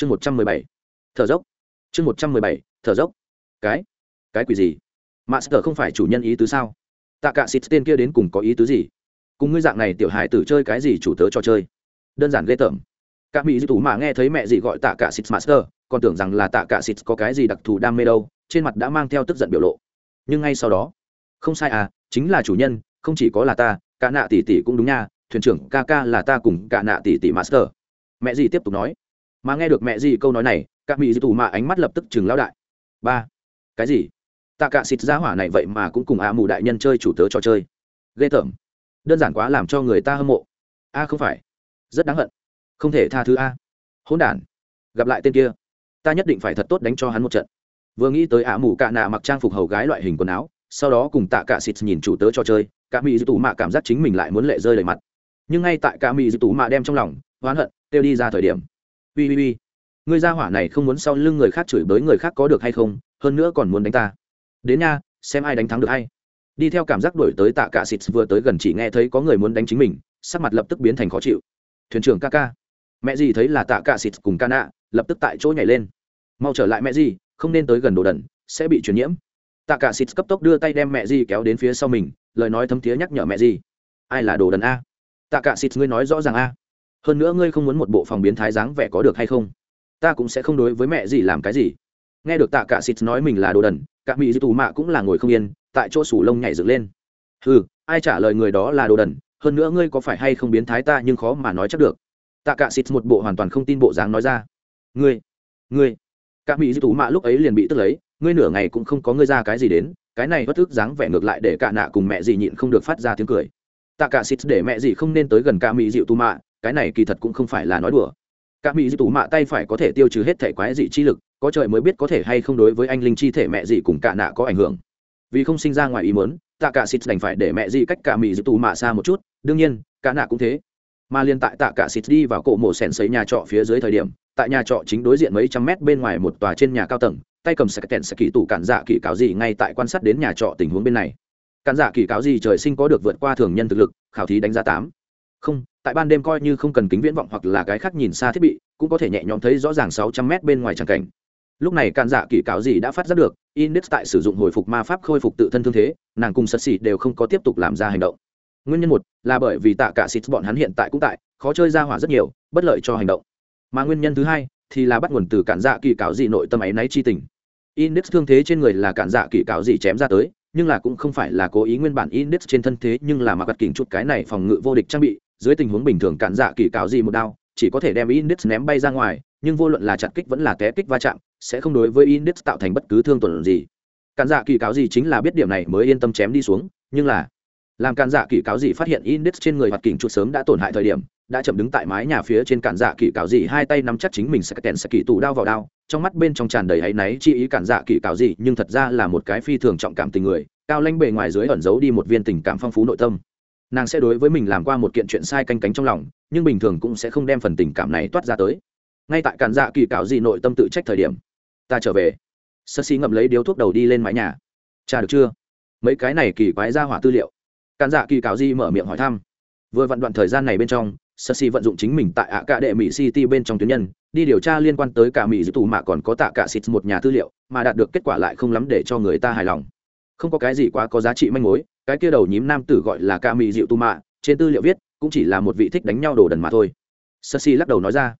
chương một trăm mười bảy. Thở dốc. Chương một trăm mười bảy, thở dốc. Cái? Cái quỷ gì? Master không phải chủ nhân ý tứ sao? Tạ cả xịt tên kia đến cùng có ý tứ gì? Cùng ngươi dạng này tiểu hài tử chơi cái gì chủ tớ cho chơi? Đơn giản ghê tởm. Cả mỹ dư tủ mà nghe thấy mẹ gì gọi tạ cả xịt master, còn tưởng rằng là tạ cả xịt có cái gì đặc thù đam mê đâu, trên mặt đã mang theo tức giận biểu lộ. Nhưng ngay sau đó, không sai à chính là chủ nhân, không chỉ có là ta cả nạ tỷ tỷ cũng đúng nha, thuyền trưởng ca ca là ta cùng cả nạ tỷ tỷ master. Mẹ gì tiếp tục nói mà nghe được mẹ gì câu nói này, cả mỹ dư tù mạ ánh mắt lập tức chừng lao đại. Ba, cái gì? Tạ cả xịt ra hỏa này vậy mà cũng cùng a mù đại nhân chơi chủ tớ cho chơi. Ghê tởm. Đơn giản quá làm cho người ta hâm mộ. A không phải. Rất đáng hận. Không thể tha thứ a. Hỗn đản. Gặp lại tên kia. Ta nhất định phải thật tốt đánh cho hắn một trận. Vừa nghĩ tới ả mù cạ nạ mặc trang phục hầu gái loại hình quần áo, sau đó cùng tạ cả xịt nhìn chủ tớ cho chơi, cả mỹ dư tù mạ cảm giác chính mình lại muốn lệ rơi đầy mặt. Nhưng ngay tại cả mỹ dư tù mạ đem trong lòng oán hận, tiêu đi ra thời điểm ui ui ui người gia hỏa này không muốn sau lưng người khác chửi bới người khác có được hay không, hơn nữa còn muốn đánh ta. Đến nha, xem ai đánh thắng được hay. Đi theo cảm giác đổi tới tạ cả xịt vừa tới gần chỉ nghe thấy có người muốn đánh chính mình, sắc mặt lập tức biến thành khó chịu. Thuyền trưởng ca ca. Mẹ gì thấy là tạ cả xịt cùng ca nạ, lập tức tại chỗ nhảy lên. Mau trở lại mẹ gì, không nên tới gần đồ đần, sẽ bị truyền nhiễm. Tạ cả xịt cấp tốc đưa tay đem mẹ gì kéo đến phía sau mình, lời nói thấm thiế nhắc nhở mẹ gì. Ai là đồ đần a? Tạ cả xịt, ngươi nói rõ ràng a hơn nữa ngươi không muốn một bộ phòng biến thái dáng vẻ có được hay không? Ta cũng sẽ không đối với mẹ gì làm cái gì. Nghe được tạ cả xịt nói mình là đồ đần, cả mỹ dư tù mạ cũng là ngồi không yên, tại chỗ sủ lông nhảy dựng lên. Ừ ai trả lời người đó là đồ đần, hơn nữa ngươi có phải hay không biến thái ta nhưng khó mà nói chắc được. Tạ cả xịt một bộ hoàn toàn không tin bộ dáng nói ra. Ngươi ngươi. Cả mỹ dư tù mạ lúc ấy liền bị tức lấy, ngươi nửa ngày cũng không có ngươi ra cái gì đến, cái này bất thức dáng vẻ ngược lại để cả nạ cùng mẹ gì nhịn không được phát ra tiếng cười. Tạ cả xịt để mẹ gì không nên tới gần cả mỹ dịu tù mạ cái này kỳ thật cũng không phải là nói đùa. Cả mỹ dịu tù mạ tay phải có thể tiêu trừ hết thể quái dị chi lực, có trời mới biết có thể hay không đối với anh linh chi thể mẹ dị cùng cả nạ có ảnh hưởng. Vì không sinh ra ngoài ý muốn, tạ cả xịt đành phải để mẹ dị cách cả mỹ dịu tù mạ xa một chút, đương nhiên, cả nạ cũng thế. Mà liên tại tạ cả xịt đi vào cổ mộ sèn sấy nhà trọ phía dưới thời điểm, tại nhà trọ chính đối diện mấy trăm mét bên ngoài một tòa trên nhà cao tầng, tay cầm sạc tèn sạc kỳ tủ cản dạ kỳ cáo gì ngay tại quan sát đến nhà trọ tình huống bên này. Cản dạ kỳ cáo gì trời sinh có được vượt qua thường nhân thực lực, khảo thí đánh giá tám không, tại ban đêm coi như không cần kính viễn vọng hoặc là cái khác nhìn xa thiết bị, cũng có thể nhẹ nhõm thấy rõ ràng sáu trăm mét bên ngoài tràng cảnh. Lúc này cản dạ kỳ cáo gì đã phát giác được, index tại sử dụng hồi phục ma pháp khôi phục tự thân thương thế, nàng cùng sật xỉ đều không có tiếp tục làm ra hành động. Nguyên nhân một là bởi vì tạ cả xịt bọn hắn hiện tại cũng tại, khó chơi ra hỏa rất nhiều, bất lợi cho hành động. Mà nguyên nhân thứ hai thì là bắt nguồn từ cản dạ kỳ cáo gì nội tâm ấy náy chi tình. Index thương thế trên người là cản dạ kỳ cáo gì chém ra tới, nhưng là cũng không phải là cố ý nguyên bản index trên thân thế nhưng là mặc gặt kỉnh chút cái này phòng ngự vô địch trang bị dưới tình huống bình thường cản dạ kỳ cáo gì một đao, chỉ có thể đem index ném bay ra ngoài, nhưng vô luận là chặt kích vẫn là té kích va chạm, sẽ không đối với index tạo thành bất cứ thương tổn gì. Cản dạ kỳ cáo gì chính là biết điểm này mới yên tâm chém đi xuống, nhưng là làm cản dạ kỳ cáo gì phát hiện index trên người hoạt kỉnh chuột sớm đã tổn hại thời điểm, đã chậm đứng tại mái nhà phía trên cản dạ kỳ cáo gì hai tay nắm chắc chính mình sẽ kẹn sẽ kỳ tủ đao vào đao, trong mắt bên trong tràn đầy áy náy chi ý cản dạ kỳ cáo gì, nhưng thật ra là một cái phi thường trọng cảm tình người, cao lanh bề ngoài dưới ẩn giấu đi một viên tình cảm phong phú nội tâm nàng sẽ đối với mình làm qua một kiện chuyện sai canh cánh trong lòng, nhưng bình thường cũng sẽ không đem phần tình cảm này toát ra tới. Ngay tại cản dạ kỳ cáo gì nội tâm tự trách thời điểm, ta trở về. Sơ xi ngậm lấy điếu thuốc đầu đi lên mái nhà. Cha được chưa? Mấy cái này kỳ quái ra hỏa tư liệu. Cản dạ kỳ cáo gì mở miệng hỏi thăm. Vừa vặn đoạn thời gian này bên trong, sơ xi vận dụng chính mình tại ạ cạ đệ mỹ city bên trong tuyến nhân, đi điều tra liên quan tới cả mỹ dư tù mạ còn có tạ cả xịt một nhà tư liệu, mà đạt được kết quả lại không lắm để cho người ta hài lòng không có cái gì quá có giá trị manh mối, cái kia đầu nhím nam tử gọi là ca mị dịu tu mạ trên tư liệu viết, cũng chỉ là một vị thích đánh nhau đồ đần mà thôi. Sơ si lắc đầu nói ra,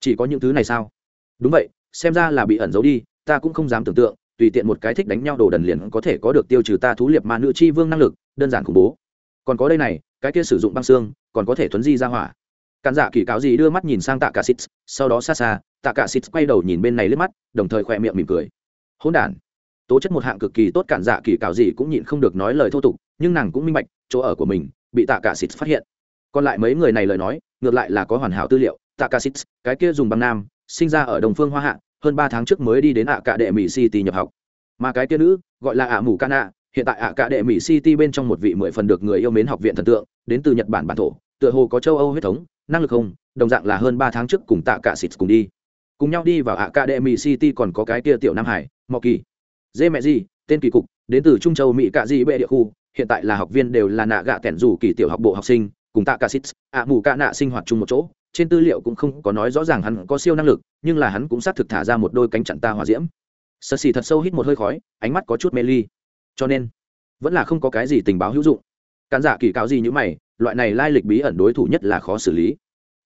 chỉ có những thứ này sao? Đúng vậy, xem ra là bị ẩn giấu đi, ta cũng không dám tưởng tượng, tùy tiện một cái thích đánh nhau đồ đần liền có thể có được tiêu trừ ta thú liệp ma nữ chi vương năng lực, đơn giản khủng bố. Còn có đây này, cái kia sử dụng băng xương, còn có thể thuấn di ra hỏa. Cản dạ kỳ cáo gì đưa mắt nhìn sang tạ cả xít sau đó xa xa, tạ cả xít quay đầu nhìn bên này lướt mắt, đồng thời khoe miệng mỉm cười. Hỗn đản tố chất một hạng cực kỳ tốt cản dạ kỳ cáo gì cũng nhịn không được nói lời thô tục, nhưng nàng cũng minh bạch, chỗ ở của mình bị tạ cả xịt phát hiện. Còn lại mấy người này lời nói, ngược lại là có hoàn hảo tư liệu. Tạ cả xịt, cái kia dùng băng nam, sinh ra ở đồng phương hoa hạ, hơn ba tháng trước mới đi đến ạ cả đệ mỹ city nhập học. Mà cái kia nữ, gọi là ạ mù cana hiện tại ạ cả đệ mỹ city bên trong một vị mười phần được người yêu mến học viện thần tượng, đến từ nhật bản bản thổ, tựa hồ có châu âu huyết thống, năng lực không, đồng dạng là hơn ba tháng trước cùng tạ cả xịt cùng đi. Cùng nhau đi vào ạ Cả Đề Mỹ city còn có cái kia tiểu nam hải mọ kỳ dê mẹ gì, tên kỳ cục, đến từ trung châu mỹ cạ di bệ địa khu, hiện tại là học viên đều là nạ gạ kẻn rủ kỳ tiểu học bộ học sinh, cùng tạ cả xít, ạ mù cạ nạ sinh hoạt chung một chỗ. Trên tư liệu cũng không có nói rõ ràng hắn có siêu năng lực, nhưng là hắn cũng xác thực thả ra một đôi cánh chặn ta hỏa diễm. Sơ xì thật sâu hít một hơi khói, ánh mắt có chút mê ly. Cho nên, vẫn là không có cái gì tình báo hữu dụng. Cản giả kỳ cáo gì như mày, loại này lai lịch bí ẩn đối thủ nhất là khó xử lý.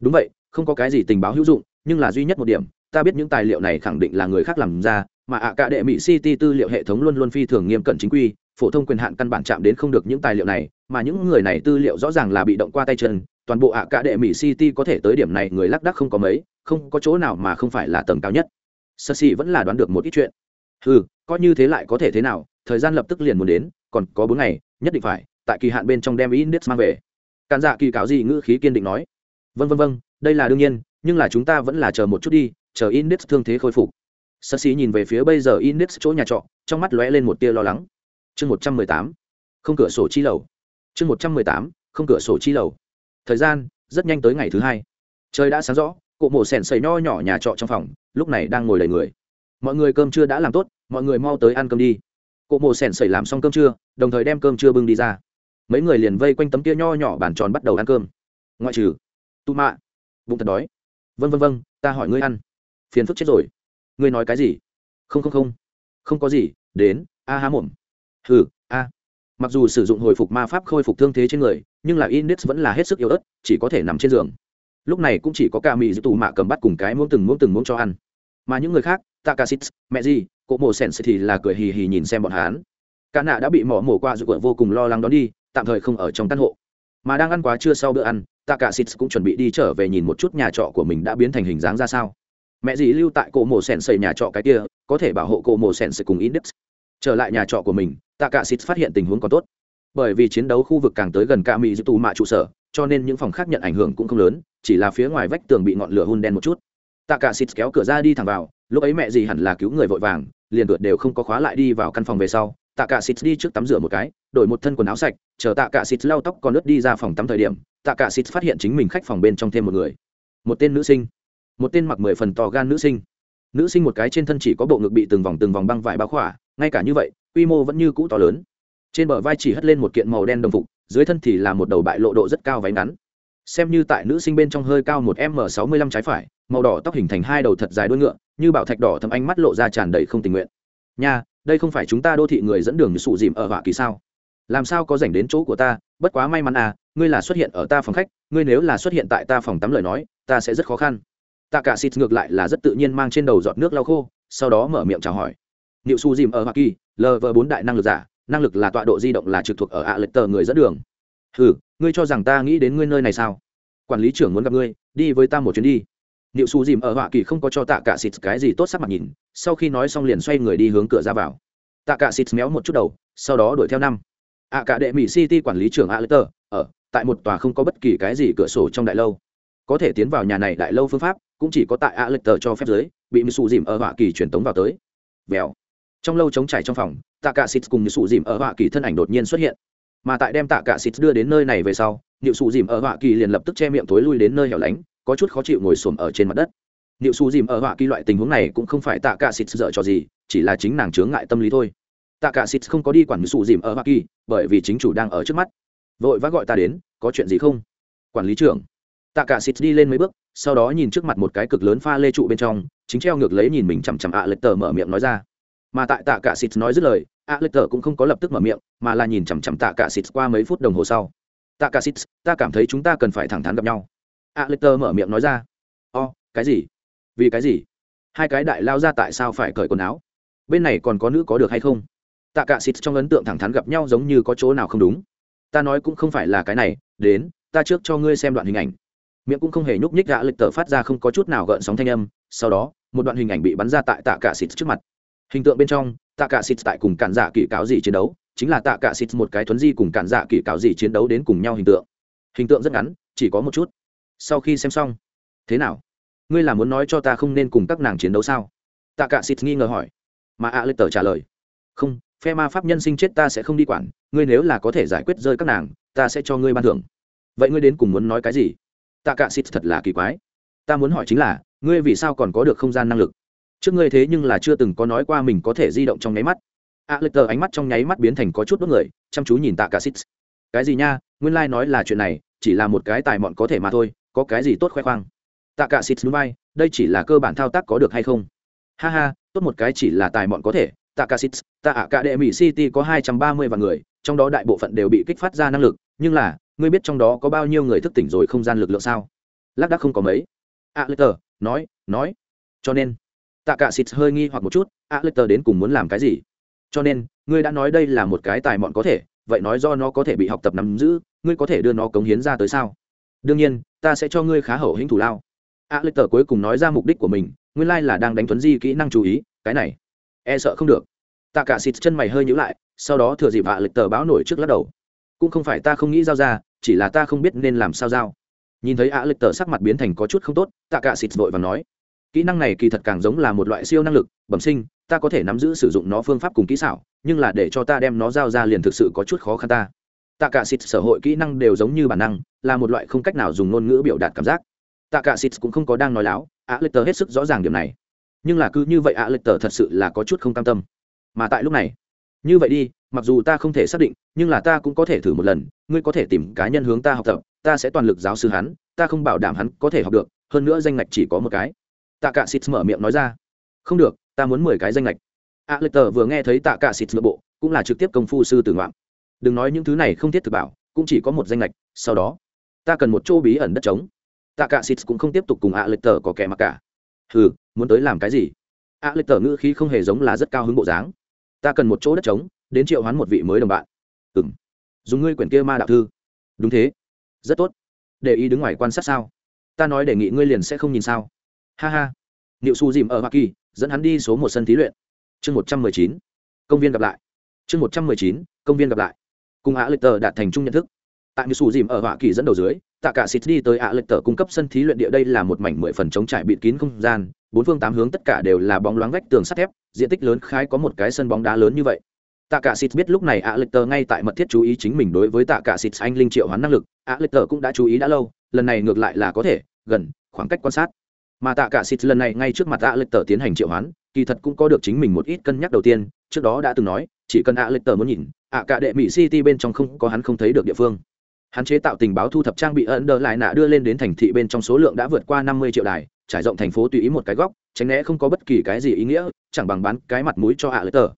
Đúng vậy, không có cái gì tình báo hữu dụng, nhưng là duy nhất một điểm, ta biết những tài liệu này khẳng định là người khác làm ra mà ạ cả đệ mỹ city tư liệu hệ thống luôn luôn phi thường nghiêm cẩn chính quy, phổ thông quyền hạn căn bản chạm đến không được những tài liệu này, mà những người này tư liệu rõ ràng là bị động qua tay chân, toàn bộ ạ cả đệ mỹ city có thể tới điểm này người lác đác không có mấy, không có chỗ nào mà không phải là tầng cao nhất. Sơ xì vẫn là đoán được một ít chuyện. Ừ coi như thế lại có thể thế nào, thời gian lập tức liền muốn đến, còn có bốn ngày, nhất định phải, tại kỳ hạn bên trong đem index mang về. Can dạ kỳ cáo gì ngữ khí kiên định nói. Vân vân vân đây là đương nhiên, nhưng là chúng ta vẫn là chờ một chút đi, chờ index thương thế khôi phục sơ sĩ nhìn về phía bây giờ index chỗ nhà trọ, trong mắt lóe lên một tia lo lắng. Chương một trăm mười tám, không cửa sổ chi lầu. Chương một trăm mười tám, không cửa sổ chi lầu. Thời gian, rất nhanh tới ngày thứ hai. Trời đã sáng rõ cụ mổ sẻn sầy nho nhỏ nhà trọ trong phòng, lúc này đang ngồi đầy người. Mọi người cơm trưa đã làm tốt, mọi người mau tới ăn cơm đi. Cụ mổ sẻn sầy làm xong cơm trưa, đồng thời đem cơm trưa bưng đi ra. Mấy người liền vây quanh tấm kia nho nhỏ bàn tròn bắt đầu ăn cơm. Ngoại trừ tu mạ bụng thật đói. Vân vân vân ta hỏi ngươi ăn. Phiền phức chết rồi ngươi nói cái gì? Không không không. Không có gì, đến, a há mồm. Hừ, a. Mặc dù sử dụng hồi phục ma pháp khôi phục thương thế trên người, nhưng là index vẫn là hết sức yếu ớt, chỉ có thể nằm trên giường. Lúc này cũng chỉ có ca mị giữ tù mạ cầm bắt cùng cái muỗng từng muỗng từng muỗng cho ăn. Mà những người khác takasit mẹ gì cỗ mổ sèn thì là cười hì hì nhìn xem bọn hắn. Cả nạ đã bị mỏ mổ qua dự vô cùng lo lắng đón đi, tạm thời không ở trong căn hộ. Mà đang ăn quá trưa sau bữa ăn takasit cũng chuẩn bị đi trở về nhìn một chút nhà trọ của mình đã biến thành hình dáng ra sao mẹ dì lưu tại cổ mổ sèn xây nhà trọ cái kia, có thể bảo hộ cổ mổ sèn xây cùng index. Trở lại nhà trọ của mình, tạ cả xịt phát hiện tình huống còn tốt. Bởi vì chiến đấu khu vực càng tới gần Cả mỹ dư tù mạ trụ sở, cho nên những phòng khác nhận ảnh hưởng cũng không lớn, chỉ là phía ngoài vách tường bị ngọn lửa hun đen một chút. Tạ cả xịt kéo cửa ra đi thẳng vào, lúc ấy mẹ gì hẳn là cứu người vội vàng, liền cửa đều không có khóa lại đi vào căn phòng về sau. Tạ cả xịt đi trước tắm rửa một cái, đổi một thân quần áo sạch, chờ tạ cả xịt lau tóc còn ướt đi ra phòng tắm thời điểm, tạ cả xịt phát hiện chính mình khách phòng bên trong thêm một người. Một tên nữ sinh một tên mặc mười phần to gan nữ sinh. Nữ sinh một cái trên thân chỉ có bộ ngực bị từng vòng từng vòng băng vải bao khỏa, ngay cả như vậy, quy mô vẫn như cũ to lớn. Trên bờ vai chỉ hất lên một kiện màu đen đồng phục, dưới thân thì là một đầu bại lộ độ rất cao váy ngắn. Xem như tại nữ sinh bên trong hơi cao một m sáu mươi lăm trái phải, màu đỏ tóc hình thành hai đầu thật dài đuôi ngựa, như bảo thạch đỏ thấm ánh mắt lộ ra tràn đầy không tình nguyện. Nha, đây không phải chúng ta đô thị người dẫn đường như sụ dìm ở họa kỳ sao? Làm sao có dành đến chỗ của ta? Bất quá may mắn à ngươi là xuất hiện ở ta phòng khách, ngươi nếu là xuất hiện tại ta phòng tắm lời nói, ta sẽ rất khó khăn tạ cả xịt ngược lại là rất tự nhiên mang trên đầu giọt nước lau khô, sau đó mở miệng chào hỏi. Niệu su dìm ở hoa kỳ lv bốn đại năng lực giả, năng lực là tọa độ di động là trực thuộc ở ạ lệch tờ người dẫn đường. Ừ ngươi cho rằng ta nghĩ đến ngươi nơi này sao? Quản lý trưởng muốn gặp ngươi, đi với ta một chuyến đi. Niệu su dìm ở hoa kỳ không có cho tạ cả xịt cái gì tốt sắc mặt nhìn, sau khi nói xong liền xoay người đi hướng cửa ra vào. Tạ cả xịt méo một chút đầu, sau đó đuổi theo năm. Ạ cả đệ mỹ city quản lý trưởng ạ lệch tờ, ở, tại một tòa không có bất kỳ cái gì cửa sổ trong đại lâu. Có thể tiến vào nhà này đại lâu phương pháp cũng chỉ có tại a lệch tờ cho phép giới, bị mỹ sụ dìm ở hoa kỳ truyền tống vào tới. Vèo. Trong lâu chống trải trong phòng tạ cả xịt cùng như sụ dìm ở hoa kỳ thân ảnh đột nhiên xuất hiện. Mà tại đem tạ cả xịt đưa đến nơi này về sau nhịu sụ dìm ở hoa kỳ liền lập tức che miệng tối lui đến nơi hẻo lánh, có chút khó chịu ngồi xổm ở trên mặt đất. Nhịu sụ dìm ở hoa kỳ loại tình huống này cũng không phải tạ cả xịt dở cho gì, chỉ là chính nàng chướng ngại tâm lý thôi. Tạ cả xịt không có đi quản nhịu sụ dìm ở hoa kỳ, bởi vì chính chủ đang ở trước mắt. Vội vã gọi ta đến, có chuyện gì không? Quản lý trưởng. Tạ cả xịt đi lên mấy bước sau đó nhìn trước mặt một cái cực lớn pha lê trụ bên trong, chính treo ngược lấy nhìn mình chằm chằm ạ à lệch tờ mở miệng nói ra. Mà tại tạ cả xịt nói dứt lời ạ lệch tờ cũng không có lập tức mở miệng, mà là nhìn chằm chằm tạ cả xịt qua mấy phút đồng hồ sau. Tạ cả xịt, ta cảm thấy chúng ta cần phải thẳng thắn gặp nhau. Ạ lệch tờ mở miệng nói ra. O, cái gì? Vì cái gì? Hai cái đại lao ra tại sao phải cởi quần áo? Bên này còn có nữ có được hay không? Tạ cả xịt trong ấn tượng thẳng thắn gặp nhau giống như có chỗ nào không đúng. Ta nói cũng không phải là cái này, đến, ta trước cho ngươi xem đoạn hình ảnh miệng cũng không hề nhúc nhích gã lịch tờ phát ra không có chút nào gợn sóng thanh âm, sau đó, một đoạn hình ảnh bị bắn ra tại tạ cả xịt trước mặt. Hình tượng bên trong, tạ cả xịt tại cùng cản dạ kỹ cáo gì chiến đấu, chính là tạ cả xịt một cái thuấn di cùng cản dạ kỹ cáo gì chiến đấu đến cùng nhau hình tượng. Hình tượng rất ngắn, chỉ có một chút. Sau khi xem xong, thế nào? Ngươi là muốn nói cho ta không nên cùng các nàng chiến đấu sao? Tạ cả xịt nghi ngờ hỏi. Mà a lịch tờ trả lời, không, phe ma pháp nhân sinh chết ta sẽ không đi quản, ngươi nếu là có thể giải quyết rơi các nàng, ta sẽ cho ngươi ban thưởng. Vậy ngươi đến cùng muốn nói cái gì? Tạ cả xịt thật là kỳ quái. Ta muốn hỏi chính là, ngươi vì sao còn có được không gian năng lực? Trước ngươi thế nhưng là chưa từng có nói qua mình có thể di động trong nháy mắt. A lê tờ ánh mắt trong nháy mắt biến thành có chút đốt người, chăm chú nhìn tạ cả xít. Cái gì nha, nguyên lai、like、nói là chuyện này, chỉ là một cái tài mọn có thể mà thôi, có cái gì tốt khoe khoang? Tạ cả xịt núi bay đây chỉ là cơ bản thao tác có được hay không? Ha ha, tốt một cái chỉ là tài mọn có thể. Tạ cả xịt tạ ạ cả đệ mỹ city có hai trăm ba mươi vạn người, trong đó đại bộ phận đều bị kích phát ra năng lực, nhưng là ngươi biết trong đó có bao nhiêu người thức tỉnh rồi không gian lực lượng sao? Lác đác không có mấy. A lê tờ, nói nói. Cho nên, tạ cả xịt hơi nghi hoặc một chút, a lê tờ đến cùng muốn làm cái gì? Cho nên, ngươi đã nói đây là một cái tài mọn có thể, vậy nói do nó có thể bị học tập nắm giữ, ngươi có thể đưa nó cống hiến ra tới sao? Đương nhiên, ta sẽ cho ngươi khá hậu hĩnh thủ lao. A lê tờ cuối cùng nói ra mục đích của mình, nguyên lai là đang đánh thuấn di kỹ năng chú ý, cái này e sợ không được. Tạ cả xịt chân mày hơi nhữ lại, sau đó thừa dịp hạ lịch tờ báo nổi trước lắc đầu cũng không phải ta không nghĩ giao ra, chỉ là ta không biết nên làm sao giao. Nhìn thấy ạ lịch tờ sắc mặt biến thành có chút không tốt, tạ cả xịt vội và nói, kỹ năng này kỳ thật càng giống là một loại siêu năng lực, bẩm sinh, ta có thể nắm giữ sử dụng nó phương pháp cùng kỹ xảo, nhưng là để cho ta đem nó giao ra liền thực sự có chút khó khăn ta. Tạ cả xịt sở hội kỹ năng đều giống như bản năng, là một loại không cách nào dùng ngôn ngữ biểu đạt cảm giác. Tạ cả xịt cũng không có đang nói láo ạ lịch tờ hết sức rõ ràng điểm này. Nhưng là cứ như vậy ạ lịch tờ thật sự là có chút không cam tâm. Mà tại lúc này, như vậy đi mặc dù ta không thể xác định, nhưng là ta cũng có thể thử một lần, ngươi có thể tìm cá nhân hướng ta học tập, ta sẽ toàn lực giáo sư hắn, ta không bảo đảm hắn có thể học được, hơn nữa danh ngạch chỉ có một cái. Tạ cả xịt mở miệng nói ra. Không được, ta muốn mười cái danh ngạch. A lê tờ vừa nghe thấy tạ cả xịt nội bộ, cũng là trực tiếp công phu sư tử ngoạm đừng nói những thứ này không thiết thực bảo, cũng chỉ có một danh ngạch, sau đó, ta cần một chỗ bí ẩn đất trống. Tạ cả xịt cũng không tiếp tục cùng a lê tờ có kẻ mặc cả. Hừ, muốn tới làm cái gì? A lê tờ ngữ khí không hề giống là rất cao hứng bộ dáng. Ta cần một chỗ đất trống đến triệu hoán một vị mới đồng bạn. Ừ m dùng ngươi quyển kia ma đạo thư. Đúng thế. Rất tốt. Để ý đứng ngoài quan sát sao? Ta nói đề nghị ngươi liền sẽ không nhìn sao. Ha ha. Niệu su dìm ở hoa kỳ, dẫn hắn đi số một sân thí luyện. Chương một trăm mười chín. Công viên gặp lại. Chương một trăm mười chín, công viên gặp lại. Cùng ạ lịch tờ đạt thành chung nhận thức. Tại niệu su dìm ở hoa kỳ dẫn đầu dưới, tạ cả xịt đi tới ạ lịch tờ cung cấp sân thí luyện địa đây là một mảnh mười phần chống trải bịt kín không gian. Bốn phương tám hướng tất cả đều là bóng loáng vách tường sắt thép, diện tích lớn khái có một cái sân bóng đá lớn như vậy tạ cả xịt biết lúc này ạ lịch tờ ngay tại mật thiết chú ý chính mình đối với tạ cả xịt anh linh triệu hoán năng lực. Ạ lịch tờ cũng đã chú ý đã lâu, lần này ngược lại là có thể, gần, khoảng cách quan sát. Mà tạ cả xịt lần này ngay trước mặt ạ lịch tờ tiến hành triệu hoán, kỳ thật cũng có được chính mình một ít cân nhắc đầu tiên, trước đó đã từng nói, chỉ cần ạ lịch tờ muốn nhìn, ạ cả đệ mỹ city bên trong không có hắn không thấy được địa phương. Hắn chế tạo tình báo thu thập trang bị ẩn đờ lại nạ đưa lên đến thành thị bên trong số lượng đã vượt qua năm mươi triệu đài, trải rộng thành phố tùy ý một cái góc, tránh né không có bất kỳ cái gì ý nghĩa, chẳng bằng bán cái mặt mũi cho ạ lịch tờ.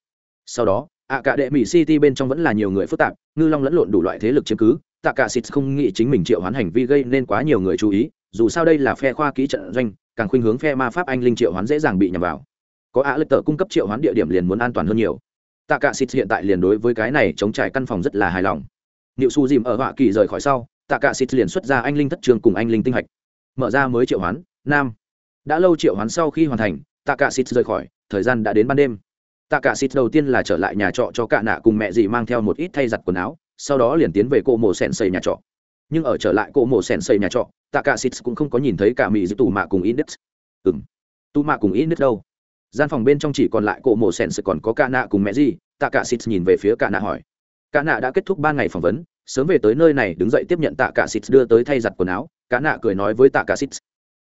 Sau đó ạ cả đệ mỹ city bên trong vẫn là nhiều người phức tạp, ngư long lẫn lộn đủ loại thế lực chiếm cứ. Tạ cả xịt không nghĩ chính mình triệu hoán hành vi gây nên quá nhiều người chú ý, dù sao đây là phe khoa kỹ trận doanh, càng khuynh hướng phe ma pháp anh linh triệu hoán dễ dàng bị nhầm vào. Có ạ lịch tờ cung cấp triệu hoán địa điểm liền muốn an toàn hơn nhiều. Tạ cả xịt hiện tại liền đối với cái này chống trải căn phòng rất là hài lòng. Niệu su dìm ở họa kỳ rời khỏi sau tạ cả xịt liền xuất ra anh linh thất trường cùng anh linh tinh hạch. Mở ra mới triệu hoán, nam. Đã lâu triệu hoán sau khi hoàn thành tạ cả xịt rời khỏi, thời gian đã đến ban đêm tạ cả xịt đầu tiên là trở lại nhà trọ cho cả nạ cùng mẹ dì mang theo một ít thay giặt quần áo, sau đó liền tiến về cô mổ sèn xây nhà trọ. Nhưng ở trở lại cô mổ sèn xây nhà trọ, tạ cả xịt cũng không có nhìn thấy cả mỹ giữ tù mạ cùng index ừ tù mạ cùng index đâu? Gian phòng bên trong chỉ còn lại cô mổ sèn xây còn có cả nạ cùng mẹ dì, tạ cả xịt nhìn về phía cả nạ hỏi. Cả nạ đã kết thúc ba ngày phỏng vấn, sớm về tới nơi này đứng dậy tiếp nhận tạ cả xịt đưa tới thay giặt quần áo, cả nạ cười nói với tạ cả xịt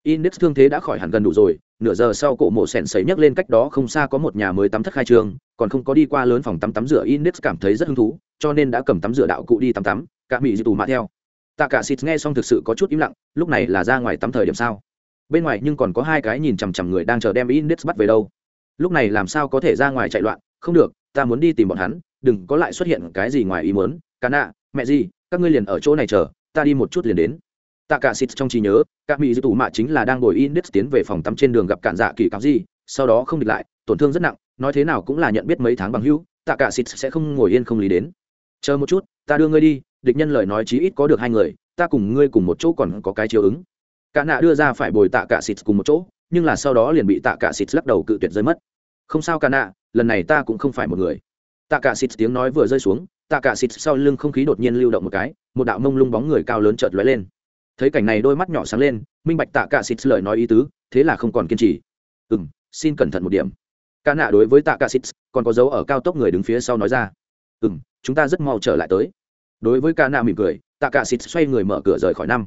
index thương thế đã khỏi hẳn gần đủ rồi nửa giờ sau cổ mộ sèn sấy nhấc lên cách đó không xa có một nhà mới tắm thất khai trường, còn không có đi qua lớn phòng tắm tắm rửa index cảm thấy rất hứng thú, cho nên đã cầm tắm rửa đạo cụ đi tắm tắm, cả mỹ dư tù mạ theo. Tạ cả xịt nghe xong thực sự có chút im lặng, lúc này là ra ngoài tắm thời điểm sao? Bên ngoài nhưng còn có hai cái nhìn chằm chằm người đang chờ đem index bắt về đâu. Lúc này làm sao có thể ra ngoài chạy loạn? Không được, ta muốn đi tìm bọn hắn, đừng có lại xuất hiện cái gì ngoài ý muốn. Cả nạ, mẹ gì, các ngươi liền ở chỗ này chờ, ta đi một chút liền đến tạ cả xịt trong trí nhớ các mỹ dư tù mạ chính là đang ngồi index tiến về phòng tắm trên đường gặp cản dạ kỳ cáo gì, sau đó không địch lại, tổn thương rất nặng, nói thế nào cũng là nhận biết mấy tháng bằng hữu, tạ cả xịt sẽ không ngồi yên không lý đến. Chờ một chút, ta đưa ngươi đi, địch nhân lời nói chí ít có được hai người, ta cùng ngươi cùng một chỗ còn có cái chiếu ứng. Cả nạ đưa ra phải bồi tạ cả xịt cùng một chỗ, nhưng là sau đó liền bị tạ cả xịt lắc đầu cự tuyệt rơi mất. Không sao cả nạ, lần này ta cũng không phải một người. Tạ cả xịt tiếng nói vừa rơi xuống, tạ cả xịt sau lưng không khí đột nhiên lưu động một cái, một đạo mông lung bóng người cao lớn chợt lóe lên thấy cảnh này đôi mắt nhỏ sáng lên, minh bạch tạ cả xịt lời nói ý tứ, thế là không còn kiên trì. Ừ m xin cẩn thận một điểm. Ca nạ đối với tạ cả xịt còn có dấu ở cao tốc người đứng phía sau nói ra. Ừ m chúng ta rất mau trở lại tới. Đối với ca nạ mỉm cười, tạ cả xịt xoay người mở cửa rời khỏi năm.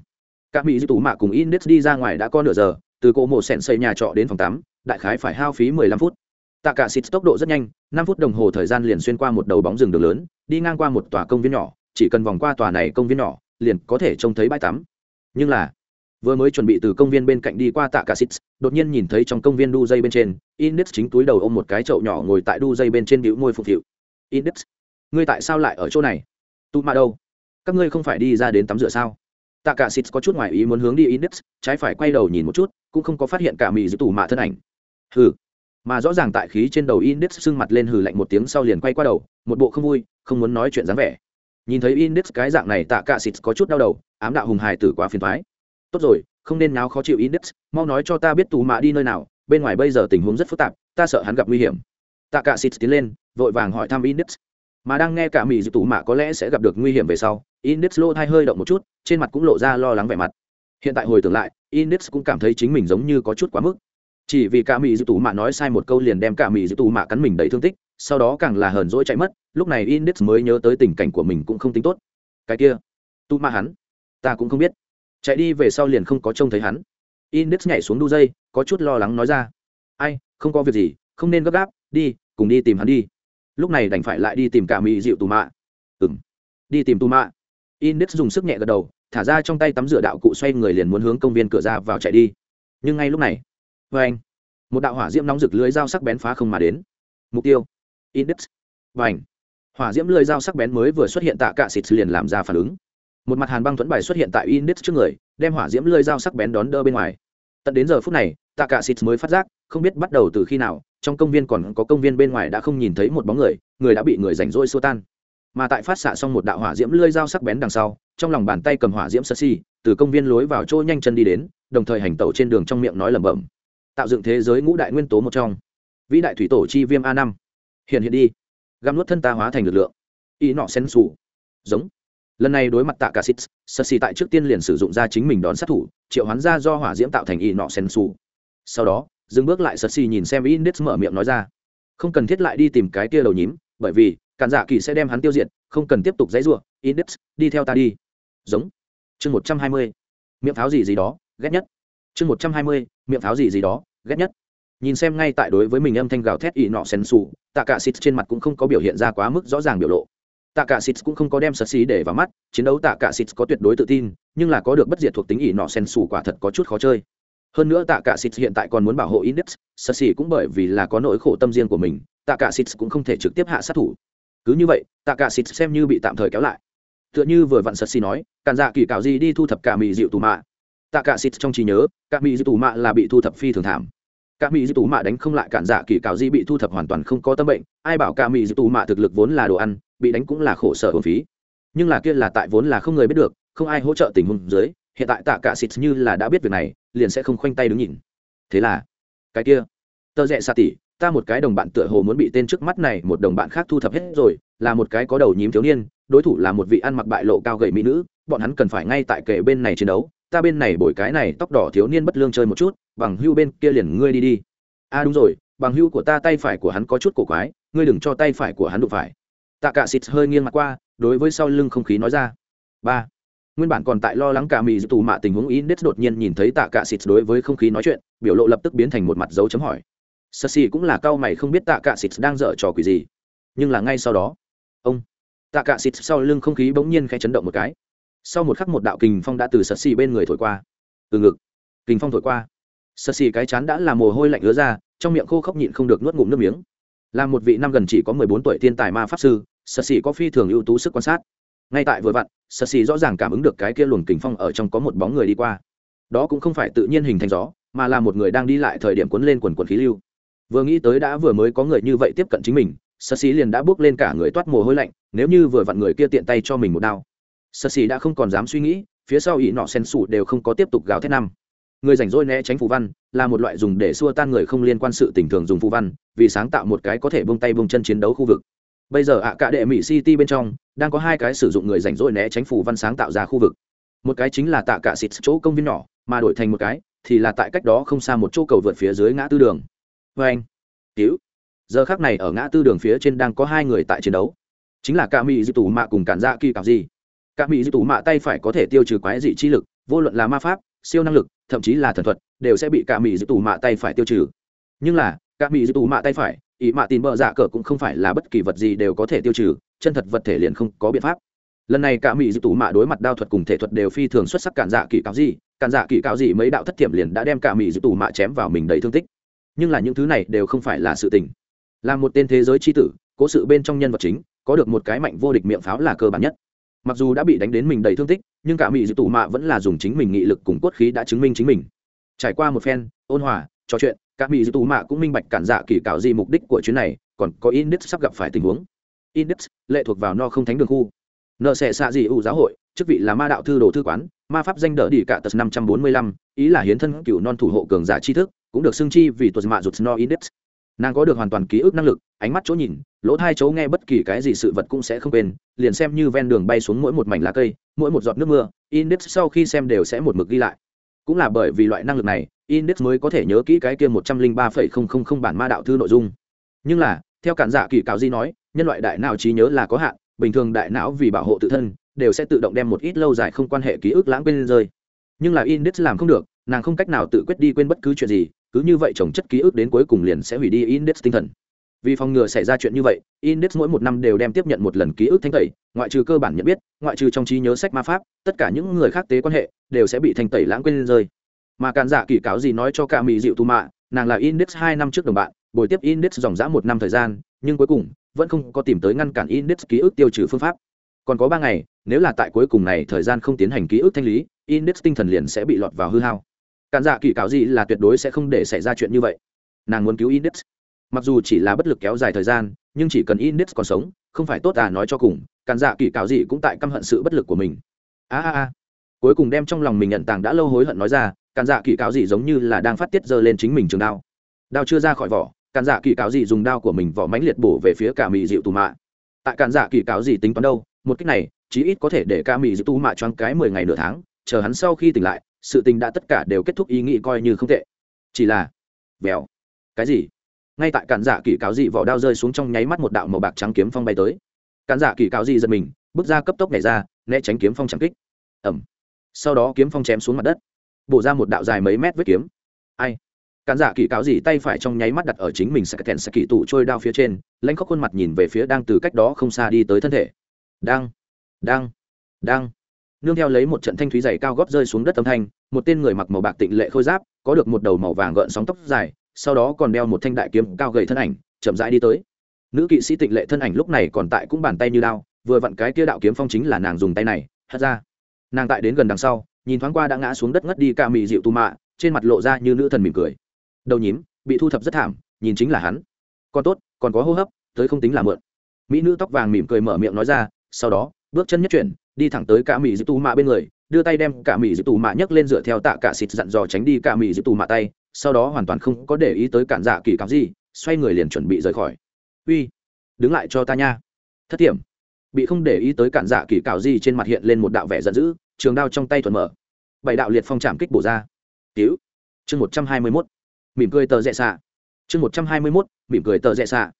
Các mỹ dư tú mạ cùng index đi ra ngoài đã có nửa giờ, từ cỗ mộ sẹn xây nhà trọ đến phòng tắm, đại khái phải hao phí mười lăm phút. Tạ cả xịt tốc độ rất nhanh, năm phút đồng hồ thời gian liền xuyên qua một đầu bóng rừng đường lớn, đi ngang qua một tòa công viên nhỏ, chỉ cần vòng qua tòa này công viên nhỏ, liền có thể trông thấy bãi tắm nhưng là, vừa mới chuẩn bị từ công viên bên cạnh đi qua tạ cả xít, đột nhiên nhìn thấy trong công viên đu dây bên trên, index chính túi đầu ôm một cái chậu nhỏ ngồi tại đu dây bên trên bĩu môi phục hiệu. Index, ngươi tại sao lại ở chỗ này? Tụ mạ đâu? Các ngươi không phải đi ra đến tắm rửa sao? Tạ cả xít có chút ngoài ý muốn hướng đi index, trái phải quay đầu nhìn một chút, cũng không có phát hiện cả mì giữ tủ mạ thân ảnh. Hừ. Mà rõ ràng tại khí trên đầu index sưng mặt lên hừ lạnh một tiếng sau liền quay qua đầu, một bộ không vui, không muốn nói chuyện dáng vẻ. Nhìn thấy index cái dạng này, tạ cả xít có chút đau đầu ám đạo hùng hài tử quá phiền thoái. Tốt rồi, không nên náo khó chịu index, mau nói cho ta biết tù mạ đi nơi nào, bên ngoài bây giờ tình huống rất phức tạp, ta sợ hắn gặp nguy hiểm. Tạ cả xịt tiến lên, vội vàng hỏi thăm index. Mà đang nghe cả mỹ dự tù mạ có lẽ sẽ gặp được nguy hiểm về sau, index lô thai hơi động một chút, trên mặt cũng lộ ra lo lắng vẻ mặt. Hiện tại hồi tưởng lại, index cũng cảm thấy chính mình giống như có chút quá mức. Chỉ vì cả mỹ dự tù mạ nói sai một câu liền đem cả mỹ dự tù mạ cắn mình đầy thương tích, sau đó càng là hờn dỗi chạy mất, lúc này index mới nhớ tới tình cảnh của mình cũng không tính tốt. Cái kia tu mạ hắn ta cũng không biết. Chạy đi về sau liền không có trông thấy hắn. Index nhảy xuống đu dây, có chút lo lắng nói ra. Ai, không có việc gì, không nên gấp gáp, đi, cùng đi tìm hắn đi. Lúc này đành phải lại đi tìm cả mỹ dịu tù mạ. Ừng đi tìm tù mạ. Index dùng sức nhẹ gật đầu, thả ra trong tay tắm rửa đạo cụ xoay người liền muốn hướng công viên cửa ra vào chạy đi. Nhưng ngay lúc này vê anh, một đạo hỏa diễm nóng rực lưới dao sắc bén phá không mà đến. Mục tiêu, index vâng và ảnh hỏa diễm lưới dao sắc bén mới vừa xuất hiện tạ cạ xịt liền làm ra phản ứng một mặt hàn băng thuẫn bài xuất hiện tại index trước người, đem hỏa diễm lơi dao sắc bén đón đỡ bên ngoài. Tận đến giờ phút này tạ cả xịt mới phát giác, không biết bắt đầu từ khi nào, trong công viên còn có công viên bên ngoài đã không nhìn thấy một bóng người người đã bị người rảnh rỗi xua tan. Mà tại phát xạ xong một đạo hỏa diễm lơi dao sắc bén đằng sau, trong lòng bàn tay cầm hỏa diễm sơ si từ công viên lối vào chỗ nhanh chân đi đến, đồng thời hành tẩu trên đường trong miệng nói lẩm bẩm. Tạo dựng thế giới ngũ đại nguyên tố một trong. Vĩ đại thủy tổ chi viêm a năm. Hiện hiện đi. Găm nuốt thân ta hóa thành lực lượng. Y nọ sen sù giống lần này đối mặt tạ cả xít sơ xì tại trước tiên liền sử dụng ra chính mình đón sát thủ, triệu hoán ra do hỏa diễm tạo thành y nọ sen su. Sau đó, dừng bước lại sơ xì nhìn xem index mở miệng nói ra. Không cần thiết lại đi tìm cái kia đầu nhím, bởi vì, cản dạ kỳ sẽ đem hắn tiêu diệt, không cần tiếp tục dãy ruộng index, đi theo ta đi. Giống. Chương một trăm hai mươi. Miệng pháo gì gì đó, ghét nhất. Chương một trăm hai mươi, miệng pháo gì gì đó, ghét nhất. Nhìn xem ngay tại đối với mình âm thanh gào thét y nọ sen su, tạ cả Sít trên mặt cũng không có biểu hiện ra quá mức rõ ràng biểu lộ tạ cả xịt cũng không có đem sật xì để vào mắt, chiến đấu tạ cả xịt có tuyệt đối tự tin, nhưng là có được bất diệt thuộc tính ỷ nọ sen xù quả thật có chút khó chơi. Hơn nữa tạ cả xịt hiện tại còn muốn bảo hộ index, sật xì cũng bởi vì là có nỗi khổ tâm riêng của mình, tạ cả xịt cũng không thể trực tiếp hạ sát thủ. Cứ như vậy, tạ cả xịt xem như bị tạm thời kéo lại. Tựa như vừa vặn sật xì nói càn dạ kỳ Cạo gì đi thu thập cả mì dịu tù mạ. Tạ cả xịt trong trí nhớ, cả mì dịu tù mạ là bị thu thập phi thường thảm. Cả mỹ dư tù mạ đánh không lại cản dạ kỳ Cạo di bị thu thập hoàn toàn không có tâm bệnh, ai bảo cả mỹ dư tù mạ thực lực vốn là đồ ăn bị đánh cũng là khổ sở hồn phí. Nhưng là kia là tại vốn là không người biết được, không ai hỗ trợ tình huống dưới, hiện tại tạ cả xịt như là đã biết việc này, liền sẽ không khoanh tay đứng nhìn. Thế là, cái kia tơ rẽ xa tỉ, ta một cái đồng bạn tựa hồ muốn bị tên trước mắt này một đồng bạn khác thu thập hết rồi, là một cái có đầu nhím thiếu niên, đối thủ là một vị ăn mặc bại lộ cao gầy mỹ nữ, bọn hắn cần phải ngay tại kệ bên này chiến đấu, ta bên này bồi cái này tóc đỏ thiếu niên bất lương chơi một chút, bằng hưu bên kia liền ngươi đi đi. A à đúng rồi, bằng hưu của ta tay phải của hắn có chút cổ quái, ngươi đừng cho tay phải của hắn đụng phải tạ cả xịt hơi nghiêng mặt qua, đối với sau lưng không khí nói ra. Ba. Nguyên bản còn tại lo lắng cả mì tù mạ tình huống ý nết đột nhiên nhìn thấy tạ cả xịt đối với không khí nói chuyện, biểu lộ lập tức biến thành một mặt dấu chấm hỏi. Sơ xì cũng là cao mày không biết tạ cả xịt đang dở trò quỷ gì. Nhưng là ngay sau đó, ông tạ cả xịt sau lưng không khí bỗng nhiên khẽ chấn động một cái. Sau một khắc một đạo kình phong đã từ sơ xì bên người thổi qua. Từ ngực, kình phong thổi qua. Sơ xì cái chán đã là mồ hôi lạnh ứa ra, trong miệng khô khốc nhịn không được nuốt ngụm nước miếng là một vị năm gần chỉ có mười bốn tuổi thiên tài ma pháp sư, sở sĩ có phi thường ưu tú sức quan sát. Ngay tại vừa vặn, sở sĩ rõ ràng cảm ứng được cái kia luồng kình phong ở trong có một bóng người đi qua. Đó cũng không phải tự nhiên hình thành gió, mà là một người đang đi lại thời điểm cuốn lên quần quần khí lưu. Vừa nghĩ tới đã vừa mới có người như vậy tiếp cận chính mình, sở sĩ liền đã bước lên cả người toát mồ hôi lạnh, nếu như vừa vặn người kia tiện tay cho mình một đao. Sở sĩ đã không còn dám suy nghĩ, phía sau ý nọ sen sủ đều không có tiếp tục gào thét năm người rảnh rỗi né tránh phù văn là một loại dùng để xua tan người không liên quan sự tình thường dùng phù văn, vì sáng tạo một cái có thể bông tay bông chân chiến đấu khu vực. Bây giờ ạ, cả đệ mỹ city bên trong, đang có hai cái sử dụng người rảnh rỗi né tránh phù văn sáng tạo ra khu vực. Một cái chính là tạ cả xịt chỗ công viên nhỏ, mà đổi thành một cái thì là tại cách đó không xa một chỗ cầu vượt phía dưới ngã tư đường. Vê anh, cứu. Giờ khác này ở ngã tư đường phía trên đang có hai người tại chiến đấu. Chính là cả mỹ di tù mạ cùng cản dạ kỳ cặp gì cả mỹ di tù mạ tay phải có thể tiêu trừ quái dị chi lực, vô luận là ma pháp siêu năng lực, thậm chí là thần thuật, đều sẽ bị cả mỹ dư tù mạ tay phải tiêu trừ. Nhưng là cả mỹ dư tù mạ tay phải ý mạ tin bợ dạ cờ cũng không phải là bất kỳ vật gì đều có thể tiêu trừ, chân thật vật thể liền không có biện pháp. Lần này cả mỹ dư tù mạ đối mặt đao thuật cùng thể thuật đều phi thường xuất sắc cản dạ kỳ cáo gì, cản dạ kỳ cáo gì mấy đạo thất thiểm liền đã đem cả mỹ dư tù mạ chém vào mình đầy thương tích. Nhưng là những thứ này đều không phải là sự tình. Là một tên thế giới tri tử, cố sự bên trong nhân vật chính, có được một cái mạnh vô địch miệng pháo là cơ bản nhất mặc dù đã bị đánh đến mình đầy thương tích, nhưng cả mỹ dư tù mạ vẫn là dùng chính mình nghị lực cùng cốt khí đã chứng minh chính mình. Trải qua một phen, ôn hòa, trò chuyện, cả mỹ dư tù mạ cũng minh bạch cản dạ kỳ cạo gì mục đích của chuyến này, còn có index sắp gặp phải tình huống. Index lệ thuộc vào no không thánh đường khu. Nợ sẽ xạ dị ủ giáo hội, chức vị là ma đạo thư đồ thư quán, ma pháp danh đỡ đi cả tật năm trăm bốn mươi lăm, ý là hiến thân cựu non thủ hộ cường giả tri thức, cũng được xưng chi vì tuột mạ rụt no index nàng có được hoàn toàn ký ức năng lực ánh mắt chỗ nhìn, lỗ thai chỗ nghe bất kỳ cái gì sự vật cũng sẽ không quên, liền xem như ven đường bay xuống mỗi một mảnh lá cây, mỗi một giọt nước mưa, index sau khi xem đều sẽ một mực ghi lại. Cũng là bởi vì loại năng lực này, index mới có thể nhớ kỹ cái kia một trăm linh ba phẩy không không không bản ma đạo thư nội dung. Nhưng là, theo cản giả kỳ cáo di nói, nhân loại đại não trí nhớ là có hạn, bình thường đại não vì bảo hộ tự thân, đều sẽ tự động đem một ít lâu dài không quan hệ ký ức lãng quên rơi. Nhưng là index làm không được, nàng không cách nào tự quyết đi quên bất cứ chuyện gì, cứ như vậy trồng chất ký ức đến cuối cùng liền sẽ hủy đi index tinh thần vì phòng ngừa xảy ra chuyện như vậy, index mỗi một năm đều đem tiếp nhận một lần ký ức thanh tẩy, ngoại trừ cơ bản nhận biết, ngoại trừ trong trí nhớ sách ma pháp, tất cả những người khác tế quan hệ đều sẽ bị thanh tẩy lãng quên rơi. Mà càn giả dạ kỳ cáo gì nói cho cả mỹ dịu tu mạ, nàng là index hai năm trước đồng bạn bồi tiếp index dòng dã một năm thời gian, nhưng cuối cùng vẫn không có tìm tới ngăn cản index ký ức tiêu trừ phương pháp. Còn có ba ngày, nếu là tại cuối cùng này thời gian không tiến hành ký ức thanh lý, index tinh thần liền sẽ bị lọt vào hư hao. Cản giả kỳ cáo gì là tuyệt đối sẽ không để xảy ra chuyện như vậy. Nàng muốn cứu index mặc dù chỉ là bất lực kéo dài thời gian, nhưng chỉ cần index còn sống, không phải tốt à nói cho cùng, cản dạ kỳ cáo gì cũng tại căm hận sự bất lực của mình. A a a. Cuối cùng đem trong lòng mình nhận tàng đã lâu hối hận nói ra, cản dạ kỳ cáo gì giống như là đang phát tiết giơ lên chính mình trường đao. Đao chưa ra khỏi vỏ, cản dạ kỳ cáo gì dùng đao của mình vỏ mánh liệt bổ về phía cả Mị dịu tù mạ. Tại cản dạ kỳ cáo gì tính toán đâu, một cách này, chí ít có thể để ca Mị dịu tù mạ choáng cái mười ngày nửa tháng, chờ hắn sau khi tỉnh lại, sự tình đã tất cả đều kết thúc ý nghĩ coi như không tệ. Chỉ là, vèo. Cái gì? Ngay tại cản giả kỳ cáo dị vỏ đao rơi xuống trong nháy mắt một đạo màu bạc trắng kiếm phong bay tới. Cản giả kỳ cáo dị giật mình, bước ra cấp tốc nhảy ra, né tránh kiếm phong trắng kích. Ẩm sau đó kiếm phong chém xuống mặt đất, bổ ra một đạo dài mấy mét vết kiếm. Ai? Cản giả kỳ cáo dị tay phải trong nháy mắt đặt ở chính mình sẽ kèn sẽ kỳ tụ trôi đao phía trên lãnh khóc khuôn mặt nhìn về phía đang từ cách đó không xa đi tới thân thể. Đang đang đang. Nương theo lấy một trận thanh thúy dày cao góp rơi xuống đất âm thanh, một tên người mặc màu bạc tịnh lệ khôi giáp, có được một đầu màu vàng gợn sóng tóc dài sau đó còn đeo một thanh đại kiếm cao gầy thân ảnh, chậm rãi đi tới. Nữ kỵ sĩ tịnh lệ thân ảnh lúc này còn tại cũng bàn tay như đao, vừa vặn cái kia đạo kiếm phong chính là nàng dùng tay này, hất ra. Nàng tại đến gần đằng sau, nhìn thoáng qua đã ngã xuống đất ngất đi ca mị dịu tu mạ, trên mặt lộ ra như nữ thần mỉm cười. Đầu nhím, bị thu thập rất thảm, nhìn chính là hắn. Còn tốt, còn có hô hấp, tới không tính là mượn. Mỹ nữ tóc vàng mỉm cười mở miệng nói ra, sau đó, bước chân nhất chuyển, đi thẳng tới cả mỹ dịu tu mạ bên người đưa tay đem cả mỹ dư tù mạ nhấc lên dựa theo tạ cả xịt dặn dò tránh đi cả mỹ dư tù mạ tay, sau đó hoàn toàn không có để ý tới cản dạ kỳ cáo gì, xoay người liền chuẩn bị rời khỏi. Uy, đứng lại cho ta nha. Thất hiểm bị không để ý tới cản dạ kỳ cảo gì trên mặt hiện lên một đạo vẻ giận dữ, trường đao trong tay thuận mở. Bảy đạo liệt phong chạm kích bổ ra. Cứu. Chương một trăm hai mươi mốt. Mỉm cười tờ rẽ xạ. Chương một trăm hai mươi mốt, mỉm cười tờ rẽ xạ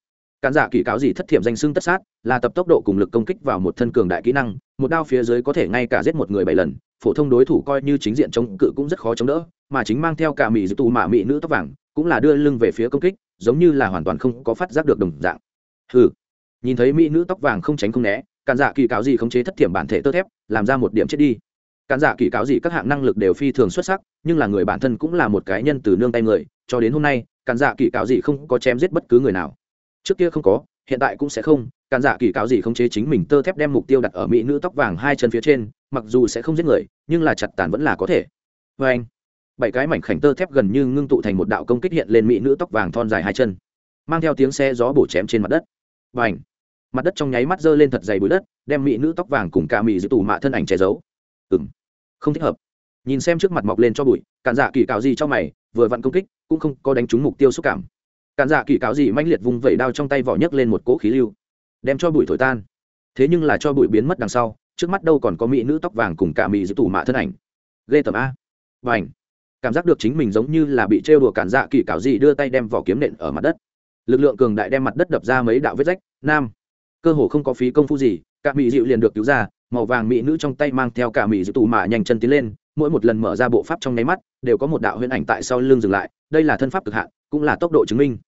cản giả kỳ cáo gì thất thiểm danh xưng tất sát, là tập tốc độ cùng lực công kích vào một thân cường đại kỹ năng, một đao phía dưới có thể ngay cả giết một người bảy lần, phổ thông đối thủ coi như chính diện chống cự cũng rất khó chống đỡ, mà chính mang theo cả mỹ dự tù mạ mỹ nữ tóc vàng, cũng là đưa lưng về phía công kích, giống như là hoàn toàn không có phát giác được đồng dạng. Hừ. Nhìn thấy mỹ nữ tóc vàng không tránh không né, cản giả kỳ cáo gì khống chế thất thiểm bản thể tơ thép, làm ra một điểm chết đi. Cản giả kỳ cáo gì các hạng năng lực đều phi thường xuất sắc, nhưng là người bản thân cũng là một cái nhân từ nương tay người, cho đến hôm nay, cản giả kỳ cáo gì không có chém giết bất cứ người nào trước kia không có, hiện tại cũng sẽ không. Càn giả kỳ cáo gì không chế chính mình tơ thép đem mục tiêu đặt ở mỹ nữ tóc vàng hai chân phía trên, mặc dù sẽ không giết người, nhưng là chặt tàn vẫn là có thể. Vê anh, bảy cái mảnh khảnh tơ thép gần như ngưng tụ thành một đạo công kích hiện lên mỹ nữ tóc vàng thon dài hai chân, mang theo tiếng xe gió bổ chém trên mặt đất. Và ảnh mặt đất trong nháy mắt giơ lên thật dày bụi đất, đem mỹ nữ tóc vàng cùng cả mỹ giữ tù mạ thân ảnh che giấu. Ừng không thích hợp. Nhìn xem trước mặt mọc lên cho bụi, cản dạ kỳ cáo gì cho mày, vừa vặn công kích, cũng không có đánh trúng mục tiêu xúc cảm cản dạ kỳ cáo gì manh liệt vùng vẩy đao trong tay vỏ nhấc lên một cỗ khí lưu, đem cho bụi thổi tan. Thế nhưng là cho bụi biến mất đằng sau, trước mắt đâu còn có mỹ nữ tóc vàng cùng cả mỹ giữ tủ mạ thân ảnh. Ghê tầm a. Và ảnh cảm giác được chính mình giống như là bị trêu đùa cản dạ kỳ cáo gì đưa tay đem vỏ kiếm nện ở mặt đất. Lực lượng cường đại đem mặt đất đập ra mấy đạo vết rách, nam. Cơ hồ không có phí công phu gì, cả mỹ dịu liền được cứu ra, màu vàng mỹ nữ trong tay mang theo cả mỹ dịu tù mạ nhanh chân tiến lên, mỗi một lần mở ra bộ pháp trong nháy mắt, đều có một đạo huyễn ảnh tại sau lưng dừng lại, đây là thân pháp cực hạn, cũng là tốc độ chứng minh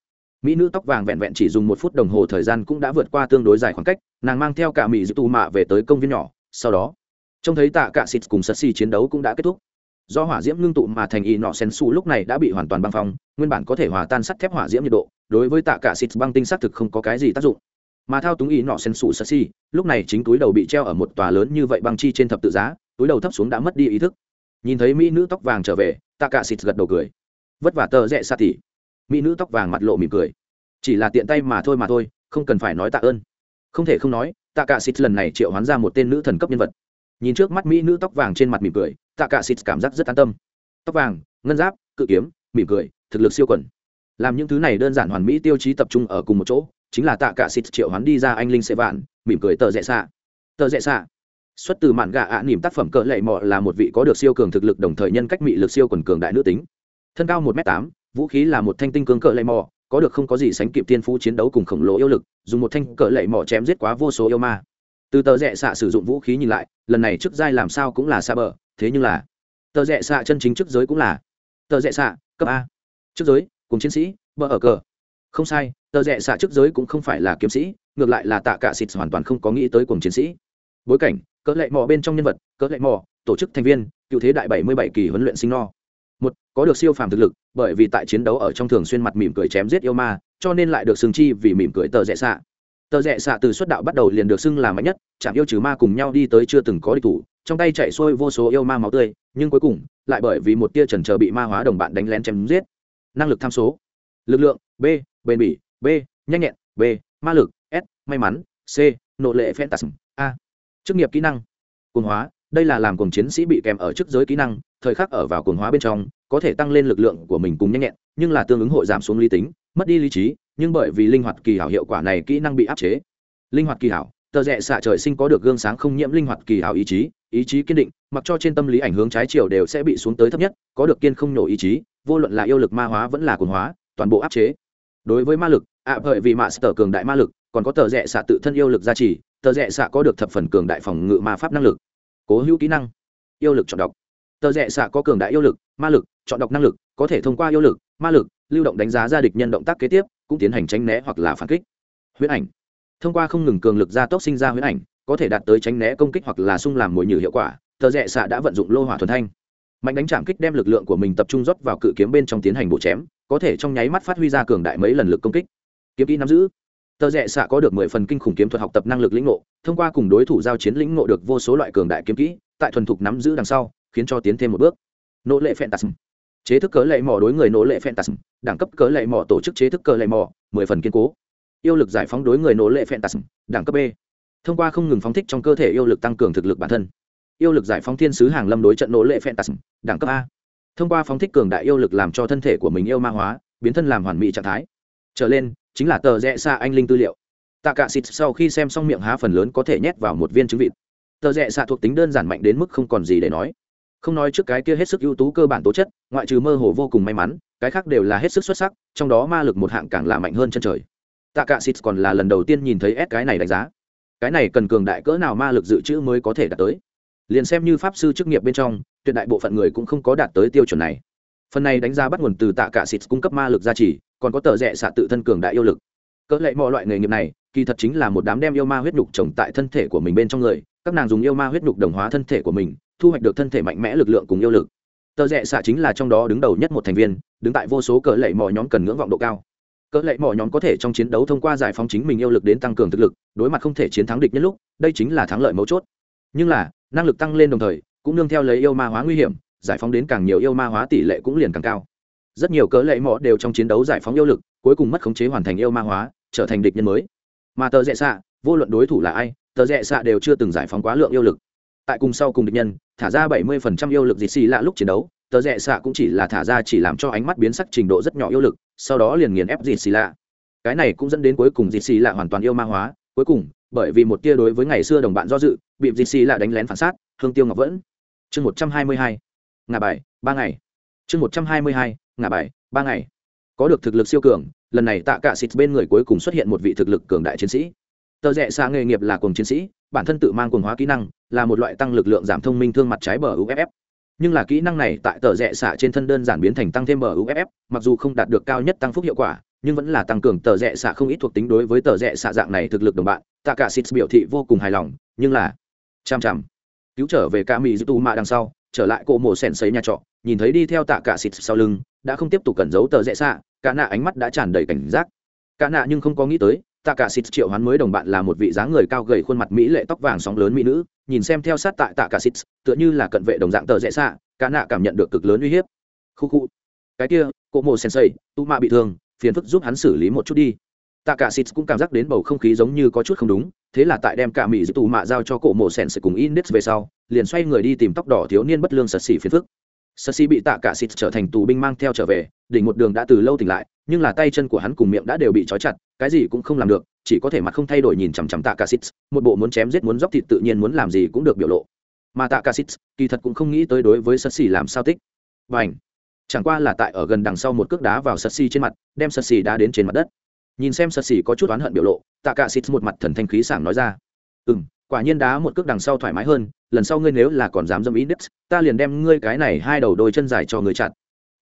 mỹ nữ tóc vàng vẹn vẹn chỉ dùng một phút đồng hồ thời gian cũng đã vượt qua tương đối dài khoảng cách, nàng mang theo cả mỹ dư tù mạ về tới công viên nhỏ, sau đó, trông thấy tạ cả xịt cùng sật xì chiến đấu cũng đã kết thúc. Do hỏa diễm ngưng tụ mà thành y nọ sen su lúc này đã bị hoàn toàn băng phong, nguyên bản có thể hòa tan sắt thép hỏa diễm nhiệt độ, đối với tạ cả xịt băng tinh xác thực không có cái gì tác dụng. Mà thao túng y nọ sen su sật xì lúc này chính túi đầu bị treo ở một tòa lớn như vậy băng chi trên thập tự giá, túi đầu thấp xuống đã mất đi ý thức. Nhìn thấy mỹ nữ tóc vàng trở về, tạ cả xịt gật đầu cười. Vất vả tờ rẽ xa tỉ mỹ nữ tóc vàng mặt lộ mỉm cười. Chỉ là tiện tay mà thôi mà thôi không cần phải nói tạ ơn. Không thể không nói tạ cả xịt lần này triệu hoán ra một tên nữ thần cấp nhân vật. Nhìn trước mắt mỹ nữ tóc vàng trên mặt mỉm cười tạ cả xịt cảm giác rất an tâm. Tóc vàng ngân giáp cự kiếm mỉm cười thực lực siêu quẩn làm những thứ này đơn giản hoàn mỹ tiêu chí tập trung ở cùng một chỗ chính là tạ cả xịt triệu hoán đi ra anh linh sẽ vạn mỉm cười tờ rẽ xạ. Tờ rẽ xạ. Xuất từ mạn gà ạ à, nỉm tác phẩm cỡ lệ mọ là một vị có được siêu cường thực lực đồng thời nhân cách mị lực siêu quần cường đại nữ tính. Thân cao một m tám vũ khí là một thanh tinh cương cỡ lệ mò, có được không có gì sánh kịp tiên phú chiến đấu cùng khổng lồ yêu lực, dùng một thanh cỡ lệ mò chém giết quá vô số yêu ma. Từ tờ rẽ xạ sử dụng vũ khí nhìn lại, lần này trước giai làm sao cũng là xa bờ, thế nhưng là, tờ rẽ xạ chân chính trước giới cũng là, tờ rẽ xạ, cấp a. Trước giới, cùng chiến sĩ, bờ ở cờ. Không sai, tờ rẽ xạ trước giới cũng không phải là kiếm sĩ, ngược lại là tạ cả xịt hoàn toàn không có nghĩ tới cùng chiến sĩ. Bối cảnh, cỡ lệ mò bên trong nhân vật, cỡ lệ mò, tổ chức thành viên, cựu thế đại bảy mươi bảy kỳ huấn luyện sinh no một, có được siêu phàm thực lực, bởi vì tại chiến đấu ở trong thường xuyên mặt mỉm cười chém giết yêu ma, cho nên lại được xưng chi vì mỉm cười tờ rẽ xạ. Tờ rẽ xạ từ xuất đạo bắt đầu liền được xưng là mạnh nhất, chạm yêu trừ ma cùng nhau đi tới chưa từng có địch thủ, trong tay chạy xuôi vô số yêu ma máu tươi, nhưng cuối cùng, lại bởi vì một tia trần trờ bị ma hóa đồng bạn đánh lén chém giết. Năng lực tham số. Lực lượng, b, bền bỉ, b, nhanh nhẹn, b, ma lực, s, may mắn, c, nộ lệ phantasm a. Chức nghiệp kỹ năng. Cuồng hóa. Đây là làm cùng chiến sĩ bị kèm ở chức giới kỹ năng thời khắc ở vào cuồng hóa bên trong có thể tăng lên lực lượng của mình cùng nhanh nhẹn nhưng là tương ứng hội giảm xuống lý tính mất đi lý trí nhưng bởi vì linh hoạt kỳ hảo hiệu quả này kỹ năng bị áp chế. Linh hoạt kỳ hảo tờ rẽ xạ trời sinh có được gương sáng không nhiễm linh hoạt kỳ hảo ý chí ý chí kiên định mặc cho trên tâm lý ảnh hướng trái chiều đều sẽ bị xuống tới thấp nhất có được kiên không nổ ý chí vô luận là yêu lực ma hóa vẫn là cuồng hóa toàn bộ áp chế. Đối với ma lực ạ à, bởi vì mạ sở cường đại ma lực còn có tờ rẽ xạ tự thân yêu lực gia trì tờ rẽ xạ có được thập phần cường đại phòng ngự ma pháp năng lực. Cố hữu kỹ năng. Yêu lực chọn đọc tờ rẽ xạ có cường đại yêu lực, ma lực, chọn đọc năng lực, có thể thông qua yêu lực, ma lực, lưu động đánh giá ra địch nhân động tác kế tiếp, cũng tiến hành tránh né hoặc là phản kích. Huyễn ảnh. Thông qua không ngừng cường lực gia tốc sinh ra huyễn ảnh, có thể đạt tới tránh né công kích hoặc là sung làm mồi nhử hiệu quả, tờ rẽ xạ đã vận dụng lô hỏa thuần thanh. Mạnh đánh chạm kích đem lực lượng của mình tập trung rót vào cự kiếm bên trong tiến hành bộ chém, có thể trong nháy mắt phát huy ra cường đại mấy lần lực công kích. Kiếm kỹ nắm giữ. Tờ rẽ xạ có được mười phần kinh khủng kiếm thuật học tập năng lực lĩnh ngộ, thông qua cùng đối thủ giao chiến lĩnh ngộ được vô số loại cường đại kiếm kỹ, tại thuần thục nắm giữ đằng sau khiến cho tiến thêm một bước. Nỗ lệ phantasm chế thức cớ lệ mỏ đối người nỗ lệ phantasm đẳng cấp cớ lệ mỏ tổ chức chế thức cớ lệ mỏ, mười phần kiên cố. Yêu lực giải phóng đối người nỗ lệ phantasm đẳng cấp b. Thông qua không ngừng phóng thích trong cơ thể yêu lực tăng cường thực lực bản thân. Yêu lực giải phóng thiên sứ hàng lâm đối trận nỗ lệ phantasm đẳng cấp a. Thông qua phóng thích cường đại yêu lực làm cho thân thể của mình yêu ma hóa, biến thân làm hoàn mỹ trạng thái. Trở lên, chính là tờ rẽ xa anh linh tư liệu. Tạ cạ xịt sau khi xem xong miệng há phần lớn có thể nhét vào một viên trứng vịt. Tờ rẽ xạ thuộc tính đơn giản mạnh đến mức không còn gì để nói không nói trước cái kia hết sức ưu tú cơ bản tố chất, ngoại trừ mơ hồ vô cùng may mắn, cái khác đều là hết sức xuất sắc, trong đó ma lực một hạng càng là mạnh hơn chân trời. Tạ cả xịt còn là lần đầu tiên nhìn thấy s cái này đánh giá. Cái này cần cường đại cỡ nào ma lực dự trữ mới có thể đạt tới? Liền xem như pháp sư chức nghiệp bên trong, tuyệt đại bộ phận người cũng không có đạt tới tiêu chuẩn này. Phần này đánh giá bắt nguồn từ tạ cả xịt cung cấp ma lực gia trì, còn có tờ rẽ xạ tự thân cường đại yêu lực. Cỡ lệ mọi loại nghề nghiệp này, kỳ thật chính là một đám đem yêu ma huyết nhục trồng tại thân thể của mình bên trong người, các nàng dùng yêu ma huyết nhục đồng hóa thân thể của mình thu hoạch được thân thể mạnh mẽ lực lượng cùng yêu lực. Tờ rẽ xạ chính là trong đó đứng đầu nhất một thành viên, đứng tại vô số cỡ lệ mọi nhóm cần ngưỡng vọng độ cao. Cỡ lệ mọi nhóm có thể trong chiến đấu thông qua giải phóng chính mình yêu lực đến tăng cường thực lực, đối mặt không thể chiến thắng địch nhất lúc, đây chính là thắng lợi mấu chốt. Nhưng là, năng lực tăng lên đồng thời, cũng nương theo lấy yêu ma hóa nguy hiểm, giải phóng đến càng nhiều yêu ma hóa tỷ lệ cũng liền càng cao. Rất nhiều cỡ lệ mọi đều trong chiến đấu giải phóng yêu lực, cuối cùng mất khống chế hoàn thành yêu ma hóa, trở thành địch nhân mới. Mà tờ rẽ xạ, vô luận đối thủ là ai, tờ rẽ xạ đều chưa từng giải phóng quá lượng yêu lực tại cùng sau cùng địch nhân, thả ra bảy mươi phần trăm yêu lực dịt xì lạ lúc chiến đấu, tờ rẽ xạ cũng chỉ là thả ra chỉ làm cho ánh mắt biến sắc trình độ rất nhỏ yêu lực, sau đó liền nghiền ép dịt xì lạ. Cái này cũng dẫn đến cuối cùng dịt xì lạ hoàn toàn yêu ma hóa. Cuối cùng, bởi vì một tia đối với ngày xưa đồng bạn do dự, bị dịt xì lạ đánh lén phản sát hương tiêu ngọc vẫn. Chương một trăm hai mươi hai ngà bài, ba ngày. Chương một trăm hai mươi hai ngà bài, ba ngày. Có được thực lực siêu cường, lần này tạ cả xịt bên người cuối cùng xuất hiện một vị thực lực cường đại chiến sĩ. Tờ rẽ xa nghề nghiệp là cùng chiến sĩ bản thân tự mang quần hóa kỹ năng, là một loại tăng lực lượng giảm thông minh thương mặt trái bờ uff nhưng là kỹ năng này tại tờ rẽ xạ trên thân đơn giản biến thành tăng thêm bờ uff mặc dù không đạt được cao nhất tăng phúc hiệu quả, nhưng vẫn là tăng cường tờ rẽ xạ không ít thuộc tính đối với tờ rẽ xạ dạng này thực lực đồng bạn. Tạ cả xịt biểu thị vô cùng hài lòng, nhưng là, chăm chăm. Cứu trở về ca mỹ dư tu mạ đằng sau, trở lại cỗ mổ sèn xấy nhà trọ, nhìn thấy đi theo tạ cả xịt sau lưng, đã không tiếp tục cẩn giấu tờ rẽ xạ cả nạ ánh mắt đã tràn đầy cảnh giác. Cả nạ nhưng không có nghĩ tới tạ cả xịt triệu hoán mới đồng bạn là một vị dáng người cao gầy khuôn mặt mỹ lệ tóc vàng sóng lớn mỹ nữ, nhìn xem theo sát tại tạ cả xịt tựa như là cận vệ đồng dạng tờ rẽ xạ, cả nạ cảm nhận được cực lớn uy hiếp. Khu khu. Cái kia cổ mộ Sen xấy tu mạ bị thương, phiền phức giúp hắn xử lý một chút đi. Tạ cả xịt cũng cảm giác đến bầu không khí giống như có chút không đúng, thế là tại đem cả mỹ giữ tù mạ giao cho cổ mộ Sen sẽ cùng index về sau, liền xoay người đi tìm tóc đỏ thiếu niên bất lương sật xỉ phiền phức sơ si bị tạ cả xịt trở thành tù binh mang theo trở về, đỉnh một đường đã từ lâu tỉnh lại, nhưng là tay chân của hắn cùng miệng đã đều bị trói chặt, cái gì cũng không làm được, chỉ có thể mặt không thay đổi nhìn chằm chằm tạ cả xịt một bộ muốn chém giết muốn dốc thịt tự nhiên muốn làm gì cũng được biểu lộ. Mà tạ cả xịt kỳ thật cũng không nghĩ tới đối với sơ si làm sao tích. Và chẳng qua là tại ở gần đằng sau một cước đá vào sơ si trên mặt, đem sơ si đá đến trên mặt đất. Nhìn xem sơ si có chút oán hận biểu lộ, tạ cả xịt một mặt thần thanh khí sảng nói ra. Ừ quả nhiên đá một cước đằng sau thoải mái hơn, lần sau ngươi nếu là còn dám dâm ý đất ta liền đem ngươi cái này hai đầu đôi chân dài cho ngươi chặt.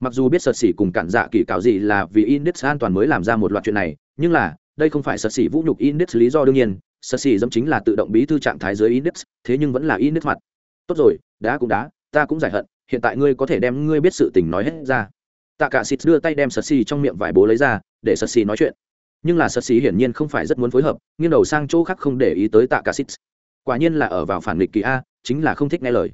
Mặc dù biết sật xỉ cùng cản dạ kỳ cạo gì là vì index an toàn mới làm ra một loạt chuyện này, nhưng là, đây không phải sật xỉ vũ nhục index lý do đương nhiên, sật xỉ dâm chính là tự động bí thư trạng thái dưới index, thế nhưng vẫn là index mặt. Tốt rồi, đá cũng đá, ta cũng giải hận, hiện tại ngươi có thể đem ngươi biết sự tình nói hết ra. Tạ cả xịt đưa tay đem sật xỉ trong miệng vải bố lấy ra, để sật xỉ nói chuyện. Nhưng là sật xỉ hiển nhiên không phải rất muốn phối hợp, nghiêng đầu sang chỗ khác không để ý tới tạ cả xịt quả nhiên là ở vào phản nghịch kỳ a, chính là không thích nghe lời.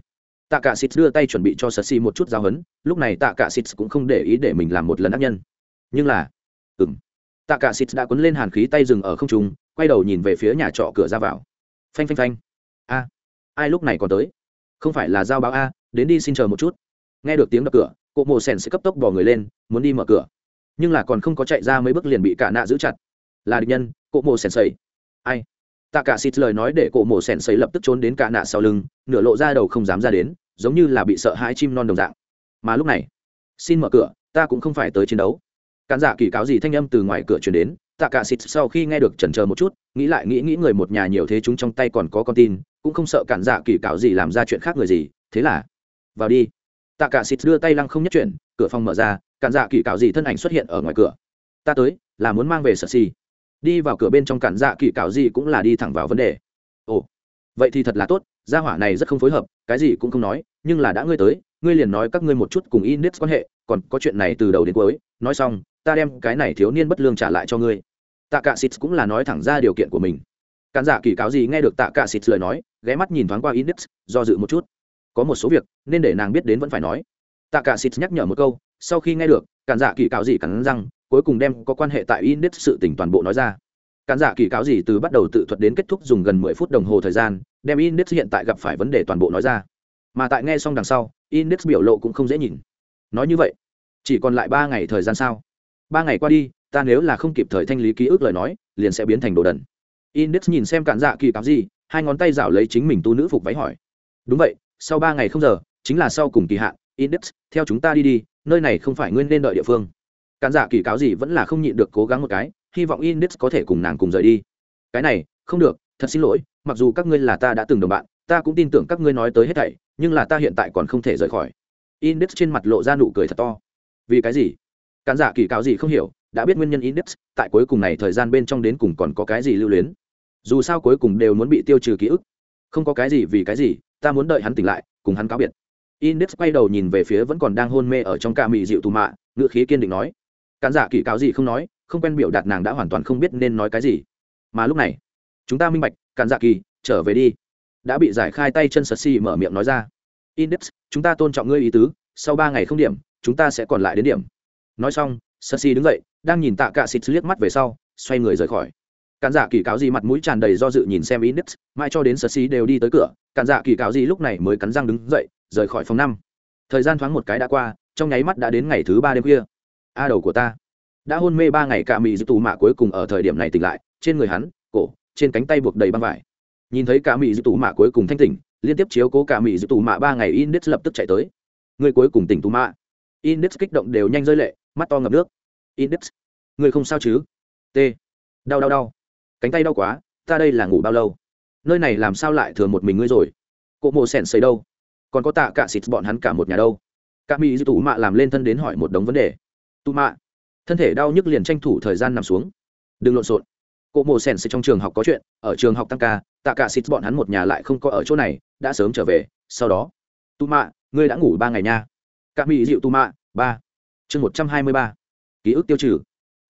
Tạ cả xịt đưa tay chuẩn bị cho sật xỉ một chút giao hấn lúc này tạ cả xịt cũng không để ý để mình làm một lần ác nhân. Nhưng là, ừm, tạ cả xịt đã quấn lên hàn khí tay dừng ở không trung, quay đầu nhìn về phía nhà trọ cửa ra vào. Phanh phanh phanh. A, ai lúc này còn tới? Không phải là giao báo a, đến đi xin chờ một chút. Nghe được tiếng đập cửa cụ mồ sèn sẽ cấp tốc bỏ người lên, muốn đi mở cửa. Nhưng là còn không có chạy ra mấy bước liền bị cả nạ giữ chặt. Là địch nhân cụ mồ sèn sầy ai? Tạ cả xịt lời nói để cổ mổ sèn sầy lập tức trốn đến cả nạ sau lưng, nửa lộ ra đầu không dám ra đến, giống như là bị sợ hãi chim non đồng dạng. Mà lúc này, xin mở cửa, ta cũng không phải tới chiến đấu. Cản giả kỳ cáo gì thanh âm từ ngoài cửa truyền đến, tạ cả xịt sau khi nghe được chần chờ một chút, nghĩ lại nghĩ nghĩ người một nhà nhiều thế chúng trong tay còn có con tin, cũng không sợ cản giả kỳ cáo gì làm ra chuyện khác người gì, thế là, vào đi. Tạ cả xịt đưa tay lăng không nhất chuyển, cửa phòng mở ra, cản dạ kỳ Cáo gì thân ảnh xuất hiện ở ngoài cửa. Ta tới, là muốn mang về sở xì đi vào cửa bên trong cản dạ kỳ cạo gì cũng là đi thẳng vào vấn đề. Ồ, vậy thì thật là tốt, gia hỏa này rất không phối hợp, cái gì cũng không nói, nhưng là đã ngươi tới, ngươi liền nói các ngươi một chút cùng index quan hệ, còn có chuyện này từ đầu đến cuối, nói xong, ta đem cái này thiếu niên bất lương trả lại cho ngươi. Tạ cả xịt cũng là nói thẳng ra điều kiện của mình. Cản dạ kỳ cáo gì nghe được tạ cả xịt lời nói, ghé mắt nhìn thoáng qua index, do dự một chút. Có một số việc, nên để nàng biết đến vẫn phải nói. Tạ cả xịt nhắc nhở một câu, sau khi nghe được, cản dạ kỳ cáo gì cắn răng cuối cùng đem có quan hệ tại index sự tình toàn bộ nói ra. Cản giả kỳ cáo gì từ bắt đầu tự thuật đến kết thúc dùng gần mười phút đồng hồ thời gian, đem index hiện tại gặp phải vấn đề toàn bộ nói ra. Mà tại nghe xong đằng sau, index biểu lộ cũng không dễ nhìn. Nói như vậy, chỉ còn lại ba ngày thời gian sao? Ba ngày qua đi, ta nếu là không kịp thời thanh lý ký ức lời nói, liền sẽ biến thành đồ đần. Index nhìn xem cản dạ kỳ cáo gì, hai ngón tay rảo lấy chính mình tu nữ phục váy hỏi. Đúng vậy, sau ba ngày không giờ, chính là sau cùng kỳ hạn, index, theo chúng ta đi đi, nơi này không phải nguyên nên đợi địa phương cản giả kỳ cáo gì vẫn là không nhịn được cố gắng một cái, hy vọng index có thể cùng nàng cùng rời đi. Cái này, không được, thật xin lỗi, mặc dù các ngươi là ta đã từng đồng bạn, ta cũng tin tưởng các ngươi nói tới hết thảy, nhưng là ta hiện tại còn không thể rời khỏi. Index trên mặt lộ ra nụ cười thật to. Vì cái gì? Cản giả kỳ cáo gì không hiểu, đã biết nguyên nhân index, tại cuối cùng này thời gian bên trong đến cùng còn có cái gì lưu luyến. Dù sao cuối cùng đều muốn bị tiêu trừ ký ức. Không có cái gì vì cái gì, ta muốn đợi hắn tỉnh lại, cùng hắn cáo biệt. Index quay đầu nhìn về phía vẫn còn đang hôn mê ở trong ca mị dịu tù mạ ngựa khí kiên định nói cán giả kỳ cáo gì không nói, không quen biểu đạt nàng đã hoàn toàn không biết nên nói cái gì. Mà lúc này, chúng ta minh bạch cán giả kỳ, trở về đi. Đã bị giải khai tay chân sật si mở miệng nói ra. Index, chúng ta tôn trọng ngươi ý tứ, sau ba ngày không điểm, chúng ta sẽ còn lại đến điểm. Nói xong, sật si đứng dậy, đang nhìn tạ cạ xịt liếc mắt về sau, xoay người rời khỏi. Cản dạ kỳ cáo gì mặt mũi tràn đầy do dự nhìn xem index, mãi cho đến sật si đều đi tới cửa, cản dạ kỳ cáo gì lúc này mới cắn răng đứng dậy, rời khỏi phòng năm. Thời gian thoáng một cái đã qua, trong nháy mắt đã đến ngày thứ ba đêm khuya a đầu của ta. Đã hôn mê ba ngày cả mỹ dư tù mạ cuối cùng ở thời điểm này tỉnh lại, trên người hắn, cổ, trên cánh tay buộc đầy băng vải. Nhìn thấy cả mỹ dư tù mạ cuối cùng thanh tỉnh, liên tiếp chiếu cố cả mỹ dư tù mạ ba ngày, index lập tức chạy tới. Người cuối cùng tỉnh tù mạ. Index kích động đều nhanh rơi lệ, mắt to ngập nước. Index. Người không sao chứ? T. Đau đau đau. Cánh tay đau quá, ta đây là ngủ bao lâu? Nơi này làm sao lại thừa một mình ngươi rồi? Cộ mộ sẻn xây đâu? Còn có tạ cả xịt bọn hắn cả một nhà đâu? Cả mỹ dư tù mạ làm lên thân đến hỏi một đống vấn đề tù mạ thân thể đau nhức liền tranh thủ thời gian nằm xuống. Đừng lộn xộn. Cụ mộ sèn sẽ trong trường học có chuyện, ở trường học tăng ca, tạ cả xịt bọn hắn một nhà lại không có ở chỗ này, đã sớm trở về, sau đó. Tù mạ ngươi đã ngủ ba ngày nha. Cả mỹ dịu tu mạ ba. Chương một trăm hai mươi ba. Ký ức tiêu trừ.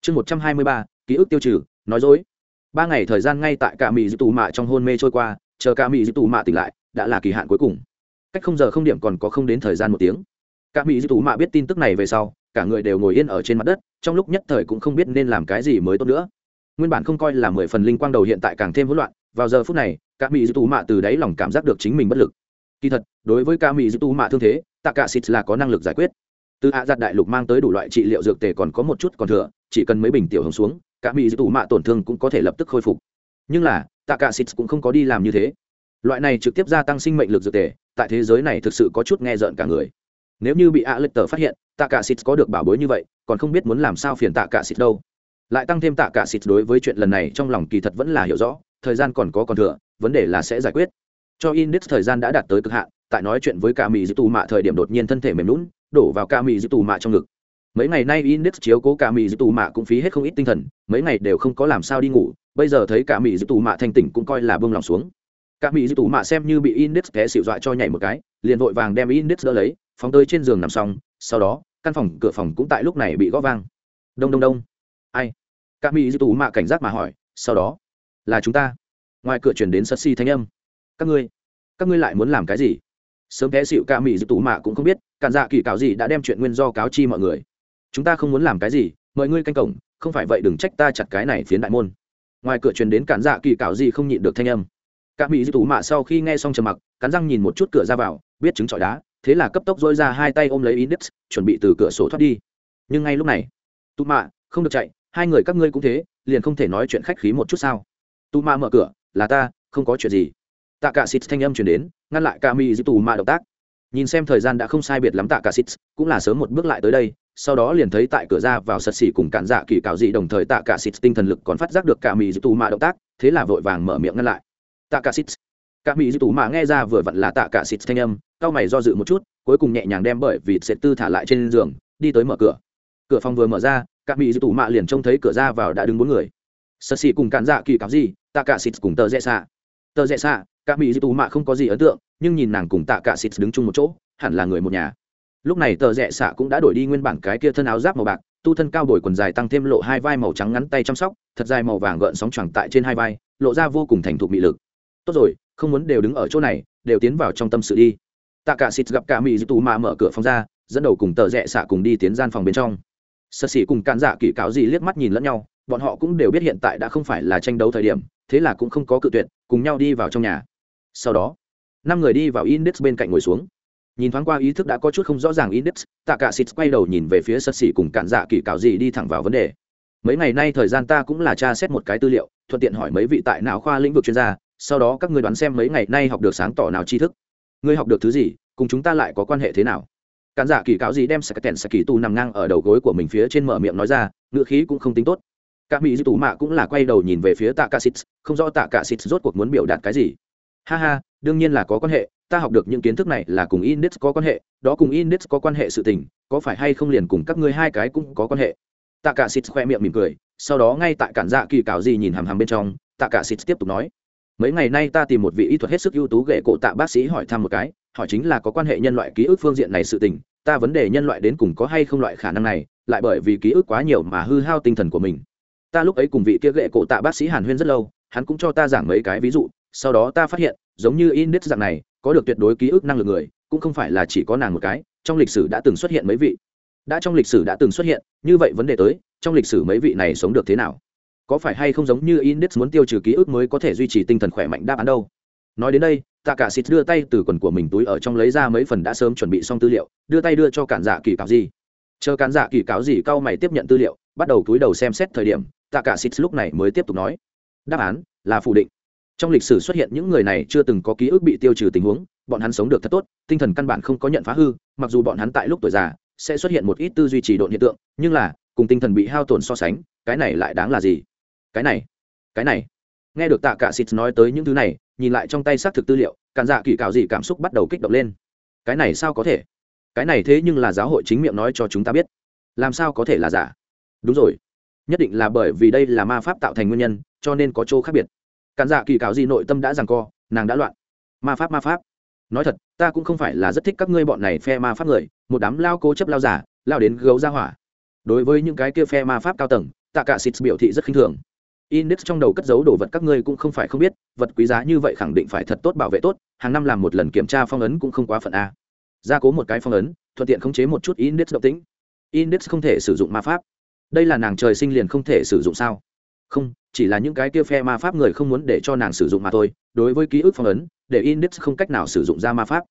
Chương một trăm hai mươi ba, ký ức tiêu trừ, nói dối. Ba ngày thời gian ngay tại cả mỹ dịu tù mạ trong hôn mê trôi qua, chờ cả mỹ dịu tù mạ tỉnh lại, đã là kỳ hạn cuối cùng. Cách không giờ không điểm còn có không đến thời gian một tiếng cả mỹ dư tù mạ biết tin tức này về sau, cả người đều ngồi yên ở trên mặt đất, trong lúc nhất thời cũng không biết nên làm cái gì mới tốt nữa. Nguyên bản không coi là mười phần linh quang đầu hiện tại càng thêm hỗn loạn, vào giờ phút này, cả mỹ dư tù mạ từ đáy lòng cảm giác được chính mình bất lực. Kỳ thật, đối với cả mỹ dư tù mạ thương thế, tạ cả xịt là có năng lực giải quyết. Từ hạ giặt đại lục mang tới đủ loại trị liệu dược tề còn có một chút còn thừa, chỉ cần mấy bình tiểu hồng xuống, cả mỹ dư tù mạ tổn thương cũng có thể lập tức khôi phục. Nhưng là, tạ cả xịt cũng không có đi làm như thế. Loại này trực tiếp gia tăng sinh mệnh lực dược tề, tại thế giới này thực sự có chút nghe rợn cả người nếu như bị a lệch tờ phát hiện, tạ cả xịt có được bảo bối như vậy, còn không biết muốn làm sao phiền tạ cả xịt đâu. Lại tăng thêm tạ cả xịt đối với chuyện lần này trong lòng kỳ thật vẫn là hiểu rõ, thời gian còn có còn thừa, vấn đề là sẽ giải quyết. Cho index thời gian đã đạt tới cực hạn, tại nói chuyện với cả mỹ dư tù mạ thời điểm đột nhiên thân thể mềm lún đổ vào cả mỹ dư tù mạ trong ngực. Mấy ngày nay index chiếu cố cả mỹ dư tù mạ cũng phí hết không ít tinh thần, mấy ngày đều không có làm sao đi ngủ, bây giờ thấy cả mỹ dư tù mạ thanh tỉnh cũng coi là bông lòng xuống. Cả mỹ dư tù mạ xem như bị index té xịu dọa cho nhảy một cái, liền vội vàng đem index đỡ lấy phóng tới trên giường nằm xong, sau đó, căn phòng, cửa phòng cũng tại lúc này bị gõ vang. Đông đông đông. Ai? Các mỹ dư tù mạ cảnh giác mà hỏi, sau đó, là chúng ta. Ngoài cửa chuyển đến sật si thanh âm, các ngươi các ngươi lại muốn làm cái gì? Sớm té xịu ca mỹ dư tù mạ cũng không biết, cản dạ kỳ cáo gì đã đem chuyện nguyên do cáo chi mọi người. Chúng ta không muốn làm cái gì, mời ngươi canh cổng, không phải vậy đừng trách ta chặt cái này phiến đại môn. Ngoài cửa truyền đến cản dạ kỳ cáo gì không nhịn được thanh âm. Các mỹ dư tù mạ sau khi nghe xong trầm mặc, cắn răng nhìn một chút cửa ra vào, biết chứng trọi đá thế là cấp tốc dôi ra hai tay ôm lấy index, chuẩn bị từ cửa sổ thoát đi. Nhưng ngay lúc này Tụ mạ không được chạy, hai người các ngươi cũng thế, liền không thể nói chuyện khách khí một chút sao? Tụ mạ mở cửa, là ta, không có chuyện gì. Tạ cả xịt thanh âm chuyển đến, ngăn lại ca mi giữ tù mạ động tác. Nhìn xem thời gian đã không sai biệt lắm tạ cả xịt cũng là sớm một bước lại tới đây, sau đó liền thấy tại cửa ra vào sật xỉ cùng cản dạ kỳ cạo dị đồng thời tạ cả xịt tinh thần lực còn phát giác được cả Mi giữ tù mạ động tác, thế là vội vàng mở miệng ngăn lại. Tạ cả xịt cả mỹ dư tù mạ nghe ra vừa vặn là tạ cả xịt thanh âm, cao mày do dự một chút, cuối cùng nhẹ nhàng đem bởi vì sệt tư thả lại trên giường, đi tới mở cửa. Cửa phòng vừa mở ra, cả mỹ dư tù mạ liền trông thấy cửa ra vào đã đứng bốn người. Sơ xỉ cùng cản dạ kỳ cáo gì, tạ cả xịt cùng tờ dạ rẽ xạ tờ dạ rẽ xạ cả mỹ dư tù mạ không có gì ấn tượng, nhưng nhìn nàng cùng tạ cả xịt đứng chung một chỗ, hẳn là người một nhà. Lúc này tờ dạ rẽ xạ cũng đã đổi đi nguyên bản cái kia thân áo giáp màu bạc, tu thân cao bồi quần dài tăng thêm lộ hai vai màu trắng ngắn tay chăm sóc, thật dài màu vàng gợn sóng choàng tại trên hai vai, lộ ra vô cùng thành thục mị lực tốt rồi, không muốn đều đứng ở chỗ này, đều tiến vào trong tâm sự đi. Tạ cả xịt gặp cả mỹ dư tù mà mở cửa phòng ra, dẫn đầu cùng tờ rẽ xạ cùng đi tiến gian phòng bên trong. Sơ xỉ cùng cản dạ kỷ cáo gì liếc mắt nhìn lẫn nhau, bọn họ cũng đều biết hiện tại đã không phải là tranh đấu thời điểm, thế là cũng không có cự tuyệt, cùng nhau đi vào trong nhà. Sau đó, năm người đi vào index bên cạnh ngồi xuống. Nhìn thoáng qua ý thức đã có chút không rõ ràng index tạ cả xịt quay đầu nhìn về phía sật xỉ cùng cản dạ kỷ cáo gì đi thẳng vào vấn đề. Mấy ngày nay thời gian ta cũng là tra xét một cái tư liệu, thuận tiện hỏi mấy vị tại nào khoa lĩnh vực chuyên gia sau đó các người đoán xem mấy ngày nay học được sáng tỏ nào tri thức. Ngươi học được thứ gì, cùng chúng ta lại có quan hệ thế nào? Cản dạ kỳ cáo gì đem sạc tèn sạc kỳ tu nằm ngang ở đầu gối của mình phía trên mở miệng nói ra ngựa khí cũng không tính tốt. Các mỹ dư tù mạ cũng là quay đầu nhìn về phía tạ cả xịt, không rõ tạ cả xịt rốt cuộc muốn biểu đạt cái gì. Ha ha, đương nhiên là có quan hệ, ta học được những kiến thức này là cùng index có quan hệ, đó cùng index có quan hệ sự tình, có phải hay không liền cùng các ngươi hai cái cũng có quan hệ? Tạ cả xịt khoe miệng mỉm cười, sau đó ngay tại cản dạ kỳ cáo gì nhìn hàm hàm bên trong, tạ cả xịt tiếp tục nói mấy ngày nay ta tìm một vị y thuật hết sức ưu tú ghệ cổ tạ bác sĩ hỏi thăm một cái, hỏi chính là có quan hệ nhân loại ký ức phương diện này sự tình, ta vấn đề nhân loại đến cùng có hay không loại khả năng này, lại bởi vì ký ức quá nhiều mà hư hao tinh thần của mình. Ta lúc ấy cùng vị kia ghệ cổ tạ bác sĩ hàn huyên rất lâu, hắn cũng cho ta giảng mấy cái ví dụ, sau đó ta phát hiện, giống như index dạng này, có được tuyệt đối ký ức năng lực người, cũng không phải là chỉ có nàng một cái, trong lịch sử đã từng xuất hiện mấy vị. Đã trong lịch sử đã từng xuất hiện, như vậy vấn đề tới, trong lịch sử mấy vị này sống được thế nào? Có phải hay không giống như index muốn tiêu trừ ký ức mới có thể duy trì tinh thần khỏe mạnh đáp án đâu? Nói đến đây tạ cả xịt đưa tay từ quần của mình túi ở trong lấy ra mấy phần đã sớm chuẩn bị xong tư liệu, đưa tay đưa cho cản giả kỳ cáo gì. Chờ cản giả kỳ cáo gì cao mày tiếp nhận tư liệu, bắt đầu túi đầu xem xét thời điểm tạ cả xịt lúc này mới tiếp tục nói. Đáp án là phủ định. Trong lịch sử xuất hiện những người này chưa từng có ký ức bị tiêu trừ tình huống, bọn hắn sống được thật tốt, tinh thần căn bản không có nhận phá hư, mặc dù bọn hắn tại lúc tuổi già, sẽ xuất hiện một ít tư duy trì độn hiện tượng, nhưng là, cùng tinh thần bị hao tổn so sánh, cái này lại đáng là gì? Cái này cái này. Nghe được tạ cả xịt nói tới những thứ này, nhìn lại trong tay xác thực tư liệu càn dạ kỳ cạo gì cảm xúc bắt đầu kích động lên. Cái này sao có thể? Cái này thế nhưng là giáo hội chính miệng nói cho chúng ta biết. Làm sao có thể là giả? Đúng rồi. Nhất định là bởi vì đây là ma pháp tạo thành nguyên nhân, cho nên có chỗ khác biệt. Càn dạ kỳ cạo gì nội tâm đã rằng co, nàng đã loạn. Ma pháp ma pháp. Nói thật, ta cũng không phải là rất thích các ngươi bọn này phe ma pháp người, một đám lao cố chấp lao giả, lao đến gấu ra hỏa. Đối với những cái kia phe ma pháp cao tầng, tạ cả xịt biểu thị rất khinh thường index trong đầu cất giấu đồ vật các ngươi cũng không phải không biết, vật quý giá như vậy khẳng định phải thật tốt bảo vệ tốt, hàng năm làm một lần kiểm tra phong ấn cũng không quá phận a. Gia cố một cái phong ấn, thuận tiện khống chế một chút index động tĩnh. Index không thể sử dụng ma pháp. Đây là nàng trời sinh liền không thể sử dụng sao? Không, chỉ là những cái kia phe ma pháp người không muốn để cho nàng sử dụng mà thôi. Đối với ký ức phong ấn, để index không cách nào sử dụng ra ma pháp.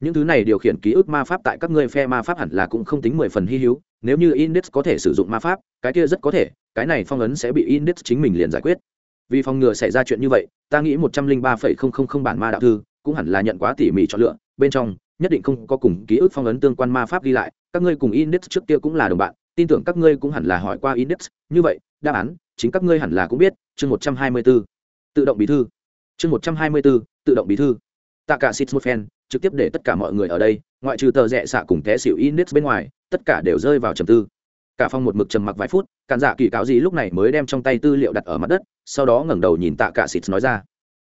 Những thứ này điều khiển ký ức ma pháp tại các ngươi phe ma pháp hẳn là cũng không tính mười phần hy hữu. Nếu như index có thể sử dụng ma pháp, cái kia rất có thể cái này phong ấn sẽ bị index chính mình liền giải quyết. Vì phòng ngừa xảy ra chuyện như vậy, ta nghĩ một trăm linh ba phẩy không không không bản ma đạo thư cũng hẳn là nhận quá tỉ mỉ chọn lựa. Bên trong, nhất định không có cùng ký ức phong ấn tương quan ma pháp ghi lại, các ngươi cùng index trước kia cũng là đồng bạn, tin tưởng các ngươi cũng hẳn là hỏi qua index. Như vậy, đáp án chính các ngươi hẳn là cũng biết, chương một trăm hai mươi b ố tự động bí thư. Chương một trăm hai mươi b ố tự động bí thư. Tạ cả sit một phen, trực tiếp để tất cả mọi người ở đây, ngoại trừ tờ rẽ xạ cùng té xỉu index bên ngoài, tất cả đều rơi vào trầm tư cả phong một mực trầm mặc vài phút, cản dạ kỳ cáo gì lúc này mới đem trong tay tư liệu đặt ở mặt đất, sau đó ngẩng đầu nhìn tạ cả xịt nói ra.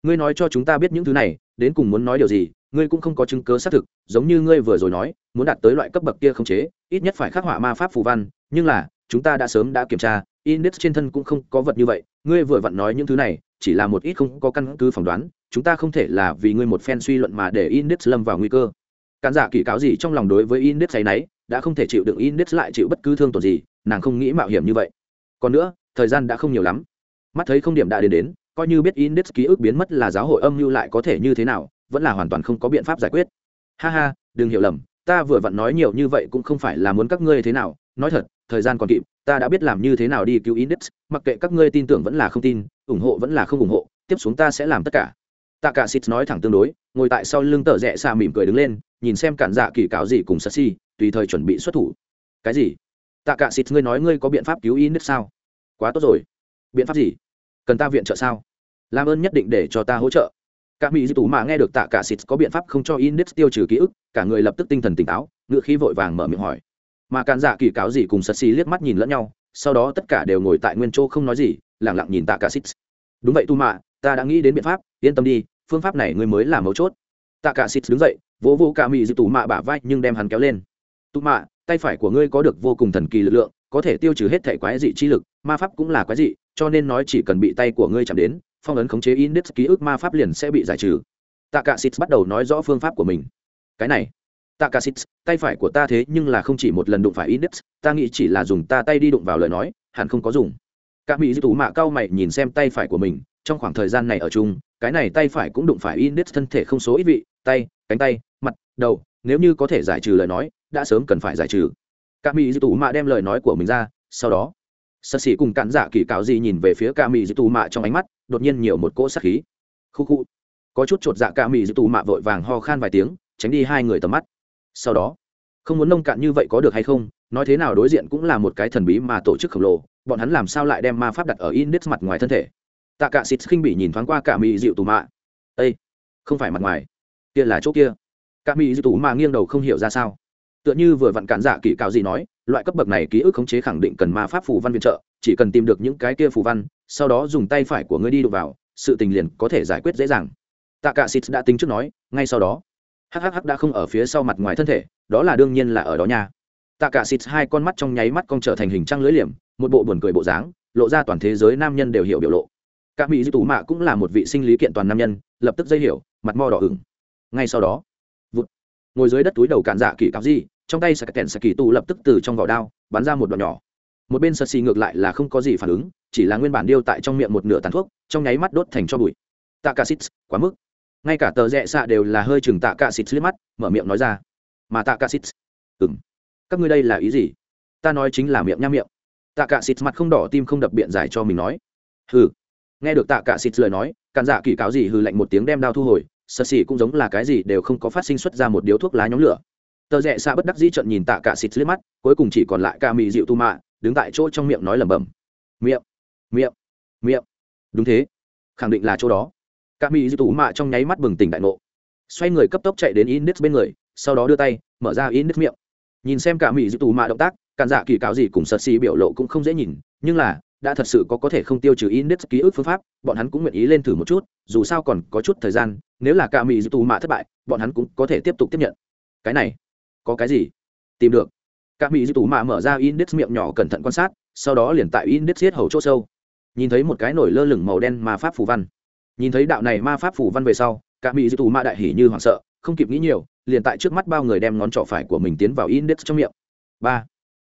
Ngươi nói cho chúng ta biết những thứ này, đến cùng muốn nói điều gì, ngươi cũng không có chứng cớ xác thực, giống như ngươi vừa rồi nói, muốn đạt tới loại cấp bậc kia không chế, ít nhất phải khắc họa ma pháp phù văn, nhưng là, chúng ta đã sớm đã kiểm tra, index trên thân cũng không có vật như vậy, ngươi vừa vặn nói những thứ này, chỉ là một ít không có căn cứ phỏng đoán, chúng ta không thể là vì ngươi một phen suy luận mà để index lâm vào nguy cơ cản giả kỳ cáo gì trong lòng đối với Indes ấy nấy đã không thể chịu đựng Indes lại chịu bất cứ thương tổn gì nàng không nghĩ mạo hiểm như vậy. Còn nữa thời gian đã không nhiều lắm. Mắt thấy không điểm đã đến đến coi như biết Indes ký ức biến mất là giáo hội âm mưu lại có thể như thế nào vẫn là hoàn toàn không có biện pháp giải quyết. Ha ha đừng hiểu lầm ta vừa vặn nói nhiều như vậy cũng không phải là muốn các ngươi thế nào. Nói thật thời gian còn kịp ta đã biết làm như thế nào đi cứu Indes, mặc kệ các ngươi tin tưởng vẫn là không tin ủng hộ vẫn là không ủng hộ tiếp xuống ta sẽ làm tất cả. Tạ cả Sịt nói thẳng tương đối ngồi tại sau lưng tờ rẽ xa mỉm cười đứng lên nhìn xem cản dạ kỳ cáo gì cùng sassi si, tùy thời chuẩn bị xuất thủ. Cái gì? Tạ cả xịt, ngươi nói ngươi có biện pháp cứu index sao? Quá tốt rồi. Biện pháp gì? Cần ta viện trợ sao? Làm ơn nhất định để cho ta hỗ trợ. Cả mỹ di tù mà nghe được tạ cả xịt có biện pháp không cho index tiêu trừ ký ức, cả người lập tức tinh thần tỉnh táo ngựa khí vội vàng mở miệng hỏi. Mà cản dạ kỳ cáo gì cùng sắt si liếc mắt nhìn lẫn nhau, sau đó tất cả đều ngồi tại nguyên chỗ không nói gì lẳng lặng nhìn tạ cả xịt. Đúng vậy tu mạ, ta đã nghĩ đến biện pháp, yên tâm đi, phương pháp này ngươi mới là mấu chốt tạ cả xịt đứng dậy, vỗ vỗ cả mỹ dị tù mạ bả vai nhưng đem hắn kéo lên. Tu mạ, tay phải của ngươi có được vô cùng thần kỳ lực lượng, có thể tiêu trừ hết thể quái dị chi lực, ma pháp cũng là quái dị, cho nên nói chỉ cần bị tay của ngươi chạm đến, phong ấn khống chế index ký ức ma pháp liền sẽ bị giải trừ. Tạ cả xịt bắt đầu nói rõ phương pháp của mình. Cái này, tạ cả xịt tay phải của ta thế nhưng là không chỉ một lần đụng phải index, ta nghĩ chỉ là dùng ta tay đi đụng vào lời nói, hẳn không có dùng. Cả mỹ dị tù mạ cao mày nhìn xem tay phải của mình, trong khoảng thời gian này ở chung, cái này tay phải cũng đụng phải index thân thể không số ít vị tay, cánh tay, mặt, đầu, nếu như có thể giải trừ lời nói, đã sớm cần phải giải trừ. Ca mỹ dư tù mạ đem lời nói của mình ra, sau đó sơ sĩ cùng cản giả kỳ cáo gì nhìn về phía cả mỹ dư tù mạ trong ánh mắt, đột nhiên nhiều một cỗ sát khí. Khu khu. Có chút chột dạ cả mỹ dư tù mạ vội vàng ho khan vài tiếng, tránh đi hai người tầm mắt. Sau đó, không muốn nông cạn như vậy có được hay không, nói thế nào đối diện cũng là một cái thần bí mà tổ chức khổng lồ, bọn hắn làm sao lại đem ma pháp đặt ở index mặt ngoài thân thể? Tạ cả xịt khinh bị nhìn thoáng qua cả mỹ dịu tù mạ. Ây không phải mặt ngoài kia là chỗ kia. Các mỹ dư tú mà nghiêng đầu không hiểu ra sao. Tựa như vừa vặn cản giả kỹ cao gì nói, loại cấp bậc này ký ức khống chế khẳng định cần ma pháp phù văn viện trợ, chỉ cần tìm được những cái kia phù văn, sau đó dùng tay phải của ngươi đi đụng vào, sự tình liền có thể giải quyết dễ dàng. Tạ cả xịt đã tính trước nói, ngay sau đó. Hhh đã không ở phía sau mặt ngoài thân thể, đó là đương nhiên là ở đó nha. Tạ cả xịt hai con mắt trong nháy mắt cong trở thành hình trăng lưỡi liềm, một bộ buồn cười bộ dáng, lộ ra toàn thế giới nam nhân đều hiểu biểu lộ. Các mỹ dư tú mạ cũng là một vị sinh lý kiện toàn nam nhân, lập tức dây hiểu, mặt mo đỏ ửng ngay sau đó, vụt, ngồi dưới đất túi đầu cạn dạ kỳ cáo gì trong tay sạc kẹn sạc kỳ tù lập tức từ trong vỏ đao, bắn ra một đoạn nhỏ. Một bên sơ xì ngược lại là không có gì phản ứng, chỉ là nguyên bản điêu tại trong miệng một nửa tàn thuốc, trong nháy mắt đốt thành cho bụi. Tạ cả xít quá mức. Ngay cả tờ rẽ xạ đều là hơi chừng tạ cả xít liếc mắt, mở miệng nói ra. Mà tạ cả xít ừng các ngươi đây là ý gì? Ta nói chính là miệng nham miệng. Tạ cả xít mặt không đỏ tim không đập biện giải cho mình nói. Hừ. Nghe được tạ cả xít lời nói cản dạ kỳ cáo gì hừ lạnh một tiếng đem đao thu hồi sơ xỉ cũng giống là cái gì đều không có phát sinh xuất ra một điếu thuốc lá nhóm lửa. Tờ rẽ xa bất đắc dĩ trận nhìn tạ cả xịt liếc mắt, cuối cùng chỉ còn lại ca mị dịu tu mạ đứng tại chỗ trong miệng nói lẩm bẩm. Miệng miệng miệng. Đúng thế, khẳng định là chỗ đó. Ca mị dịu tu mạ trong nháy mắt bừng tỉnh đại ngộ. Xoay người cấp tốc chạy đến index bên người, sau đó đưa tay, mở ra index miệng. Nhìn xem cả mỹ dịu tu mạ động tác, cản dạ kỳ cáo gì cùng sật xì biểu lộ cũng không dễ nhìn, nhưng là đã thật sự có có thể không tiêu trừ index ký ức phương pháp, bọn hắn cũng nguyện ý lên thử một chút, dù sao còn có chút thời gian, nếu là cả mỹ tù mạ thất bại, bọn hắn cũng có thể tiếp tục tiếp nhận. Cái này, có cái gì? Tìm được. Cả mỹ tù mạ mở ra index miệng nhỏ cẩn thận quan sát, sau đó liền tại index giết hầu chỗ sâu. Nhìn thấy một cái nổi lơ lửng màu đen ma pháp phù văn. Nhìn thấy đạo này ma pháp phù văn về sau, cả mỹ tù mạ đại hỉ như hoảng sợ, không kịp nghĩ nhiều, liền tại trước mắt bao người đem ngón trỏ phải của mình tiến vào index trong miệng. Ba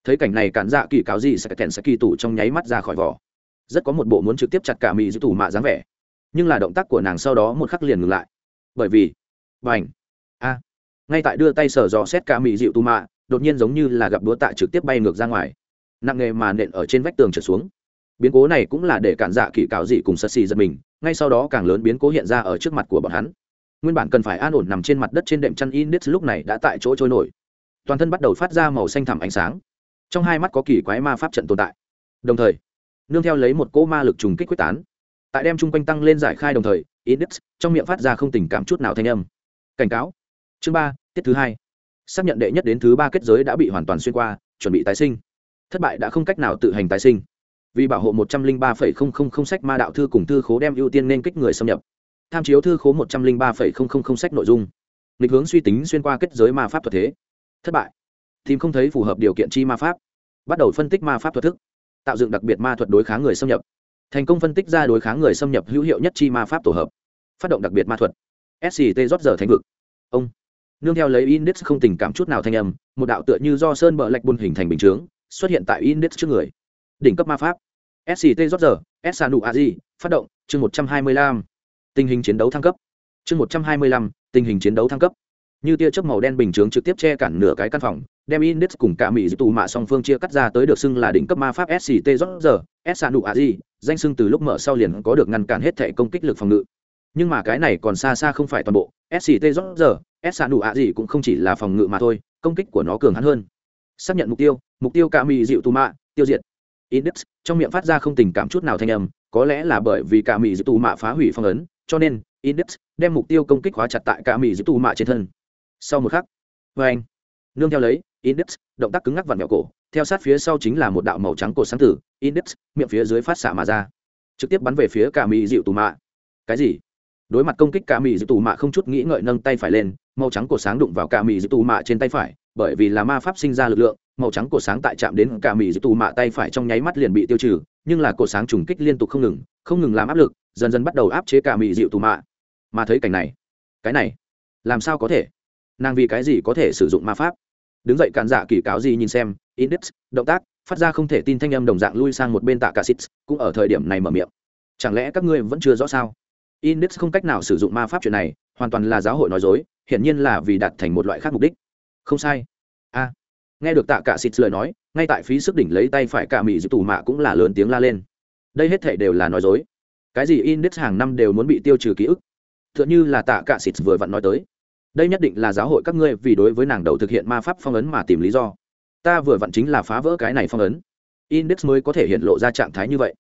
thấy cảnh này cản dạ kỳ cáo gì sẽ kẹn sẽ kỳ tủ trong nháy mắt ra khỏi vỏ. Rất có một bộ muốn trực tiếp chặt cả mỹ giữ tủ mạ dáng vẻ. Nhưng là động tác của nàng sau đó một khắc liền ngừng lại. Bởi vì b à n a, ngay tại đưa tay sờ dò xét cả mỹ dịu tù mạ, đột nhiên giống như là gặp đúa tạ trực tiếp bay ngược ra ngoài. Nặng nghề mà nện ở trên vách tường trở xuống. Biến cố này cũng là để cản dạ kỳ cáo dị cùng sật xì giật mình, ngay sau đó càng lớn biến cố hiện ra ở trước mặt của bọn hắn. Nguyên bản cần phải an ổn nằm trên mặt đất trên đệm chăn index lúc này đã tại chỗ trôi nổi. Toàn thân bắt đầu phát ra màu xanh thẳm ánh sáng trong hai mắt có kỳ quái ma pháp trận tồn tại. Đồng thời, nương theo lấy một cỗ ma lực trùng kích quyết tán, tại đem chung quanh tăng lên giải khai đồng thời, index trong miệng phát ra không tình cảm chút nào thanh âm. Cảnh cáo. Chương ba, tiết thứ hai. Xác nhận đệ nhất đến thứ ba kết giới đã bị hoàn toàn xuyên qua, chuẩn bị tái sinh. Thất bại đã không cách nào tự hành tái sinh. Vì bảo hộ một trăm linh ba phẩy không không không sách ma đạo thư cùng thư khố đem ưu tiên nên kích người xâm nhập. Tham chiếu thư khố một trăm linh ba phẩy không không không sách nội dung. Lịch hướng suy tính xuyên qua kết giới ma pháp thuật thế. Thất bại tìm không thấy phù hợp điều kiện chi ma pháp, bắt đầu phân tích ma pháp thuật thức, tạo dựng đặc biệt ma thuật đối kháng người xâm nhập. Thành công phân tích ra đối kháng người xâm nhập hữu hiệu nhất chi ma pháp tổ hợp, phát động đặc biệt ma thuật. Sct rót giờ thành vực. Ông. Nương theo lấy index không tình cảm chút nào thanh âm, một đạo tựa như do sơn bờ lạch buôn hình thành bình chướng, xuất hiện tại index trước người. Đỉnh cấp ma pháp. Sct rót giờ s nụ a di phát động, chương một trăm hai mươi lăm. Tình hình chiến đấu thăng cấp. Chương một trăm hai mươi lăm, tình hình chiến đấu thăng cấp như tia chớp màu đen bình chướng trực tiếp che cản nửa cái căn phòng, đem index cùng cả mỹ tù mạ song phương chia cắt ra tới được xưng là đỉnh cấp ma pháp sct rót giờ, s nụ a di danh xưng từ lúc mở sau liền có được ngăn cản hết thể công kích lực phòng ngự. Nhưng mà cái này còn xa xa không phải toàn bộ sct rót giờ, s nụ a di cũng không chỉ là phòng ngự mà thôi, công kích của nó cường hắn hơn. Xác nhận mục tiêu mục tiêu cả mỹ dịu tù mạ, tiêu diệt. Index, trong miệng phát ra không tình cảm chút nào thanh âm, có lẽ là bởi vì cả mỹ dịu tù mạ phá hủy phong ấn, cho nên index đem mục tiêu công kích hóa chặt tại cả mỹ dịu tù mạ trên thân sau một khắc, vê anh, nương theo lấy, index, động tác cứng ngắc vặn mẹo cổ, theo sát phía sau chính là một đạo màu trắng cổ sáng tử, index, miệng phía dưới phát xạ mà ra. Trực tiếp bắn về phía cả mỹ dịu tù mạ. Cái gì? Đối mặt công kích cả mỹ dịu tù mạ không chút nghĩ ngợi nâng tay phải lên, màu trắng cổ sáng đụng vào cả mỹ dịu tù mạ trên tay phải, bởi vì là ma pháp sinh ra lực lượng, màu trắng cổ sáng tại chạm đến cả mỹ dịu tù mạ tay phải trong nháy mắt liền bị tiêu trừ, nhưng là cổ sáng trùng kích liên tục không ngừng không ngừng làm áp lực, dần dần bắt đầu áp chế cả mỹ dịu tù mạ. Mà thấy cảnh này, cái này, làm sao có thể? Nàng vì cái gì có thể sử dụng ma pháp? Đứng dậy cản dạ kỳ cáo gì nhìn xem index động tác, phát ra không thể tin thanh âm đồng dạng lui sang một bên tạ cả xít cũng ở thời điểm này mở miệng. Chẳng lẽ các ngươi vẫn chưa rõ sao? Index không cách nào sử dụng ma pháp chuyện này, hoàn toàn là giáo hội nói dối, hiển nhiên là vì đạt thành một loại khác mục đích. Không sai. A. Nghe được tạ cả xít lời nói, ngay tại phí sức đỉnh lấy tay phải cả mỹ giữ tù mạ cũng là lớn tiếng la lên. Đây hết thể đều là nói dối. Cái gì index hàng năm đều muốn bị tiêu trừ ký ức? T h ư ợ n h ư là tạ cả xít vừa vặn nói tới đây nhất định là giáo hội các ngươi vì đối với nàng đầu thực hiện ma pháp phong ấn mà tìm lý do. Ta vừa vặn chính là phá vỡ cái này phong ấn. Index mới có thể hiện lộ ra trạng thái như vậy.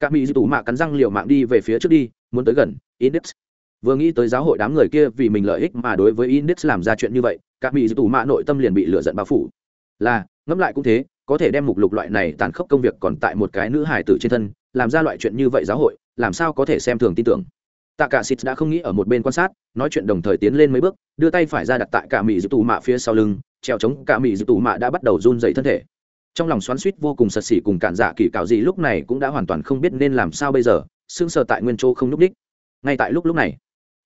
Các mỹ dư tủ mạ cắn răng liều mạng đi về phía trước đi, muốn tới gần, index. Vừa nghĩ tới giáo hội đám người kia vì mình lợi ích mà đối với index làm ra chuyện như vậy, các mỹ dư tủ mạ nội tâm liền bị lựa giận bao phủ. Là, ngẫm lại cũng thế, có thể đem mục lục loại này tàn khốc công việc còn tại một cái nữ hài tử trên thân, làm ra loại chuyện như vậy giáo hội, làm sao có thể xem thường tin tưởng? Tạ cả xịt đã không nghĩ ở một bên quan sát, nói chuyện đồng thời tiến lên mấy bước, đưa tay phải ra đặt tại cả mỹ dư tù mạ phía sau lưng, treo chống cả mỹ dư tù mạ đã bắt đầu run dậy thân thể. Trong lòng xoắn suýt vô cùng sật xỉ cùng cản dạ kỳ cạo gì lúc này cũng đã hoàn toàn không biết nên làm sao bây giờ sưng sờ tại nguyên chỗ không núp đích ngay tại lúc lúc này,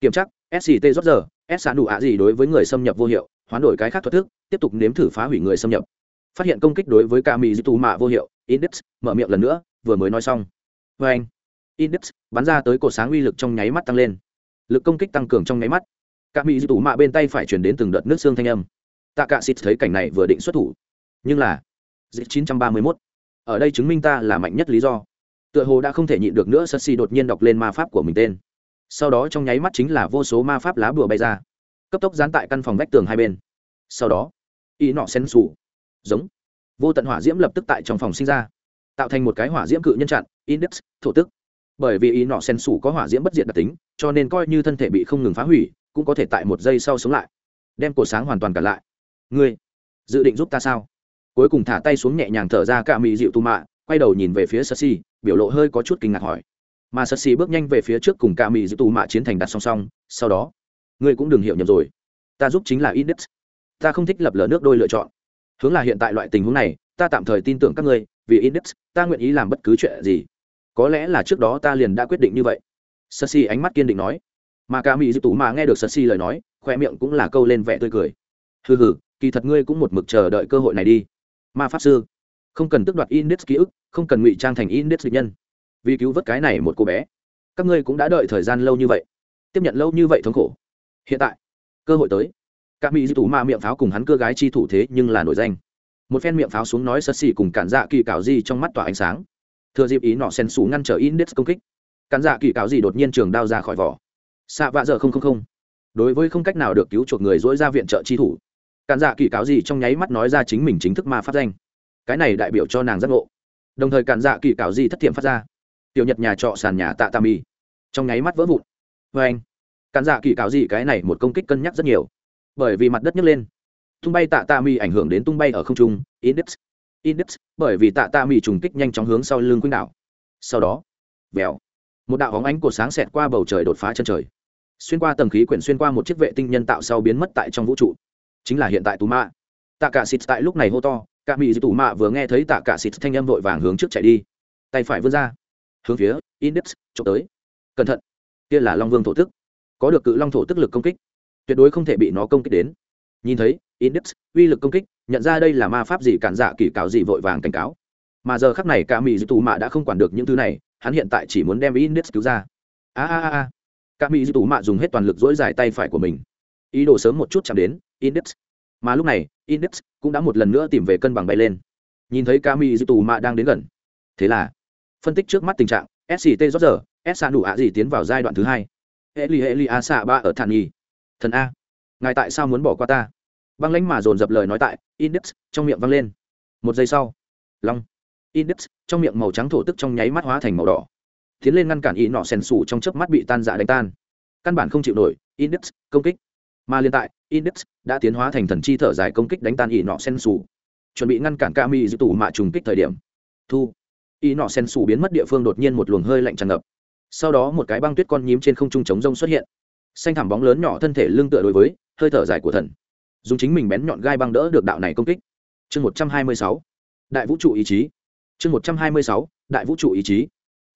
kiểm chắc sct rót giờ, s sản đủ ạ gì đối với người xâm nhập vô hiệu, hoán đổi cái khác thuật thức, tiếp tục nếm thử phá hủy người xâm nhập. Phát hiện công kích đối với ca mỹ dư tù mạ vô hiệu, index mở miệng lần nữa, vừa mới nói xong. Vê anh index, bắn ra tới cổ sáng uy lực trong nháy mắt tăng lên. Lực công kích tăng cường trong nháy mắt. Các mỹ dư tủ mạ bên tay phải chuyển đến từng đợt nước xương thanh âm. Tạ cạ xịt thấy cảnh này vừa định xuất thủ. Nhưng là dịch 931. ở đây chứng minh ta là mạnh nhất lý do. Tựa hồ đã không thể nhịn được nữa sật si đột nhiên đọc lên ma pháp của mình tên. Sau đó trong nháy mắt chính là vô số ma pháp lá bùa bay ra. Cấp tốc dán tại căn phòng vách tường hai bên. Sau đó, y nọ xen xù giống. Vô tận hỏa diễm lập tức tại trong phòng sinh ra. Tạo thành một cái hỏa diễm cự nhân chặn, index, thổ tức bởi vì ý nọ sen sủ có hỏa diễm bất diệt đặc tính, cho nên coi như thân thể bị không ngừng phá hủy, cũng có thể tại một giây sau sống lại. Đem cổ sáng hoàn toàn cả lại. Ngươi, dự định giúp ta sao? Cuối cùng thả tay xuống nhẹ nhàng thở ra cả mị dịu tù mạ, quay đầu nhìn về phía sơ si biểu lộ hơi có chút kinh ngạc hỏi. Mà sơ xì bước nhanh về phía trước cùng cả mỹ dịu tù mạ chiến thành đặt song song, sau đó, ngươi cũng đừng hiểu nhầm rồi. Ta giúp chính là index. Ta không thích lập lờ nước đôi lựa chọn. Hướng là hiện tại loại tình huống này, ta tạm thời tin tưởng các ngươi, vì index, ta nguyện ý làm bất cứ chuyện gì có lẽ là trước đó ta liền đã quyết định như vậy. Sơ si ánh mắt kiên định nói. Mà ca mỹ dư tù mà nghe được sơ si lời nói, khoe miệng cũng là câu lên vẻ tươi cười. Hừ hừ, kỳ thật ngươi cũng một mực chờ đợi cơ hội này đi. Ma pháp sư, không cần tước đoạt index ký ức, không cần ngụy trang thành index dịch nhân. Vì cứu vớt cái này một cô bé, các ngươi cũng đã đợi thời gian lâu như vậy. Tiếp nhận lâu như vậy thống khổ. Hiện tại, cơ hội tới. Các mỹ di tù ma miệng pháo cùng hắn cưa gái chi thủ thế nhưng là nổi danh. Một phen miệng pháo xuống nói sơ xỉ cùng cản dạ kỳ cảo gì trong mắt tỏa ánh sáng thừa dịp ý nọ sen xù ngăn trở index công kích. Khán dạ kỳ Cáo gì đột nhiên trường đao ra khỏi vỏ. Xạ vạ giờ không không không. Đối với không cách nào được cứu chuộc người dỗi ra viện trợ chi thủ. Khán dạ kỳ Cáo gì trong nháy mắt nói ra chính mình chính thức ma phát danh. Cái này đại biểu cho nàng giác ngộ. Đồng thời khán dạ kỳ Cáo gì thất thiệm phát ra. Tiểu nhật nhà trọ sàn nhà tạ tà Mi, trong nháy mắt vỡ vụn. Vê anh khán dạ kỳ Cáo gì cái này một công kích cân nhắc rất nhiều. Bởi vì mặt đất nhấc lên. Tung bay tạ tạ Mi ảnh hưởng đến tung bay ở không trung index index, bởi vì tạ tạ mì trùng kích nhanh chóng hướng sau lưng quýnh đảo. Sau đó, vèo, một đạo hóng ánh của sáng xẹt qua bầu trời đột phá chân trời. Xuyên qua tầng khí quyển xuyên qua một chiếc vệ tinh nhân tạo sau biến mất tại trong vũ trụ. Chính là hiện tại tú mạ tạ cả xịt tại lúc này hô to, cả mỹ dị tủ mạ vừa nghe thấy tạ cả xịt thanh âm vội vàng hướng trước chạy đi. Tay phải vươn ra, hướng phía index trộm tới. Cẩn thận, kia là long vương thổ tức. Có được cự long thổ tức lực công kích, tuyệt đối không thể bị nó công kích đến nhìn thấy, index, uy lực công kích, nhận ra đây là ma pháp gì cản dạ kỳ cáo gì vội vàng cảnh cáo. Mà giờ khắc này cả mỹ dư tù mạ đã không quản được những thứ này, hắn hiện tại chỉ muốn đem index cứu ra. A a a a. Cả mỹ dư tù mạ dùng hết toàn lực dỗi dài tay phải của mình. Ý đồ sớm một chút chạm đến, index. Mà lúc này, index cũng đã một lần nữa tìm về cân bằng bay lên. Nhìn thấy kami dư tù mạ đang đến gần. Thế là, phân tích trước mắt tình trạng sct rót giờ s đủ ạ gì tiến vào giai đoạn thứ hai. Hệ lì hệ lì a xạ ba ở thản nhi. Thần a ngài tại sao muốn bỏ qua ta? Băng lãnh mà dồn dập lời nói tại index, trong miệng văng lên. Một giây sau, long. Index, trong miệng màu trắng thổ tức trong nháy mắt hóa thành màu đỏ. Tiến lên ngăn cản y nọ sèn sủ trong chớp mắt bị tan dạ đánh tan. Căn bản không chịu nổi, index, công kích. Mà liên tại, index đã tiến hóa thành thần chi thở dài công kích đánh tan y nọ sen sù chuẩn bị ngăn cản ca mi giữ tủ mạ trùng kích thời điểm. Thu. Y nọ sen sù biến mất địa phương đột nhiên một luồng hơi lạnh tràn ngập. Sau đó một cái băng tuyết con nhím trên không trung chống rông xuất hiện xanh thảm bóng lớn nhỏ thân thể lưng tựa đối với, hơi thở dài của thần. Dùng chính mình bén nhọn gai băng đỡ được đạo này công kích. Chương một trăm hai mươi sáu. Đại vũ trụ ý chí. Chương một trăm hai mươi sáu. Đại vũ trụ ý chí.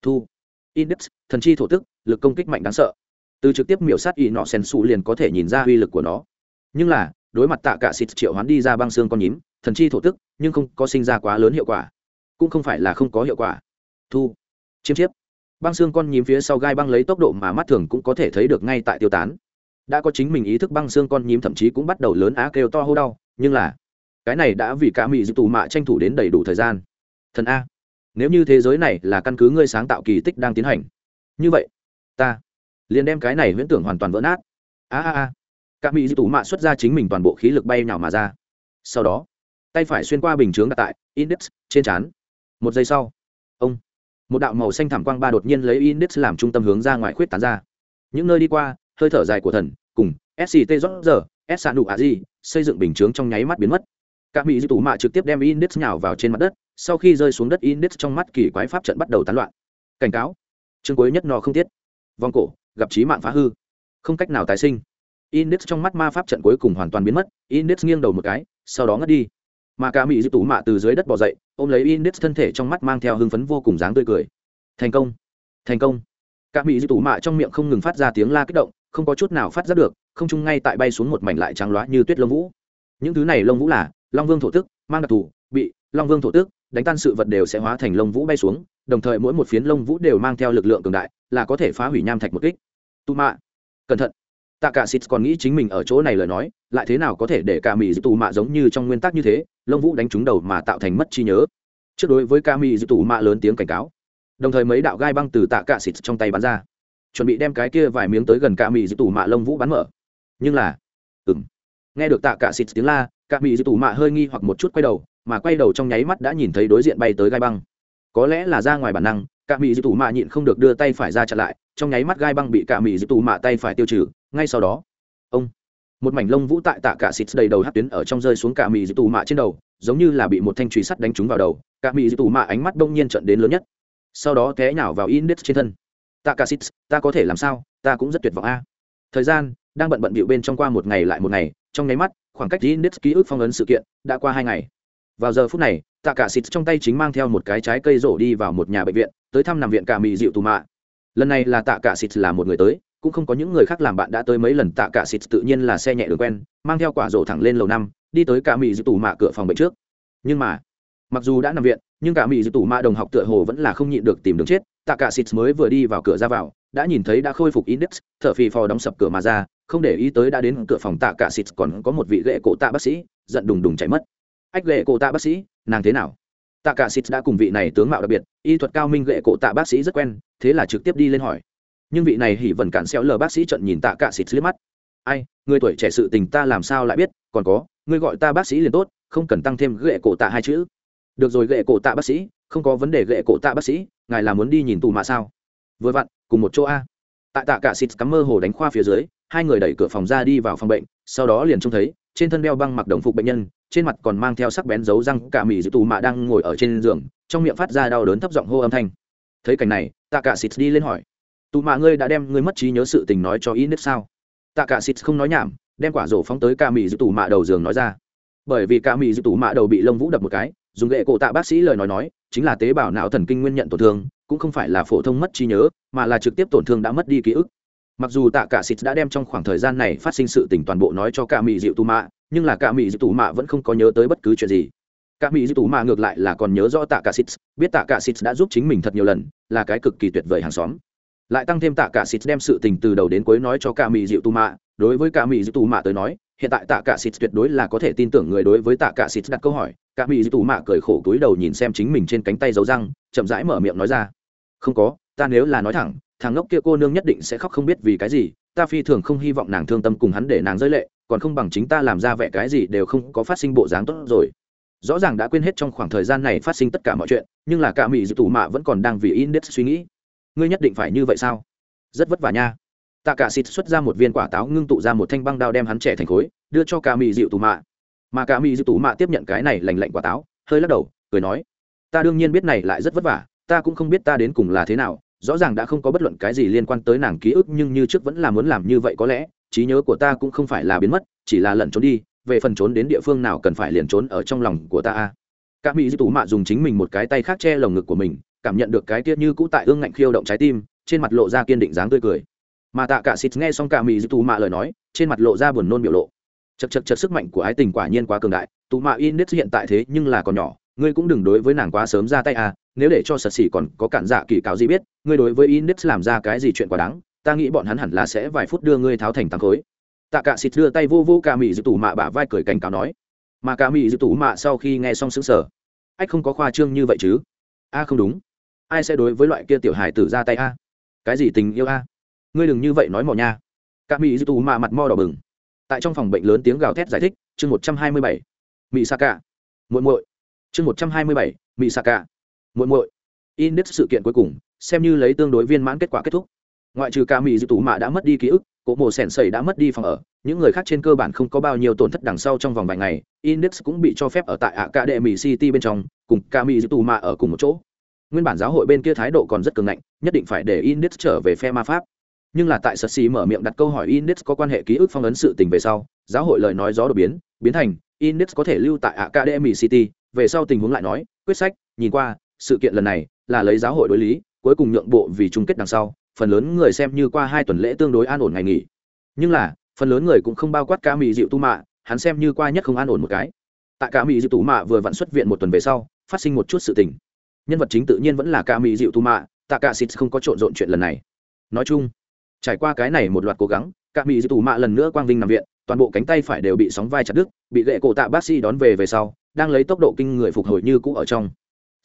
Thu. Index, thần chi thổ tức, lực công kích mạnh đáng sợ. Từ trực tiếp miểu sát y nọ sen su liền có thể nhìn ra uy lực của nó. Nhưng là, đối mặt tạ cả xịt triệu hoán đi ra băng xương con nhím, thần chi thổ tức, nhưng không có sinh ra quá lớn hiệu quả. Cũng không phải là không có hiệu quả. Thu. Chiếm chiếp băng xương con nhím phía sau gai băng lấy tốc độ mà mắt thường cũng có thể thấy được ngay tại tiêu tán. Đã có chính mình ý thức băng xương con nhím thậm chí cũng bắt đầu lớn á kêu to hô đau, nhưng là cái này đã vì cả mỹ dư tù mạ tranh thủ đến đầy đủ thời gian. Thần a, nếu như thế giới này là căn cứ ngươi sáng tạo kỳ tích đang tiến hành, như vậy, ta liền đem cái này huyễn tưởng hoàn toàn vỡ nát. A a a, cả mỹ di tù mạ xuất ra chính mình toàn bộ khí lực bay nào mà ra. Sau đó, tay phải xuyên qua bình chướng đặt tại index trên chán. một giây sau một đạo màu xanh thảm quang ba đột nhiên lấy index làm trung tâm hướng ra ngoài khuyết tán ra. Những nơi đi qua, hơi thở dài của thần, cùng sct rót giờ, s sạn đủ a di xây dựng bình chướng trong nháy mắt biến mất. Các mỹ di tủ mạ trực tiếp đem index nhào vào trên mặt đất, sau khi rơi xuống đất index trong mắt kỳ quái pháp trận bắt đầu tán loạn. Cảnh cáo. Chương cuối nhất no không tiết. Vòng cổ, gặp trí mạng phá hư. Không cách nào tái sinh. Index trong mắt ma pháp trận cuối cùng hoàn toàn biến mất, index nghiêng đầu một cái, sau đó ngất đi. Mà cả mỹ dư tủ mạ từ dưới đất bỏ dậy ôm lấy index thân thể trong mắt mang theo hưng phấn vô cùng dáng tươi cười. Thành công thành công. Các mỹ diệp tủ mạ trong miệng không ngừng phát ra tiếng la kích động, không có chút nào phát ra được, không chung ngay tại bay xuống một mảnh lại trắng loá như tuyết lông vũ. Những thứ này lông vũ là long vương thổ tức, mang đặc thù, bị long vương thổ tức, đánh tan sự vật đều sẽ hóa thành lông vũ bay xuống, đồng thời mỗi một phiến lông vũ đều mang theo lực lượng cường đại, là có thể phá hủy nham thạch một kích. Tu mạ, cẩn thận tạ cả xịt còn nghĩ chính mình ở chỗ này lời nói, lại thế nào có thể để cả mỹ tù mạ giống như trong nguyên tắc như thế, lông vũ đánh trúng đầu mà tạo thành mất trí nhớ. Trước đối với ca mỹ tù mạ lớn tiếng cảnh cáo, đồng thời mấy đạo gai băng từ tạ cả xịt trong tay bắn ra, chuẩn bị đem cái kia vài miếng tới gần ca mỹ tù mạ lông vũ bắn mở. Nhưng là, ừm, nghe được tạ cả xịt tiếng la ca mỹ tù mạ hơi nghi hoặc một chút quay đầu, mà quay đầu trong nháy mắt đã nhìn thấy đối diện bay tới gai băng. Có lẽ là ra ngoài bản năng, cả mỹ dư tù mạ nhịn không được đưa tay phải ra chặn lại, trong nháy mắt gai băng bị cả mỹ dư tù mạ tay phải tiêu trừ ngay sau đó, ông, một mảnh lông vũ tại tạ cả xịt đầy đầu hát tuyến ở trong rơi xuống cả mì dư tù mạ trên đầu, giống như là bị một thanh truy sắt đánh trúng vào đầu, cả mì dư tù mạ ánh mắt đông nhiên trận đến lớn nhất. Sau đó té nhào vào index trên thân. Tạ cả xít ta có thể làm sao? Ta cũng rất tuyệt vọng a. Thời gian đang bận bận bịu bên trong qua một ngày lại một ngày, trong nháy mắt, khoảng cách index ký ức phong ấn sự kiện đã qua hai ngày. Vào giờ phút này, tạ cả xịt trong tay chính mang theo một cái trái cây rổ đi vào một nhà bệnh viện, tới thăm nằm viện cả mì dịu tù mạ. Lần này là tạ cả xịt là một người tới cũng không có những người khác làm bạn đã tới mấy lần tạ cả xịt tự nhiên là xe nhẹ đường quen, mang theo quả rổ thẳng lên lầu năm, đi tới cả mỹ dư tủ mạ cửa phòng bệnh trước. Nhưng mà, mặc dù đã nằm viện, nhưng cả mỹ dư tủ mạ đồng học tựa hồ vẫn là không nhịn được tìm đường chết. Tạ cả xịt mới vừa đi vào cửa ra vào, đã nhìn thấy đã khôi phục index, thở phì phò đóng sập cửa mà ra, không để ý tới đã đến cửa phòng tạ cả xịt còn có một vị gệ cổ tạ bác sĩ, giận đùng đùng chạy mất. Ách gệ cổ tạ bác sĩ, nàng thế nào? Tạ cả xịt đã cùng vị này tướng mạo đặc biệt, y thuật cao minh gệ cổ tạ bác sĩ rất quen, thế là trực tiếp đi lên hỏi nhưng vị này hỉ vần cản xéo lờ bác sĩ trận nhìn tạ cả xịt liếc mắt. Ai, người tuổi trẻ sự tình ta làm sao lại biết, còn có ngươi gọi ta bác sĩ liền tốt, không cần tăng thêm gệ cổ tạ hai chữ. Được rồi gệ cổ tạ bác sĩ, không có vấn đề gệ cổ tạ bác sĩ, ngài là muốn đi nhìn tù mà sao? Vừa vặn, cùng một chỗ a. Tại tạ cả xịt cắm mơ hồ đánh khoa phía dưới, hai người đẩy cửa phòng ra đi vào phòng bệnh, sau đó liền trông thấy, trên thân đeo băng mặc đồng phục bệnh nhân, trên mặt còn mang theo sắc bén dấu răng cả mỹ dự tù mạ đang ngồi ở trên giường, trong miệng phát ra đau đớn thấp giọng hô âm thanh. Thấy cảnh này, tạ cả xịt đi lên hỏi tù mạ ngươi đã đem ngươi mất trí nhớ sự tình nói cho ít nếp sao tạ cả xịt không nói nhảm, đem quả rổ phóng tới cả mị giữ tù mạ đầu giường nói ra. Bởi vì cả mị giữ tù mạ đầu bị lông vũ đập một cái, dùng gậy cổ tạ bác sĩ lời nói nói, chính là tế bào não thần kinh nguyên nhận tổn thương, cũng không phải là phổ thông mất trí nhớ, mà là trực tiếp tổn thương đã mất đi ký ức. Mặc dù tạ cả xịt đã đem trong khoảng thời gian này phát sinh sự tình toàn bộ nói cho cả mỹ dịu tù mạ, nhưng là cả mỹ dịu tù mạ vẫn không có nhớ tới bất cứ chuyện gì. Cả mỹ dịu tù mạ ngược lại là còn nhớ rõ tạ cả xịt biết tạ cả xịt đã giúp chính mình thật nhiều lần, là cái cực kỳ tuyệt vời hàng xóm lại tăng thêm tạ cả xịt đem sự tình từ đầu đến cuối nói cho cả mỹ dịu tù mạ. Đối với cả mỹ dịu tù mạ tới nói, hiện tại tạ cả xịt tuyệt đối là có thể tin tưởng người đối với tạ cả xịt đặt câu hỏi. Cả mỹ dịu tù mạ cười khổ túi đầu nhìn xem chính mình trên cánh tay dấu răng, chậm rãi mở miệng nói ra. Không có, ta nếu là nói thẳng, thằng ngốc kia cô nương nhất định sẽ khóc không biết vì cái gì. Ta phi thường không hy vọng nàng thương tâm cùng hắn để nàng rơi lệ, còn không bằng chính ta làm ra vẻ cái gì đều không có phát sinh bộ dáng tốt rồi. Rõ ràng đã quên hết trong khoảng thời gian này phát sinh tất cả mọi chuyện, nhưng là cả mỹ Diệu tù mạ vẫn còn đang vì in suy nghĩ ngươi nhất định phải như vậy sao? Rất vất vả nha. Tạ cả xịt xuất ra một viên quả táo ngưng tụ ra một thanh băng đao đem hắn trẻ thành khối, đưa cho cả mỹ dịu tù mạ. Mà cả mỹ dịu tù mạ tiếp nhận cái này lành lạnh quả táo, hơi lắc đầu, cười nói, ta đương nhiên biết này lại rất vất vả, ta cũng không biết ta đến cùng là thế nào, rõ ràng đã không có bất luận cái gì liên quan tới nàng ký ức nhưng như trước vẫn là muốn làm như vậy có lẽ, trí nhớ của ta cũng không phải là biến mất, chỉ là lẩn trốn đi, về phần trốn đến địa phương nào cần phải liền trốn ở trong lòng của ta a. Cả mỹ dư Tù mạ dùng chính mình một cái tay khác che lồng ngực của mình cảm nhận được cái tiết như cũ tại ương ngạnh khiêu động trái tim, trên mặt lộ ra kiên định dáng tươi cười. Mà tạ cả xịt nghe xong cả mỹ dư tù mạ lời nói, trên mặt lộ ra buồn nôn biểu lộ. Chật chật chật sức mạnh của ái tình quả nhiên quá cường đại tù mạ in hiện tại thế nhưng là còn nhỏ, ngươi cũng đừng đối với nàng quá sớm ra tay à nếu để cho sật xỉ còn có cản dạ kỳ cáo gì biết, ngươi đối với index làm ra cái gì chuyện quá đáng, ta nghĩ bọn hắn hẳn là sẽ vài phút đưa ngươi tháo thành tăng khối. Tạ cả xịt đưa tay vô vô cả mỹ dư tù mạ bả vai cười cảnh cáo nói. Mà cả mỹ dư tù mạ sau khi nghe xong sững sờ. Ách không có khoa trương như vậy chứ? A không đúng ai sẽ đối với loại kia tiểu hài tử ra tay a? Cái gì tình yêu a? Ngươi đừng như vậy nói mỏ nha. Các mỹ giữ tù mạ mặt mo đỏ bừng. Tại trong phòng bệnh lớn tiếng gào thét giải thích, chương một trăm hai mươi bảy. Mỹ sa cả muội muội. Chương một trăm hai mươi bảy mỹ sa cả muội muội. Index sự kiện cuối cùng, xem như lấy tương đối viên mãn kết quả kết thúc. Ngoại trừ ca mỹ dư tù mạ đã mất đi ký ức cỗ mồ sèn sẩy đã mất đi phòng ở, những người khác trên cơ bản không có bao nhiêu tổn thất đằng sau trong vòng vài ngày, index cũng bị cho phép ở tại ạ cả đệ mỹ city bên trong, cùng ca mỹ dư tù mạ ở cùng một chỗ nguyên bản giáo hội bên kia thái độ còn rất cường ngạnh, nhất định phải để index trở về phe ma pháp. Nhưng là tại sật xì mở miệng đặt câu hỏi index có quan hệ ký ức phong ấn sự tình về sau, giáo hội lời nói gió đột biến biến thành index có thể lưu tại academy city, về sau tình huống lại nói, quyết sách, nhìn qua, sự kiện lần này là lấy giáo hội đối lý, cuối cùng nhượng bộ vì chung kết đằng sau, phần lớn người xem như qua hai tuần lễ tương đối an ổn ngày nghỉ. Nhưng là, phần lớn người cũng không bao quát ca mỹ dịu tu mạ, hắn xem như qua nhất không an ổn một cái. Tại ca mỹ dịu tu mạ vừa vặn xuất viện một tuần về sau, phát sinh một chút sự tình nhân vật chính tự nhiên vẫn là ca mỹ dịu tu mạ tạ cả xịt không có trộn rộn chuyện lần này. Nói chung, trải qua cái này một loạt cố gắng, ca mỹ dịu tu mạ lần nữa quang vinh nằm viện, toàn bộ cánh tay phải đều bị sóng vai chặt đứt, bị gậy cổ tạ bác sĩ đón về về sau, đang lấy tốc độ kinh người phục hồi như cũ ở trong.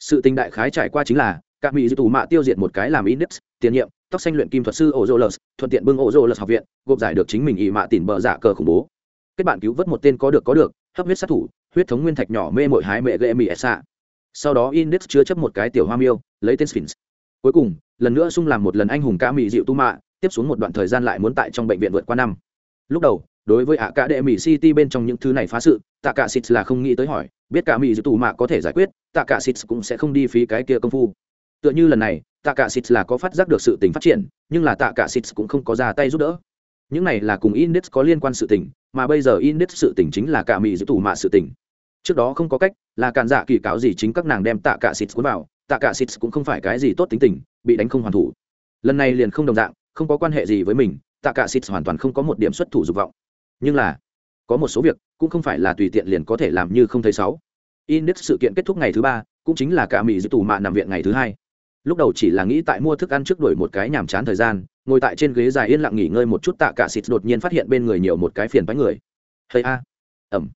Sự tình đại khái trải qua chính là các mỹ dư tù mạ tiêu diệt một cái làm index, tiền nhiệm, tóc xanh luyện kim thuật sư ozolus, thuận tiện bưng ozolus học viện, gộp giải được chính mình ỵ mạ tìm bờ giả cờ khủng bố. Kết bạn cứu vớt một tên có được có được, hấp huyết sát thủ, huyết thống nguyên thạch nhỏ mê mội hái mẹ ghệ mỹ xạ sau đó index chứa chấp một cái tiểu hoa miêu, lấy tên sphinx. Cuối cùng, lần nữa sung làm một lần anh hùng ca mỹ dịu tu mạ tiếp xuống một đoạn thời gian lại muốn tại trong bệnh viện vượt qua năm. Lúc đầu, đối với ạ cả đệ mỹ city bên trong những thứ này phá sự tạ cả xịt là không nghĩ tới hỏi, biết cả mỹ dịu tù mạ có thể giải quyết tạ cả xịt cũng sẽ không đi phí cái kia công phu. Tựa như lần này tạ cả xịt là có phát giác được sự tình phát triển, nhưng là tạ cả xịt cũng không có ra tay giúp đỡ. Những này là cùng index có liên quan sự tình, mà bây giờ index sự tình chính là cả mỹ dịu tù mạ sự tình trước đó không có cách, là cản dạ kỳ cáo gì chính các nàng đem tạ cả xịt cuốn vào, tạ cả xịt cũng không phải cái gì tốt tính tình, bị đánh không hoàn thủ. Lần này liền không đồng dạng, không có quan hệ gì với mình, tạ cả xịt hoàn toàn không có một điểm xuất thủ dục vọng. Nhưng là, có một số việc, cũng không phải là tùy tiện liền có thể làm như không thấy sáu. Index sự kiện kết thúc ngày thứ ba, cũng chính là cả mỹ giữ tù mạ nằm viện ngày thứ hai. Lúc đầu chỉ là nghĩ tại mua thức ăn trước đuổi một cái nhàm chán thời gian, ngồi tại trên ghế dài yên lặng nghỉ ngơi một chút, tạ cả xịt đột nhiên phát hiện bên người nhiều một cái phiền bánh người. Hay a. Ẩm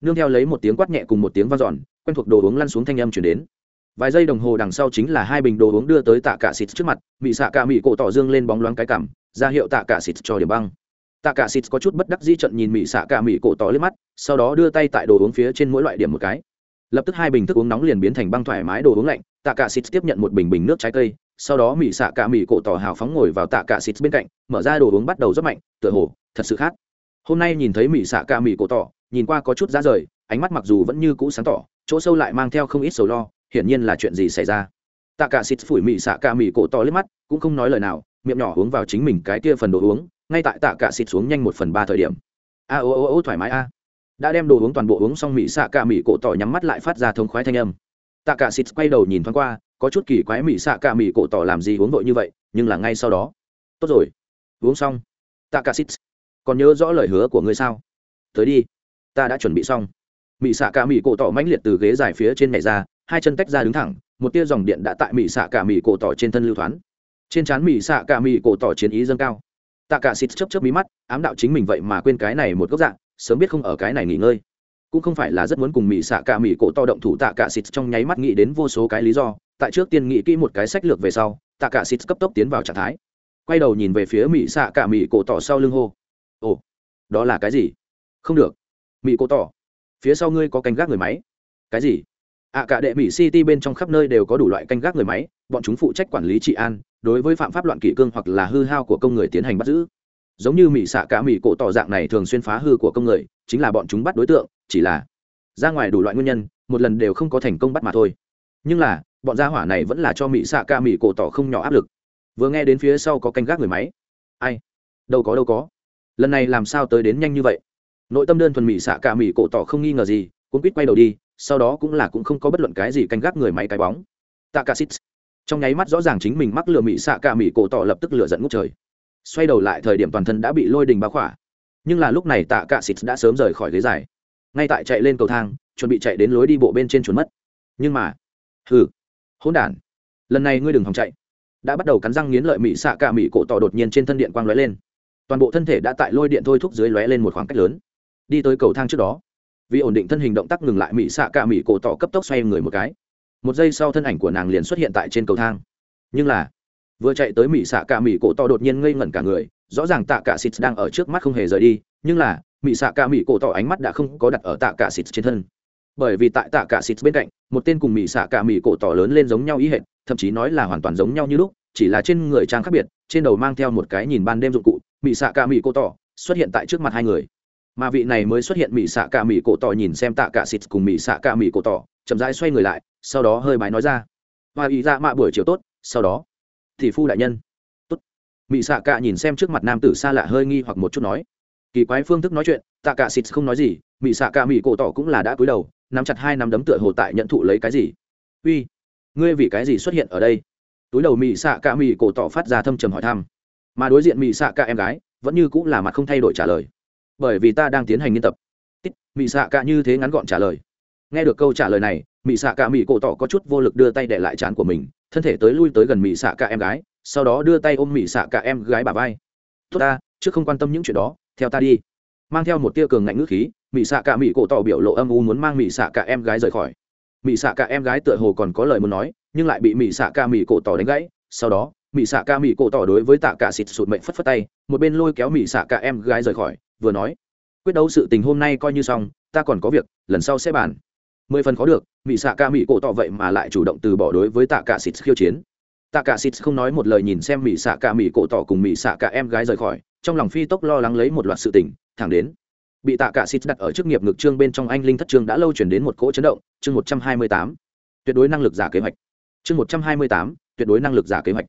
nương theo lấy một tiếng quát nhẹ cùng một tiếng vang dọn, quen thuộc đồ uống lăn xuống thanh âm chuyển đến. Vài giây đồng hồ đằng sau chính là hai bình đồ uống đưa tới tạ cả xịt trước mặt bị xạ cả mỹ cổ tỏ dương lên bóng loáng cái cảm, ra hiệu tạ cả xịt cho điểm băng. Tạ cả xịt có chút bất đắc dĩ trận nhìn mị xạ cả mỹ cổ tỏ lên mắt, sau đó đưa tay tại đồ uống phía trên mỗi loại điểm một cái. Lập tức hai bình thức uống nóng liền biến thành băng thoải mái đồ uống lạnh, tạ cả xịt tiếp nhận một bình bình nước trái cây, sau đó mị xạ cả mỹ cổ tỏ hào phóng ngồi vào tạ cả xịt bên cạnh, mở ra đồ uống bắt đầu rất mạnh, tựa hồ, thật sự khác. Hôm nay nhìn thấy mị xạ cả mỹ cổ tỏ nhìn qua có chút ra rời, ánh mắt mặc dù vẫn như cũ sáng tỏ, chỗ sâu lại mang theo không ít sầu lo, hiển nhiên là chuyện gì xảy ra. Tạ cả xịt phủi mị xạ cả mị cổ to lên mắt, cũng không nói lời nào, miệng nhỏ uống vào chính mình cái kia phần đồ uống, ngay tại tạ cả xịt xuống nhanh một phần ba thời điểm. A, ô ô ô thoải mái a. Đã đem đồ uống toàn bộ uống xong, mị xạ cả mị cổ tỏ nhắm mắt lại phát ra thông khoái thanh âm. Tạ cả xịt quay đầu nhìn thoáng qua, có chút kỳ quái mị xạ cả mị cổ tỏ làm gì uống vội như vậy, nhưng là ngay sau đó. Tốt rồi, uống xong. Tạ cả xịt còn nhớ rõ lời hứa của ngươi sao? Tới đi ta đã chuẩn bị xong. Mỹ xạ cả mỹ cổ tỏ mãnh liệt từ ghế dài phía trên mẹ ra, hai chân tách ra đứng thẳng, một tia dòng điện đã tại mỹ xạ cả mỹ cổ tỏ trên thân lưu thoáng trên trán mỹ xạ cả mỹ cổ tỏ chiến ý dâng cao. Tạ cả xịt chớp chớp mí mắt, ám đạo chính mình vậy mà quên cái này một góc dạng, sớm biết không ở cái này nghỉ ngơi. Cũng không phải là rất muốn cùng mỹ xạ cả mỹ cổ to động thủ tạ cả xịt trong nháy mắt nghĩ đến vô số cái lý do, tại trước tiên nghĩ kỹ một cái sách lược về sau tạ cả xịt cấp tốc tiến vào trạng thái. Quay đầu nhìn về phía mỹ xạ cả mỹ cổ tỏ sau lưng hô. Ồ, đó là cái gì? Không được mỹ cổ tỏ. Phía sau ngươi có canh gác người máy. Cái gì? Ạ à, cả đệ mỹ city bên trong khắp nơi đều có đủ loại canh gác người máy bọn chúng phụ trách quản lý trị an đối với phạm pháp loạn kỷ cương hoặc là hư hao của công người tiến hành bắt giữ. Giống như mỹ xạ cả mỹ cổ tỏ dạng này thường xuyên phá hư của công người chính là bọn chúng bắt đối tượng chỉ là ra ngoài đủ loại nguyên nhân một lần đều không có thành công bắt mà thôi. Nhưng là bọn gia hỏa này vẫn là cho mỹ xạ ca mỹ cổ tỏ không nhỏ áp lực. Vừa nghe đến phía sau có canh gác người máy. Ai? Đâu có đâu có. Lần này làm sao tới đến nhanh như vậy? Nội tâm đơn thuần mỹ xạ cả mỹ cổ tỏ không nghi ngờ gì cũng quýt quay đầu đi, sau đó cũng là cũng không có bất luận cái gì canh gác người máy cái bóng. Tạ cả xít trong nháy mắt rõ ràng chính mình mắc lừa mỹ xạ cả mỹ cổ tỏ lập tức lửa dẫn ngút trời. Xoay đầu lại thời điểm toàn thân đã bị lôi đình bao khỏa. Nhưng là lúc này tạ cả xít đã sớm rời khỏi ghế dài. Ngay tại chạy lên cầu thang, chuẩn bị chạy đến lối đi bộ bên trên trốn mất. Nhưng mà, hừ, hỗn đản. Lần này ngươi đừng hòng chạy. Đã bắt đầu cắn răng nghiến lợi mỹ xạ cả mỹ cổ tỏ đột nhiên trên thân điện quang lóe lên. Toàn bộ thân thể đã tại lôi điện thôi thúc dưới lóe lên một khoảng cách lớn đi tới cầu thang trước đó. Vì ổn định thân hình động tác ngừng lại mỹ xạ cả mỹ cổ tỏ cấp tốc xoay người một cái. Một giây sau thân ảnh của nàng liền xuất hiện tại trên cầu thang. Nhưng là, vừa chạy tới mỹ xạ cả mỹ cổ tỏ đột nhiên ngây ngẩn cả người, rõ ràng tạ cả xịt đang ở trước mắt không hề rời đi, nhưng là mỹ xạ cả mỹ cổ tỏ ánh mắt đã không có đặt ở tạ cả xịt trên thân. Bởi vì tại tạ cả xịt bên cạnh, một tên cùng mỹ xạ cả mỹ cổ tỏ lớn lên giống nhau ý hệt, thậm chí nói là hoàn toàn giống nhau như lúc, chỉ là trên người trang khác biệt, trên đầu mang theo một cái nhìn ban đêm dụng cụ mỹ xạ cả mỹ cổ tỏ xuất hiện tại trước mặt hai người mà vị này mới xuất hiện mỹ xạ cả mỹ cổ tỏ nhìn xem tạ cả xịt cùng mỹ xạ cả mỹ cổ tỏ, chậm rãi xoay người lại, sau đó hơi bái nói ra. Và ý ra mạ buổi chiều tốt, sau đó. Thì phu đại nhân. Tốt. Mỹ xạ cả nhìn xem trước mặt nam tử xa lạ hơi nghi hoặc một chút nói. Kỳ quái phương thức nói chuyện, tạ cả xịt không nói gì mỹ xạ cả mỹ cổ tỏ cũng là đã cúi đầu, nắm chặt hai nắm đấm tựa hồ tại nhận thụ lấy cái gì. Uy, ngươi vì cái gì xuất hiện ở đây? Túi đầu mỹ xạ cả mỹ cổ tỏ phát ra thâm trầm hỏi thăm. Mà đối diện mỹ xạ cả em gái, vẫn như cũng là mặt không thay đổi trả lời bởi vì ta đang tiến hành nghiên tập mỹ xạ cả như thế ngắn gọn trả lời nghe được câu trả lời này mỹ xạ cả mỹ cổ tỏ có chút vô lực đưa tay để lại chán của mình thân thể tới lui tới gần mỹ xạ cả em gái sau đó đưa tay ôm mỹ xạ cả em gái bà vai tốt ta chứ không quan tâm những chuyện đó theo ta đi mang theo một tia cường ngạnh ngữ khí mỹ xạ cả mỹ cổ tỏ biểu lộ âm u muốn mang mỹ xạ cả em gái rời khỏi mỹ xạ cả em gái tựa hồ còn có lời muốn nói nhưng lại bị mỹ xạ cả mỹ cổ tỏ đánh gãy sau đó mỹ xạ cả mỹ cổ tỏ đối với tạ cả xịt sụt mệnh phất phất tay một bên lôi kéo mỹ xạ cả em gái rời khỏi vừa nói, quyết đấu sự tình hôm nay coi như xong, ta còn có việc, lần sau sẽ bàn. Mười phần khó được mỹ xạ ca mỹ cổ tỏ vậy mà lại chủ động từ bỏ đối với tạ cả xịt khiêu chiến. Tạ cả xịt không nói một lời nhìn xem mỹ xạ ca mỹ cổ tỏ cùng mỹ xạ ca em gái rời khỏi, trong lòng phi tốc lo lắng lấy một loạt sự tình, thẳng đến, bị tạ cả xịt đặt ở chức nghiệp ngực trương bên trong anh linh thất trương đã lâu chuyển đến một cỗ chấn động, chương một trăm hai mươi tám, tuyệt đối năng lực giả kế hoạch. Chương một trăm hai mươi tám, tuyệt đối năng lực giả kế hoạch.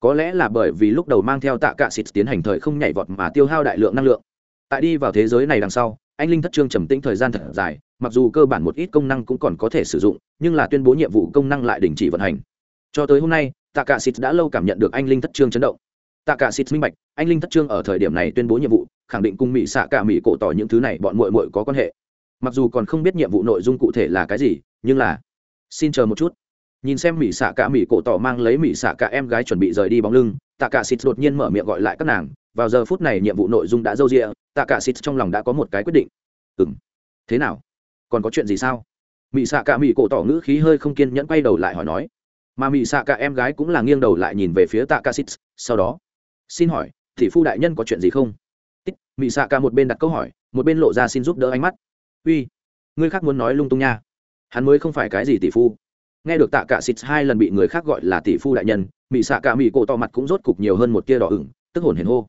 Có lẽ là bởi vì lúc đầu mang theo tạ cạ xịt tiến hành thời không nhảy vọt mà tiêu hao đại lượng năng lượng tại đi vào thế giới này đằng sau, anh linh thất trương trầm tĩnh thời gian thật dài, mặc dù cơ bản một ít công năng cũng còn có thể sử dụng, nhưng là tuyên bố nhiệm vụ công năng lại đình chỉ vận hành. Cho tới hôm nay tạ cả xịt đã lâu cảm nhận được anh linh thất trương chấn động. Tạ cả xịt minh bạch, anh linh thất trương ở thời điểm này tuyên bố nhiệm vụ, khẳng định cùng mỹ xạ cả mỹ cổ tỏ những thứ này bọn muội muội có quan hệ. Mặc dù còn không biết nhiệm vụ nội dung cụ thể là cái gì, nhưng là, xin chờ một chút. Nhìn xem mỹ xạ cả mỹ cổ tỏ mang lấy mỹ xạ cả em gái chuẩn bị rời đi bóng lưng tạ cả xịt đột nhiên mở miệng gọi lại các nàng vào giờ phút này nhiệm vụ nội dung đã dâu rịa tạ cả xịt trong lòng đã có một cái quyết định. Ừ m thế nào? Còn có chuyện gì sao? Mỹ xạ cả mỹ cổ tỏ ngữ khí hơi không kiên nhẫn quay đầu lại hỏi nói. Mà mỹ xạ cả em gái cũng là nghiêng đầu lại nhìn về phía tạ cả xịt sau đó, xin hỏi thì phu đại nhân có chuyện gì không? Tích mỹ xạ cả một bên đặt câu hỏi, một bên lộ ra xin giúp đỡ ánh mắt. Uy, ngươi khác muốn nói lung tung nha. Hắn mới không phải cái gì tỷ phu. Nghe được tạ cả xịt hai lần bị người khác gọi là tỷ phu đại nhân mỹ xạ cả mỹ cổ tỏ mặt cũng rốt cục nhiều hơn một tia đỏ ửng, tức hồn hển hô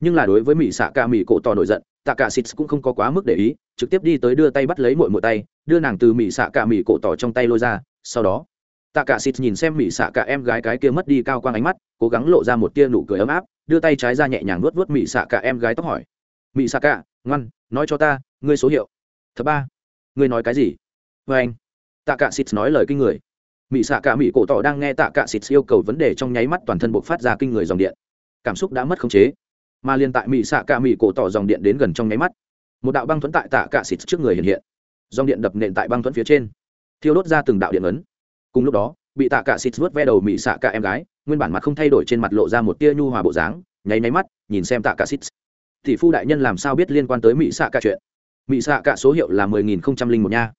nhưng là đối với mỹ xạ cả mỹ cổ tỏ nổi giận, tạ cả xịt cũng không có quá mức để ý, trực tiếp đi tới đưa tay bắt lấy mội mội tay, đưa nàng từ mỹ xạ cả mỹ cổ tỏ trong tay lôi ra, sau đó, tạ cả xịt nhìn xem mỹ xạ cả em gái cái kia mất đi cao quang ánh mắt, cố gắng lộ ra một tia nụ cười ấm áp, đưa tay trái ra nhẹ nhàng nuốt vuốt mỹ xạ cả em gái tóc hỏi. Mỹ xạ cả, ngoan, nói cho ta, ngươi số hiệu. Thứ ba, ngươi nói cái gì? Vê anh. Tạ cả xịt nói lời kinh người. Mỹ xạ cả mỹ cổ tỏ đang nghe tạ cả xịt yêu cầu vấn đề trong nháy mắt toàn thân bộc phát ra kinh người dòng điện. Cảm xúc đã mất khống chế mà liên tại mỹ xạ cả mỹ cổ tỏ dòng điện đến gần trong nháy mắt. Một đạo băng thuẫn tại tạ cả xịt trước người hiện hiện. Dòng điện đập nện tại băng thuẫn phía trên. Thiêu đốt ra từng đạo điện ấn. Cùng lúc đó, bị tạ cả xịt vớt ve đầu mỹ xạ cả em gái, nguyên bản mặt không thay đổi trên mặt lộ ra một tia nhu hòa bộ dáng, nháy nháy mắt, nhìn xem tạ cả xịt. Tỷ phu đại nhân làm sao biết liên quan tới mỹ xạ cả chuyện? Mỹ xạ cả số hiệu là mười nghìn không trăm linh một nha.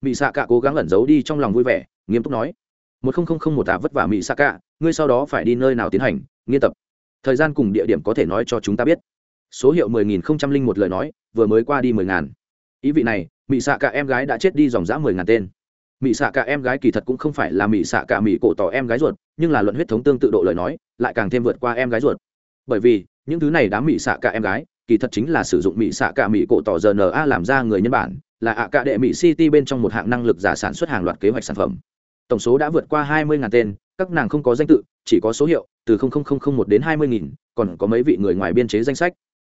Mỹ xạ cả cố gắng ẩn giấu đi trong lòng vui vẻ, nghiêm túc nói. Một không không không một tạ vất vả mỹ xạ cả, ngươi sau đó phải đi nơi nào tiến hành, nghiên tập thời gian cùng địa điểm có thể nói cho chúng ta biết. Số hiệu mười nghìn không trăm linh một lời nói, vừa mới qua đi mười ngàn. Ý vị này mỹ xạ cả em gái đã chết đi dòng dã mười ngàn tên. Mỹ xạ cả em gái kỳ thật cũng không phải là mỹ xạ cả mỹ cổ tỏ em gái ruột, nhưng là luận huyết thống tương tự độ lời nói, lại càng thêm vượt qua em gái ruột. Bởi vì, những thứ này đám mỹ xạ cả em gái, kỳ thật chính là sử dụng mỹ xạ cả mỹ cổ tỏ rna làm ra người nhân bản, là ạ cả đệ mỹ city bên trong một hạng năng lực giả sản xuất hàng loạt kế hoạch sản phẩm. Tổng số đã vượt qua hai mươi tên, các nàng không có danh tự, chỉ có số hiệu từ một đến hai mươi còn có mấy vị người ngoài biên chế danh sách.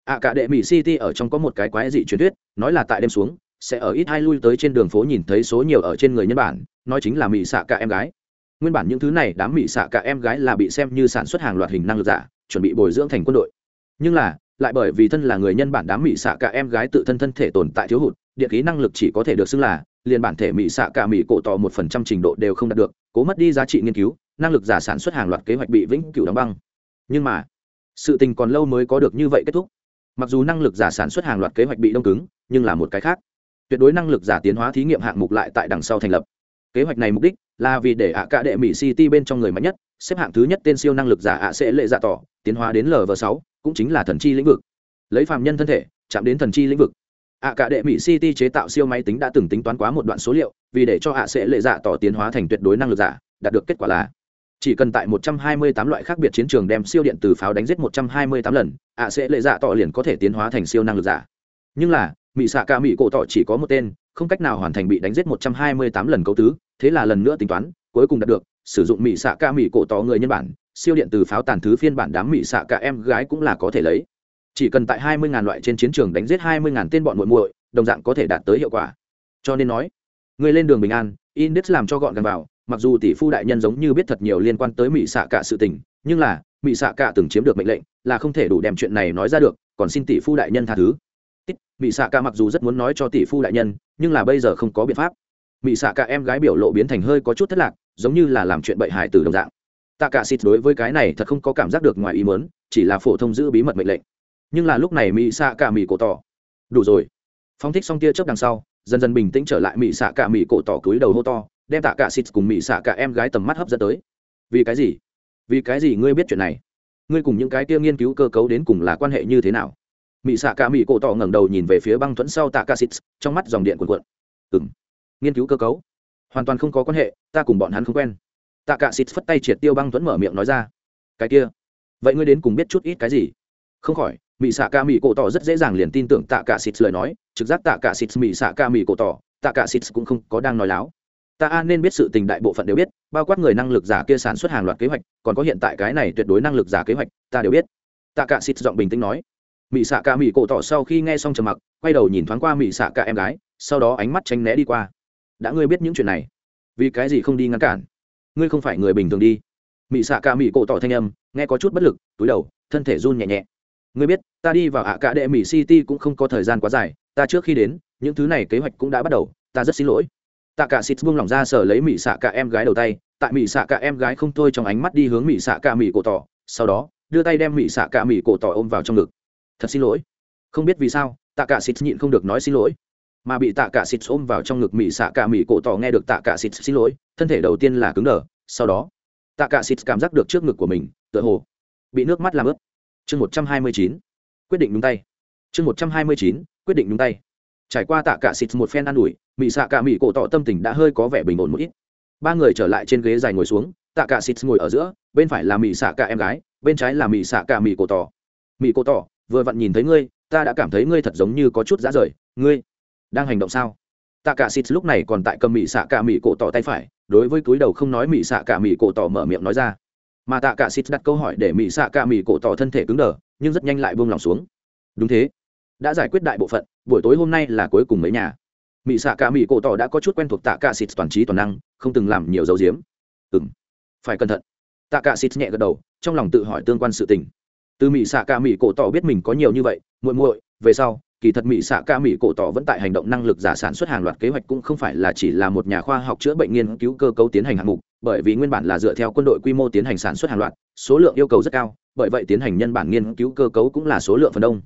Ạ cả đệ mỹ city ở trong có một cái quái dị truyền thuyết, nói là tại đêm xuống, sẽ ở ít hai lui tới trên đường phố nhìn thấy số nhiều ở trên người nhân bản, nói chính là mỹ xạ cả em gái. Nguyên bản những thứ này đám mỹ xạ cả em gái là bị xem như sản xuất hàng loạt hình năng lực giả, chuẩn bị bồi dưỡng thành quân đội. Nhưng là, lại bởi vì thân là người nhân bản đám mỹ xạ cả em gái tự thân thân thể tồn tại thiếu hụt, địa khí năng lực chỉ có thể được xưng là, liền bản thể mỹ xạ cả mỹ cổ tỏ một phần trăm trình độ đều không đạt được, cố mất đi giá trị nghiên cứu năng lực giả sản xuất hàng loạt kế hoạch bị vĩnh cửu đóng băng. Nhưng mà, sự tình còn lâu mới có được như vậy kết thúc. Mặc dù năng lực giả sản xuất hàng loạt kế hoạch bị đông cứng, nhưng là một cái khác. Tuyệt đối năng lực giả tiến hóa thí nghiệm hạng mục lại tại đằng sau thành lập. Kế hoạch này mục đích là vì để ạ cả đệ mỹ city bên trong người mạnh nhất, xếp hạng thứ nhất tên siêu năng lực giả ạ sẽ lệ dạ tỏ, tiến hóa đến lv sáu, cũng chính là thần chi lĩnh vực. Lấy phàm nhân thân thể, chạm đến thần chi lĩnh vực. Ạ cả đệ mỹ city chế tạo siêu máy tính đã từng tính toán quá một đoạn số liệu, vì để cho ạ sẽ lệ dạ tỏ tiến hóa thành tuyệt đối năng lực giả, đạt được kết quả là chỉ cần tại 128 loại khác biệt chiến trường đem siêu điện từ pháo đánh giết 128 lần, ạ sẽ lệ dạ tỏ liền có thể tiến hóa thành siêu năng lực giả. Nhưng là mỹ xạ ca mỹ cổ tỏ chỉ có một tên, không cách nào hoàn thành bị đánh giết 128 lần cấu tứ, thế là lần nữa tính toán, cuối cùng đạt được, sử dụng mỹ xạ ca mỹ cổ tỏ người nhân bản, siêu điện từ pháo tàn thứ phiên bản đám mỹ xạ cả em gái cũng là có thể lấy. Chỉ cần tại 20.000 loại trên chiến trường đánh giết 20.000 tên bọn muội muội, đồng dạng có thể đạt tới hiệu quả. Cho nên nói, người lên đường bình an, index làm cho gọn gàng vào mặc dù tỷ phu đại nhân giống như biết thật nhiều liên quan tới mỹ xạ cả sự tình, nhưng là mỹ xạ cả từng chiếm được mệnh lệnh, là không thể đủ đem chuyện này nói ra được, còn xin tỷ phu đại nhân tha thứ. Mỹ xạ cả mặc dù rất muốn nói cho tỷ phu đại nhân, nhưng là bây giờ không có biện pháp. Mỹ xạ cả em gái biểu lộ biến thành hơi có chút thất lạc, giống như là làm chuyện bậy hại từ đồng dạng. Tạ cả xịt đối với cái này thật không có cảm giác được ngoài ý muốn, chỉ là phổ thông giữ bí mật mệnh lệnh. Nhưng là lúc này mỹ xạ cả mỹ cổ tỏ. Đủ rồi. Phóng thích xong tia chớp đằng sau, dần dần bình tĩnh trở lại mỹ xạ cả mỹ cổ tỏ cúi đầu hô to đem tạ cả xịt cùng mỹ xạ cả em gái tầm mắt hấp dẫn tới. Vì cái gì? Vì cái gì ngươi biết chuyện này? Ngươi cùng những cái kia nghiên cứu cơ cấu đến cùng là quan hệ như thế nào? Mỹ xạ cả mỹ cổ tỏ ngẩng đầu nhìn về phía băng thuẫn sau tạ cả xịt trong mắt dòng điện cuộn cuộn. Ừ nghiên cứu cơ cấu? Hoàn toàn không có quan hệ, ta cùng bọn hắn không quen. Tạ cả xịt phất tay triệt tiêu băng thuẫn mở miệng nói ra. Cái kia? Vậy ngươi đến cùng biết chút ít cái gì? Không khỏi mỹ xạ ca mỹ cổ tỏ rất dễ dàng liền tin tưởng tạ cả xịt lời nói, trực giác tạ cả xịt mỹ xạ ca mỹ cổ tỏ, tạ cả xịt cũng không có đang nói láo ta a nên biết sự tình đại bộ phận đều biết, bao quát người năng lực giả kia sản xuất hàng loạt kế hoạch, còn có hiện tại cái này tuyệt đối năng lực giả kế hoạch, ta đều biết. Tạ cả xịt giọng bình tĩnh nói. Mỹ xạ cả mỹ cổ tỏ sau khi nghe xong trầm mặc, quay đầu nhìn thoáng qua mỹ xạ cả em gái, sau đó ánh mắt tranh né đi qua. Đã ngươi biết những chuyện này, vì cái gì không đi ngăn cản? Ngươi không phải người bình thường đi. Mỹ xạ cả mỹ cổ tỏ thanh âm, nghe có chút bất lực, túi đầu, thân thể run nhẹ nhẹ. Ngươi biết, ta đi vào ạ cả đệ mỹ city cũng không có thời gian quá dài, ta trước khi đến, những thứ này kế hoạch cũng đã bắt đầu, ta rất xin lỗi tạ cả xịt buông lỏng ra sở lấy mỹ xạ cả em gái đầu tay, tại mỹ xạ cả em gái không thôi trong ánh mắt đi hướng mỹ xạ cả mỹ cổ tỏ, sau đó, đưa tay đem mỹ xạ cả mỹ cổ tỏ ôm vào trong ngực. Thật xin lỗi. Không biết vì sao, tạ cả xịt nhịn không được nói xin lỗi. Mà bị tạ cả xịt ôm vào trong ngực mỹ xạ cả mỹ cổ tỏ nghe được tạ cả xịt xin lỗi, thân thể đầu tiên là cứng đờ, sau đó, tạ cả xịt cảm giác được trước ngực của mình, tựa hồ bị nước mắt làm ướt. Chương một trăm hai mươi chín, quyết định đúng tay. Chương một trăm hai mươi chín, quyết định đúng tay trải qua tạ cả xịt một phen ăn ủi mỹ xạ cả mỹ cổ tỏ tâm tình đã hơi có vẻ bình ổn một ít. Ba người trở lại trên ghế dài ngồi xuống, tạ cả xịt ngồi ở giữa, bên phải là mỹ xạ cả em gái, bên trái là mỹ xạ cả mỹ cổ tỏ. Mỹ cổ tỏ, vừa vặn nhìn thấy ngươi, ta đã cảm thấy ngươi thật giống như có chút dã rời. Ngươi đang hành động sao? Tạ cả xịt lúc này còn tại cầm mỹ xạ cả mỹ cổ tỏ tay phải, đối với túi đầu không nói mỹ xạ cả mỹ cổ tỏ mở miệng nói ra. Mà tạ cả xịt đặt câu hỏi để mỹ xạ cả mỹ cổ tỏ thân thể cứng đờ, nhưng rất nhanh lại buông lòng xuống. Đúng thế. Đã giải quyết đại bộ phận buổi tối hôm nay là cuối cùng mấy nhà. Mỹ xạ cả mỹ cổ tỏ đã có chút quen thuộc tạ cả xịt toàn trí toàn năng, không từng làm nhiều dấu diếm. Ừ m phải cẩn thận. Tạ cả xịt nhẹ gật đầu, trong lòng tự hỏi tương quan sự tình. Từ mỹ xạ cả mỹ cổ tỏ biết mình có nhiều như vậy, muội muội, về sau, kỳ thật mỹ xạ ca mỹ cổ tỏ vẫn tại hành động năng lực giả sản xuất hàng loạt kế hoạch cũng không phải là chỉ là một nhà khoa học chữa bệnh nghiên cứu cơ cấu tiến hành hạng mục, bởi vì nguyên bản là dựa theo quân đội quy mô tiến hành sản xuất hàng loạt, số lượng yêu cầu rất cao, bởi vậy tiến hành nhân bản nghiên cứu cơ cấu cũng là số lượng phần đông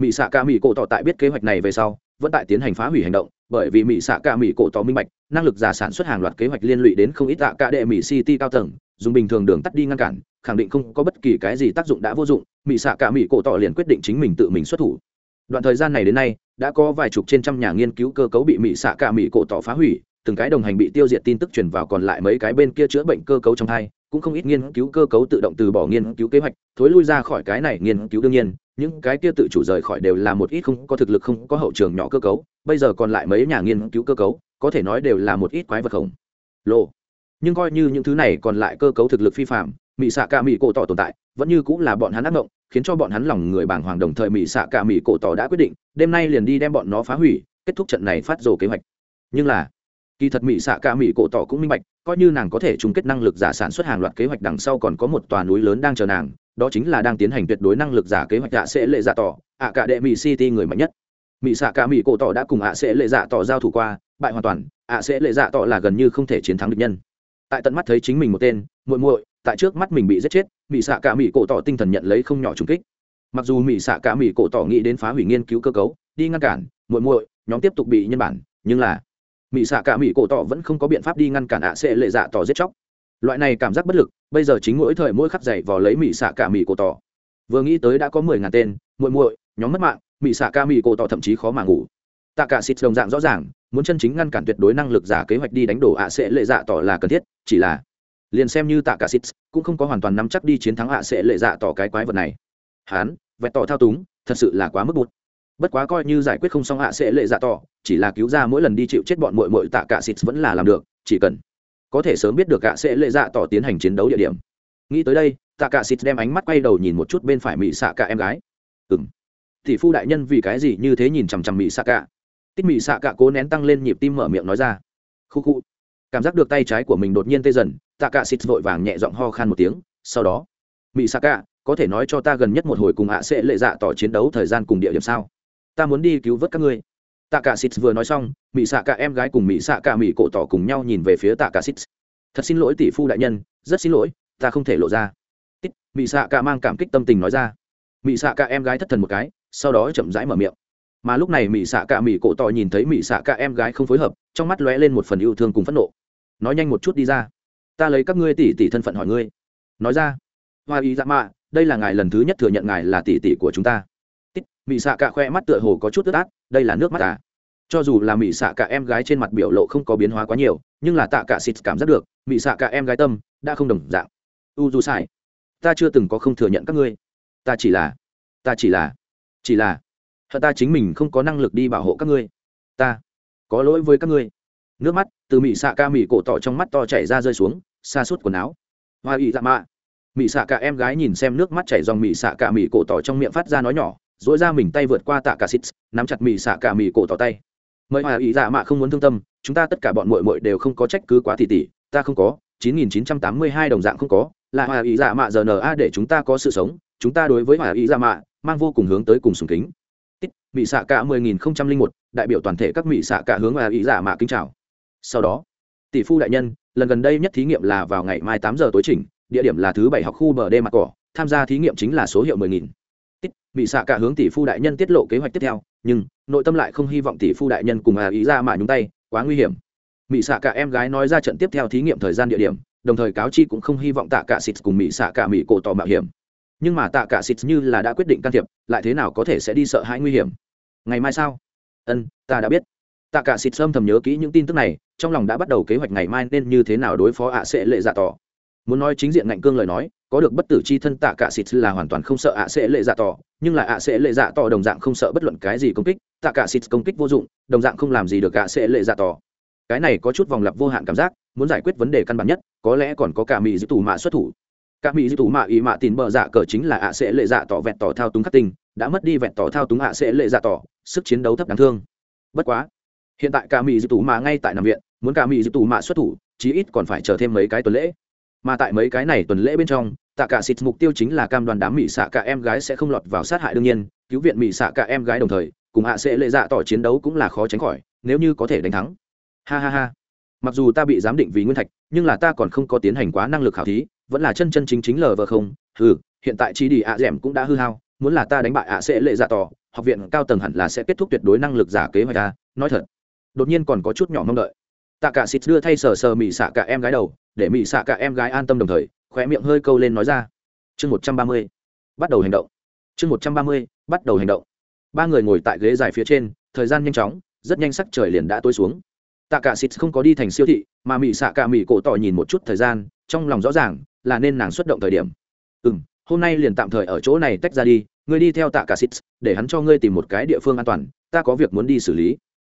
mỹ xạ ca mỹ cổ tỏ tại biết kế hoạch này về sau, vẫn tại tiến hành phá hủy hành động, bởi vì mỹ xạ ca mỹ cổ tỏ minh bạch, năng lực giả sản xuất hàng loạt kế hoạch liên lụy đến không ít tạ ca đệ mỹ city cao tầng, dùng bình thường đường tắt đi ngăn cản, khẳng định không có bất kỳ cái gì tác dụng đã vô dụng mỹ xạ ca mỹ cổ tỏ liền quyết định chính mình tự mình xuất thủ. Đoạn thời gian này đến nay, đã có vài chục trên trăm nhà nghiên cứu cơ cấu bị mỹ xạ ca mỹ cổ tỏ phá hủy, từng cái đồng hành bị tiêu diệt tin tức truyền vào còn lại mấy cái bên kia chữa bệnh cơ cấu trong thai cũng không ít nghiên cứu cơ cấu tự động từ bỏ nghiên cứu kế hoạch, thối lui ra khỏi cái này nghiên cứu đương nhiên, những cái kia tự chủ rời khỏi đều là một ít không có thực lực không có hậu trường nhỏ cơ cấu, bây giờ còn lại mấy nhà nghiên cứu cơ cấu, có thể nói đều là một ít quái vật khổng lồ. Nhưng coi như những thứ này còn lại cơ cấu thực lực phi phạm mỹ xạ ca mỹ cổ tỏ tồn tại, vẫn như cũng là bọn hắn ác mộng, khiến cho bọn hắn lòng người bàng hoàng đồng thời mỹ xạ ca mỹ cổ tỏ đã quyết định, đêm nay liền đi đem bọn nó phá hủy, kết thúc trận này phát rồ kế hoạch. Nhưng là, kỳ thật mỹ xạ ca mỹ cổ tỏ cũng minh bạch coi như nàng có thể chung kết năng lực giả sản xuất hàng loạt kế hoạch đằng sau còn có một tòa núi lớn đang chờ nàng, đó chính là đang tiến hành tuyệt đối năng lực giả kế hoạch ạ sẽ lệ giả tỏ, ạ cả đệ mỹ city người mạnh nhất. Mỹ xạ cả mỹ cổ tỏ đã cùng ạ sẽ lệ giả tỏ giao thủ qua, bại hoàn toàn, ạ sẽ lệ giả tỏ là gần như không thể chiến thắng được nhân. Tại tận mắt thấy chính mình một tên, muội muội, tại trước mắt mình bị giết chết mỹ xạ cả mỹ cổ tỏ tinh thần nhận lấy không nhỏ trùng kích. Mặc dù mỹ xạ cả mỹ cổ tỏ nghĩ đến phá hủy nghiên cứu cơ cấu, đi ngăn cản, muội muội, nhóm tiếp tục bị nhân bản, nhưng là mỹ xạ cả mỹ cổ tỏ vẫn không có biện pháp đi ngăn cản ạ sẽ lệ dạ tỏ giết chóc. Loại này cảm giác bất lực, bây giờ chính mỗi thời mỗi khắc dày vào lấy mỹ xạ cả mỹ cổ tỏ. Vừa nghĩ tới đã có mười ngàn tên, muội muội, nhóm mất mạng mỹ xạ ca mỹ cổ tỏ thậm chí khó mà ngủ. Tạ cả xịt đồng dạng rõ ràng, muốn chân chính ngăn cản tuyệt đối năng lực giả kế hoạch đi đánh đổ ạ sẽ lệ dạ tỏ là cần thiết, chỉ là liền xem như tạ cả xịt cũng không có hoàn toàn nắm chắc đi chiến thắng ạ sẽ lệ dạ tỏ cái quái vật này. Hán, vẹt tỏ thao túng, thật sự là quá mức bụt bất quá coi như giải quyết không xong hạ sẽ lệ dạ tỏ, chỉ là cứu ra mỗi lần đi chịu chết bọn mội mội tạ cả xịt vẫn là làm được, chỉ cần có thể sớm biết được ạ sẽ lệ dạ tỏ tiến hành chiến đấu địa điểm. Nghĩ tới đây, tạ cả xịt đem ánh mắt quay đầu nhìn một chút bên phải mỹ xạ cả em gái. Ừng thì phu đại nhân vì cái gì như thế nhìn chằm chằm mỹ xạ cả? Tích mỹ xạ cả cố nén tăng lên nhịp tim mở miệng nói ra. Khu khu. Cảm giác được tay trái của mình đột nhiên tê dần, tạ cả xịt vội vàng nhẹ giọng ho khan một tiếng, sau đó mỹ xạ cả, có thể nói cho ta gần nhất một hồi cùng hạ sẽ lệ dạ tỏ chiến đấu thời gian cùng địa điểm sao? Ta muốn đi cứu vớt các ngươi. Tạ cả xịt vừa nói xong mỹ xạ cả em gái cùng mỹ xạ cả mỹ cổ tỏ cùng nhau nhìn về phía tạ cả xịt thật xin lỗi tỷ phu đại nhân, rất xin lỗi, ta không thể lộ ra. Tích mỹ xạ cả mang cảm kích tâm tình nói ra. Mỹ xạ cả em gái thất thần một cái, sau đó chậm rãi mở miệng. Mà lúc này mỹ xạ cả mỹ cổ tỏ nhìn thấy mỹ xạ cả em gái không phối hợp, trong mắt lóe lên một phần yêu thương cùng phẫn nộ. Nói nhanh một chút đi ra. Ta lấy các ngươi tỷ tỷ thân phận hỏi ngươi. Nói ra. Hoa ý dạ mạ, đây là ngài lần thứ nhất thừa nhận ngài là tỷ tỷ của chúng ta mỹ xạ cả khoe mắt tựa hồ có chút tức át, đây là nước mắt à? Cho dù là mỹ xạ cả em gái trên mặt biểu lộ không có biến hóa quá nhiều, nhưng là tạ cả xịt cảm giác được mỹ xạ cả em gái tâm đã không đồng dạng. U dù sai, ta chưa từng có không thừa nhận các ngươi. Ta chỉ là, ta chỉ là chỉ là hận ta chính mình không có năng lực đi bảo hộ các ngươi. Ta có lỗi với các ngươi. Nước mắt từ mỹ xạ ca mỹ cổ tỏ trong mắt to chảy ra rơi xuống, xa suốt quần áo. Hoa y dạ mạ. Mỹ xạ cả em gái nhìn xem nước mắt chảy dòng mỹ xạ cả mỹ cổ tỏ trong miệng phát ra nói nhỏ dỗi ra mình tay vượt qua tạ cả xít nắm chặt mì xạ cả mì cổ tỏ tay. Mời hòa ý dạ mạ không muốn thương tâm chúng ta tất cả bọn mội mội đều không có trách cứ quá tỷ tỷ ta không có 9982 đồng dạng không có là hòa ý dạ mạ giờ na để chúng ta có sự sống chúng ta đối với hòa ý dạ mạ mang vô cùng hướng tới cùng sùng kính. Tích mỹ xạ cả 10.001, đại biểu toàn thể các mỹ xạ cả hướng hòa ý dạ mạ kính chào. Sau đó tỷ phu đại nhân lần gần đây nhất thí nghiệm là vào ngày mai tám giờ tối chỉnh địa điểm là thứ bảy học khu bờ đê mặt cỏ tham gia thí nghiệm chính là số hiệu 10.000 bị xạ cả hướng tỷ phu đại nhân tiết lộ kế hoạch tiếp theo, nhưng nội tâm lại không hy vọng tỷ phu đại nhân cùng à ý ra mà nhúng tay, quá nguy hiểm. Mỹ xạ cả em gái nói ra trận tiếp theo thí nghiệm thời gian địa điểm, đồng thời cáo chi cũng không hy vọng tạ cả xịt cùng mỹ xạ cả mỹ cổ tỏ mạo hiểm. Nhưng mà tạ cả xịt như là đã quyết định can thiệp, lại thế nào có thể sẽ đi sợ hãi nguy hiểm? Ngày mai sao? Ân, ta đã biết. Tạ cả xịt sơm thầm nhớ kỹ những tin tức này, trong lòng đã bắt đầu kế hoạch ngày mai nên như thế nào đối phó ạ sẽ lệ dạ tỏ. Muốn nói chính diện ngạnh cương lời nói có được bất tử c h i thân tạ cả xịt là hoàn toàn không sợ ạ sẽ lệ dạ tỏ, nhưng là ạ sẽ lệ dạ tỏ đồng dạng không sợ bất luận cái gì công kích, tạ cả xịt công kích vô dụng, đồng dạng không làm gì được ạ sẽ lệ dạ tỏ. Cái này có chút vòng lặp vô hạn cảm giác, muốn giải quyết vấn đề căn bản nhất, có lẽ còn có cả mỹ dư tù mạ xuất thủ. Cả mỹ dư tù mạ ý mạ tìm bờ dạ cờ chính là ạ sẽ lệ dạ tỏ vẹn tỏ thao túng khắc tinh, đã mất đi vẹn tỏ thao túng ạ sẽ lệ dạ tỏ, sức chiến đấu thấp đáng thương. Bất quá, hiện tại cả mỹ dư tù mạ ngay tại nằm viện, muốn cả mỹ dư tù mạ xuất thủ, chí ít còn phải chờ thêm mấy cái tuần lễ. Mà tại mấy cái này tuần lễ bên trong tạ cả xịt mục tiêu chính là cam đoàn đám mỹ xạ cả em gái sẽ không lọt vào sát hại đương nhiên, cứu viện mỹ xạ cả em gái đồng thời, cùng hạ sẽ lệ dạ tỏ chiến đấu cũng là khó tránh khỏi, nếu như có thể đánh thắng. Ha ha ha. Mặc dù ta bị giám định vì nguyên thạch, nhưng là ta còn không có tiến hành quá năng lực khảo thí, vẫn là chân chân chính chính lờ vờ không. Ừ hiện tại chi đi ạ d cũng đã hư hao, muốn là ta đánh bại ạ sẽ lệ dạ tỏ, học viện cao tầng hẳn là sẽ kết thúc tuyệt đối năng lực giả kế hoạch ta, nói thật. Đột nhiên còn có chút nhỏ mong đợi. Tạ cả xịt đưa thay sờ sờ mỹ xạ cả em gái đầu, để mỹ xạ cả em gái an tâm đồng thời khóe miệng hơi câu lên nói ra. Chương một trăm ba mươi, bắt đầu hành động. Chương một trăm ba mươi, bắt đầu hành động. Ba người ngồi tại ghế dài phía trên, thời gian nhanh chóng, rất nhanh sắc trời liền đã tối xuống. Tạ cả xịt không có đi thành siêu thị, mà mỹ xạ cả mỹ cổ tỏ nhìn một chút thời gian, trong lòng rõ ràng là nên nàng xuất động thời điểm. Ừ m hôm nay liền tạm thời ở chỗ này tách ra đi, ngươi đi theo tạ cả xịt để hắn cho ngươi tìm một cái địa phương an toàn, ta có việc muốn đi xử lý.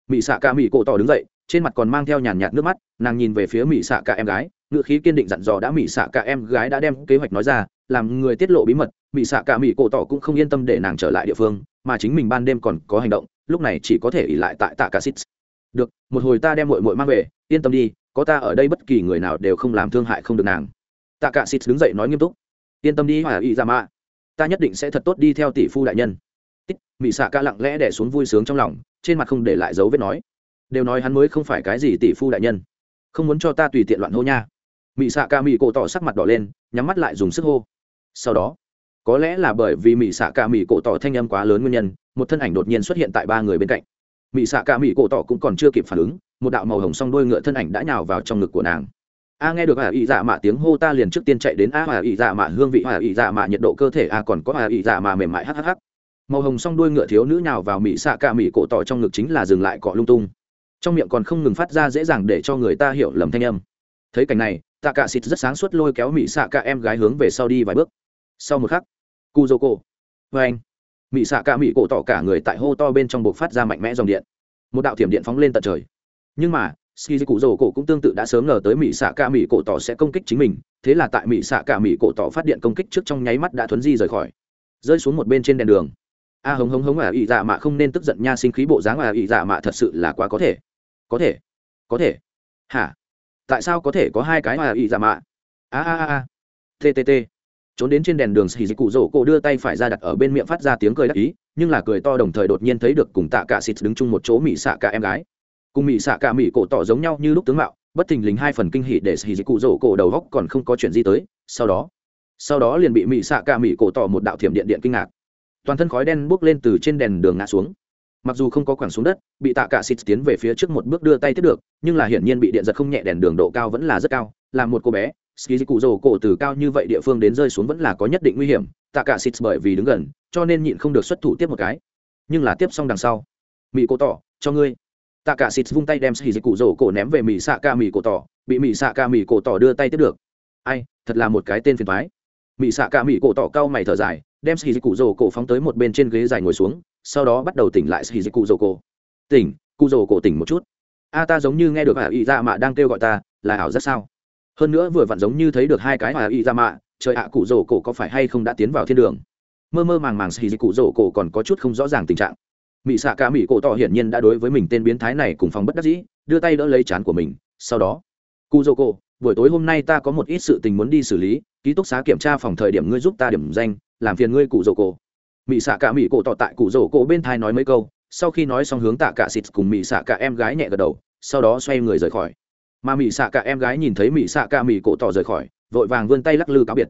Mỹ xạ cả mỹ cổ tỏ đứng dậy, trên mặt còn mang theo nhàn nhạt nước mắt, nàng nhìn về phía mỹ xạ cả em gái ngự khí kiên định dặn dò đã mỹ xạ cả em gái đã đem kế hoạch nói ra, làm người tiết lộ bí mật mỹ xạ cả mỹ cổ tỏ cũng không yên tâm để nàng trở lại địa phương, mà chính mình ban đêm còn có hành động, lúc này chỉ có thể ỉ lại tại tạ cả xít. Được, một hồi ta đem mội mội mang về, yên tâm đi, có ta ở đây bất kỳ người nào đều không làm thương hại không được nàng. Tạ cả xít đứng dậy nói nghiêm túc. Yên tâm đi, hòa ý ra dạ mạ. Ta nhất định sẽ thật tốt đi theo tỷ phu đại nhân. Tích mỹ xạ cả lặng lẽ đẻ xuống vui sướng trong lòng, trên mặt không để lại dấu vết nói. Đều nói hắn mới không phải cái gì tỷ phu đại nhân. Không muốn cho ta tùy tiện loạn hô nha mỹ xạ ca mỹ cổ tỏ sắc mặt đỏ lên, nhắm mắt lại dùng sức hô. Sau đó, có lẽ là bởi vì mỹ xạ ca mỹ cổ tỏ thanh âm quá lớn nguyên nhân, một thân ảnh đột nhiên xuất hiện tại ba người bên cạnh. Mỹ xạ ca mỹ cổ tỏ cũng còn chưa kịp phản ứng, một đạo màu hồng song đôi ngựa thân ảnh đã nhào vào trong ngực của nàng. A, nghe được hà ý dạ mạ tiếng hô ta liền trước tiên chạy đến a hà ý dạ mạ hương vị hà ý dạ mạ nhiệt độ cơ thể, a, còn có hà ý dạ mạ mềm mại hhh màu hồng song đôi ngựa thiếu nữ nhào vào mỹ xạ ca mỹ cổ tỏ trong ngực chính là dừng lại cọ lung tung. Trong miệng còn không ngừng phát ra dễ dàng để cho người ta hiểu lầm thanh âm. Thấy cảnh này tạ cả xịt rất sáng suốt lôi kéo mỹ xạ cả em gái hướng về sau đi vài bước. Sau một khắc cu dô cô vê anh. Mỹ xạ cả mỹ cổ tỏ cả người tại hô to bên trong buộc phát ra mạnh mẽ dòng điện. Một đạo thiểm điện phóng lên tận trời. Nhưng mà ski cụ dô cổ cũng tương tự đã sớm ngờ tới mỹ xạ cả mỹ cổ tỏ sẽ công kích chính mình, thế là tại mỹ xạ cả mỹ cổ tỏ phát điện công kích trước trong nháy mắt đã thuấn di rời khỏi. Rơi xuống một bên trên đèn đường. A hống hống hống à ị dạ mạ không nên tức giận nha, sinh khí bộ dáng à ị dạ mạ thật sự là quá có thể. Có thể. Có thể. Hả? Tại sao có thể có hai cái mà ị giả mạ? A a a a. Ttt trốn đến trên đèn đường xì dịch cụ rổ cổ đưa tay phải ra đặt ở bên miệng phát ra tiếng cười đắc ý, nhưng là cười to đồng thời đột nhiên thấy được cùng tạ cả xịt đứng chung một chỗ mỹ xạ cả em gái. Cùng mỹ xạ cả mỹ cổ tỏ giống nhau như lúc tướng mạo, bất thình lình hai phần kinh hỉ để xì dịch cụ rổ cổ đầu góc còn không có chuyện gì tới, sau đó sau đó liền bị mỹ xạ cả mỹ cổ tỏ một đạo thiểm điện điện kinh ngạc. Toàn thân khói đen bốc lên từ trên đèn đường ngã xuống mặc dù không có quẳng xuống đất, bị tạ cả xịt tiến về phía trước một bước đưa tay tiếp được, nhưng là hiển nhiên bị điện giật không nhẹ đèn đường độ cao vẫn là rất cao làm một cô bé. Ski cụ rồ cổ từ cao như vậy địa phương đến rơi xuống vẫn là có nhất định nguy hiểm, tạ cả xịt bởi vì đứng gần, cho nên nhịn không được xuất thủ tiếp một cái. Nhưng là tiếp xong đằng sau. Mỹ cổ tỏ, cho ngươi. Tạ cả xịt vung tay đem ski cụ rồ cổ ném về mỹ xạ ca mỹ cổ tỏ, bị mỹ xạ ca mỹ cổ tỏ đưa tay tiếp được. Ai, thật là một cái tên phiền toái. Mỹ xạ ca mỹ cổ tỏ cao mày thở dài, đem ski cụ rồ cổ phóng tới một bên trên ghế dài ngồi xuống sau đó bắt đầu tỉnh lại sĩ cụ dầu cổ tỉnh cụ dầu cổ tỉnh một chút. A, ta giống như nghe được ả ý ra mạ đang kêu gọi ta, là ảo rất sao? Hơn nữa vừa vặn giống như thấy được hai cái ả y ra mạ trời ạ cụ dầu cổ có phải hay không đã tiến vào thiên đường? Mơ mơ màng màng sĩ cụ dầu cổ còn có chút không rõ ràng tình trạng. Mỹ xạ cả mỹ cổ tỏ hiển nhiên đã đối với mình tên biến thái này cùng phòng bất đắc dĩ, đưa tay đỡ lấy chán của mình. Sau đó cụ dầu cổ buổi tối hôm nay ta có một ít sự tình muốn đi xử lý, ký túc xá kiểm tra phòng thời điểm ngươi giúp ta điểm danh, làm phiền ngươi cụ dầu cổ mỹ xạ cả mỹ cổ tỏ tại cụ rổ cổ bên thai nói mấy câu, sau khi nói xong hướng tạ cả xịt cùng mỹ xạ cả em gái nhẹ gật đầu, sau đó xoay người rời khỏi. Mà mỹ xạ cả em gái nhìn thấy mỹ xạ cả mỹ cổ tỏ rời khỏi, vội vàng vươn tay lắc lư cáo biệt.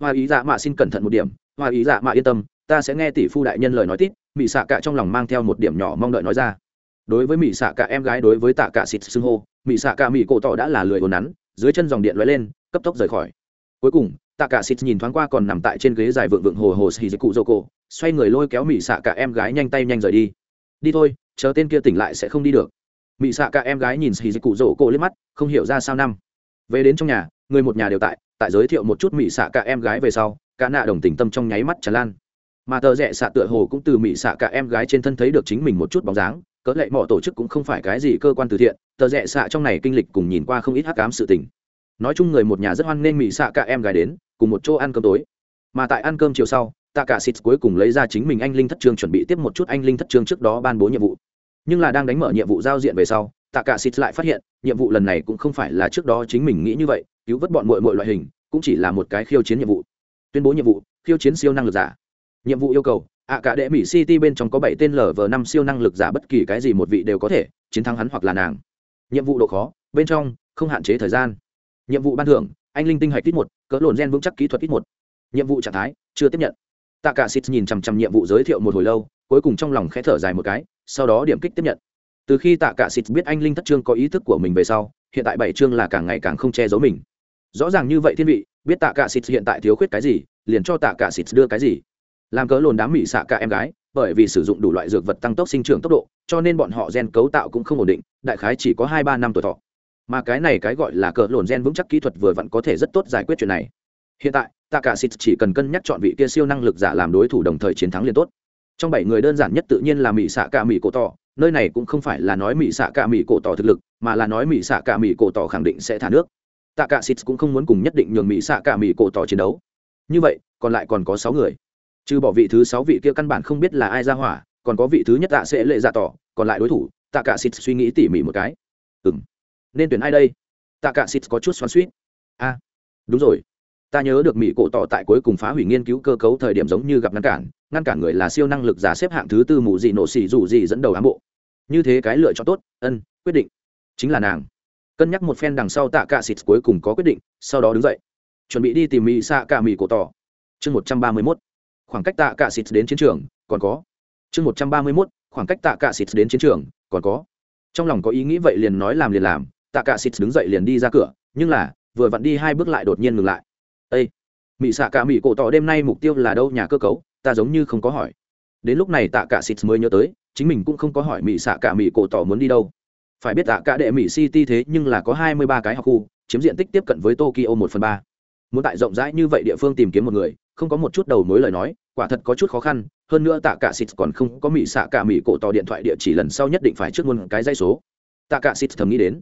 Hoa ý dạ mạ xin cẩn thận một điểm, hoa ý dạ mạ yên tâm, ta sẽ nghe tỷ phu đại nhân lời nói tít mỹ xạ cả trong lòng mang theo một điểm nhỏ mong đợi nói ra. Đối với mỹ xạ cả em gái đối với tạ cả xịt xưng hô mỹ xạ cả mỹ cổ tỏ đã là lười ồn nắn, dưới chân dòng điện lóe lên, cấp tốc rời khỏi. Cuối cùng tạ cả xịt nhìn thoáng qua còn nằm tại trên ghế dài vượng vượng hồ hồ xì dịch cụ dô cổ xoay người lôi kéo mỹ xạ cả em gái nhanh tay nhanh rời đi. Đi thôi, chờ tên kia tỉnh lại sẽ không đi được. Mỹ xạ cả em gái nhìn xì dịch cụ dô cổ lên mắt, không hiểu ra sao năm. Về đến trong nhà, người một nhà đều tại tại giới thiệu một chút mỹ xạ cả em gái về sau, cả nạ đồng tình tâm trong nháy mắt tràn lan. Mà tờ rẽ xạ tựa hồ cũng từ mỹ xạ cả em gái trên thân thấy được chính mình một chút bóng dáng, cỡ lệ mọi tổ chức cũng không phải cái gì cơ quan từ thiện, tờ rẽ xạ trong này kinh lịch cùng nhìn qua không ít hắc ám sự tình. Nói chung người một nhà rất hoan nghênh mỹ xạ cả em gái đến cùng một chỗ ăn cơm tối. Mà tại ăn cơm chiều sau tạ cả xịt cuối cùng lấy ra chính mình anh linh thất trường chuẩn bị tiếp một chút anh linh thất trường trước đó ban bố nhiệm vụ. Nhưng là đang đánh mở nhiệm vụ giao diện về sau tạ cả xịt lại phát hiện, nhiệm vụ lần này cũng không phải là trước đó chính mình nghĩ như vậy, cứu vớt bọn muội muội loại hình, cũng chỉ là một cái khiêu chiến nhiệm vụ. Tuyên bố nhiệm vụ, khiêu chiến siêu năng lực giả. Nhiệm vụ yêu cầu ạ cả đệ mỹ city bên trong có bảy tên lv năm siêu năng lực giả bất kỳ cái gì một vị đều có thể, chiến thắng hắn hoặc là nàng. Nhiệm vụ độ khó, bên trong, không hạn chế thời gian. Nhiệm vụ ban thưởng anh linh tinh hạch ít một, cỡ lồn gen vững chắc kỹ thuật ít một. Nhiệm vụ trạng thái, chưa tiếp nhận. Tạ cả xịt nhìn chằm chằm nhiệm vụ giới thiệu một hồi lâu, cuối cùng trong lòng khẽ thở dài một cái, sau đó điểm kích tiếp nhận. Từ khi tạ cả xịt biết anh linh thất trương có ý thức của mình về sau, hiện tại bảy chương là càng ngày càng không che giấu mình. Rõ ràng như vậy thiên vị, biết tạ cả xịt hiện tại thiếu khuyết cái gì, liền cho tạ cả xịt đưa cái gì. Làm cớ lồn đám mỹ xạ cả em gái, bởi vì sử dụng đủ loại dược vật tăng tốc sinh trưởng tốc độ, cho nên bọn họ gen cấu tạo cũng không ổn định, đại khái chỉ có hai ba năm tuổi thọ mà cái này cái gọi là cỡ lồn gen vững chắc kỹ thuật vừa vặn có thể rất tốt giải quyết chuyện này. Hiện tại tạ cả xịt chỉ cần cân nhắc chọn vị kia siêu năng lực giả làm đối thủ đồng thời chiến thắng liền tốt. Trong bảy người đơn giản nhất tự nhiên là mỹ xạ cả mỹ cổ tỏ, nơi này cũng không phải là nói mỹ xạ cả mỹ cổ tỏ thực lực, mà là nói mỹ xạ cả mỹ cổ tỏ khẳng định sẽ thả nước. Tạ cả xịt cũng không muốn cùng nhất định nhường mỹ xạ cả mỹ cổ tỏ chiến đấu. Như vậy, còn lại còn có sáu người. Trừ bỏ vị thứ sáu vị kia căn bản không biết là ai ra hỏa, còn có vị thứ nhất tạ sẽ lệ dạ tỏ, còn lại đối thủ tạ cả xịt suy nghĩ tỉ mỉ một cái. Ừm nên tuyển ai đây? Tạ cả xịt có chút xoắn suýt a à, đúng rồi. Ta nhớ được mỹ cổ tỏ tại cuối cùng phá hủy nghiên cứu cơ cấu thời điểm giống như gặp ngăn cản ngăn cản người là siêu năng lực giả xếp hạng thứ tư mù dị nổ xỉ dù gì dẫn đầu ám bộ. Như thế cái lựa chọn tốt, ân, quyết định. Chính là nàng. Cân nhắc một phen đằng sau tạ cả xịt cuối cùng có quyết định, sau đó đứng dậy. Chuẩn bị đi tìm mỹ xạ cả mỹ cổ tỏ. Chương một trăm ba mươi mốt. Khoảng cách tạ cả xịt đến chiến trường, còn có. Chương một trăm ba mươi mốt, khoảng cách tạ cả xịt đến chiến trường, còn có. Trong lòng có ý nghĩ vậy liền nói làm liền làm tạ cả xịt đứng dậy liền đi ra cửa, nhưng là, vừa vặn đi hai bước lại đột nhiên ngừng lại. Ây mỹ xạ cả mỹ cổ tỏ đêm nay mục tiêu là đâu nhà cơ cấu? Ta giống như không có hỏi. Đến lúc này tạ cả xịt mới nhớ tới, chính mình cũng không có hỏi mỹ xạ cả mỹ cổ tỏ muốn đi đâu. Phải biết tạ cả đệ mỹ city thế nhưng là có hai mươi ba cái học khu, chiếm diện tích tiếp cận với tokyo một phần ba. Muốn tại rộng rãi như vậy địa phương tìm kiếm một người, không có một chút đầu mối lời nói, quả thật có chút khó khăn. Hơn nữa tạ cả xịt còn không có mỹ xạ cả mỹ cổ tỏ điện thoại địa chỉ lần sau nhất định phải trước muôn cái dây số. Tạ cả xịt thầm nghĩ đến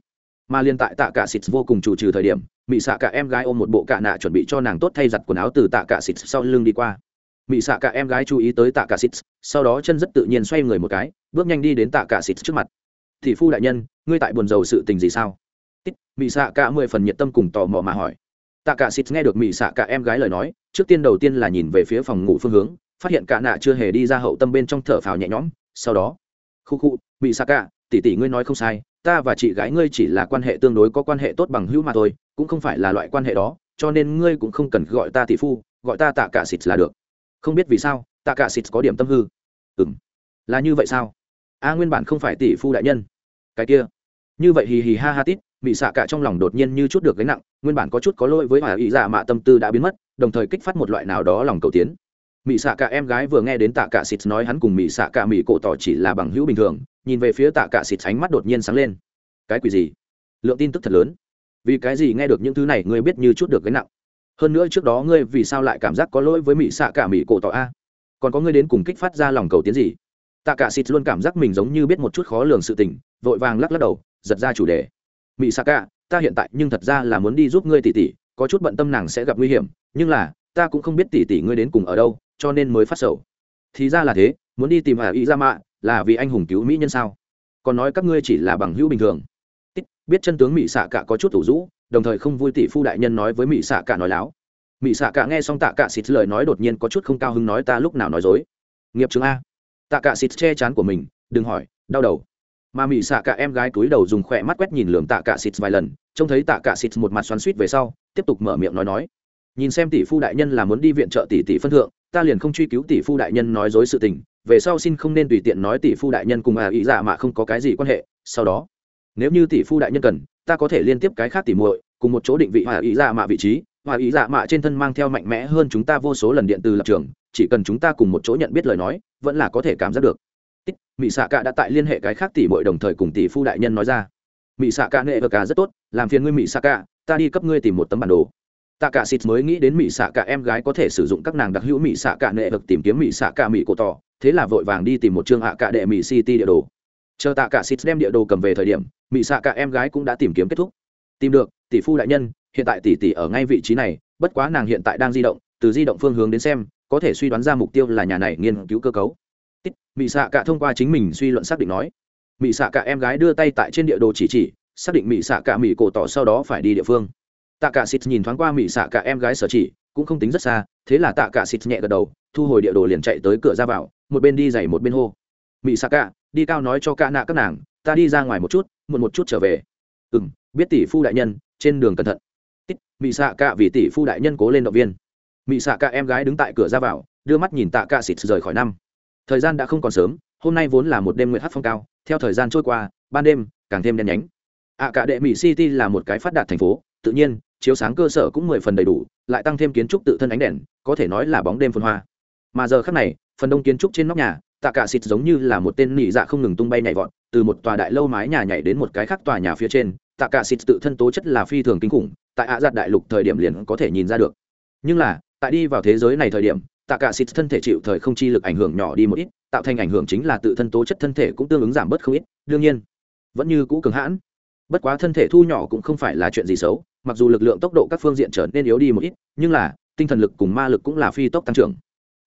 mà liên tại tạ cả xịt vô cùng chủ trừ thời điểm mỹ xạ cả em gái ôm một bộ cạ nạ chuẩn bị cho nàng tốt thay giặt quần áo từ tạ cả xịt sau lưng đi qua. Mỹ xạ cả em gái chú ý tới tạ cả xịt, sau đó chân rất tự nhiên xoay người một cái, bước nhanh đi đến tạ cả xịt trước mặt. Thị phu đại nhân, ngươi tại buồn rầu sự tình gì sao? Mỹ xạ cả mười phần nhiệt tâm cùng tò mò mà hỏi. Tạ cả xịt nghe được mỹ xạ cả em gái lời nói, trước tiên đầu tiên là nhìn về phía phòng ngủ phương hướng, phát hiện cả nạ chưa hề đi ra hậu tâm bên trong thở phào nhẹ nhõm, sau đó, khu khu mỹ xạ cả, tỷ tỷ ngươi nói không sai ta và chị gái ngươi chỉ là quan hệ tương đối có quan hệ tốt bằng hữu mà thôi, cũng không phải là loại quan hệ đó, cho nên ngươi cũng không cần gọi ta tỷ phu, gọi ta tạ cả xịt là được. Không biết vì sao, tạ cả xịt có điểm tâm hư. Ừ m là như vậy sao? A, nguyên bản không phải tỷ phu đại nhân. Cái kia. Như vậy hì hì ha ha tít bị xạ cả trong lòng đột nhiên như chút được gánh nặng, nguyên bản có chút có lỗi với hòa ý dạ mạ tâm tư đã biến mất, đồng thời kích phát một loại nào đó lòng cầu tiến mỹ xạ cả em gái vừa nghe đến tạ cả xịt nói hắn cùng mỹ xạ cả mỹ cổ tỏ chỉ là bằng hữu bình thường, nhìn về phía tạ cả xịt ánh mắt đột nhiên sáng lên. Cái quỷ gì? Lượng tin tức thật lớn. Vì cái gì nghe được những thứ này ngươi biết như chút được gánh nặng? Hơn nữa trước đó ngươi vì sao lại cảm giác có lỗi với mỹ xạ cả mỹ cổ tỏ a? Còn có ngươi đến cùng kích phát ra lòng cầu tiến gì? Tạ cả xịt luôn cảm giác mình giống như biết một chút khó lường sự tình, vội vàng lắc lắc đầu, giật ra chủ đề. Mỹ xạ cả, ta hiện tại nhưng thật ra là muốn đi giúp ngươi tỷ tỷ có chút bận tâm nàng sẽ gặp nguy hiểm, nhưng là, ta cũng không biết tỷ tỷ ngươi đến cùng ở đâu cho nên mới phát sầu. Thì ra là thế, muốn đi tìm hà ý ra mạ là vì anh hùng cứu mỹ nhân sao? Còn nói các ngươi chỉ là bằng hữu bình thường. Biết chân tướng mỹ xạ cả có chút thủ rũ, đồng thời không vui tỷ phu đại nhân nói với mỹ xạ cả nói láo. Mỹ xạ cả nghe xong tạ cả xịt lời nói đột nhiên có chút không cao hứng nói ta lúc nào nói dối. Nghiệp chứng a. Tạ cả xịt che chán của mình, đừng hỏi, đau đầu. Mà mỹ xạ cả em gái túi đầu dùng khỏe mắt quét nhìn lường tạ cả xịt vài lần, trông thấy tạ cả xịt một mặt xoắn suýt về sau, tiếp tục mở miệng nói nói. Nhìn xem tỷ phu đại nhân là muốn đi viện trợ tỷ tỷ phân thượng ta liền không truy cứu tỷ phu đại nhân nói dối sự tình, về sau xin không nên tùy tiện nói tỷ phu đại nhân cùng à ý dạ mà không có cái gì quan hệ, sau đó, nếu như tỷ phu đại nhân cần, ta có thể liên tiếp cái khác tỷ muội, cùng một chỗ định vị hòa ý dạ mạ vị trí hòa ý dạ mạ trên thân mang theo mạnh mẽ hơn chúng ta vô số lần điện từ lập trường, chỉ cần chúng ta cùng một chỗ nhận biết lời nói, vẫn là có thể cảm giác được. Mỹ xạ cạ đã tại liên hệ cái khác tỷ muội đồng thời cùng tỷ phu đại nhân nói ra. Mỹ xạ cạ nghệ và cả rất tốt, làm phiền ngươi mỹ xạ cạ, ta đi cấp ngươi tìm một tấm bản đồ tạ cả xịt mới nghĩ đến mỹ xạ cả em gái có thể sử dụng các nàng đặc hữu mỹ xạ cả nệ vực tìm kiếm mỹ xạ cả mỹ cổ tỏ, thế là vội vàng đi tìm một chương hạ cả đệ mỹ city địa đồ. Chờ tạ cả xịt đem địa đồ cầm về thời điểm mỹ xạ cả em gái cũng đã tìm kiếm kết thúc. Tìm được, tỷ phu đại nhân, hiện tại tỷ tỷ ở ngay vị trí này, bất quá nàng hiện tại đang di động, từ di động phương hướng đến xem, có thể suy đoán ra mục tiêu là nhà này nghiên cứu cơ cấu. Mỹ xạ cả thông qua chính mình suy luận xác định nói. Mỹ xạ cả em gái đưa tay tại trên địa đồ chỉ chỉ, xác định mỹ xạ cả mỹ cổ tỏ sau đó phải đi địa phương tạ cả xịt nhìn thoáng qua mỹ xạ cả em gái sở chỉ, cũng không tính rất xa, thế là tạ cả xịt nhẹ gật đầu, thu hồi địa đồ liền chạy tới cửa ra vào, một bên đi giày một bên hô. Mỹ xạ cả, đi cao nói cho cả nạ các nàng, ta đi ra ngoài một chút, muộn một chút trở về. Ừ m biết tỷ phu đại nhân, trên đường cẩn thận. Tít mỹ xạ cả vì tỷ phu đại nhân cố lên động viên. Mỹ xạ cả em gái đứng tại cửa ra vào, đưa mắt nhìn tạ cả xịt rời khỏi năm. Thời gian đã không còn sớm, hôm nay vốn là một đêm nguyện hát phong cao, theo thời gian trôi qua, ban đêm càng thêm đen nhánh. Ạ cả đệ mỹ city là một cái phát đạt thành phố, tự nhiên chiếu sáng cơ sở cũng mười phần đầy đủ, lại tăng thêm kiến trúc tự thân ánh đèn, có thể nói là bóng đêm phân hoa. Mà giờ khác này, phần đông kiến trúc trên nóc nhà, tạ cả xịt giống như là một tên nỉ dạ không ngừng tung bay nhảy vọt, từ một tòa đại lâu mái nhà nhảy đến một cái khác tòa nhà phía trên, tạ cả xịt tự thân tố chất là phi thường kinh khủng, tại ạ giặt đại lục thời điểm liền có thể nhìn ra được. Nhưng là, tại đi vào thế giới này thời điểm, tạ cả xịt thân thể chịu thời không chi lực ảnh hưởng nhỏ đi một ít, tạo thành ảnh hưởng chính là tự thân tố chất thân thể cũng tương ứng giảm bớt không ít, đương nhiên, vẫn như cũ cường hãn. Bất quá thân thể thu nhỏ cũng không phải là chuyện gì xấu mặc dù lực lượng tốc độ các phương diện trở nên yếu đi một ít, nhưng là, tinh thần lực cùng ma lực cũng là phi tốc tăng trưởng.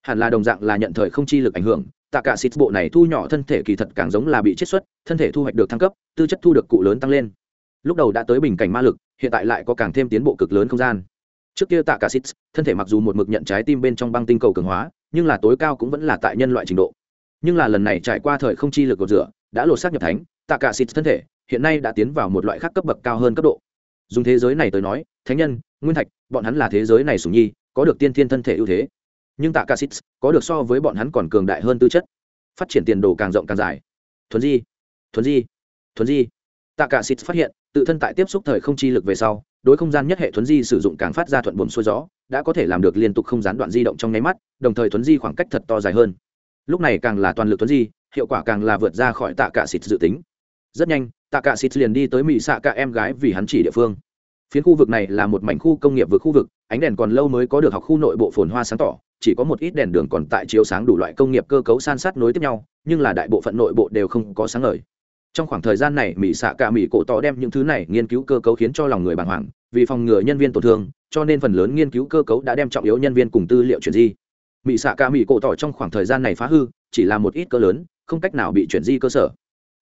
Hẳn là đồng dạng là nhận thời không chi lực ảnh hưởng, tạ cả xịt bộ này thu nhỏ thân thể kỳ thật càng giống là bị chết xuất, thân thể thu hoạch được thăng cấp, tư chất thu được cụ lớn tăng lên. Lúc đầu đã tới bình cảnh ma lực, hiện tại lại có càng thêm tiến bộ cực lớn không gian. Trước kia tạ cả xịt, thân thể mặc dù một mực nhận trái tim bên trong băng tinh cầu cường hóa, nhưng là tối cao cũng vẫn là tại nhân loại trình độ. Nhưng là lần này trải qua thời không chi lực cột rửa, đã lột xác nhập thánh, tạ cả xịt thân thể hiện nay đã tiến vào một loại khác cấp bậc cao hơn cấp độ dùng thế giới này tới nói, thánh nhân, nguyên thạch, bọn hắn là thế giới này sủng nhi, có được tiên thiên thân thể ưu thế. Nhưng tạ ca sĩ có được so với bọn hắn còn cường đại hơn tư chất. Phát triển tiền đồ càng rộng càng dài. Thuần di thuần di thuần di. Tạ cả xịt phát hiện, tự thân tại tiếp xúc thời không chi lực về sau, đối không gian nhất hệ thuấn di sử dụng càng phát ra thuận buồm xuôi gió, đã có thể làm được liên tục không gián đoạn di động trong nháy mắt, đồng thời thuấn di khoảng cách thật to dài hơn. Lúc này càng là toàn lực thuấn di, hiệu quả càng là vượt ra khỏi tạ cả xịt dự tính rất nhanh, tạ cả xịt liền đi tới mỹ xạ cả em gái vì hắn chỉ địa phương. Phiến khu vực này là một mảnh khu công nghiệp vực khu vực, ánh đèn còn lâu mới có được học khu nội bộ phồn hoa sáng tỏ, chỉ có một ít đèn đường còn tại chiếu sáng đủ loại công nghiệp cơ cấu san sát nối tiếp nhau, nhưng là đại bộ phận nội bộ đều không có sáng ngời. Trong khoảng thời gian này mỹ xạ cả mỹ cổ tỏ đem những thứ này nghiên cứu cơ cấu khiến cho lòng người bàng hoàng, vì phòng ngừa nhân viên tổn thương, cho nên phần lớn nghiên cứu cơ cấu đã đem trọng yếu nhân viên cùng tư liệu chuyển di. Mỹ xạ cả mỹ cổ tỏ trong khoảng thời gian này phá hư, chỉ là một ít cơ lớn, không cách nào bị chuyển di cơ sở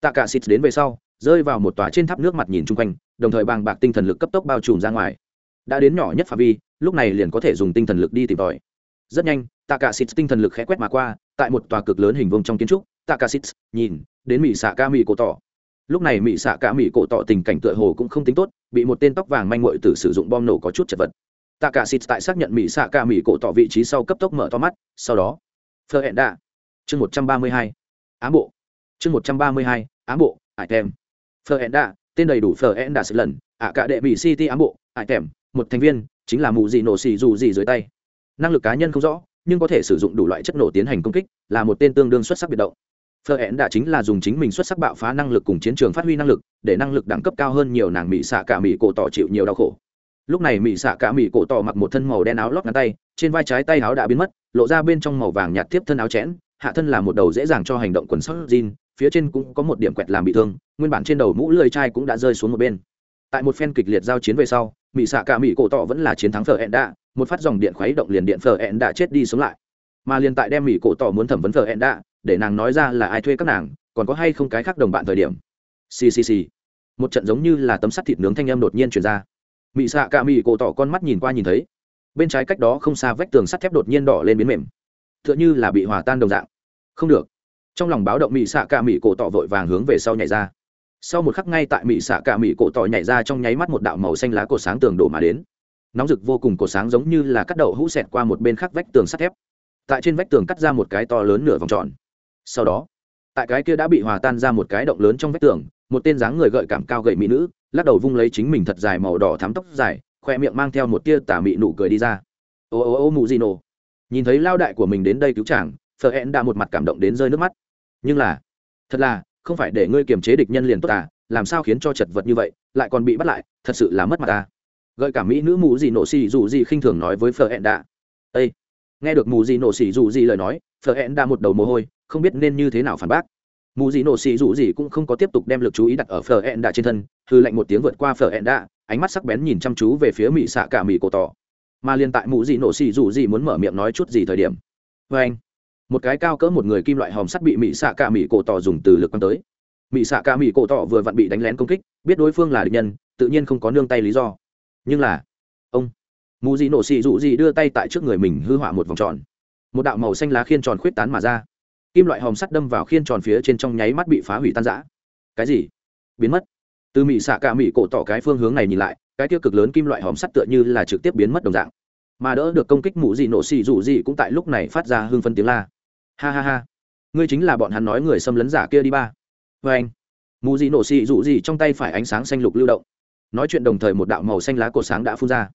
tạ cả xịt đến về sau, rơi vào một tòa trên tháp nước mặt nhìn chung quanh, đồng thời bàng bạc tinh thần lực cấp tốc bao trùm ra ngoài. Đã đến nhỏ nhất phạm vi, lúc này liền có thể dùng tinh thần lực đi tìm tòi. Rất nhanh, tạ cả xịt tinh thần lực khẽ quét mà qua, tại một tòa cực lớn hình vuông trong kiến trúc, tạ cả xịt nhìn, đến mỹ xạ ca mỹ cổ tỏ. Lúc này mỹ xạ ca mỹ cổ tỏ tình cảnh tựa hồ cũng không tính tốt, bị một tên tóc vàng manh muội tử sử dụng bom nổ có chút chật vật. Tạ cả xịt tại xác nhận mỹ xạ ca mỹ cổ tỏ vị trí sau cấp tốc mở to mắt, sau đó phơ hẹn đạ. Chương một trăm ba mươi hai. Ám bộ. Chương một trăm ba mươi hai ám bộ, ải tem phờ đạ, tên đầy đủ phờ hẹn đạ sự lần, ạ cả đệ bị city ám bộ, ải tem một thành viên, chính là mù gì nổ xì dù gì dưới tay. Năng lực cá nhân không rõ, nhưng có thể sử dụng đủ loại chất nổ tiến hành công kích, là một tên tương đương xuất sắc biệt động. Phờ hẹn đã chính là dùng chính mình xuất sắc bạo phá năng lực cùng chiến trường phát huy năng lực, để năng lực đẳng cấp cao hơn nhiều nàng mỹ xạ cả mỹ cổ tỏ chịu nhiều đau khổ. Lúc này mỹ xạ cả mỹ cổ tỏ mặc một thân màu đen áo lót ngắn tay, trên vai trái tay áo đã biến mất, lộ ra bên trong màu vàng nhạt tiếp thân áo chẽn, hạ thân là một đầu dễ dàng cho hành động quần sóc jean phía trên cũng có một điểm quẹt làm bị thương, nguyên bản trên đầu mũ lưỡi chai cũng đã rơi xuống một bên. Tại một phen kịch liệt giao chiến về sau mỹ xạ cả mỹ cổ tỏ vẫn là chiến thắng phở ẹn đạ một phát dòng điện khuấy động liền điện phở ẹn đạ chết đi sống lại. Mà liền tại đem mỹ cổ tỏ muốn thẩm vấn phở ẹn đạ để nàng nói ra là ai thuê các nàng, còn có hay không cái khác đồng bạn thời điểm. Ccc một trận giống như là tấm sắt thịt nướng thanh âm đột nhiên truyền ra. Mỹ xạ cả mỹ cổ tỏ con mắt nhìn qua nhìn thấy. Bên trái cách đó không xa vách tường sắt thép đột nhiên đỏ lên biến mềm. T h ư ợ n h ư là bị hòa tan đồng dạng. Không được trong lòng báo động mỹ xạ cả mỹ cổ tỏ vội vàng hướng về sau nhảy ra. Sau một khắc ngay tại mỹ xạ cả mỹ cổ tỏ nhảy ra trong nháy mắt một đạo màu xanh lá cột sáng tường đổ mà đến. Nóng rực vô cùng cột sáng giống như là cắt đậu hũ xẹt qua một bên khác vách tường sắt thép. Tại trên vách tường cắt ra một cái to lớn nửa vòng tròn. Sau đó, tại cái kia đã bị hòa tan ra một cái động lớn trong vách tường, một tên dáng người gợi cảm cao gậy mỹ nữ, lắc đầu vung lấy chính mình thật dài màu đỏ thắm tóc dài, khoe miệng mang theo một tia tà mị nụ cười đi ra. Ô ô ô mụ gì nổ. Nhìn thấy lao đại của mình đến đây cứu chàng phở hẹn đã một mặt cảm động đến rơi nước mắt. Nhưng là thật là không phải để ngươi kiềm chế địch nhân liền tốt à làm sao khiến cho chật vật như vậy lại còn bị bắt lại thật sự là mất mặt ta gợi cả mỹ nữ mù gì nổ xì dù gì khinh thường nói với phở hẹn đã. Ây nghe được mù gì nổ xì dù gì lời nói phở hẹn đã một đầu mồ hôi không biết nên như thế nào phản bác. Mù gì nổ xì dù gì cũng không có tiếp tục đem lực chú ý đặt ở phở Hẹn đã trên thân hư lạnh một tiếng vượt qua phở Hẹn đã, ánh mắt sắc bén nhìn chăm chú về phía mỹ xạ cả mỹ cổ tỏ. Mà liên tại mù gì nổ xì dù gì muốn mở miệng nói chút gì thời điểm. Vê anh một cái cao cỡ một người kim loại hòm sắt bị mỹ xạ cả mỹ cổ tỏ dùng từ lực quăng tới. Mỹ xạ cả mỹ cổ tỏ vừa vặn bị đánh lén công kích, biết đối phương là địch nhân, tự nhiên không có nương tay lý do. Nhưng là, ông mù dị nổ xì dụ gì đưa tay tại trước người mình hư hỏa một vòng tròn. Một đạo màu xanh lá khiên tròn khuyết tán mà ra. Kim loại hòm sắt đâm vào khiên tròn phía trên trong nháy mắt bị phá hủy tan rã. Cái gì? Biến mất. Từ mỹ xạ cả mỹ cổ tỏ cái phương hướng này nhìn lại, cái tiêu cực lớn kim loại hòm sắt tựa như là trực tiếp biến mất đồng dạng. Mà đỡ được công kích mù gì nổ xì dụ gì cũng tại lúc này phát ra hương phân tiếng la ha ha ha. Ngươi chính là bọn hắn nói người xâm lấn giả kia đi ba. Vê anh, mù dị nổ xị dụ gì trong tay phải ánh sáng xanh lục lưu động. Nói chuyện đồng thời một đạo màu xanh lá cổ sáng đã phun ra.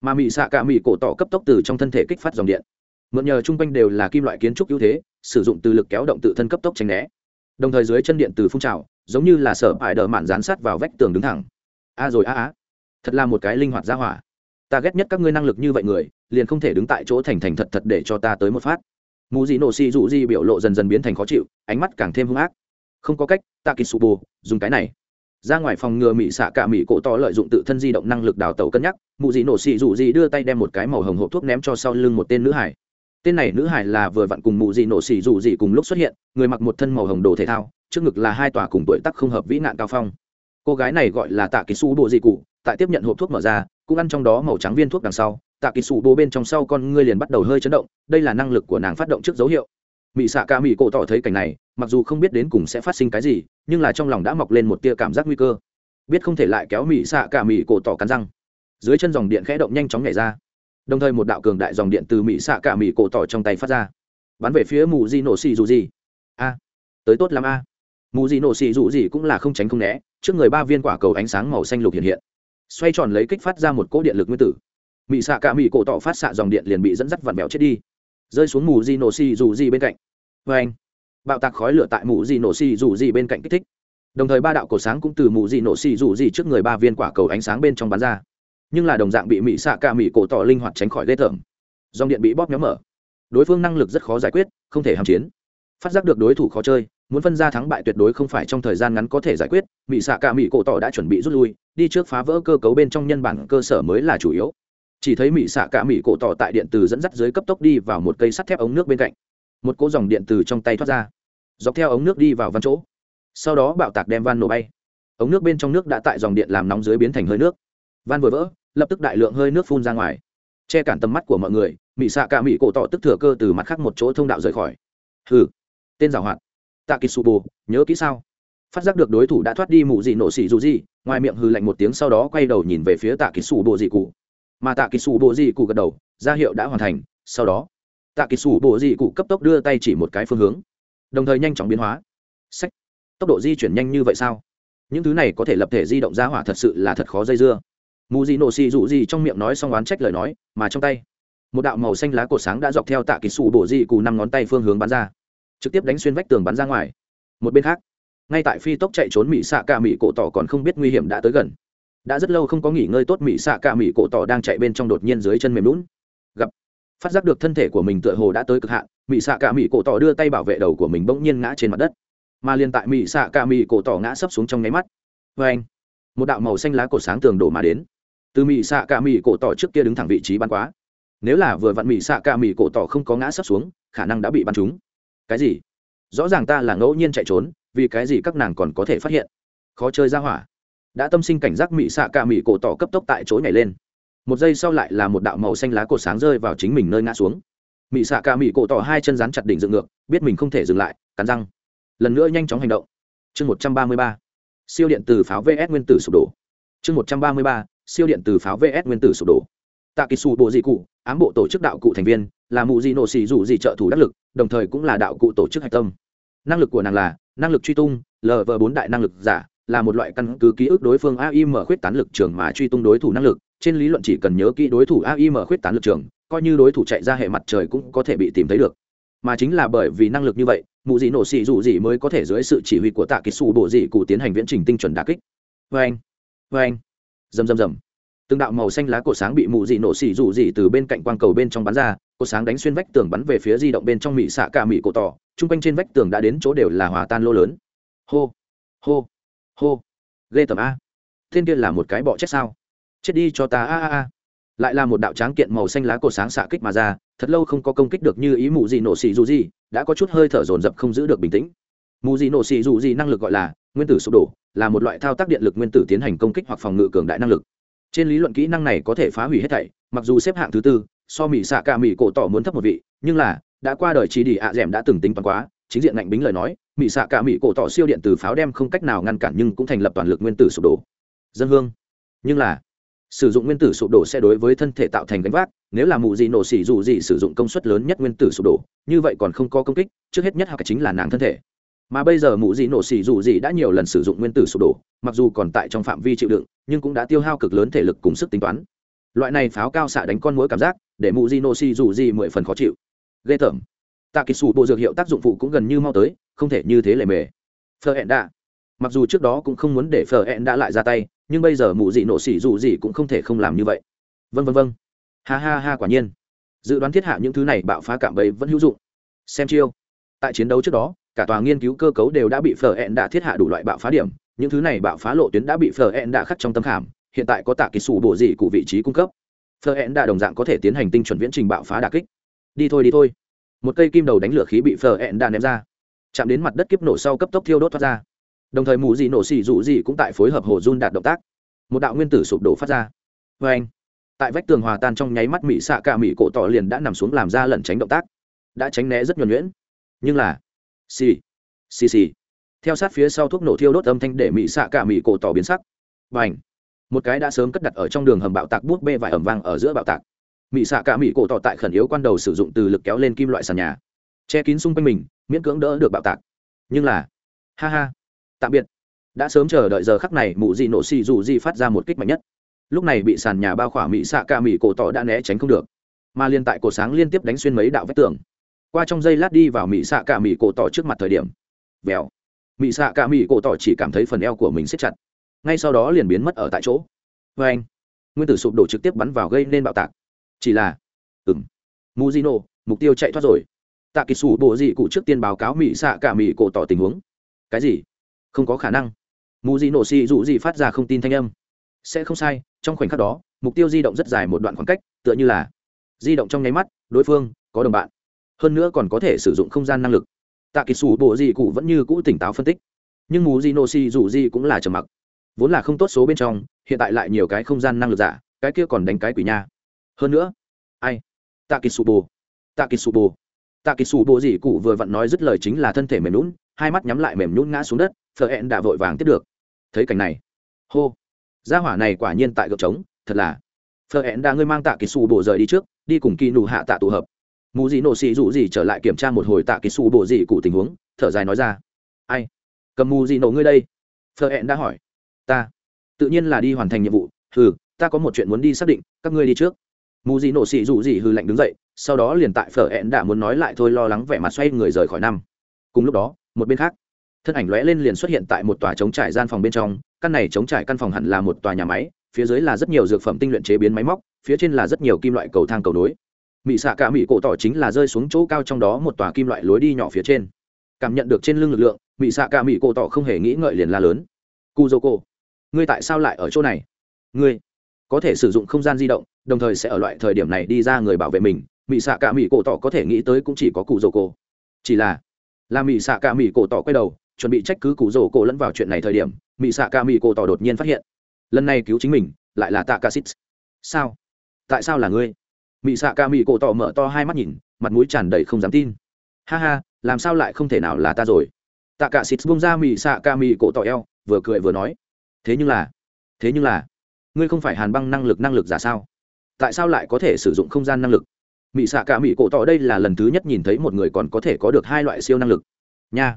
Mà mị xạ cả mị cổ tỏ cấp tốc từ trong thân thể kích phát dòng điện. Mượn nhờ chung quanh đều là kim loại kiến trúc ưu thế, sử dụng từ lực kéo động tự thân cấp tốc tránh né. Đồng thời dưới chân điện từ phun trào, giống như là sở hại đờ mạn dán sát vào vách tường đứng thẳng. A rồi a á thật là một cái linh hoạt ra hỏa. Ta ghét nhất các ngươi năng lực như vậy người, liền không thể đứng tại chỗ thành thành thật thật để cho ta tới một phát mù dị nổ xì dụ di biểu lộ dần dần biến thành khó chịu, ánh mắt càng thêm hung ác. Không có cách ta kỳ sụ bù dùng cái này. Ra ngoài phòng ngừa mỹ xạ cả mỹ cổ to lợi dụng tự thân di động năng lực đào tẩu cân nhắc mụ dị nổ xì dụ di đưa tay đem một cái màu hồng hộp thuốc ném cho sau lưng một tên nữ hải. Tên này nữ hải là vừa vặn cùng mụ dị nổ xị dụ dị cùng lúc xuất hiện, người mặc một thân màu hồng đồ thể thao, trước ngực là hai tòa cùng tuổi tắc không hợp vĩ nạn cao phong. Cô gái này gọi là tạ kỳ su bộ dị cụ, tại tiếp nhận hộp thuốc mở ra, cũng ăn trong đó màu trắng viên thuốc đằng sau tạ kỳ Sụ bố bên trong sau con ngươi liền bắt đầu hơi chấn động, đây là năng lực của nàng phát động trước dấu hiệu. Mỹ xạ ca mỹ cổ tỏ thấy cảnh này, mặc dù không biết đến cùng sẽ phát sinh cái gì, nhưng là trong lòng đã mọc lên một tia cảm giác nguy cơ. Biết không thể lại kéo mỹ xạ ca mỹ cổ tỏ cắn răng. Dưới chân dòng điện khẽ động nhanh chóng nhảy ra. Đồng thời một đạo cường đại dòng điện từ mỹ xạ cả mỹ cổ tỏ trong tay phát ra. Bắn về phía mù di nổ xì dù gì. A, tới tốt lắm a. Mù di nổ xì dù gì cũng là không tránh không né, trước người ba viên quả cầu ánh sáng màu xanh lục hiện hiện. Xoay tròn lấy kích phát ra một cỗ điện lực nguyên tử mỹ xạ cả mỹ cổ tỏ phát xạ dòng điện liền bị dẫn dắt vặn bèo chết đi. Rơi xuống mù di nổ xì dù gì bên cạnh. Vê anh, bạo tạc khói lửa tại mù di nổ xì dù gì bên cạnh kích thích. Đồng thời ba đạo cổ sáng cũng từ mù di nổ xì dù gì trước người ba viên quả cầu ánh sáng bên trong bắn ra. Nhưng là đồng dạng bị mỹ xạ cả mỹ cổ tỏ linh hoạt tránh khỏi ghê tởm. Dòng điện bị bóp nhóm mở. Đối phương năng lực rất khó giải quyết, không thể hàm chiến. Phát giác được đối thủ khó chơi, muốn phân ra thắng bại tuyệt đối không phải trong thời gian ngắn có thể giải quyết mỹ xạ cả mỹ cổ tỏ đã chuẩn bị rút lui, đi trước phá vỡ cơ cấu bên trong nhân bản cơ sở mới là chủ yếu chỉ thấy mỹ xạ cả mỹ cổ tỏ tại điện từ dẫn dắt dưới cấp tốc đi vào một cây sắt thép ống nước bên cạnh. Một cỗ dòng điện từ trong tay thoát ra. Dọc theo ống nước đi vào văn chỗ. Sau đó bạo tạc đem van nổ bay. Ống nước bên trong nước đã tại dòng điện làm nóng dưới biến thành hơi nước. Van vừa vỡ, lập tức đại lượng hơi nước phun ra ngoài. Che cản tầm mắt của mọi người mỹ xạ cả mỹ cổ tỏ tức thừa cơ từ mặt khác một chỗ thông đạo rời khỏi. Hừ, tên giảo hoạt. Tạ kỳ sụ nhớ kỹ sao? Phát giác được đối thủ đã thoát đi mụ gì nổ xỉ dù gì, ngoài miệng hừ lạnh một tiếng sau đó quay đầu nhìn về phía tạ kỳ sụ bồ dị cụ mà tạ kỳ Sủ bộ dị cụ gật đầu, ra hiệu đã hoàn thành, sau đó, tạ kỳ Sủ bộ dị cụ cấp tốc đưa tay chỉ một cái phương hướng, đồng thời nhanh chóng biến hóa. Sách tốc độ di chuyển nhanh như vậy sao? Những thứ này có thể lập thể di động ra hỏa thật sự là thật khó dây dưa. Mù dị nổ xì dụ gì trong miệng nói xong oán trách lời nói, mà trong tay, một đạo màu xanh lá cổ sáng đã dọc theo tạ kỳ sủ bộ dị cụ năm ngón tay phương hướng bắn ra, trực tiếp đánh xuyên vách tường bắn ra ngoài. Một bên khác, ngay tại phi tốc chạy trốn mỹ xạ cả mỹ cổ tỏ còn không biết nguy hiểm đã tới gần đã rất lâu không có nghỉ ngơi tốt mỹ xạ cả mỹ cổ tỏ đang chạy bên trong đột nhiên dưới chân mềm lún gặp, phát giác được thân thể của mình tựa hồ đã tới cực hạn mỹ xạ cả mỹ cổ tỏ đưa tay bảo vệ đầu của mình bỗng nhiên ngã trên mặt đất. Mà liền tại mỹ xạ cả mỹ cổ tỏ ngã sấp xuống trong nháy mắt vê anh, một đạo màu xanh lá cổ sáng tường đổ mà đến. Từ mỹ xạ cả mỹ cổ tỏ trước kia đứng thẳng vị trí bắn quá. Nếu là vừa vặn mỹ xạ cả mỹ cổ tỏ không có ngã sấp xuống, khả năng đã bị bắn trúng. Cái gì? Rõ ràng ta là ngẫu nhiên chạy trốn, vì cái gì các nàng còn có thể phát hiện? Khó chơi ra hỏa đã tâm sinh cảnh giác mị xạ cả mị cổ tỏ cấp tốc tại chỗ nhảy lên. Một giây sau lại là một đạo màu xanh lá cổ sáng rơi vào chính mình nơi ngã xuống. Mị xạ cả mị cổ tỏ hai chân rắn chặt đỉnh dựng ngược, biết mình không thể dừng lại, cắn răng. Lần nữa nhanh chóng hành động. Chương một trăm ba mươi ba. Siêu điện từ pháo vs nguyên tử sụp đổ. Chương một trăm ba mươi ba. Siêu điện từ pháo vs nguyên tử sụp đổ. Tạ kỳ xù bộ dị cụ ám bộ tổ chức đạo cụ thành viên, là mụ dị nổ xì dù dị trợ thủ đắc lực, đồng thời cũng là đạo cụ tổ chức hạch tâm. Năng lực của nàng là năng lực truy tung lv bốn đại năng lực giả là một loại căn cứ ký ức đối phương aim khuyết tán lực trường mà truy tung đối thủ năng lực. Trên lý luận chỉ cần nhớ kỹ đối thủ aim khuyết tán lực trường, coi như đối thủ chạy ra hệ mặt trời cũng có thể bị tìm thấy được. Mà chính là bởi vì năng lực như vậy, mụ dị nổ xì dụ dị mới có thể dưới sự chỉ huy của tạ kỳ Sủ bộ dị cụ tiến hành viễn trình tinh chuẩn đà kích. Vê anh anh. Rầm rầm rầm. Từng đạo màu xanh lá cổ sáng bị mụ dị nổ xì dụ dị từ bên cạnh quang cầu bên trong bắn ra, cổ sáng đánh xuyên vách tường bắn về phía di động bên trong mỹ xạ cả mỹ cổ tỏ. Trung quanh trên vách tường đã đến chỗ đều là hòa tan lô lớn. Hô hô hô. Ghê tầm a. Thiên kia là một cái bọ chết sao? Chết đi cho ta a a a. Lại là một đạo tráng kiện màu xanh lá cổ sáng xạ kích mà ra, thật lâu không có công kích được như ý mù gì nổ xì dù gì, đã có chút hơi thở dồn dập không giữ được bình tĩnh. Mù gì nổ xì dù gì năng lực gọi là nguyên tử sụp đổ, là một loại thao tác điện lực nguyên tử tiến hành công kích hoặc phòng ngự cường đại năng lực. Trên lý luận kỹ năng này có thể phá hủy hết thảy, mặc dù xếp hạng thứ tư, so mỹ xạ cả mỹ cổ tỏ muốn thấp một vị, nhưng là, đã qua đời trí đi ạ d đã từng tính toán quá, chính diện ngạnh bính lời nói mỹ xạ cả mỹ cổ tỏ siêu điện từ pháo đem không cách nào ngăn cản nhưng cũng thành lập toàn lực nguyên tử sụp đổ. Dân hương. Nhưng là, sử dụng nguyên tử sụp đổ sẽ đối với thân thể tạo thành gánh vác, nếu là mụ gì nổ xỉ dù gì sử dụng công suất lớn nhất nguyên tử sụp đổ, như vậy còn không có công kích, trước hết nhất hoặc chính là nàng thân thể. Mà bây giờ mụ gì nổ xỉ dù gì đã nhiều lần sử dụng nguyên tử sụp đổ, mặc dù còn tại trong phạm vi chịu đựng, nhưng cũng đã tiêu hao cực lớn thể lực cùng sức tính toán. Loại này pháo cao xạ đánh con mối cảm giác, để mụ gì nổ xỉ dù gì mười phần khó chịu. Ghê tởm. Tạ kỳ sủ bộ dược hiệu tác dụng phụ cũng gần như mau tới không thể như thế lề mề. Phờ hẹn đã mặc dù trước đó cũng không muốn để phờ hẹn đã lại ra tay, nhưng bây giờ mụ dị nổ xỉ dù gì cũng không thể không làm như vậy. Vân vân vân ha ha ha, quả nhiên. Dự đoán thiết hạ những thứ này bạo phá cạm bẫy vẫn hữu dụng. Xem chiêu. Tại chiến đấu trước đó, cả tòa nghiên cứu cơ cấu đều đã bị phở hẹn đã thiết hạ đủ loại bạo phá điểm. Những thứ này bạo phá lộ tuyến đã bị phở hẹn đã khắc trong tâm khảm. Hiện tại có tạ kỳ sủ bổ dị cụ vị trí cung cấp. Phở hẹn đã đồng dạng có thể tiến hành tinh chuẩn viễn trình bạo phá đà kích. Đi thôi đi thôi. Một cây kim đầu đánh lửa khí bị phở hẹn đã ném ra chạm đến mặt đất kiếp nổ sau cấp tốc thiêu đốt thoát ra. Đồng thời mù dị nổ xì dụ dị cũng tại phối hợp hồ run đạt động tác. Một đạo nguyên tử sụp đổ phát ra. Vê anh, tại vách tường hòa tan trong nháy mắt mỹ xạ cả mỹ cổ tỏ liền đã nằm xuống làm ra lẩn tránh động tác. Đã tránh né rất nhuẩn nhuyễn. Nhưng là, xì xì xì. Theo sát phía sau thuốc nổ thiêu đốt âm thanh để mỹ xạ cả mỹ cổ tỏ biến sắc. Và h một cái đã sớm cất đặt ở trong đường hầm bạo tạc bút bê vải ẩm vang ở giữa bạo tạc. Mỹ xạ cả mỹ cổ tỏ tại khẩn yếu quan đầu sử dụng từ lực kéo lên kim loại sàn nhà. Che kín xung quanh mình miễn cưỡng đỡ được bạo tạc. Nhưng là, ha ha, tạm biệt. Đã sớm chờ đợi giờ khắc này, mụ dị nổ xì dù di phát ra một kích mạnh nhất. Lúc này bị sàn nhà bao khỏa mỹ xạ ca mỹ cổ tỏ đã né tránh không được. Mà liên tại cổ sáng liên tiếp đánh xuyên mấy đạo vách tường. Qua trong giây lát đi vào mỹ xạ ca mỹ cổ tỏ trước mặt thời điểm. Vèo. Mỹ xạ ca mỹ cổ tỏ chỉ cảm thấy phần eo của mình xếp chặt. Ngay sau đó liền biến mất ở tại chỗ. Vê anh. Nguyên tử sụp đổ trực tiếp bắn vào gây nên bạo tạc. Chỉ là ừng muzino, mục tiêu chạy thoát rồi tạ kỳ sủ bộ dị cụ trước tiên báo cáo mỹ xạ cả mỹ cổ tỏ tình huống. Cái gì? Không có khả năng. Mù dị nổ xì dụ gì phát ra không tin thanh âm. Sẽ không sai, trong khoảnh khắc đó, mục tiêu di động rất dài một đoạn khoảng cách, tựa như là di động trong nháy mắt, đối phương có đồng bạn. Hơn nữa còn có thể sử dụng không gian năng lực. Tạ kỳ sủ bộ dị cụ vẫn như cũ tỉnh táo phân tích. Nhưng mù dị nổ xì dụ gì cũng là trầm mặc. Vốn là không tốt số bên trong, hiện tại lại nhiều cái không gian năng lực giả, cái kia còn đánh cái quỷ nha. Hơn nữa, ai? Tạ kỳ sủ bồ tạ kỳ sủ bồ tạ kỳ sủ bộ dị cụ vừa vặn nói dứt lời chính là thân thể mềm nhún, hai mắt nhắm lại mềm nhún ngã xuống đất phở hẹn đã vội vàng tiếp được. Thấy cảnh này hô gia hỏa này quả nhiên tại gợp trống thật là. Phở hẹn đã ngươi mang tạ kỳ xù bộ rời đi trước đi cùng kỳ nụ hạ tạ tụ hợp. Mù dị nổ xì rủ gì trở lại kiểm tra một hồi tạ kỳ xù bộ dị cụ tình huống thở dài nói ra. Ai? Cầm mù dị nổ ngươi đây. Phở hẹn đã hỏi. Ta. Tự nhiên là đi hoàn thành nhiệm vụ. Hừ ta có một chuyện muốn đi xác định các ngươi đi trước. Mù dị nổ xì rủ gì hừ lạnh đứng dậy sau đó liền tại phở hẹn đã muốn nói lại thôi lo lắng vẻ mặt xoay người rời khỏi năm. Cùng lúc đó, một bên khác, thân ảnh lóe lên liền xuất hiện tại một tòa chống trải gian phòng bên trong, căn này chống trải căn phòng hẳn là một tòa nhà máy, phía dưới là rất nhiều dược phẩm tinh luyện chế biến máy móc, phía trên là rất nhiều kim loại cầu thang cầu nối. Mỹ xạ cả mỹ cổ tỏ chính là rơi xuống chỗ cao trong đó một tòa kim loại lối đi nhỏ phía trên. Cảm nhận được trên lưng lực lượng mỹ xạ cả mỹ cổ tỏ không hề nghĩ ngợi liền la lớn. Cu dô cô ngươi tại sao lại ở chỗ này? Ngươi có thể sử dụng không gian di động, đồng thời sẽ ở loại thời điểm này đi ra người bảo vệ mình mỹ xạ cả mỹ cổ tỏ có thể nghĩ tới cũng chỉ có cụ dầu cổ. Chỉ là là mỹ xạ cả mỹ cổ tỏ quay đầu, chuẩn bị trách cứ cụ dầu cổ lẫn vào chuyện này thời điểm mỹ xạ cả mỹ cổ tỏ đột nhiên phát hiện, lần này cứu chính mình, lại là tạ ca xít. Sao? Tại sao là ngươi? Mỹ xạ ca mỹ cổ tỏ mở to hai mắt nhìn, mặt mũi tràn đầy không dám tin. Ha ha, làm sao lại không thể nào là ta rồi? Tạ cả xít bung ra mỹ xạ ca mỹ cổ tỏ eo, vừa cười vừa nói. Thế nhưng là, thế nhưng là, ngươi không phải hàn băng năng lực năng lực giả sao? Tại sao lại có thể sử dụng không gian năng lực? Mỹ xạ cả mỹ cổ tỏ đây là lần thứ nhất nhìn thấy một người còn có thể có được hai loại siêu năng lực. Nha,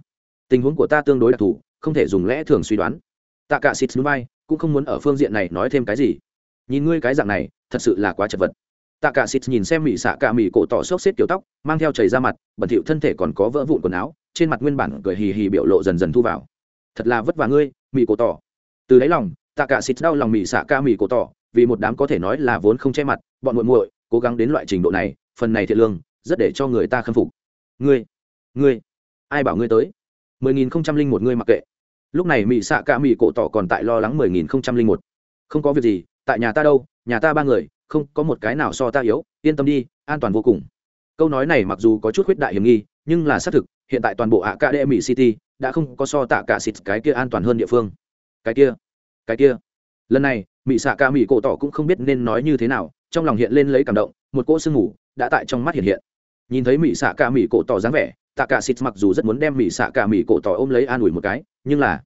tình huống của ta tương đối đặc thù, không thể dùng lẽ thường suy đoán. Tạ cả xịt núi bay, cũng không muốn ở phương diện này nói thêm cái gì. Nhìn ngươi cái dạng này, thật sự là quá chật vật. Tạ cả xịt nhìn xem mỹ xạ cả mỹ cổ tỏ xốc xếp kiểu tóc, mang theo chảy ra mặt, bẩn thỉu thân thể còn có vỡ vụn quần áo, trên mặt nguyên bản cười hì hì biểu lộ dần dần thu vào. Thật là vất vả ngươi mỹ cổ tỏ. Từ đáy lòng, tạ cả xịt đau lòng mỹ xạ cả mỹ cổ tỏ, vì một đám có thể nói là vốn không che mặt, bọn muội muội, cố gắng đến loại trình độ này phần này thiện lương, rất để cho người ta khâm phục. Ngươi ngươi, ai bảo ngươi tới? mười nghìn không trăm linh một ngươi mặc kệ. Lúc này mỹ xạ cả mỹ cổ tỏ còn tại lo lắng mười nghìn không trăm linh một. Không có việc gì, tại nhà ta đâu, nhà ta ba người, không có một cái nào so ta yếu, yên tâm đi, an toàn vô cùng. Câu nói này mặc dù có chút khuyết đại hiểm nghi, nhưng là xác thực, hiện tại toàn bộ ạ cả đệ mỹ city đã không có so tạ cả xịt cái kia an toàn hơn địa phương. Cái kia cái kia. Lần này mỹ xạ ca mỹ cổ tỏ cũng không biết nên nói như thế nào, trong lòng hiện lên lấy cảm động, một cỗ sương ngủ đã tại trong mắt hiện hiện. Nhìn thấy mỹ xạ ca mỹ cổ tỏ dáng vẻ, tạ cả xịt mặc dù rất muốn đem mỹ xạ ca mỹ cổ tỏ ôm lấy an ủi một cái, nhưng là,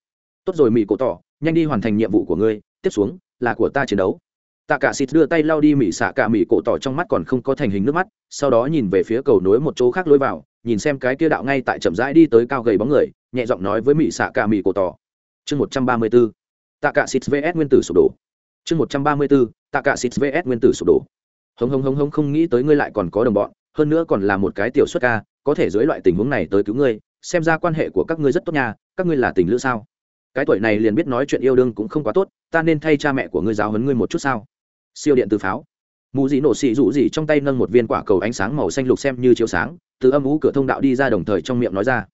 tốt rồi mỹ cổ tỏ, nhanh đi hoàn thành nhiệm vụ của ngươi, tiếp xuống là của ta chiến đấu. Tạ cả xịt đưa tay lau đi mỹ xạ cả mỹ cổ tỏ trong mắt còn không có thành hình nước mắt, sau đó nhìn về phía cầu nối một chỗ khác lối vào, nhìn xem cái kia đạo ngay tại chậm rãi đi tới cao gầy bóng người, nhẹ giọng nói với mỹ xạ cả mỹ cổ tỏ. Chương một trăm ba mươi b tạ cả xịt vs nguyên tử sụp đổ. Chương một trăm ba mươi b tạ cả xịt vs nguyên tử sụp đổ hống hống hống hống không nghĩ tới ngươi lại còn có đồng bọn, hơn nữa còn là một cái tiểu xuất ca, có thể dưới loại tình huống này tới cứu ngươi, xem ra quan hệ của các ngươi rất tốt nha, các ngươi là tình lữ sao? Cái tuổi này liền biết nói chuyện yêu đương cũng không quá tốt, ta nên thay cha mẹ của ngươi giáo huấn ngươi một chút sao? Siêu điện từ pháo. Mù dị nổ xị rụ dị trong tay nâng một viên quả cầu ánh sáng màu xanh lục xem như chiếu sáng, từ âm ú cửa thông đạo đi ra đồng thời trong miệng nói ra.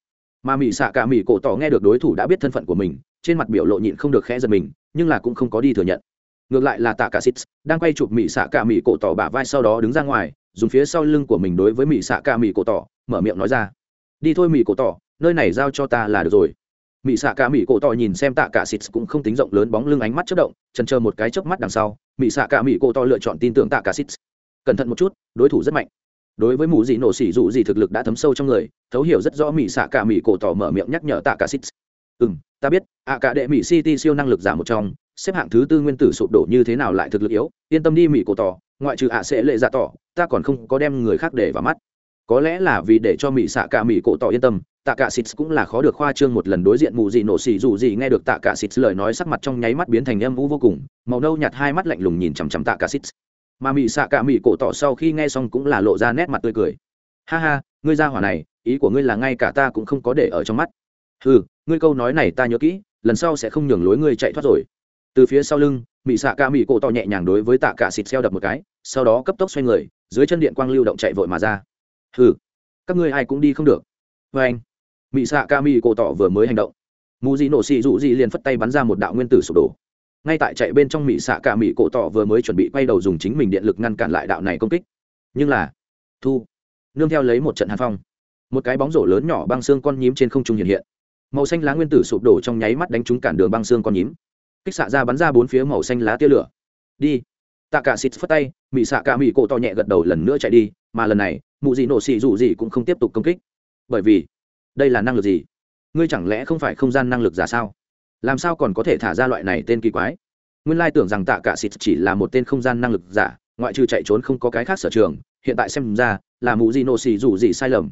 Mà mỹ xạ cả mỹ cổ tỏ nghe được đối thủ đã biết thân phận của mình, trên mặt biểu lộ nhịn không được khẽ giật mình, nhưng là cũng không có đi thừa nhận ngược lại là tạ cả xít đang quay chụp mỹ xạ cả mỹ cổ tỏ bả vai sau đó đứng ra ngoài, dùng phía sau lưng của mình đối với mỹ xạ cả mỹ cổ tỏ mở miệng nói ra. Đi thôi mỹ cổ tỏ nơi này giao cho ta là được rồi. Mỹ xạ cả mỹ cổ tỏ nhìn xem tạ cả xít cũng không tính rộng lớn bóng lưng ánh mắt chất động, chần chờ một cái chớp mắt đằng sau mỹ xạ cả mỹ cổ tỏ lựa chọn tin tưởng tạ cả xít cẩn thận một chút, đối thủ rất mạnh. Đối với mù dị nổ xỉ dụ gì thực lực đã thấm sâu trong người, thấu hiểu rất rõ mỹ xạ cả mỹ cổ tỏ mở miệng nhắc nhở tạ cả xít ừ ta biết ạ cả đệ mỹ city siêu năng lực giả một trong xếp hạng thứ tư nguyên tử sụp đổ như thế nào lại thực lực yếu, yên tâm đi mỹ cổ tỏ, ngoại trừ ạ sẽ lệ dạ tỏ, ta còn không có đem người khác để vào mắt. Có lẽ là vì để cho mỹ xạ cả mỹ cổ tỏ yên tâm, tạ cả xịt cũng là khó được khoa trương một lần đối diện mù gì nổ xì dù gì nghe được tạ cả xịt lời nói sắc mặt trong nháy mắt biến thành âm vũ vô cùng, màu nâu nhạt hai mắt lạnh lùng nhìn chằm chằm tạ cả xịt. Mà mỹ xạ cả mỹ cổ tỏ sau khi nghe xong cũng là lộ ra nét mặt tươi cười. Ha ha, ngươi ra hỏa này, ý của ngươi là ngay cả ta cũng không có để ở trong mắt. Ừ ngươi câu nói này ta nhớ kỹ, lần sau sẽ không nhường lối ngươi chạy thoát rồi từ phía sau lưng mỹ xạ ca mỹ cổ tỏ nhẹ nhàng đối với tạ cả xịt xeo đập một cái, sau đó cấp tốc xoay người, dưới chân điện quang lưu động chạy vội mà ra. Hừ, các ngươi ai cũng đi không được. Vê anh mỹ xạ ca mỹ cổ tỏ vừa mới hành động. Mù dị nổ xị dụ dị liền phất tay bắn ra một đạo nguyên tử sụp đổ. Ngay tại chạy bên trong mỹ xạ ca mỹ cổ tỏ vừa mới chuẩn bị quay đầu dùng chính mình điện lực ngăn cản lại đạo này công kích. Nhưng là, thu, nương theo lấy một trận hàn phong, một cái bóng rổ lớn nhỏ băng xương con nhím trên không trung hiện hiện. Màu xanh lá nguyên tử sụp đổ trong nháy mắt đánh trúng cản đường băng xương con nhím kích xạ ra bắn ra bốn phía màu xanh lá tia lửa. Đi. Tạ cả xịt phất tay mỹ xạ cả mỹ cổ to nhẹ gật đầu lần nữa chạy đi, mà lần này, mụ gì nổ xì dù gì cũng không tiếp tục công kích. Bởi vì, đây là năng lực gì? Ngươi chẳng lẽ không phải không gian năng lực giả sao? Làm sao còn có thể thả ra loại này tên kỳ quái? Nguyên lai tưởng rằng tạ cả xịt chỉ là một tên không gian năng lực giả, ngoại trừ chạy trốn không có cái khác sở trường, hiện tại xem ra là mụ gì nổ xì dù gì sai lầm.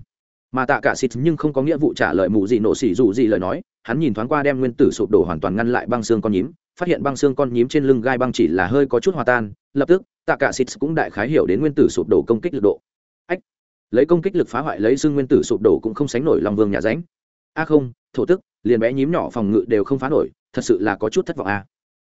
Mà tạ cả xịt nhưng không có nghĩa vụ trả lời mụ gì nổ xì dù gì lời nói, hắn nhìn thoáng qua đem nguyên tử sụp đổ hoàn toàn ngăn lại băng xương con nhím phát hiện băng xương con nhím trên lưng gai băng chỉ là hơi có chút hòa tan, lập tức, tạ cả xịt cũng đại khái hiểu đến nguyên tử sụp đổ công kích lực độ. Ách, lấy công kích lực phá hoại lấy xương nguyên tử sụp đổ cũng không sánh nổi lòng vương nhà ránh. A không, thổ tức, liền bé nhím nhỏ phòng ngự đều không phá nổi, thật sự là có chút thất vọng a.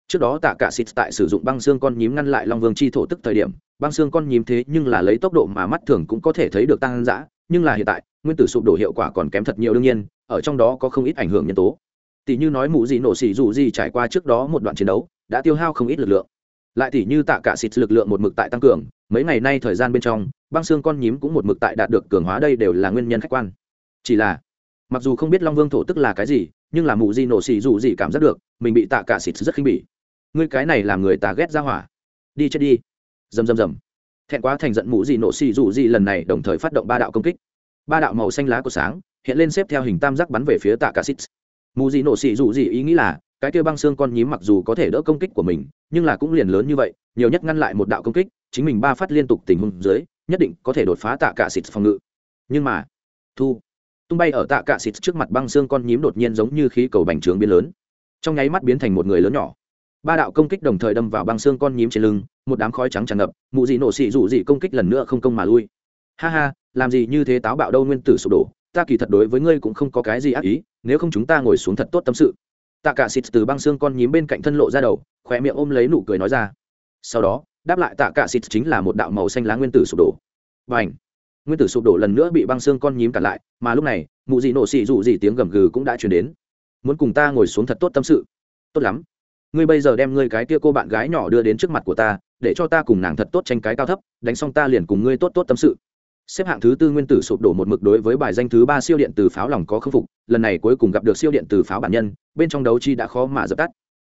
Trước đó tạ cả xịt tại sử dụng băng xương con nhím ngăn lại long vương chi thổ tức thời điểm, băng xương con nhím thế nhưng là lấy tốc độ mà mắt thường cũng có thể thấy được tăng dã, nhưng là hiện tại, nguyên tử sụp đổ hiệu quả còn kém thật nhiều đương nhiên, ở trong đó có không ít ảnh hưởng nhân tố tỷ như nói mụ gì nổ xỉ dù gì trải qua trước đó một đoạn chiến đấu, đã tiêu hao không ít lực lượng. Lại tỷ như tạ cả xịt lực lượng một mực tại tăng cường, mấy ngày nay thời gian bên trong, băng xương con nhím cũng một mực tại đạt được cường hóa đây đều là nguyên nhân khách quan. Chỉ là, mặc dù không biết long vương thổ tức là cái gì, nhưng là mụ gì nổ xỉ dù gì cảm giác được, mình bị tạ cả xịt rất khinh bỉ. Ngươi cái này làm người ta ghét ra hỏa. Đi chết đi. Rầm rầm rầm. Thẹn quá thành giận mụ gì nổ xỉ dù gì lần này đồng thời phát động ba đạo công kích. Ba đạo màu xanh lá của sáng hiện lên xếp theo hình tam giác bắn về phía tạ cả xịt mù gì nổ xị dù gì ý nghĩ là, cái kia băng xương con nhím mặc dù có thể đỡ công kích của mình, nhưng là cũng liền lớn như vậy, nhiều nhất ngăn lại một đạo công kích, chính mình ba phát liên tục tình huống dưới, nhất định có thể đột phá tạ cả xịt phòng ngự. Nhưng mà, thu, tung bay ở tạ cả xịt trước mặt băng xương con nhím đột nhiên giống như khí cầu bành trướng biến lớn. Trong nháy mắt biến thành một người lớn nhỏ. Ba đạo công kích đồng thời đâm vào băng xương con nhím trên lưng, một đám khói trắng tràn ngập mụ gì nổ xị dù gì công kích lần nữa không công mà lui. Ha ha, làm gì như thế táo bạo đâu nguyên tử sụp đổ ta kỳ thật đối với ngươi cũng không có cái gì ác ý, nếu không chúng ta ngồi xuống thật tốt tâm sự. Tạ cả xịt từ băng xương con nhím bên cạnh thân lộ ra đầu khỏe miệng ôm lấy nụ cười nói ra. Sau đó, đáp lại tạ cả xịt chính là một đạo màu xanh lá nguyên tử sụp đổ. Và ảnh nguyên tử sụp đổ lần nữa bị băng xương con nhím cản lại, mà lúc này, mụ dị nổ xị dụ dị tiếng gầm gừ cũng đã chuyển đến. Muốn cùng ta ngồi xuống thật tốt tâm sự. Tốt lắm. Ngươi bây giờ đem ngươi cái kia cô bạn gái nhỏ đưa đến trước mặt của ta, để cho ta cùng nàng thật tốt tranh cái cao thấp, đánh xong ta liền cùng ngươi tốt tốt tâm sự xếp hạng thứ tư nguyên tử sụp đổ một mực đối với bài danh thứ ba siêu điện từ pháo lòng có khâm phục, lần này cuối cùng gặp được siêu điện từ pháo bản nhân, bên trong đấu chi đã khó mà dập tắt.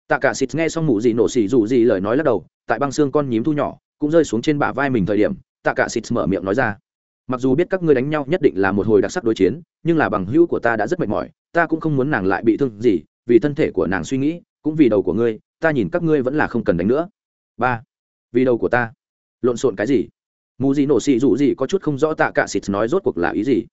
Tạ cả xịt nghe xong mụ gì nổ xì dù gì lời nói lắc đầu, tại băng xương con nhím thu nhỏ, cũng rơi xuống trên bả vai mình thời điểm, tạ cả xịt mở miệng nói ra. Mặc dù biết các ngươi đánh nhau nhất định là một hồi đặc sắc đối chiến, nhưng là bằng hữu của ta đã rất mệt mỏi, ta cũng không muốn nàng lại bị thương gì, vì thân thể của nàng suy nghĩ, cũng vì đầu của ngươi, ta nhìn các ngươi vẫn là không cần đánh nữa. Ba. Vì đầu của ta. Lộn xộn cái gì? Mù gì nổ xì dù gì có chút không rõ tạ cả xịt nói rốt cuộc là ý gì.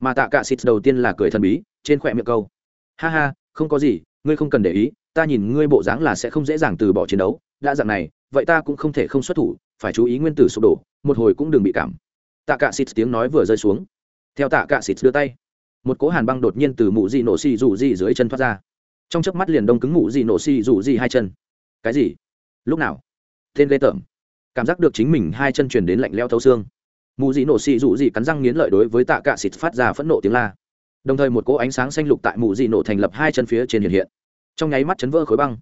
Mà tạ cả xịt đầu tiên là cười thần bí, trên khỏe miệng câu. Ha ha, không có gì, ngươi không cần để ý, ta nhìn ngươi bộ dáng là sẽ không dễ dàng từ bỏ chiến đấu. Đã dạng này, vậy ta cũng không thể không xuất thủ, phải chú ý nguyên tử sụp đổ, một hồi cũng đừng bị cảm. Tạ cả xịt tiếng nói vừa rơi xuống. Theo tạ cả xịt đưa tay, một cỗ hàn băng đột nhiên từ mụ dị nổ xì rủ dị dưới chân thoát ra. Trong chớp mắt liền đông cứng mụ dị nổ xì rủ dị hai chân. Cái gì? Lúc nào? Tên lê tởm cảm giác được chính mình hai chân truyền đến lạnh leo thấu xương. Mù dị nổ xì rụ dị cắn răng nghiến lợi đối với tạ cạ xịt phát ra phẫn nộ tiếng la. Đồng thời một cỗ ánh sáng xanh lục tại mù dị nổ thành lập hai chân phía trên hiện hiện. Trong nháy mắt chấn vỡ khối băng,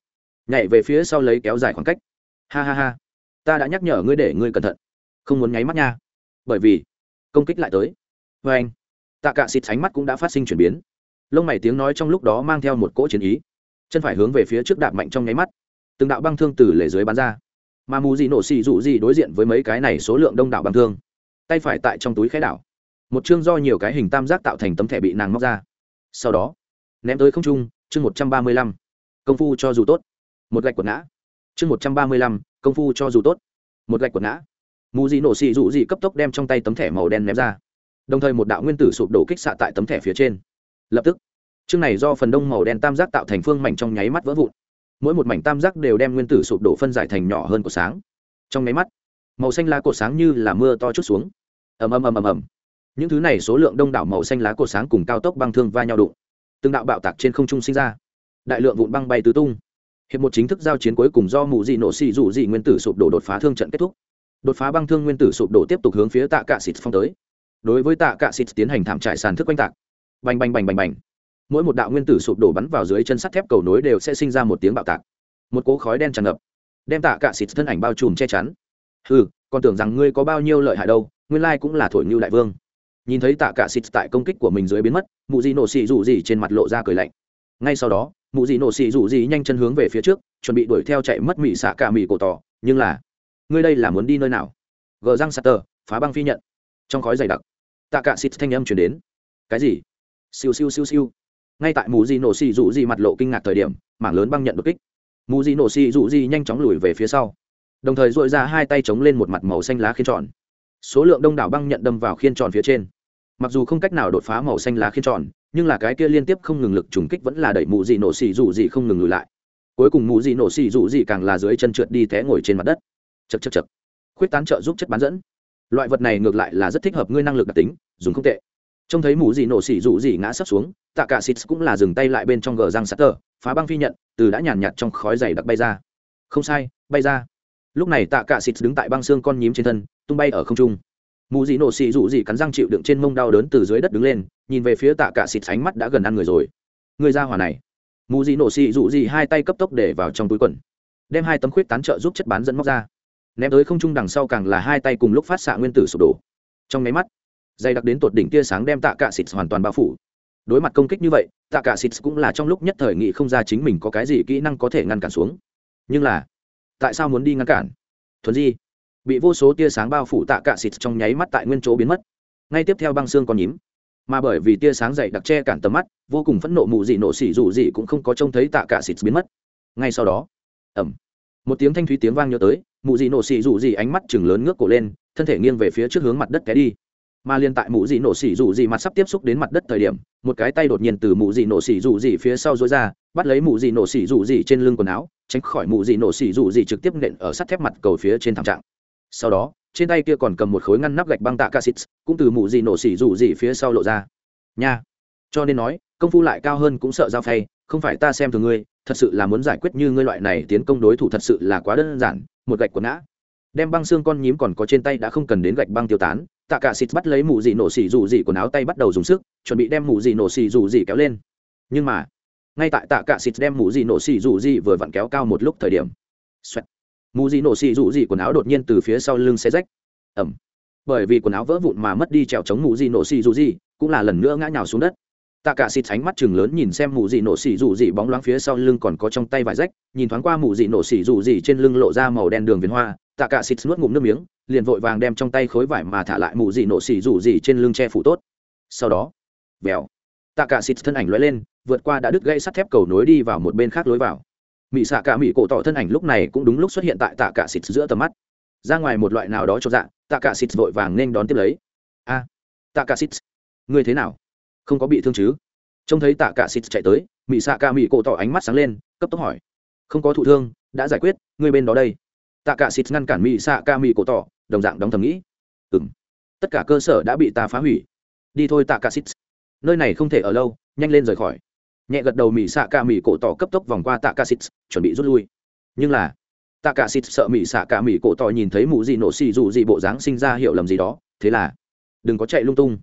nhảy về phía sau lấy kéo dài khoảng cách. Ha ha ha, ta đã nhắc nhở ngươi để ngươi cẩn thận. Không muốn nháy mắt nha. Bởi vì, công kích lại tới. Vê anh, tạ cạ xịt ánh mắt cũng đã phát sinh chuyển biến. Lông mày tiếng nói trong lúc đó mang theo một cỗ chiến ý. Chân phải hướng về phía trước đạp mạnh trong nháy mắt. Từng đạo băng thương từ lề dưới bắn ra mà mù gì nổ xì dụ gì đối diện với mấy cái này số lượng đông đảo bằng thương. Tay phải tại trong túi khẽ đảo. Một chương do nhiều cái hình tam giác tạo thành tấm thẻ bị nàng móc ra. Sau đó, ném tới không trung, chương một trăm ba mươi lăm. Công phu cho dù tốt. Một gạch quần ngã. Chương một trăm ba mươi lăm, công phu cho dù tốt. Một gạch quần ngã. Mù dị nổ xì dụ dị cấp tốc đem trong tay tấm thẻ màu đen ném ra. Đồng thời một đạo nguyên tử sụp đổ kích xạ tại tấm thẻ phía trên. Lập tức, chương này do phần đông màu đen tam giác tạo thành phương mảnh trong nháy mắt vỡ vụn mỗi một mảnh tam giác đều đem nguyên tử sụp đổ phân giải thành nhỏ hơn của sáng. Trong nháy mắt, màu xanh lá cột sáng như là mưa to chút xuống. Ầm ầm ầm ầm ầm. Những thứ này số lượng đông đảo màu xanh lá cột sáng cùng cao tốc băng thương va nhau đụng. Từng đạo bạo tạc trên không trung sinh ra. Đại lượng vụn băng bay tứ tung. Hiệp một chính thức giao chiến cuối cùng do mù dị nổ xì rủ dị nguyên tử sụp đổ đột phá thương trận kết thúc. Đột phá băng thương nguyên tử sụp đổ tiếp tục hướng phía tạ cạ xịt phong tới. Đối với tạ cạ xịt tiến hành thảm trải sàn thức quanh tạc. Bành bành bành bành bành mỗi một đạo nguyên tử sụp đổ bắn vào dưới chân sắt thép cầu nối đều sẽ sinh ra một tiếng bạo tạc. Một cỗ khói đen tràn ngập, đem tạ cạ xịt thân ảnh bao trùm che chắn. Ừ còn tưởng rằng ngươi có bao nhiêu lợi hại đâu, nguyên lai cũng là thổi như đại vương. Nhìn thấy tạ cạ xịt tại công kích của mình dưới biến mất, mụ dị nổ xị rủ dị trên mặt lộ ra cười lạnh. Ngay sau đó, mụ dị nổ xị rủ dị nhanh chân hướng về phía trước, chuẩn bị đuổi theo chạy mất mị xạ cả mị cổ tỏ. Nhưng là, ngươi đây là muốn đi nơi nào? Gờ răng sạt tờ, phá băng phi nhận. Trong khói dày đặc, tạ cạ xịt thanh âm chuyển đến. Cái gì? Siêu siêu siêu siêu ngay tại mù di nổ xì dụ di mặt lộ kinh ngạc thời điểm, mảng lớn băng nhận đột kích. Mù di nổ xì dụ di nhanh chóng lùi về phía sau, đồng thời dội ra hai tay chống lên một mặt màu xanh lá khiên tròn. Số lượng đông đảo băng nhận đâm vào khiên tròn phía trên. Mặc dù không cách nào đột phá màu xanh lá khiên tròn, nhưng là cái kia liên tiếp không ngừng lực trùng kích vẫn là đẩy mù dị nổ xì rụ dị không ngừng lùi lại. Cuối cùng mù dị nổ xì rụ dị càng là dưới chân trượt đi té ngồi trên mặt đất. Chật chật chật khuyết tán trợ giúp chất bán dẫn. Loại vật này ngược lại là rất thích hợp ngươi năng lực đặc tính, dùng không tệ. Trông thấy mù dị nổ xì rụ dị ngã sấp xuống tạ cả xịt cũng là dừng tay lại bên trong gờ răng sắt tờ, phá băng phi nhận, từ đã nhàn nhạt trong khói dày đặc bay ra. Không sai, bay ra. Lúc này tạ cả xịt đứng tại băng xương con nhím trên thân, tung bay ở không trung. Mù dị nổ xỉ dụ dị cắn răng chịu đựng trên mông đau đớn từ dưới đất đứng lên, nhìn về phía tạ cả xịt ánh mắt đã gần ăn người rồi. Người ra hỏa này. Mù dị nổ xì dụ dị hai tay cấp tốc để vào trong túi quần. Đem hai tấm khuyết tán trợ giúp chất bán dẫn móc ra. Ném tới không trung đằng sau càng là hai tay cùng lúc phát xạ nguyên tử sụp đổ. Trong máy mắt, dày đặc đến tột đỉnh tia sáng đem tạ cả xịt hoàn toàn bao phủ đối mặt công kích như vậy, tạ cả xịt cũng là trong lúc nhất thời nghị không ra chính mình có cái gì kỹ năng có thể ngăn cản xuống. Nhưng là, tại sao muốn đi ngăn cản? Thuần di, bị vô số tia sáng bao phủ tạ cả xịt trong nháy mắt tại nguyên chỗ biến mất. Ngay tiếp theo băng xương còn nhím. Mà bởi vì tia sáng dày đặc che cản tầm mắt, vô cùng phẫn nộ mù dị nổ xỉ dù gì cũng không có trông thấy tạ cả xịt biến mất. Ngay sau đó ẩm một tiếng thanh thúy tiếng vang nhớ tới mụ dị nổ xỉ dù gì ánh mắt chừng lớn ngước cổ lên, thân thể nghiêng về phía trước hướng mặt đất té đi mà liên tại mụ dị nổ xỉ dù gì mặt sắp tiếp xúc đến mặt đất thời điểm, một cái tay đột nhiên từ mụ dị nổ xỉ dù gì phía sau dối ra, bắt lấy mụ dị nổ xỉ dù gì trên lưng quần áo, tránh khỏi mụ dị nổ xỉ dù gì trực tiếp nện ở sắt thép mặt cầu phía trên thảm trạng. Sau đó, trên tay kia còn cầm một khối ngăn nắp gạch băng tạ ca sĩ cũng từ mụ dị nổ xỉ dù gì phía sau lộ ra. Nha! Cho nên nói, công phu lại cao hơn cũng sợ giao phay, không phải ta xem thường ngươi, thật sự là muốn giải quyết như ngươi loại này tiến công đối thủ thật sự là quá đơn giản, một gạch của ngã. Đem băng xương con nhím còn có trên tay đã không cần đến gạch băng tiêu tán tạ cả xịt bắt lấy mù dị nổ xì dù dị quần áo tay bắt đầu dùng sức, chuẩn bị đem mù dị nổ xì dù dị kéo lên. Nhưng mà, ngay tại tạ cả xịt đem mù dị nổ xì dù dị vừa vặn kéo cao một lúc thời điểm, Xoẹt. mù dị nổ xì dù dị quần áo đột nhiên từ phía sau lưng xe rách. Ẩm. Bởi vì quần áo vỡ vụn mà mất đi trèo chống mù dị nổ xì dù dị cũng là lần nữa ngã nhào xuống đất tạ cả xịt ánh mắt chừng lớn nhìn xem mù dị nổ xỉ dù dị bóng loáng phía sau lưng còn có trong tay vải rách, nhìn thoáng qua mù dị nổ xỉ dù dị trên lưng lộ ra màu đen đường viền hoa. Tạ cả xịt nuốt ngụm nước miếng, liền vội vàng đem trong tay khối vải mà thả lại mù dị nổ xỉ dù dị trên lưng che phủ tốt. Sau đó, vèo. Tạ cả xịt thân ảnh lóe lên, vượt qua đã đứt gãy sắt thép cầu nối đi vào một bên khác lối vào. Mỹ xạ cả mỹ cổ tỏ thân ảnh lúc này cũng đúng lúc xuất hiện tại tạ cả xịt giữa tầm mắt. Ra ngoài một loại nào đó cho dạng tạ cả xịt vội vàng nên đón tiếp lấy. A, tạ cả xịt, ngươi thế nào? Không có bị thương chứ? Trông thấy tạ cả xịt chạy tới mỹ xạ cả mỹ cổ tỏ ánh mắt sáng lên, cấp tốc hỏi. Không có thụ thương, đã giải quyết người bên đó đây. Tạ cả xịt ngăn cản mỹ xạ ca mỹ cổ tỏ, đồng dạng đóng thầm nghĩ. Ừ m tất cả cơ sở đã bị ta phá hủy. Đi thôi tạ cả xịt. Nơi này không thể ở lâu, nhanh lên rời khỏi. Nhẹ gật đầu mỹ xạ ca mỹ cổ tỏ cấp tốc vòng qua tạ cả xịt, chuẩn bị rút lui. Nhưng là, tạ cả xịt sợ mỹ xạ ca mỹ cổ tỏ nhìn thấy mụ gì nổ xì dù gì bộ dáng sinh ra hiểu lầm gì đó, thế là, đừng có chạy lung tung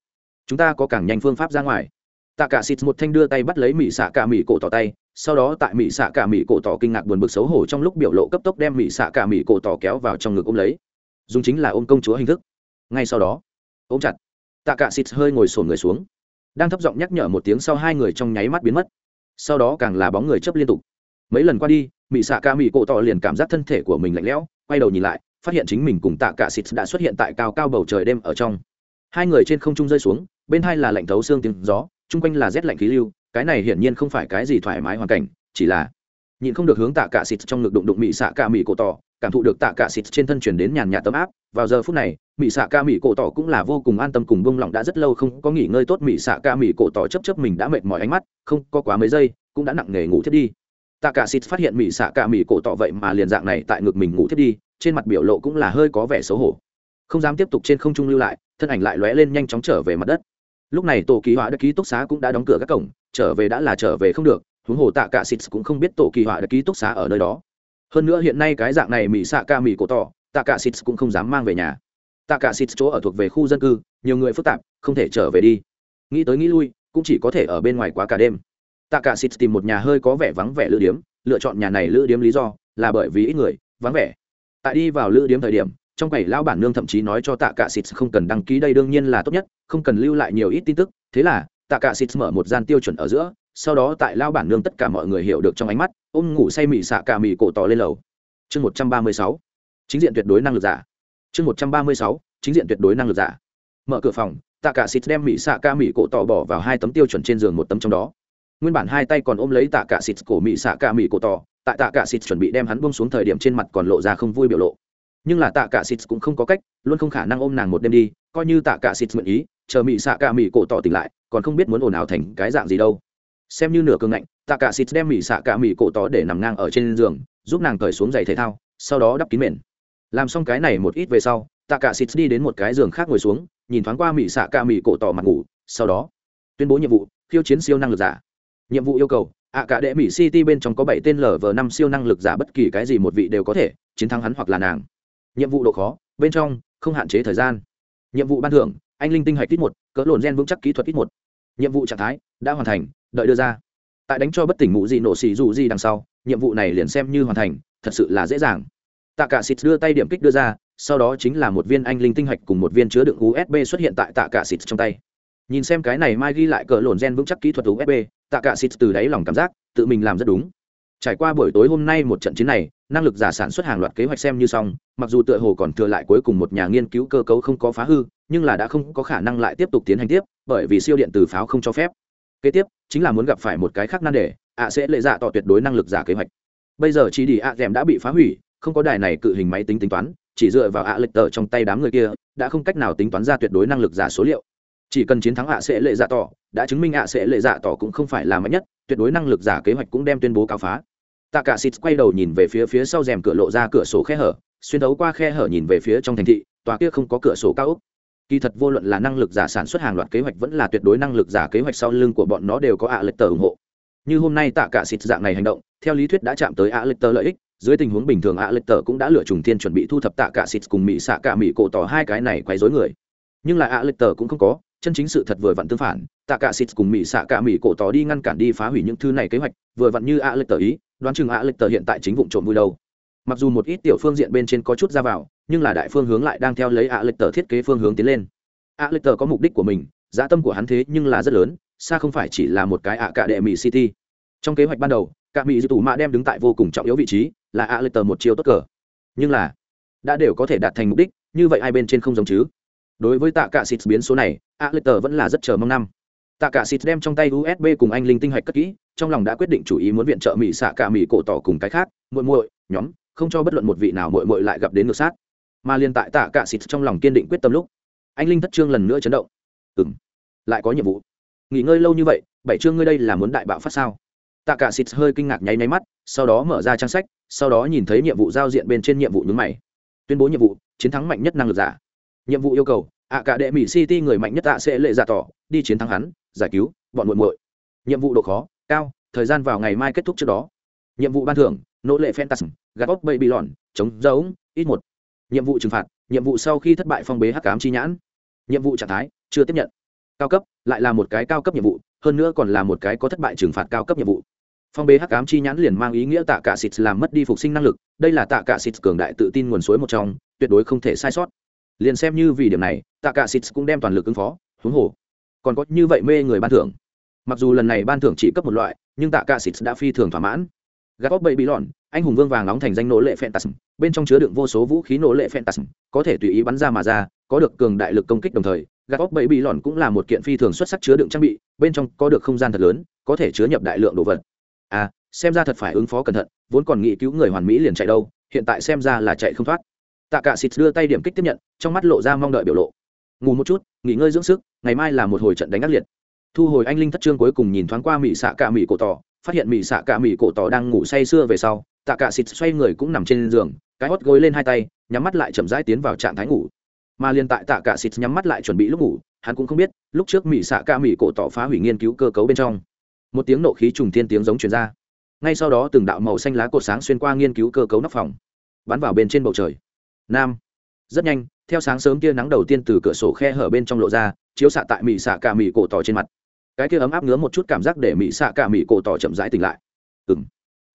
chúng ta có càng nhanh phương pháp ra ngoài. Tạ cả xịt một thanh đưa tay bắt lấy mỹ xạ cả mỹ cổ tỏ tay, sau đó tại mỹ xạ cả mỹ cổ tỏ kinh ngạc buồn bực xấu hổ trong lúc biểu lộ cấp tốc đem mỹ xạ cả mỹ cổ tỏ kéo vào trong ngực ôm lấy. Dùng chính là ôm công chúa hình thức. Ngay sau đó, ôm chặt tạ cả xịt hơi ngồi sổn người xuống. Đang thấp giọng nhắc nhở một tiếng sau hai người trong nháy mắt biến mất. Sau đó càng là bóng người chấp liên tục. Mấy lần qua đi mỹ xạ cả mỹ cổ tỏ liền cảm giác thân thể của mình lạnh lẽo, quay đầu nhìn lại, phát hiện chính mình cùng tạ cả xịt đã xuất hiện tại cao cao bầu trời đêm ở trong hai người trên không trung rơi xuống, bên hai là lạnh thấu xương tiếng gió, chung quanh là rét lạnh khí lưu, cái này hiển nhiên không phải cái gì thoải mái hoàn cảnh, chỉ là nhịn không được hướng tạ cả xịt trong ngực đụng đụng mị xạ ca mị cổ tỏ, cảm thụ được tạ cả xịt trên thân chuyển đến nhàn nhạt tấm áp, vào giờ phút này, mị xạ ca mị cổ tỏ cũng là vô cùng an tâm cùng bông lỏng đã rất lâu không có nghỉ ngơi tốt, mị xạ ca mị cổ tỏ chấp chấp mình đã mệt mỏi ánh mắt, không có quá mấy giây, cũng đã nặng nề ngủ thiết đi. Tạ cả xịt phát hiện mị xạ ca mị cổ tỏ vậy mà liền dạng này tại ngực mình ngủ thiết đi, trên mặt biểu lộ cũng là hơi có vẻ xấu hổ. Không dám tiếp tục trên không trung lưu lại thân ảnh lại lóe lên nhanh chóng trở về mặt đất. Lúc này tổ kỳ họa đất ký túc xá cũng đã đóng cửa các cổng, trở về đã là trở về không được, huống hồ tạ cả xịt cũng không biết tổ kỳ họa đất ký túc xá ở nơi đó. Hơn nữa hiện nay cái dạng này mỹ xạ ca mỹ cổ tỏ, tạ cả xịt cũng không dám mang về nhà. Tạ cả xịt chỗ ở thuộc về khu dân cư, nhiều người phức tạp, không thể trở về đi. Nghĩ tới nghĩ lui, cũng chỉ có thể ở bên ngoài quá cả đêm. Tạ cả xịt tìm một nhà hơi có vẻ vắng vẻ lữ điếm, lựa chọn nhà này lữ điếm lý do là bởi vì ít người, vắng vẻ. Tại đi vào lữ điếm thời điểm trong quầy lao bản nương thậm chí nói cho tạ cả xịt không cần đăng ký đây đương nhiên là tốt nhất, không cần lưu lại nhiều ít tin tức. Thế là, tạ cả xịt mở một gian tiêu chuẩn ở giữa, sau đó tại lao bản nương tất cả mọi người hiểu được trong ánh mắt, ôm ngủ say mị xạ cả mị cổ tỏ lên lầu. Chương một trăm ba mươi sáu, chính diện tuyệt đối năng lực giả. Chương một trăm ba mươi sáu, chính diện tuyệt đối năng lực giả. Mở cửa phòng, tạ cả xịt đem mị xạ ca mị cổ tỏ bỏ vào hai tấm tiêu chuẩn trên giường một tấm trong đó. Nguyên bản hai tay còn ôm lấy tạ cả xịt cổ mị xạ ca mị cổ tỏ, tại tạ cả xịt chuẩn bị đem hắn buông xuống thời điểm trên mặt còn lộ ra không vui biểu lộ nhưng là tạ cả xịt cũng không có cách, luôn không khả năng ôm nàng một đêm đi, coi như tạ cả xịt nguyện ý, chờ mị xạ cả mị cổ tỏ tỉnh lại, còn không biết muốn ồn ào thành cái dạng gì đâu. Xem như nửa cường ngạnh, tạ cả xịt đem mị xạ cả mị cổ tỏ để nằm ngang ở trên giường, giúp nàng cởi xuống giày thể thao, sau đó đắp kín mền. Làm xong cái này một ít về sau, tạ cả xịt đi đến một cái giường khác ngồi xuống, nhìn thoáng qua mị xạ cả mị cổ tỏ mặt ngủ, sau đó tuyên bố nhiệm vụ, khiêu chiến siêu năng lực giả. Nhiệm vụ yêu cầu, ạ cả đệ mỹ city bên trong có bảy tên lở vờ năm siêu năng lực giả bất kỳ cái gì một vị đều có thể, chiến thắng hắn hoặc là nàng nhiệm vụ độ khó, bên trong, không hạn chế thời gian. Nhiệm vụ ban thưởng, anh linh tinh hạch ít một, cỡ lồn gen vững chắc kỹ thuật ít một. Nhiệm vụ trạng thái, đã hoàn thành, đợi đưa ra. Tại đánh cho bất tỉnh mụ gì nổ xì dù gì đằng sau, nhiệm vụ này liền xem như hoàn thành, thật sự là dễ dàng. Tạ cả xịt đưa tay điểm kích đưa ra, sau đó chính là một viên anh linh tinh hạch cùng một viên chứa đựng usb xuất hiện tại tạ cả xịt trong tay. Nhìn xem cái này mai ghi lại cỡ lồn gen vững chắc kỹ thuật usb tạ cả xịt từ đáy lòng cảm giác, tự mình làm rất đúng. Trải qua buổi tối hôm nay một trận chiến này năng lực giả sản xuất hàng loạt kế hoạch xem như xong, mặc dù tựa hồ còn thừa lại cuối cùng một nhà nghiên cứu cơ cấu không có phá hư, nhưng là đã không có khả năng lại tiếp tục tiến hành tiếp, bởi vì siêu điện từ pháo không cho phép. Kế tiếp, chính là muốn gặp phải một cái khác nan đề, ạ sẽ lệ dạ tỏ tuyệt đối năng lực giả kế hoạch. Bây giờ chỉ đi ạ d đã bị phá hủy, không có đài này cự hình máy tính tính toán, chỉ dựa vào ạ lịch tờ trong tay đám người kia, đã không cách nào tính toán ra tuyệt đối năng lực giả số liệu. Chỉ cần chiến thắng ạ sẽ lệ dạ tỏ, đã chứng minh ạ sẽ lệ dạ tỏ cũng không phải là mạnh nhất, tuyệt đối năng lực giả kế hoạch cũng đem tuyên bố cáo phá tạ cả xịt quay đầu nhìn về phía phía sau rèm cửa lộ ra cửa sổ khe hở, xuyên thấu qua khe hở nhìn về phía trong thành thị, tòa kia không có cửa sổ cao ốc. Kỳ thật vô luận là năng lực giả sản xuất hàng loạt kế hoạch vẫn là tuyệt đối năng lực giả kế hoạch sau lưng của bọn nó đều có ạ lệch tờ ủng hộ. Như hôm nay tạ cả xịt dạng này hành động, theo lý thuyết đã chạm tới ạ lệch tờ lợi ích, dưới tình huống bình thường ạ lệch tờ cũng đã lựa trùng thiên chuẩn bị thu thập tạ cả xịt cùng mỹ xạ cả mỹ cổ tỏ hai cái này quấy rối người. Nhưng là ạ lệch tờ cũng không có, chân chính sự thật vừa vặn tương phản, tạ cả xịt cùng mỹ xạ cả mỹ cổ tỏ đi ngăn cản đi phá hủy những thứ này kế hoạch, vừa vặn như ạ lệch tờ ý đoán chừng ạ lịch tờ hiện tại chính vụ trộm vui đâu. Mặc dù một ít tiểu phương diện bên trên có chút ra vào, nhưng là đại phương hướng lại đang theo lấy ạ lịch tờ thiết kế phương hướng tiến lên. ạ lịch tờ có mục đích của mình dã tâm của hắn thế nhưng là rất lớn, xa không phải chỉ là một cái ạ cả đệ mỹ city. Trong kế hoạch ban đầu, cả mỹ dư tù mạ đem đứng tại vô cùng trọng yếu vị trí, là ạ lịch tờ một chiêu tốt cờ. Nhưng là, đã đều có thể đạt thành mục đích, như vậy hai bên trên không giống chứ? Đối với tạ cả xịt biến số này, ạ lệch tờ vẫn là rất chờ mong năm. Tạ cả xịt đem trong tay usb cùng anh linh tinh hạch cất kỹ trong lòng đã quyết định chủ ý muốn viện trợ mỹ xạ cả mỹ cổ tỏ cùng cái khác, muội muội, nhóm, không cho bất luận một vị nào muội muội lại gặp đến ngược sát. Mà liên tại tạ cả xịt trong lòng kiên định quyết tâm lúc, anh linh thất trương lần nữa chấn động. Ừm, lại có nhiệm vụ. Nghỉ ngơi lâu như vậy, bảy trương ngươi đây là muốn đại bạo phát sao? Tạ cả xịt hơi kinh ngạc nháy nháy mắt, sau đó mở ra trang sách, sau đó nhìn thấy nhiệm vụ giao diện bên trên nhiệm vụ nhún mày. Tuyên bố nhiệm vụ, chiến thắng mạnh nhất năng lực giả. Nhiệm vụ yêu cầu, ạ cả đệ mỹ city người mạnh nhất tạ sẽ lệ giả tỏ, đi chiến thắng hắn, giải cứu bọn muội muội. Nhiệm vụ độ khó cao, thời gian vào ngày mai kết thúc trước đó. Nhiệm vụ ban thưởng, nỗ lệ phantasm gạt óc bậy bị lòn chống giống ít một. Nhiệm vụ trừng phạt, nhiệm vụ sau khi thất bại phong bế hắc cám chi nhãn. Nhiệm vụ trạng thái, chưa tiếp nhận. Cao cấp, lại là một cái cao cấp nhiệm vụ, hơn nữa còn là một cái có thất bại trừng phạt cao cấp nhiệm vụ. Phong bế hắc cám chi nhãn liền mang ý nghĩa tạ cả xịt làm mất đi phục sinh năng lực, đây là tạ cả xịt cường đại tự tin nguồn suối một trong, tuyệt đối không thể sai sót. Liền xem như vì điểm này, tạ cả xịt cũng đem toàn lực ứng phó, huống hồ. Còn có như vậy mê người ban thưởng mặc dù lần này ban thưởng chỉ cấp một loại, nhưng tạ cả xịt đã phi thường thỏa mãn. Gác bóp bậy bị lọn, anh hùng vương vàng nóng thành danh nỗ lệ phantasm bên trong chứa đựng vô số vũ khí nỗ lệ phantasm có thể tùy ý bắn ra mà ra, có được cường đại lực công kích đồng thời gác bóp bậy bị lọn cũng là một kiện phi thường xuất sắc chứa đựng trang bị, bên trong có được không gian thật lớn, có thể chứa nhập đại lượng đồ vật. À xem ra thật phải ứng phó cẩn thận, vốn còn nghĩ cứu người hoàn mỹ liền chạy đâu, hiện tại xem ra là chạy không thoát. Tạ cả xịt đưa tay điểm kích tiếp nhận, trong mắt lộ ra mong đợi biểu lộ. Ngủ một chút, nghỉ ngơi dưỡng sức, ngày mai là một hồi trận đánh ác liệt thu hồi anh linh thất trương cuối cùng nhìn thoáng qua mỹ xạ cả mỹ cổ tỏ, phát hiện mỹ xạ cả mỹ cổ tỏ đang ngủ say sưa về sau, tạ cả xịt xoay người cũng nằm trên giường, cái hót gối lên hai tay, nhắm mắt lại chậm rãi tiến vào trạng thái ngủ. Mà liền tại tạ cả xịt nhắm mắt lại chuẩn bị lúc ngủ, hắn cũng không biết, lúc trước mỹ xạ cả mỹ cổ tỏ phá hủy nghiên cứu cơ cấu bên trong. Một tiếng nộ khí trùng thiên tiếng giống truyền ra. Ngay sau đó từng đạo màu xanh lá cột sáng xuyên qua nghiên cứu cơ cấu nóc phòng, bắn vào bên trên bầu trời. Nam. Rất nhanh, theo sáng sớm kia nắng đầu tiên từ cửa sổ khe hở bên trong lộ ra, chiếu xạ tại mỹ xạ cả mỹ cổ tỏ trên mặt cái kia ấm áp ngứa một chút cảm giác để mỹ xạ cả mỹ cổ tỏ chậm rãi tỉnh lại. Ừng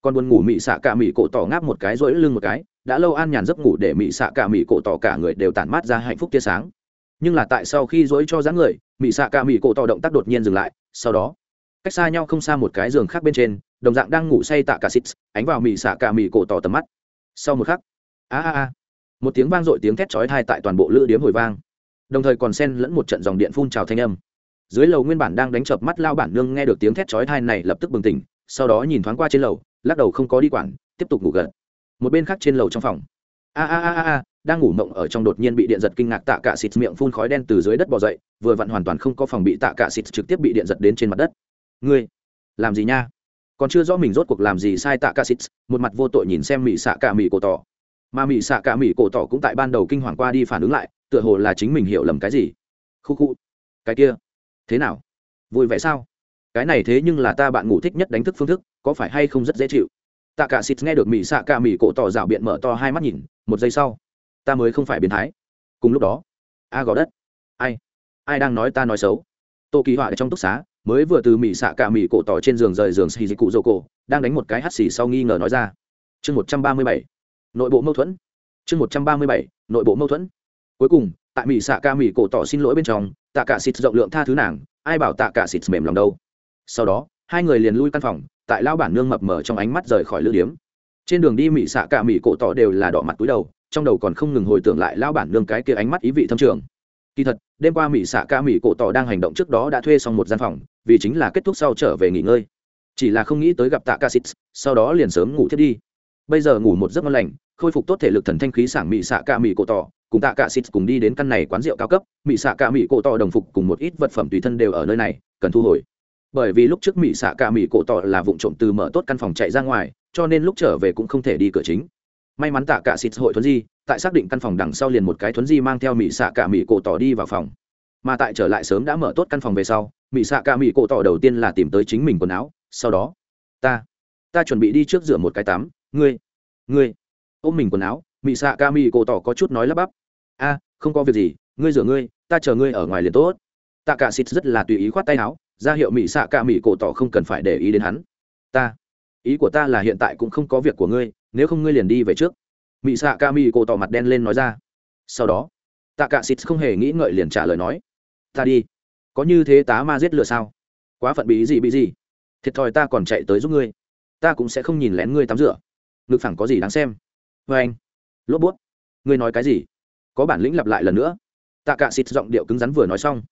còn buồn ngủ mỹ xạ cả mỹ cổ tỏ ngáp một cái rỗi lưng một cái, đã lâu an nhàn giấc ngủ để mỹ xạ cả mỹ cổ tỏ cả người đều tản mát ra hạnh phúc tia sáng. Nhưng là tại sau khi rỗi cho dáng người mỹ xạ cả mỹ cổ tỏ động tác đột nhiên dừng lại, sau đó, cách xa nhau không xa một cái giường khác bên trên, đồng dạng đang ngủ say tạ cả xít ánh vào mỹ xạ cả mỹ cổ tỏ tầm mắt. Sau một khắc, a a a, một tiếng vang dội tiếng thét chói thai tại toàn bộ lữ điếm hồi vang. Đồng thời còn xen lẫn một trận dòng điện phun trào thanh âm dưới lầu nguyên bản đang đánh chợp mắt lao bản nương nghe được tiếng thét chói thai này lập tức bừng tỉnh, sau đó nhìn thoáng qua trên lầu, lắc đầu không có đi quản, tiếp tục ngủ gật. Một bên khác trên lầu trong phòng. A a a a đang ngủ mộng ở trong đột nhiên bị điện giật kinh ngạc tạ cả xịt miệng phun khói đen từ dưới đất bò dậy, vừa vặn hoàn toàn không có phòng bị tạ cả xịt trực tiếp bị điện giật đến trên mặt đất. Ngươi, làm gì nha? Còn chưa rõ mình rốt cuộc làm gì sai tạ cả xịt, một mặt vô tội nhìn xem mỹ xạ cả mỹ cổ tỏ. Mà mỹ xạ cả mỹ cổ tỏ cũng tại ban đầu kinh hoàng qua đi phản ứng lại, tựa hồ là chính mình hiểu lầm cái gì. Khu khu. Cái kia thế nào? Vui vẻ sao? Cái này thế nhưng là ta bạn ngủ thích nhất đánh thức phương thức, có phải hay không rất dễ chịu? Tạ cả xịt nghe được mỹ xạ cả mỹ cổ tỏ rào biện mở to hai mắt nhìn, một giây sau, ta mới không phải biến thái. Cùng lúc đó, a gò đất. Ai? Ai đang nói ta nói xấu? Tô kỳ họa trong túc xá, mới vừa từ mỹ xạ cả mỹ cổ tỏ trên giường rời giường xì dịch cụ dô cổ, đang đánh một cái hắt xì sau nghi ngờ nói ra. Chương một trăm ba mươi bảy, nội bộ mâu thuẫn. Chương một trăm ba mươi bảy, nội bộ mâu thuẫn. Cuối cùng, tại mỹ xạ ca mỹ cổ tỏ xin lỗi bên trong tạ cả xịt rộng lượng tha thứ nàng, ai bảo tạ cả xịt mềm lòng đâu. Sau đó, hai người liền lui căn phòng, tại lao bản nương mập mờ trong ánh mắt rời khỏi lữ điếm. Trên đường đi mỹ xạ cả mỹ cổ tỏ đều là đỏ mặt túi đầu, trong đầu còn không ngừng hồi tưởng lại lao bản nương cái kia ánh mắt ý vị thâm trường. Kỳ thật, đêm qua mỹ xạ ca mỹ cổ tỏ đang hành động trước đó đã thuê xong một gian phòng, vì chính là kết thúc sau trở về nghỉ ngơi. Chỉ là không nghĩ tới gặp tạ ca xít sau đó liền sớm ngủ thiết đi bây giờ ngủ một giấc ngon lành, khôi phục tốt thể lực thần thanh khí sảng mị xạ cả mị cổ tỏ, cùng tạ cả xịt cùng đi đến căn này quán rượu cao cấp, mị xạ cả mị cổ tỏ đồng phục cùng một ít vật phẩm tùy thân đều ở nơi này, cần thu hồi. Bởi vì lúc trước mị xạ cả mị cổ tỏ là vụ trộm từ mở tốt căn phòng chạy ra ngoài, cho nên lúc trở về cũng không thể đi cửa chính. May mắn tạ cả xịt hội thuấn di, tại xác định căn phòng đằng sau liền một cái thuấn di mang theo mị xạ cả mị cổ tỏ đi vào phòng. Mà tại trở lại sớm đã mở tốt căn phòng về sau, mị xạ cả mị cổ tỏ đầu tiên là tìm tới chính mình quần áo, sau đó, ta ta chuẩn bị đi trước rửa một cái tắm ngươi ngươi, ôm mình quần áo, mị xạ ca mị cổ tỏ có chút nói lắp bắp. A, không có việc gì, ngươi rửa ngươi, ta chờ ngươi ở ngoài liền tốt. Tạ cả xịt rất là tùy ý khoát tay áo, ra hiệu mị xạ ca mị cổ tỏ không cần phải để ý đến hắn. Ta, ý của ta là hiện tại cũng không có việc của ngươi, nếu không ngươi liền đi về trước. Mị xạ ca mị cổ tỏ mặt đen lên nói ra. Sau đó, tạ cả xịt không hề nghĩ ngợi liền trả lời nói. Ta đi. Có như thế tá ma giết lửa sao? Quá phận bị gì bị gì thiệt thòi ta còn chạy tới giúp ngươi. Ta cũng sẽ không nhìn lén ngươi tắm rửa ngực phẳng có gì đáng xem? Vê anh. Lốp bút. Ngươi nói cái gì? Có bản lĩnh lặp lại lần nữa. Tạ cả xịt giọng điệu cứng rắn vừa nói xong,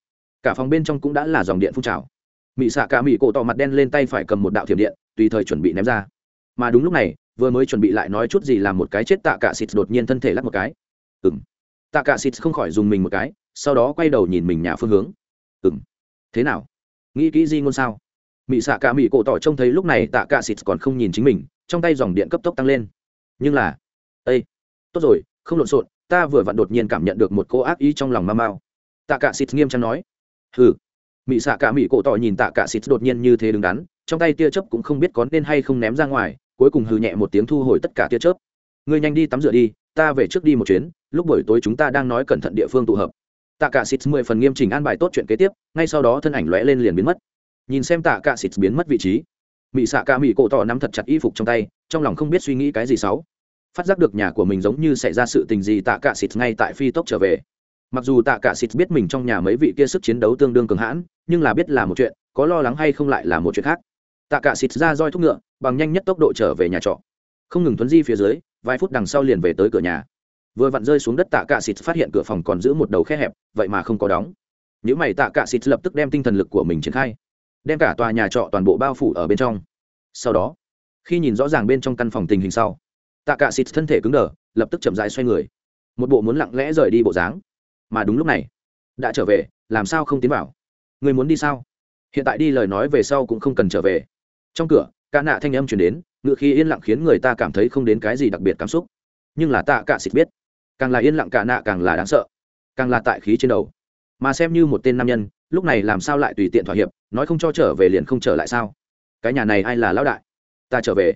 cả phòng bên trong cũng đã là dòng điện phun trào. Mị xạ cả Mị cổ tỏ mặt đen lên tay phải cầm một đạo thiểm điện, tùy thời chuẩn bị ném ra. Mà đúng lúc này, vừa mới chuẩn bị lại nói chút gì làm một cái chết tạ cả xịt đột nhiên thân thể lắc một cái. Ừng tạ cả xịt không khỏi dùng mình một cái, sau đó quay đầu nhìn mình nhà phương hướng. Ừng thế nào? Nghĩ kỹ gì ngôn sao? Mị xạ cả Mị cổ tỏ trông thấy lúc này tạ cả xịt còn không nhìn chính mình trong tay dòng điện cấp tốc tăng lên. Nhưng là ây tốt rồi, không lộn xộn, ta vừa vặn đột nhiên cảm nhận được một cô ác ý trong lòng ma mao. Tạ cả xịt nghiêm trang nói, hừ. Mỹ xạ cả mỹ cổ tỏ nhìn tạ cả xịt đột nhiên như thế đứng đắn, trong tay tia chớp cũng không biết có nên hay không ném ra ngoài, cuối cùng hừ nhẹ một tiếng thu hồi tất cả tia chớp. Ngươi nhanh đi tắm rửa đi, ta về trước đi một chuyến, lúc buổi tối chúng ta đang nói cẩn thận địa phương tụ hợp. Tạ cả xịt mười phần nghiêm chỉnh an bài tốt chuyện kế tiếp, ngay sau đó thân ảnh lóe lên liền biến mất. Nhìn xem tạ cả xịt biến mất vị trí mỹ xạ ca mỹ cổ tỏ nắm thật chặt y phục trong tay, trong lòng không biết suy nghĩ cái gì xấu. Phát giác được nhà của mình giống như xảy ra sự tình gì, tạ cả xịt ngay tại phi tốc trở về. Mặc dù tạ cả xịt biết mình trong nhà mấy vị kia sức chiến đấu tương đương cường hãn, nhưng là biết là một chuyện, có lo lắng hay không lại là một chuyện khác. Tạ cả xịt ra roi thúc ngựa, bằng nhanh nhất tốc độ trở về nhà trọ. Không ngừng thuấn di phía dưới, vài phút đằng sau liền về tới cửa nhà. Vừa vặn rơi xuống đất, tạ cả xịt phát hiện cửa phòng còn giữ một đầu khe hẹp, vậy mà không có đóng. Nếu mày, tạ cả xịt lập tức đem tinh thần lực của mình triển khai đem cả tòa nhà trọ toàn bộ bao phủ ở bên trong. Sau đó, khi nhìn rõ ràng bên trong căn phòng tình hình sau tạ cả xịt thân thể cứng đờ, lập tức chậm rãi xoay người. Một bộ muốn lặng lẽ rời đi bộ dáng. Mà đúng lúc này, đã trở về, làm sao không tiến vào? Người muốn đi sao? Hiện tại đi lời nói về sau cũng không cần trở về. Trong cửa ca nạ thanh âm chuyển đến, ngựa khi yên lặng khiến người ta cảm thấy không đến cái gì đặc biệt cảm xúc. Nhưng là tạ cả xịt biết, càng là yên lặng cả nạ càng là đáng sợ, càng là tại khí trên đầu. Mà xem như một tên nam nhân lúc này làm sao lại tùy tiện thỏa hiệp, nói không cho trở về liền không trở lại sao? Cái nhà này ai là lão đại? Ta trở về.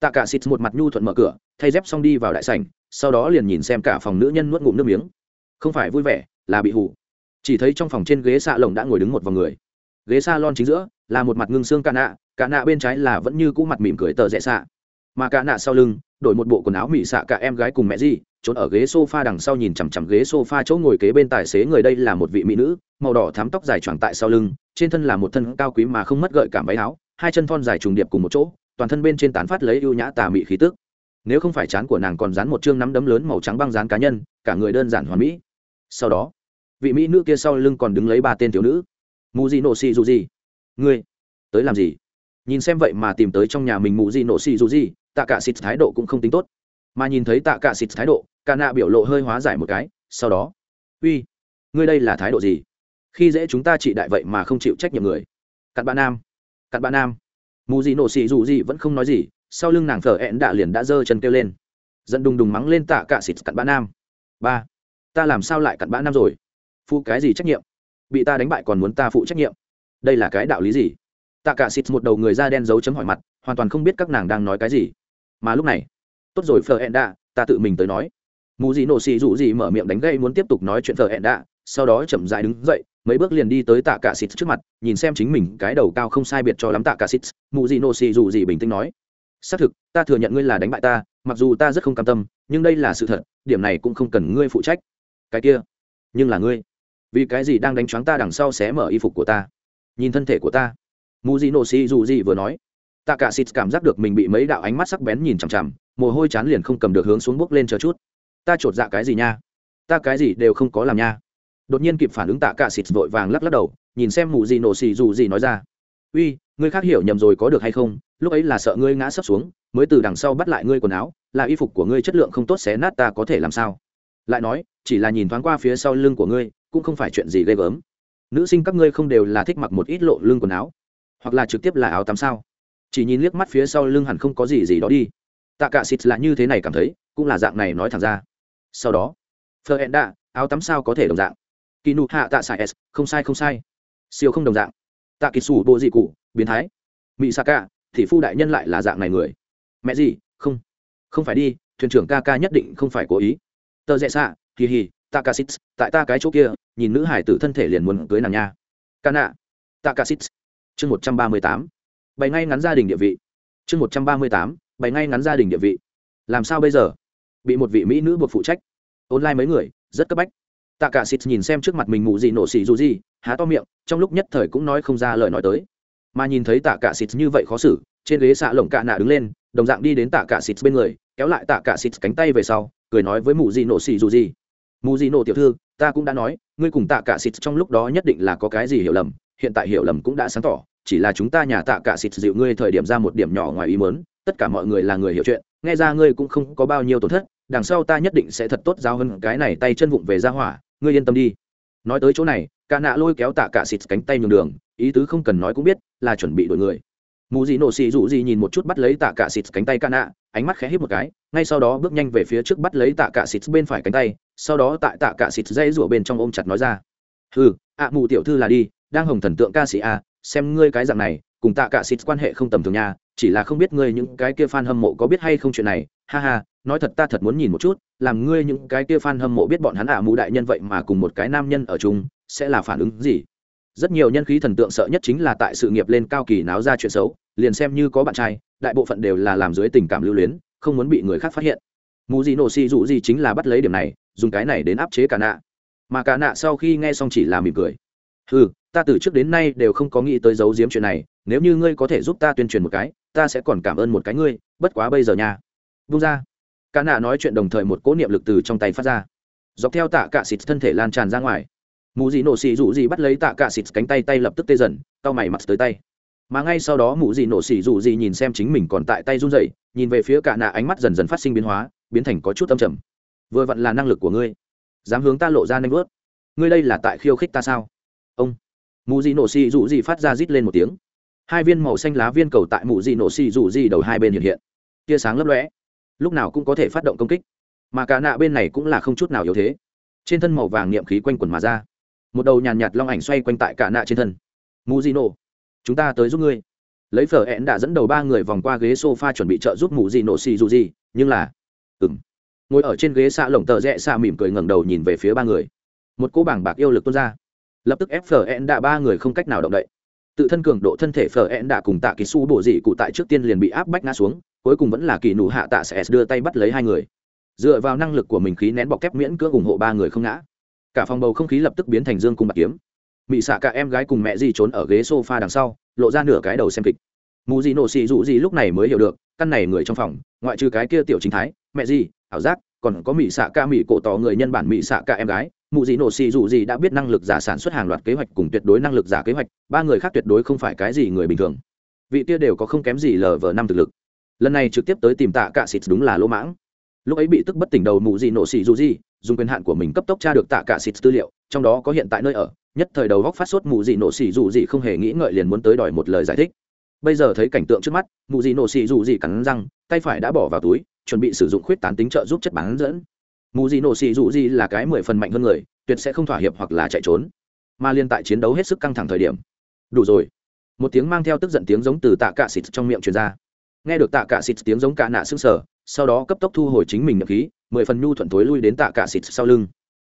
Tạ cả xịt một mặt nhu thuận mở cửa, thay dép xong đi vào đại sảnh, sau đó liền nhìn xem cả phòng nữ nhân nuốt ngụm nước miếng. Không phải vui vẻ, là bị hủ chỉ thấy trong phòng trên ghế xạ lồng đã ngồi đứng một vòng người. Ghế s a lon chính giữa, là một mặt ngưng xương ca nạ ca nạ bên trái là vẫn như cũ mặt mỉm cười tờ rẽ xạ. Mà ca nạ sau lưng, đổi một bộ quần áo mị xạ cả em gái cùng mẹ gì trốn ở ghế sofa đằng sau nhìn chằm chằm ghế sofa chỗ ngồi kế bên tài xế người đây là một vị mỹ nữ, màu đỏ thám tóc dài choàng tại sau lưng, trên thân là một thân cao quý mà không mất gợi cảm váy áo, hai chân thon dài trùng điệp cùng một chỗ, toàn thân bên trên tán phát lấy ưu nhã tà mị khí tức. Nếu không phải chán của nàng còn dán một chương nắm đấm lớn màu trắng băng dán cá nhân, cả người đơn giản hoàn mỹ. Sau đó, vị mỹ nữ kia sau lưng còn đứng lấy ba tên thiếu nữ. Mù gì ngươi, tới làm gì? Nhìn xem vậy mà tìm tới trong nhà mình mù gì nổ tạ cả xịt thái độ cũng không tính tốt mà nhìn thấy tạ cả xịt thái độ cả nạ biểu lộ hơi hóa giải một cái, sau đó, uy, ngươi đây là thái độ gì? Khi dễ chúng ta trị đại vậy mà không chịu trách nhiệm người. Cặn bạn nam, cặn bạn nam. Mù gì nổ xì dù gì vẫn không nói gì, sau lưng nàng thở ẹn đạ liền đã giơ chân kêu lên. Dẫn đùng đùng mắng lên tạ cả xịt cặn bạn nam. Ba, ta làm sao lại cặn bạn nam rồi? Phụ cái gì trách nhiệm? Bị ta đánh bại còn muốn ta phụ trách nhiệm? Đây là cái đạo lý gì? Tạ cả xịt một đầu người da đen dấu chấm hỏi mặt, hoàn toàn không biết các nàng đang nói cái gì. Mà lúc này tốt rồi phờ hẹn đạ, ta tự mình tới nói. Mù dị nổ xì rủ gì mở miệng đánh gây muốn tiếp tục nói chuyện phờ hẹn đạ, sau đó chậm dại đứng dậy, mấy bước liền đi tới tạ cả xịt trước mặt, nhìn xem chính mình cái đầu cao không sai biệt cho lắm tạ cả xịt, mù dị nổ xì dù gì bình tĩnh nói. Xác thực, ta thừa nhận ngươi là đánh bại ta, mặc dù ta rất không cam tâm, nhưng đây là sự thật, điểm này cũng không cần ngươi phụ trách. Cái kia, nhưng là ngươi, vì cái gì đang đánh choáng ta đằng sau xé mở y phục của ta? Nhìn thân thể của ta. Mù dị nổ xì dù gì vừa nói tạ cả xịt cảm giác được mình bị mấy đạo ánh mắt sắc bén nhìn chằm chằm, mồ hôi chán liền không cầm được hướng xuống bước lên chờ chút. Ta chột dạ cái gì nha? Ta cái gì đều không có làm nha. Đột nhiên kịp phản ứng tạ cả xịt vội vàng lắc lắc đầu, nhìn xem mụ gì nổ xì dù gì nói ra. Uy, ngươi khác hiểu nhầm rồi có được hay không? Lúc ấy là sợ ngươi ngã sấp xuống, mới từ đằng sau bắt lại ngươi quần áo, là y phục của ngươi chất lượng không tốt xé nát ta có thể làm sao? Lại nói, chỉ là nhìn thoáng qua phía sau lưng của ngươi, cũng không phải chuyện gì ghê gớm. Nữ sinh các ngươi không đều là thích mặc một ít lộ lưng quần áo, hoặc là trực tiếp là áo tắm sao? Chỉ nhìn liếc mắt phía sau lưng hẳn không có gì gì đó đi. Tạ cả xịt là như thế này cảm thấy, cũng là dạng này nói thẳng ra. Sau đó phờ hẹn đạ áo tắm sao có thể đồng dạng? Kỳ nụ hạ tạ xài s, không sai không sai. Siêu không đồng dạng. Tạ kỳ sủ bộ dị cụ, biến thái. Mỹ sa ca thì phu đại nhân lại là dạng này người. Mẹ gì, không. Không phải đi, thuyền trưởng ca ca nhất định không phải cố ý. Tờ rẽ xạ kỳ hì, tạ ca xít tại ta cái chỗ kia, nhìn nữ hải tử thân thể liền muốn cưới nàng nha. Ca nạ, tạ ca xít chương một trăm ba mươi tám bày ngay ngắn gia đình địa vị. Chương một trăm ba mươi tám, bày ngay ngắn gia đình địa vị. Làm sao bây giờ? Bị một vị mỹ nữ buộc phụ trách. Online mấy người, rất cấp bách. Tạ cả xịt nhìn xem trước mặt mình mù gì nổ xì dù gì, há to miệng, trong lúc nhất thời cũng nói không ra lời nói tới. Mà nhìn thấy tạ cả xịt như vậy khó xử, trên ghế xạ lồng cạ nạ đứng lên, đồng dạng đi đến tạ cả xịt bên người, kéo lại tạ cả xịt cánh tay về sau, cười nói với mù gì nổ xì dù gì. Mù gì nổ tiểu thư, ta cũng đã nói, ngươi cùng tạ cả xịt trong lúc đó nhất định là có cái gì hiểu lầm, hiện tại hiểu lầm cũng đã sáng tỏ chỉ là chúng ta nhà tạ cả xịt dịu ngươi thời điểm ra một điểm nhỏ ngoài ý mớn tất cả mọi người là người hiểu chuyện, nghe ra ngươi cũng không có bao nhiêu tổn thất, đằng sau ta nhất định sẽ thật tốt giao hơn cái này tay chân vụng về ra hỏa, ngươi yên tâm đi. Nói tới chỗ này, cả nạ lôi kéo tạ cả xịt cánh tay nhường đường, ý tứ không cần nói cũng biết, là chuẩn bị đổi người. Mù dị nổ xì dụ gì nhìn một chút bắt lấy tạ cả xịt cánh tay cả nạ, ánh mắt khẽ hít một cái, ngay sau đó bước nhanh về phía trước bắt lấy tạ cả xịt bên phải cánh tay, sau đó tại tạ cả xịt dây rủa bên trong ôm chặt nói ra. Ừ ạ mù tiểu thư là đi, đang hồng thần tượng ca sĩ a xem ngươi cái dạng này, cùng tạ cả xịt quan hệ không tầm thường nha, chỉ là không biết ngươi những cái kia fan hâm mộ có biết hay không chuyện này. Ha ha, nói thật ta thật muốn nhìn một chút, làm ngươi những cái kia fan hâm mộ biết bọn hắn ả à mù đại nhân vậy mà cùng một cái nam nhân ở chung, sẽ là phản ứng gì? Rất nhiều nhân khí thần tượng sợ nhất chính là tại sự nghiệp lên cao kỳ náo ra chuyện xấu, liền xem như có bạn trai, đại bộ phận đều là làm dưới tình cảm lưu luyến, không muốn bị người khác phát hiện. Mù gì nổ xì dụ gì chính là bắt lấy điểm này, dùng cái này đến áp chế cả nạ. Mà cả nạ sau khi nghe xong chỉ là mỉm cười. Ừ ta từ trước đến nay đều không có nghĩ tới giấu giếm chuyện này, nếu như ngươi có thể giúp ta tuyên truyền một cái, ta sẽ còn cảm ơn một cái ngươi, bất quá bây giờ nha. Vung ra. Cả nạ nói chuyện đồng thời một cỗ niệm lực từ trong tay phát ra. Dọc theo tạ cạ xịt thân thể lan tràn ra ngoài. Mù dị nổ xì rủ dị bắt lấy tạ cạ xịt cánh tay tay lập tức tê dần, cau mày mặt tới tay. Mà ngay sau đó mù dị nổ xì rủ dị nhìn xem chính mình còn tại tay run rẩy, nhìn về phía cả nạ ánh mắt dần dần phát sinh biến hóa, biến thành có chút âm trầm. Vừa vặn là năng lực của ngươi. Dám hướng ta lộ ra nanh vớt ngươi đây là tại khiêu khích ta sao? Ông mù dị nổ xì rủ dị phát ra rít lên một tiếng. Hai viên màu xanh lá viên cầu tại mù dị nổ xì rủ dị đầu hai bên hiện hiện. Tia sáng lấp lóe, lúc nào cũng có thể phát động công kích. Mà cả nạ bên này cũng là không chút nào yếu thế. Trên thân màu vàng niệm khí quanh quần mà ra. Một đầu nhàn nhạt long ảnh xoay quanh tại cả nạ trên thân. Muzino chúng ta tới giúp ngươi. Lấy phở ẹn đã dẫn đầu ba người vòng qua ghế sofa chuẩn bị trợ giúp mù dị nổ xì dù gì nhưng là ừng ngồi ở trên ghế xạ lồng tờ rẽ xạ mỉm cười ngẩng đầu nhìn về phía ba người. Một cô bảng bạc yêu lực tuôn ra lập tức ép đã ba người không cách nào động đậy. Tự thân cường độ thân thể phở đã cùng tạ kỳ su bộ dị cụ tại trước tiên liền bị áp bách ngã xuống, cuối cùng vẫn là kỳ nụ hạ tạ sẽ đưa tay bắt lấy hai người. Dựa vào năng lực của mình khí nén bọc thép miễn cưỡng ủng hộ ba người không ngã. Cả phòng bầu không khí lập tức biến thành dương cùng bạc kiếm. Mị xạ cả em gái cùng mẹ di trốn ở ghế sofa đằng sau, lộ ra nửa cái đầu xem kịch. Mù gì nổ xì dụ gì lúc này mới hiểu được, căn này người trong phòng, ngoại trừ cái kia tiểu chính thái, mẹ di, ảo giác, còn có mỹ xạ ca mỹ cổ tỏ người nhân bản mỹ xạ ca em gái mụ dị nổ xì dù gì đã biết năng lực giả sản xuất hàng loạt kế hoạch cùng tuyệt đối năng lực giả kế hoạch, ba người khác tuyệt đối không phải cái gì người bình thường. Vị kia đều có không kém gì lờ vờ năm thực lực. Lần này trực tiếp tới tìm tạ cạ xịt đúng là lỗ mãng. Lúc ấy bị tức bất tỉnh đầu mụ dị nổ xì dù gì, dùng quyền hạn của mình cấp tốc tra được tạ cạ xịt tư liệu, trong đó có hiện tại nơi ở, nhất thời đầu góc phát sốt mụ dị nổ xì dù gì không hề nghĩ ngợi liền muốn tới đòi một lời giải thích. Bây giờ thấy cảnh tượng trước mắt, mụ dị nổ xì dù gì cắn răng, tay phải đã bỏ vào túi, chuẩn bị sử dụng khuyết tán tính trợ giúp chất bán dẫn mù gì nổ xì dụ gì là cái mười phần mạnh hơn người, tuyệt sẽ không thỏa hiệp hoặc là chạy trốn. Mà liên tại chiến đấu hết sức căng thẳng thời điểm. Đủ rồi. Một tiếng mang theo tức giận tiếng giống từ tạ cạ xịt trong miệng truyền ra. Nghe được tạ cạ xịt tiếng giống cạ nạ s ư sở sau đó cấp tốc thu hồi chính mình nhập khí mười phần nhu thuận thối lui đến tạ cạ xịt sau lưng.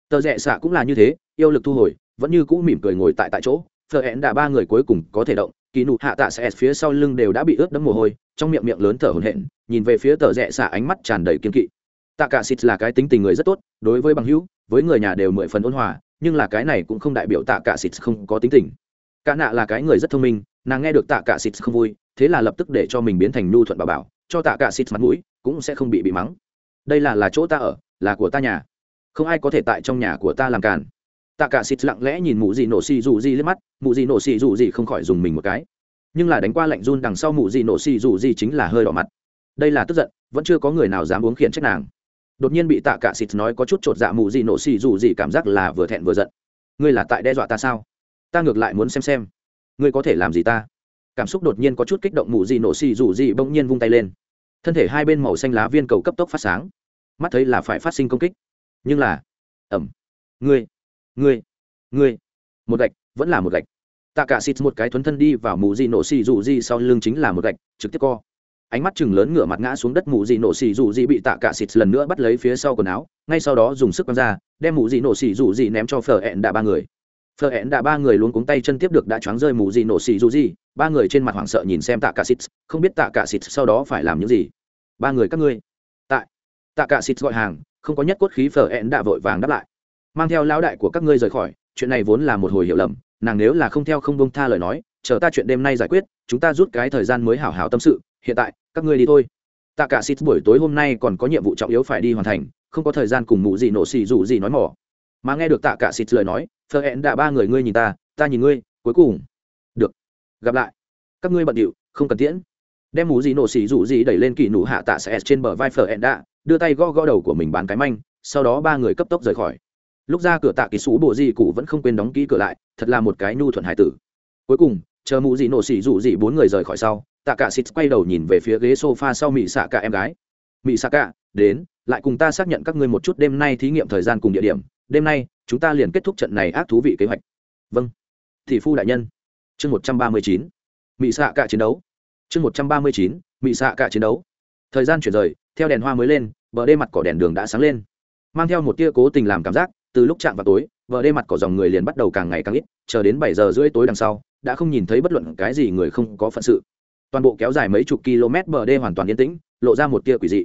Tờ rẽ xạ cũng là như thế, yêu lực thu hồi, vẫn như cũ mỉm cười ngồi tại tại chỗ. Thợ hẹn đã ba người cuối cùng có thể động, kỳ nụ hạ tạ sẽ phía sau lưng đều đã bị ướt đẫm mồ hôi, trong miệng miệng lớn thở hồn hển, nhìn về phía tờ rẽ xạ ánh mắt tràn đầy kiên kỵ tạ cả xịt là cái tính tình người rất tốt, đối với bằng hữu, với người nhà đều mười phần ôn hòa, nhưng là cái này cũng không đại biểu tạ cả xịt không có tính tình. Cả nạ là cái người rất thông minh, nàng nghe được tạ cả xịt không vui, thế là lập tức để cho mình biến thành nhu thuận bảo bảo, cho tạ cả xịt mặt mũi, cũng sẽ không bị bị mắng. Đây là là chỗ ta ở, là của ta nhà. Không ai có thể tại trong nhà của ta làm càn. tạ cả xịt lặng lẽ nhìn mụ gì nổ xì dù gì lên mắt, mụ gì nổ xì dù gì không khỏi dùng mình một cái. Nhưng là đánh qua lạnh run đằng sau mụ gì nổ xì dù gì chính là hơi đỏ mặt. Đây là tức giận, vẫn chưa có người nào dám uống khiển trách nàng đột nhiên bị tạ cả xịt nói có chút chột dạ mù gì nổ xì dù gì cảm giác là vừa thẹn vừa giận. Ngươi là tại đe dọa ta sao? Ta ngược lại muốn xem xem. Ngươi có thể làm gì ta? Cảm xúc đột nhiên có chút kích động mù gì nổ xì dù gì bỗng nhiên vung tay lên. Thân thể hai bên màu xanh lá viên cầu cấp tốc phát sáng. Mắt thấy là phải phát sinh công kích. Nhưng là ẩm ngươi ngươi ngươi. Một gạch, vẫn là một gạch. Tạ cả xịt một cái thuấn thân đi vào mù gì nổ xì dù gì sau lưng chính là một gạch, trực tiếp co ánh mắt chừng lớn ngửa mặt ngã xuống đất mụ dị nổ xì dù dị bị tạ cả xịt lần nữa bắt lấy phía sau quần áo, ngay sau đó dùng sức quăng ra, đem mụ dị nổ xì dù dị ném cho phở ẹn đạ ba người. Phở ẹn đạ ba người luôn cuống tay chân tiếp được đã choáng rơi mụ dị nổ xì dù dị, ba người trên mặt hoảng sợ nhìn xem tạ cả xịt, không biết tạ cả xịt sau đó phải làm những gì. Ba người các ngươi, tại, tạ cả xịt gọi hàng, không có nhất cốt khí phở ẹn đạ vội vàng đáp lại. Mang theo lão đại của các ngươi rời khỏi, chuyện này vốn là một hồi hiểu lầm, nàng nếu là không theo không bông tha lời nói, chờ ta chuyện đêm nay giải quyết, chúng ta rút cái thời gian mới hảo hảo tâm sự, hiện tại các ngươi đi thôi. Tạ cả xịt buổi tối hôm nay còn có nhiệm vụ trọng yếu phải đi hoàn thành, không có thời gian cùng mụ gì nổ xì dù gì nói mỏ. Mà nghe được tạ cả xịt lời nói, phờ hẹn đã ba người ngươi nhìn ta ta nhìn ngươi, cuối cùng. Được. Gặp lại. Các ngươi bận điệu, không cần tiễn. Đem mù gì nổ xì dù gì đẩy lên kỳ nụ hạ tạ sẽ trên bờ vai phờ hẹn đã đưa tay gõ gõ đầu của mình bán cái manh, sau đó ba người cấp tốc rời khỏi. Lúc ra cửa tạ kỳ sú bộ gì cụ vẫn không quên đóng kỹ cửa lại, thật là một cái nhu thuận hải tử. Cuối cùng chờ mụ gì nổ xỉ dụ dị bốn người rời khỏi sau, tạ cả xịt quay đầu nhìn về phía ghế sofa sau mỹ xạ cả em gái. Mỹ xạ cả, đến, lại cùng ta xác nhận các ngươi một chút đêm nay thí nghiệm thời gian cùng địa điểm, đêm nay, chúng ta liền kết thúc trận này ác thú vị kế hoạch. Vâng. Thị phu đại nhân. Chương một trăm ba mươi chín. Mỹ xạ cả chiến đấu. Chương một trăm ba mươi chín mỹ xạ cả chiến đấu. Thời gian chuyển rời, theo đèn hoa mới lên, bờ đê mặt cỏ đèn đường đã sáng lên. Mang theo một tia cố tình làm cảm giác, từ lúc chạm vào tối vợ đê mặt cỏ dòng người liền bắt đầu càng ngày càng ít, chờ đến bảy giờ rưỡi tối đằng sau đã không nhìn thấy bất luận cái gì người không có phận sự. Toàn bộ kéo dài mấy chục km bờ đê hoàn toàn yên tĩnh, lộ ra một tia quỷ dị.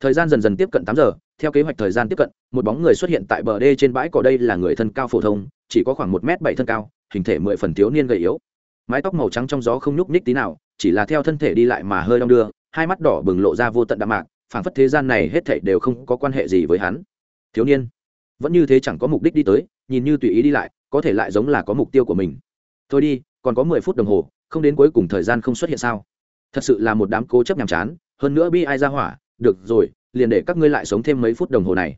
Thời gian dần dần tiếp cận tám giờ, theo kế hoạch thời gian tiếp cận, một bóng người xuất hiện tại bờ đê trên bãi cỏ đây là người thân cao phổ thông, chỉ có khoảng một m bảy thân cao, hình thể mười phần thiếu niên gầy yếu. Mái tóc màu trắng trong gió không nhúc nhích tí nào, chỉ là theo thân thể đi lại mà hơi đong đưa, hai mắt đỏ bừng lộ ra vô tận đạm mạc, phảng phất thế gian này hết thảy đều không có quan hệ gì với hắn. Thiếu niên, vẫn như thế chẳng có mục đích đi tới, nhìn như tùy ý đi lại, có thể lại giống là có mục tiêu của mình. Thôi đi còn có mười phút đồng hồ, không đến cuối cùng thời gian không xuất hiện sao? Thật sự là một đám cố chấp nhàm chán, hơn nữa bi ai ra hỏa, được rồi, liền để các ngươi lại sống thêm mấy phút đồng hồ này.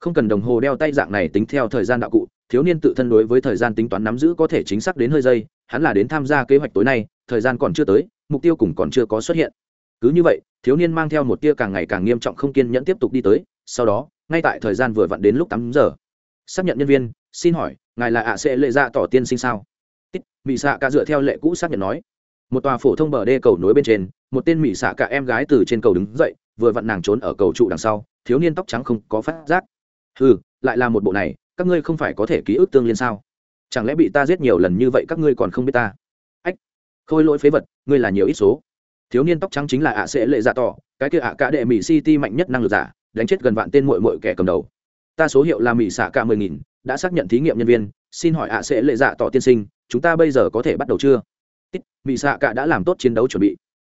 Không cần đồng hồ đeo tay dạng này tính theo thời gian đạo cụ, thiếu niên tự thân đối với thời gian tính toán nắm giữ có thể chính xác đến hơi giây hắn là đến tham gia kế hoạch tối nay, thời gian còn chưa tới, mục tiêu cùng còn chưa có xuất hiện. Cứ như vậy, thiếu niên mang theo một tia càng ngày càng nghiêm trọng không kiên nhẫn tiếp tục đi tới, sau đó, ngay tại thời gian vừa vặn đến lúc tám giờ. Xác nhận nhân viên, xin hỏi, ngài là ạ sẽ lệ ra dạ tỏ tiên sinh sao? Tít mỹ xạ cả dựa theo lệ cũ xác nhận nói. Một tòa phổ thông bờ đê cầu nối bên trên, một tên mỹ xạ cả em gái từ trên cầu đứng dậy, vừa vặn nàng trốn ở cầu trụ đằng sau, thiếu niên tóc trắng không có phát giác. Ừ lại là một bộ này, các ngươi không phải có thể ký ức tương liên sao? Chẳng lẽ bị ta giết nhiều lần như vậy các ngươi còn không biết ta? Ách, khôi lỗi phế vật, ngươi là nhiều ít số. Thiếu niên tóc trắng chính là ạ sẽ lệ dạ tỏ, cái kia ạ cả đệ mỹ city mạnh nhất năng lực giả, đánh chết gần vạn tên mội mội kẻ cầm đầu. Ta số hiệu là mỹ xạ cả mười nghìn, đã xác nhận thí nghiệm nhân viên xin hỏi ạ sẽ lệ dạ tỏ tiên sinh, chúng ta bây giờ có thể bắt đầu chưa? Tích mỹ xạ cả đã làm tốt chiến đấu chuẩn bị.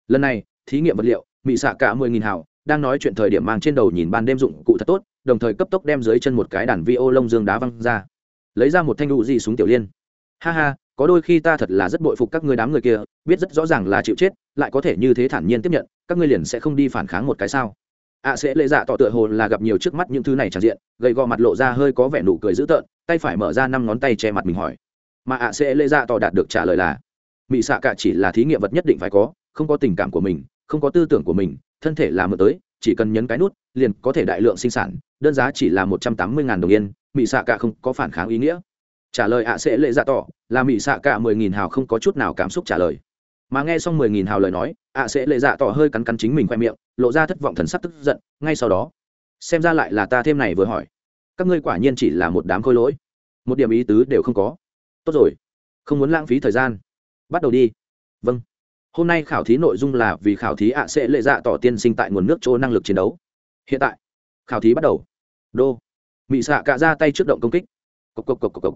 Lần này, thí nghiệm vật liệu mỹ xạ cả mười nghìn hào, đang nói chuyện thời điểm mang trên đầu nhìn ban đêm dụng cụ thật tốt, đồng thời cấp tốc đem dưới chân một cái đàn vi ô lông dương đá văng ra. Lấy ra một thanh đủ gì súng tiểu liên. Ha ha, có đôi khi ta thật là rất bội phục các ngươi đám người kia, biết rất rõ ràng là chịu chết, lại có thể như thế thản nhiên tiếp nhận, các ngươi liền sẽ không đi phản kháng một cái sao? Ạ sẽ lệ dạ tỏ tựa hồ là gặp nhiều trước mắt những thứ này tràn diện, gầy gò mặt lộ ra hơi có vẻ nụ cười dữ tợn, tay phải mở ra năm ngón tay che mặt mình hỏi. Mà ạ sẽ lệ dạ tỏ đạt được trả lời là mỹ xạ cả chỉ là thí nghiệm vật nhất định phải có, không có tình cảm của mình, không có tư tưởng của mình, thân thể là mượn tới, chỉ cần nhấn cái nút, liền có thể đại lượng sinh sản, đơn giá chỉ là một trăm tám mươi đồng yên mỹ xạ cả không có phản kháng ý nghĩa. Trả lời ạ sẽ lệ dạ tỏ, là mỹ xạ cả mười nghìn hào không có chút nào cảm xúc trả lời. Mà nghe xong mười nghìn hào lời nói ạ sẽ lệ dạ tỏ hơi cắn cắn chính mình khoe miệng, lộ ra thất vọng thần sắc tức giận, ngay sau đó, xem ra lại là ta thêm này vừa hỏi. Các ngươi quả nhiên chỉ là một đám khôi lỗi. Một điểm ý tứ đều không có. Tốt rồi, không muốn lãng phí thời gian. Bắt đầu đi. Vâng. Hôm nay khảo thí nội dung là vì khảo thí ạ sẽ lệ dạ tỏ tiên sinh tại nguồn nước chỗ năng lực chiến đấu. Hiện tại, khảo thí bắt đầu. Đô. Mị xạ cạ ra tay trước động công kích. Cộc cộc cộc cộc cộc.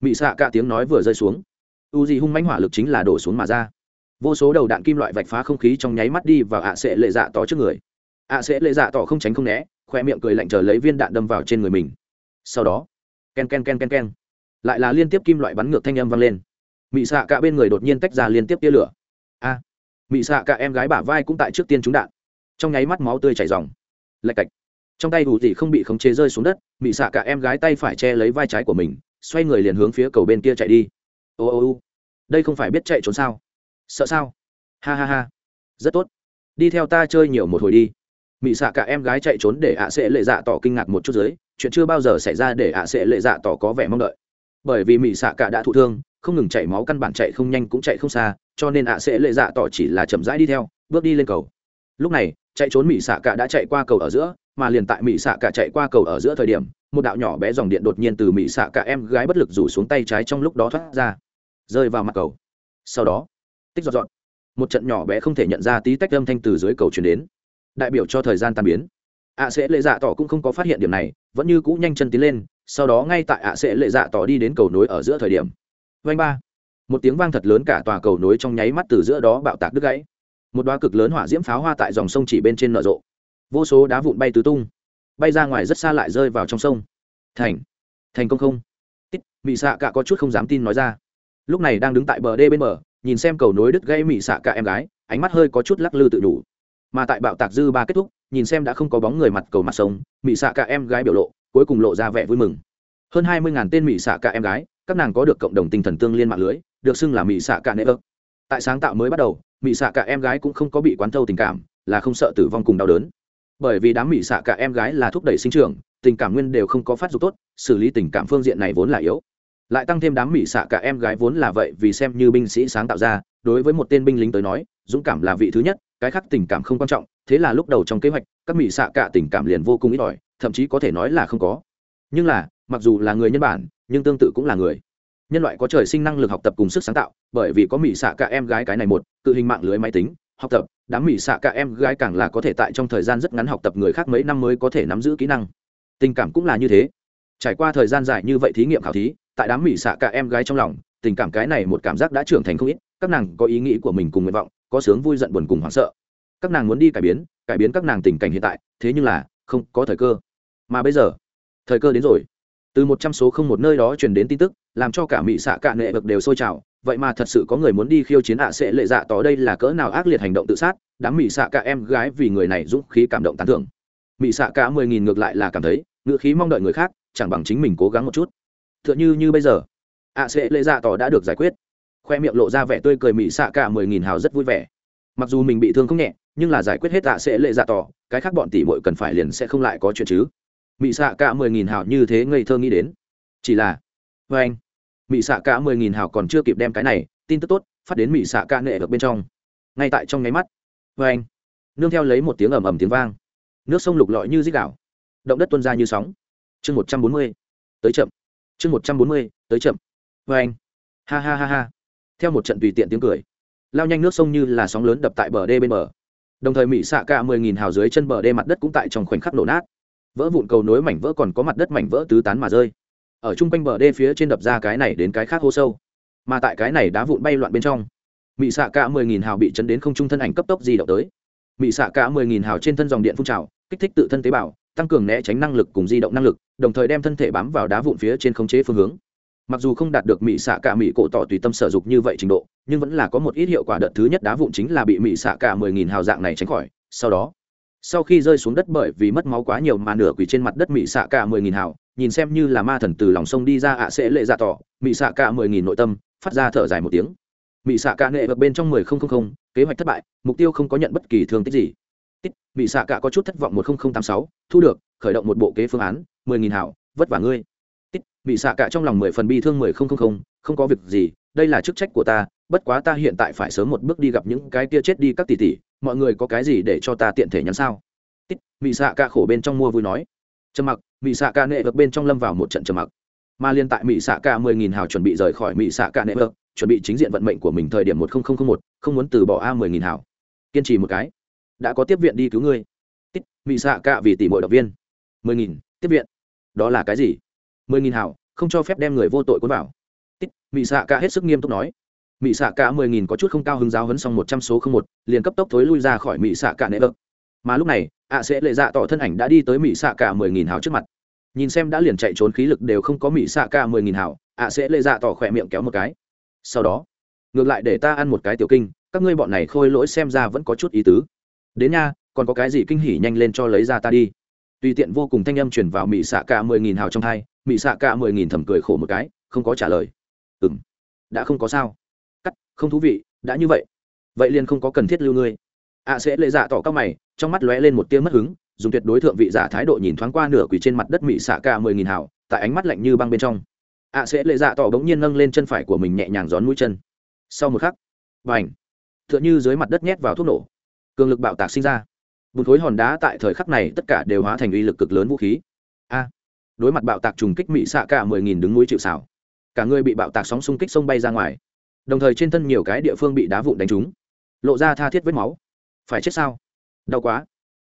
Mị xạ cạ tiếng nói vừa rơi xuống. U gì hung mãnh hỏa lực chính là đổ xuống mà ra vô số đầu đạn kim loại vạch phá không khí trong nháy mắt đi vào ạ sẽ lệ dạ tỏ trước người. ạ sẽ lệ dạ tỏ không tránh không né khoe miệng cười lạnh chờ lấy viên đạn đâm vào trên người mình. Sau đó ken ken ken ken ken lại là liên tiếp kim loại bắn ngược thanh âm vang lên. Mị xạ cả bên người đột nhiên tách ra liên tiếp tia lửa. A à, mị xạ cả em gái bả vai cũng tại trước tiên trúng đạn. Trong nháy mắt máu tươi chảy dòng lạch cạch. Trong tay đủ tỷ không bị khống chế rơi xuống đất mị xạ cả em gái tay phải che lấy vai trái của mình xoay người liền hướng phía cầu bên kia chạy đi. Ô ô ô đây không phải biết chạy trốn sao? Sợ sao? Ha ha ha. Rất tốt. Đi theo ta chơi nhiều một hồi đi. Mị xạ cả em gái chạy trốn để ạ sẽ lệ dạ tỏ kinh ngạc một chút dưới, chuyện chưa bao giờ xảy ra để ạ sẽ lệ dạ tỏ có vẻ mong đợi. Bởi vì mị xạ cả đã thụ thương, không ngừng chạy máu căn bản chạy không nhanh cũng chạy không xa, cho nên ạ sẽ lệ dạ tỏ chỉ là chậm rãi đi theo, bước đi lên cầu. Lúc này, chạy trốn mị xạ cả đã chạy qua cầu ở giữa, mà liền tại mị xạ cả chạy qua cầu ở giữa thời điểm, một đạo nhỏ bé dòng điện đột nhiên từ mị xạ cả em gái bất lực rủ xuống tay trái trong lúc đó thoát ra, rơi vào mặt cầu. Sau đó tích giọt giọt một trận nhỏ bé không thể nhận ra tí tách âm thanh từ dưới cầu chuyển đến. Đại biểu cho thời gian tan biến. Ạ sẽ lệ dạ tỏ cũng không có phát hiện điểm này, vẫn như cũ nhanh chân tiến lên, sau đó ngay tại ạ sẽ lệ dạ tỏ đi đến cầu nối ở giữa thời điểm. Vanh ba. Một tiếng vang thật lớn cả tòa cầu nối trong nháy mắt từ giữa đó bạo tạc đứt gãy. Một đoá cực lớn hỏa diễm pháo hoa tại dòng sông chỉ bên trên nở rộ. Vô số đá vụn bay tứ tung, bay ra ngoài rất xa lại rơi vào trong sông. Thành. Thành công không? Tít, mị xạ cả có chút không dám tin nói ra. Lúc này đang đứng tại bờ đê bên bờ nhìn xem cầu nối đứt gây mị xạ cả em gái, ánh mắt hơi có chút lắc lư tự đủ. Mà tại bạo tạc dư ba kết thúc, nhìn xem đã không có bóng người mặt cầu mặt sông mị xạ cả em gái biểu lộ, cuối cùng lộ ra vẻ vui mừng. Hơn hai mươi ngàn tên mị xạ cả em gái, các nàng có được cộng đồng tinh thần tương liên mạng lưới, được xưng là mị xạ cả nệ ơ. Tại sáng tạo mới bắt đầu, mị xạ cả em gái cũng không có bị quán thâu tình cảm, là không sợ tử vong cùng đau đớn. Bởi vì đám mị xạ cả em gái là thúc đẩy sinh trưởng, tình cảm nguyên đều không có phát dục tốt, xử lý tình cảm phương diện này vốn là yếu lại tăng thêm đám mỹ xạ cả em gái vốn là vậy vì xem như binh sĩ sáng tạo ra, đối với một tên binh lính tới nói, dũng cảm là vị thứ nhất, cái khác tình cảm không quan trọng, thế là lúc đầu trong kế hoạch, các mỹ xạ cả tình cảm liền vô cùng ít ỏi, thậm chí có thể nói là không có. Nhưng là, mặc dù là người nhân bản, nhưng tương tự cũng là người. Nhân loại có trời sinh năng lực học tập cùng sức sáng tạo, bởi vì có mỹ xạ cả em gái cái này một tự hình mạng lưới máy tính, học tập, đám mỹ xạ cả em gái càng là có thể tại trong thời gian rất ngắn học tập người khác mấy năm mới có thể nắm giữ kỹ năng. Tình cảm cũng là như thế trải qua thời gian dài như vậy thí nghiệm khảo thí, tại đám mỹ xạ cả em gái trong lòng, tình cảm cái này một cảm giác đã trưởng thành không ít, các nàng có ý nghĩ của mình cùng nguyện vọng, có sướng vui giận buồn cùng hoảng sợ. Các nàng muốn đi cải biến cải biến các nàng tình cảnh hiện tại, thế nhưng là, không có thời cơ. Mà bây giờ, thời cơ đến rồi. Từ một trăm số không một nơi đó truyền đến tin tức, làm cho cả mỹ xạ cả nệ vực đều sôi trào. Vậy mà thật sự có người muốn đi khiêu chiến ạ sẽ lệ dạ tỏ đây là cỡ nào ác liệt hành động tự sát, đám mỹ xạ cả em gái vì người này dũng khí cảm động tán thưởng. Mỹ xạ cả mười nghìn ngược lại là cảm thấy, ngữ khí mong đợi người khác chẳng bằng chính mình cố gắng một chút. T h ư ợ n h ư như bây giờ ạ sẽ lệ dạ tỏ đã được giải quyết. Khoe miệng lộ ra vẻ tươi cười mỹ xạ cả mười nghìn hào rất vui vẻ. Mặc dù mình bị thương không nhẹ, nhưng là giải quyết hết ạ sẽ lệ dạ tỏ, cái khác bọn tỷ mội cần phải liền sẽ không lại có chuyện chứ. Mỹ xạ cả mười nghìn hào như thế ngây thơ nghĩ đến. Chỉ là vê anh mỹ xạ cả mười nghìn hào còn chưa kịp đem cái này, tin tức tốt, phát đến mỹ xạ cả nệ được bên trong. Ngay tại trong nháy mắt vê anh, nương theo lấy một tiếng ầm ầm tiếng vang. Nước sông lục lọi như dích đảo, động đất tuôn ra như sóng chương một trăm bốn mươi, tới chậm. Chương một trăm bốn mươi, tới chậm. Vê anh. Ha ha ha ha. Theo một trận tùy tiện tiếng cười, lao nhanh nước sông như là sóng lớn đập tại bờ đê bên bờ. Đồng thời mỹ xạ cả mười nghìn hào dưới chân bờ đê mặt đất cũng tại trong khoảnh khắc nổ nát. Vỡ vụn cầu nối mảnh vỡ còn có mặt đất mảnh vỡ tứ tán mà rơi. Ở chung quanh bờ đê phía trên đập ra cái này đến cái khác hô sâu. Mà tại cái này đá vụn bay loạn bên trong, mỹ xạ cả mười nghìn hào bị chấn đến không trung thân ảnh cấp tốc di động tới. Mỹ xạ cả mười nghìn hào trên thân dòng điện phun trào, kích thích tự thân tế bào tăng cường né tránh năng lực cùng di động năng lực, đồng thời đem thân thể bám vào đá vụn phía trên khống chế phương hướng. Mặc dù không đạt được mỹ xạ cả mỹ cổ tỏ tùy tâm sở dục như vậy trình độ, nhưng vẫn là có một ít hiệu quả đợt thứ nhất đá vụn chính là bị mỹ xạ cả mười nghìn hào dạng này tránh khỏi. Sau đó, sau khi rơi xuống đất bởi vì mất máu quá nhiều mà nửa quỷ trên mặt đất mỹ xạ cả mười nghìn hào, nhìn xem như là ma thần từ lòng sông đi ra ạ sẽ lệ dạ tỏ mỹ xạ cả mười nghìn nội tâm, phát ra thở dài một tiếng. Mỹ xạ cả nệ bậc bên trong mười không không không, kế hoạch thất bại, mục tiêu không có nhận bất kỳ thương tích gì tích bị xạ cả có chút thất vọng một nghìn tám sáu, thu được, khởi động một bộ kế phương án, mười nghìn hảo, vất vả ngươi. Tích bị xạ cả trong lòng mười phần bi thương mười không không không không có việc gì, đây là chức trách của ta, bất quá ta hiện tại phải sớm một bước đi gặp những cái kia chết đi các tỷ tỷ, mọi người có cái gì để cho ta tiện thể nhắn sao? Tích bị xạ cả khổ bên trong mua vui nói. Trầm mặc mỹ xạ cả nệ vực bên trong lâm vào một trận trầm mặc. Mà liên tại mỹ xạ cả mười nghìn hào chuẩn bị rời khỏi mỹ xạ cả nệ vực, chuẩn bị chính diện vận mệnh của mình thời điểm một nghìn một, không muốn từ bỏ a mười nghìn hào kiên trì một cái đã có tiếp viện đi cứu ngươi. Tích mỹ xạ cả vì tỷ mọi động viên. Mười nghìn tiếp viện. Đó là cái gì? Mười nghìn hảo, không cho phép đem người vô tội cuốn vào. Tích mỹ xạ cả hết sức nghiêm túc nói. Mỹ xạ cả mười nghìn có chút không cao hứng giáo hấn xong một trăm số không một liền cấp tốc thối lui ra khỏi mỹ xạ cả nệ vợ mà lúc này ạ sẽ lệ dạ tỏ thân ảnh đã đi tới mỹ xạ cả mười nghìn hảo trước mặt. Nhìn xem đã liền chạy trốn khí lực đều không có mỹ xạ cả mười nghìn hảo, ạ sẽ lệ dạ tỏ khỏe miệng kéo một cái. Sau đó ngược lại để ta ăn một cái tiểu kinh các ngươi bọn này khôi lỗi xem ra vẫn có chút ý tứ đến nha, còn có cái gì kinh hỉ nhanh lên cho lấy ra ta đi. Tùy tiện vô cùng thanh âm chuyển vào mỹ xạ cả mười nghìn hào trong thai mỹ xạ cả mười nghìn thầm cười khổ một cái, không có trả lời. Ừ m đã không có sao. Cắt, không thú vị, đã như vậy. Vậy liền không có cần thiết lưu ngươi. Ạ sẽ lệ dạ tỏ các mày, trong mắt lóe lên một tia mất hứng, dùng tuyệt đối thượng vị giả thái độ nhìn thoáng qua nửa quỷ trên mặt đất mỹ xạ cả mười nghìn hào, tại ánh mắt lạnh như băng bên trong. Ạ sẽ lệ dạ tỏ bỗng nhiên nâng lên chân phải của mình nhẹ nhàng gión mũi chân. Sau một khắc và ảnh t h ư ợ n h ư dưới mặt đất nhét vào thuốc nổ cường lực bạo tạc sinh ra. Bùn khối hòn đá tại thời khắc này tất cả đều hóa thành uy lực cực lớn vũ khí. A, đối mặt bạo tạc trùng kích mỹ xạ cả mười nghìn đứng núi chịu xảo cả người bị bạo tạc sóng xung kích sông bay ra ngoài. Đồng thời trên thân nhiều cái địa phương bị đá vụn đánh trúng. Lộ ra tha thiết vết máu. Phải chết sao? Đau quá.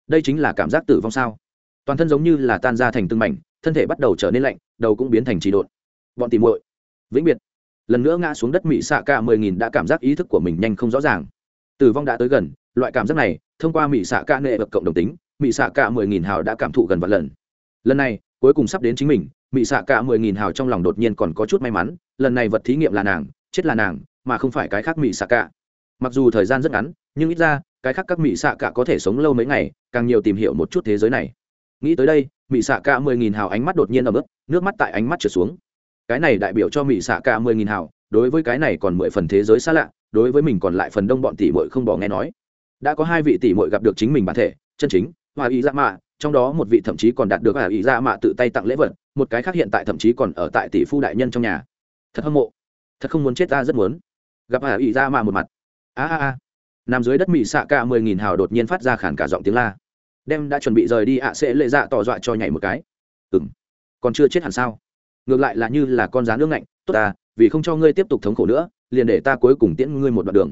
Đây chính là cảm giác tử vong sao? Toàn thân giống như là tan ra thành từng mảnh, thân thể bắt đầu trở nên lạnh, đầu cũng biến thành trì độn. Bọn tìm muội, vĩnh biệt. Lần nữa ngã xuống đất mỹ xạ cả mười nghìn đã cảm giác ý thức của mình nhanh không rõ ràng. Tử vong đã tới gần loại cảm giác này, thông qua mỹ xạ ca nệ vật cộng đồng tính mỹ xạ ca mười nghìn hào đã cảm thụ gần vạn lần. Lần này, cuối cùng sắp đến chính mình mỹ xạ ca mười nghìn hào trong lòng đột nhiên còn có chút may mắn, lần này vật thí nghiệm là nàng, chết là nàng, mà không phải cái khác mỹ xạ ca. Mặc dù thời gian rất ngắn, nhưng ít ra, cái khác các mỹ xạ cả có thể sống lâu mấy ngày, càng nhiều tìm hiểu một chút thế giới này. Nghĩ tới đây mỹ xạ cả mười nghìn hào ánh mắt đột nhiên ấm ức, nước mắt tại ánh mắt trượt xuống. Cái này đại biểu cho mỹ xạ cả mười nghìn hào, đối với cái này còn mười phần thế giới xa lạ, đối với mình còn lại phần đông bọn tỷ bội không bỏ nghe nói đã có hai vị tỷ muội gặp được chính mình bản thể, chân chính hòa ý dạ mạ, trong đó một vị thậm chí còn đạt được hòa ý dạ mạ tự tay tặng lễ vật, một cái khác hiện tại thậm chí còn ở tại tỷ phu đại nhân trong nhà. Thật hâm mộ. Thật không muốn chết ta rất muốn. Gặp hòa ý dạ mạ một mặt. A a a. Nằm dưới đất mỹ xạ cả mười nghìn hào đột nhiên phát ra khản cả giọng tiếng la. Đem đã chuẩn bị rời đi ạ sẽ lệ dạ tỏ dọa cho nhảy một cái. Ừng còn chưa chết hẳn sao? Ngược lại là như là con rán nước ngạnh. Tốt ta, vì không cho ngươi tiếp tục thống khổ nữa, liền để ta cuối cùng tiễn ngươi một đoạn đường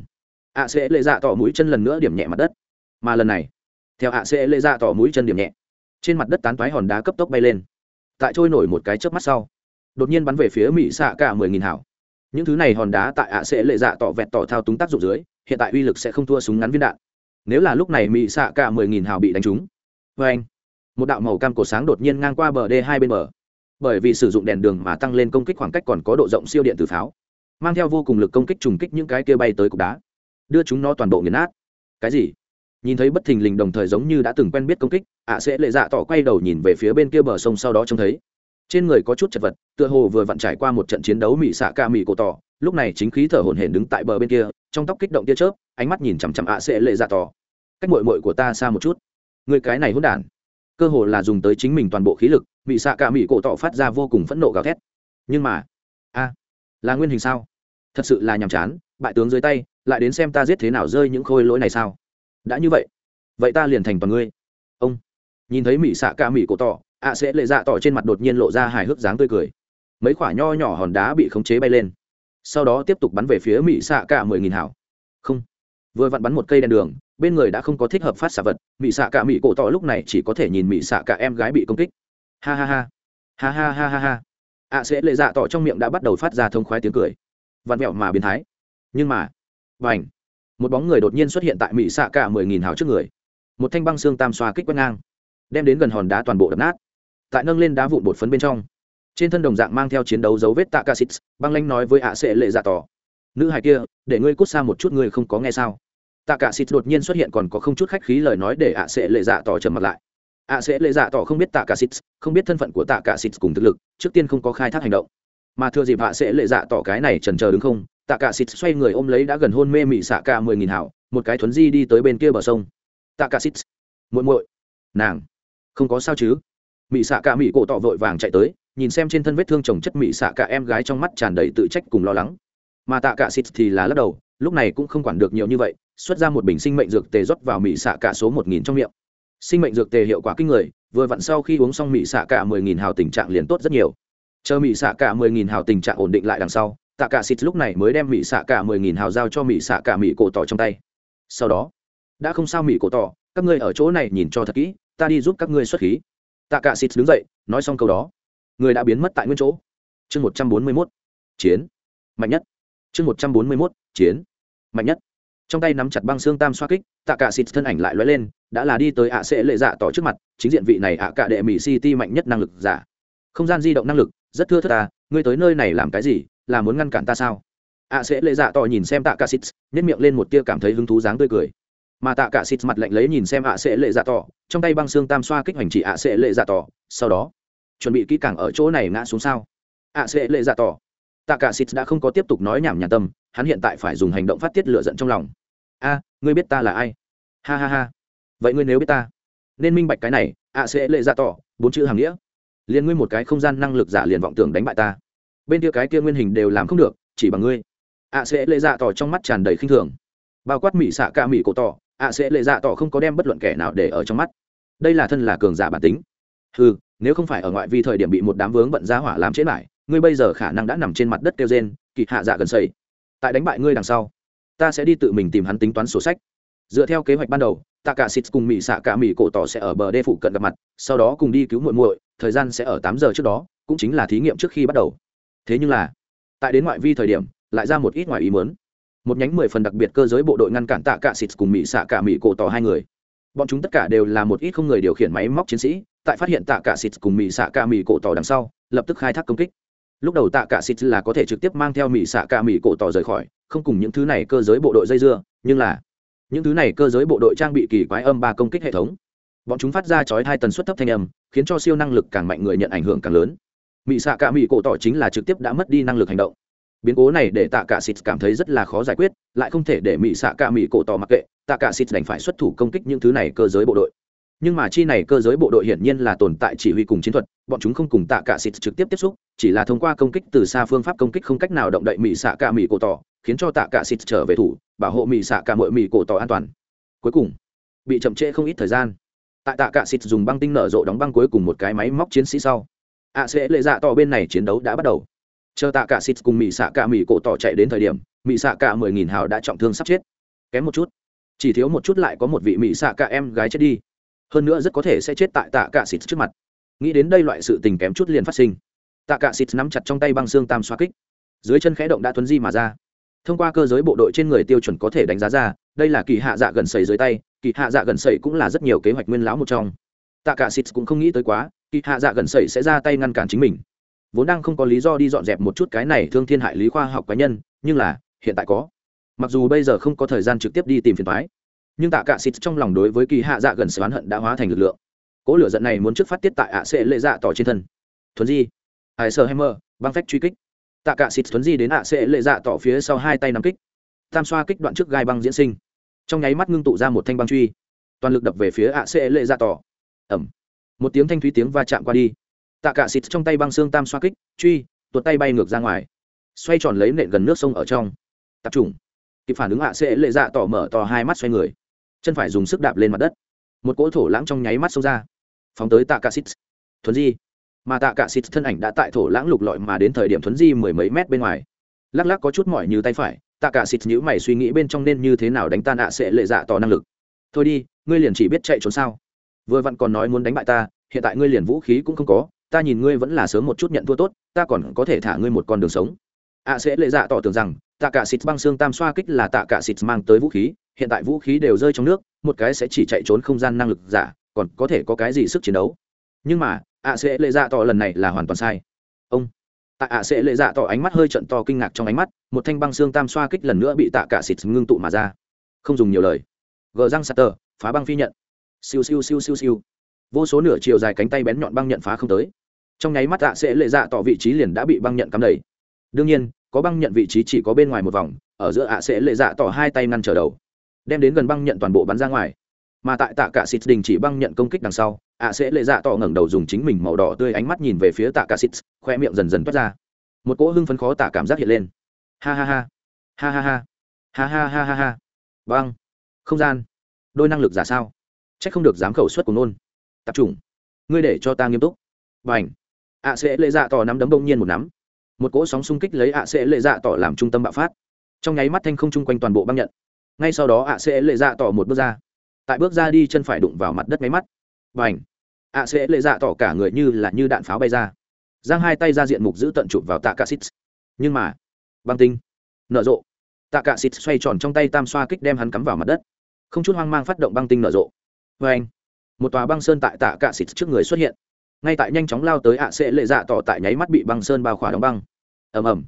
ạ sẽ lệ dạ tỏ mũi chân lần nữa điểm nhẹ mặt đất. Mà lần này, theo ạ sẽ lệ dạ tỏ mũi chân điểm nhẹ, trên mặt đất tán toái hòn đá cấp tốc bay lên. Tại trôi nổi một cái chớp mắt sau, đột nhiên bắn về phía mỹ xạ cả mười nghìn hảo những thứ này hòn đá tại ạ sẽ lệ dạ tỏ vẹt tỏ thao túng tác dụng dưới, hiện tại uy lực sẽ không thua súng ngắn viên đạn. Nếu là lúc này mỹ xạ cả mười nghìn hào bị đánh trúng vê anh, một đạo màu cam cổ sáng đột nhiên ngang qua bờ đê hai bên bờ. Bởi vì sử dụng đèn đường mà tăng lên công kích khoảng cách còn có độ rộng siêu điện từ pháo, mang theo vô cùng lực công kích trùng kích những cái kia bay tới cục đá đưa chúng nó toàn bộ nghiền nát. Cái gì? Nhìn thấy bất thình lình đồng thời giống như đã từng quen biết công kích, ạ sẽ lệ dạ tỏ quay đầu nhìn về phía bên kia bờ sông sau đó trông thấy. Trên người có chút chật vật, tựa hồ vừa vặn trải qua một trận chiến đấu mỹ xạ ca mỹ cổ tỏ. Lúc này chính khí thở hổn hển đứng tại bờ bên kia, trong tóc kích động tia chớp, ánh mắt nhìn chằm chằm ạ sẽ lệ dạ tỏ. Cách mội mội của ta xa một chút. Người cái này hôn đản. Cơ hồ là dùng tới chính mình toàn bộ khí lực mỹ xạ ca mỹ cổ tỏ phát ra vô cùng phẫn nộ gào thét. Nhưng mà, a, là nguyên hình sao? Thật sự là nhàm chán, bại tướng dưới tay lại đến xem ta giết thế nào rơi những khôi lỗi này sao? Đã như vậy vậy ta liền thành toàn ngươi. Ông, nhìn thấy mỹ xạ ca mỹ cổ tỏ, ạ sẽ lệ dạ tỏ trên mặt đột nhiên lộ ra hài hước dáng tươi cười. Mấy khoả nho nhỏ hòn đá bị khống chế bay lên. Sau đó tiếp tục bắn về phía mỹ xạ cả mười nghìn hảo không. Vừa vặn bắn một cây đèn đường, bên người đã không có thích hợp phát xạ vật. Mỹ xạ cả mỹ cổ tỏ lúc này chỉ có thể nhìn mỹ xạ cả em gái bị công kích. Ha ha ha. Ha ha ha ha ha. Ạ sẽ lệ dạ tỏ trong miệng đã bắt đầu phát ra thông khoái tiếng cười. Vặn mẹo mà biến thái. Nhưng mà và ảnh. Một bóng người đột nhiên xuất hiện tại mỹ xạ cả mười nghìn hào trước người. Một thanh băng xương tam xoa kích quét ngang, đem đến gần hòn đá toàn bộ đập nát. Tại nâng lên đá vụn bột phấn bên trong, trên thân đồng dạng mang theo chiến đấu dấu vết tạ ca xít, băng lanh nói với ạ sệ lệ dạ tỏ, nữ hài kia, để ngươi cút xa một chút ngươi không có nghe sao? Tạ cả xít đột nhiên xuất hiện còn có không chút khách khí lời nói để ạ sẽ lệ dạ tỏ trầm mặt lại. Ạ sẽ lệ dạ tỏ không biết tạ cả xít, không biết thân phận của tạ cả xít cùng thực lực, trước tiên không có khai thác hành động. Mà thừa dịp ạ sẽ lệ dạ tỏ cái này trần chờ đứng không tạ cả xịt xoay người ôm lấy đã gần hôn mê mị xạ cả mười nghìn hảo, một cái thuấn di đi tới bên kia bờ sông. Tạ cả xịt, muội muội, nàng, không có sao chứ? Mị xạ cả mị cổ tỏ vội vàng chạy tới, nhìn xem trên thân vết thương chồng chất mị xạ cả em gái trong mắt tràn đầy tự trách cùng lo lắng. Mà tạ cả xịt thì là lắc đầu, lúc này cũng không quản được nhiều như vậy, xuất ra một bình sinh mệnh dược tề rót vào mị xạ cả số một nghìn trong miệng. Sinh mệnh dược tề hiệu quả kinh người, vừa vặn sau khi uống xong mị xạ cả mười nghìn hào tình trạng liền tốt rất nhiều. Chờ Mị xạ cả mười nghìn hào tình trạng ổn định lại đằng sau tạ cả xịt lúc này mới đem mỹ xạ cả mười nghìn hào giao cho mỹ xạ cả mỹ cổ tỏ trong tay. Sau đó, đã không sao mỹ cổ tỏ, các ngươi ở chỗ này nhìn cho thật kỹ, ta đi giúp các ngươi xuất khí. Tạ cả xịt đứng dậy, nói xong câu đó, người đã biến mất tại nguyên chỗ. Chương một trăm bốn mươi mốt, chiến. Mạnh nhất. Chương một trăm bốn mươi mốt, chiến. Mạnh nhất. Trong tay nắm chặt băng xương tam xoa kích, tạ cả xịt thân ảnh lại lóe lên, đã là đi tới ạ sẽ lệ dạ tỏ trước mặt, chính diện vị này ạ cả đệ mỹ city mạnh nhất năng lực giả. Không gian di động năng lực, rất thưa thớt ta, ngươi tới nơi này làm cái gì là muốn ngăn cản ta sao? Ạ sẽ lệ dạ tỏ nhìn xem tạ cả xít nhét miệng lên một tia cảm thấy hứng thú dáng tươi cười. Mà tạ cả xít mặt lạnh lấy nhìn xem ạ sẽ lệ dạ tỏ trong tay băng xương tam xoa kích hoành chỉ ạ sẽ lệ dạ tỏ sau đó, chuẩn bị kỹ càng ở chỗ này ngã xuống sao? Ạ sẽ lệ dạ tỏ tạ cả xít đã không có tiếp tục nói nhảm nhà tâm, hắn hiện tại phải dùng hành động phát tiết lửa giận trong lòng. A, ngươi biết ta là ai? Ha ha ha. Vậy ngươi nếu biết ta, nên minh bạch cái này ạ sẽ lệ dạ tỏ bốn chữ hàm nghĩa. Liền ngươi một cái không gian năng lực giả liền vọng tưởng đánh bại ta bên kia cái kia nguyên hình đều làm không được, chỉ bằng ngươi. Ạ sẽ lệ dạ tỏ trong mắt tràn đầy khinh thường. Bao quát mỹ xạ ca mỹ cổ tỏ ạ sẽ lệ dạ tỏ không có đem bất luận kẻ nào để ở trong mắt. Đây là thân là cường giả bản tính. Ừ nếu không phải ở ngoại vi thời điểm bị một đám vướng bận giá hỏa làm chết lại, ngươi bây giờ khả năng đã nằm trên mặt đất kêu gen kỳ hạ dạ gần xây tại đánh bại ngươi đằng sau, ta sẽ đi tự mình tìm hắn tính toán sổ sách. Dựa theo kế hoạch ban đầu tạ cả xịt cùng mỹ xạ cả mỹ cổ tỏ sẽ ở bờ đê phụ cận gặp mặt, sau đó cùng đi cứu muội muội, thời gian sẽ ở tám giờ trước đó, cũng chính là thí nghiệm trước khi bắt đầu thế nhưng là, tại đến ngoại vi thời điểm, lại ra một ít ngoài ý muốn. Một nhánh mười phần đặc biệt cơ giới bộ đội ngăn cản tạ cả xịt cùng mỹ xạ cả mỹ cổ tỏ hai người. Bọn chúng tất cả đều là một ít không người điều khiển máy móc chiến sĩ, tại phát hiện tạ cả xịt cùng mỹ xạ cả mỹ cổ tỏ đằng sau, lập tức khai thác công kích. Lúc đầu tạ cả xịt là có thể trực tiếp mang theo mỹ xạ cả mỹ cổ tỏ rời khỏi, không cùng những thứ này cơ giới bộ đội dây dưa, nhưng là, những thứ này cơ giới bộ đội trang bị kỳ quái âm ba công kích hệ thống. Bọn chúng phát ra chói hai tần suất thấp thanh âm, khiến cho siêu năng lực càng mạnh người nhận ảnh hưởng càng lớn mỹ xạ cả mỹ cổ tỏ chính là trực tiếp đã mất đi năng lực hành động. Biến cố này để tạ cả xịt cảm thấy rất là khó giải quyết, lại không thể để mỹ xạ cả mỹ cổ tỏ mặc kệ, tạ cả xịt đành phải xuất thủ công kích những thứ này cơ giới bộ đội. Nhưng mà chi này cơ giới bộ đội hiển nhiên là tồn tại chỉ huy cùng chiến thuật, bọn chúng không cùng tạ cả xịt trực tiếp tiếp xúc, chỉ là thông qua công kích từ xa phương pháp công kích không cách nào động đậy mỹ xạ cả mỹ cổ tỏ, khiến cho tạ cả xịt trở về thủ, bảo hộ mỹ xạ cả mọi mỹ cổ tỏ an toàn. Cuối cùng, bị chậm trễ không ít thời gian, tại tạ cả xịt dùng băng tinh nở rộ đóng băng cuối cùng một cái máy móc chiến sĩ sau ạ sẽ lệ dạ tỏ bên này chiến đấu đã bắt đầu. Chờ tạ cả xịt cùng mỹ xạ cả mỹ cổ tỏ chạy đến thời điểm mỹ xạ cả mười nghìn hào đã trọng thương sắp chết. Kém một chút. Chỉ thiếu một chút lại có một vị mỹ xạ cả em gái chết đi. Hơn nữa rất có thể sẽ chết tại tạ cả xịt trước mặt. Nghĩ đến đây loại sự tình kém chút liền phát sinh. Tạ cả xịt nắm chặt trong tay băng xương tam xoa kích. Dưới chân khẽ động đã tuấn di mà ra. Thông qua cơ giới bộ đội trên người tiêu chuẩn có thể đánh giá ra, đây là kỳ hạ dạ gần sầy dưới tay, kỳ hạ dạ gần sầy cũng là rất nhiều kế hoạch nguyên lão một trong. Tạ cả xịt cũng không nghĩ tới quá kỳ hạ dạ gần sẩy sẽ ra tay ngăn cản chính mình. Vốn đang không có lý do đi dọn dẹp một chút cái này thương thiên hại lý khoa học cá nhân, nhưng là, hiện tại có. Mặc dù bây giờ không có thời gian trực tiếp đi tìm phiền thoái nhưng tạ cả xịt trong lòng đối với kỳ hạ dạ gần sự oán hận đã hóa thành lực lượng. Cỗ lửa giận này muốn trước phát tiết tại ạ sẽ lệ dạ tỏ trên thân. Thuấn di ai sơ hammer băng phách truy kích. Tạ cả xịt thuấn di đến ạ sẽ lệ dạ tỏ phía sau hai tay nắm kích. Tam xoa kích đoạn trước gai băng diễn sinh. Trong nháy mắt ngưng tụ ra một thanh băng truy. Toàn lực đập về phía ạ sẽ lệ dạ tỏ. Ẩm một tiếng thanh thúy tiếng va chạm qua đi. Tạ cả xịt trong tay băng xương tam xoa kích, truy, tuột tay bay ngược ra ngoài. Xoay tròn lấy nện gần nước sông ở trong. Tập trung kịp phản ứng hạ sẽ lệ dạ tỏ mở to hai mắt xoay người. Chân phải dùng sức đạp lên mặt đất. Một cỗ thổ lãng trong nháy mắt xông ra. Phóng tới tạ cả xịt thuấn di. Mà tạ cả xịt thân ảnh đã tại thổ lãng lục lọi mà đến thời điểm thuấn di mười mấy mét bên ngoài. Lắc lắc có chút mỏi như tay phải, tạ cả xịt nhữ mày suy nghĩ bên trong nên như thế nào đánh tan hạ sẽ lệ dạ tỏ năng lực. Thôi đi, ngươi liền chỉ biết chạy trốn sao? Vừa vặn còn nói muốn đánh bại ta, hiện tại ngươi liền vũ khí cũng không có, ta nhìn ngươi vẫn là sớm một chút nhận thua tốt, ta còn có thể thả ngươi một con đường sống. Ạ sẽ lệ dạ tỏ tưởng rằng, tạ cả xịt băng xương tam xoa kích là tạ cả xịt mang tới vũ khí, hiện tại vũ khí đều rơi trong nước, một cái sẽ chỉ chạy trốn không gian năng lực giả, còn có thể có cái gì sức chiến đấu? Nhưng mà ạ sẽ lệ dạ tỏ lần này là hoàn toàn sai. Ông, tại ạ sẽ lệ dạ tỏ ánh mắt hơi trận to kinh ngạc trong ánh mắt, một thanh băng xương tam xoa kích lần nữa bị tạ cả xịt ngưng tụ mà ra. Không dùng nhiều lời. Gờ răng sạt tờ, phá băng phi nhận siêu siêu siêu siêu siêu. Vô số nửa chiều dài cánh tay bén nhọn băng nhận phá không tới. Trong nháy mắt dạ sẽ lệ dạ tỏ vị trí liền đã bị băng nhận cắm đầy. Đương nhiên, có băng nhận vị trí chỉ có bên ngoài một vòng, ở giữa ạ, sẽ lệ dạ tỏ hai tay ngăn trở đầu, đem đến gần băng nhận toàn bộ bắn ra ngoài. Mà tại tạ cả xịt đình chỉ băng nhận công kích đằng sau, ạ, sẽ lệ dạ tỏ ngẩng đầu dùng chính mình màu đỏ tươi ánh mắt nhìn về phía tạ cả xịt khoe miệng dần dần toát ra. Một cỗ hưng phấn khó tả cảm giác hiện lên. Ha ha ha. Ha ha ha. Ha ha ha ha ha. Băng. Không gian. Đôi năng lực giả sao? Chắc không được dám khẩu suất của nôn. Tập trung ngươi để cho ta nghiêm túc. B à n ạ sẽ lệ dạ tỏ nắm đấm đông nhiên một nắm. Một cỗ sóng xung kích lấy ạ sẽ lệ dạ tỏ làm trung tâm bạo phát. Trong nháy mắt thanh không chung quanh toàn bộ băng nhận. Ngay sau đó ạ sẽ lệ dạ tỏ một bước ra. Tại bước ra đi chân phải đụng vào mặt đất máy mắt. Và ảnh ạ sẽ lệ dạ tỏ cả người như là như đạn pháo bay ra. Giang hai tay ra diện mục giữ tận chụp vào tạ cả xít nhưng mà, băng tinh, nở rộ. Tạ cả xít xoay tròn trong tay tam xoa kích đem hắn cắm vào mặt đất. Không chút hoang mang phát động băng tinh nở rộ vê anh. Một tòa băng sơn tại tạ cả xịt trước người xuất hiện. Ngay tại nhanh chóng lao tới ạ sẽ lệ dạ tỏ tại nháy mắt bị băng sơn bao khỏa đóng băng. Ầm ầm.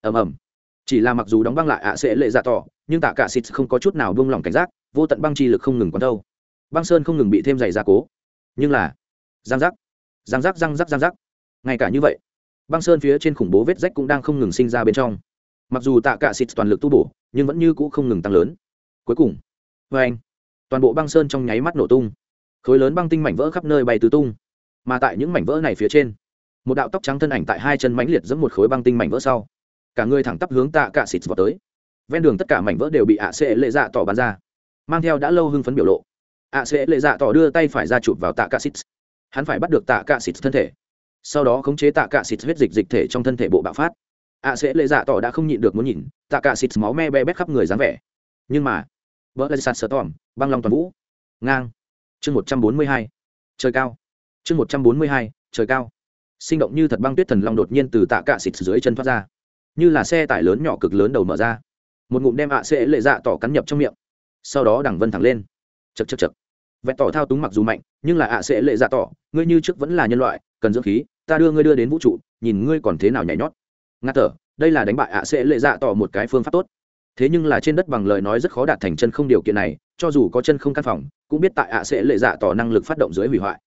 Ầm ầm. Chỉ là mặc dù đóng băng lại ạ sẽ lệ dạ tỏ, nhưng tạ cả xịt không có chút nào buông lỏng cảnh giác, vô tận băng chi lực không ngừng quấn đâu băng sơn không ngừng bị thêm dày gia cố. Nhưng là giang giác giang giác giang giác giang giác ngay cả như vậy, băng sơn phía trên khủng bố vết rách cũng đang không ngừng sinh ra bên trong. Mặc dù tạ cả xịt toàn lực tu bổ, nhưng vẫn như cũ không ngừng tăng lớn. Cuối cùng vê anh toàn bộ băng sơn trong nháy mắt nổ tung. Khối lớn băng tinh mảnh vỡ khắp nơi bay tứ tung. Mà tại những mảnh vỡ này phía trên, một đạo tóc trắng thân ảnh tại hai chân mãnh liệt giẫm một khối băng tinh mảnh vỡ sau. Cả người thẳng tắp hướng tạ cả xịt vào tới. Ven đường tất cả mảnh vỡ đều bị ạ sẽ lệ dạ tỏ bắn ra. Mang theo đã lâu hưng phấn biểu lộ, ạ sẽ lệ dạ tỏ đưa tay phải ra chụp vào tạ cả xịt. Hắn phải bắt được tạ cả xịt thân thể. Sau đó khống chế tạ cả xịt huyết dịch dịch thể trong thân thể bộ bạo phát. ạ sẽ lệ dạ tỏ đã không nhịn được muốn nhìn, tạ cả xịt máu me be bét khắp người dáng vẻ. Nhưng mà vỡ lại sạt sờ tỏm băng long toàn vũ. Ngang. Chương một trăm bốn mươi hai. Trời cao. Chương một trăm bốn mươi hai, trời cao. Sinh động như thật băng tuyết thần long đột nhiên từ tạ cạ xịt dưới chân thoát ra. Như là xe tải lớn nhỏ cực lớn đầu mở ra. Một ngụm đem ạ sẽ lệ dạ tỏ cắn nhập trong miệng. Sau đó đằng vân thẳng lên. Chật chật chật vẹn tỏ thao túng mặc dù mạnh, nhưng là ạ sẽ lệ dạ tỏ, ngươi như trước vẫn là nhân loại, cần dưỡng khí, ta đưa ngươi đưa đến vũ trụ, nhìn ngươi còn thế nào nhảy nhót. Ngạt thở, đây là đánh bại ạ sẽ lệ dạ tỏ một cái phương pháp tốt thế nhưng là trên đất bằng lời nói rất khó đạt thành chân không điều kiện này, cho dù có chân không căn phòng, cũng biết tại ạ sẽ lệ dạ tỏ năng lực phát động dưới hủy hoại.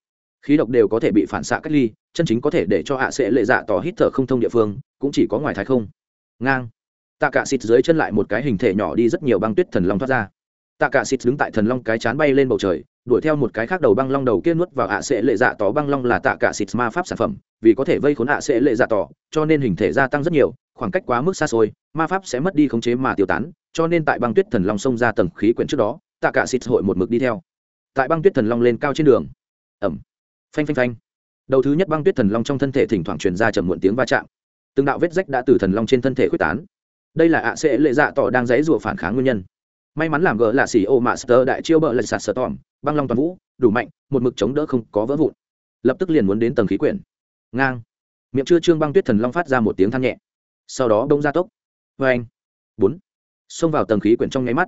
Khí độc đều có thể bị phản xạ cách ly, chân chính có thể để cho ạ sẽ lệ dạ tỏ hít thở không thông địa phương, cũng chỉ có ngoài thái không. Ngang. Tạ cả xịt dưới chân lại một cái hình thể nhỏ đi rất nhiều băng tuyết thần long thoát ra tạ cả xịt đứng tại thần long cái chán bay lên bầu trời, đuổi theo một cái khác đầu băng long đầu kia nuốt vào ạ sẽ lệ dạ tỏ băng long là tạ cả xịt ma pháp sản phẩm, vì có thể vây khốn ạ sẽ lệ dạ tỏ, cho nên hình thể gia tăng rất nhiều, khoảng cách quá mức xa xôi, ma pháp sẽ mất đi khống chế mà tiêu tán, cho nên tại băng tuyết thần long xông ra tầng khí quyển trước đó, tạ cả xịt hội một mực đi theo. Tại băng tuyết thần long lên cao trên đường ẩm phanh phanh phanh. Đầu thứ nhất băng tuyết thần long trong thân thể thỉnh thoảng truyền ra trầm muộn tiếng va chạm. Từng đạo vết rách đã từ thần long trên thân thể quyết tán. Đây là ạ sẽ lệ dạ tỏ đang dãy rủa phản kháng nguyên nhân may mắn làm gỡ là xì ô master đại chiêu bợ lạch sạt sờ tỏm băng long toàn vũ, đủ mạnh, một mực chống đỡ không có vỡ vụn. Lập tức liền muốn đến tầng khí quyển. Ngang. Miệng chưa trương băng tuyết thần long phát ra một tiếng than nhẹ. Sau đó đông ra tốc. Vê anh. Bốn. Xông vào tầng khí quyển trong nháy mắt.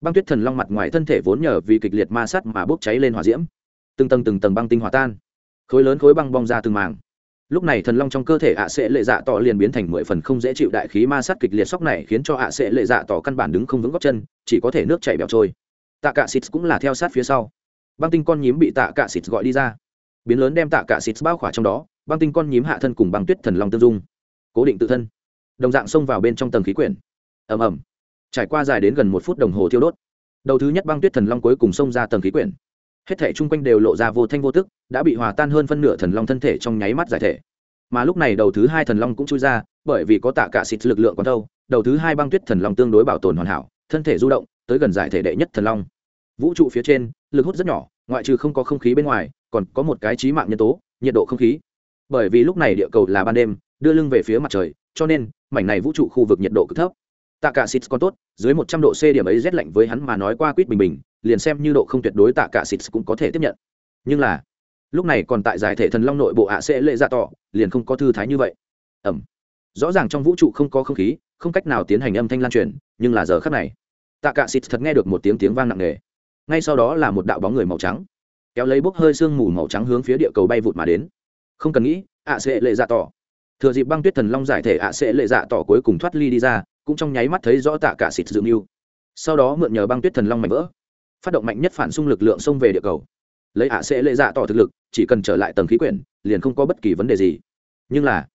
Băng tuyết thần long mặt ngoài thân thể vốn nhờ vì kịch liệt ma sát mà bốc cháy lên hỏa diễm. Từng tầng từng tầng băng tinh hòa tan. Khối lớn khối băng bong ra từng màng lúc này thần long trong cơ thể ạ sẽ lệ dạ tỏ liền biến thành mười phần không dễ chịu đại khí ma sát kịch liệt sóc này khiến cho ạ sẽ lệ dạ tỏ căn bản đứng không vững góc chân, chỉ có thể nước chảy bẹo trôi. Tạ cả xịt cũng là theo sát phía sau. Băng tinh con nhím bị tạ cả xịt gọi đi ra. Biến lớn đem tạ cả xịt bao khỏa trong đó, băng tinh con nhím hạ thân cùng băng tuyết thần long tương dung. Cố định tự thân. Đồng dạng xông vào bên trong tầng khí quyển. Ầm ầm. Trải qua dài đến gần một phút đồng hồ thiêu đốt. Đầu thứ nhất băng tuyết thần long cuối cùng xông ra tầng khí quyển hết thể chung quanh đều lộ ra vô thanh vô tức, đã bị hòa tan hơn phân nửa thần long thân thể trong nháy mắt giải thể. Mà lúc này đầu thứ hai thần long cũng chui ra, bởi vì có tạ cả xịt lực lượng còn đâu đầu thứ hai băng tuyết thần long tương đối bảo tồn hoàn hảo, thân thể du động, tới gần giải thể đệ nhất thần long. Vũ trụ phía trên, lực hút rất nhỏ, ngoại trừ không có không khí bên ngoài, còn có một cái trí mạng nhân tố, nhiệt độ không khí. Bởi vì lúc này địa cầu là ban đêm, đưa lưng về phía mặt trời, cho nên, mảnh này vũ trụ khu vực nhiệt độ cực thấp. Tạ cả xịt còn tốt, dưới một trăm độ c điểm ấy rét lạnh với hắn mà nói qua quýt bình bình liền xem như độ không tuyệt đối tạ cả xịt cũng có thể tiếp nhận. Nhưng là, lúc này còn tại giải thể thần long nội bộ ạ sẽ lệ dạ tỏ, liền không có thư thái như vậy. Ẩm. Rõ ràng trong vũ trụ không có không khí, không cách nào tiến hành âm thanh lan truyền, nhưng là giờ khắc này, tạ cả xịt thật nghe được một tiếng tiếng vang nặng nề. Ngay sau đó là một đạo bóng người màu trắng, kéo lấy bốc hơi sương mù màu trắng hướng phía địa cầu bay vụt mà đến. Không cần nghĩ, ạ sẽ lệ dạ tỏ. Thừa dịp băng tuyết thần long giải thể ạ sẽ lệ dạ tỏ cuối cùng thoát ly đi ra, cũng trong nháy mắt thấy rõ tạ cả xịt dự mưu. Sau đó mượn nhờ băng tuyết thần long mạnh vỡ phát động mạnh nhất phản xung lực lượng xông về địa cầu. Lấy ạ sẽ lệ dạ tỏ thực lực, chỉ cần trở lại tầng khí quyển, liền không có bất kỳ vấn đề gì. Nhưng là,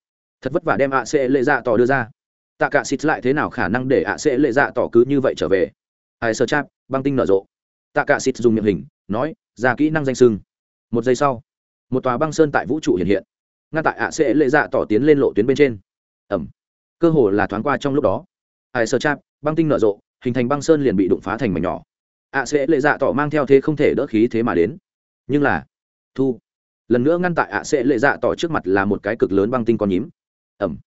thật vất vả đem ạ sẽ lệ dạ tỏ đưa ra. Tạ cả xịt lại thế nào khả năng để ạ sẽ lệ dạ tỏ cứ như vậy trở về? Ai sơ chap băng tinh nở rộ. Tạ cả xịt dùng miệng hình, nói, ra kỹ năng danh sưng. Một giây sau, một tòa băng sơn tại vũ trụ hiện hiện. Ngăn tại ạ sẽ lệ dạ tỏ tiến lên lộ tuyến bên trên. Ẩm. Cơ hồ là thoáng qua trong lúc đó. Ai sơ chap băng tinh nở rộ, hình thành băng sơn liền bị đụng phá thành mảnh nhỏ ạ sẽ lệ dạ tỏ mang theo thế không thể đỡ khí thế mà đến. Nhưng là, thu, lần nữa ngăn tại ạ sẽ lệ dạ tỏ trước mặt là một cái cực lớn băng tinh con nhím. Ẩm.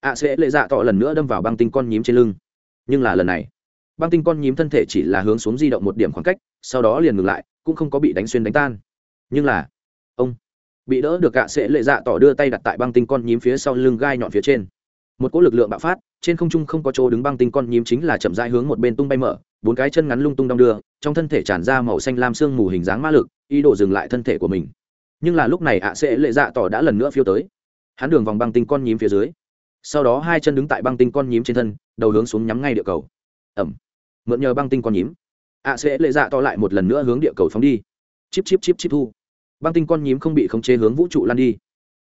ạ sẽ lệ dạ tỏ lần nữa đâm vào băng tinh con nhím trên lưng. Nhưng là lần này, băng tinh con nhím thân thể chỉ là hướng xuống di động một điểm khoảng cách, sau đó liền ngừng lại, cũng không có bị đánh xuyên đánh tan. Nhưng là, ông, bị đỡ được ạ sẽ lệ dạ tỏ đưa tay đặt tại băng tinh con nhím phía sau lưng gai nhọn phía trên. Một cỗ lực lượng bạo phát trên không trung không có chỗ đứng băng tinh con nhím chính là chậm rãi hướng một bên tung bay mở, bốn cái chân ngắn lung tung đong đưa, trong thân thể tràn ra màu xanh lam sương mù hình dáng ma lực, ý đồ dừng lại thân thể của mình. Nhưng là lúc này ạ sẽ lệ dạ tỏ đã lần nữa phiêu tới. Hắn đường vòng băng tinh con nhím phía dưới. Sau đó hai chân đứng tại băng tinh con nhím trên thân, đầu hướng xuống nhắm ngay địa cầu. Ẩm. Mượn nhờ băng tinh con nhím. Ạ sẽ lệ dạ to lại một lần nữa hướng địa cầu phóng đi. Chip chip chip chip thu. Băng tinh con nhím không bị khống chế hướng vũ trụ lan đi.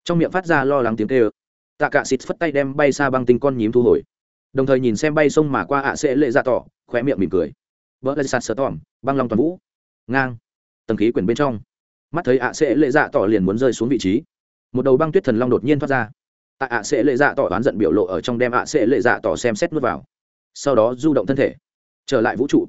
Trong miệng phát ra lo lắng tiếng kêu tạ cả xịt phất tay đem bay xa băng tinh con nhím thu hồi. Đồng thời nhìn xem bay sông mà qua ạ sẽ lệ dạ tỏ, khóe miệng mỉm cười. Vỡ lại sạt sờ tỏm băng long toàn vũ. Ngang. Tầng khí quyển bên trong. Mắt thấy ạ sẽ lệ dạ tỏ liền muốn rơi xuống vị trí. Một đầu băng tuyết thần long đột nhiên thoát ra. Tại ạ sẽ lệ dạ tỏ oán giận biểu lộ ở trong đem ạ sẽ lệ dạ tỏ xem xét nuốt vào. Sau đó du động thân thể. Trở lại vũ trụ.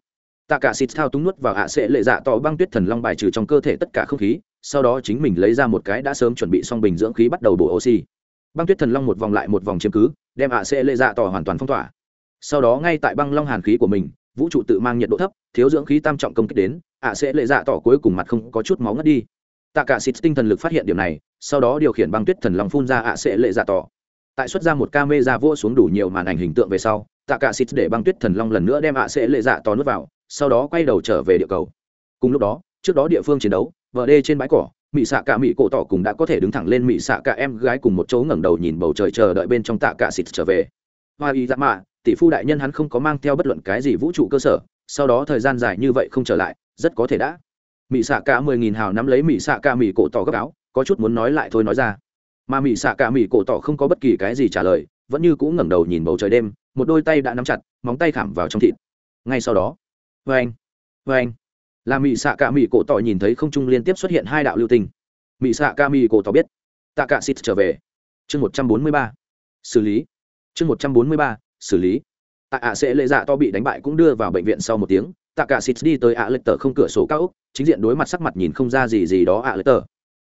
Tạ cả xịt thao túng nuốt vào ạ sẽ lệ dạ tỏ băng tuyết thần long bài trừ trong cơ thể tất cả không khí, sau đó chính mình lấy ra một cái đã sớm chuẩn bị xong bình dưỡng khí bắt đầu bổ oxy băng tuyết thần long một vòng lại một vòng chiếm cứ, đem ạ sẽ lệ dạ tỏ hoàn toàn phong tỏa. Sau đó ngay tại băng long hàn khí của mình, vũ trụ tự mang nhiệt độ thấp, thiếu dưỡng khí tam trọng công kích đến ạ sẽ lệ dạ tỏ cuối cùng mặt không có chút máu ngất đi. Tạ cả xịt tinh thần lực phát hiện điểm này, sau đó điều khiển băng tuyết thần long phun ra ạ sẽ lệ dạ tỏ. Tại xuất ra một ca mê ra vô xuống đủ nhiều màn ảnh hình tượng về sau, tạ cả xịt để băng tuyết thần long lần nữa đem ạ sẽ lệ dạ tỏ nuốt vào, sau đó quay đầu trở về địa cầu. Cùng lúc đó, trước đó địa phương chiến đấu vợ đê trên bãi cỏ mỹ xạ cả mỹ cổ tỏ cùng đã có thể đứng thẳng lên mỹ xạ cả em gái cùng một chỗ ngẩng đầu nhìn bầu trời chờ đợi bên trong tạ cả xịt trở về. Hoa y dạ mạ, tỷ phu đại nhân hắn không có mang theo bất luận cái gì vũ trụ cơ sở, sau đó thời gian dài như vậy không trở lại, rất có thể đã. Mỹ xạ cả mười nghìn hào nắm lấy mỹ xạ cả mỹ cổ tỏ gấp áo, có chút muốn nói lại thôi nói ra. Mà mỹ xạ cả mỹ cổ tỏ không có bất kỳ cái gì trả lời, vẫn như cũng ngẩng đầu nhìn bầu trời đêm, một đôi tay đã nắm chặt, móng tay khảm vào trong thịt. Ngay sau đó vê anh vê anh là mỹ xạ cả mỹ cổ tỏ nhìn thấy không trung liên tiếp xuất hiện hai đạo lưu tinh. Mỹ xạ cả mỹ cổ tỏ biết. Tạ cả xịt trở về. Chương một trăm bốn mươi ba. Xử lý. Chương một trăm bốn mươi ba. Xử lý. Tạ ạ sẽ lệ dạ to bị đánh bại cũng đưa vào bệnh viện sau một tiếng. Tạ cả xịt đi tới ạ lệ tờ không cửa sổ cao úc chính diện đối mặt sắc mặt nhìn không ra gì gì đó ạ lệ tờ.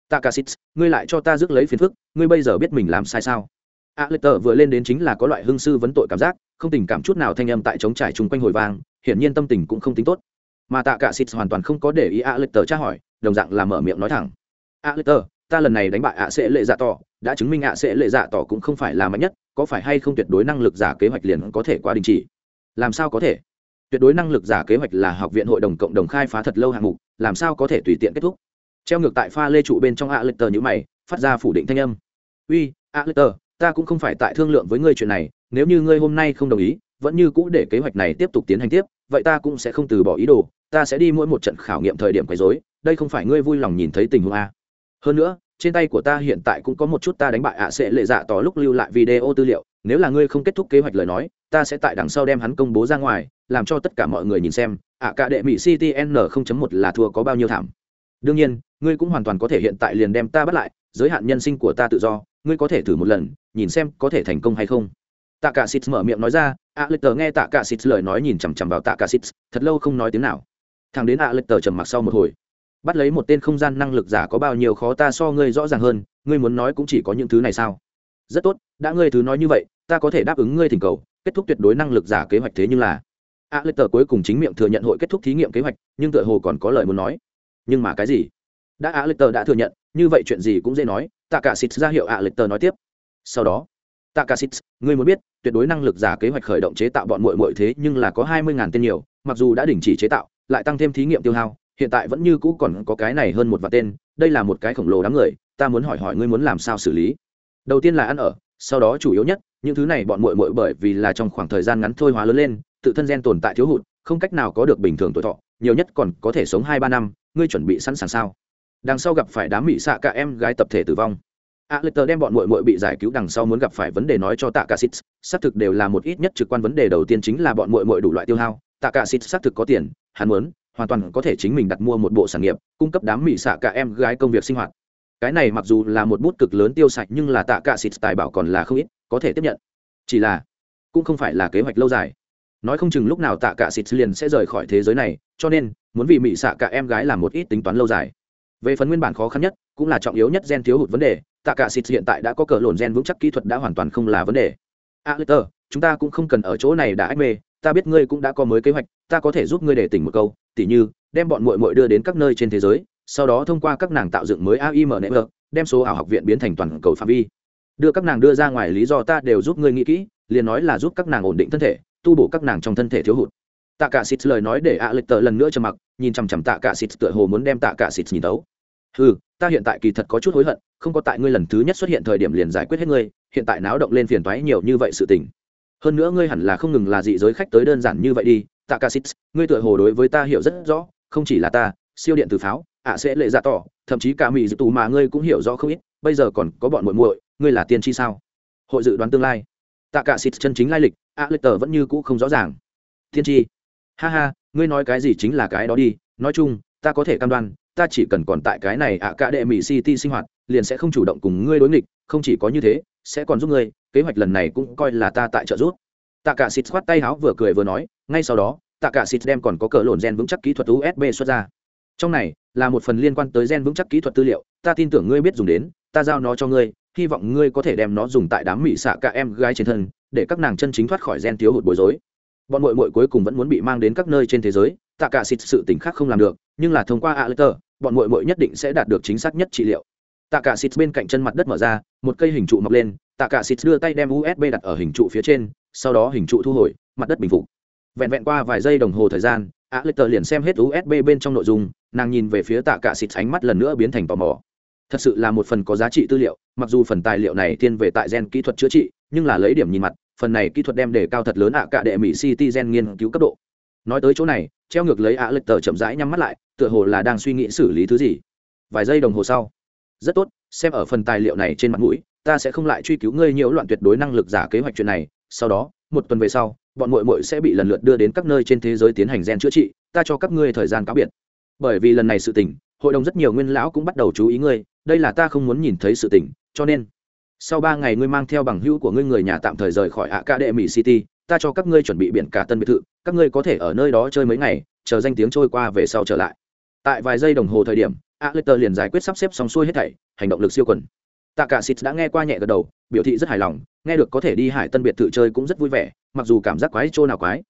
Tạ cả xịt ngươi lại cho ta rước lấy phiền phức, ngươi bây giờ biết mình làm sai sao? Ạ lệ tờ vừa lên đến chính là có loại hương sư vấn tội cảm giác, không tình cảm chút nào thanh âm tại chống trải chung quanh hồi vang, hiển nhiên tâm tình cũng không tính tốt mà tạ cả xịt hoàn toàn không có để ý ạ lệ tờ tra hỏi, đồng dạng là mở miệng nói thẳng. Ạ lệ tờ, ta lần này đánh bại ạ sẽ lệ dạ tỏ, đã chứng minh ạ sẽ lệ dạ tỏ cũng không phải là mạnh nhất, có phải hay không tuyệt đối năng lực giả kế hoạch liền có thể qua đình chỉ? Làm sao có thể? Tuyệt đối năng lực giả kế hoạch là học viện hội đồng cộng đồng khai phá thật lâu hạng mục, làm sao có thể tùy tiện kết thúc? Treo ngược tại pha lê trụ bên trong ạ lệ tờ như mày, phát ra phủ định thanh âm. Uy, ạ lệ tờ, ta cũng không phải tại thương lượng với ngươi chuyện này, nếu như ngươi hôm nay không đồng ý, vẫn như cũ để kế hoạch này tiếp tục tiến hành tiếp vậy ta cũng sẽ không từ bỏ ý đồ, ta sẽ đi mỗi một trận khảo nghiệm thời điểm quấy rối, đây không phải ngươi vui lòng nhìn thấy tình huống a. Hơn nữa, trên tay của ta hiện tại cũng có một chút ta đánh bại ạ sẽ lệ dạ tỏ lúc lưu lại video tư liệu, nếu là ngươi không kết thúc kế hoạch lời nói, ta sẽ tại đằng sau đem hắn công bố ra ngoài, làm cho tất cả mọi người nhìn xem, ạ cả đệ mỹ ctn 0.1 là thua có bao nhiêu thảm. Đương nhiên, ngươi cũng hoàn toàn có thể hiện tại liền đem ta bắt lại, giới hạn nhân sinh của ta tự do, ngươi có thể thử một lần, nhìn xem có thể thành công hay không tạ cả xịt mở miệng nói ra ạ Lực tờ nghe tạ cả xịt lời nói nhìn chằm chằm vào tạ cả xịt thật lâu không nói tiếng nào. Thằng đến ạ Lực tờ trầm mặc sau một hồi. Bắt lấy một tên không gian năng lực giả có bao nhiêu khó ta so ngươi rõ ràng hơn, ngươi muốn nói cũng chỉ có những thứ này sao? Rất tốt, đã ngươi thứ nói như vậy, ta có thể đáp ứng ngươi thỉnh cầu, kết thúc tuyệt đối năng lực giả kế hoạch thế nhưng là. A lê tờ cuối cùng chính miệng thừa nhận hội kết thúc thí nghiệm kế hoạch, nhưng tựa hồ còn có lời muốn nói. Nhưng mà cái gì? Đã a lê tờ đã thừa nhận, như vậy chuyện gì cũng dễ nói tạ cả xịt ra hiệu a lê tờ nói tiếp. Sau đó Takasits, ngươi muốn biết tuyệt đối năng lực giả kế hoạch khởi động chế tạo bọn muội muội thế nhưng là có hai mươi ngàn tên nhiều mặc dù đã đình chỉ chế tạo lại tăng thêm thí nghiệm tiêu hao hiện tại vẫn như cũ còn có cái này hơn một vạn tên đây là một cái khổng lồ đám người ta muốn hỏi hỏi ngươi muốn làm sao xử lý. Đầu tiên là ăn ở sau đó chủ yếu nhất những thứ này bọn muội muội bởi vì là trong khoảng thời gian ngắn thôi hóa lớn lên tự thân gen tồn tại thiếu hụt không cách nào có được bình thường tuổi thọ nhiều nhất còn có thể sống hai ba năm ngươi chuẩn bị sẵn sàng sao? Đằng sau gặp phải đám mỹ xạ cả em gái tập thể tử vong a lê tờ đem bọn mội mội bị giải cứu đằng sau muốn gặp phải vấn đề nói cho tạ cả xít, xác thực đều là một ít nhất trực quan vấn đề đầu tiên chính là bọn mội mội đủ loại tiêu hao. Tạ cả xít xác thực có tiền, hắn muốn, hoàn toàn có thể chính mình đặt mua một bộ sản nghiệp, cung cấp đám mỹ xạ cả em gái công việc sinh hoạt. Cái này mặc dù là một bút cực lớn tiêu sạch nhưng là tạ cả xịt tài bảo còn là không ít, có thể tiếp nhận. Chỉ là, cũng không phải là kế hoạch lâu dài. Nói không chừng lúc nào tạ cả xịt liền sẽ rời khỏi thế giới này, cho nên, muốn vì mỹ xạ cả em gái làm một ít tính toán lâu dài. Về phần nguyên bản khó khăn nhất, cũng là trọng yếu nhất gen thiếu hụt vấn đề tạ cả xịt hiện tại đã có cờ lồn gen vững chắc kỹ thuật đã hoàn toàn không là vấn đề. A lê tờ chúng ta cũng không cần ở chỗ này đã ách mê. Ta biết ngươi cũng đã có mới kế hoạch, ta có thể giúp ngươi để tỉnh một câu. Tỉ như, đem bọn muội muội đưa đến các nơi trên thế giới, sau đó thông qua các nàng tạo dựng mới aim network đem số ảo học viện biến thành toàn cầu phạm vi. Đưa các nàng đưa ra ngoài, lý do ta đều giúp ngươi nghĩ kỹ, liền nói là giúp các nàng ổn định thân thể, tu bổ các nàng trong thân thể thiếu hụt. Tạ cả xịt lời nói để a lệch tờ lần nữa trầm mặc, nhìn chằm chằm tạ cả xịt tựa hồ muốn đem tạ cả xịt nhìn tấu ừ ta hiện tại kỳ thật có chút hối hận, không có tại ngươi lần thứ nhất xuất hiện thời điểm liền giải quyết hết ngươi, hiện tại náo động lên phiền toái nhiều như vậy sự tình. Hơn nữa ngươi hẳn là không ngừng là dị giới khách tới đơn giản như vậy đi tạ cả ngươi tựa hồ đối với ta hiểu rất rõ, không chỉ là ta, siêu điện từ pháo, ạ sẽ lệ dạ tỏ, thậm chí cả mỹ dự tù mà ngươi cũng hiểu rõ không ít, bây giờ còn có bọn muội muội, ngươi là tiên tri sao? Hội dự đoán tương lai. Tạ cả xịt chân chính lai lịch a lịch tờ vẫn như cũ không rõ ràng. Tiên tri. Ha ha, ngươi nói cái gì chính là cái đó đi, nói chung, ta có thể cam đoan ta chỉ cần còn tại cái này ạ cả đệ mỹ city sinh hoạt, liền sẽ không chủ động cùng ngươi đối nghịch, không chỉ có như thế, sẽ còn giúp ngươi, kế hoạch lần này cũng coi là ta tại trợ giúp. Tạ cả xịt khoát tay háo vừa cười vừa nói, ngay sau đó tạ cả xịt đem còn có cỡ lồn gen vững chắc kỹ thuật usb xuất ra. Trong này là một phần liên quan tới gen vững chắc kỹ thuật tư liệu, ta tin tưởng ngươi biết dùng đến, ta giao nó cho ngươi, hy vọng ngươi có thể đem nó dùng tại đám mỹ xạ cả em gái trên thân, để các nàng chân chính thoát khỏi gen thiếu hụt bối rối bọn mội mội cuối cùng vẫn muốn bị mang đến các nơi trên thế giới, tạ cả xịt sự tình khác không làm được, nhưng là thông qua a bọn mội mội nhất định sẽ đạt được chính xác nhất trị liệu. Tạ cả xịt bên cạnh chân mặt đất mở ra, một cây hình trụ mọc lên, tạ cả xịt đưa tay đem usb đặt ở hình trụ phía trên, sau đó hình trụ thu hồi, mặt đất bình phục. Vẹn vẹn qua vài giây đồng hồ thời gian a liền xem hết usb bên trong nội dung, nàng nhìn về phía tạ cả xịt ánh mắt lần nữa biến thành tò mò. Thật sự là một phần có giá trị tư liệu, mặc dù phần tài liệu này thiên về tại gen kỹ thuật chữa trị, nhưng là lấy điểm nhìn mặt phần này kỹ thuật đem đề cao thật lớn ạ cả đệ mỹ city gen nghiên cứu cấp độ. Nói tới chỗ này, treo ngược lấy ạ lệch tờ chậm rãi nhắm mắt lại, tựa hồ là đang suy nghĩ xử lý thứ gì. Vài giây đồng hồ sau. Rất tốt, xem ở phần tài liệu này trên mặt mũi, ta sẽ không lại truy cứu ngươi nhiễu loạn tuyệt đối năng lực giả kế hoạch chuyện này. Sau đó, một tuần về sau, bọn mội mội sẽ bị lần lượt đưa đến các nơi trên thế giới tiến hành gen chữa trị, ta cho các ngươi thời gian cáo biệt. Bởi vì lần này sự tình, hội đồng rất nhiều nguyên lão cũng bắt đầu chú ý ngươi, đây là ta không muốn nhìn thấy sự tình, cho nên sau ba ngày ngươi mang theo bằng hữu của ngươi người nhà tạm thời rời khỏi ạ ca đệ mỹ city, ta cho các ngươi chuẩn bị biển cả tân biệt thự, các ngươi có thể ở nơi đó chơi mấy ngày, chờ danh tiếng trôi qua về sau trở lại. Tại vài giây đồng hồ thời điểm a l e t e r liền giải quyết sắp xếp xong xuôi hết thảy, hành động lực siêu quần. Tạ cả xịt đã nghe qua nhẹ gật đầu, biểu thị rất hài lòng, nghe được có thể đi hải tân biệt thự chơi cũng rất vui vẻ, mặc dù cảm giác quái trô nào quái.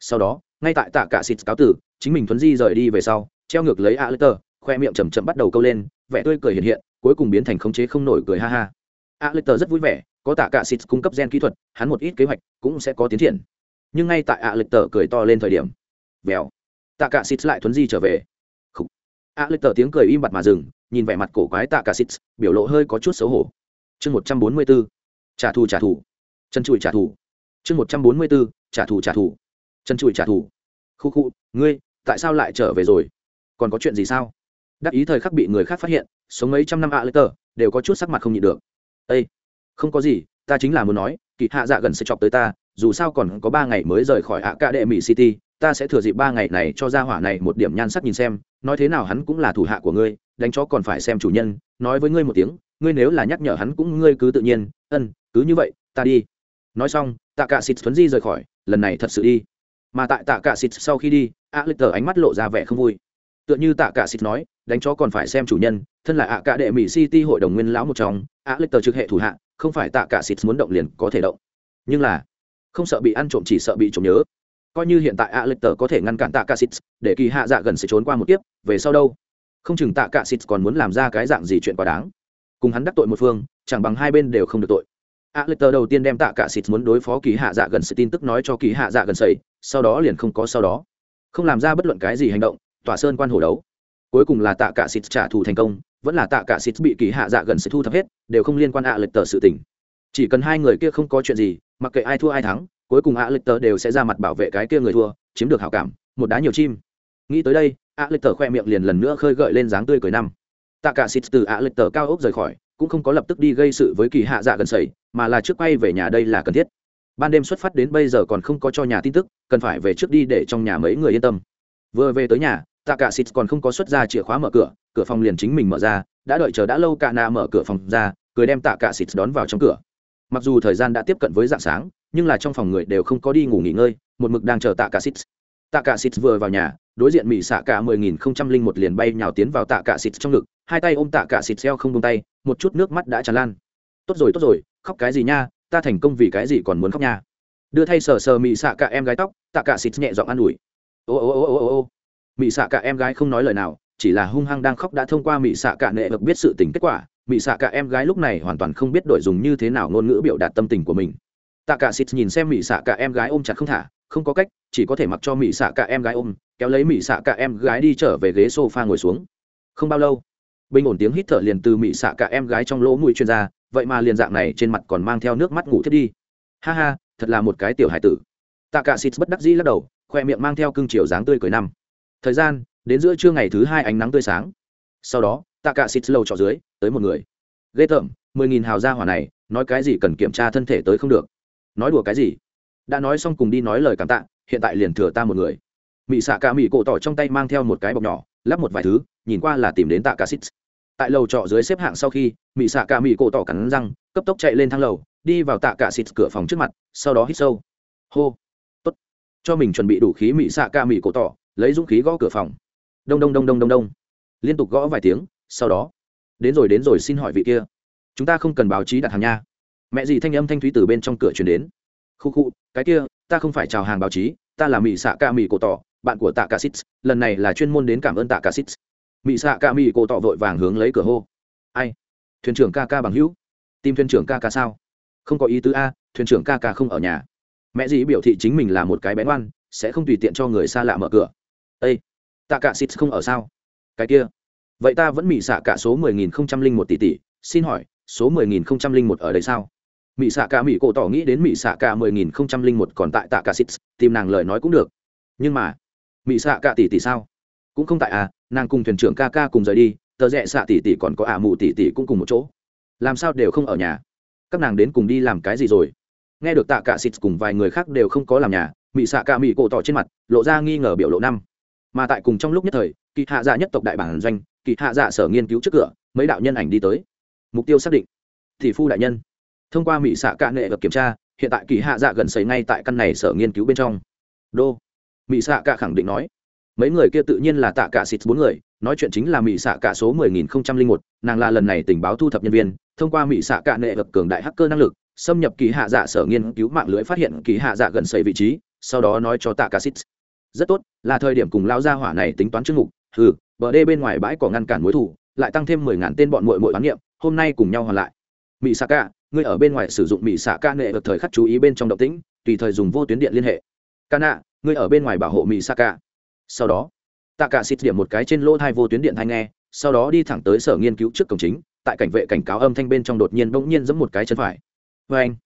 Sau đó, ngay tại tạ cả xịt cáo tử, chính mình thuấn di rời đi về sau, treo ngược lấy a l e t e r khoe miệng chầm chậm bắt đầu câu lên, vẻ tươi cười hiện hiện, cuối cùng biến thành khống chế không nổi cười ha ha a lê tờ rất vui vẻ, có tạ cả xịt cung cấp gen kỹ thuật, hắn một ít kế hoạch cũng sẽ có tiến triển. Nhưng ngay tại a lê tờ cười to lên thời điểm, vèo, tạ cả xịt lại thuấn di trở về. A lê tờ tiếng cười im bặt mà dừng, nhìn vẻ mặt cổ quái tạ cả xịt biểu lộ hơi có chút xấu hổ. Chương một trăm bốn mươi bốn, trả thù trả thù. Chân trụi trả thù. Chương một trăm bốn mươi bốn, trả thù trả thù. Chân trụi trả thù. Khu khu, ngươi, tại sao lại trở về rồi? Còn có chuyện gì sao? Đắc ý thời khắc bị người khác phát hiện, sống mấy trăm năm a lê tờ, đều có chút sắc mặt không nhịn được ây không có gì, ta chính là muốn nói, kỳ hạ dạ gần sẽ chọc tới ta, dù sao còn có ba ngày mới rời khỏi ạ ca đệ mỹ city, ta sẽ thừa dịp ba ngày này cho ra hỏa này một điểm nhan sắc nhìn xem, nói thế nào hắn cũng là thủ hạ của ngươi, đánh chó còn phải xem chủ nhân, nói với ngươi một tiếng, ngươi nếu là nhắc nhở hắn cũng ngươi cứ tự nhiên, ân, cứ như vậy, ta đi. Nói xong tạ cả xịt thuấn di rời khỏi, lần này thật sự đi. Mà tại tạ cả xịt sau khi đi a lịch tờ ánh mắt lộ ra vẻ không vui tựa như tạ cả xịt nói, đánh chó còn phải xem chủ nhân, thân là ạ cả đệ mỹ city hội đồng nguyên lão một trong ạ lịch tờ trực hệ thủ hạ, không phải tạ cả xịt muốn động liền có thể động. Nhưng là, không sợ bị ăn trộm chỉ sợ bị trộm nhớ. Coi như hiện tại ạ lịch tờ có thể ngăn cản tạ cả xịt để kỳ hạ dạ gần sẽ trốn qua một tiếp về sau đâu? Không chừng tạ cả xịt còn muốn làm ra cái dạng gì chuyện quá đáng. Cùng hắn đắc tội một phương, chẳng bằng hai bên đều không được tội. Ạ lịch tờ đầu tiên đem tạ cả xịt muốn đối phó kỳ hạ dạ gần sự tin tức nói cho kỳ hạ dạ gần sầy, sau đó liền không có sau đó. Không làm ra bất luận cái gì hành động tòa sơn quan hồ đấu. Cuối cùng là tạ cả xịt trả thù thành công, vẫn là tạ cả xịt bị kỳ hạ dạ gần sẽ thu thập hết, đều không liên quan ạ à lệch tờ sự tình. Chỉ cần hai người kia không có chuyện gì, mặc kệ ai thua ai thắng, cuối cùng ạ à lệch tờ đều sẽ ra mặt bảo vệ cái kia người thua, chiếm được hảo cảm, một đá nhiều chim. Nghĩ tới đây, ạ lệch tờ khoe miệng liền lần nữa khơi gợi lên dáng tươi cười năm. Tạ cả xịt từ ạ lệch tờ cao ốc rời khỏi, cũng không có lập tức đi gây sự với kỳ hạ dạ gần sẩy mà là trước quay về nhà đây là cần thiết. Ban đêm xuất phát đến bây giờ còn không có cho nhà tin tức, cần phải về trước đi để trong nhà mấy người yên tâm vừa về tới nhà tạ cả xịt còn không có xuất ra chìa khóa mở cửa cửa phòng liền chính mình mở ra, đã đợi chờ đã lâu cả nà mở cửa phòng ra, cười đem tạ cả xịt đón vào trong cửa. Mặc dù thời gian đã tiếp cận với dạng sáng, nhưng là trong phòng người đều không có đi ngủ nghỉ ngơi, một mực đang chờ tạ cả xịt tạ cả xịt vừa vào nhà, đối diện mỹ xạ cả mười nghìn không trăm linh một liền bay nhào tiến vào tạ cả xịt trong ngực, hai tay ôm tạ cả xịt xeo không buông tay, một chút nước mắt đã tràn lan. Tốt rồi tốt rồi, khóc cái gì nha, ta thành công vì cái gì còn muốn khóc nha. Đưa thay sờ sờ mỹ xạ cả em gái tóc tạ cả xịt nhẹ giọng an ủi ô ô ô ô ô ô. Mỹ xạ cả em gái không nói lời nào, chỉ là hung hăng đang khóc đã thông qua mỹ xạ cả nệ được biết sự tình kết quả. Mỹ xạ cả em gái lúc này hoàn toàn không biết đổi dùng như thế nào ngôn ngữ biểu đạt tâm tình của mình. Tạ cả xịt nhìn xem mỹ xạ cả em gái ôm chặt không thả, không có cách, chỉ có thể mặc cho mỹ xạ cả em gái ôm, kéo lấy mỹ xạ cả em gái đi trở về ghế sofa ngồi xuống. Không bao lâu, bình ổn tiếng hít thở liền từ mỹ xạ cả em gái trong lỗ mũi chuyên ra, vậy mà liền dạng này trên mặt còn mang theo nước mắt ngủ thiết đi. Ha ha, thật là một cái tiểu hải tử. Tạ cả xịt bất đắc dĩ lắc đầu khoe miệng mang theo cưng chiều dáng tươi cười năm. Thời gian, đến giữa trưa ngày thứ hai ánh nắng tươi sáng. Sau đó, tạ cả xịt lầu trọ dưới, tới một người. Ghê tởm, mười nghìn hào gia hỏa này, nói cái gì cần kiểm tra thân thể tới không được. Nói đùa cái gì? Đã nói xong cùng đi nói lời cảm tạ, hiện tại liền thừa ta một người. Mị xạ cả mỹ cổ tỏ trong tay mang theo một cái bọc nhỏ, lắp một vài thứ, nhìn qua là tìm đến tạ cả xít tại lầu trọ dưới xếp hạng sau khi, Mị xạ cả mỹ cổ tỏ cắn răng, cấp tốc chạy lên thang lầu, đi vào tạ cả xít cửa phòng trước mặt, sau đó hít sâu. Hô cho mình chuẩn bị đủ khí mỹ xạ ca mỹ cổ tỏ, lấy dũng khí gõ cửa phòng. Đông đông đông đông đông đông. Liên tục gõ vài tiếng, sau đó, đến rồi đến rồi, xin hỏi vị kia. Chúng ta không cần báo chí đặt hàng nha. Mẹ gì thanh âm thanh thúy từ bên trong cửa chuyển đến. Khu khu, cái kia, ta không phải chào hàng báo chí, ta là mỹ xạ ca mỹ cổ tỏ, bạn của tạ ca xít lần này là chuyên môn đến cảm ơn tạ ca xít mỹ xạ ca mỹ cổ tỏ vội vàng hướng lấy cửa hô. Ai? Thuyền trưởng ca ca bằng hữu. Tìm thuyền trưởng ca ca sao? Không có ý tứ a, thuyền trưởng ca ca không ở nhà mẹ dì biểu thị chính mình là một cái bén oan sẽ không tùy tiện cho người xa lạ mở cửa. Ây tạ cả xít không ở sao? Cái kia. Vậy ta vẫn mỹ xạ cả số mười nghìn không trăm linh một tỷ tỷ, xin hỏi, số mười nghìn không trăm linh một ở đây sao? Mỹ xạ cả mỹ cổ tỏ nghĩ đến mỹ xạ cả mười nghìn không trăm linh một còn tại tạ cả xít, tìm nàng lời nói cũng được. Nhưng mà mỹ xạ cả tỷ tỷ sao? Cũng không tại à nàng cùng thuyền trưởng ca ca cùng rời đi, tờ rẽ xạ tỷ tỷ còn có ả mụ tỷ tỷ cũng cùng một chỗ. Làm sao đều không ở nhà? Các nàng đến cùng đi làm cái gì rồi? Nghe được tạ cả xịt cùng vài người khác đều không có làm nhà mỹ xạ cả mỹ cổ tỏ trên mặt, lộ ra nghi ngờ biểu lộ năm. Mà tại cùng trong lúc nhất thời kỳ hạ dạ nhất tộc đại bản doanh kỳ hạ dạ sở nghiên cứu trước cửa, mấy đạo nhân ảnh đi tới. Mục tiêu xác định, thị phu đại nhân. Thông qua mỹ xạ cạ nệ và kiểm tra, hiện tại kỳ hạ dạ gần xảy ngay tại căn này sở nghiên cứu bên trong. Đô. Mỹ xạ cạ khẳng định nói. Mấy người kia tự nhiên là tạ cả xịt bốn người, nói chuyện chính là mỹ xạ cả số mười nghìn không trăm linh một, nàng là lần này tình báo thu thập nhân viên, thông qua mỹ xạ cạ nệ vật cường đại hacker năng lực xâm nhập kỳ hạ dạ sở nghiên cứu mạng lưới phát hiện kỳ hạ dạ gần xây vị trí, sau đó nói cho tạ cả xịt rất tốt, là thời điểm cùng lao ra hỏa này tính toán trước mục. Ừ bờ đê bên ngoài bãi cỏ ngăn cản mối thủ, lại tăng thêm mười ngàn tên bọn mội mội bán niệm, hôm nay cùng nhau hoàn lại. Mỹ xạ ca ngươi ở bên ngoài sử dụng mỹ xạ ca nệ được thời khắc chú ý bên trong động tĩnh, tùy thời dùng vô tuyến điện liên hệ. Ca nạ ngươi ở bên ngoài bảo hộ mỹ xạ ca sau đó tạ cả xịt điểm một cái trên lỗ thai vô tuyến điện thai nghe, sau đó đi thẳng tới sở nghiên cứu trước cổng chính, tại cảnh vệ cảnh cáo âm thanh bên trong đột nhiên bỗng nhiên giẫm một cái chân phải vê anh.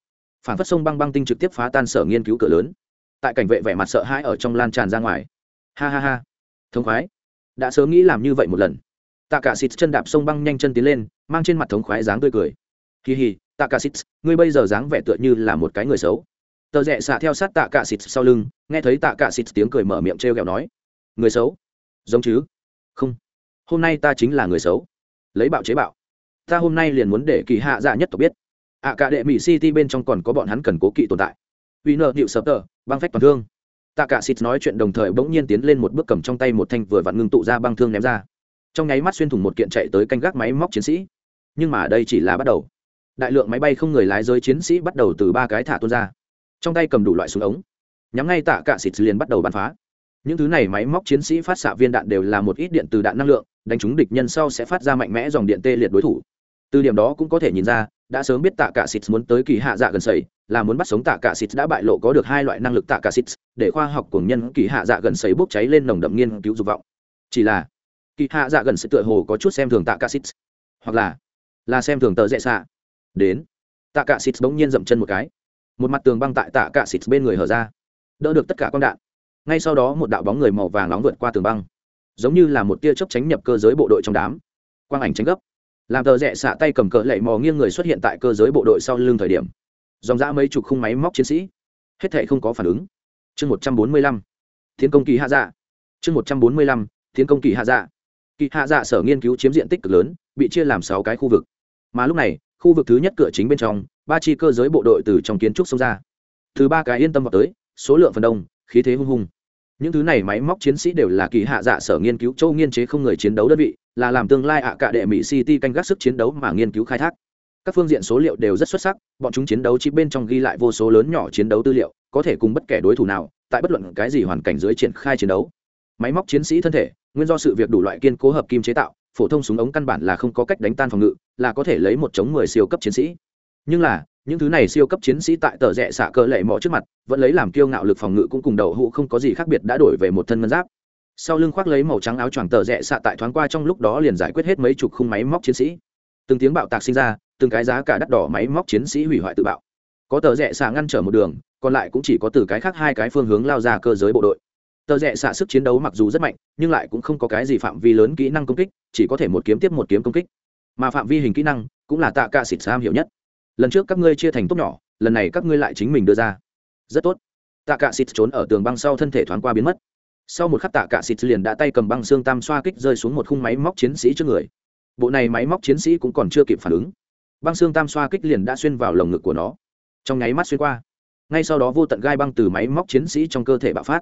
Phản phát sông băng băng tinh trực tiếp phá tan sở nghiên cứu cửa lớn. Tại cảnh vệ vẻ mặt sợ hãi ở trong lan tràn ra ngoài. Ha ha ha. Thống khoái. Đã sớm nghĩ làm như vậy một lần. Tạ cả xịt chân đạp sông băng nhanh chân tiến lên, mang trên mặt thống khoái dáng tươi cười. Kỳ hì tạ cả xịt ngươi bây giờ dáng vẻ tựa như là một cái người xấu. Tờ rẽ xạ theo sát tạ cả xịt sau lưng, nghe thấy tạ cả xịt tiếng cười mở miệng trêu ghẹo nói. Người xấu? Giống chứ? Không. Hôm nay ta chính là người xấu. Lấy bạo chế bạo. Ta hôm nay liền muốn để kỳ hạ dạ nhất tộc biết ạ à, cả đệ mỹ city bên trong còn có bọn hắn cần cố kỵ tồn tại. Uy nợ hiệu sập tờ băng phách toàn thương. Tạ cả xịt nói chuyện đồng thời bỗng nhiên tiến lên một bước cầm trong tay một thanh vừa vặn ngưng tụ ra băng thương ném ra. Trong nháy mắt xuyên thủng một kiện chạy tới canh gác máy móc chiến sĩ. Nhưng mà đây chỉ là bắt đầu. Đại lượng máy bay không người lái giới chiến sĩ bắt đầu từ ba cái thả tuôn ra. Trong tay cầm đủ loại súng ống. Nhắm ngay tạ cả xịt liền bắt đầu bắn phá. Những thứ này máy móc chiến sĩ phát xạ viên đạn đều là một ít điện từ đạn năng lượng đánh trúng địch nhân sau sẽ phát ra mạnh mẽ dòng điện tê liệt đối thủ. Từ điểm đó cũng có thể nhìn ra đã sớm biết tạ cả xịt muốn tới kỳ hạ dạ gần sầy, là muốn bắt sống tạ cả xịt đã bại lộ có được hai loại năng lực tạ cả xịt, để khoa học của nhân kỳ hạ dạ gần sầy bốc cháy lên nồng đậm nghiên cứu dục vọng. Chỉ là, kỳ hạ dạ gần sầy tựa hồ có chút xem thường tạ cả xịt, hoặc là là xem thường tờ dễ xạ. Đến, tạ cả xịt bỗng nhiên dậm chân một cái. Một mặt tường băng tại tạ cả xịt bên người hở ra. Đỡ được tất cả con đạn. Ngay sau đó một đạo bóng người màu vàng nóng vượt qua tường băng. Giống như là một tia chớp tránh nhập cơ giới bộ đội trong đám. Quang ảnh tránh gấp làm tờ rẽ xạ tay cầm cỡ lệ mò nghiêng người xuất hiện tại cơ giới bộ đội sau lưng thời điểm. Dòng dã mấy chục khung máy móc chiến sĩ. Hết thệ không có phản ứng. Chương một trăm bốn mươi lăm. Tiến công kỳ hạ dạ. Chương một trăm bốn mươi lăm. Tiến công kỳ hạ dạ. Kỳ hạ dạ sở nghiên cứu chiếm diện tích cực lớn, bị chia làm sáu cái khu vực. Mà lúc này, khu vực thứ nhất cửa chính bên trong, ba chi cơ giới bộ đội từ trong kiến trúc xông ra. Từ ba cái yên tâm vào tới, số lượng phần đông, khí thế hung hung những thứ này máy móc chiến sĩ đều là kỳ hạ dạ sở nghiên cứu, châu nghiên chế không người chiến đấu đơn vị là làm tương lai ạ cả đệ mỹ city canh gác sức chiến đấu mà nghiên cứu khai thác. Các phương diện số liệu đều rất xuất sắc, bọn chúng chiến đấu chỉ bên trong ghi lại vô số lớn nhỏ chiến đấu tư liệu, có thể cùng bất kể đối thủ nào, tại bất luận cái gì hoàn cảnh dưới triển khai chiến đấu. Máy móc chiến sĩ thân thể, nguyên do sự việc đủ loại kiên cố hợp kim chế tạo, phổ thông súng ống căn bản là không có cách đánh tan phòng ngự, là có thể lấy một chống mười siêu cấp chiến sĩ. Nhưng là, những thứ này siêu cấp chiến sĩ tại tờ rẽ xạ cơ lệ mỏ trước mặt, vẫn lấy làm kiêu ngạo lực phòng ngự cũng cùng đầu hũ không có gì khác biệt đã đổi về một thân ngân giáp sau lưng khoác lấy màu trắng áo choàng tờ rẽ xạ tại thoáng qua trong lúc đó liền giải quyết hết mấy chục khung máy móc chiến sĩ. Từng tiếng bạo tạc sinh ra, từng cái giá cả đắt đỏ máy móc chiến sĩ hủy hoại tự bạo. Có tờ rẽ xạ ngăn trở một đường, còn lại cũng chỉ có từ cái khác hai cái phương hướng lao ra cơ giới bộ đội. Tờ rẽ xạ sức chiến đấu mặc dù rất mạnh, nhưng lại cũng không có cái gì phạm vi lớn kỹ năng công kích, chỉ có thể một kiếm tiếp một kiếm công kích. Mà phạm vi hình kỹ năng cũng là tạ ca xịt sam hiểu nhất. Lần trước các ngươi chia thành tốt nhỏ, lần này các ngươi lại chính mình đưa ra. Rất tốt. Tạ cả xịt trốn ở tường băng sau thân thể thoáng qua biến mất sau một khắc tạ cả xịt liền đã tay cầm băng xương tam xoa kích rơi xuống một khung máy móc chiến sĩ trước người. Bộ này máy móc chiến sĩ cũng còn chưa kịp phản ứng. Băng xương tam xoa kích liền đã xuyên vào lồng ngực của nó. Trong nháy mắt xuyên qua, ngay sau đó vô tận gai băng từ máy móc chiến sĩ trong cơ thể bạo phát.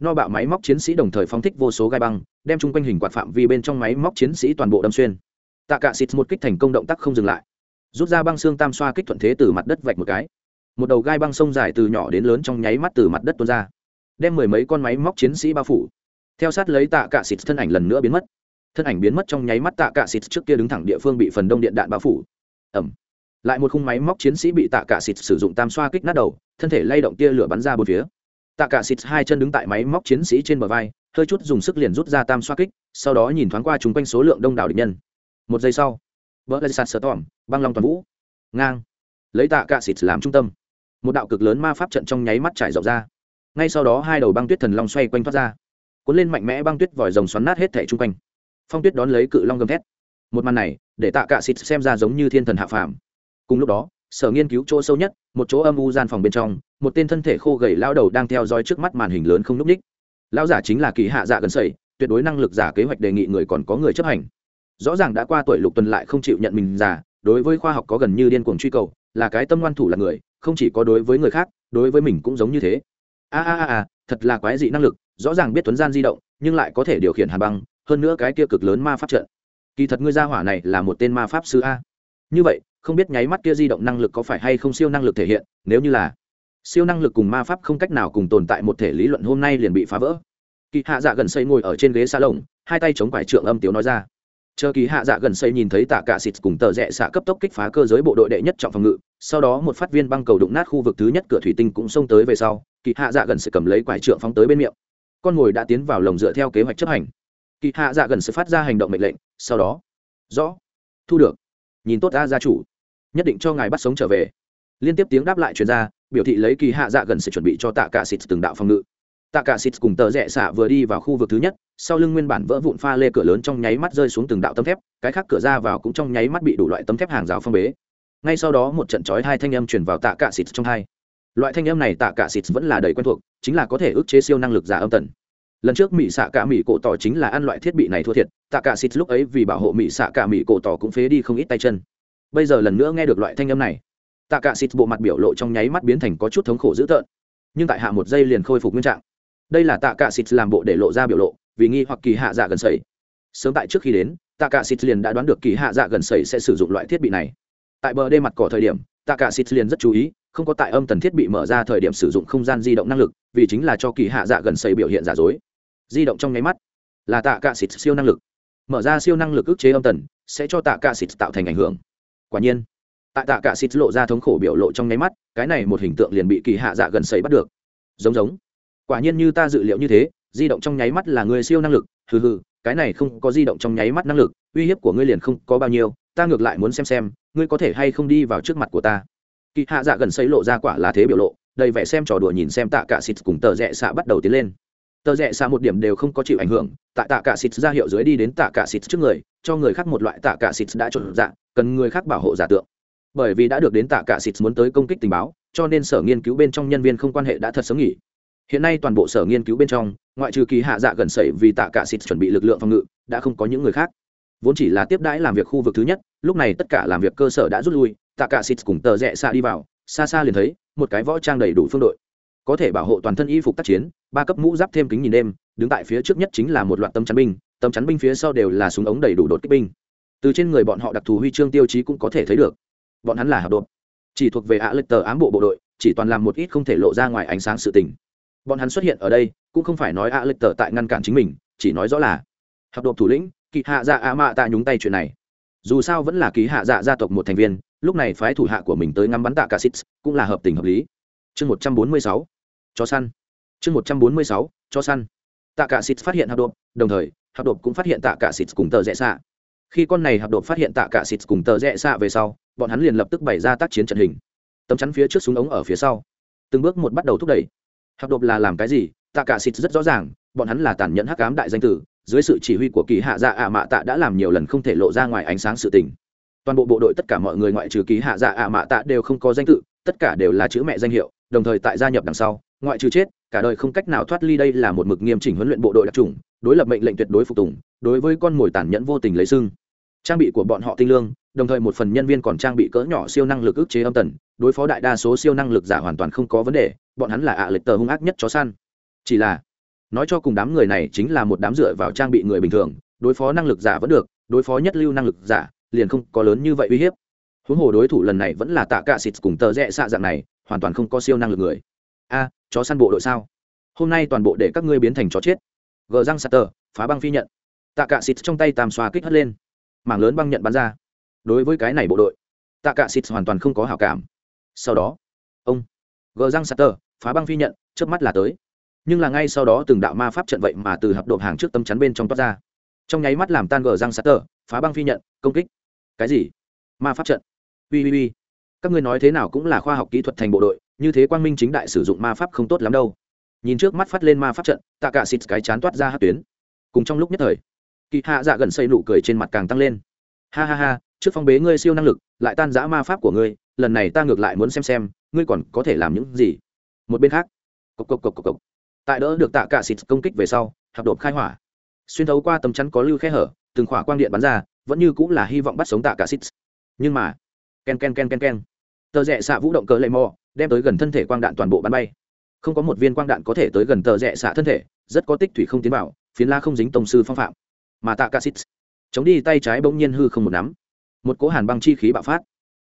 No bạo máy móc chiến sĩ đồng thời phóng thích vô số gai băng, đem chung quanh hình quạt phạm vi bên trong máy móc chiến sĩ toàn bộ đâm xuyên. Tạ cả xịt một kích thành công động tác không dừng lại. Rút ra băng xương tam xoa kích thuận thế từ mặt đất vạch một cái. Một đầu gai băng sông dài từ nhỏ đến lớn trong nháy mắt từ mặt đất tuôn ra đem mười mấy con máy móc chiến sĩ bao phủ. Theo sát lấy tạ cạ xịt thân ảnh lần nữa biến mất. Thân ảnh biến mất trong nháy mắt tạ cạ xịt trước kia đứng thẳng địa phương bị phần đông điện đạn bao phủ. Ẩm lại một khung máy móc chiến sĩ bị tạ cạ xịt sử dụng tam xoa kích nát đầu, thân thể lay động tia lửa bắn ra bốn phía. Tạ cạ xịt hai chân đứng tại máy móc chiến sĩ trên bờ vai, hơi chút dùng sức liền rút ra tam xoa kích, sau đó nhìn thoáng qua chung quanh số lượng đông đảo địch nhân. Một giây sau, vỡ lên sạt sờ tỏm băng long toàn vũ. Ngang. Lấy tạ cạ xịt làm trung tâm. Một đạo cực lớn ma pháp trận trong nháy mắt trải rộng ra ngay sau đó hai đầu băng tuyết thần long xoay quanh thoát ra. Cuốn lên mạnh mẽ băng tuyết vòi rồng xoắn nát hết thẻ chung quanh. Phong tuyết đón lấy cự long gầm thét. Một màn này, để tạ cả xịt xem ra giống như thiên thần hạ phàm. Cùng lúc đó, sở nghiên cứu chỗ sâu nhất, một chỗ âm u gian phòng bên trong, một tên thân thể khô gầy lao đầu đang theo dõi trước mắt màn hình lớn không n ú c ních. Lao giả chính là kỳ hạ dạ gần sẩy tuyệt đối năng lực giả kế hoạch đề nghị người còn có người chấp hành. Rõ ràng đã qua tuổi lục tuần lại không chịu nhận mình già, đối với khoa học có gần như điên cuồng truy cầu, là cái tâm ngoan thủ là người, không chỉ có đối với người khác, đối với mình cũng giống như thế a a a thật là quái dị năng lực, rõ ràng biết tuấn gian di động, nhưng lại có thể điều khiển hàn băng, hơn nữa cái kia cực lớn ma pháp trận. Kỳ thật ngươi gia hỏa này là một tên ma pháp sư a. Như vậy, không biết nháy mắt kia di động năng lực có phải hay không siêu năng lực thể hiện, nếu như là siêu năng lực cùng ma pháp không cách nào cùng tồn tại một thể lý luận hôm nay liền bị phá vỡ. Kỳ hạ dạ gần xây ngồi ở trên ghế xa lồng hai tay chống quải trượng âm tiếu nói ra chờ kỳ hạ dạ gần xây nhìn thấy tạ cả xịt cùng tờ rẽ xạ cấp tốc kích phá cơ giới bộ đội đệ nhất trọng phòng ngự, sau đó một phát viên băng cầu đụng nát khu vực thứ nhất cửa thủy tinh cũng xông tới về sau kỳ hạ dạ gần sẽ cầm lấy quải trượng phóng tới bên miệng. Con mồi đã tiến vào lồng dựa theo kế hoạch chấp hành. Kỳ hạ dạ gần sẽ phát ra hành động mệnh lệnh, sau đó, rõ, thu được. Nhìn tốt ra gia chủ. Nhất định cho ngài bắt sống trở về. Liên tiếp tiếng đáp lại chuyên gia biểu thị lấy kỳ hạ dạ gần sẽ chuẩn bị cho tạ cả xịt từng đạo phòng ngự tạ cả xịt cùng tờ rẽ xạ vừa đi vào khu vực thứ nhất, sau lưng nguyên bản vỡ vụn pha lê cửa lớn trong nháy mắt rơi xuống từng đạo tấm thép, cái khác cửa ra vào cũng trong nháy mắt bị đủ loại tấm thép hàng rào phong bế. Ngay sau đó một trận chói hai thanh âm truyền vào tạ cả xịt trong hai. Loại thanh âm này tạ cả xịt vẫn là đầy quen thuộc, chính là có thể ức chế siêu năng lực giả âm tần. Lần trước mỹ xạ cả mỹ cổ tỏ chính là ăn loại thiết bị này thua thiệt tạ cả xịt lúc ấy vì bảo hộ mỹ xạ cả mỹ cổ tỏ cũng phế đi không ít tay chân. Bây giờ lần nữa nghe được loại thanh âm này tạ cả xịt bộ mặt biểu lộ trong nháy mắt biến thành có chút thống khổ dữ tợn. Nhưng tại hạ một giây liền khôi phục nguyên trạng đây là tạ cả xịt làm bộ để lộ ra biểu lộ, vì nghi hoặc kỳ hạ dạ gần sẩy. Sớm tại trước khi đến, tạ cả xịt liền đã đoán được kỳ hạ dạ gần sẩy sẽ sử dụng loại thiết bị này. Tại bờ đê mặt cỏ thời điểm, tạ cả xịt liền rất chú ý, không có tại âm tần thiết bị mở ra thời điểm sử dụng không gian di động năng lực, vì chính là cho kỳ hạ dạ gần sẩy biểu hiện giả dối. Di động trong nháy mắt là tạ cả xịt siêu năng lực. Mở ra siêu năng lực ức chế âm tần sẽ cho tạ cả xịt tạo thành ảnh hưởng. Quả nhiên, tại tạ cả xịt lộ ra thống khổ biểu lộ trong nháy mắt, cái này một hình tượng liền bị kỳ hạ dạ gần sẩy bắt được. Giống giống quả nhiên như ta dự liệu như thế, di động trong nháy mắt là người siêu năng lực, hừ hừ, cái này không có di động trong nháy mắt năng lực, uy hiếp của ngươi liền không có bao nhiêu, ta ngược lại muốn xem xem, ngươi có thể hay không đi vào trước mặt của ta. Kỳ hạ dạ gần xây lộ ra quả là thế biểu lộ, đầy vẻ xem trò đùa nhìn xem tạ cả xịt cùng tờ rẽ xạ bắt đầu tiến lên. Tờ rẽ xạ một điểm đều không có chịu ảnh hưởng, tại tạ cả xịt ra hiệu dưới đi đến tạ cả xịt trước người, cho người khác một loại tạ cả xịt đã trộn dạ cần người khác bảo hộ giả tượng. Bởi vì đã được đến tạ cả xịt muốn tới công kích tình báo, cho nên sở nghiên cứu bên trong nhân viên không quan hệ đã thật sớm nghỉ hiện nay toàn bộ sở nghiên cứu bên trong, ngoại trừ kỳ hạ dạ gần sẩy vì tạ cả xịt chuẩn bị lực lượng phòng ngự, đã không có những người khác. Vốn chỉ là tiếp đãi làm việc khu vực thứ nhất, lúc này tất cả làm việc cơ sở đã rút lui, tạ cả xịt cùng tờ rẽ xa đi vào, xa xa liền thấy, một cái võ trang đầy đủ phương đội. Có thể bảo hộ toàn thân y phục tác chiến, ba cấp mũ giáp thêm kính nhìn đêm, đứng tại phía trước nhất chính là một loạt tấm chắn binh, tấm chắn binh phía sau đều là súng ống đầy đủ đột kích binh. Từ trên người bọn họ đặc thù huy chương tiêu chí cũng có thể thấy được. Bọn hắn là hạt đột chỉ thuộc về ạ lịch tờ ám bộ bộ đội, chỉ toàn làm một ít không thể lộ ra ngoài ánh sáng sự tình bọn hắn xuất hiện ở đây, cũng không phải nói ạ lịch tờ tại ngăn cản chính mình, chỉ nói rõ là học độ thủ lĩnh kỳ hạ dạ ạ mạ tạ nhúng tay chuyện này. Dù sao vẫn là ký hạ dạ gia tộc một thành viên, lúc này phái thủ hạ của mình tới ngắm bắn tạ cả xít, cũng là hợp tình hợp lý. Chương một trăm bốn mươi sáu, cho săn. Chương một trăm bốn mươi sáu, cho săn. Tạ cả xít phát hiện hạp đột đồng thời hạp đột cũng phát hiện tạ cả xít cùng tờ rẽ xạ. Khi con này hạp đột phát hiện tạ cả xít cùng tờ rẽ xạ về sau, bọn hắn liền lập tức bày ra tác chiến trận hình. Tấm chắn phía trước súng ống ở phía sau. Từng bước một bắt đầu thúc đẩy hạp đột là làm cái gì? Tạ cả xít rất rõ ràng, bọn hắn là tàn nhẫn hắc ám đại danh tử, dưới sự chỉ huy của kỳ hạ dạ ạ mạ tạ đã làm nhiều lần không thể lộ ra ngoài ánh sáng sự tình. Toàn bộ bộ đội tất cả mọi người ngoại trừ Kỳ hạ dạ ạ mạ tạ đều không có danh tự, tất cả đều là chữ mẹ danh hiệu, đồng thời tại gia nhập đằng sau, ngoại trừ chết, cả đời không cách nào thoát ly đây là một mực nghiêm chỉnh huấn luyện bộ đội đặc trùng đối lập mệnh lệnh tuyệt đối phục tùng, đối với con mồi tàn nhẫn vô tình lấy xưng trang bị của bọn họ tinh lương, đồng thời một phần nhân viên còn trang bị cỡ nhỏ siêu năng lực ức chế âm tần, đối phó đại đa số siêu năng lực giả hoàn toàn không có vấn đề, bọn hắn là ạ à lệch tờ hung ác nhất chó săn. Chỉ là, nói cho cùng đám người này chính là một đám dựa vào trang bị người bình thường, đối phó năng lực giả vẫn được, đối phó nhất lưu năng lực giả, liền không có lớn như vậy uy hiếp. Huống hồ đối thủ lần này vẫn là tạ cạ xịt cùng tờ rẽ xạ dạng này, hoàn toàn không có siêu năng lực người. A, chó săn bộ đội sao? Hôm nay toàn bộ để các ngươi biến thành chó chết. Gờ răng sạt tờ, phá băng phi nhận. Tạ cạ xịt trong tay tam xoa kích hất lên mảng lớn băng nhận bắn ra. Đối với cái này bộ đội tạ cạ xịt hoàn toàn không có hảo cảm. Sau đó, ông gờ răng sạt tờ, phá băng phi nhận trước mắt là tới. Nhưng là ngay sau đó từng đạo ma pháp trận vậy mà từ hạp độp hàng trước tâm chắn bên trong toát ra. Trong nháy mắt làm tan gờ răng sạt tờ, phá băng phi nhận, công kích. Cái gì? Ma pháp trận. Ui ui ui. Các ngươi nói thế nào cũng là khoa học kỹ thuật thành bộ đội, như thế quang minh chính đại sử dụng ma pháp không tốt lắm đâu. Nhìn trước mắt phát lên ma pháp trận tạ cả xịt cái chán toát ra hát tuyến. Cùng trong lúc nhất thời kỳ hạ dạ gần xây nụ cười trên mặt càng tăng lên. Ha ha ha, trước phong bế ngươi siêu năng lực, lại tan giã ma pháp của ngươi, lần này ta ngược lại muốn xem xem, ngươi còn có thể làm những gì? Một bên khác, cộc cộc cộc cộc cộc. Tại đỡ được tạ cả xịt công kích về sau, hạp đột khai hỏa. Xuyên thấu qua tấm chắn có lưu khe hở, từng khỏa quang điện bắn ra, vẫn như cũng là hy vọng bắt sống tạ cả xịt. Nhưng mà, ken ken ken ken ken. Tờ rẽ xạ vũ động cờ lệ mò, đem tới gần thân thể quang đạn toàn bộ bắn bay. Không có một viên quang đạn có thể tới gần tờ rẽ xạ thân thể, rất có tích thủy không tiến vào, phiến la không dính tổng sư phong phạm mà tạ cả xịt chống đi tay trái bỗng nhiên hư không một nắm. Một cỗ hàn băng chi khí bạo phát.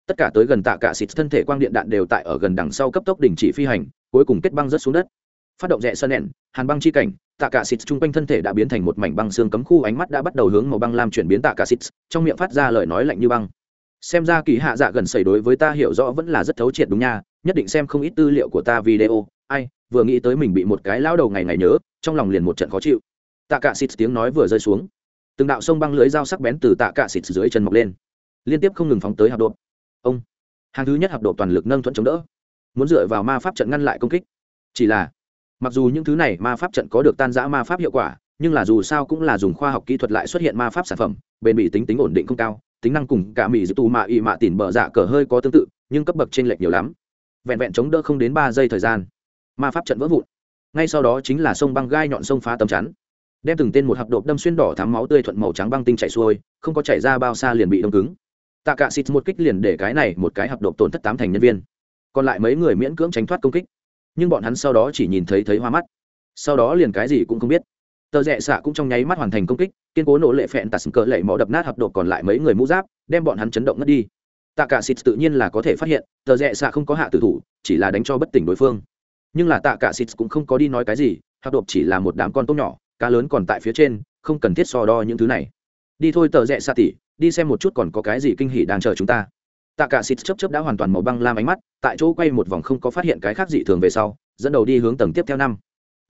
Tất cả tới gần tạ cả xịt thân thể quang điện đạn đều tại ở gần đằng sau cấp tốc đình chỉ phi hành, cuối cùng kết băng rớt xuống đất. Phát động rẽ sơn nện, hàn băng chi cảnh, tạ cả xịt chung quanh thân thể đã biến thành một mảnh băng xương cấm khu, ánh mắt đã bắt đầu hướng màu băng lam chuyển biến tạ cả xịt trong miệng phát ra lời nói lạnh như băng. Xem ra kỳ hạ dạ gần xảy đối với ta hiểu rõ vẫn là rất thấu triệt đúng nha, nhất định xem không ít tư liệu của ta video. Ai, vừa nghĩ tới mình bị một cái lao đầu ngày ngày nhớ, trong lòng liền một trận khó chịu. Tạ cả xịt tiếng nói vừa rơi xuống từng đạo sông băng lưới dao sắc bén từ tạ cạ xịt dưới chân mọc lên, liên tiếp không ngừng phóng tới hạp đột ông, hàng thứ nhất hạp đột toàn lực nâng thuận chống đỡ, muốn dựa vào ma pháp trận ngăn lại công kích. Chỉ là, mặc dù những thứ này ma pháp trận có được tan giã ma pháp hiệu quả, nhưng là dù sao cũng là dùng khoa học kỹ thuật lại xuất hiện ma pháp sản phẩm, bền bị tính tính ổn định không cao, tính năng cùng cả mỹ dự tù mạ ị mạ tỉn bờ dạ cờ hơi có tương tự, nhưng cấp bậc t r ê n lệch nhiều lắm. Vẹn vẹn chống đỡ không đến ba giây thời gian, ma pháp trận vỡ vụn. Ngay sau đó chính là sông băng gai nhọn sông phá tấm chắn đem từng tên một hạp đột đâm xuyên đỏ thắm máu tươi thuận màu trắng băng tinh chảy xuôi, không có chảy ra bao xa liền bị đông cứng. Tạ cả xịt một kích liền để cái này một cái hạp đột tổn thất tám thành nhân viên. Còn lại mấy người miễn cưỡng tránh thoát công kích. Nhưng bọn hắn sau đó chỉ nhìn thấy thấy hoa mắt. Sau đó liền cái gì cũng không biết. Tờ rẽ xạ cũng trong nháy mắt hoàn thành công kích, kiên cố nổ lệ phẹn tạt cỡ lệ mỏ đập nát hợp đột còn lại mấy người mũ giáp, đem bọn hắn chấn động ngất đi. Tạ cả xịt tự nhiên là có thể phát hiện, tờ rẽ xạ không có hạ tử thủ, chỉ là đánh cho bất tỉnh đối phương. Nhưng là tạ cả xịt cũng không có đi nói cái gì hợp đột chỉ là một đám con tôm nhỏ cá lớn còn tại phía trên, không cần thiết so đo những thứ này. Đi thôi tờ rẽ xa tỉ, đi xem một chút còn có cái gì kinh hỉ đang chờ chúng ta. Tạ cả xịt chớp chớp đã hoàn toàn màu băng lam ánh mắt, tại chỗ quay một vòng không có phát hiện cái khác dị thường về sau, dẫn đầu đi hướng tầng tiếp theo năm.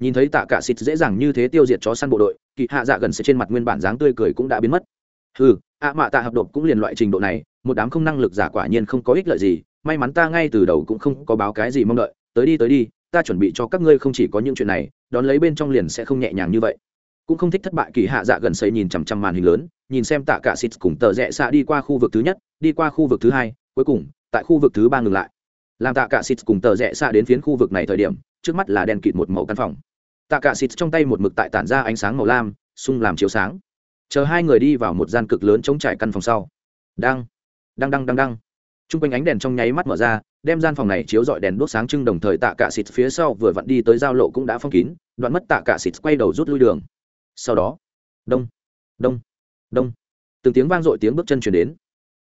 Nhìn thấy tạ cả xịt dễ dàng như thế tiêu diệt chó săn bộ đội, kỳ hạ dạ gần sẽ trên mặt nguyên bản dáng tươi cười cũng đã biến mất. Ừ ạ mạ tạ hợp đột cũng liền loại trình độ này, một đám không năng lực giả quả nhiên không có ích lợi gì, may mắn ta ngay từ đầu cũng không có báo cái gì mong đợi, tới đi tới đi, ta chuẩn bị cho các ngươi không chỉ có những chuyện này đón lấy bên trong liền sẽ không nhẹ nhàng như vậy. Cũng không thích thất bại kỳ hạ dạ gần xây nhìn chằm chằm màn hình lớn, nhìn xem tạ cả xịt cùng tờ rẽ xạ đi qua khu vực thứ nhất, đi qua khu vực thứ hai, cuối cùng, tại khu vực thứ ba ngừng lại. Làm tạ cả xịt cùng tờ rẽ xạ đến phiến khu vực này thời điểm, trước mắt là đèn kịt một màu căn phòng. Tạ cả xịt trong tay một mực tại tản ra ánh sáng màu lam, sung làm chiếu sáng. Chờ hai người đi vào một gian cực lớn chống trải căn phòng sau. Đang đang đang đang đang t r u n g quanh ánh đèn trong nháy mắt mở ra đem gian phòng này chiếu dọi đèn đốt sáng trưng đồng thời tạ cả xịt phía sau vừa vặn đi tới giao lộ cũng đã phong kín, đoạn mất tạ cả xịt quay đầu rút lui đường. Sau đó, đông đông đông, từng tiếng vang dội tiếng bước chân chuyển đến.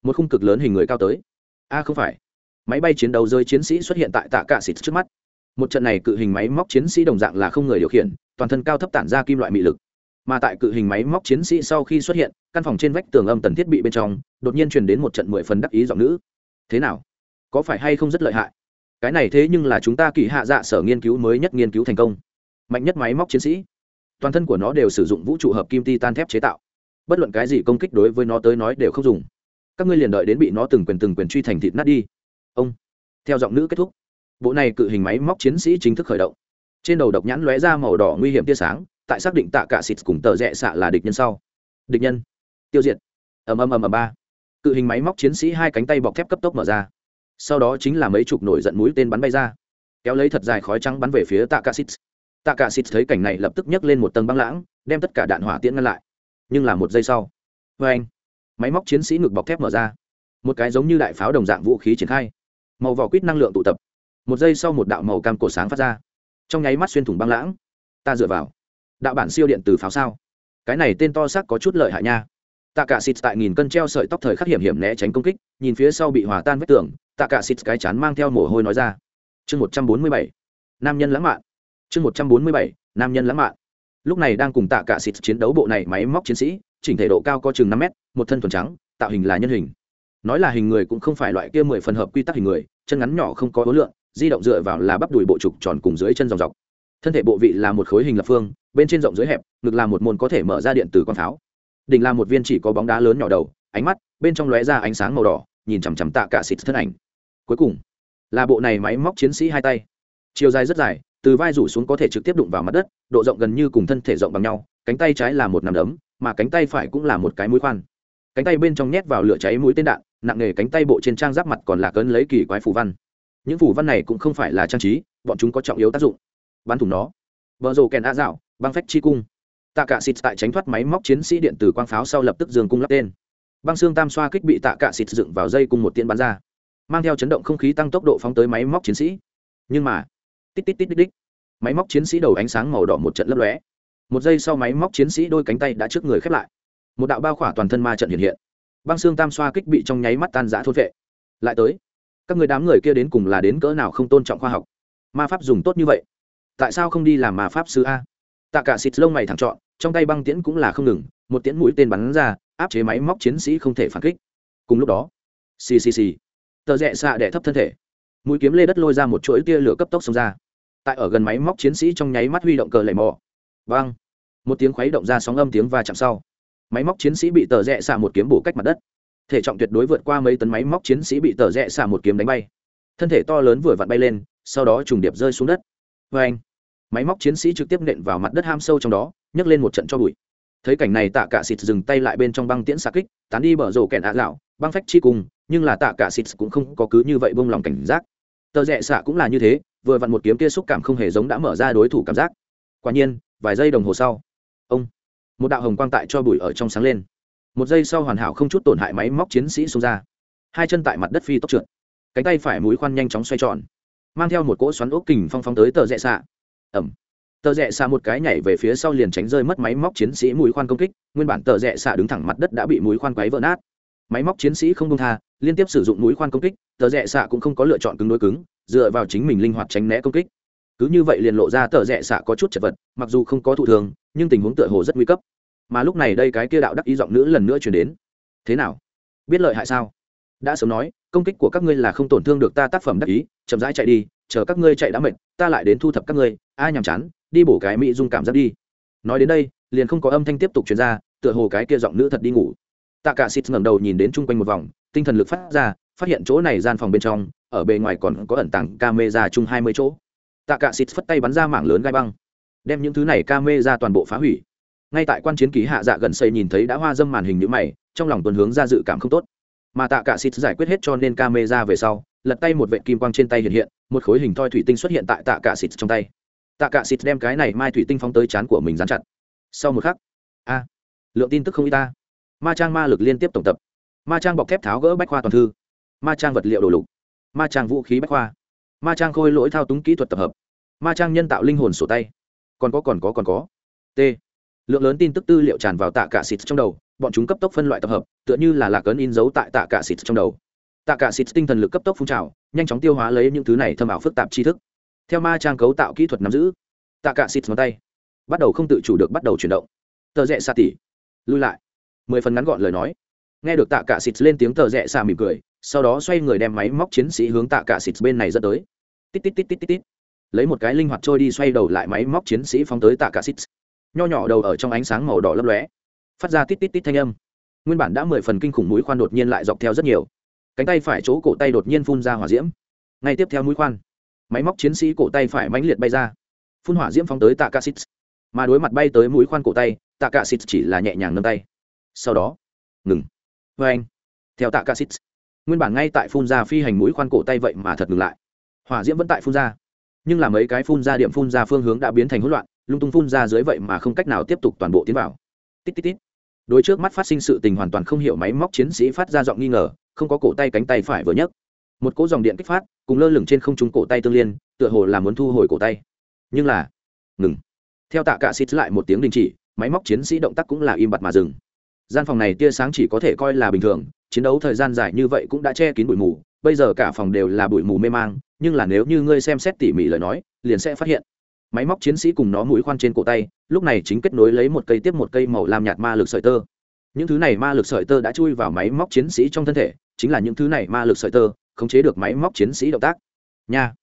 Một khung cực lớn hình người cao tới. A, không phải. Máy bay chiến đấu rơi chiến sĩ xuất hiện tại tạ cả xịt trước mắt. Một trận này cự hình máy móc chiến sĩ đồng dạng là không người điều khiển, toàn thân cao thấp tản ra kim loại mị lực. Mà tại cự hình máy móc chiến sĩ sau khi xuất hiện, căn phòng trên vách tường âm tần thiết bị bên trong, đột nhiên truyền đến một trận mười phần đắc ý giọng nữ. Thế nào? Có phải hay không rất lợi hại? Cái này thế nhưng là chúng ta kỳ hạ dạ sở nghiên cứu mới nhất nghiên cứu thành công. Mạnh nhất máy móc chiến sĩ. Toàn thân của nó đều sử dụng vũ trụ hợp kim titan thép chế tạo. Bất luận cái gì công kích đối với nó tới nói đều không dùng. Các ngươi liền đợi đến bị nó từng quyền từng quyền truy thành thịt nát đi. Ông. Theo giọng nữ kết thúc. Bộ này cự hình máy móc chiến sĩ chính thức khởi động. Trên đầu độc nhãn lóe ra màu đỏ nguy hiểm tia sáng, tại xác định tạ cả xịt cùng tờ rẽ xạ là địch nhân sau. Địch nhân. Tiêu diệt. Ầm ầm ầm ầm, ba. Cự hình máy móc chiến sĩ hai cánh tay bọc thép cấp tốc mở ra sau đó chính là mấy chục nổi giận mũi tên bắn bay ra. Kéo lấy thật dài khói trắng bắn về phía tạ cả xít tạ cả xít thấy cảnh này lập tức nhấc lên một tầng băng lãng, đem tất cả đạn hỏa tiễn ngăn lại. Nhưng là một giây sau vê anh, máy móc chiến sĩ ngực bọc thép mở ra. Một cái giống như đại pháo đồng dạng vũ khí triển khai. Màu vỏ quýt năng lượng tụ tập. Một giây sau một đạo màu cam cổ sáng phát ra. Trong nháy mắt xuyên thủng băng lãng. Ta dựa vào. Đạo bản siêu điện từ pháo sao? Cái này tên to xác có chút lợi hại nha. Tạ cả xịt tại nghìn cân treo sợi tóc thời khắc hiểm hiểm né tránh công kích, nhìn phía sau bị hòa tan vết tường tạ cả xịt cái chán mang theo mồ hôi nói ra. Chương một trăm bốn mươi bảy, nam nhân lãng mạn. Chương một trăm bốn mươi bảy, nam nhân lãng mạn. Lúc này đang cùng tạ cả xịt chiến đấu bộ này máy móc chiến sĩ, chỉnh thể độ cao có chừng năm mét, một thân thuần trắng, tạo hình là nhân hình. Nói là hình người cũng không phải loại kia mười phần hợp quy tắc hình người, chân ngắn nhỏ không có ối lượng, di động dựa vào là bắp đùi bộ trục tròn cùng dưới chân dòng dọc. Thân thể bộ vị là một khối hình lập phương, bên trên rộng dưới hẹp, ngực là một môn có thể mở ra điện từ con pháo. Đỉnh là một viên chỉ có bóng đá lớn nhỏ đầu, ánh mắt, bên trong lóe ra ánh sáng màu đỏ, nhìn chằm chằm tạ cả xịt thân ảnh cuối cùng là bộ này máy móc chiến sĩ hai tay. Chiều dài rất dài, từ vai rủ xuống có thể trực tiếp đụng vào mặt đất, độ rộng gần như cùng thân thể rộng bằng nhau, cánh tay trái là một nằm đấm, mà cánh tay phải cũng là một cái mũi khoan. Cánh tay bên trong nhét vào lửa cháy mũi tên đạn, nặng nghề cánh tay bộ trên trang giáp mặt còn là cơn lấy kỳ quái phù văn. Những phù văn này cũng không phải là trang trí, bọn chúng có trọng yếu tác dụng. Bắn thủng nó. Vợ rồ kèn a dạo, băng phách chi cung. Tạ cạ xịt tại tránh thoát máy móc chiến sĩ điện tử quang pháo sau lập tức dường cung lắp tên. Băng xương tam xoa kích bị tạ cạ xịt dựng vào dây cung một tiên bắn ra mang theo chấn động không khí tăng tốc độ phóng tới máy móc chiến sĩ. Nhưng mà, tít tít tít tít đích, máy móc chiến sĩ đầu ánh sáng màu đỏ một trận lấp lóe. Một giây sau máy móc chiến sĩ đôi cánh tay đã trước người khép lại. Một đạo bao khỏa toàn thân ma trận hiện hiện. Băng xương tam xoa kích bị trong nháy mắt tan giã thôn vệ. Lại tới, các người đám người kia đến cùng là đến cỡ nào không tôn trọng khoa học? Ma pháp dùng tốt như vậy, tại sao không đi làm ma pháp sư a? Tạ cả xịt lông mày thẳng trọn, trong tay băng tiễn cũng là không ngừng, một tiễn mũi tên bắn ra, áp chế máy móc chiến sĩ không thể phản kích. Cùng lúc đó, xì xì xì tờ rẽ xạ đẻ thấp thân thể. Mũi kiếm lê đất lôi ra một chuỗi tia lửa cấp tốc xông ra. Tại ở gần máy móc chiến sĩ trong nháy mắt huy động cờ lầy mò. Vang một tiếng khuấy động ra sóng âm tiếng va chạm sau. Máy móc chiến sĩ bị tờ rẽ xạ một kiếm bổ cách mặt đất. Thể trọng tuyệt đối vượt qua mấy tấn máy móc chiến sĩ bị tờ rẽ xạ một kiếm đánh bay. Thân thể to lớn vừa vặn bay lên, sau đó trùng điệp rơi xuống đất. Vê anh máy móc chiến sĩ trực tiếp nện vào mặt đất ham sâu trong đó, nhấc lên một trận cho bụi thấy cảnh này tạ cả xịt dừng tay lại bên trong băng tiễn xạ kích, tán đi bờ rổ kẹn ạ dạo băng phách chi cùng, nhưng là tạ cả xịt cũng không có cứ như vậy bông lòng cảnh giác. Tờ rẽ xạ cũng là như thế, vừa vặn một kiếm kia xúc cảm không hề giống đã mở ra đối thủ cảm giác. Quả nhiên, vài giây đồng hồ sau, ông, một đạo hồng quang tại cho bụi ở trong sáng lên. Một giây sau hoàn hảo không chút tổn hại máy móc chiến sĩ xuống ra. Hai chân tại mặt đất phi tốc trượt. Cánh tay phải mũi khoan nhanh chóng xoay tròn, mang theo một cỗ xoắn ốc kình phong phong tới tờ rẽ xạ. Ẩm tờ rẽ xạ một cái nhảy về phía sau liền tránh rơi mất máy móc chiến sĩ mũi khoan công kích, nguyên bản tờ rẽ xạ đứng thẳng mặt đất đã bị mũi khoan quáy vỡ nát. Máy móc chiến sĩ không công tha, liên tiếp sử dụng mũi khoan công kích, tờ rẽ xạ cũng không có lựa chọn cứng đối cứng, dựa vào chính mình linh hoạt tránh né công kích. Cứ như vậy liền lộ ra tờ rẽ xạ có chút chật vật, mặc dù không có thụ thường nhưng tình huống tựa hồ rất nguy cấp. Mà lúc này đây cái kia đạo đắc ý giọng nữ lần nữa chuyển đến. Thế nào? Biết lợi hại sao? Đã sớm nói, công kích của các ngươi là không tổn thương được ta tác phẩm đắc ý, chậm rãi chạy đi, chờ các ngươi chạy đã mệt, ta lại đến thu thập các ngươi. Ai nhàm chán đi bổ cái mỹ dung cảm giác đi. Nói đến đây, liền không có âm thanh tiếp tục truyền ra, tựa hồ cái kia giọng nữ thật đi ngủ. Tạ cả xịt ngẩng đầu nhìn đến chung quanh một vòng, tinh thần lực phát ra, phát hiện chỗ này gian phòng bên trong, ở bề ngoài còn có ẩn tàng camera chung hai mươi chỗ. Tạ cả xịt phất tay bắn ra mảng lớn gai băng, đem những thứ này camera toàn bộ phá hủy. Ngay tại quan chiến ký hạ dạ gần xây nhìn thấy đã hoa dâm màn hình như mày, trong lòng tuần hướng ra dự cảm không tốt. Mà tạ cả xịt giải quyết hết cho nên camera về sau, lật tay một vệ kim quang trên tay hiện hiện, một khối hình thoi thủy tinh xuất hiện tại tạ cả xịt trong tay tạ cả xịt đem cái này mai thủy tinh phóng tới chán của mình dán chặt. Sau một khắc, a, lượng tin tức không y ta. Ma trang ma lực liên tiếp tổng tập. Ma trang bọc thép tháo gỡ bách khoa toàn thư. Ma trang vật liệu đồ lục. Ma trang vũ khí bách khoa. Ma trang khôi lỗi thao túng kỹ thuật tập hợp. Ma trang nhân tạo linh hồn sổ tay. Còn có còn có còn có. T. Lượng lớn tin tức tư liệu tràn vào tạ cả xịt trong đầu. Bọn chúng cấp tốc phân loại tập hợp, tựa như là lạc ấn in dấu tại tạ cả xịt trong đầu. Tạ cả xịt tinh thần lực cấp tốc phun trào, nhanh chóng tiêu hóa lấy những thứ này thâm ảo phức tạp tri thức theo ma trang cấu tạo kỹ thuật nắm giữ tạ cả xịt ngón tay bắt đầu không tự chủ được bắt đầu chuyển động. Tờ rẽ xa tỉ. Lui lại. Mười phần ngắn gọn lời nói. Nghe được tạ cả xịt lên tiếng tờ rẽ xa mỉm cười, sau đó xoay người đem máy móc chiến sĩ hướng tạ cả xịt bên này dẫn tới. Tít tít tít tít tít tít. Lấy một cái linh hoạt trôi đi xoay đầu lại máy móc chiến sĩ phóng tới tạ cả xịt nho nhỏ đầu ở trong ánh sáng màu đỏ lấp lóe. Phát ra tít tít tít thanh âm. Nguyên bản đã mười phần kinh khủng mũi khoan đột nhiên lại dọc theo rất nhiều. Cánh tay phải chỗ cổ tay đột nhiên phun ra hỏa diễm. Ngay tiếp theo mũi khoan máy móc chiến sĩ cổ tay phải mãnh liệt bay ra. Phun hỏa diễm phóng tới tạ cả xịt mà đối mặt bay tới mũi khoan cổ tay tạ cả xịt chỉ là nhẹ nhàng nâng tay. Sau đó, ngừng. Vê anh, theo tạ cả xịt nguyên bản ngay tại phun ra phi hành mũi khoan cổ tay vậy mà thật ngừng lại. Hỏa diễm vẫn tại phun ra. Nhưng là mấy cái phun ra điểm phun ra phương hướng đã biến thành hỗn loạn, lung tung phun ra dưới vậy mà không cách nào tiếp tục toàn bộ tiến vào. Tít tít tít. Đôi trước mắt phát sinh sự tình hoàn toàn không hiểu máy móc chiến sĩ phát ra giọng nghi ngờ, không có cổ tay cánh tay phải vừa nhấc một cỗ dòng điện kích phát, cùng lơ lửng trên không trung cổ tay tương liên, tựa hồ là muốn thu hồi cổ tay. Nhưng là, ngừng. Theo tạ cạ xịt lại một tiếng đình chỉ, máy móc chiến sĩ động tác cũng là im bặt mà dừng. Gian phòng này tia sáng chỉ có thể coi là bình thường, chiến đấu thời gian dài như vậy cũng đã che kín bụi mù, bây giờ cả phòng đều là bụi mù mê mang, nhưng là nếu như ngươi xem xét tỉ mỉ lời nói, liền sẽ phát hiện. Máy móc chiến sĩ cùng nó mũi khoan trên cổ tay, lúc này chính kết nối lấy một cây tiếp một cây màu lam nhạt ma lực sợi tơ. Những thứ này ma lực sợi tơ đã chui vào máy móc chiến sĩ trong thân thể, chính là những thứ này ma lực sợi tơ khống chế được máy móc chiến sĩ động tác. Nha.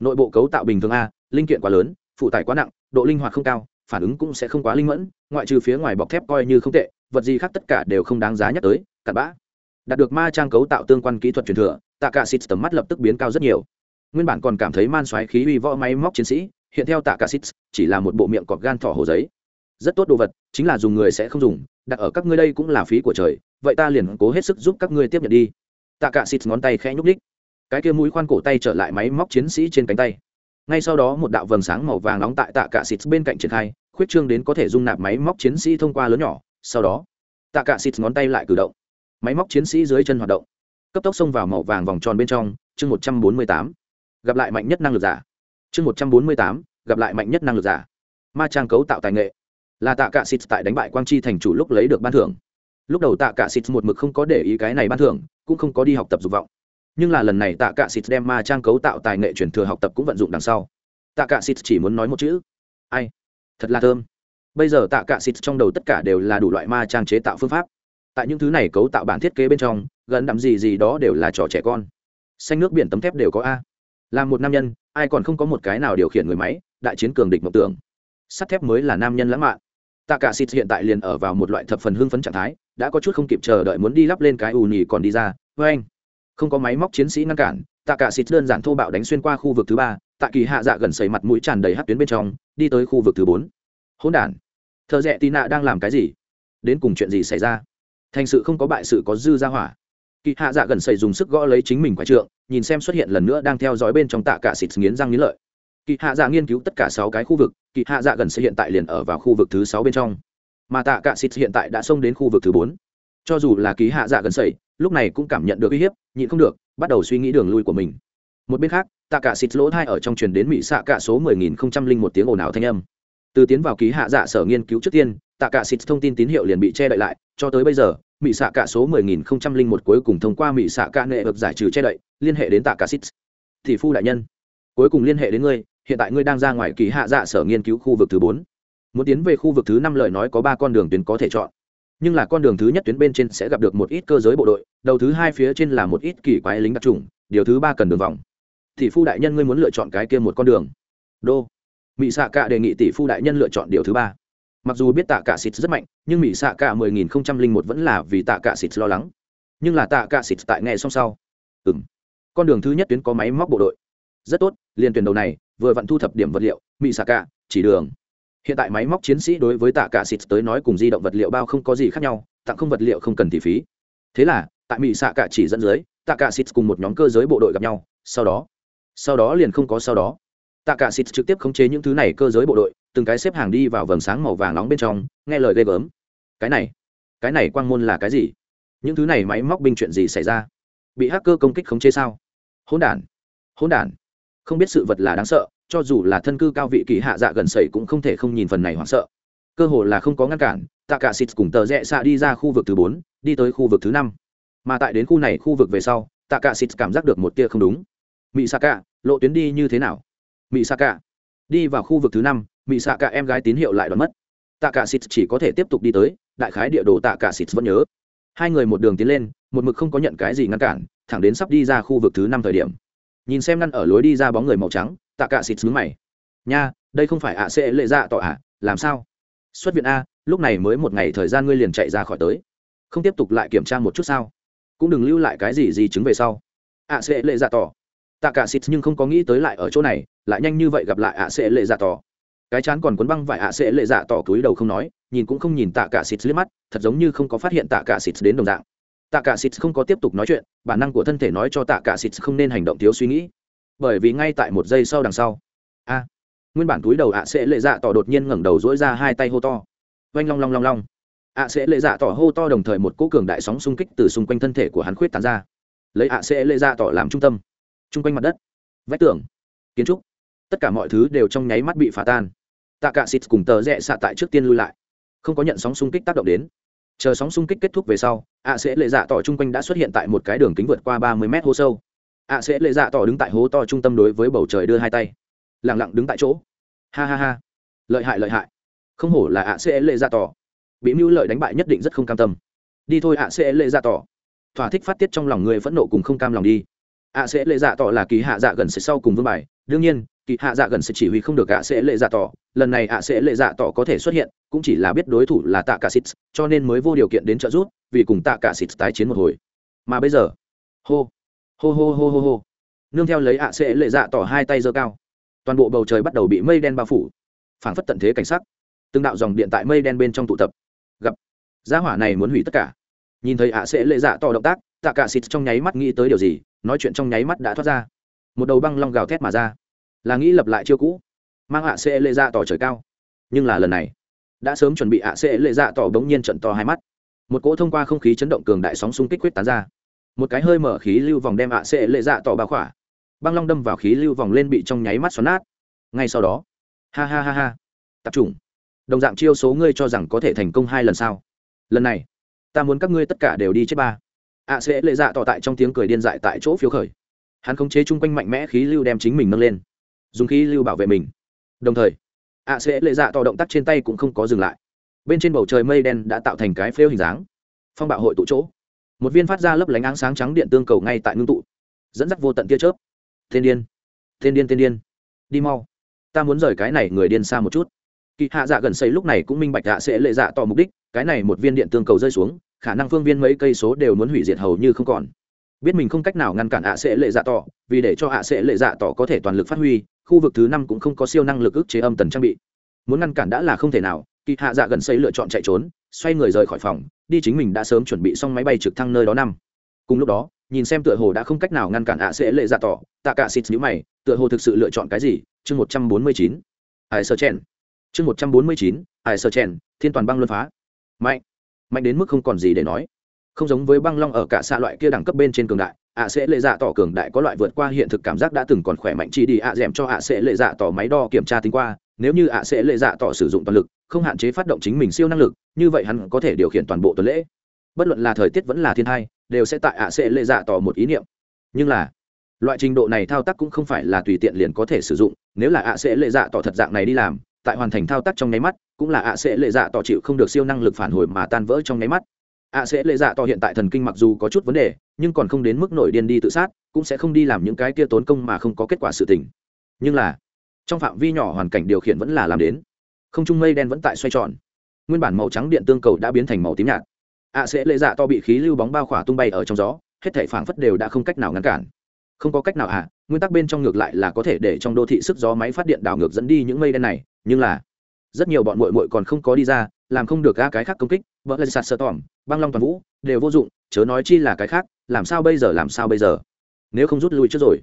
Nội bộ cấu tạo bình thường a, linh kiện quá lớn, phụ tải quá nặng, độ linh hoạt không cao, phản ứng cũng sẽ không quá linh mẫn, ngoại trừ phía ngoài bọc thép coi như không tệ, vật gì khác tất cả đều không đáng giá nhắc tới, cặn bã. Đạt được ma trang cấu tạo tương quan kỹ thuật truyền thừa tạ cả xịt tầm mắt lập tức biến cao rất nhiều. Nguyên bản còn cảm thấy man xoáy khí uy võ máy móc chiến sĩ, hiện theo tạ cả xịt chỉ là một bộ miệng cọp gan thỏ hồ giấy. Rất tốt đồ vật, chính là dùng người sẽ không dùng, đặt ở các ngươi đây cũng là phí của trời, vậy ta liền cố hết sức giúp các ngươi tiếp nhận đi tạ cả xịt ngón tay khẽ nhúc đích cái kia mũi khoan cổ tay trở lại máy móc chiến sĩ trên cánh tay. Ngay sau đó một đạo vầng sáng màu vàng nóng tại tạ cả xịt bên cạnh triển khai, khuyết trương đến có thể dung nạp máy móc chiến sĩ thông qua lớn nhỏ. Sau đó, tạ cả xịt ngón tay lại cử động. Máy móc chiến sĩ dưới chân hoạt động. Cấp tốc xông vào màu vàng vòng tròn bên trong, chương một trăm bốn mươi tám. Gặp lại mạnh nhất năng lực giả. Chương một trăm bốn mươi tám, gặp lại mạnh nhất năng lực giả. Ma trang cấu tạo tài nghệ. Là tạ cả xịt tại đánh bại quang chi thành chủ lúc lấy được ban thưởng. Lúc đầu tạ cả xịt một mực không có để ý cái này ban thưởng cũng không có đi học tập dục vọng. Nhưng là lần này tạ cả xịt đem ma trang cấu tạo tài nghệ truyền thừa học tập cũng vận dụng đằng sau. Tạ cả xịt chỉ muốn nói một chữ. Ai? Thật là thơm. Bây giờ tạ cả xịt trong đầu tất cả đều là đủ loại ma trang chế tạo phương pháp. Tại những thứ này cấu tạo bản thiết kế bên trong, gần đắm gì gì đó đều là trò trẻ con. Xanh nước biển tấm thép đều có a. Là một nam nhân, ai còn không có một cái nào điều khiển người máy, đại chiến cường địch mộng tưởng. Sắt thép mới là nam nhân lãng mạn. Tạ cả xịt hiện tại liền ở vào một loại thập phần hưng phấn trạng thái, đã có chút không kịp chờ đợi muốn đi lắp lên cái ù nhì còn đi ra với anh. Không có máy móc chiến sĩ ngăn cản, tạ cả xịt đơn giản thô bạo đánh xuyên qua khu vực thứ ba, tạ kỳ hạ dạ gần sấy mặt mũi tràn đầy hát tuyến bên trong, đi tới khu vực thứ bốn. Hỗn đản. Thợ rẽ tì nạ đang làm cái gì? Đến cùng chuyện gì xảy ra? Thành sự không có bại sự có dư ra hỏa. Kỳ hạ dạ gần sầy dùng sức gõ lấy chính mình quả trượng, nhìn xem xuất hiện lần nữa đang theo dõi bên trong tạ cả xịt nghiến răng nghiến lợi. Kỳ hạ dạ nghiên cứu tất cả sáu cái khu vực, kỳ hạ dạ gần sầy hiện tại liền ở vào khu vực thứ sáu bên trong. Mà tạ cả xịt hiện tại đã xông đến khu vực thứ bốn. Cho dù là kỳ hạ dạ gần sầy lúc này cũng cảm nhận được uy hiếp, nhịn không được, bắt đầu suy nghĩ đường lui của mình. Một bên khác, tạ cả xịt lỗ thai ở trong truyền đến mỹ xạ cả số mười nghìn không trăm linh một tiếng ồn ào thanh âm. Từ tiến vào ký hạ dạ sở nghiên cứu trước tiên, tạ cả xịt thông tin tín hiệu liền bị che đậy lại, cho tới bây giờ, mỹ xạ cả số mười nghìn không trăm linh một cuối cùng thông qua mỹ xạ cả nghệ được giải trừ che đậy, liên hệ đến tạ cả xịt. Thì phu đại nhân, cuối cùng liên hệ đến ngươi, hiện tại ngươi đang ra ngoài ký hạ dạ sở nghiên cứu khu vực thứ bốn. Muốn tiến về khu vực thứ năm lời nói có ba con đường tuyến có thể chọn nhưng là con đường thứ nhất tuyến bên trên sẽ gặp được một ít cơ giới bộ đội, đầu thứ hai phía trên là một ít kỳ quái lính đặc trùng, điều thứ ba cần đường vòng. Tỷ phu đại nhân ngươi muốn lựa chọn cái kia một con đường. Đô. Mỹ xạ cả đề nghị tỷ phu đại nhân lựa chọn điều thứ ba. Mặc dù biết tạ cả xịt rất mạnh, nhưng mỹ xạ cả mười nghìn không trăm linh một vẫn là vì tạ cả xịt lo lắng. Nhưng là tạ cả xịt tại nghe xong sau. Ừ m con đường thứ nhất tuyến có máy móc bộ đội. Rất tốt, liền tuyển đầu này, vừa vặn thu thập điểm vật liệu mỹ xạ cả chỉ đường hiện tại máy móc chiến sĩ đối với tạ cả xịt tới nói cùng di động vật liệu bao không có gì khác nhau, tặng không vật liệu không cần thị phí. Thế là, tại mỹ xạ cả chỉ dẫn dưới, tạ cả xịt cùng một nhóm cơ giới bộ đội gặp nhau, sau đó sau đó liền không có sau đó. Tạ cả xịt trực tiếp khống chế những thứ này cơ giới bộ đội, từng cái xếp hàng đi vào vầng sáng màu vàng nóng bên trong, nghe lời ghê gớm. Cái này cái này quang môn là cái gì? Những thứ này máy móc binh chuyện gì xảy ra? Bị hacker công kích khống chế sao? Hỗn đản hỗn đản. Không biết sự vật là đáng sợ cho dù là thân cư cao vị kỳ hạ dạ gần sẩy cũng không thể không nhìn phần này hoảng sợ. Cơ hồ là không có ngăn cản, tạ cả xịt cùng tờ rẽ xạ đi ra khu vực thứ bốn, đi tới khu vực thứ năm. Mà tại đến khu này khu vực về sau, tạ cả xịt cảm giác được một tia không đúng. Mỹ xạ cả lộ tuyến đi như thế nào? Mỹ xạ cả đi vào khu vực thứ năm mỹ xạ cả em gái tín hiệu lại đoán mất. Tạ cả xịt chỉ có thể tiếp tục đi tới, đại khái địa đồ tạ cả xịt vẫn nhớ. Hai người một đường tiến lên, một mực không có nhận cái gì ngăn cản, thẳng đến sắp đi ra khu vực thứ năm thời điểm. Nhìn xem ngăn ở lối đi ra bóng người màu trắng tạ cả xịt xứ mày. Nha, đây không phải ạ, sẽ lệ dạ tỏ ạ, làm sao? Xuất viện a, lúc này mới một ngày thời gian ngươi liền chạy ra khỏi tới. Không tiếp tục lại kiểm tra một chút sao? Cũng đừng lưu lại cái gì gì chứng về sau. Ạ, sẽ lệ dạ tỏ. Tạ cả xịt nhưng không có nghĩ tới lại ở chỗ này, lại nhanh như vậy gặp lại ạ, sẽ lệ dạ tỏ. Cái chán còn cuốn băng vải ạ, sẽ lệ dạ tỏ cúi đầu không nói, nhìn cũng không nhìn tạ cả xịt liếc mắt, thật giống như không có phát hiện tạ cả xịt đến đồng dạng. Tạ cả xịt không có tiếp tục nói chuyện, bản năng của thân thể nói cho tạ cả xịt không nên hành động thiếu suy nghĩ bởi vì ngay tại một giây sau đằng sau. A, nguyên bản túi đầu ạ sẽ lệ dạ tỏ đột nhiên ngẩng đầu dỗi ra hai tay hô to. Vanh long long long long. Ạ sẽ lệ dạ tỏ hô to đồng thời một cỗ cường đại sóng xung kích từ xung quanh thân thể của hắn khuyết tán ra. Lấy ạ sẽ lệ dạ tỏ làm trung tâm. Chung quanh mặt đất. Vách tường. Kiến trúc. Tất cả mọi thứ đều trong nháy mắt bị phá tan. Tạ cả xịt cùng tờ rẽ xạ tại trước tiên lui lại. Không có nhận sóng xung kích tác động đến. Chờ sóng xung kích kết thúc về sau, ạ sẽ lệ dạ tỏ chung quanh đã xuất hiện tại một cái đường kính vượt qua ba mươi mét hô sâu ạ sẽ lệ dạ tỏ đứng tại hố to trung tâm đối với bầu trời đưa hai tay. Lẳng lặng đứng tại chỗ. Ha ha ha. Lợi hại lợi hại. Không hổ là ạ sẽ lệ dạ tỏ. Bị mưu lợi đánh bại nhất định rất không cam tâm. Đi thôi ạ sẽ lệ dạ tỏ. Thỏa thích phát tiết trong lòng người phẫn nộ cùng không cam lòng đi. Ạ sẽ lệ dạ tỏ là kỳ hạ dạ gần sẽ sau cùng vương bài. Đương nhiên, kỳ hạ dạ gần sẽ chỉ huy không được ạ sẽ lệ dạ tỏ. Lần này ạ sẽ lệ dạ tỏ có thể xuất hiện, cũng chỉ là biết đối thủ là tạ cả xít cho nên mới vô điều kiện đến trợ giúp, vì cùng tạ cả xít tái chiến một hồi. Mà bây giờ, hô hô hô hô hô hô. Nương theo lấy ạ sẽ lệ dạ tỏ hai tay giơ cao. Toàn bộ bầu trời bắt đầu bị mây đen bao phủ. Phảng phất tận thế cảnh sắc. Từng đạo dòng điện tại mây đen bên trong tụ tập. Gặp. Gia hỏa này muốn hủy tất cả. Nhìn thấy ạ sẽ lệ dạ tỏ động tác, tạ cả xịt trong nháy mắt nghĩ tới điều gì, nói chuyện trong nháy mắt đã thoát ra. Một đầu băng long gào thét mà ra. Là nghĩ lập lại chiêu cũ. Mang ạ sẽ lệ dạ tỏ trời cao. Nhưng là lần này, đã sớm chuẩn bị ạ sẽ lệ dạ tỏ bỗng nhiên trận to hai mắt. Một cỗ thông qua không khí chấn động cường đại sóng xung kích quyết tán ra một cái hơi mở khí lưu vòng đem ạ sẽ lệ dạ tỏ ba khỏa. Băng long đâm vào khí lưu vòng lên bị trong nháy mắt xoắn nát. Ngay sau đó, ha ha ha ha, tập trung. Đồng dạng chiêu số ngươi cho rằng có thể thành công hai lần sau lần này, ta muốn các ngươi tất cả đều đi chết ba. ạ sẽ lệ dạ tỏ tại trong tiếng cười điên dại tại chỗ phiếu khởi. Hắn khống chế chung quanh mạnh mẽ khí lưu đem chính mình nâng lên. Dùng khí lưu bảo vệ mình. Đồng thời, ạ sẽ lệ dạ tỏ động tác trên tay cũng không có dừng lại. Bên trên bầu trời mây đen đã tạo thành cái phêu hình dáng. Phong bạo hội tụ chỗ một viên phát ra lấp lánh áng sáng trắng điện tương cầu ngay tại ngưng tụ, dẫn dắt vô tận tia chớp. Thiên điên thiên điên thiên điên. Đi mau. Ta muốn rời cái này người điên xa một chút. Kỳ hạ dạ gần xây lúc này cũng minh bạch dạ sẽ lệ dạ tỏ mục đích, cái này một viên điện tương cầu rơi xuống, khả năng phương viên mấy cây số đều muốn hủy diệt hầu như không còn. Biết mình không cách nào ngăn cản ạ sẽ lệ dạ tỏ, vì để cho ạ sẽ lệ dạ tỏ có thể toàn lực phát huy, khu vực thứ năm cũng không có siêu năng lực ức chế âm tần trang bị. Muốn ngăn cản đã là không thể nào, kỳ hạ dạ gần xây lựa chọn chạy trốn xoay người rời khỏi phòng, đi chính mình đã sớm chuẩn bị xong máy bay trực thăng nơi đó năm cùng lúc đó, nhìn xem tựa hồ đã không cách nào ngăn cản ạ sẽ lệ dạ tỏ, tạ cả xịt nhữ mày, tựa hồ thực sự lựa chọn cái gì? Chương một trăm bốn mươi chín. Ải sơ chèn. chương một trăm bốn mươi chín ải sơ chèn. thiên toàn băng luân phá. Mạnh. Mạnh đến mức không còn gì để nói. Không giống với băng long ở cả xa loại kia đẳng cấp bên trên cường đại, ạ sẽ lệ dạ tỏ cường đại có loại vượt qua hiện thực cảm giác đã từng còn khỏe mạnh chỉ đi ạ d cho ạ sẽ lệ dạ tỏ máy đo kiểm tra tính qua, nếu như ạ sẽ lệ dạ tỏ sử dụng toàn lực không hạn chế phát động chính mình siêu năng lực, như vậy hắn có thể điều khiển toàn bộ tuần lễ. Bất luận là thời tiết vẫn là thiên thai, đều sẽ tại ạ sẽ lệ dạ tỏ một ý niệm. Nhưng là, loại trình độ này thao tác cũng không phải là tùy tiện liền có thể sử dụng, nếu là ạ sẽ lệ dạ tỏ thật dạng này đi làm, tại hoàn thành thao tác trong nháy mắt, cũng là ạ sẽ lệ dạ tỏ chịu không được siêu năng lực phản hồi mà tan vỡ trong nháy mắt. ạ sẽ lệ dạ tỏ hiện tại thần kinh mặc dù có chút vấn đề, nhưng còn không đến mức nổi điên đi tự sát, cũng sẽ không đi làm những cái kia tốn công mà không có kết quả sự tình. Nhưng là, trong phạm vi nhỏ hoàn cảnh điều khiển vẫn là làm đến không trung mây đen vẫn tại xoay tròn. Nguyên bản màu trắng điện tương cầu đã biến thành màu tím nhạt. Ạ sẽ lệ dạ to bị khí lưu bóng bao khỏa tung bay ở trong gió hết thể phảng phất đều đã không cách nào ngăn cản. Không có cách nào ạ à, nguyên tắc bên trong ngược lại là có thể để trong đô thị sức gió máy phát điện đảo ngược dẫn đi những mây đen này nhưng là rất nhiều bọn muội muội còn không có đi ra làm không được ga cái khác công kích vợ lên sạt sợ tỏm băng long toàn vũ đều vô dụng chớ nói chi là cái khác làm sao bây giờ làm sao bây giờ? Nếu không rút lui trước rồi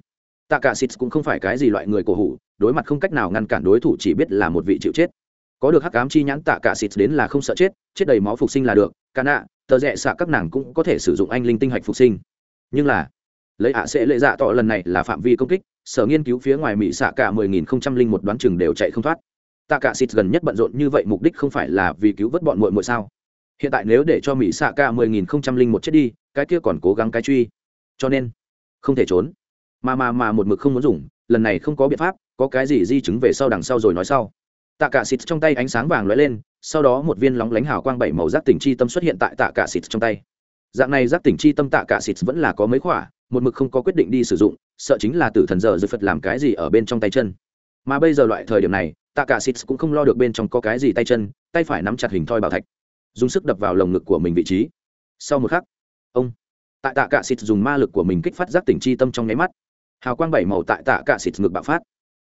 tạ cả xịt cũng không phải cái gì loại người cổ hủ đối mặt không cách nào ngăn cản đối thủ chỉ biết là một vị chịu chết có được hắc ám chi nhãn tạ cả xịt đến là không sợ chết chết đầy máu phục sinh là được, cả nạ, tờ rẽ xạ các nàng cũng có thể sử dụng anh linh tinh hạch phục sinh. Nhưng là, lấy ạ sẽ lệ dạ tọ lần này là phạm vi công kích, sở nghiên cứu phía ngoài mỹ xạ cả mười nghìn không trăm linh một đoán chừng đều chạy không thoát. Tạ cả xịt gần nhất bận rộn như vậy mục đích không phải là vì cứu vớt bọn muội muội sao? Hiện tại nếu để cho mỹ xạ cả mười nghìn không trăm linh một chết đi, cái kia còn cố gắng cái truy. Cho nên, không thể trốn. Mà mà mà một mực không muốn dùng, lần này không có biện pháp, có cái gì di chứng về sau đằng sau rồi nói sau tạ cả xịt trong tay ánh sáng vàng lóe lên, sau đó một viên lóng lánh hào quang bảy màu giác tỉnh chi tâm xuất hiện tại tạ cả xịt trong tay. Dạng này giác tỉnh chi tâm tạ cả xịt vẫn là có mấy khỏa, một mực không có quyết định đi sử dụng, sợ chính là tử thần giờ dư phật làm cái gì ở bên trong tay chân. Mà bây giờ loại thời điểm này, tạ cả xịt cũng không lo được bên trong có cái gì tay chân, tay phải nắm chặt hình thoi bảo thạch, dùng sức đập vào lồng ngực của mình vị trí. Sau một khắc, ông, tại tạ cả xịt dùng ma lực của mình kích phát giác tỉnh chi tâm trong nháy mắt. Hào quang bảy màu tại tạ cả xịt ngực bạo phát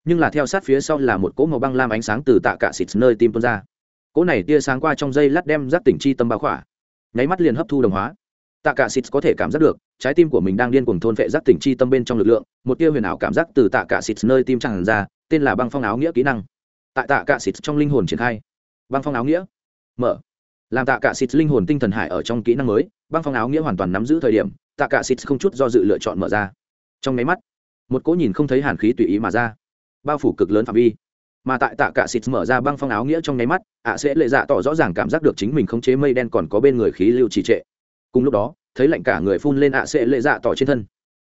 nhưng là theo sát phía sau là một cỗ màu băng lam ánh sáng từ tạ cả xịt nơi tim tuôn ra. Cỗ này tia sáng qua trong dây lát đem giác tỉnh chi tâm bao khỏa. Nháy mắt liền hấp thu đồng hóa. Tạ cả xịt có thể cảm giác được, trái tim của mình đang điên cuồng thôn vệ giác tỉnh chi tâm bên trong lực lượng, một tia huyền ảo cảm giác từ tạ cả xịt nơi tim tràn ra, tên là băng phong áo nghĩa kỹ năng. Tại tạ cả xịt trong linh hồn triển khai. Băng phong áo nghĩa. Mở. Làm tạ cả xịt linh hồn tinh thần hải ở trong kỹ năng mới, băng phong áo nghĩa hoàn toàn nắm giữ thời điểm, tạ cả xịt không chút do dự lựa chọn mở ra. Trong máy mắt, một cỗ nhìn không thấy hàn khí tùy ý mà ra bao phủ cực lớn phạm vi. Mà tại tạ cả xịt mở ra băng phong áo nghĩa trong nháy mắt, ạ sẽ lệ dạ tỏ rõ ràng cảm giác được chính mình khống chế mây đen còn có bên người khí lưu trì trệ. Cùng lúc đó, thấy lạnh cả người phun lên ạ sẽ lệ dạ tỏ trên thân.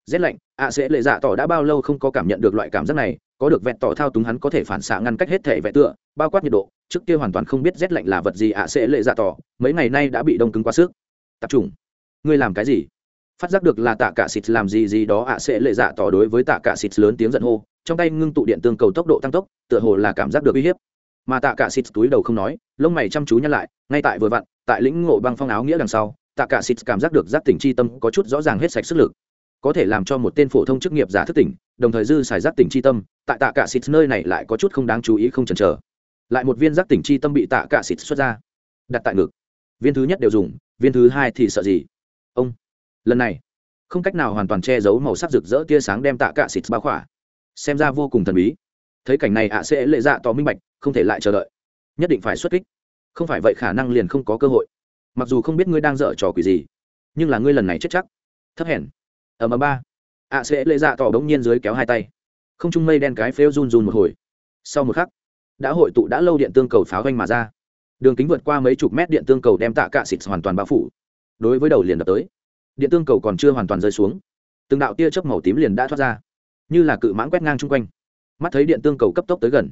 Rét lạnh, ạ sẽ lệ dạ tỏ đã bao lâu không có cảm nhận được loại cảm giác này, có được vẹn tỏ thao túng hắn có thể phản xạ ngăn cách hết thể vẹn tựa, bao quát nhiệt độ, trước kia hoàn toàn không biết rét lạnh là vật gì ạ sẽ lệ dạ tỏ, mấy ngày nay đã bị đông cứng quá sức. Tập trung. Ngươi làm cái gì? Phát giác được là tạ cả xịt làm gì gì đó ạ sẽ lệ dạ tỏ đối với tạ cả xịt lớn tiếng giận hô trong tay ngưng tụ điện tương cầu tốc độ tăng tốc, tựa hồ là cảm giác được uy hiếp. Mà tạ cả xịt túi đầu không nói, lông mày chăm chú nhăn lại, ngay tại vừa vặn, tại lĩnh ngộ băng phong áo nghĩa đằng sau, tạ cả xịt cảm giác được giác tỉnh chi tâm có chút rõ ràng hết sạch sức lực. Có thể làm cho một tên phổ thông chức nghiệp giả thức tỉnh, đồng thời dư xài giác tỉnh chi tâm, tại tạ cả xịt nơi này lại có chút không đáng chú ý không chần chờ. Lại một viên giác tỉnh chi tâm bị tạ cả xịt xuất ra. Đặt tại ngực. Viên thứ nhất đều dùng, viên thứ hai thì sợ gì? Ông. Lần này, không cách nào hoàn toàn che giấu màu sắc rực rỡ tia sáng đem tạ cả xịt bao khỏa xem ra vô cùng thần bí. Thấy cảnh này ạ sẽ lệ dạ tỏ minh bạch, không thể lại chờ đợi. Nhất định phải xuất kích. Không phải vậy khả năng liền không có cơ hội. Mặc dù không biết ngươi đang dở trò quỷ gì, nhưng là ngươi lần này chết chắc. Thấp hèn. Ở mờ ba. Ạ sẽ lệ dạ tỏ bỗng nhiên dưới kéo hai tay. Không trung mây đen cái phêu run run một hồi. Sau một khắc, đã hội tụ đã lâu điện tương cầu pháo vanh mà ra. Đường kính vượt qua mấy chục mét điện tương cầu đem tạ cạ xịt hoàn toàn bao phủ. Đối với đầu liền đập tới, điện tương cầu còn chưa hoàn toàn rơi xuống. Từng đạo tia chớp màu tím liền đã thoát ra như là cự mãng quét ngang chung quanh. Mắt thấy điện tương cầu cấp tốc tới gần,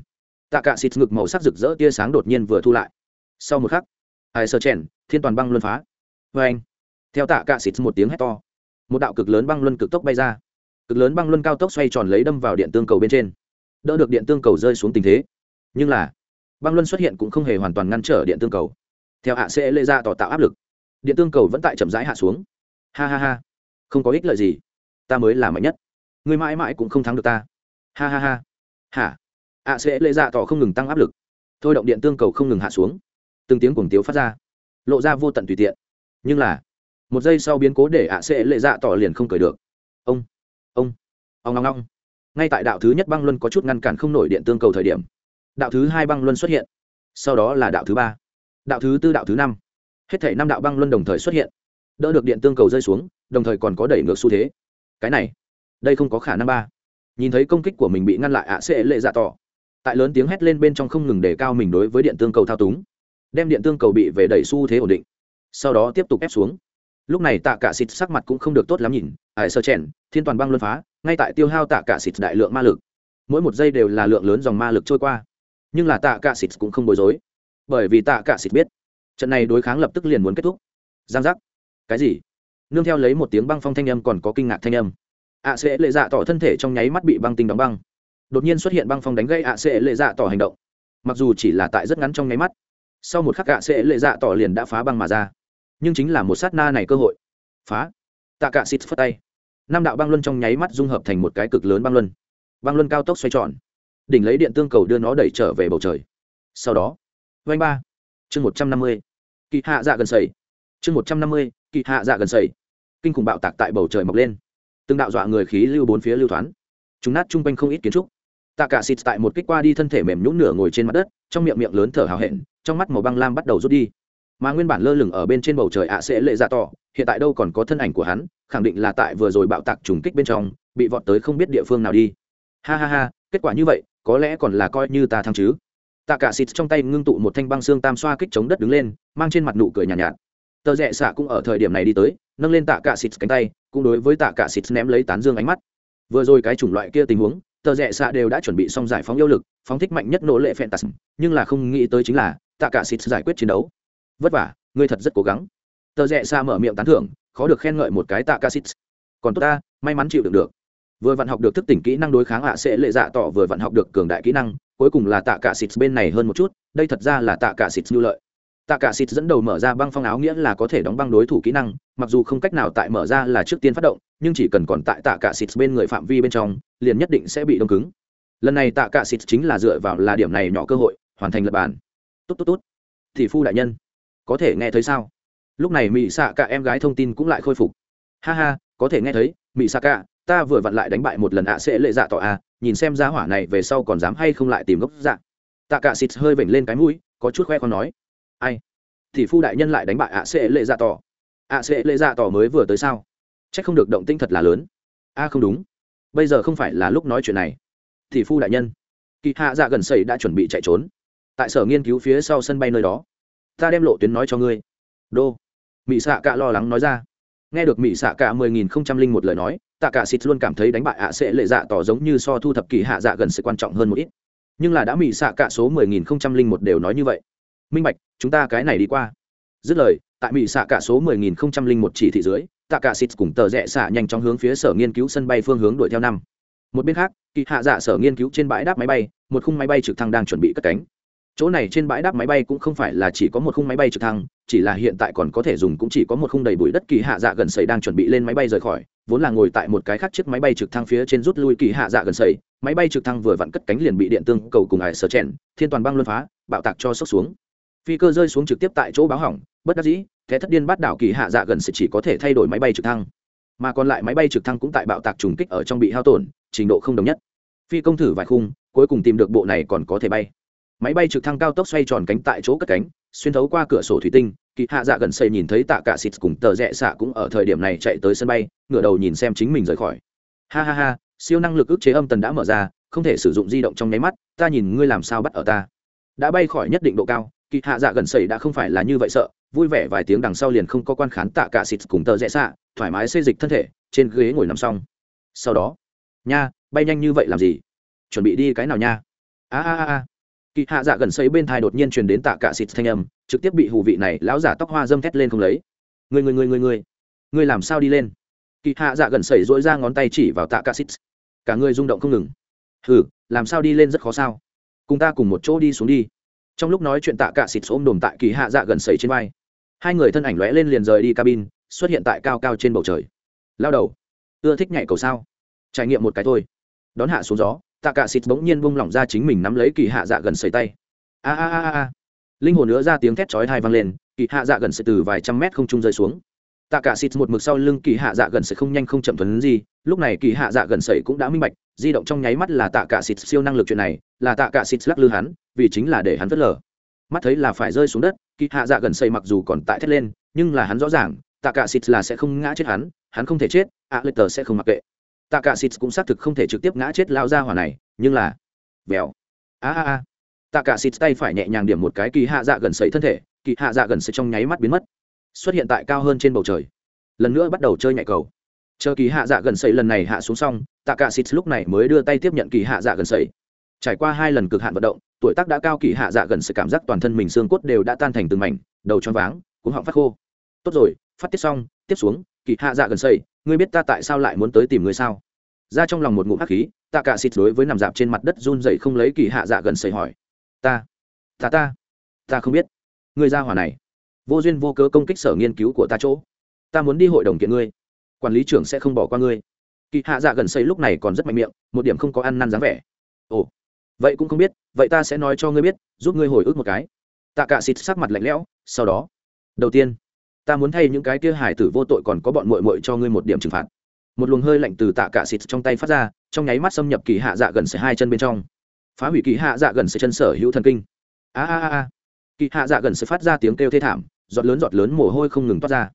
tạ cạ xịt ngực màu sắc rực rỡ tia sáng đột nhiên vừa thu lại. Sau một khắc, ai sơ chèn, thiên toàn băng luân phá. Vê anh, theo tạ cạ xịt một tiếng hét to, một đạo cực lớn băng luân cực tốc bay ra. Cực lớn băng luân cao tốc xoay tròn lấy đâm vào điện tương cầu bên trên. Đỡ được điện tương cầu rơi xuống tình thế. Nhưng là, băng luân xuất hiện cũng không hề hoàn toàn ngăn trở điện tương cầu. Theo hạ sẽ lê ra tỏ tạo áp lực, điện tương cầu vẫn tại chậm rãi hạ xuống. Ha ha ha, không có ích lợi gì. Ta mới là mạnh nhất người mãi mãi cũng không thắng được ta. Ha ha ha. Hả? Ạ sẽ lệ dạ tỏ không ngừng tăng áp lực. Thôi động điện tương cầu không ngừng hạ xuống. Từng tiếng cuồng tiếu phát ra. Lộ ra vô tận tùy tiện. Nhưng là, một giây sau biến cố để ạ sẽ lệ dạ tỏ liền không cười được. Ông ông ông ngong ngong. Ngay tại đạo thứ nhất băng luân có chút ngăn cản không nổi điện tương cầu thời điểm, đạo thứ hai băng luân xuất hiện. Sau đó là đạo thứ ba, đạo thứ tư, đạo thứ năm. Hết thể năm đạo băng luân đồng thời xuất hiện. Đỡ được điện tương cầu rơi xuống, đồng thời còn có đẩy ngược xu thế. Cái này đây không có khả năng ba. Nhìn thấy công kích của mình bị ngăn lại ạ sẽ lệ dạ tỏ. Tại lớn tiếng hét lên bên trong không ngừng đề cao mình đối với điện tương cầu thao túng. Đem điện tương cầu bị về đẩy xu thế ổn định. Sau đó tiếp tục ép xuống. Lúc này tạ cả xịt sắc mặt cũng không được tốt lắm nhìn, ải sơ chèn, thiên toàn băng luân phá, ngay tại tiêu hao tạ cả xịt đại lượng ma lực. Mỗi một giây đều là lượng lớn dòng ma lực trôi qua. Nhưng là tạ cả xịt cũng không bối rối. Bởi vì tạ cả xịt biết, trận này đối kháng lập tức liền muốn kết thúc. Giang giác. Cái gì? Nương theo lấy một tiếng băng phong thanh âm còn có kinh ngạc thanh âm ạ sẽ lệ dạ tỏ thân thể trong nháy mắt bị băng tinh đóng băng. Đột nhiên xuất hiện băng phong đánh gây ạ sẽ lệ dạ tỏ hành động. Mặc dù chỉ là tại rất ngắn trong nháy mắt, sau một khắc ạ sẽ lệ dạ tỏ liền đã phá băng mà ra. Nhưng chính là một sát na này cơ hội. Phá. Tạ cả xịt phất tay. Năm đạo băng luân trong nháy mắt dung hợp thành một cái cực lớn băng luân. Băng luân cao tốc xoay tròn. Đỉnh lấy điện tương cầu đưa nó đẩy trở về bầu trời. Sau đó vanh ba. Chương một trăm năm mươi. Kỳ hạ dạ gần sầy. Chương một trăm năm mươi kỳ hạ dạ gần sầy. Kinh khủng bạo tạc tại bầu trời mọc lên từng đạo dọa người khí lưu bốn phía lưu thoáng chúng nát chung quanh không ít kiến trúc. Tạ cả xịt tại một kích qua đi thân thể mềm nhũn nửa ngồi trên mặt đất trong miệng miệng lớn thở hào hẹn trong mắt màu băng lam bắt đầu rút đi. Mà nguyên bản lơ lửng ở bên trên bầu trời ạ sẽ lệ dạ tỏ hiện tại đâu còn có thân ảnh của hắn khẳng định là tại vừa rồi bạo tạc trùng kích bên trong bị vọt tới không biết địa phương nào đi. Ha ha ha kết quả như vậy có lẽ còn là coi như ta thăng chứ. Tạ cả xịt trong tay ngưng tụ một thanh băng xương tam xoa kích chống đất đứng lên mang trên mặt nụ cười nhàn nhạt, nhạt tờ rẽ xạ cũng ở thời điểm này đi tới, nâng lên tạ cả xịt cánh tay, cũng đối với tạ cả xịt ném lấy tán dương ánh mắt. Vừa rồi cái chủng loại kia tình huống, tờ rẽ xạ đều đã chuẩn bị xong giải phóng yêu lực, phóng thích mạnh nhất nỗ lệ phèn tạt. Nhưng là không nghĩ tới chính là, tạ cả xịt giải quyết chiến đấu. Vất vả, ngươi thật rất cố gắng. Tờ rẽ xạ mở miệng tán thưởng, khó được khen ngợi một cái tạ cả xịt. Còn tốt ta, may mắn chịu đựng được. Vừa vặn học được thức tỉnh kỹ năng đối kháng ạ sẽ lệ dạ tỏ vừa vặn học được cường đại kỹ năng, cuối cùng là tạ cả xịt bên này hơn một chút, đây thật ra là tạ cả xịt lưu lợi tạ cả xịt dẫn đầu mở ra băng phong áo nghĩa là có thể đóng băng đối thủ kỹ năng, mặc dù không cách nào tại mở ra là trước tiên phát động, nhưng chỉ cần còn tại tạ cả xịt bên người phạm vi bên trong, liền nhất định sẽ bị đông cứng. Lần này tạ cả xịt chính là dựa vào là điểm này nhỏ cơ hội, hoàn thành lập bàn. Tốt tốt tốt. Thì phu đại nhân, có thể nghe thấy sao? Lúc này mỹ xạ cả em gái thông tin cũng lại khôi phục. Ha ha, có thể nghe thấy mỹ xạ cả ta vừa vặn lại đánh bại một lần ạ sẽ lệ dạ tỏ a nhìn xem giá hỏa này về sau còn dám hay không lại tìm gốc dạ. Tạ cả xịt hơi vểnh lên cái mũi, có chút khoe con nói ai? Thì phu đại nhân lại đánh bại ạ sẽ lệ dạ tỏ. Ạ sẽ lệ dạ tỏ mới vừa tới sao? C h ắ c không được động tinh thật là lớn. A, không đúng. Bây giờ không phải là lúc nói chuyện này. Thì phu đại nhân, kỳ hạ dạ gần xây đã chuẩn bị chạy trốn. Tại sở nghiên cứu phía sau sân bay nơi đó, ta đem lộ tuyến nói cho ngươi. Đô. Mỹ xạ cả lo lắng nói ra. Nghe được mỹ xạ cả mười nghìn không trăm linh một lời nói, tạ cả xịt luôn cảm thấy đánh bại ạ sẽ lệ dạ tỏ giống như so thu thập kỳ hạ dạ gần sự quan trọng hơn một ít. Nhưng là đã mỹ xạ cả số mười nghìn không trăm linh một đều nói như vậy. Minh bạch chúng ta cái này đi qua. Dứt lời, tại mỹ xạ cả số mười nghìn không trăm linh một chỉ thị dưới, tạ cả xịt cùng tờ rẽ xạ nhanh chóng hướng phía sở nghiên cứu sân bay phương hướng đuổi theo năm. Một bên khác, kỳ hạ dạ sở nghiên cứu trên bãi đáp máy bay, một khung máy bay trực thăng đang chuẩn bị cất cánh. Chỗ này trên bãi đáp máy bay cũng không phải là chỉ có một khung máy bay trực thăng, chỉ là hiện tại còn có thể dùng cũng chỉ có một khung đầy bụi đất kỳ hạ dạ gần sầy đang chuẩn bị lên máy bay rời khỏi, vốn là ngồi tại một cái khác chiếc máy bay trực thăng phía trên rút lui kỳ hạ dạ gần sầy. Máy bay trực thăng vừa vặn cất cánh liền bị điện tương cầu cùng ải sở chèn thiên toàn băng luân phá, bạo tạc cho sốc xuống phi cơ rơi xuống trực tiếp tại chỗ báo hỏng, bất đắc dĩ, thế thất điên bắt đảo kỳ hạ dạ gần sẽ chỉ có thể thay đổi máy bay trực thăng. Mà còn lại máy bay trực thăng cũng tại bạo tạc trùng kích ở trong bị hao tổn, trình độ không đồng nhất. Phi công thử vài khung, cuối cùng tìm được bộ này còn có thể bay. Máy bay trực thăng cao tốc xoay tròn cánh tại chỗ cất cánh, xuyên thấu qua cửa sổ thủy tinh, kỳ hạ dạ gần xây nhìn thấy tạ cả xịt cùng tờ rẽ xạ cũng ở thời điểm này chạy tới sân bay, ngửa đầu nhìn xem chính mình rời khỏi. Ha ha ha, siêu năng lực ức chế âm tần đã mở ra, không thể sử dụng di động trong nháy mắt, ta nhìn ngươi làm sao bắt ở ta. Đã bay khỏi nhất định độ cao kỳ hạ dạ gần xây đã không phải là như vậy sợ, vui vẻ vài tiếng đằng sau liền không có quan khán tạ cả xịt cùng tờ rẽ xạ, thoải mái xê dịch thân thể, trên ghế ngồi nằm xong. Sau đó, nha, bay nhanh như vậy làm gì? Chuẩn bị đi cái nào nha? A a a kỳ hạ dạ gần xây bên thai đột nhiên truyền đến tạ cả xịt thanh âm, trực tiếp bị hù vị này lão giả tóc hoa dâm thét lên không lấy. Người người người người người người làm sao đi lên? Kỳ hạ dạ gần sẩy dỗi ra ngón tay chỉ vào tạ cả xịt. Cả người rung động không ngừng. Hừ, làm sao đi lên rất khó sao? Cùng ta cùng một chỗ đi xuống đi trong lúc nói chuyện tạ cả xịt ôm đồm tại kỳ hạ dạ gần sẩy trên vai. Hai người thân ảnh lóe lên liền rời đi cabin, xuất hiện tại cao cao trên bầu trời. Lao đầu, ưa thích nhảy cầu sao? Trải nghiệm một cái thôi. Đón hạ xuống gió, tạ cả xịt bỗng nhiên bung lỏng ra chính mình nắm lấy kỳ hạ dạ gần sẩy tay. A a a a linh hồn nữa ra tiếng thét chói tai vang lên, kỳ hạ dạ gần sấy từ vài trăm mét không trung rơi xuống. Tạ cả xịt một mực sau lưng kỳ hạ dạ gần sấy không nhanh không chậm thuần gì, lúc này kỳ hạ dạ gần sẩy cũng đã minh bạch di động trong nháy mắt là tạ cả xịt siêu năng lực chuyện này, là tạ cả xịt lắc lư hắn, vì chính là để hắn vất lờ. Mắt thấy là phải rơi xuống đất, kỳ hạ dạ gần sẩy mặc dù còn tại thét lên, nhưng là hắn rõ ràng, tạ cả xịt là sẽ không ngã chết hắn hắn không thể chết a lê tờ sẽ không mặc kệ. Tạ cả xịt cũng xác thực không thể trực tiếp ngã chết lao ra hỏa này, nhưng là, vèo. A a a. Tạ cả xịt tay phải nhẹ nhàng điểm một cái kỳ hạ dạ gần xây thân thể, kỳ hạ dạ gần xây trong nháy mắt biến mất. Xuất hiện tại cao hơn trên bầu trời. Lần nữa bắt đầu chơi nhạy cầu. Chờ kỳ hạ dạ gần xây lần này hạ xuống xong tạ cả xịt lúc này mới đưa tay tiếp nhận kỳ hạ dạ gần sẩy trải qua hai lần cực hạn vận động, tuổi tác đã cao, kỳ hạ dạ gần sự cảm giác toàn thân mình xương cốt đều đã tan thành từng mảnh, đầu tròn váng cũng họng phát khô. Tốt rồi, phát tiết xong, tiếp xuống, kỳ hạ dạ gần sẩy ngươi biết ta tại sao lại muốn tới tìm ngươi sao? Ra trong lòng một ngụm hắc khí, tạ cả xịt đối với nằm dạp trên mặt đất run rẩy không lấy kỳ hạ dạ gần sẩy hỏi. Ta ta ta ta không biết. Ngươi ra hỏa này, vô duyên vô cớ công kích sở nghiên cứu của ta chỗ. Ta muốn đi hội đồng kiện ngươi. Quản lý trưởng sẽ không bỏ qua ngươi kỳ hạ dạ gần xây lúc này còn rất mạnh miệng, một điểm không có ăn năn dáng vẻ. Ồ, vậy cũng không biết, vậy ta sẽ nói cho ngươi biết, giúp ngươi hồi ức một cái. Tạ cả xịt sắc mặt lạnh lẽo, sau đó, đầu tiên, ta muốn thay những cái kia hải tử vô tội còn có bọn mội mội cho ngươi một điểm trừng phạt. Một luồng hơi lạnh từ tạ cả xịt trong tay phát ra, trong nháy mắt xâm nhập kỳ hạ dạ gần sợi hai chân bên trong. Phá hủy kỳ hạ dạ gần sợi chân sở hữu thần kinh. A a a. Kỳ hạ dạ gần xây phát ra tiếng kêu thê thảm, giọt lớn giọt lớn mồ hôi không ngừng toát ra.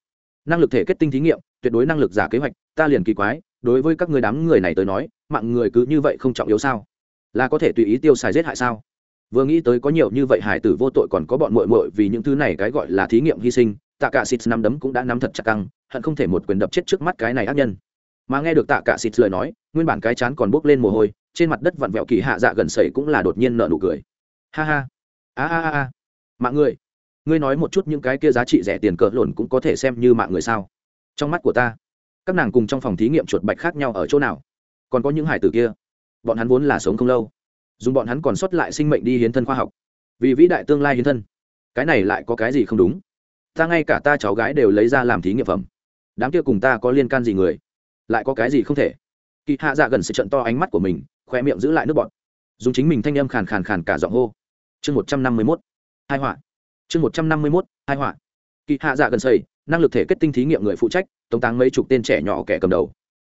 Năng lực thể kết tinh thí nghiệm, tuyệt đối năng lực giả kế hoạch, ta liền kỳ quái đối với các người đám người này tới nói, mạng người cứ như vậy không trọng yếu sao? Là có thể tùy ý tiêu xài giết hại sao? Vừa nghĩ tới có nhiều như vậy hải tử vô tội còn có bọn mội mội vì những thứ này cái gọi là thí nghiệm hy sinh tạ cả xịt nắm đấm cũng đã nắm thật chặt căng, hận không thể một quyền đập chết trước mắt cái này ác nhân. Mà nghe được tạ cả xịt lời nói, nguyên bản cái chán còn bốc lên mồ hôi, trên mặt đất vặn vẹo kỳ hạ dạ gần sẩy cũng là đột nhiên nợ nụ cười. Ha ha. A a a a mạng người. Ngươi nói một chút những cái kia giá trị rẻ tiền cỡ lộn cũng có thể xem như mạng người sao? Trong mắt của ta các nàng cùng trong phòng thí nghiệm chuột bạch khác nhau ở chỗ nào? Còn có những hải tử kia? Bọn hắn vốn là sống không lâu, dùng bọn hắn còn sót lại sinh mệnh đi hiến thân khoa học. Vì vĩ đại tương lai hiến thân, cái này lại có cái gì không đúng? Ta ngay cả ta cháu gái đều lấy ra làm thí nghiệm phẩm. Đám kia cùng ta có liên can gì người? Lại có cái gì không thể? Kỳ hạ dạ gần sự trận to ánh mắt của mình khoe miệng giữ lại nước bọn dùng chính mình thanh âm khàn khàn khàn cả giọng hô. Chương một trăm năm mươi mốt, hai họa. Chương một trăm năm mươi mốt, hai họa. Kỳ hạ dạ gần xây năng lực thể kết tinh thí nghiệm người phụ trách, tống táng mấy chục tên trẻ nhỏ kẻ cầm đầu.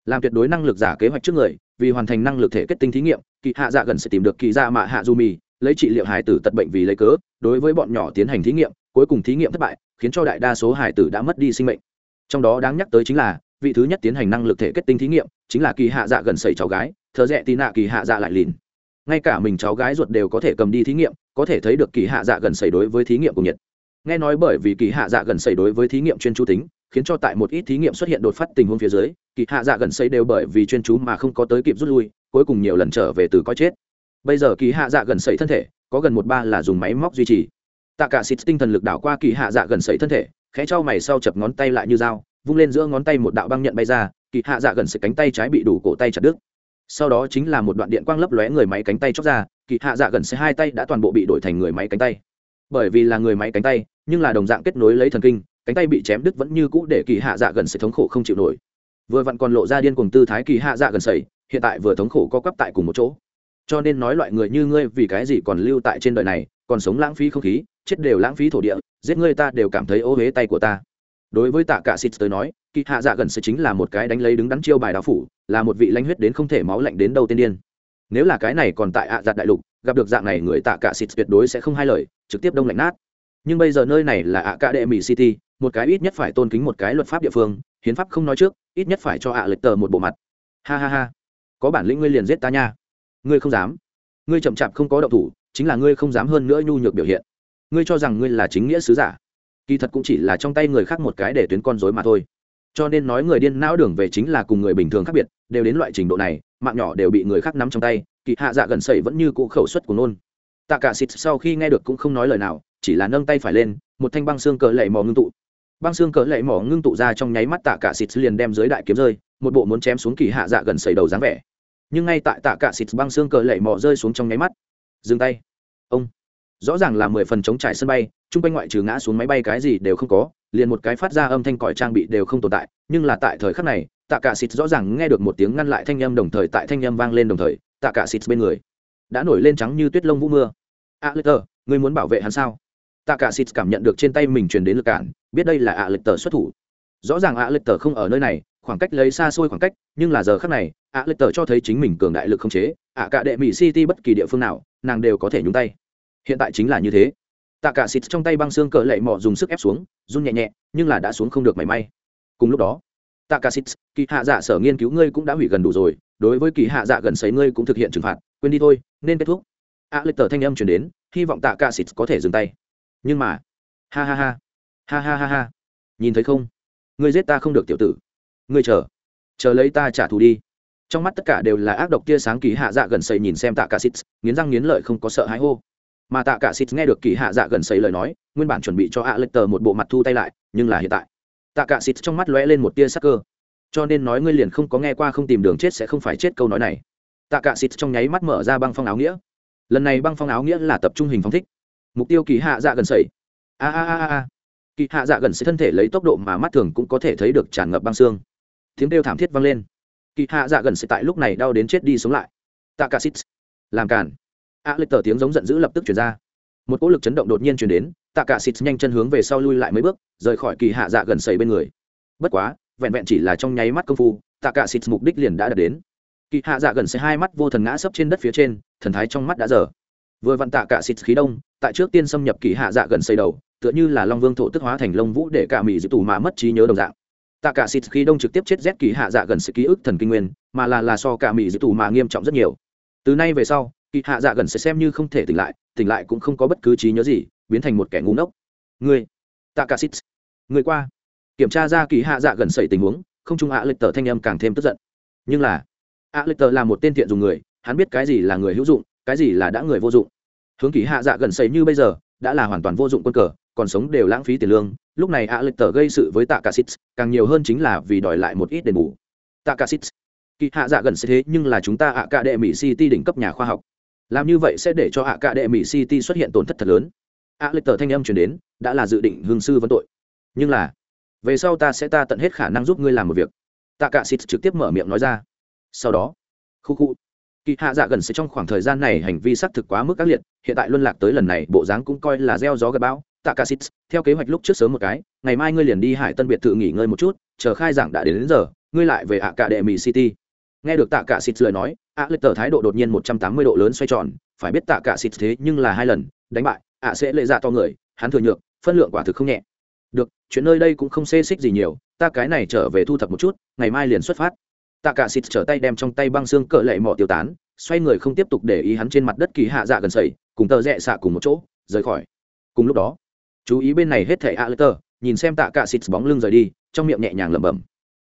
Làm tuyệt đối năng lực giả kế hoạch trước người, vì hoàn thành năng lực thể kết tinh thí nghiệm, kỳ hạ dạ gần sẽ tìm được kỳ dạ mạ hạ du mì, lấy trị liệu hải tử tật bệnh vì lấy cớ, đối với bọn nhỏ tiến hành thí nghiệm, cuối cùng thí nghiệm thất bại, khiến cho đại đa số hải tử đã mất đi sinh mệnh. Trong đó đáng nhắc tới chính là, vị thứ nhất tiến hành năng lực thể kết tinh thí nghiệm, chính là kỳ hạ dạ gần sẩy cháu gái thợ rẽ tì nạ kỳ hạ dạ lại lìn. Ngay cả mình cháu gái ruột đều có thể cầm đi thí nghiệm, có thể thấy được kỳ hạ dạ gần sẩy đối với thí nghiệm của nhiệt nghe nói bởi vì kỳ hạ dạ gần xảy đối với thí nghiệm chuyên chú tính, khiến cho tại một ít thí nghiệm xuất hiện đột phát tình huống phía dưới, kỳ hạ dạ gần sẩy đều bởi vì chuyên chú mà không có tới kịp rút lui, cuối cùng nhiều lần trở về từ coi chết. Bây giờ kỳ hạ dạ gần sẩy thân thể, có gần một ba là dùng máy móc duy trì. Tạ cả xịt tinh thần lực đảo qua kỳ hạ dạ gần sẩy thân thể, khẽ cho mày sau chập ngón tay lại như dao, vung lên giữa ngón tay một đạo băng nhận bay ra, kỳ hạ dạ gần sẩy cánh tay trái bị đủ cổ tay chặt đứt. Sau đó chính là một đoạn điện quang lấp lóe người máy cánh tay chóc ra, kỳ hạ dạ gần sẩy hai tay đã toàn bộ bị đổi thành người máy cánh tay bởi vì là người máy cánh tay, nhưng là đồng dạng kết nối lấy thần kinh, cánh tay bị chém đứt vẫn như cũ để kỳ hạ dạ gần sẩy thống khổ không chịu nổi. Vừa vặn còn lộ ra điên cuồng tư thái kỳ hạ dạ gần sẩy hiện tại vừa thống khổ co quắp tại cùng một chỗ. Cho nên nói loại người như ngươi vì cái gì còn lưu tại trên đời này, còn sống lãng phí không khí, chết đều lãng phí thổ địa, giết ngươi ta đều cảm thấy ô huế tay của ta. Đối với tạ cả xịt tới nói, kỳ hạ dạ gần sự chính là một cái đánh lấy đứng đắn chiêu bài đạo phủ, là một vị lãnh huyết đến không thể máu lạnh đến đâu tiên điên. Nếu là cái này còn tại ạ à giặt đại lục gặp được dạng này người tạ cả xịt tuyệt đối sẽ không hai lời, trực tiếp đông lạnh nát. Nhưng bây giờ nơi này là ạ cả đệ mỹ city, một cái ít nhất phải tôn kính một cái luật pháp địa phương, hiến pháp không nói trước, ít nhất phải cho ạ lệch tờ một bộ mặt. Ha ha ha. Có bản lĩnh ngươi liền giết ta nha. Ngươi không dám. Ngươi chậm chạp không có động thủ, chính là ngươi không dám hơn nữa nhu nhược biểu hiện. Ngươi cho rằng ngươi là chính nghĩa sứ giả. Kỳ thật cũng chỉ là trong tay người khác một cái để tuyến con dối mà thôi. Cho nên nói người điên não đường về chính là cùng người bình thường khác biệt, đều đến loại trình độ này mạng nhỏ đều bị người khác nắm trong tay, kỳ hạ dạ gần sẩy vẫn như cũ khẩu suất của nôn. Tạ cả xịt sau khi nghe được cũng không nói lời nào, chỉ là nâng tay phải lên, một thanh băng xương cỡ lệ mò ngưng tụ. Băng xương cỡ lệ mỏ ngưng tụ ra trong nháy mắt tạ cả xịt liền đem dưới đại kiếm rơi, một bộ muốn chém xuống kỳ hạ dạ gần sẩy đầu dáng vẻ. Nhưng ngay tại tạ cả xịt băng xương cỡ lệ mỏ rơi xuống trong nháy mắt, dừng tay. Ông, rõ ràng là mười phần chống trải sân bay, chung quanh ngoại trừ ngã xuống máy bay cái gì đều không có, liền một cái phát ra âm thanh còi trang bị đều không tồn tại, nhưng là tại thời khắc này tạ cả xịt rõ ràng nghe được một tiếng ngăn lại thanh âm đồng thời tại thanh âm vang lên đồng thời, tạ cả xịt bên người đã nổi lên trắng như tuyết lông vũ mưa. A lê tờ, ngươi muốn bảo vệ hắn sao? Tạ cả xịt cảm nhận được trên tay mình truyền đến lực cản, biết đây là a lê tờ xuất thủ. Rõ ràng a lê tờ không ở nơi này, khoảng cách lấy xa xôi khoảng cách, nhưng là giờ khắc này, a lê tờ cho thấy chính mình cường đại lực không chế, ạ cả đệ mỹ city bất kỳ địa phương nào, nàng đều có thể nhúng tay. Hiện tại chính là như thế. Tạ cả xịt trong tay băng xương cỡ lệ mỏ dùng sức ép xuống, run nhẹ nhẹ, nhưng là đã xuống không được mảy may. Cùng lúc đó tạ kỳ hạ dạ sở nghiên cứu ngươi cũng đã hủy gần đủ rồi, đối với kỳ hạ dạ gần sấy ngươi cũng thực hiện trừng phạt, quên đi thôi, nên kết thúc. A lịch tờ thanh âm chuyển đến, hy vọng tạ có thể dừng tay. Nhưng mà, ha ha ha ha ha ha ha, nhìn thấy không? Ngươi giết ta không được tiểu tử. Ngươi chờ chờ lấy ta trả thù đi. Trong mắt tất cả đều là ác độc tia sáng kỳ hạ dạ gần sấy nhìn xem tạ cả nghiến răng nghiến lợi không có sợ hãi hô. Mà tạ cả nghe được kỳ hạ dạ gần sấy lời nói, nguyên bản chuẩn bị cho a lệch tờ một bộ mặt thu tay lại, nhưng là hiện tại tạ cả xịt trong mắt lóe lên một tia sắc cơ. Cho nên nói ngươi liền không có nghe qua không tìm đường chết sẽ không phải chết câu nói này. Tạ cả xịt trong nháy mắt mở ra băng phong áo nghĩa. Lần này băng phong áo nghĩa là tập trung hình phong thích. Mục tiêu kỳ hạ dạ gần sẩy. a a a a kỳ hạ dạ gần sẽ thân thể lấy tốc độ mà mắt thường cũng có thể thấy được tràn ngập băng xương. Tiếng kêu thảm thiết vang lên. Kỳ hạ dạ gần sẽ tại lúc này đau đến chết đi sống lại. Tạ cả xịt. Làm cản a lịch tờ tiếng giống giận dữ lập tức chuyển ra một cỗ lực chấn động đột nhiên chuyển đến, tạ cả xịt nhanh chân hướng về sau lui lại mấy bước, rời khỏi kỳ hạ dạ gần sầy bên người. Bất quá, vẹn vẹn chỉ là trong nháy mắt công phu, tạ cả xịt mục đích liền đã đạt đến. Kỳ hạ dạ gần sầy hai mắt vô thần ngã sấp trên đất phía trên, thần thái trong mắt đã dở. Vừa vặn tạ cả xịt khí đông, tại trước tiên xâm nhập kỳ hạ dạ gần sầy đầu, tựa như là long vương thổ tức hóa thành lông vũ để cả mỹ dị tù mà mất trí nhớ đồng dạng. Tạ cả xịt khí đông trực tiếp chết rét kỳ hạ dạ gần sự ký ức thần kinh nguyên, mà là là so cả mỹ dị tù mà nghiêm trọng rất nhiều. Từ nay về sau kỳ hạ dạ gần sẽ xem như không thể tỉnh lại tỉnh lại cũng không có bất cứ trí nhớ gì, biến thành một kẻ ngu ngốc. Người tạ cả xịt người qua. Kiểm tra ra kỳ hạ dạ gần xảy tình huống, không trung ạ à lịch tờ thanh âm càng thêm tức giận. Nhưng là ạ à lịch tờ là một tên thiện dùng người, hắn biết cái gì là người hữu dụng, cái gì là đã người vô dụng. Hướng kỳ hạ dạ gần xảy như bây giờ, đã là hoàn toàn vô dụng quân cờ, còn sống đều lãng phí tiền lương. Lúc này ạ à lịch tờ gây sự với tạ cả xít càng nhiều hơn chính là vì đòi lại một ít đền bù. Tạ cả xít kỳ hạ dạ gần sẽ thế nhưng là chúng ta ạ cả đệ mỹ city đỉnh cấp nhà khoa học làm như vậy sẽ để cho hạ cạ đệ mỹ city xuất hiện tổn thất thật lớn. Ạ lịch tờ thanh âm chuyển đến đã là dự định hương sư vấn tội. Nhưng là về sau ta sẽ ta tận hết khả năng giúp ngươi làm một việc. Tạ cạ xịt trực tiếp mở miệng nói ra. Sau đó khu khu kỳ hạ dạ gần sẽ trong khoảng thời gian này hành vi xác thực quá mức các liệt hiện tại luân lạc tới lần này bộ dáng cũng coi là gieo gió gặp bão. Tạ cả xịt theo kế hoạch lúc trước sớm một cái ngày mai ngươi liền đi hải tân biệt thự nghỉ ngơi một chút chờ khai giảng đã đến, đến giờ ngươi lại về ạ cả đệ mỹ city nghe được tạ cả xịt lời nói ạ lệ tờ thái độ đột nhiên một trăm tám mươi độ lớn xoay tròn, phải biết tạ cả xịt thế nhưng là hai lần, đánh bại ạ sẽ lệ dạ to người, hắn thừa nhược, phân lượng quả thực không nhẹ. Được, chuyện nơi đây cũng không xê xích gì nhiều, ta cái này trở về thu thập một chút, ngày mai liền xuất phát. Tạ cả xịt trở tay đem trong tay băng xương cỡ lệ mỏ tiêu tán, xoay người không tiếp tục để ý hắn trên mặt đất kỳ hạ dạ gần sẩy cùng tờ rẽ xạ cùng một chỗ, rời khỏi. Cùng lúc đó, chú ý bên này hết thảy a lê tờ, nhìn xem tạ cả xịt bóng lưng rời đi, trong miệng nhẹ nhàng lẩm bẩm.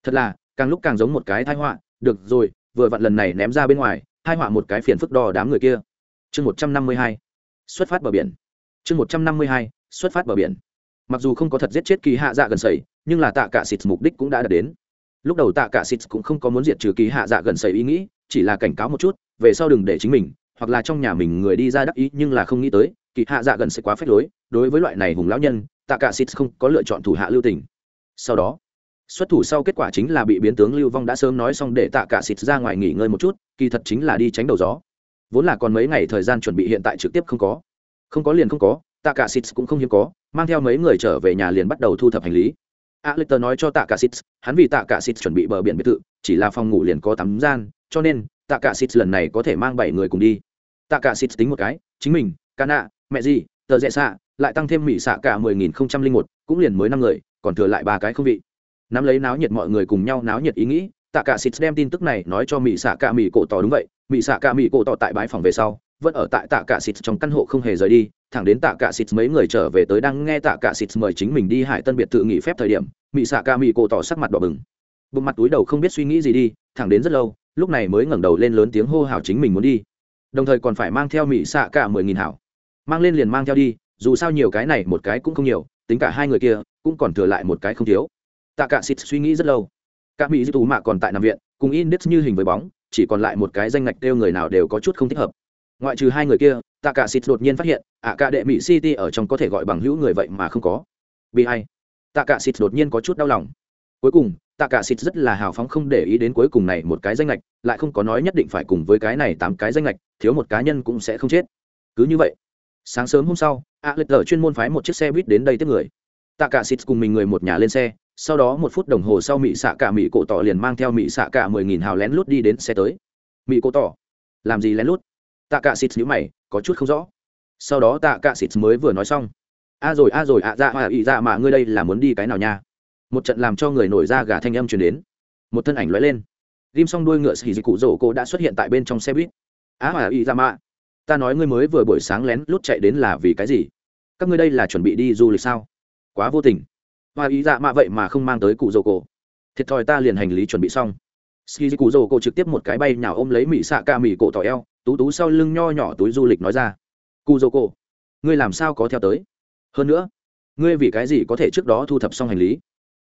Thật là, càng lúc càng giống một cái thai họa được rồi, vừa vặn lần này ném ra bên ngoài, hai họa một cái phiền phức đo đám người kia. Chương một trăm năm mươi hai, xuất phát bờ biển. Chương một trăm năm mươi hai, xuất phát bờ biển. Mặc dù không có thật giết chết kỳ hạ dạ gần sẩy nhưng là tạ cả xịt mục đích cũng đã đạt đến. Lúc đầu tạ cả xịt cũng không có muốn diệt trừ kỳ hạ dạ gần sẩy ý nghĩ, chỉ là cảnh cáo một chút, về sau đừng để chính mình, hoặc là trong nhà mình người đi ra đắc ý, nhưng là không nghĩ tới, kỳ hạ dạ gần sẽ quá phép lối. Đối với loại này hùng lão nhân, tạ cả xịt không có lựa chọn thủ hạ lưu tình. Sau đó xuất thủ sau kết quả chính là bị biến tướng lưu vong đã sớm nói xong để tạ cả xịt ra ngoài nghỉ ngơi một chút, kỳ thật chính là đi tránh đầu gió. Vốn là còn mấy ngày thời gian chuẩn bị hiện tại trực tiếp không có. Không có liền không có, tạ cả xịt cũng không hiếm có, mang theo mấy người trở về nhà liền bắt đầu thu thập hành lý. A nói cho tạ cả xịt, hắn vì tạ cả xịt chuẩn bị bờ biển biệt thự, chỉ là phòng ngủ liền có tắm gian cho nên tạ cả xịt lần này có thể mang bảy người cùng đi. Tạ cả xịt tính một cái, chính mình ca nạ mẹ gì, tờ rẽ xạ, lại tăng thêm mỹ xạ cả mười nghìn không trăm linh một, cũng liền mới năm người, còn thừa lại ba cái không vị nắm lấy náo nhiệt mọi người cùng nhau náo nhiệt ý nghĩ, tạ cả xịt đem tin tức này nói cho mỹ xạ cả mỹ cổ tỏ đúng vậy mỹ xạ cả mỹ cổ tỏ tại bãi phòng về sau, vẫn ở tại tạ cả xịt trong căn hộ không hề rời đi, thẳng đến tạ cả xịt mấy người trở về tới đang nghe tạ cả xịt mời chính mình đi hải tân biệt thự nghỉ phép thời điểm mỹ xạ Cả mỹ cổ tỏ sắc mặt đỏ bừng. Bụng mặt túi đầu không biết suy nghĩ gì đi, thẳng đến rất lâu, lúc này mới ngẩng đầu lên lớn tiếng hô hào chính mình muốn đi. Đồng thời còn phải mang theo mỹ xạ cả mười nghìn hảo. Mang lên liền mang theo đi, dù sao nhiều cái này một cái cũng không nhiều, tính cả hai người kia, cũng còn thừa lại một cái không thiếu tạ cả xịt suy nghĩ rất lâu. Các mỹ tù mạ còn tại nằm viện, cùng index như hình với bóng, chỉ còn lại một cái danh ngạch kêu người nào đều có chút không thích hợp. Ngoại trừ hai người kia, tạ cả xịt đột nhiên phát hiện, ạ cả đệ mỹ city ở trong có thể gọi bằng hữu người vậy mà không có. Bị hay tạ cả xịt đột nhiên có chút đau lòng. Cuối cùng, tạ cả xịt rất là hào phóng không để ý đến cuối cùng này một cái danh lệch lại không có nói nhất định phải cùng với cái này tám cái danh lệch thiếu một cá nhân cũng sẽ không chết. Cứ như vậy, sáng sớm hôm sau a lệch chuyên môn phái một chiếc xe buýt đến đây tiếp người. Tạ cả xịt cùng mình người một nhà lên xe sau đó một phút đồng hồ sau mỹ xạ cả mỹ cổ tỏ liền mang theo mỹ xạ cả mười nghìn hào lén lút đi đến xe tới. Mỹ cổ tỏ, làm gì lén lút? Tạ cả xịt nhữ mày, có chút không rõ. Sau đó tạ cả xịt mới vừa nói xong. A rồi a rồi, ạ dạ ạ, ị dạ mà ngươi đây là muốn đi cái nào nha? Một trận làm cho người nổi ra gà thanh âm truyền đến. Một thân ảnh lóe lên. Ghim xong đuôi ngựa xì dịch cụ rổ cô đã xuất hiện tại bên trong xe buýt. Á à ị dạ mà. Ta nói ngươi mới vừa buổi sáng lén lút chạy đến là vì cái gì? Các ngươi đây là chuẩn bị đi du lịch sao? Quá vô tình và ý dạ mạ vậy mà không mang tới cụ dầu cổ. Thiệt thòi ta liền hành lý chuẩn bị xong. Ski cụ dầu cổ trực tiếp một cái bay nhào ôm lấy mỹ xạ ca mỹ cổ tỏ eo, tú tú sau lưng nho nhỏ túi du lịch nói ra. Cụ dầu cổ, ngươi làm sao có theo tới? Hơn nữa, ngươi vì cái gì có thể trước đó thu thập xong hành lý?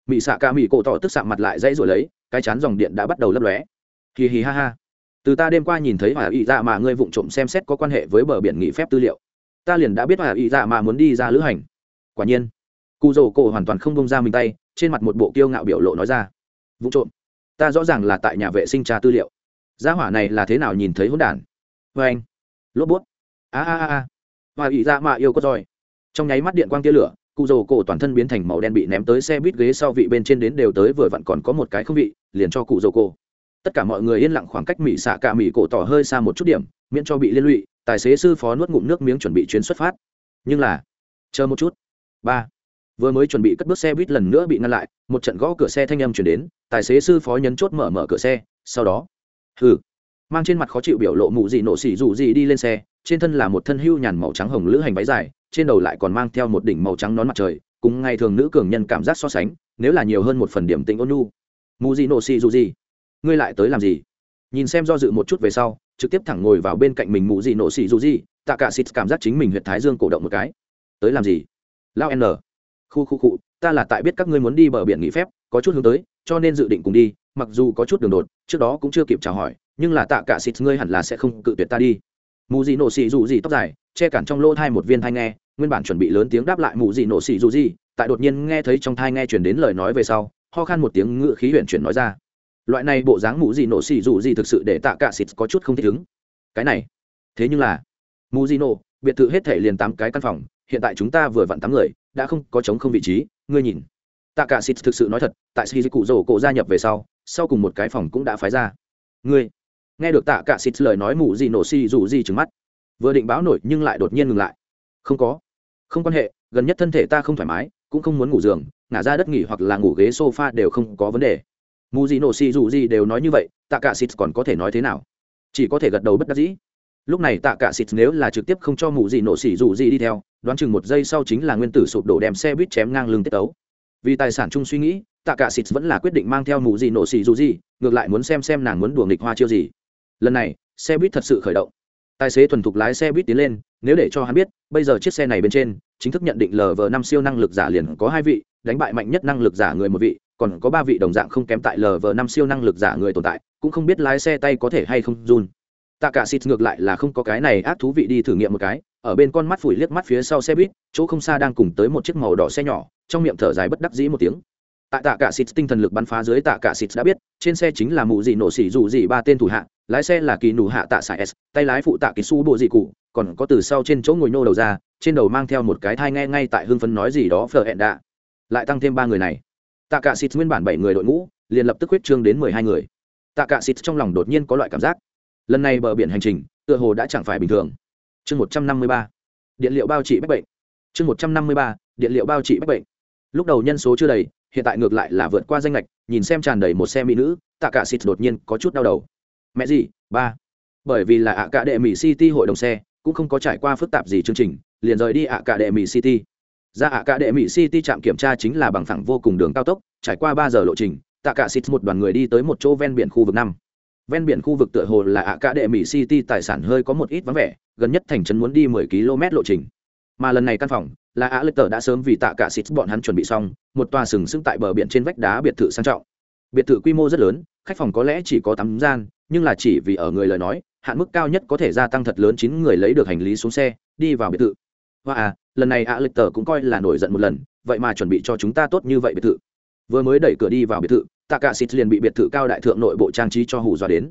Mỹ xạ ca mỹ cổ tỏ tức sạm mặt lại dãy rồi lấy, cái chán dòng điện đã bắt đầu lấp lóe. Hì hì ha ha. Từ ta đêm qua nhìn thấy hỏa ý dạ mà ngươi vụng trộm xem xét có quan hệ với bờ biển nghỉ phép tư liệu. Ta liền đã biết hỏa ý dạ mà muốn đi ra lữ hành. Quả nhiên cụ rổ cổ hoàn toàn không bông ra mình tay, trên mặt một bộ kiêu ngạo biểu lộ nói ra. Vụ trộm, ta rõ ràng là tại nhà vệ sinh tra tư liệu. Gia hỏa này là thế nào nhìn thấy hỗn đản? Vê anh. Lốp bút. A a a và ỷ ra mạ yêu có roi. Trong nháy mắt điện quang tia lửa cụ rồ cổ toàn thân biến thành màu đen bị ném tới xe buýt ghế sau vị bên trên đến đều tới vừa vặn còn có một cái không vị, liền cho cụ rồ cổ. Tất cả mọi người yên lặng khoảng cách mỹ xạ cả mỹ cổ tỏ hơi xa một chút điểm, miễn cho bị liên lụy, tài xế sư phó nuốt ngụm nước miếng chuẩn bị chuyến xuất phát. Nhưng là, chờ một chút. Ba vừa mới chuẩn bị cất bước xe buýt lần nữa bị ngăn lại, một trận gõ cửa xe thanh âm chuyển đến, tài xế sư phó nhấn chốt mở mở cửa xe, sau đó, hừ, mang trên mặt khó chịu biểu lộ mụ gì nổ xỉ dù gì đi lên xe, trên thân là một thân hưu nhàn màu trắng hồng lữ hành váy dài, trên đầu lại còn mang theo một đỉnh màu trắng nón mặt trời, cùng ngày thường nữ cường nhân cảm giác so sánh, nếu là nhiều hơn một phần điểm tình ôn nhu. Mù gì nổ xì dù gì? Ngươi lại tới làm gì? Nhìn xem do dự một chút về sau, trực tiếp thẳng ngồi vào bên cạnh mình mù gì nổ xì dù gì, tạ cả xịt cảm giác chính mình huyệt thái dương cổ động một cái. Tới làm gì? Lao n khu khu cụ ta là tại biết các ngươi muốn đi bờ biển nghỉ phép, có chút hướng tới, cho nên dự định cùng đi, mặc dù có chút đường đột, trước đó cũng chưa kịp chào hỏi, nhưng là tạ cả xịt ngươi hẳn là sẽ không cự tuyệt ta đi. Mù gì nổ xì dù gì tóc dài, che cản trong lỗ thai một viên thai nghe, nguyên bản chuẩn bị lớn tiếng đáp lại mù gì nổ xì dù gì tại đột nhiên nghe thấy trong thai nghe chuyển đến lời nói về sau, ho khan một tiếng ngự khí huyện chuyển nói ra. Loại này bộ dáng mù gì nổ xì dù gì thực sự để tạ cả xịt có chút không thích ứng. Cái này, thế nhưng là, mù gì nổ, biệt thự hết thể liền tám cái căn phòng hiện tại chúng ta vừa vặn tám người, đã không có chống không vị trí, ngươi nhìn. Tạ cả xịt thực sự nói thật, tại sĩ cụ rổ cổ gia nhập về sau sau cùng một cái phòng cũng đã phái ra. Ngươi. Nghe được tạ cả xịt lời nói mù gì nổ xì dù gì trừng mắt. Vừa định báo nổi nhưng lại đột nhiên ngừng lại. Không có. Không quan hệ, gần nhất thân thể ta không thoải mái, cũng không muốn ngủ giường, ngả ra đất nghỉ hoặc là ngủ ghế sofa đều không có vấn đề. Mù gì nổ xì dù gì đều nói như vậy tạ cả xịt còn có thể nói thế nào? Chỉ có thể gật đầu bất đắc dĩ lúc này tạ cả xịt nếu là trực tiếp không cho mù gì nổ xỉ dù gì đi theo, đoán chừng một giây sau chính là nguyên tử sụp đổ đem xe buýt chém ngang lưng tiết tấu. Vì tài sản chung suy nghĩ, tạ cả xịt vẫn là quyết định mang theo mù gì nổ xỉ dù gì, ngược lại muốn xem xem nàng muốn đùa nghịch hoa chiêu gì. Lần này, xe buýt thật sự khởi động. Tài xế thuần thục lái xe buýt tiến lên, nếu để cho hắn biết, bây giờ chiếc xe này bên trên, chính thức nhận định lv năm siêu năng lực giả liền có hai vị, đánh bại mạnh nhất năng lực giả người một vị, còn có ba vị đồng dạng không kém tại lv năm siêu năng lực giả người tồn tại, cũng không biết lái xe tay có thể hay không run tạ cả xịt ngược lại là không có cái này ác thú vị đi thử nghiệm một cái, ở bên con mắt phủi liếc mắt phía sau xe buýt, chỗ không xa đang cùng tới một chiếc màu đỏ xe nhỏ, trong miệng thở dài bất đắc dĩ một tiếng. Tại tạ cả xịt tinh thần lực bắn phá dưới, tạ cả xịt đã biết, trên xe chính là mụ gì nổ xỉ dù gì ba tên thủ hạ, lái xe là kỳ nụ hạ tạ xài s, tay lái phụ tạ kỳ su bộ dị cụ, còn có từ sau trên chỗ ngồi nô đầu ra, trên đầu mang theo một cái thai nghe ngay tại hưng phấn nói gì đó phờ hẹn đạ. Lại tăng thêm ba người này. Tạ cả xịt nguyên bản bảy người đội ngũ, liền lập tức huyết trương đến mười hai người. Tạ cả xịt trong lòng đột nhiên có loại cảm giác lần này bờ biển hành trình, tựa hồ đã chẳng phải bình thường. Chương một trăm năm mươi ba, điện liệu bao trị bách bệnh. Chương một trăm năm mươi ba, điện liệu bao trị bách bệnh. Lúc đầu nhân số chưa đầy, hiện tại ngược lại là vượt qua danh lệch, nhìn xem tràn đầy một xe mỹ nữ, tạ cả xịt đột nhiên có chút đau đầu. Mẹ gì? Ba. Bởi vì là ạ cả đệ mỹ city hội đồng xe, cũng không có trải qua phức tạp gì chương trình, liền rời đi ạ cả đệ mỹ city. Ra ạ cả đệ mỹ city trạm kiểm tra chính là bằng thẳng vô cùng đường cao tốc, trải qua ba giờ lộ trình, tạ cả xịt một đoàn người đi tới một chỗ ven biển khu vực năm ven biển khu vực tựa hồ là ạ cả đệ mỹ city, tài sản hơi có một ít vắng vẻ, gần nhất thành trấn muốn đi mười km lộ trình. Mà lần này căn phòng là ạ lịch tờ đã sớm vì tạ cả xịt bọn hắn chuẩn bị xong, một tòa sừng sững tại bờ biển trên vách đá biệt thự sang trọng. Biệt thự quy mô rất lớn, khách phòng có lẽ chỉ có tắm gian, nhưng là chỉ vì ở người lời nói, hạn mức cao nhất có thể gia tăng thật lớn chín người lấy được hành lý xuống xe, đi vào biệt thự. Và à lần này ạ lịch tờ cũng coi là nổi giận một lần, vậy mà chuẩn bị cho chúng ta tốt như vậy biệt thự. Vừa mới đẩy cửa đi vào biệt thự tạ cả xịt liền bị biệt thự cao đại thượng nội bộ trang trí cho hù dọa đến.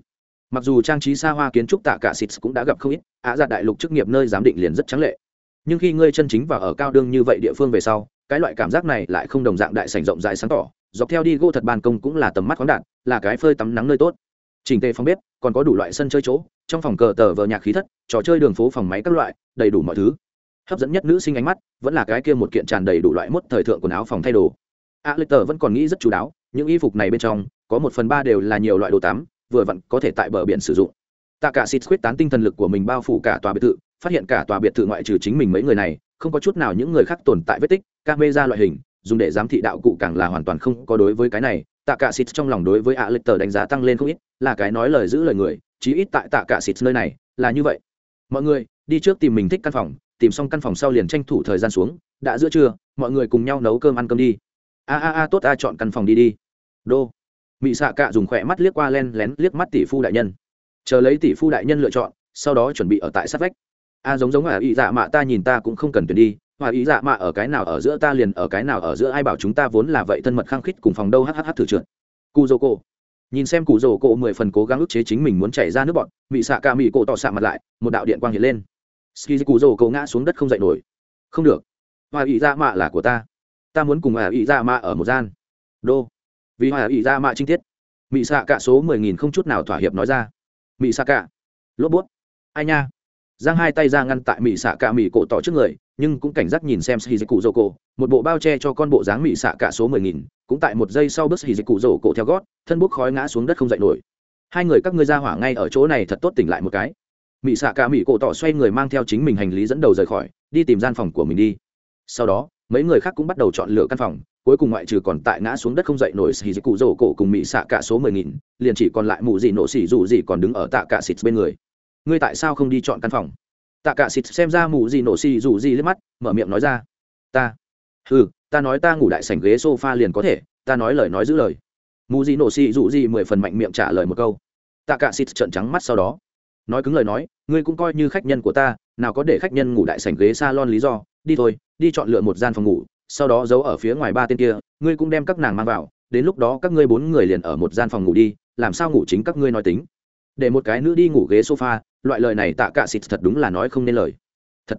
Mặc dù trang trí xa hoa kiến trúc tạ cả xịt cũng đã gặp không ít ạ dạ đại lục chức nghiệp nơi giám định liền rất trắng lệ. Nhưng khi ngươi chân chính vào ở cao đương như vậy địa phương về sau, cái loại cảm giác này lại không đồng dạng đại sảnh rộng rãi sáng tỏ. Dọc theo đi gỗ thật ban công cũng là tầm mắt khoáng đạt, là cái phơi tắm nắng nơi tốt. Trình tề phòng bếp, còn có đủ loại sân chơi chỗ, trong phòng cờ tờ vờ nhạc khí thất, trò chơi đường phố phòng máy các loại, đầy đủ mọi thứ. Hấp dẫn nhất nữ sinh ánh mắt, vẫn là cái kia một kiện tràn đầy đủ loại mốt thời thượng quần áo phòng thay đồ. A lịch tờ vẫn còn nghĩ rất chú đáo những y phục này bên trong, có một phần ba đều là nhiều loại đồ tắm, vừa vặn có thể tại bờ biển sử dụng. Tạ cả xịt khuyết tán tinh thần lực của mình bao phủ cả tòa biệt thự, phát hiện cả tòa biệt thự ngoại trừ chính mình mấy người này, không có chút nào những người khác tồn tại vết tích các mê ra loại hình, dùng để giám thị đạo cụ càng là hoàn toàn không có đối với cái này. Tạ cả xịt trong lòng đối với ạ lịch tờ đánh giá tăng lên không ít, là cái nói lời giữ lời người, chí ít tại tạ cả xịt nơi này, là như vậy. Mọi người, đi trước tìm mình thích căn phòng, tìm xong căn phòng sau liền tranh thủ thời gian xuống. Đã giữa trưa, mọi người cùng nhau nấu cơm ăn cơm đi a a a tốt a, chọn căn phòng đi đi. Đô. Mị xạ cạ dùng khỏe mắt liếc qua len lén liếc mắt tỷ phu đại nhân. Chờ lấy tỷ phu đại nhân lựa chọn, sau đó chuẩn bị ở tại sát vách. A, giống giống à ý dạ mạ ta nhìn ta cũng không cần tuyển đi. Hòa ý dạ mạ ở cái nào ở giữa ta liền ở cái nào ở giữa, ai bảo chúng ta vốn là vậy thân mật khăng khít cùng phòng đâu hhh thử trượt. Cu dô cô nhìn xem cụ dô cô mười phần cố gắng ức chế chính mình muốn chảy ra nước bọn Mị xạ ca mị cổ tỏ xạ mặt lại, một đạo điện quang hiện lên. Ski cụ dô cô ngã xuống đất không dậy nổi. Không được. Hòa ý dạ mạ là của ta ta muốn cùng hòa ý dạ mạ ở một gian. Đô. Vì hòa ý dạ mạ trinh tiết. Mỹ xạ cả số mười nghìn không chút nào thỏa hiệp nói ra. Mỹ xạ cả. Lốp bút. Ai nha. Giang hai tay ra ngăn tại mỹ xạ cả mỹ cổ tỏ trước người, nhưng cũng cảnh giác nhìn xem shizuku dô cổ. Một bộ bao che cho con bộ dáng mỹ xạ cả số mười nghìn, cũng tại một giây sau bước cụ dô cổ theo gót, thân bút khói ngã xuống đất không dậy nổi. Hai người các ngươi ra hỏa ngay ở chỗ này thật tốt tỉnh lại một cái. Mỹ xạ cả mỹ cổ tỏ xoay người mang theo chính mình hành lý dẫn đầu rời khỏi, đi tìm gian phòng của mình đi. Sau đó mấy người khác cũng bắt đầu chọn lựa căn phòng, cuối cùng ngoại trừ còn tại ngã xuống đất không dậy nổi xì cụ rổ cổ cùng mỹ xạ cả số mười nghìn, liền chỉ còn lại mụ gì nổ xì dù gì còn đứng ở tạ cả xịt bên người. Ngươi tại sao không đi chọn căn phòng? Tạ cả xịt xem ra mụ gì nổ xì dù gì lên mắt, mở miệng nói ra. Ta. Ừ ta nói ta ngủ đại sảnh ghế sofa liền có thể, ta nói lời nói giữ lời. Mụ gì nổ xì dù gì mười phần mạnh miệng trả lời một câu. Tạ cả xịt trợn trắng mắt sau đó. Nói cứng lời nói, ngươi cũng coi như khách nhân của ta, nào có để khách nhân ngủ đại sảnh ghế salon lý do, đi thôi đi chọn lựa một gian phòng ngủ, sau đó giấu ở phía ngoài ba tên kia, ngươi cũng đem các nàng mang vào, đến lúc đó các ngươi bốn người liền ở một gian phòng ngủ đi, làm sao ngủ chính các ngươi nói tính. Để một cái nữ đi ngủ ghế sofa, loại lời này tạ cả xịt thật đúng là nói không nên lời. Thật.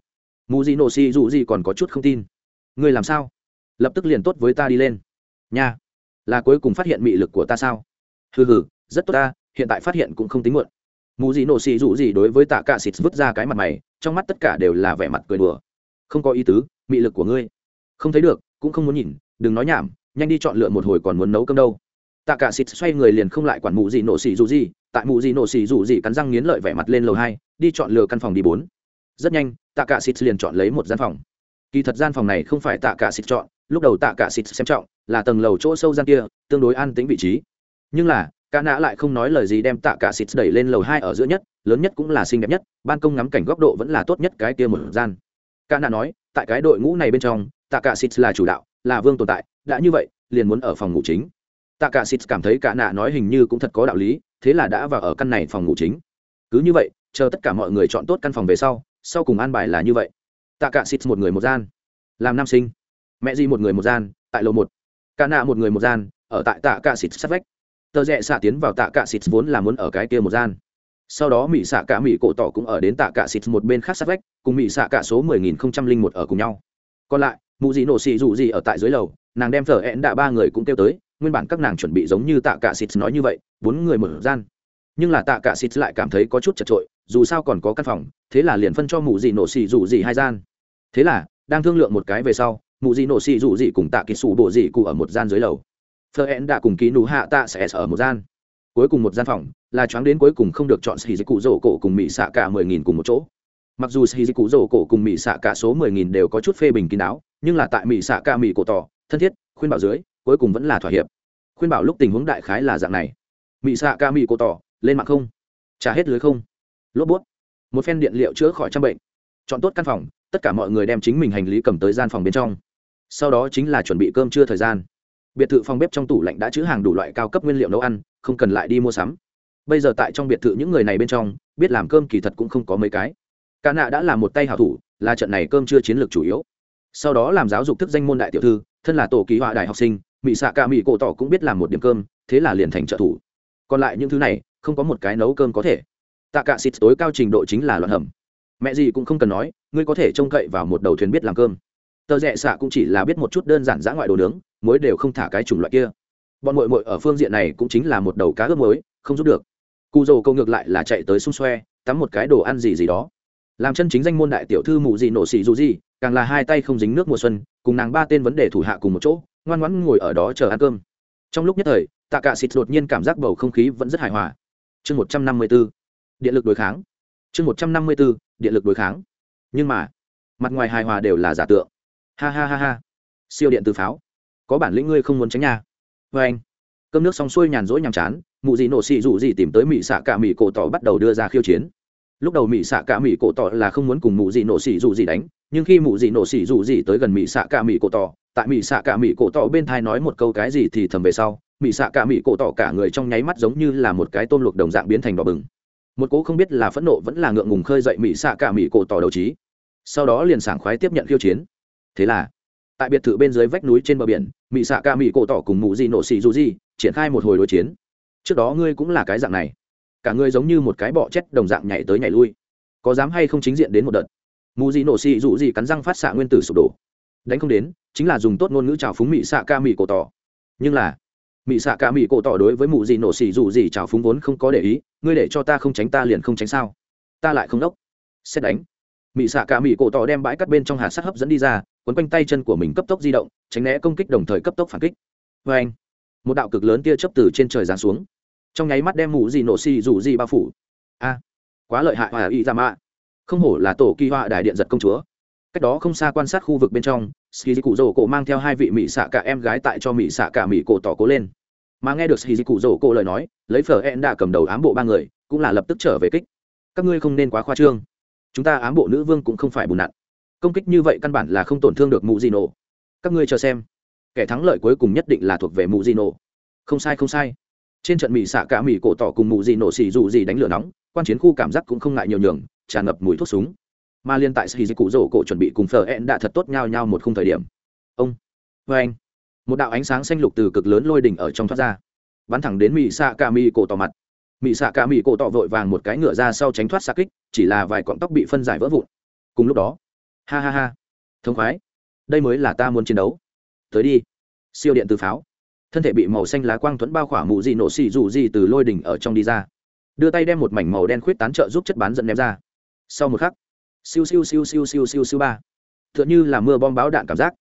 Mù gì nổ xì dù gì còn có chút không tin. Ngươi làm sao? Lập tức liền tốt với ta đi lên. Nha. Là cuối cùng phát hiện mị lực của ta sao? Hừ hừ, rất tốt ta, hiện tại phát hiện cũng không tính muộn. Mù gì nổ xì dù gì đối với tạ cả xịt vứt ra cái mặt mày, trong mắt tất cả đều là vẻ mặt cười đùa. Không có ý tứ mị lực của ngươi. Không thấy được, cũng không muốn nhìn, đừng nói nhảm, nhanh đi chọn lựa một hồi còn muốn nấu cơm đâu. Tạ cả xịt xoay người liền không lại quản mụ gì nổ xì dù gì, tại mụ gì nổ xì dù gì cắn răng nghiến lợi vẻ mặt lên lầu hai, đi chọn lựa căn phòng đi bốn. Rất nhanh, tạ cả xịt liền chọn lấy một gian phòng. Kỳ thật gian phòng này không phải tạ cả xịt chọn, lúc đầu tạ cả xịt xem trọng, là tầng lầu chỗ sâu gian kia, tương đối an tĩnh vị trí. Nhưng là, cả nã lại không nói lời gì đem tạ cả xịt đẩy lên lầu hai ở giữa nhất, lớn nhất cũng là xinh đẹp nhất, ban công ngắm cảnh góc độ vẫn là tốt nhất cái kia một gian. Cả nã nói tại cái đội ngũ này bên trong tạ cả xịt là chủ đạo, là vương tồn tại, đã như vậy, liền muốn ở phòng ngủ chính. Tạ cả xịt cảm thấy cả nạ nói hình như cũng thật có đạo lý, thế là đã vào ở căn này phòng ngủ chính. Cứ như vậy, chờ tất cả mọi người chọn tốt căn phòng về sau sau cùng an bài là như vậy. Tạ cả xịt một người một gian, làm nam sinh. Mẹ gì một người một gian, tại lầu một. Cả nạ một người một gian, ở tại tạ cả xịt sát vách. Tờ rẽ xạ tiến vào tạ cả xịt vốn là muốn ở cái kia một gian sau đó mỹ xạ cả mỹ cổ tỏ cũng ở đến tạ cả xịt một bên khác sát vách, cùng mỹ xạ cả số mười nghìn không trăm linh một ở cùng nhau. Còn lại, mụ dị nổ xì dù gì ở tại dưới lầu, nàng đem thở én đã ba người cũng kêu tới, nguyên bản các nàng chuẩn bị giống như tạ cả xịt nói như vậy, bốn người mở gian. Nhưng là tạ cả xịt lại cảm thấy có chút chật trội dù sao còn có căn phòng, thế là liền phân cho mụ dị nổ xì dù gì hai gian. Thế là, đang thương lượng một cái về sau, mụ dị nổ xì dù gì cùng tạ kịch sủ bộ dị cụ ở một gian dưới lầu. Thờ hẹn đã cùng ký nụ hạ tạ sẽ ở một gian cuối cùng một gian phòng, là choáng đến cuối cùng không được chọn xì dịch cụ rổ cổ cùng mỹ xạ cả mười nghìn cùng một chỗ. Mặc dù xì dịch cụ rổ cổ cùng mỹ xạ cả số mười nghìn đều có chút phê bình kín đáo, nhưng là tại mỹ xạ cả mỹ cổ tỏ, thân thiết, khuyên bảo dưới, cuối cùng vẫn là thỏa hiệp. Khuyên bảo lúc tình huống đại khái là dạng này. Mỹ xạ ca mỹ cổ tỏ, lên mạng không? Trả hết lưới không? Lốp bút. Một phen điện liệu chữa khỏi trăm bệnh. Chọn tốt căn phòng, tất cả mọi người đem chính mình hành lý cầm tới gian phòng bên trong. Sau đó chính là chuẩn bị cơm trưa thời gian biệt thự phòng bếp trong tủ lạnh đã chứa hàng đủ loại cao cấp nguyên liệu nấu ăn, không cần lại đi mua sắm. Bây giờ tại trong biệt thự những người này bên trong, biết làm cơm kỳ thật cũng không có mấy cái. Cả nạ đã là một tay hảo thủ, là trận này cơm chưa chiến lược chủ yếu. Sau đó làm giáo dục thức danh môn đại tiểu thư, thân là tổ ký họa đại học sinh mỹ xạ ca mỹ cổ tỏ cũng biết làm một điểm cơm, thế là liền thành trợ thủ. Còn lại những thứ này, không có một cái nấu cơm có thể. Tạ cả xịt tối cao trình độ chính là loạn hầm. Mẹ gì cũng không cần nói, ngươi có thể trông cậy vào một đầu thuyền biết làm cơm. Tờ rẽ xạ cũng chỉ là biết một chút đơn giản dã ngoại đồ nướng muối đều không thả cái chủng loại kia. Bọn mội mội ở phương diện này cũng chính là một đầu cá ướp muối, không giúp được. Cụ dầu câu ngược lại là chạy tới xung xoe, tắm một cái đồ ăn gì gì đó. Làm chân chính danh môn đại tiểu thư mụ gì nổ xì dù gì, càng là hai tay không dính nước mùa xuân, cùng nàng ba tên vấn đề thủ hạ cùng một chỗ, ngoan ngoãn ngồi ở đó chờ ăn cơm. Trong lúc nhất thời, tạ cả xịt đột nhiên cảm giác bầu không khí vẫn rất hài hòa. Chương một trăm năm mươi b ố điện lực đối kháng. Chương một trăm năm mươi b ố điện lực đối kháng. Nhưng mà, mặt ngoài hài hòa đều là giả tượng. Ha ha ha ha. Siêu điện từ pháo có bản lĩnh ngươi không muốn tránh nha. Vê anh. Cơm nước xong xuôi nhàn rỗi nhàm chán, mụ dị nổ xị rủ dị tìm tới mỹ xạ cả mỹ cổ tỏ bắt đầu đưa ra khiêu chiến. Lúc đầu mỹ xạ cả mỹ cổ tỏ là không muốn cùng mụ dị nổ xị rủ dị đánh, nhưng khi mụ dị nổ xị rủ dị tới gần mỹ xạ cả mỹ cổ tỏ, tại mỹ xạ cả mỹ cổ tỏ bên thai nói một câu cái gì thì thầm về sau mỹ xạ cả mỹ cổ tỏ cả người trong nháy mắt giống như là một cái tôm luộc đồng dạng biến thành đỏ bừng. Một cố không biết là phẫn nộ vẫn là ngượng ngùng khơi dậy mỹ xạ cả mỹ cổ tỏ đầu trí. Sau đó liền sảng khoái tiếp nhận khiêu chiến. Thế là tại biệt thự bên dưới vách núi trên bờ biển mỹ xạ Ca mỹ cổ tỏ cùng mụ di nổ xì dù di triển khai một hồi đối chiến. Trước đó ngươi cũng là cái dạng này. Cả ngươi giống như một cái bọ chết đồng dạng nhảy tới nhảy lui. Có dám hay không chính diện đến một đợt? Mù dị nổ xì dụ dị cắn răng phát xạ nguyên tử sụp đổ. Đánh không đến, chính là dùng tốt ngôn ngữ trào phúng mỹ xạ ca mỹ cổ tỏ. Nhưng là mỹ xạ ca mỹ cổ tỏ đối với mù dị nổ xì dụ dị trào phúng vốn không có để ý, ngươi để cho ta không tránh ta liền không tránh sao? Ta lại không đốc. Xét đánh. Mỹ xạ Ca mỹ cổ tỏ đem bãi cắt bên trong hạt sắt hấp dẫn đi ra quấn quanh tay chân của mình cấp tốc di động, tránh né công kích đồng thời cấp tốc phản kích. Vê anh, một đạo cực lớn tia chớp từ trên trời giáng xuống. Trong nháy mắt đem mũ gì nổ xì rủ gì bao phủ. A, quá lợi hại hòa y ra mạ không hổ là tổ kỳ họa đại điện giật công chúa. Cách đó không xa quan sát khu vực bên trong ski cụ rổ cổ mang theo hai vị mỹ xạ cả em gái tại cho mỹ xạ cả mỹ cổ tỏ cố lên. Mà nghe được ski cụ rổ cổ lời nói, lấy phở en đã cầm đầu ám bộ ba người cũng là lập tức trở về kích. Các ngươi không nên quá khoa trương. Chúng ta ám bộ nữ vương cũng không phải bùn nặn công kích như vậy căn bản là không tổn thương được mụ di nổ các ngươi chờ xem. Kẻ thắng lợi cuối cùng nhất định là thuộc về mụ di nổ không sai không sai. Trên trận mỹ xạ cả mỹ cổ tỏ cùng mụ di nổ xì dù gì đánh lửa nóng, quan chiến khu cảm giác cũng không ngại nhiều nhường, tràn ngập mùi thuốc súng. Mà liên tại xì cụ rổ cổ chuẩn bị cùng phở ẹn đã thật tốt nhau nhau một khung thời điểm. Ông vê anh. Một đạo ánh sáng xanh lục từ cực lớn lôi đỉnh ở trong thoát ra. Bắn thẳng đến mỹ xạ cả mỹ cổ tỏ mặt. Mỹ xạ cả mỹ cổ tỏ vội vàng một cái ngựa ra sau tránh thoát xa kích, chỉ là vài cọng tóc bị phân giải vỡ vụn. Cùng lúc đó ha ha ha. Thông khoái. Đây mới là ta muốn chiến đấu. Tới đi. Siêu điện từ pháo. Thân thể bị màu xanh lá quang thuẫn bao khỏa mù dị nổ xì dù gì từ lôi đỉnh ở trong đi ra. Đưa tay đem một mảnh màu đen khuyết tán trợ giúp chất bán dẫn ném ra. Sau một khắc, siêu siêu siêu siêu siêu siêu siêu ba. T h ư ợ n như là mưa bom báo đạn cảm giác.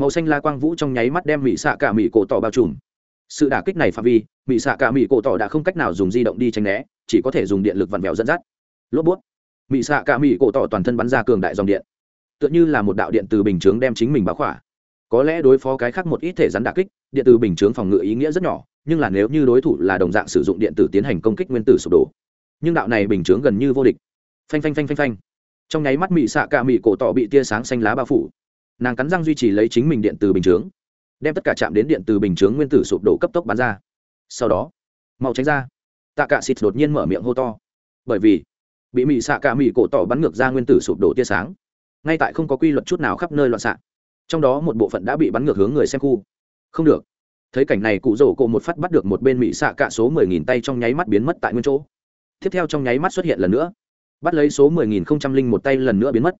Màu xanh la quang vũ trong nháy mắt đem mỹ xạ cả mỹ cổ tỏ bao trùm. Sự đả kích này phạm vi mỹ xạ cả mỹ cổ tỏ đã không cách nào dùng di động đi tránh né, chỉ có thể dùng điện lực vặn vẹo dẫn dắt. Lốp bút. Mỹ xạ cả mỹ cổ tỏ toàn thân bắn ra cường đại dòng điện tựa như là một đạo điện từ bình chướng đem chính mình báo khỏa. Có lẽ đối phó cái khác một ít thể rắn đả kích, điện từ bình chướng phòng ngự ý nghĩa rất nhỏ, nhưng là nếu như đối thủ là đồng dạng sử dụng điện tử tiến hành công kích nguyên tử sụp đổ. Nhưng đạo này bình chướng gần như vô địch. Phanh phanh phanh phanh phanh. Trong nháy mắt mị xạ cả mị cổ tỏ bị tia sáng xanh lá bao phủ. Nàng cắn răng duy trì lấy chính mình điện từ bình chướng, đem tất cả chạm đến điện từ bình chướng nguyên tử sụp đổ cấp tốc bắn ra. Sau đó, mau tránh ra. Tạ cả xịt đột nhiên mở miệng hô to. Bởi vì, bị mị xạ cả mị cổ tỏ bắn ngược ra nguyên tử sụp đổ tia sáng ngay tại không có quy luật chút nào khắp nơi loạn xạ. Trong đó một bộ phận đã bị bắn ngược hướng người xem khu. Không được. Thấy cảnh này, cụ rổ cổ một phát bắt được một bên mỹ xạ cả số mười nghìn tay trong nháy mắt biến mất tại nguyên chỗ. Tiếp theo trong nháy mắt xuất hiện lần nữa. Bắt lấy số mười nghìn không trăm linh một tay lần nữa biến mất.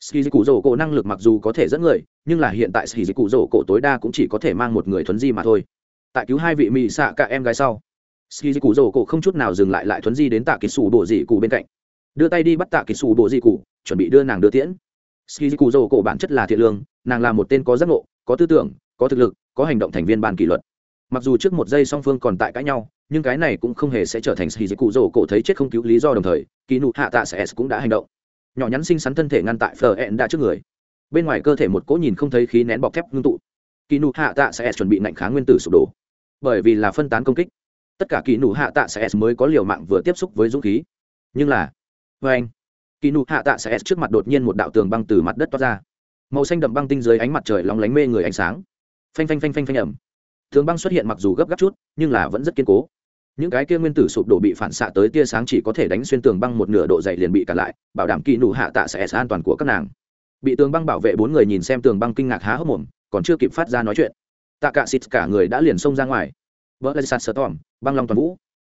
Ski cụ rổ cổ năng lực mặc dù có thể dẫn người, nhưng là hiện tại ski cụ rổ cổ tối đa cũng chỉ có thể mang một người thuấn di mà thôi. Tại cứu hai vị mỹ xạ cả em gái sau ski cụ rổ cổ không chút nào dừng lại lại thuấn di đến tạ kỳ sủ bộ dị cụ bên cạnh. Đưa tay đi bắt tạ kỳ sủ bộ dị cụ, chuẩn bị đưa nàng đưa tiễn ski cụ cổ bản chất là thiện lương, nàng là một tên có giác ngộ, có tư tưởng, có thực lực, có hành động thành viên ban kỷ luật. Mặc dù trước một giây song phương còn tại cãi nhau, nhưng cái này cũng không hề sẽ trở thành hì cụ cổ thấy chết không cứu lý do đồng thời kỳ nụ hạ tạ sẽ cũng đã hành động. Nhỏ nhắn xinh xắn thân thể ngăn tại phờ ẹn đã trước người. Bên ngoài cơ thể một cỗ nhìn không thấy khí nén bọc thép ngưng tụ. Kỳ nụ hạ tạ sẽ chuẩn bị ngạnh kháng nguyên tử sụp đổ. Bởi vì là phân tán công kích, tất cả kỳ nụ hạ tạ sẽ mới có liều mạng vừa tiếp xúc với dũng khí. Nhưng là vê anh kỳ nụ hạ tạ sẽ trước mặt đột nhiên một đạo tường băng từ mặt đất toát ra. Màu xanh đậm băng tinh dưới ánh mặt trời lóng lánh mê người ánh sáng. Phanh phanh phanh phanh phanh ẩm tường băng xuất hiện mặc dù gấp gáp chút, nhưng là vẫn rất kiên cố. Những cái kia nguyên tử sụp đổ bị phản xạ tới tia sáng chỉ có thể đánh xuyên tường băng một nửa độ dày liền bị cản lại, bảo đảm kỳ nụ hạ tạ sẽ an toàn của các nàng. Bị tường băng bảo vệ bốn người nhìn xem tường băng kinh ngạc há hốc mồm, còn chưa kịp phát ra nói chuyện. Tạ cả xịt cả người đã liền xông ra ngoài. Vỡ lên sạt sờ tòm, băng long toàn vũ.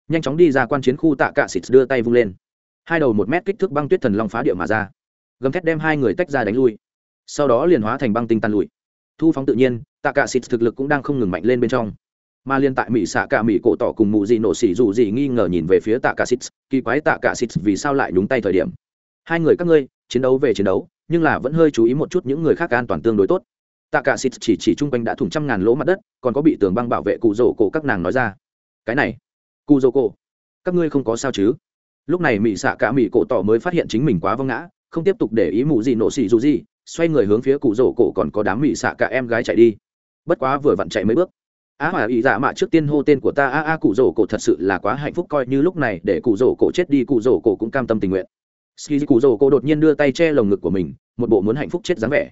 Nhanh chóng đi ra quan chiến khu tạ cả xịt đưa tay vung lên hai đầu một mét kích thước băng tuyết thần long phá địa mà ra. Gầm thét đem hai người tách ra đánh lui. Sau đó liền hóa thành băng tinh tan lụi. Thu phóng tự nhiên, tạ cả xịt thực lực cũng đang không ngừng mạnh lên bên trong. Mà liên tại mỹ xạ cả mỹ cổ tỏ cùng mụ gì nổ xỉ dù gì nghi ngờ nhìn về phía tạ cả xịt, kỳ quái tạ cả xịt vì sao lại nhúng tay thời điểm. Hai người các ngươi, chiến đấu về chiến đấu, nhưng là vẫn hơi chú ý một chút những người khác an toàn tương đối tốt. Tạ cả xịt chỉ chỉ chung quanh đã thủng trăm ngàn lỗ mặt đất, còn có bị tường băng bảo vệ cụ rổ cổ các nàng nói ra. Cái này, cụ rổ cổ, các ngươi không có sao chứ? Lúc này mỹ xạ cả mỹ cổ tỏ mới phát hiện chính mình quá vâng ngã, không tiếp tục để ý mụ gì nổ xì dù gì, xoay người hướng phía cụ rổ cổ còn có đám mỹ xạ cả em gái chạy đi. Bất quá vừa vặn chạy mấy bước. Á hỏa ý dạ mạ trước tiên hô tên của ta a a cụ rổ cổ thật sự là quá hạnh phúc coi như lúc này để cụ rổ cổ chết đi, cụ rổ cổ cũng cam tâm tình nguyện. Ski cụ rổ cổ đột nhiên đưa tay che lồng ngực của mình, một bộ muốn hạnh phúc chết dáng vẻ.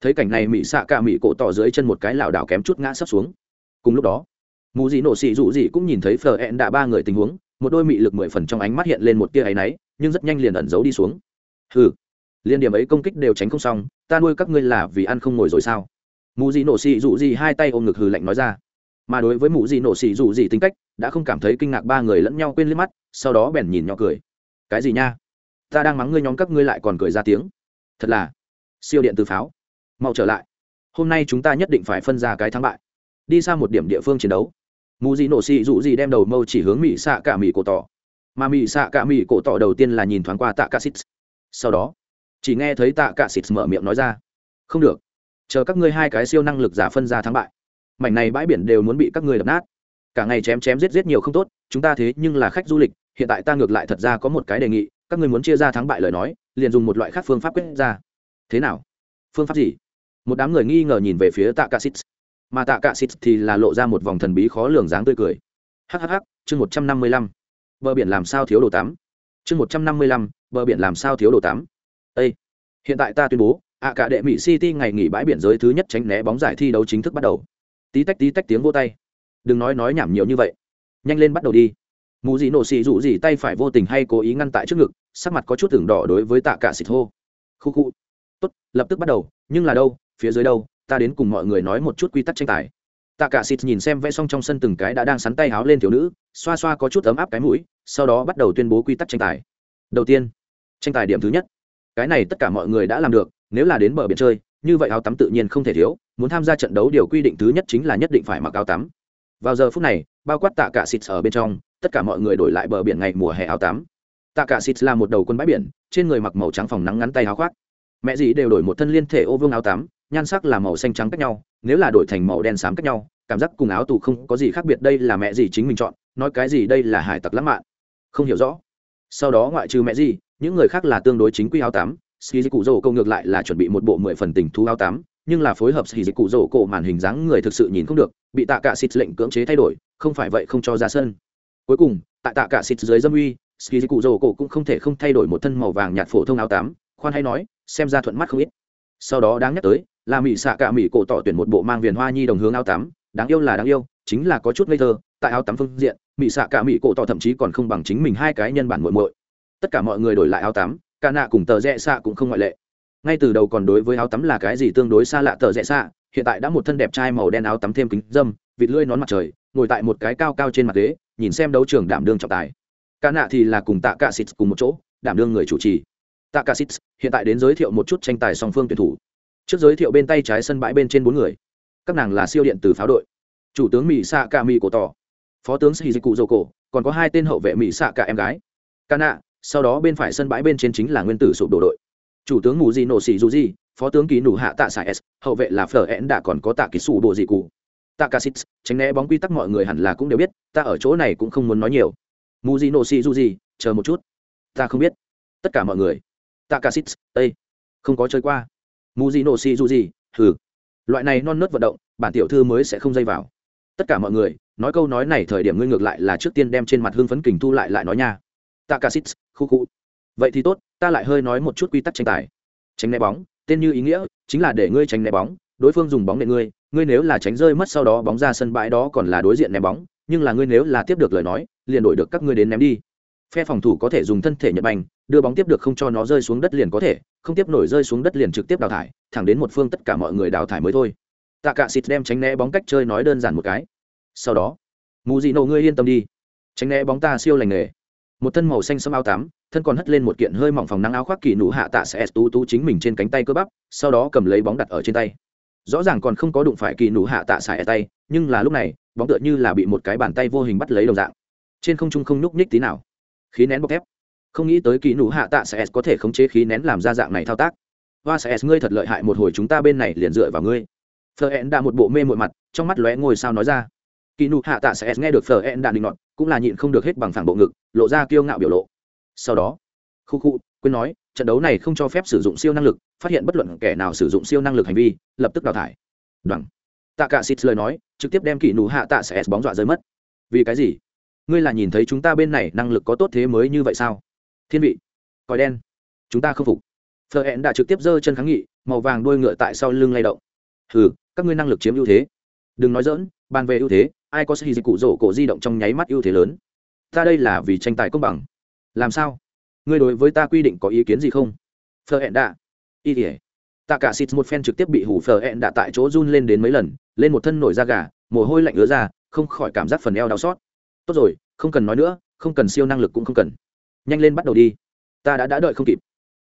Thấy cảnh này mỹ xạ cả mỹ cổ tỏ dưới chân một cái lảo đảo kém chút ngã sấp xuống. Cùng lúc đó mù dị nổ xị dụ dị cũng nhìn thấy phờ ẹn đã ba người tình huống một đôi mị lực mười phần trong ánh mắt hiện lên một tia áy náy, nhưng rất nhanh liền ẩn giấu đi xuống. Hừ, liên điểm ấy công kích đều tránh không xong, ta nuôi các ngươi là vì ăn không ngồi rồi sao? Mù dị nổ xị dụ dị hai tay ôm ngực hừ lạnh nói ra. Mà đối với mù dị nổ xị dụ dị tính cách, đã không cảm thấy kinh ngạc ba người lẫn nhau quên liếc mắt, sau đó bèn nhìn nhỏ cười. Cái gì nha? Ta đang mắng ngươi nhóm các ngươi lại còn cười ra tiếng. Thật là, siêu điện từ pháo. Mau trở lại. Hôm nay chúng ta nhất định phải phân ra cái thắng bại. Đi xa một điểm địa phương chiến đấu mù dị nổ xị dụ dị đem đầu mâu chỉ hướng mỹ xạ cả mỹ cổ tỏ. Mà mỹ xạ cả mỹ cổ tỏ đầu tiên là nhìn thoáng qua tạ cả xít sau đó, chỉ nghe thấy tạ cả xịt mở miệng nói ra, không được, chờ các ngươi hai cái siêu năng lực giả phân ra thắng bại. Mảnh này bãi biển đều muốn bị các ngươi đập nát. Cả ngày chém chém giết giết nhiều không tốt, chúng ta thế nhưng là khách du lịch, hiện tại ta ngược lại thật ra có một cái đề nghị, các ngươi muốn chia ra thắng bại lời nói, liền dùng một loại khác phương pháp quyết ra. Thế nào? Phương pháp gì? Một đám người nghi ngờ nhìn về phía tạ cả xịt mà tạ cả xịt thì là lộ ra một vòng thần bí khó lường dáng tươi cười. Hhh chương một trăm năm mươi lăm. Bờ biển làm sao thiếu đồ tắm? Chương một trăm năm mươi lăm, bờ biển làm sao thiếu đồ tắm? Â hiện tại ta tuyên bố ạ cả đệ mỹ city ngày nghỉ bãi biển giới thứ nhất tránh né bóng giải thi đấu chính thức bắt đầu. Tí tách tí tách tiếng vô tay. Đừng nói nói nhảm nhiều như vậy. Nhanh lên bắt đầu đi. Mù dị nổ xì rụ gì tay phải vô tình hay cố ý ngăn tại trước ngực, sắc mặt có chút tưởng đỏ đối với tạ cả xịt hô. Khu khu. Tốt, lập tức bắt đầu, nhưng là đâu, phía dưới đâu ta đến cùng mọi người nói một chút quy tắc tranh tài. Tạ cả xịt nhìn xem vẽ xong trong sân từng cái đã đang sắn tay háo lên thiếu nữ, xoa xoa có chút ấm áp cái mũi, sau đó bắt đầu tuyên bố quy tắc tranh tài. Đầu tiên, tranh tài điểm thứ nhất. Cái này tất cả mọi người đã làm được, nếu là đến bờ biển chơi, như vậy áo tắm tự nhiên không thể thiếu, muốn tham gia trận đấu điều quy định thứ nhất chính là nhất định phải mặc áo tắm. Vào giờ phút này, bao quát tạ cả xịt ở bên trong, tất cả mọi người đổi lại bờ biển ngày mùa hè áo tắm. Tạ cả xịt là một đầu quân bãi biển, trên người mặc màu trắng phòng nắng ngắn tay áo khoác. Mẹ dì đều đổi một thân liên thể ô vương áo tắm nhan sắc là màu xanh trắng cách nhau nếu là đổi thành màu đen xám cách nhau cảm giác cùng áo tù không có gì khác biệt đây là mẹ gì chính mình chọn nói cái gì đây là hải tặc lãng mạn. Không hiểu rõ. Sau đó ngoại trừ mẹ gì, những người khác là tương đối chính quy áo tám ski cụ rổ câu ngược lại là chuẩn bị một bộ mười phần tình thú áo tám, nhưng là phối hợp ski cụ rổ cổ màn hình dáng người thực sự nhìn không được bị tạ cả xịt lệnh cưỡng chế thay đổi không phải vậy không cho ra sân. Cuối cùng tại tạ cả xịt dưới dâm uy ski cụ rổ cổ cũng không thể không thay đổi một thân màu vàng nhạt phổ thông áo tám, khoan hay nói xem ra thuận mắt không ít. Sau đó đáng nhắc tới là mỹ xạ cả mỹ cổ tỏ tuyển một bộ mang viền hoa nhi đồng hướng áo tắm, đáng yêu là đáng yêu, chính là có chút ngây thơ, tại áo tắm phương diện, mỹ xạ cả mỹ cổ tỏ thậm chí còn không bằng chính mình hai cái nhân bản muội muội. Tất cả mọi người đổi lại áo tắm, cả nạ cùng tờ rẽ xạ cũng không ngoại lệ. Ngay từ đầu còn đối với áo tắm là cái gì tương đối xa lạ tờ rẽ xạ, hiện tại đã một thân đẹp trai màu đen áo tắm thêm kính dâm, vịt lưỡi nón mặt trời, ngồi tại một cái cao cao trên mặt ghế, nhìn xem đấu trường đảm đương trọng tài. Cả nạ thì là cùng tạ cả xịt cùng một chỗ, đảm đương người chủ trì. Tạ cả xịt hiện tại đến giới thiệu một chút tranh tài song phương tuyển thủ trước giới thiệu bên tay trái sân bãi bên trên bốn người. Các nàng là siêu điện từ pháo đội. Chủ tướng mỹ xạ cả mỹ cổ tỏ. Phó tướng sĩ dịch cụ dô cổ. Còn có hai tên hậu vệ mỹ xạ cả em gái. Ca nạ, sau đó bên phải sân bãi bên trên chính là nguyên tử sụp đổ đội. Chủ tướng mù di nổ xì dù di phó tướng ký nủ hạ tạ xài s, hậu vệ là phở ẽn đã còn có tạ ký sủ bộ dị cụ. Tạ ca sĩ tránh né bóng quy tắc mọi người hẳn là cũng đều biết, ta ở chỗ này cũng không muốn nói nhiều. Mù di nổ xì dù di chờ một chút. Ta không biết. Tất cả mọi người. Tạ ca sĩ ây không có chơi qua mù di nổ xì dù di hừ. Loại này non nớt vận động, bản tiểu thư mới sẽ không dây vào. Tất cả mọi người, nói câu nói này thời điểm ngươi ngược lại là trước tiên đem trên mặt hương phấn kình thu lại lại nói nha. Tạ khu khu. Vậy thì tốt, ta lại hơi nói một chút quy tắc tranh tài. Tránh né bóng, tên như ý nghĩa, chính là để ngươi tránh né bóng, đối phương dùng bóng để ngươi ngươi nếu là tránh rơi mất sau đó bóng ra sân bãi đó còn là đối diện ném bóng, nhưng là ngươi nếu là tiếp được lời nói, liền đổi được các ngươi đến ném đi phe phòng thủ có thể dùng thân thể nhật bành đưa bóng tiếp được không cho nó rơi xuống đất liền có thể, không tiếp nổi rơi xuống đất liền trực tiếp đào thải, thẳng đến một phương tất cả mọi người đào thải mới thôi. Tạ cả xịt đem tránh né bóng cách chơi nói đơn giản một cái. Sau đó mù dị nổ ngươi yên tâm đi. Tránh né bóng ta siêu lành nghề. Một thân màu xanh sẫm áo tắm, thân còn hất lên một kiện hơi mỏng phòng nắng áo khoác kỳ nụ hạ tạ sẽ tú tú chính mình trên cánh tay cơ bắp, sau đó cầm lấy bóng đặt ở trên tay. Rõ ràng còn không có đụng phải kỳ nụ hạ tạ xài tay, nhưng là lúc này, bóng tựa như là bị một cái bàn tay vô hình bắt lấy đồng dạng. Trên không trung không nhúc nhích tí nào khí nén bọc thép. Không nghĩ tới kỳ nụ hạ tạ sẽ có thể khống chế khí nén làm ra dạng này thao tác. Hoa sẽ, ngươi thật lợi hại một hồi chúng ta bên này liền dựa vào ngươi. Phờ ẹn đã một bộ mê mội mặt, trong mắt lóe ngồi sao nói ra. Kỳ nụ hạ tạ sẽ nghe được phờ ẹn đã định ngọn cũng là nhịn không được hết bằng phẳng bộ ngực, lộ ra kiêu ngạo biểu lộ. Sau đó, khu khu, quên nói, trận đấu này không cho phép sử dụng siêu năng lực, phát hiện bất luận kẻ nào sử dụng siêu năng lực hành vi, lập tức đào thải. Đoằng tạ cả xịt lời nói, trực tiếp đem kỳ nụ hạ tạ sẽ bóng dọa rơi mất. Vì cái gì? Ngươi là nhìn thấy chúng ta bên này năng lực có tốt thế mới như vậy sao? Thiên vị, còi đen, chúng ta không phục. Phờ hẹn đã trực tiếp giơ chân kháng nghị, màu vàng đuôi ngựa tại sau lưng lay động. Hừ, các ngươi năng lực chiếm ưu thế. Đừng nói dỡn bàn về ưu thế, ai có sĩ dịch cụ rổ cổ di động trong nháy mắt ưu thế lớn? Ta đây là vì tranh tài công bằng. Làm sao? Ngươi đối với ta quy định có ý kiến gì không? Phờ hẹn đã. Y tỉa tạ cả xịt một phen trực tiếp bị hủ phờ hẹn đã tại chỗ run lên đến mấy lần, lên một thân nổi da gà, mồ hôi lạnh ứa ra, không khỏi cảm giác phần eo đau xót tốt rồi, không cần nói nữa, không cần siêu năng lực cũng không cần. Nhanh lên bắt đầu đi. Ta đã đã đợi không kịp.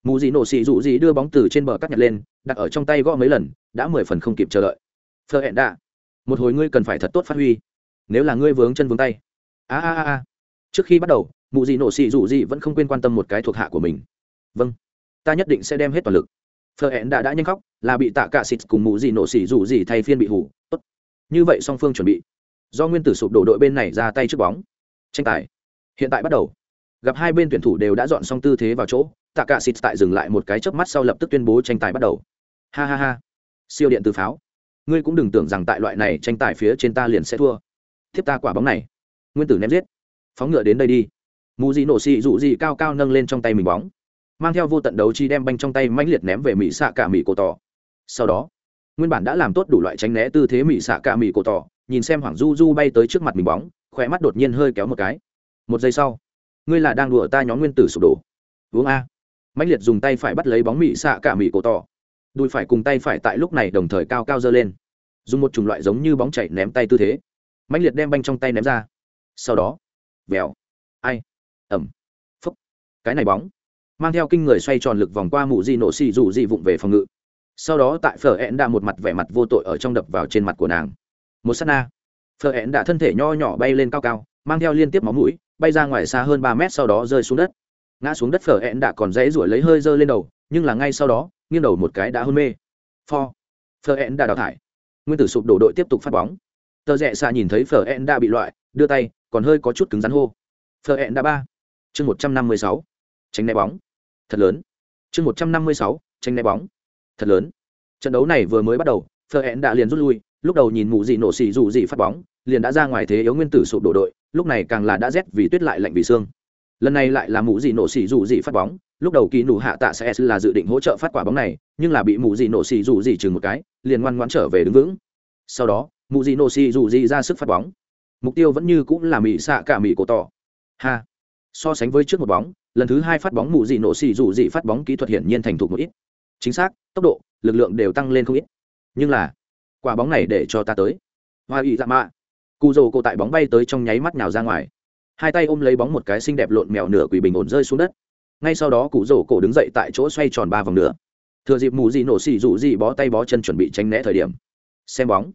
Mù dị nổ xì dụ dị đưa bóng từ trên bờ cắt nhặt lên, đặt ở trong tay gõ mấy lần, đã mười phần không kịp chờ đợi. Phờ hẹn đã một hồi ngươi cần phải thật tốt phát huy. Nếu là ngươi vướng chân vướng tay. A a a trước khi bắt đầu mụ dị nổ xì dụ dị vẫn không quên quan tâm một cái thuộc hạ của mình. Vâng ta nhất định sẽ đem hết toàn lực. Phờ hẹn đã đã nhanh khóc, là bị tạ cả xịt cùng mụ gì nổ xì rụ gì thay phiên bị hủ tốt. Như vậy song phương chuẩn bị do nguyên tử sụp đổ đội bên này ra tay trước bóng. Tranh tài hiện tại bắt đầu. Gặp hai bên tuyển thủ đều đã dọn xong tư thế vào chỗ, tạ cả xịt tại dừng lại một cái chớp mắt sau lập tức tuyên bố tranh tài bắt đầu. Ha ha ha. Siêu điện từ pháo. Ngươi cũng đừng tưởng rằng tại loại này tranh tài phía trên ta liền sẽ thua. Tiếp ta quả bóng này. Nguyên tử ném giết. Phóng ngựa đến đây đi. Mù dị nổ xị dụ dị cao cao nâng lên trong tay mình bóng. Mang theo vô tận đấu chi đem banh trong tay mãnh liệt ném về mỹ xạ cả mỹ cổ tỏ. Sau đó, nguyên bản đã làm tốt đủ loại tránh né tư thế mỹ xạ cả mỹ cổ tỏ nhìn xem hoàng du du bay tới trước mặt mình bóng khỏe mắt đột nhiên hơi kéo một cái. Một giây sau, ngươi là đang đùa ta nhóm nguyên tử sụp đổ. Uống a. Mạnh liệt dùng tay phải bắt lấy bóng mị xạ cả mị cổ tỏ. Đùi phải cùng tay phải tại lúc này đồng thời cao cao dơ lên. Dùng một chủng loại giống như bóng chảy ném tay tư thế. Mạnh liệt đem banh trong tay ném ra. Sau đó, vèo. Ai? Ẩm. Phúc. Cái này bóng mang theo kinh người xoay tròn lực vòng qua mụ di nổ xì dù di vụng về phòng ngự. Sau đó tại phở ẹn đã một mặt vẻ mặt vô tội ở trong đập vào trên mặt của nàng một s á t na. Phở hẹn đã thân thể nho nhỏ bay lên cao cao, mang theo liên tiếp máu mũi, bay ra ngoài xa hơn ba mét sau đó rơi xuống đất. Ngã xuống đất phở ẹn đã còn dãy ruổi lấy hơi dơ lên đầu, nhưng là ngay sau đó, nghiêng đầu một cái đã hôn mê. Pho. Phở ẹn đã đào thải. Nguyên tử sụp đổ đội tiếp tục phát bóng. Tờ rẽ xa nhìn thấy phở ẹn đã bị loại, đưa tay, còn hơi có chút cứng rắn hô. Phở ẹn đã ba. Chương một trăm năm mươi sáu. Tránh né bóng. Thật lớn. Chương một trăm năm mươi sáu. Tranh né bóng. Thật lớn. Trận đấu này vừa mới bắt đầu phờ hẹn đã liền rút lui lúc đầu nhìn mụ dị nổ xì dù dị phát bóng, liền đã ra ngoài thế yếu nguyên tử sụp đổ đội, lúc này càng là đã rét vì tuyết lại lạnh vì xương. Lần này lại là mụ dị nổ xì dù dị phát bóng, lúc đầu kỳ nụ hạ tạ sẽ là dự định hỗ trợ phát quả bóng này, nhưng là bị mụ dị nổ xì dù dị chừng một cái, liền ngoan ngoãn trở về đứng vững. Sau đó, mụ dị nổ xì dù dị ra sức phát bóng. Mục tiêu vẫn như cũng là mỹ xạ cả mỹ cổ tỏ. Ha! So sánh với trước một bóng, lần thứ hai phát bóng mụ dị nổ xì dù dị phát bóng kỹ thuật hiển nhiên thành thục một ít. Chính xác, tốc độ, lực lượng đều tăng lên không ít. Nhưng là quả bóng này để cho ta tới. Hoa ý dạ mạ. Cụ rồ cổ tại bóng bay tới trong nháy mắt nhào ra ngoài. Hai tay ôm lấy bóng một cái xinh đẹp lộn mèo nửa quỷ bình ổn rơi xuống đất. Ngay sau đó cụ rổ cổ đứng dậy tại chỗ xoay tròn ba vòng nữa thừa dịp mù dị nổ xì rụ gì bó tay bó chân chuẩn bị tránh né thời điểm. Xem bóng.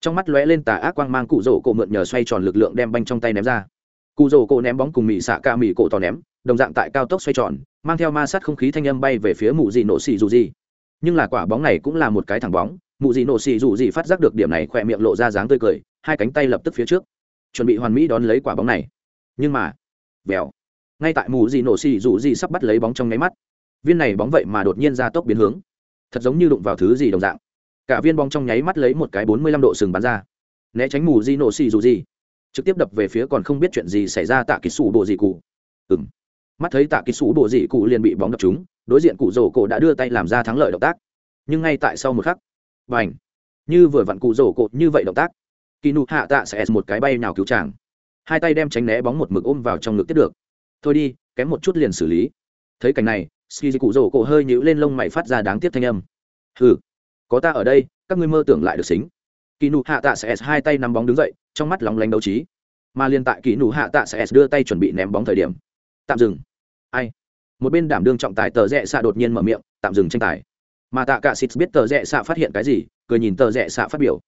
Trong mắt lóe lên tà ác quang mang cụ rổ cổ mượn nhờ xoay tròn lực lượng đem banh trong tay ném ra. Cụ rổ cổ ném bóng cùng mì xạ ca mì cổ to ném, đồng dạng tại cao tốc xoay tròn, mang theo ma sát không khí thanh âm bay về phía mù dị nổ xì rụ gì. Nhưng là quả bóng này cũng là một cái thẳng bóng mụ dị nổ xì dù gì phát giác được điểm này khỏe miệng lộ ra dáng tươi cười hai cánh tay lập tức phía trước. Chuẩn bị hoàn mỹ đón lấy quả bóng này. Nhưng mà vèo. Ngay tại mụ dị nổ xì dù gì sắp bắt lấy bóng trong nháy mắt viên này bóng vậy mà đột nhiên ra tốc biến hướng. Thật giống như đụng vào thứ gì đồng dạng. Cả viên bóng trong nháy mắt lấy một cái bốn mươi lăm độ sừng bắn ra. Né tránh mù di nổ xì dù gì. Trực tiếp đập về phía còn không biết chuyện gì xảy ra tạ ký sủ bộ gì cụ. Ừng mắt thấy tạ ký sủ bộ dị cụ liền bị bóng đập chúng, đối diện cụ rổ cổ đã đưa tay làm ra thắng lợi động tác. Nhưng ngay tại sau một khắc và ảnh. Như vừa vặn cụ rổ cột như vậy động tác, kỳ nụ hạ tạ sẽ một cái bay nào cứu chàng. Hai tay đem tránh né bóng một mực ôm vào trong ngực tiếp được. Thôi đi, kém một chút liền xử lý. Thấy cảnh này, ski cụ rổ cổ hơi nhũ lên lông mày phát ra đáng tiếc thanh âm. Hừ, có ta ở đây, các ngươi mơ tưởng lại được xính. Kỳ nụ hạ tạ sẽ hai tay nắm bóng đứng dậy, trong mắt lóng lánh đấu trí. Mà liên tại kỳ nụ hạ tạ sẽ đưa tay chuẩn bị ném bóng thời điểm. Tạm dừng. Ai? Một bên đảm đương trọng tài tờ rẽ xạ đột nhiên mở miệng, tạm dừng tranh tài mà tạ cả xịt biết tờ rẽ xạ phát hiện cái gì, cười nhìn tờ rẽ xạ phát biểu.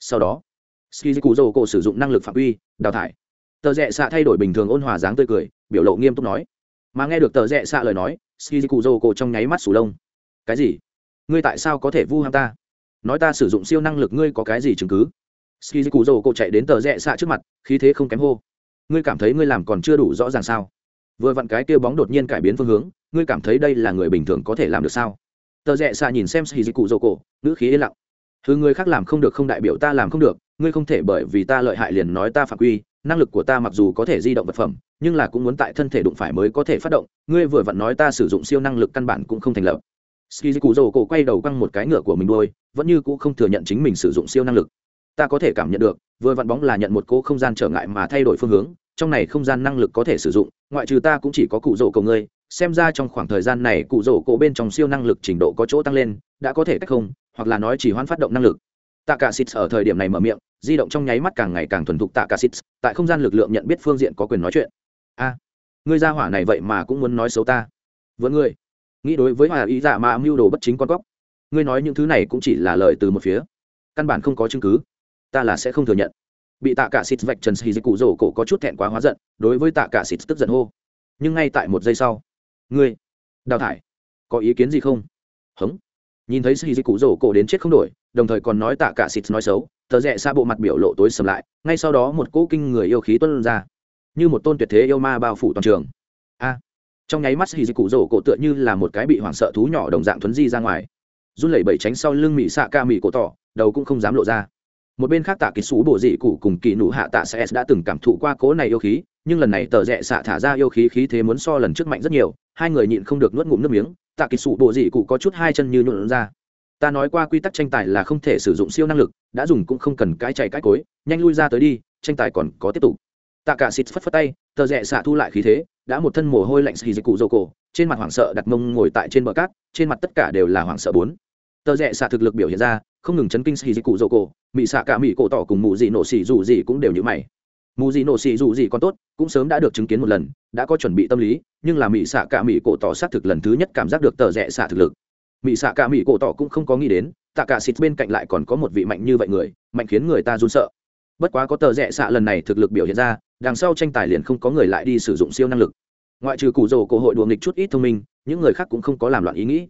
Sau đó ski cụ cổ sử dụng năng lực phạm uy, đào thải. Tờ rẽ xạ thay đổi bình thường ôn hòa dáng tươi cười, biểu lộ nghiêm túc nói. Mà nghe được tờ rẽ xạ lời nói ski cụ cổ trong nháy mắt sủ lông. Cái gì? Ngươi tại sao có thể vu ham ta? Nói ta sử dụng siêu năng lực ngươi có cái gì chứng cứ? Ski cụ cổ chạy đến tờ rẽ xạ trước mặt, khí thế không kém hô. Ngươi cảm thấy ngươi làm còn chưa đủ rõ ràng sao? Vừa vặn cái kia bóng đột nhiên cải biến phương hướng, ngươi cảm thấy đây là người bình thường có thể làm được sao? Tờ rẽ xạ nhìn xem xì cụ dầu cổ ngữ khí yên lặng. Thứ người khác làm không được không đại biểu ta làm không được, ngươi không thể bởi vì ta lợi hại liền nói ta phạm quy, năng lực của ta mặc dù có thể di động vật phẩm, nhưng là cũng muốn tại thân thể đụng phải mới có thể phát động, ngươi vừa vặn nói ta sử dụng siêu năng lực căn bản cũng không thành lập. Ski cụ dầu cổ quay đầu quăng một cái ngựa của mình đôi vẫn như cũng không thừa nhận chính mình sử dụng siêu năng lực. Ta có thể cảm nhận được, vừa vặn bóng là nhận một cỗ không gian trở ngại mà thay đổi phương hướng trong này không gian năng lực có thể sử dụng, ngoại trừ ta cũng chỉ có cụ rổ cầu ngươi, xem ra trong khoảng thời gian này cụ rổ cổ bên trong siêu năng lực trình độ có chỗ tăng lên, đã có thể cách không, hoặc là nói chỉ hoãn phát động năng lực. Tạ cả xịt ở thời điểm này mở miệng, di động trong nháy mắt càng ngày càng thuần thục tạ cả xịt tại không gian lực lượng nhận biết phương diện có quyền nói chuyện. A, ngươi ra hỏa này vậy mà cũng muốn nói xấu ta. Vẫn ngươi, nghĩ đối với hòa ý giả mà mưu đồ bất chính con cóc. Ngươi nói những thứ này cũng chỉ là lời từ một phía. Căn bản không có chứng cứ. Ta là sẽ không thừa nhận bị tạ cả xịt vạch trần xì cụ rổ cổ có chút thẹn quá hóa giận, đối với tạ cả xịt tức giận hô. Nhưng ngay tại một giây sau, ngươi, đào thải, có ý kiến gì không? Hống. Nhìn thấy sĩ cụ rổ cổ đến chết không đổi, đồng thời còn nói tạ cả xịt nói xấu, tờ rẽ xa bộ mặt biểu lộ tối sầm lại, ngay sau đó một cỗ kinh người yêu khí tuân ra, như một tôn tuyệt thế yêu ma bao phủ toàn trường. A! Trong nháy mắt sĩ cụ rổ cổ tựa như là một cái bị hoảng sợ thú nhỏ đồng dạng thuấn di ra ngoài, run lẩy bẩy tránh sau lưng mỹ xạ ca mỹ cổ tỏ, đầu cũng không dám lộ ra một bên khác tạ kỳ xú bộ dị cụ cùng kỳ nụ hạ tạ sẽ đã từng cảm thụ qua cố này yêu khí, nhưng lần này tờ rẽ xạ thả ra yêu khí khí thế muốn so lần trước mạnh rất nhiều, hai người nhịn không được nuốt ngụm nước miếng, tạ kỳ xú bộ dị cụ có chút hai chân như nhuộn ra. Ta nói qua quy tắc tranh tài là không thể sử dụng siêu năng lực, đã dùng cũng không cần cái chạy cái cối, nhanh lui ra tới đi, tranh tài còn có tiếp tục. Tạ cả xịt phất phất tay, tờ rẽ xạ thu lại khí thế, đã một thân mồ hôi lạnh xì dịch cụ dầu cổ, trên mặt hoảng sợ đặt mông ngồi tại trên bờ cát, trên mặt tất cả đều là hoảng sợ bốn. Tờ rẽ xạ thực lực biểu hiện ra không ngừng chấn kinh xì dịch cụ dô cổ mỹ xạ cả mỹ cổ tỏ cùng mù dị nổ xì dù gì cũng đều như mày. Mù dị nổ xì dù gì còn tốt, cũng sớm đã được chứng kiến một lần, đã có chuẩn bị tâm lý, nhưng là mỹ xạ cả mỹ cổ tỏ xác thực lần thứ nhất cảm giác được tờ rẽ xạ thực lực. Mỹ xạ cả mỹ cổ tỏ cũng không có nghĩ đến tạ cả xịt bên cạnh lại còn có một vị mạnh như vậy người, mạnh khiến người ta run sợ. Bất quá có tờ rẽ xạ lần này thực lực biểu hiện ra, đằng sau tranh tài liền không có người lại đi sử dụng siêu năng lực. Ngoại trừ cụ rồ cổ hội đùa nghịch chút ít thông minh, những người khác cũng không có làm loạn ý nghĩ.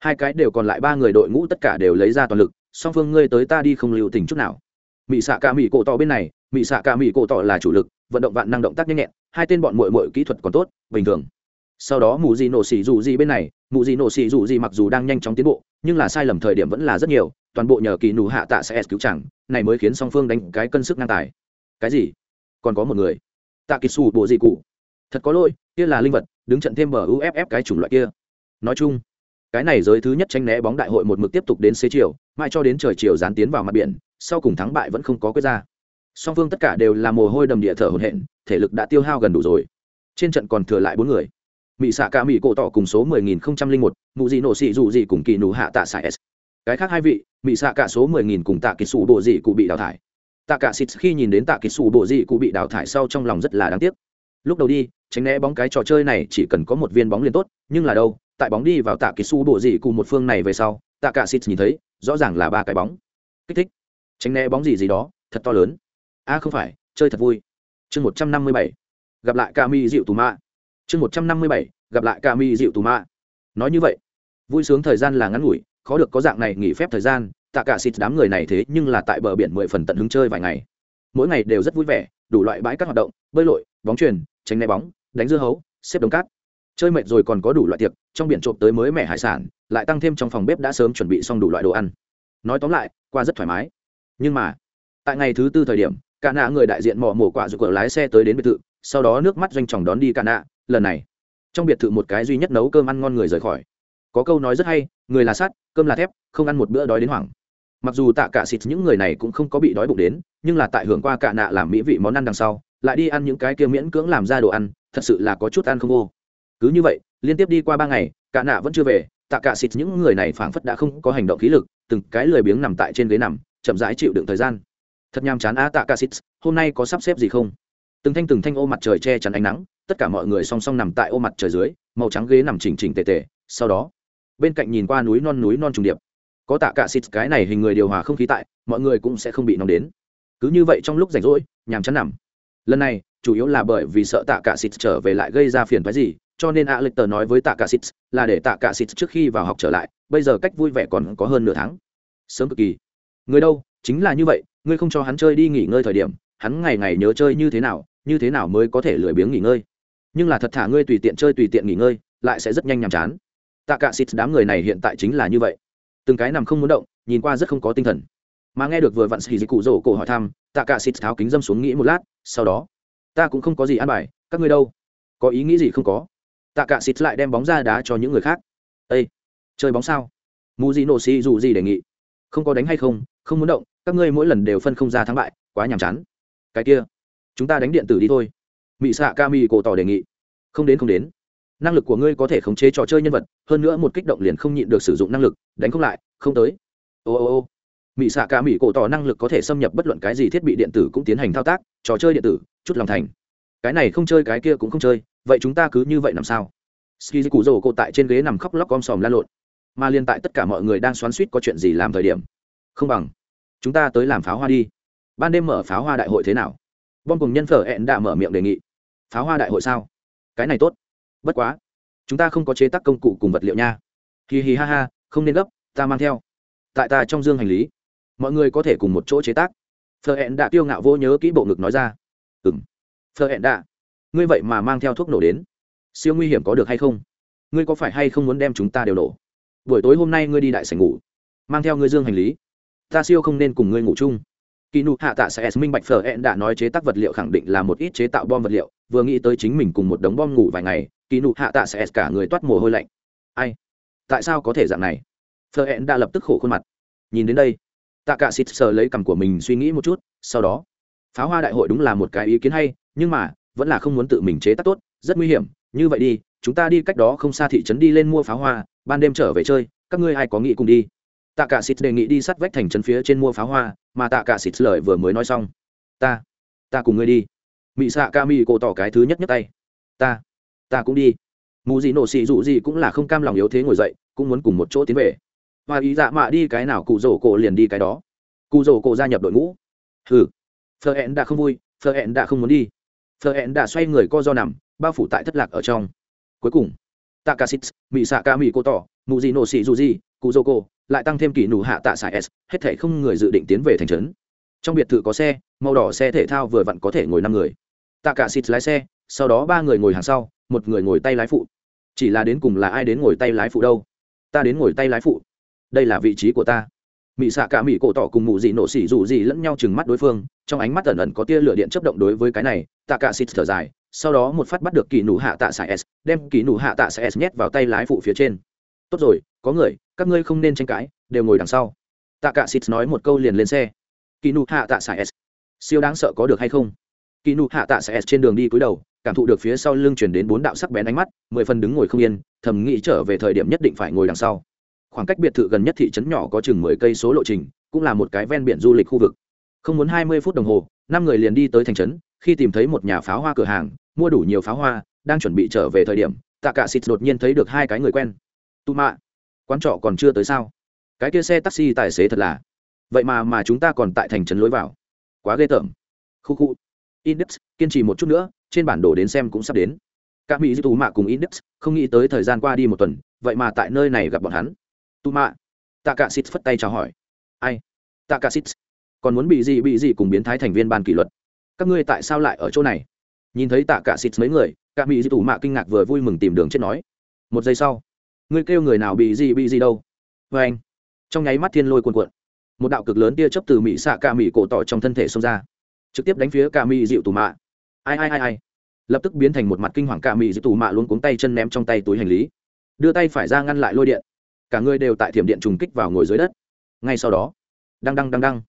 Hai cái đều còn lại ba người đội ngũ tất cả đều lấy ra toàn lực song phương ngươi tới ta đi không lưu tình chút nào. Mỹ xạ cả mỹ cổ tỏ bên này mỹ xạ cả mỹ cổ tỏ là chủ lực, vận động vạn năng động tác nhanh nhẹn, hai tên bọn mội mội kỹ thuật còn tốt, bình thường. Sau đó mù gì nổ xỉ dù gì bên này mù gì nổ xỉ dù gì mặc dù đang nhanh chóng tiến bộ, nhưng là sai lầm thời điểm vẫn là rất nhiều, toàn bộ nhờ kỳ nụ hạ tạ sẽ cứu chẳng, này mới khiến song phương đánh cái cân sức ngang tài. Cái gì? Còn có một người. Tạ kỳ xù bộ gì cụ. Thật có lỗi, kia là linh vật, đứng trận thêm bờ uff cái chủng loại kia. Nói chung, cái này giới thứ nhất tranh né bóng đại hội một mực tiếp tục đến xế chiều mãi cho đến trời chiều dán tiến vào mặt biển, sau cùng thắng bại vẫn không có quyết ra. Song phương tất cả đều là mồ hôi đầm địa thở hồn hện thể lực đã tiêu hao gần đủ rồi. Trên trận còn thừa lại bốn người. Mỹ xạ cả mỹ cổ tỏ cùng số mười nghìn không trăm linh một, mụ gì nổ xị dù gì cùng kỳ nụ hạ tạ xạ s. Cái khác hai vị mỹ xạ cả số mười nghìn cùng tạ kỳ sủ bộ dị cụ bị đào thải. Tạ cả xịt khi nhìn đến tạ kỳ sủ bộ dị cụ bị đào thải sau trong lòng rất là đáng tiếc. Lúc đầu đi, tránh né bóng cái trò chơi này chỉ cần có một viên bóng liền tốt, nhưng là đâu, tại bóng đi vào tạ kỳ su bộ dị cụ một phương này về sau, tạ cả xịt nhìn thấy rõ ràng là ba cái bóng. Kích thích. Tránh né bóng gì gì đó, thật to lớn. A, không phải, chơi thật vui. Chương một trăm năm mươi bảy. Gặp lại ca mi dịu tù mạ chương một trăm năm mươi bảy, gặp lại ca mi dịu tù mạ nói như vậy, vui sướng thời gian là ngắn ngủi, khó được có dạng này nghỉ phép thời gian, tạ cả xịt đám người này thế nhưng là tại bờ biển mười phần tận hứng chơi vài ngày. Mỗi ngày đều rất vui vẻ, đủ loại bãi các hoạt động, bơi lội, bóng truyền tránh né bóng, đánh dưa hấu, xếp đồng cát chơi mệt rồi còn có đủ loại tiệc, trong biển trộm tới mới mẻ hải sản, lại tăng thêm trong phòng bếp đã sớm chuẩn bị xong đủ loại đồ ăn. Nói tóm lại, qua rất thoải mái. Nhưng mà, tại ngày thứ tư thời điểm, cả nạ người đại diện mò mổ quả rụt cửa lái xe tới đến biệt thự, sau đó nước mắt doanh chồng đón đi cả nạ. Lần này, trong biệt thự một cái duy nhất nấu cơm ăn ngon người rời khỏi. Có câu nói rất hay, người là sắt, cơm là thép, không ăn một bữa đói đến hoảng. Mặc dù tạ cả xịt những người này cũng không có bị đói bụng đến, nhưng là tại hưởng qua cả nạ làm mỹ vị món ăn đằng sau, lại đi ăn những cái kia miễn cưỡng làm ra đồ ăn, thật sự là có chút ăn không vô cứ như vậy, liên tiếp đi qua ba ngày, cả nạ vẫn chưa về, tạ cả xịt những người này phảng phất đã không có hành động khí lực, từng cái lười biếng nằm tại trên ghế nằm, chậm rãi chịu đựng thời gian. Thật nhàm chán á, tạ cả xịt, hôm nay có sắp xếp gì không? Từng thanh từng thanh ô mặt trời che chắn ánh nắng, tất cả mọi người song song nằm tại ô mặt trời dưới, màu trắng ghế nằm chỉnh chỉnh tề tề, sau đó, bên cạnh nhìn qua núi non núi non trùng điệp. Có tạ cả xịt, cái này hình người điều hòa không khí tại, mọi người cũng sẽ không bị nóng đến. Cứ như vậy trong lúc rảnh rỗi, nhàm chán nằm. Lần này, chủ yếu là bởi vì sợ tạ cả xịt trở về lại gây ra phiền phức gì cho nên a lịch tờ nói với tạ cả xịt là để tạ cả xịt trước khi vào học trở lại, bây giờ cách vui vẻ còn có hơn nửa tháng. Sớm cực kỳ. Người đâu? Chính là như vậy, ngươi không cho hắn chơi đi nghỉ ngơi thời điểm, hắn ngày ngày nhớ chơi như thế nào, như thế nào mới có thể lười biếng nghỉ ngơi. Nhưng là thật thả ngươi tùy tiện chơi tùy tiện nghỉ ngơi, lại sẽ rất nhanh nhàm chán. Tạ cả xịt đám người này hiện tại chính là như vậy. Từng cái nằm không muốn động, nhìn qua rất không có tinh thần. Mà nghe được vừa vặn xì dịch cụ rổ cổ hỏi thăm, tạ cả xịt tháo kính dâm xuống nghĩ một lát, sau đó, ta cũng không có gì ăn bài, các ngươi đâu? Có ý nghĩ gì không có? Tạ cả xịt lại đem bóng ra đá cho những người khác. Ây chơi bóng sao? Mù gì nổ xì dù gì đề nghị. Không có đánh hay không không muốn động, các ngươi mỗi lần đều phân không ra thắng bại, quá nhàm chán. Cái kia, chúng ta đánh điện tử đi thôi. Mỹ xạ ca mỹ cổ tỏ đề nghị. Không đến không đến. Năng lực của ngươi có thể khống chế trò chơi nhân vật, hơn nữa một kích động liền không nhịn được sử dụng năng lực, đánh không lại, không tới. Ô ô ô. Mỹ xạ ca mỹ cổ tỏ năng lực có thể xâm nhập bất luận cái gì thiết bị điện tử cũng tiến hành thao tác, trò chơi điện tử, chút lòng thành. Cái này không chơi, cái kia cũng không chơi vậy chúng ta cứ như vậy làm sao? Ski cụ rồ cô tại trên ghế nằm khóc lóc om sòm lan lộn. Mà liên tại tất cả mọi người đang xoắn suýt có chuyện gì làm thời điểm. Không bằng, chúng ta tới làm pháo hoa đi. Ban đêm mở pháo hoa đại hội thế nào? Bom cùng nhân phở hẹn đã mở miệng đề nghị. Pháo hoa đại hội sao? Cái này tốt. Bất quá, chúng ta không có chế tác công cụ cùng vật liệu nha. Hì hì ha ha, không nên gấp, ta mang theo. Tại ta trong dương hành lý, mọi người có thể cùng một chỗ chế tác. Phở hẹn đã tiêu ngạo vô nhớ kỹ bộ ngực nói ra. Ừng Phở hẹn đã ngươi vậy mà mang theo thuốc nổ đến. Siêu nguy hiểm có được hay không? Ngươi có phải hay không muốn đem chúng ta đều nổ? Buổi tối hôm nay ngươi đi đại sảnh ngủ. Mang theo ngươi dương hành lý. Ta siêu không nên cùng ngươi ngủ chung. Kỳ nụ hạ tạ sẽ minh bạch phở hẹn đã nói chế tác vật liệu khẳng định là một ít chế tạo bom vật liệu, vừa nghĩ tới chính mình cùng một đống bom ngủ vài ngày kỳ nụ hạ tạ sẽ cả người toát mồ hôi lạnh. Ai? Tại sao có thể dạng này? Phở hẹn đã lập tức khổ khuôn mặt. Nhìn đến đây, tạ cả xịt sờ lấy cằm của mình suy nghĩ một chút, sau đó, pháo hoa đại hội đúng là một cái ý kiến hay, nhưng mà vẫn là không muốn tự mình chế tác tốt, rất nguy hiểm, như vậy đi, chúng ta đi cách đó không xa thị trấn đi lên mua pháo hoa, ban đêm trở về chơi, các ngươi ai có nghĩ cùng đi. Tạ cả xịt đề nghị đi sát vách thành trấn phía trên mua pháo hoa, mà tạ cả xịt lời vừa mới nói xong. Ta ta cùng ngươi đi. Mị xạ ca mị cổ tỏ cái thứ nhất nhất tay. Ta ta cũng đi. Mù gì nổ xì dụ gì cũng là không cam lòng yếu thế ngồi dậy, cũng muốn cùng một chỗ tiến về. Và ý dạ mạ đi cái nào, cụ rổ cổ liền đi cái đó. Cụ rổ cổ gia nhập đội ngũ. Hừ. Phờ hẹn đã không vui, phờ hẹn đã không muốn đi. Thợ hẹn đã xoay người co do nằm, bao phủ tại thất lạc ở trong. Cuối cùng takasit mỹ xạ ca mỹ cô tỏ mù gì nổ xị dù gì cụ dô cô lại tăng thêm kỷ nụ hạ tạ xài s, hết thể không người dự định tiến về thành trấn. Trong biệt thự có xe, màu đỏ xe thể thao vừa vặn có thể ngồi năm người. Tạ cả lái xe, sau đó ba người ngồi hàng sau, một người ngồi tay lái phụ. Chỉ là đến cùng là ai đến ngồi tay lái phụ đâu? Ta đến ngồi tay lái phụ. Đây là vị trí của ta mỹ xạ cả mỹ cổ tỏ cùng mụ dị nổ xỉ dù gì lẫn nhau chừng mắt đối phương, trong ánh mắt ẩn ẩn có tia lửa điện chấp động đối với cái này, tạ cả xịt thở dài, sau đó một phát bắt được kỳ nụ hạ tạ xài s, đem kỳ nụ hạ tạ xài s nhét vào tay lái phụ phía trên. Tốt rồi, có người, các ngươi không nên tranh cãi, đều ngồi đằng sau. Tạ cả xịt nói một câu liền lên xe. Kỳ nụ hạ tạ xài s, siêu đáng sợ có được hay không? Kỳ nụ hạ tạ xài s trên đường đi cúi đầu, cảm thụ được phía sau lưng chuyển đến bốn đạo sắc bén ánh mắt, mười phần đứng ngồi không yên, thầm nghĩ trở về thời điểm nhất định phải ngồi đằng sau khoảng cách biệt thự gần nhất thị trấn nhỏ có chừng mười cây số lộ trình, cũng là một cái ven biển du lịch khu vực. Không muốn hai mươi phút đồng hồ, năm người liền đi tới thành trấn, khi tìm thấy một nhà pháo hoa cửa hàng, mua đủ nhiều pháo hoa, đang chuẩn bị trở về thời điểm tạ cả xịt đột nhiên thấy được hai cái người quen. Tu mạ quán trọ còn chưa tới sao? Cái kia xe taxi tài xế thật là. Vậy mà mà chúng ta còn tại thành trấn lối vào. Quá ghê tởm. Khu khu. Index, kiên trì một chút nữa, trên bản đồ đến xem cũng sắp đến. Các mỹ dư tù mạ cùng index, không nghĩ tới thời gian qua đi một tuần, vậy mà tại nơi này gặp bọn hắn tu mạ tạ cả xít phất tay chào hỏi. Ai? Tạ cả xít còn muốn bị gì bị gì cùng biến thái thành viên ban kỷ luật? Các ngươi tại sao lại ở chỗ này? Nhìn thấy tạ cả xít mấy người, cả bị gì tù mạ kinh ngạc vừa vui mừng tìm đường chết nói. Một giây sau, ngươi kêu người nào bị gì bị gì đâu? Vê anh, trong nháy mắt thiên lôi cuồn cuộn. Một đạo cực lớn tia chớp từ mỹ xạ cả mỹ cổ tỏ trong thân thể xông ra, trực tiếp đánh phía cả mỹ dịu tù mạ. Ai ai ai ai? Lập tức biến thành một mặt kinh hoàng, cả mỹ dịu tù mạ luôn cuống tay chân ném trong tay túi hành lý, đưa tay phải ra ngăn lại lôi điện cả người đều tại thiểm điện trùng kích vào ngồi dưới đất. Ngay sau đó, đăng đăng đăng đăng,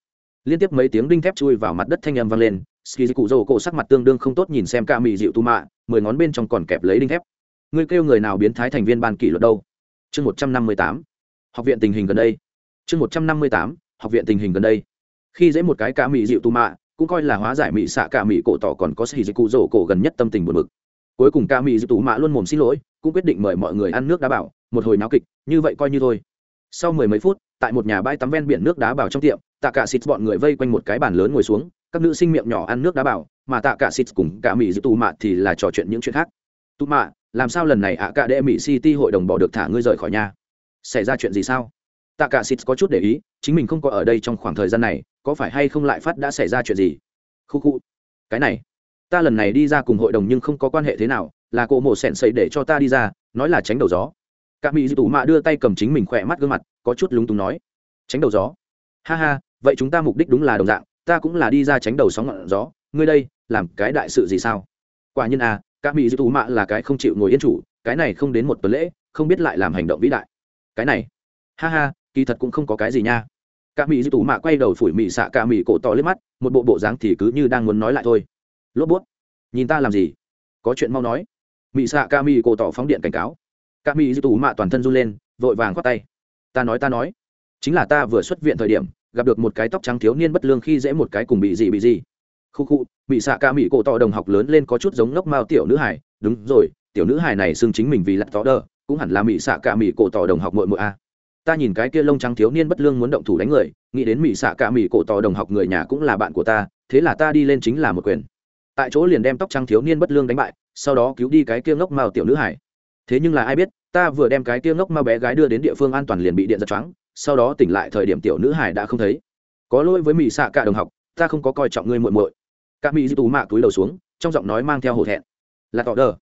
liên tiếp mấy tiếng đinh thép chui vào mặt đất thanh âm vang lên ski cụ rồ cổ sắc mặt tương đương không tốt nhìn xem ca mì dịu tu mạ mười ngón bên trong còn kẹp lấy đinh thép. Ngươi kêu người nào biến thái thành viên ban kỷ luật đâu? Chương một trăm năm mươi tám, học viện tình hình gần đây. Chương một trăm năm mươi tám, học viện tình hình gần đây. Khi dễ một cái ca mì dịu tu mạ cũng coi là hóa giải mị xạ ca mì cổ tỏ còn có ski cụ rồ cổ gần nhất tâm tình buồn bực. Cuối cùng ca mì dịu tu mạ luôn mồm xin lỗi, cũng quyết định mời mọi người ăn nước đá bảo một hồi náo kịch, như vậy coi như thôi. Sau mười mấy phút, tại một nhà bãi tắm ven biển nước đá bảo trong tiệm, tạ cả xịt bọn người vây quanh một cái bàn lớn ngồi xuống, các nữ sinh miệng nhỏ ăn nước đá bảo mà tạ cả xịt cùng cả mỹ giữ tù mạ thì là trò chuyện những chuyện khác. Tù mạ, làm sao lần này ạ cả đệ mỹ city hội đồng bỏ được thả ngươi rời khỏi nhà? Xảy ra chuyện gì sao? Tạ cả xịt có chút để ý, chính mình không có ở đây trong khoảng thời gian này, có phải hay không lại phát đã xảy ra chuyện gì? Khu khu. Cái này, ta lần này đi ra cùng hội đồng nhưng không có quan hệ thế nào, là cô mổ sẹn xây để cho ta đi ra, nói là tránh đầu gió cả mỹ tù mạ đưa tay cầm chính mình khỏe mắt gương mặt, có chút lúng túng nói, tránh đầu gió. Ha ha, vậy chúng ta mục đích đúng là đồng dạng, ta cũng là đi ra tránh đầu sóng ngọn gió, ngươi đây, làm cái đại sự gì sao? Quả nhiên à các mỹ tù mạ là cái không chịu ngồi yên chủ, cái này không đến một tuần lễ, không biết lại làm hành động vĩ đại. Cái này, ha ha, kỳ thật cũng không có cái gì nha. Cả mỹ tù mạ quay đầu phủi mị xạ cả mỹ cổ to lên mắt, một bộ bộ dáng thì cứ như đang muốn nói lại thôi. Lốp bút, nhìn ta làm gì? Có chuyện mau nói. Mị xạ ca mỹ cổ tỏ phóng điện cảnh cáo ca mỹ dư tù mạ toàn thân run lên, vội vàng khoát tay. Ta nói ta nói, chính là ta vừa xuất viện thời điểm, gặp được một cái tóc trắng thiếu niên bất lương khi dễ một cái cùng bị gì bị gì. Khu khu, bị xạ ca mỹ cổ tỏ đồng học lớn lên có chút giống ngốc mao tiểu nữ hải đúng rồi, tiểu nữ hải này xưng chính mình vì lặt tỏ đờ, cũng hẳn là mỹ xạ ca mỹ cổ tỏ đồng học mội mội a. Ta nhìn cái kia lông trắng thiếu niên bất lương muốn động thủ đánh người, nghĩ đến mỹ xạ ca mỹ cổ tỏ đồng học người nhà cũng là bạn của ta, thế là ta đi lên chính là một quyền. Tại chỗ liền đem tóc trắng thiếu niên bất lương đánh bại, sau đó cứu đi cái kia ngốc mao tiểu nữ hải thế nhưng là ai biết ta vừa đem cái kia ngốc ma bé gái đưa đến địa phương an toàn liền bị điện giật choáng, sau đó tỉnh lại thời điểm tiểu nữ hải đã không thấy. Có lỗi với mỹ xạ cả đồng học, ta không có coi trọng ngươi muội muội. Cả mỹ tù mạ túi đầu xuống, trong giọng nói mang theo hổ thẹn. Là tỏ đờ.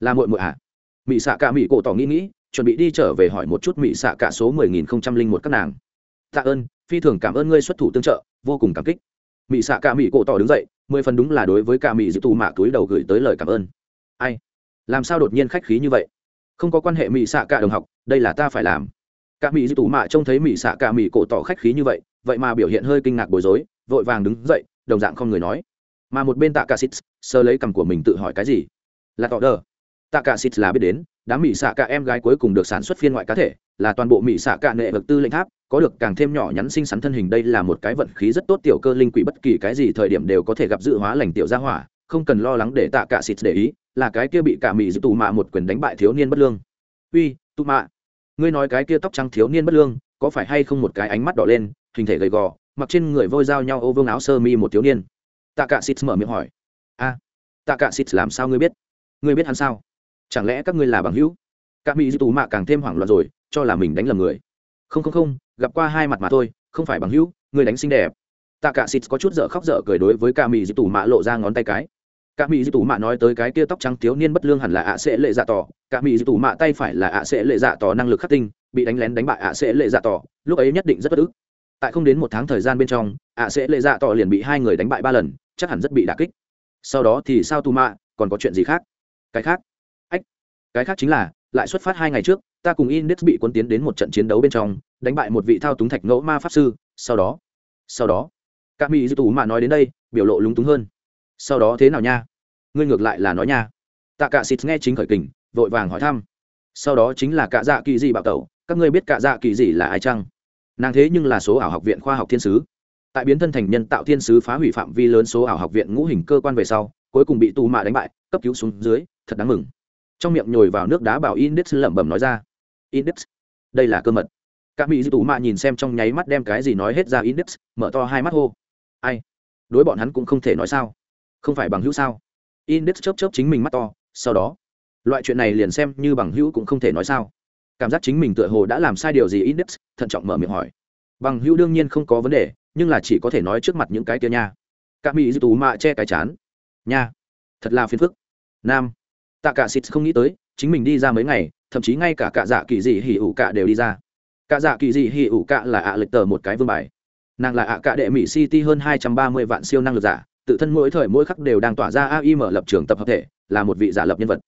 Là muội muội à? Mỹ xạ cả mỹ cổ tỏ nghĩ nghĩ, chuẩn bị đi trở về hỏi một chút mỹ xạ cả số mười nghìn không trăm linh một các nàng. Tạ ơn, phi thường cảm ơn ngươi xuất thủ tương trợ, vô cùng cảm kích. Mỹ xạ cả mỹ cổ tỏ đứng dậy, mười phần đúng là đối với cả mỹ di tú mạ túi đầu gửi tới lời cảm ơn. Ai? Làm sao đột nhiên khách khí như vậy? Không có quan hệ mỹ xạ cả đồng học, đây là ta phải làm. Cả mỹ dư tù mạ trông thấy mỹ xạ cả mỹ cổ tỏ khách khí như vậy vậy mà biểu hiện hơi kinh ngạc bối rối, vội vàng đứng dậy, đồng dạng không người nói. Mà một bên tạ cả xít sơ lấy cằm của mình tự hỏi cái gì? Là tỏ đờ. Tạ cả xít là biết đến, đám mỹ xạ cả em gái cuối cùng được sản xuất phiên ngoại cá thể, là toàn bộ mỹ xạ cả nệ vật tư lệnh tháp, có được càng thêm nhỏ nhắn xinh xắn thân hình, đây là một cái vận khí rất tốt, tiểu cơ linh quỷ bất kỳ cái gì thời điểm đều có thể gặp dự hóa lành tiểu gia hỏa không cần lo lắng để tạ cả xịt để ý, là cái kia bị cả mỹ giữ tù mạ một quyền đánh bại thiếu niên bất lương. Uy, tù mạ. Ngươi nói cái kia tóc trắng thiếu niên bất lương, có phải hay không một cái ánh mắt đỏ lên, hình thể gầy gò, mặc trên người vôi dao nhau ô vương áo sơ mi một thiếu niên? Tạ cả xịt mở miệng hỏi. A, tạ cả xịt làm sao ngươi biết? Ngươi biết hắn sao? Chẳng lẽ các ngươi là bằng hữu? Cả mỹ dư tù mạ càng thêm hoảng loạn rồi, cho là mình đánh lầm người. Không không không, gặp qua hai mặt mà thôi, không phải bằng hữu người đánh xinh đẹp. Tạ cả xịt có chút dở khóc dở cười đối với ca mỹ dì tù mạ lộ ra ngón tay cái cả mỹ dư tù mạ nói tới cái kia tóc trắng thiếu niên bất lương hẳn là ạ sẽ lệ dạ tỏ. Cả mỹ dư tù mạ tay phải là ạ sẽ lệ dạ tỏ năng lực khắc tinh, bị đánh lén đánh bại ạ sẽ lệ dạ tỏ. Lúc ấy nhất định rất bất ức. Tại không đến một tháng thời gian bên trong, ạ sẽ lệ dạ tỏ liền bị hai người đánh bại ba lần, chắc hẳn rất bị đà kích. Sau đó thì sao tù mạ, còn có chuyện gì khác? Cái khác? Ách, cái khác chính là, lại xuất phát hai ngày trước, ta cùng index bị quân tiến đến một trận chiến đấu bên trong, đánh bại một vị thao túng thạch ngẫu ma pháp sư, sau đó sau đó các mỹ dư tù mạ nói đến đây, biểu lộ lúng túng hơn. Sau đó thế nào nha? Ngươi ngược lại là nói nha. Tạ cả xịt nghe chính khởi kình, vội vàng hỏi thăm. Sau đó chính là cả dạ kỳ dị bạo tẩu, các ngươi biết cả dạ kỳ dị là ai chăng? Nàng thế nhưng là số ảo học viện khoa học thiên sứ. Tại biến thân thành nhân tạo thiên sứ phá hủy phạm vi lớn số ảo học viện ngũ hình cơ quan về sau, cuối cùng bị tù mạ đánh bại, cấp cứu xuống dưới, thật đáng mừng. Trong miệng nhồi vào nước đá bảo index lẩm bẩm nói ra. Index, đây là cơ mật. Các mỹ dư tù mạ nhìn xem trong nháy mắt đem cái gì nói hết ra index, mở to hai mắt hô. Ai? Đối bọn hắn cũng không thể nói sao. Không phải bằng hữu sao? Index chớp chớp chính mình mắt to, sau đó, loại chuyện này liền xem như bằng hữu cũng không thể nói sao. Cảm giác chính mình tựa hồ đã làm sai điều gì index, thận trọng mở miệng hỏi. Bằng hữu đương nhiên không có vấn đề, nhưng là chỉ có thể nói trước mặt những cái kia nha. Các mỹ dư tú mạ che cái chán. Nha, thật là phiền phức. Nam, tạ cả xịt không nghĩ tới, chính mình đi ra mấy ngày, thậm chí ngay cả cả dạ kỳ dị hỉ ủ cả đều đi ra. Cả dạ kỳ dị hỉ ủ cả là ạ à lịch tờ một cái vương bài. Nàng là ạ à cả đệ mỹ city hơn hai trăm ba mươi vạn siêu năng lực giả tự thân mỗi thời mỗi khắc đều đang tỏa ra ai mở lập trường tập hợp thể, là một vị giả lập nhân vật.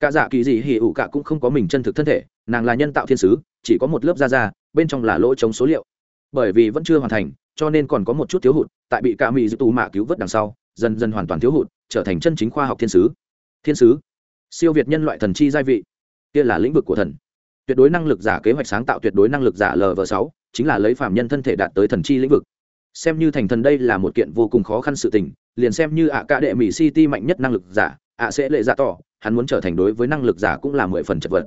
Cả giả kỳ dị hỉ ủ cả cũng không có mình chân thực thân thể, nàng là nhân tạo thiên sứ, chỉ có một lớp da da, bên trong là lỗ chống số liệu. Bởi vì vẫn chưa hoàn thành, cho nên còn có một chút thiếu hụt, tại bị cả mỹ dư tù mạ cứu vớt đằng sau, dần dần hoàn toàn thiếu hụt, trở thành chân chính khoa học thiên sứ. Thiên sứ? Siêu việt nhân loại thần chi giai vị. Kia là lĩnh vực của thần. Tuyệt đối năng lực giả kế hoạch sáng tạo tuyệt đối năng lực giả lv sáu, chính là lấy phạm nhân thân thể đạt tới thần chi lĩnh vực. Xem như thành thần đây là một kiện vô cùng khó khăn sự tình liền xem như ạ cả đệ mỹ city mạnh nhất năng lực giả, ạ sẽ lệ giả tỏ, hắn muốn trở thành đối với năng lực giả cũng là mười phần chật vật.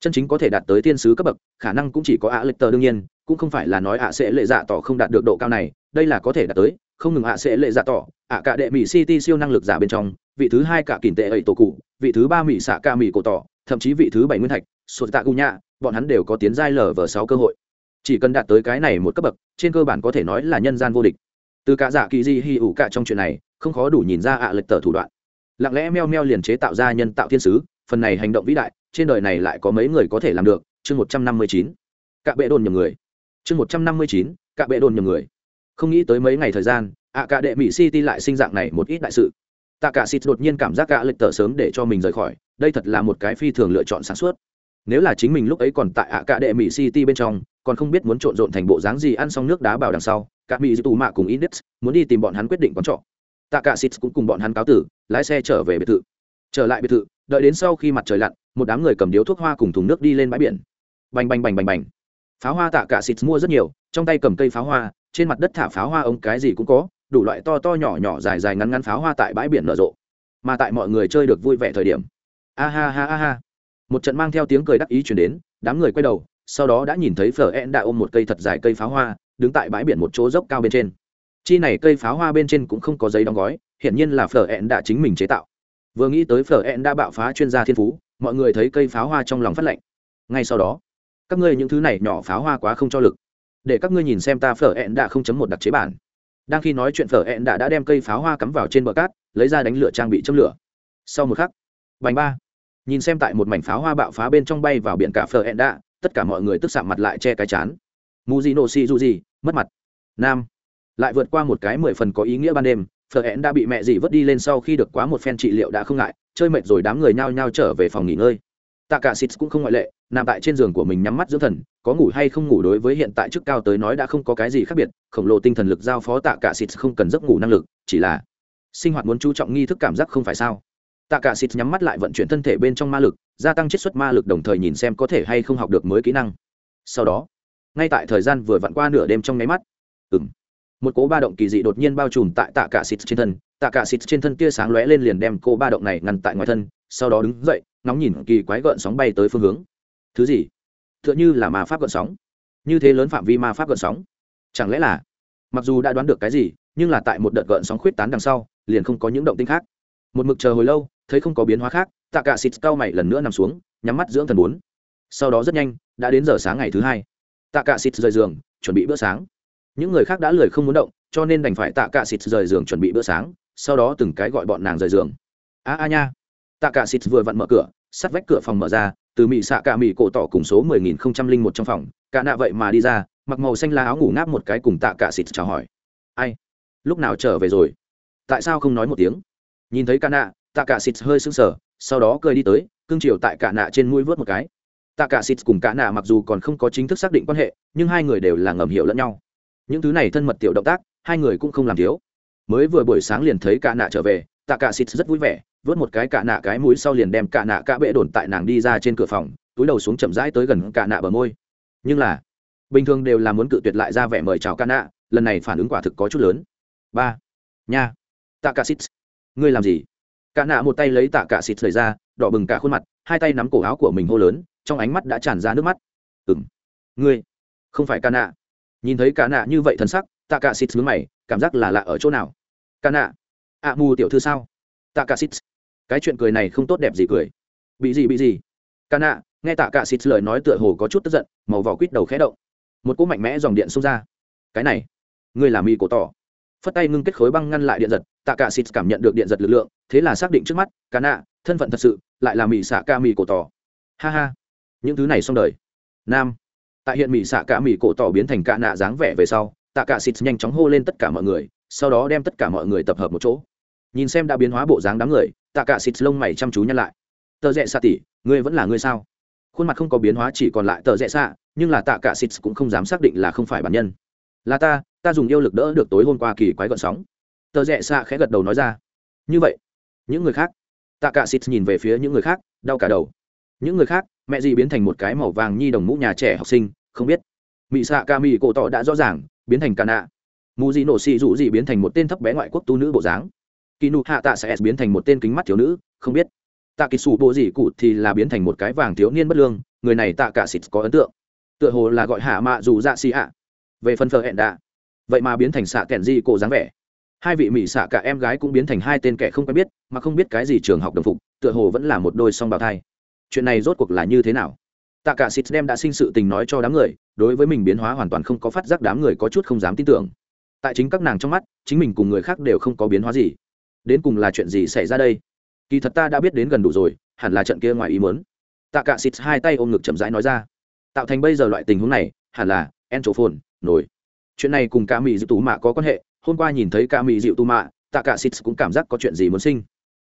Chân chính có thể đạt tới thiên sứ cấp bậc, khả năng cũng chỉ có ạ lịch tờ đương nhiên, cũng không phải là nói ạ sẽ lệ giả tỏ không đạt được độ cao này, đây là có thể đạt tới, không ngừng ạ sẽ lệ giả tỏ, ạ cả đệ mỹ city siêu năng lực giả bên trong, vị thứ hai cả kỉnh tệ ấy tổ cụ, vị thứ ba mỹ xạ ca mỹ cổ tỏ, thậm chí vị thứ bảy nguyên thạch sột tạ gu nhạ, bọn hắn đều có tiến giai lở vờ sáu cơ hội. Chỉ cần đạt tới cái này một cấp bậc, trên cơ bản có thể nói là nhân gian vô địch từ cả dạ kỳ di hi ủ cả trong chuyện này, không khó đủ nhìn ra ạ lệch tờ thủ đoạn. Lặng lẽ meo meo liền chế tạo ra nhân tạo thiên sứ, phần này hành động vĩ đại, trên đời này lại có mấy người có thể làm được, chương một trăm năm mươi chín. Cạ bệ đồn nhầm người. Chương một trăm năm mươi chín cạ bệ đồn nhầm người. Không nghĩ tới mấy ngày thời gian, ạ cả đệ mỹ city lại sinh dạng này một ít đại sự. Tạ cả xịt đột nhiên cảm giác cả lệch tờ sớm để cho mình rời khỏi, đây thật là một cái phi thường lựa chọn sáng suốt. Nếu là chính mình lúc ấy còn tại ạ cả đệ mỹ city bên trong còn không biết muốn trộn rộn thành bộ dáng gì ăn xong nước đá bảo đằng sau, cả mỹ tù mạ cùng index muốn đi tìm bọn hắn quyết định quán trọ. Tạ cả xịt cũng cùng bọn hắn cáo tử, lái xe trở về biệt thự. Trở lại biệt thự, đợi đến sau khi mặt trời lặn, một đám người cầm điếu thuốc hoa cùng thùng nước đi lên bãi biển. Bành bành bành bành bành. Pháo hoa tạ cả xịt mua rất nhiều, trong tay cầm cây pháo hoa, trên mặt đất thả pháo hoa ống cái gì cũng có, đủ loại to to nhỏ nhỏ dài dài ngắn ngắn pháo hoa tại bãi biển nở rộ. Mà tại mọi người chơi được vui vẻ thời điểm. A ha ha ha ha. Một trận mang theo tiếng cười đắc ý chuyển đến, đám người quay đầu sau đó đã nhìn thấy phở en đã ôm một cây thật dài cây pháo hoa, đứng tại bãi biển một chỗ dốc cao bên trên. Chi này cây pháo hoa bên trên cũng không có giấy đóng gói, hiển nhiên là phở en đã chính mình chế tạo. Vừa nghĩ tới phở en đã bạo phá chuyên gia thiên phú, mọi người thấy cây pháo hoa trong lòng phát lệnh ngay sau đó, các ngươi những thứ này nhỏ pháo hoa quá không cho lực. Để các ngươi nhìn xem ta phở ẹn đã không chấm một đặc chế bản. Đang khi nói chuyện phở ẹn đã đã đem cây pháo hoa cắm vào trên bờ cát, lấy ra đánh lửa trang bị châm lửa. Sau một khắc, bành ba, nhìn xem tại một mảnh pháo hoa bạo phá bên trong bay vào biển cả phở ẹn đã tất cả mọi người tức sạm mặt lại che cái chán. Mù gì nổ xì dù gì mất mặt. Nam. Lại vượt qua một cái mười phần có ý nghĩa ban đêm phở ẹn đã bị mẹ dì vớt đi lên sau khi được quá một phen trị liệu đã không ngại, chơi mệt rồi đám người nhao nhao trở về phòng nghỉ ngơi. Tạ cả xịt cũng không ngoại lệ, nằm tại trên giường của mình nhắm mắt dưỡng thần, có ngủ hay không ngủ đối với hiện tại chức cao tới nói đã không có cái gì khác biệt, khổng lồ tinh thần lực giao phó tạ cả xịt không cần giấc ngủ năng lực, chỉ là sinh hoạt muốn chú trọng nghi thức cảm giác không phải sao? Tạ cả xịt nhắm mắt lại vận chuyển thân thể bên trong ma lực, gia tăng chiết xuất ma lực đồng thời nhìn xem có thể hay không học được mới kỹ năng. Sau đó, ngay tại thời gian vừa vặn qua nửa đêm trong nháy mắt ừng một cố ba động kỳ dị đột nhiên bao trùm tại tạ cả xịt trên thân. Tạ cả xịt trên thân tia sáng lóe lên liền đem cô ba động này ngăn tại ngoài thân, sau đó đứng dậy nóng nhìn kỳ quái gợn sóng bay tới phương hướng. Thứ gì? T h ư ợ n h ư là ma pháp gợn sóng. Như thế lớn phạm vi ma pháp gợn sóng. Chẳng lẽ là, mặc dù đã đoán được cái gì, nhưng là tại một đợt gợn sóng khuyết tán đằng sau, liền không có những động tinh khác. Một mực chờ hồi lâu thấy không có biến hóa khác tạ cả xịt cao mày lần nữa nằm xuống, nhắm mắt dưỡng thần bốn. Sau đó rất nhanh, đã đến giờ sáng ngày thứ hai. Tạ cả xịt rời giường, chuẩn bị bữa sáng. Những người khác đã lười không muốn động, cho nên đành phải tạ cả xịt rời giường chuẩn bị bữa sáng, sau đó từng cái gọi bọn nàng rời giường. A a nha. Tạ cả xịt vừa vặn mở cửa, sắt vách cửa phòng mở ra, từ mỹ xạ cả mỹ cổ tỏ cùng số mười nghìn không trăm linh một trong phòng, cả nạ vậy mà đi ra, mặc màu xanh lá áo ngủ ngáp một cái cùng tạ cả xịt chào hỏi. Ai? Lúc nào trở về rồi? Tại sao không nói một tiếng? Nhìn thấy cả nạ tạ cả xịt hơi sững sờ, sau đó cười đi tới, cương chiều tại cả nạ trên mũi vớt một cái. Tạ cả xịt cùng cả nạ mặc dù còn không có chính thức xác định quan hệ, nhưng hai người đều là ngầm hiểu lẫn nhau. Những thứ này thân mật tiểu động tác, hai người cũng không làm thiếu. Mới vừa buổi sáng liền thấy cả nạ trở về tạ cả xịt rất vui vẻ, vớt một cái cả nạ cái mũi sau liền đem cả nạ cả bệ đồn tại nàng đi ra trên cửa phòng, túi đầu xuống chậm rãi tới gần cả nạ bờ môi. Nhưng là, bình thường đều là muốn cự tuyệt lại ra vẻ mời chào cả nạ, lần này phản ứng quả thực có chút lớn. Ba, nha tạ cả xịt ngươi làm gì? Cả nạ một tay lấy tạ cả xịt rời ra, đỏ bừng cả khuôn mặt, hai tay nắm cổ áo của mình hô lớn, trong ánh mắt đã tràn ra nước mắt. Ừng ngươi, không phải cả nạ. Nhìn thấy cả nạ như vậy thần sắc, tạ cả xịt nhướng mày, cảm giác là lạ ở chỗ nào? Cả nạ, ạ mù tiểu thư sao? Tạ cả xịt. Cái chuyện cười này không tốt đẹp gì cười. Bị gì bị gì? Ca nạ, nghe tạ cả xịt lời nói tựa hồ có chút tức giận, màu vỏ quýt đầu khẽ động. Một cỗ mạnh mẽ dòng điện xông ra. Cái này, ngươi là mi cổ tỏ phất tay ngưng kết khối băng ngăn lại điện giật tạ cả xịt cảm nhận được điện giật lực lượng, thế là xác định trước mắt cá nạ thân phận thật sự, lại là mỹ xạ ca mỹ cổ tỏ. Ha ha. Những thứ này xong đời. Nam. Tại hiện mỹ xạ ca mỹ cổ tỏ biến thành ca nạ dáng vẻ về sau tạ cả xịt nhanh chóng hô lên tất cả mọi người, sau đó đem tất cả mọi người tập hợp một chỗ. Nhìn xem đã biến hóa bộ dáng đám người tạ cả xịt lông mày chăm chú nhăn lại. Tờ rẽ xạ tỉ, ngươi vẫn là ngươi sao? Khuôn mặt không có biến hóa, chỉ còn lại tờ rẽ xạ nhưng là tạ cả xịt cũng không dám xác định là không phải bản nhân. Là ta ta dùng yêu lực đỡ được tối hôm qua kỳ quái gợn sóng. Tờ rẽ xạ khẽ gật đầu nói ra. Như vậy, những người khác. Tạ cả xịt nhìn về phía những người khác, đau cả đầu. Những người khác, mẹ gì biến thành một cái màu vàng nhi đồng mũ nhà trẻ học sinh, không biết. Mỹ xạ ca mỹ cổ tỏ đã rõ ràng, biến thành ca nạ. Mù gì nổ xì dụ gì biến thành một tên thấp bé ngoại quốc tu nữ bộ dáng. Kỳ nụ hạ tạ sẽ biến thành một tên kính mắt thiếu nữ, không biết. Tạ kỳ sủ bộ gì cụ thì là biến thành một cái vàng thiếu niên bất lương, người này tạ cả xịt có ấn tượng. Tựa hồ là gọi hạ mạ dù dạ xì hạ về phần phờ hẹn đạ vậy mà biến thành xạ kẹn di cổ dáng vẻ. Hai vị mỹ xạ cả em gái cũng biến thành hai tên kẻ không quen biết, mà không biết cái gì trường học đồng phục, tựa hồ vẫn là một đôi song bào thai. Chuyện này rốt cuộc là như thế nào? Tạ cả xịt đem đã sinh sự tình nói cho đám người, đối với mình biến hóa hoàn toàn không có phát giác đám người có chút không dám tin tưởng. Tại chính các nàng trong mắt, chính mình cùng người khác đều không có biến hóa gì. Đến cùng là chuyện gì xảy ra đây? Kỳ thật ta đã biết đến gần đủ rồi, hẳn là trận kia ngoài ý muốn. Tạ cả xịt hai tay ôm ngực chậm rãi nói ra. Tạo thành bây giờ loại tình huống này, hẳn là en trổ phồn nổi chuyện này cùng ca mỹ dịu tù mạ có quan hệ, hôm qua nhìn thấy ca mỹ dịu tù mạ, tạ cả xịt cũng cảm giác có chuyện gì muốn sinh.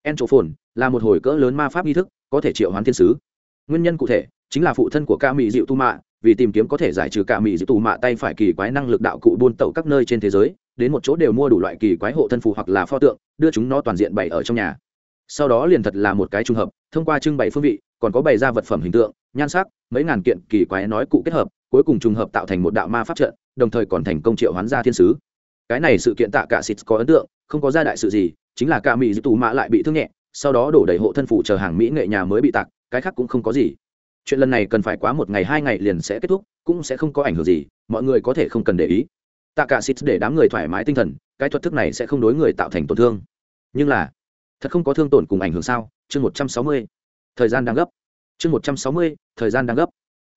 En trổ phồn là một hồi cỡ lớn ma pháp nghi thức, có thể triệu hoán thiên sứ. Nguyên nhân cụ thể chính là phụ thân của ca mỹ dịu tu mạ, vì tìm kiếm có thể giải trừ ca mỹ dịu tu mạ tay phải kỳ quái năng lực đạo cụ buôn tẩu các nơi trên thế giới, đến một chỗ đều mua đủ loại kỳ quái hộ thân phù hoặc là pho tượng, đưa chúng nó toàn diện bày ở trong nhà. Sau đó liền thật là một cái trùng hợp, thông qua trưng bày phương vị, còn có bày ra vật phẩm hình tượng, nhan sắc, mấy ngàn kiện kỳ quái nói cụ kết hợp cuối cùng trùng hợp tạo thành một đạo ma pháp trận, đồng thời còn thành công triệu hoán ra thiên sứ. Cái này sự kiện tạ cả xịt có ấn tượng, không có gia đại sự gì, chính là cả mỹ dư tù mã lại bị thương nhẹ, sau đó đổ đầy hộ thân phủ chờ hàng mỹ nghệ nhà mới bị tạc, cái khác cũng không có gì. Chuyện lần này cần phải quá một ngày hai ngày liền sẽ kết thúc, cũng sẽ không có ảnh hưởng gì, mọi người có thể không cần để ý. Tạ cả xịt để đám người thoải mái tinh thần, cái thuật thức này sẽ không đối người tạo thành tổn thương. Nhưng là, thật không có thương tổn cùng ảnh hưởng sao? Chương một trăm sáu mươi, thời gian đang gấp. Chương một trăm sáu mươi, thời gian đang gấp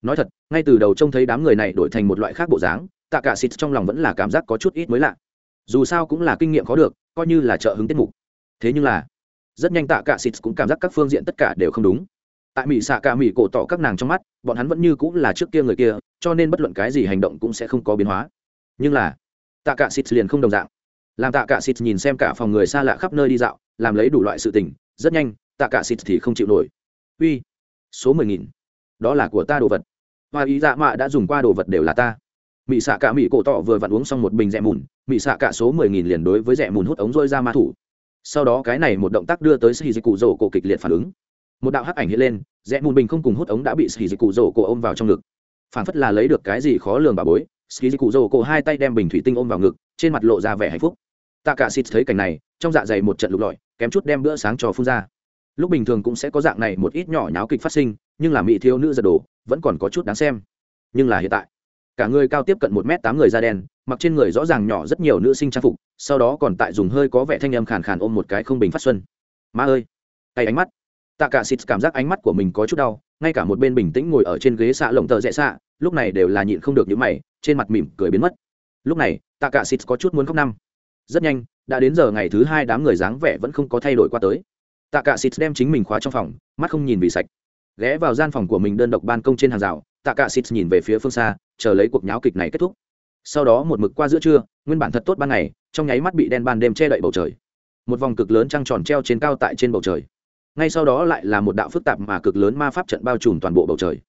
nói thật, ngay từ đầu trông thấy đám người này đổi thành một loại khác bộ dáng, tạ cả xịt trong lòng vẫn là cảm giác có chút ít mới lạ. Dù sao cũng là kinh nghiệm khó được, coi như là trợ hứng tiết mục. Thế nhưng là, rất nhanh tạ cả xịt cũng cảm giác các phương diện tất cả đều không đúng. Tại mỹ xạ cả mỹ cổ tỏ các nàng trong mắt, bọn hắn vẫn như cũng là trước kia người kia, cho nên bất luận cái gì hành động cũng sẽ không có biến hóa. Nhưng là, tạ cả xịt liền không đồng dạng. Làm tạ cả xịt nhìn xem cả phòng người xa lạ khắp nơi đi dạo, làm lấy đủ loại sự tình, rất nhanh, tạ cả xịt thì không chịu nổi. Uy, số mười nghìn đó là của ta đồ vật. Hoa ý dạ mạ đã dùng qua đồ vật đều là ta. Mỹ xạ cả mỹ cổ tỏ vừa vặn uống xong một bình rẻ mùn mỹ xạ cả số mười nghìn liền đối với rẻ mùn hút ống rôi ra ma thủ. Sau đó cái này một động tác đưa tới sĩ dịch cụ rổ cổ kịch liệt phản ứng. Một đạo hắc ảnh hiện lên rẽ mùn bình không cùng hút ống đã bị sĩ dịch cụ rổ cổ ôm vào trong ngực. Phản phất là lấy được cái gì khó lường bà bối sĩ dịch cụ rổ cổ hai tay đem bình thủy tinh ôm vào ngực, trên mặt lộ ra vẻ hạnh phúc. Tạ cả xịt thấy cảnh này, trong dạ dày một trận lục lọi, kém chút đem bữa sáng cho phun ra lúc bình thường cũng sẽ có dạng này một ít nhỏ nháo kịch phát sinh, nhưng là mỹ thiếu nữ giật đồ vẫn còn có chút đáng xem. Nhưng là hiện tại, cả người cao tiếp cận một m tám người da đen, mặc trên người rõ ràng nhỏ rất nhiều nữ sinh trang phục, sau đó còn tại dùng hơi có vẻ thanh âm khàn khàn ôm một cái không bình phát xuân. Ma ơi! Tay ánh mắt. Tạ cả xịt cảm giác ánh mắt của mình có chút đau, ngay cả một bên bình tĩnh ngồi ở trên ghế xạ lồng tờ rẽ xạ, lúc này đều là nhịn không được những mày, trên mặt mỉm cười biến mất. Lúc này tạ cả xịt có chút muốn khóc năm. Rất nhanh, đã đến giờ ngày thứ hai đám người dáng vẻ vẫn không có thay đổi qua tới tạ cả xịt đem chính mình khóa trong phòng, mắt không nhìn vì sạch. Ghé vào gian phòng của mình đơn độc ban công trên hàng rào, tạ cả xịt nhìn về phía phương xa, chờ lấy cuộc nháo kịch này kết thúc. Sau đó một mực qua giữa trưa, nguyên bản thật tốt ban ngày, trong nháy mắt bị đen ban đêm che đậy bầu trời. Một vòng cực lớn trăng tròn treo trên cao tại trên bầu trời. Ngay sau đó lại là một đạo phức tạp mà cực lớn ma pháp trận bao trùm toàn bộ bầu trời.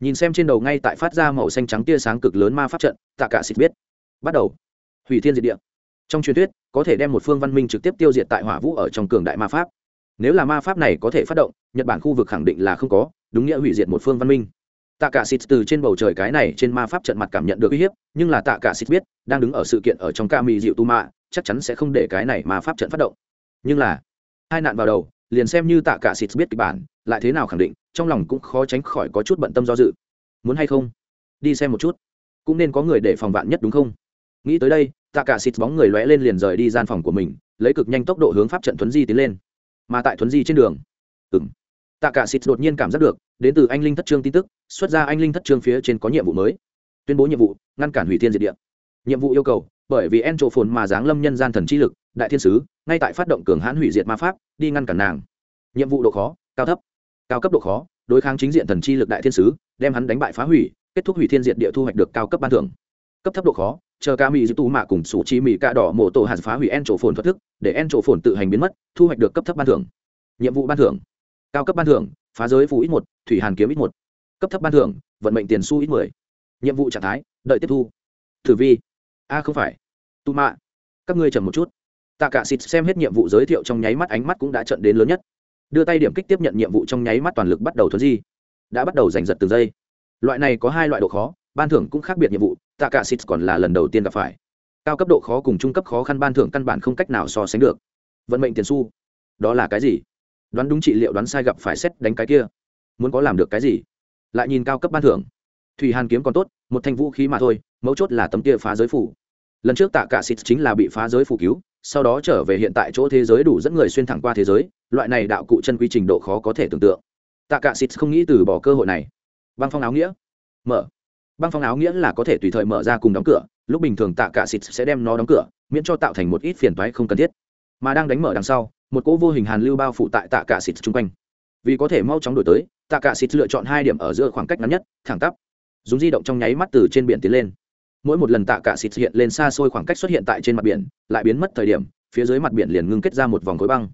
Nhìn xem trên đầu ngay tại phát ra màu xanh trắng tia sáng cực lớn ma pháp trận, tạ cả xịt biết. Bắt đầu. Hủy thiên diệt địa. Trong truyền thuyết, có thể đem một phương văn minh trực tiếp tiêu diệt tại hỏa vũ ở trong cường đại ma pháp nếu là ma pháp này có thể phát động, nhật bản khu vực khẳng định là không có, đúng nghĩa hủy diệt một phương văn minh. Tạ cả xịt từ trên bầu trời cái này trên ma pháp trận mặt cảm nhận được uy hiếp, nhưng là tạ cả xịt biết, đang đứng ở sự kiện ở trong ca mì dịu tu mạ chắc chắn sẽ không để cái này ma pháp trận phát động. Nhưng là, hai nạn vào đầu, liền xem như tạ cả xịt biết kịch bản, lại thế nào khẳng định, trong lòng cũng khó tránh khỏi có chút bận tâm do dự. Muốn hay không? Đi xem một chút. Cũng nên có người để phòng vạn nhất đúng không? Nghĩ tới đây tạ cả xịt bóng người lóe lên liền rời đi gian phòng của mình, lấy cực nhanh tốc độ hướng pháp trận thuấn di tiến lên mà tại thuấn di trên đường. Ừng tạ cả xịt đột nhiên cảm giác được, đến từ anh linh thất trương tin tức, xuất ra anh linh thất trương phía trên có nhiệm vụ mới. Tuyên bố nhiệm vụ, ngăn cản hủy thiên diệt địa. Nhiệm vụ yêu cầu, bởi vì en trộ phồn mà giáng lâm nhân gian thần chi lực, đại thiên sứ, ngay tại phát động cường hãn hủy diệt ma pháp, đi ngăn cản nàng. Nhiệm vụ độ khó, cao thấp. Cao cấp độ khó, đối kháng chính diện thần chi lực đại thiên sứ, đem hắn đánh bại phá hủy, kết thúc hủy thiên diệt địa thu hoạch được cao cấp ban thưởng. Cấp thấp độ khó chờ ca mỹ dư tù mạ cùng sủ chi mỹ ca đỏ mộ tổ hạt phá hủy en trổ phồn thoát thức, để en trổ phồn tự hành biến mất, thu hoạch được cấp thấp ban thưởng. Nhiệm vụ ban thưởng. Cao cấp ban thưởng, phá giới phù ít một, thủy hàn kiếm ít một. Cấp thấp ban thưởng, vận mệnh tiền su ít mười. Nhiệm vụ trạng thái, đợi tiếp thu. Thử vi. A, không phải. Tù mạ. Các ngươi chậm một chút. Tạ cả xịt xem hết nhiệm vụ giới thiệu trong nháy mắt ánh mắt cũng đã trận đến lớn nhất. Đưa tay điểm kích tiếp nhận nhiệm vụ trong nháy mắt toàn lực bắt đầu thuấn di. Đã bắt đầu giành giật từng giây. Loại này có hai loại độ khó ban thưởng cũng khác biệt nhiệm vụ, tạ cả xịt còn là lần đầu tiên gặp phải. Cao cấp độ khó cùng trung cấp khó khăn ban thưởng căn bản không cách nào so sánh được. Vận mệnh tiền su đó là cái gì? Đoán đúng trị liệu, đoán sai gặp phải xét đánh cái kia. Muốn có làm được cái gì? Lại nhìn cao cấp ban thưởng. Thủy hàn kiếm còn tốt, một thanh vũ khí mà thôi, mấu chốt là tấm kia phá giới phủ. Lần trước tạ cả xịt chính là bị phá giới phủ cứu, sau đó trở về hiện tại chỗ thế giới đủ dẫn người xuyên thẳng qua thế giới, loại này đạo cụ chân quy trình độ khó có thể tưởng tượng. Tạ cả xịt không nghĩ từ bỏ cơ hội này. Băng phong áo nghĩa. Mở băng phong áo nghĩa là có thể tùy thời mở ra cùng đóng cửa, lúc bình thường tạ cả xịt sẽ đem nó đóng cửa, miễn cho tạo thành một ít phiền toái không cần thiết. Mà đang đánh mở đằng sau, một cỗ vô hình hàn lưu bao phủ tại tạ cả xịt chung quanh. Vì có thể mau chóng đổi tới, tạ cả xịt lựa chọn hai điểm ở giữa khoảng cách ngắn nhất, thẳng tắp. Dùng di động trong nháy mắt từ trên biển tiến lên. Mỗi một lần tạ cả xịt hiện lên xa xôi khoảng cách xuất hiện tại trên mặt biển, lại biến mất thời điểm, phía dưới mặt biển liền ngưng kết ra một vòng khối băng.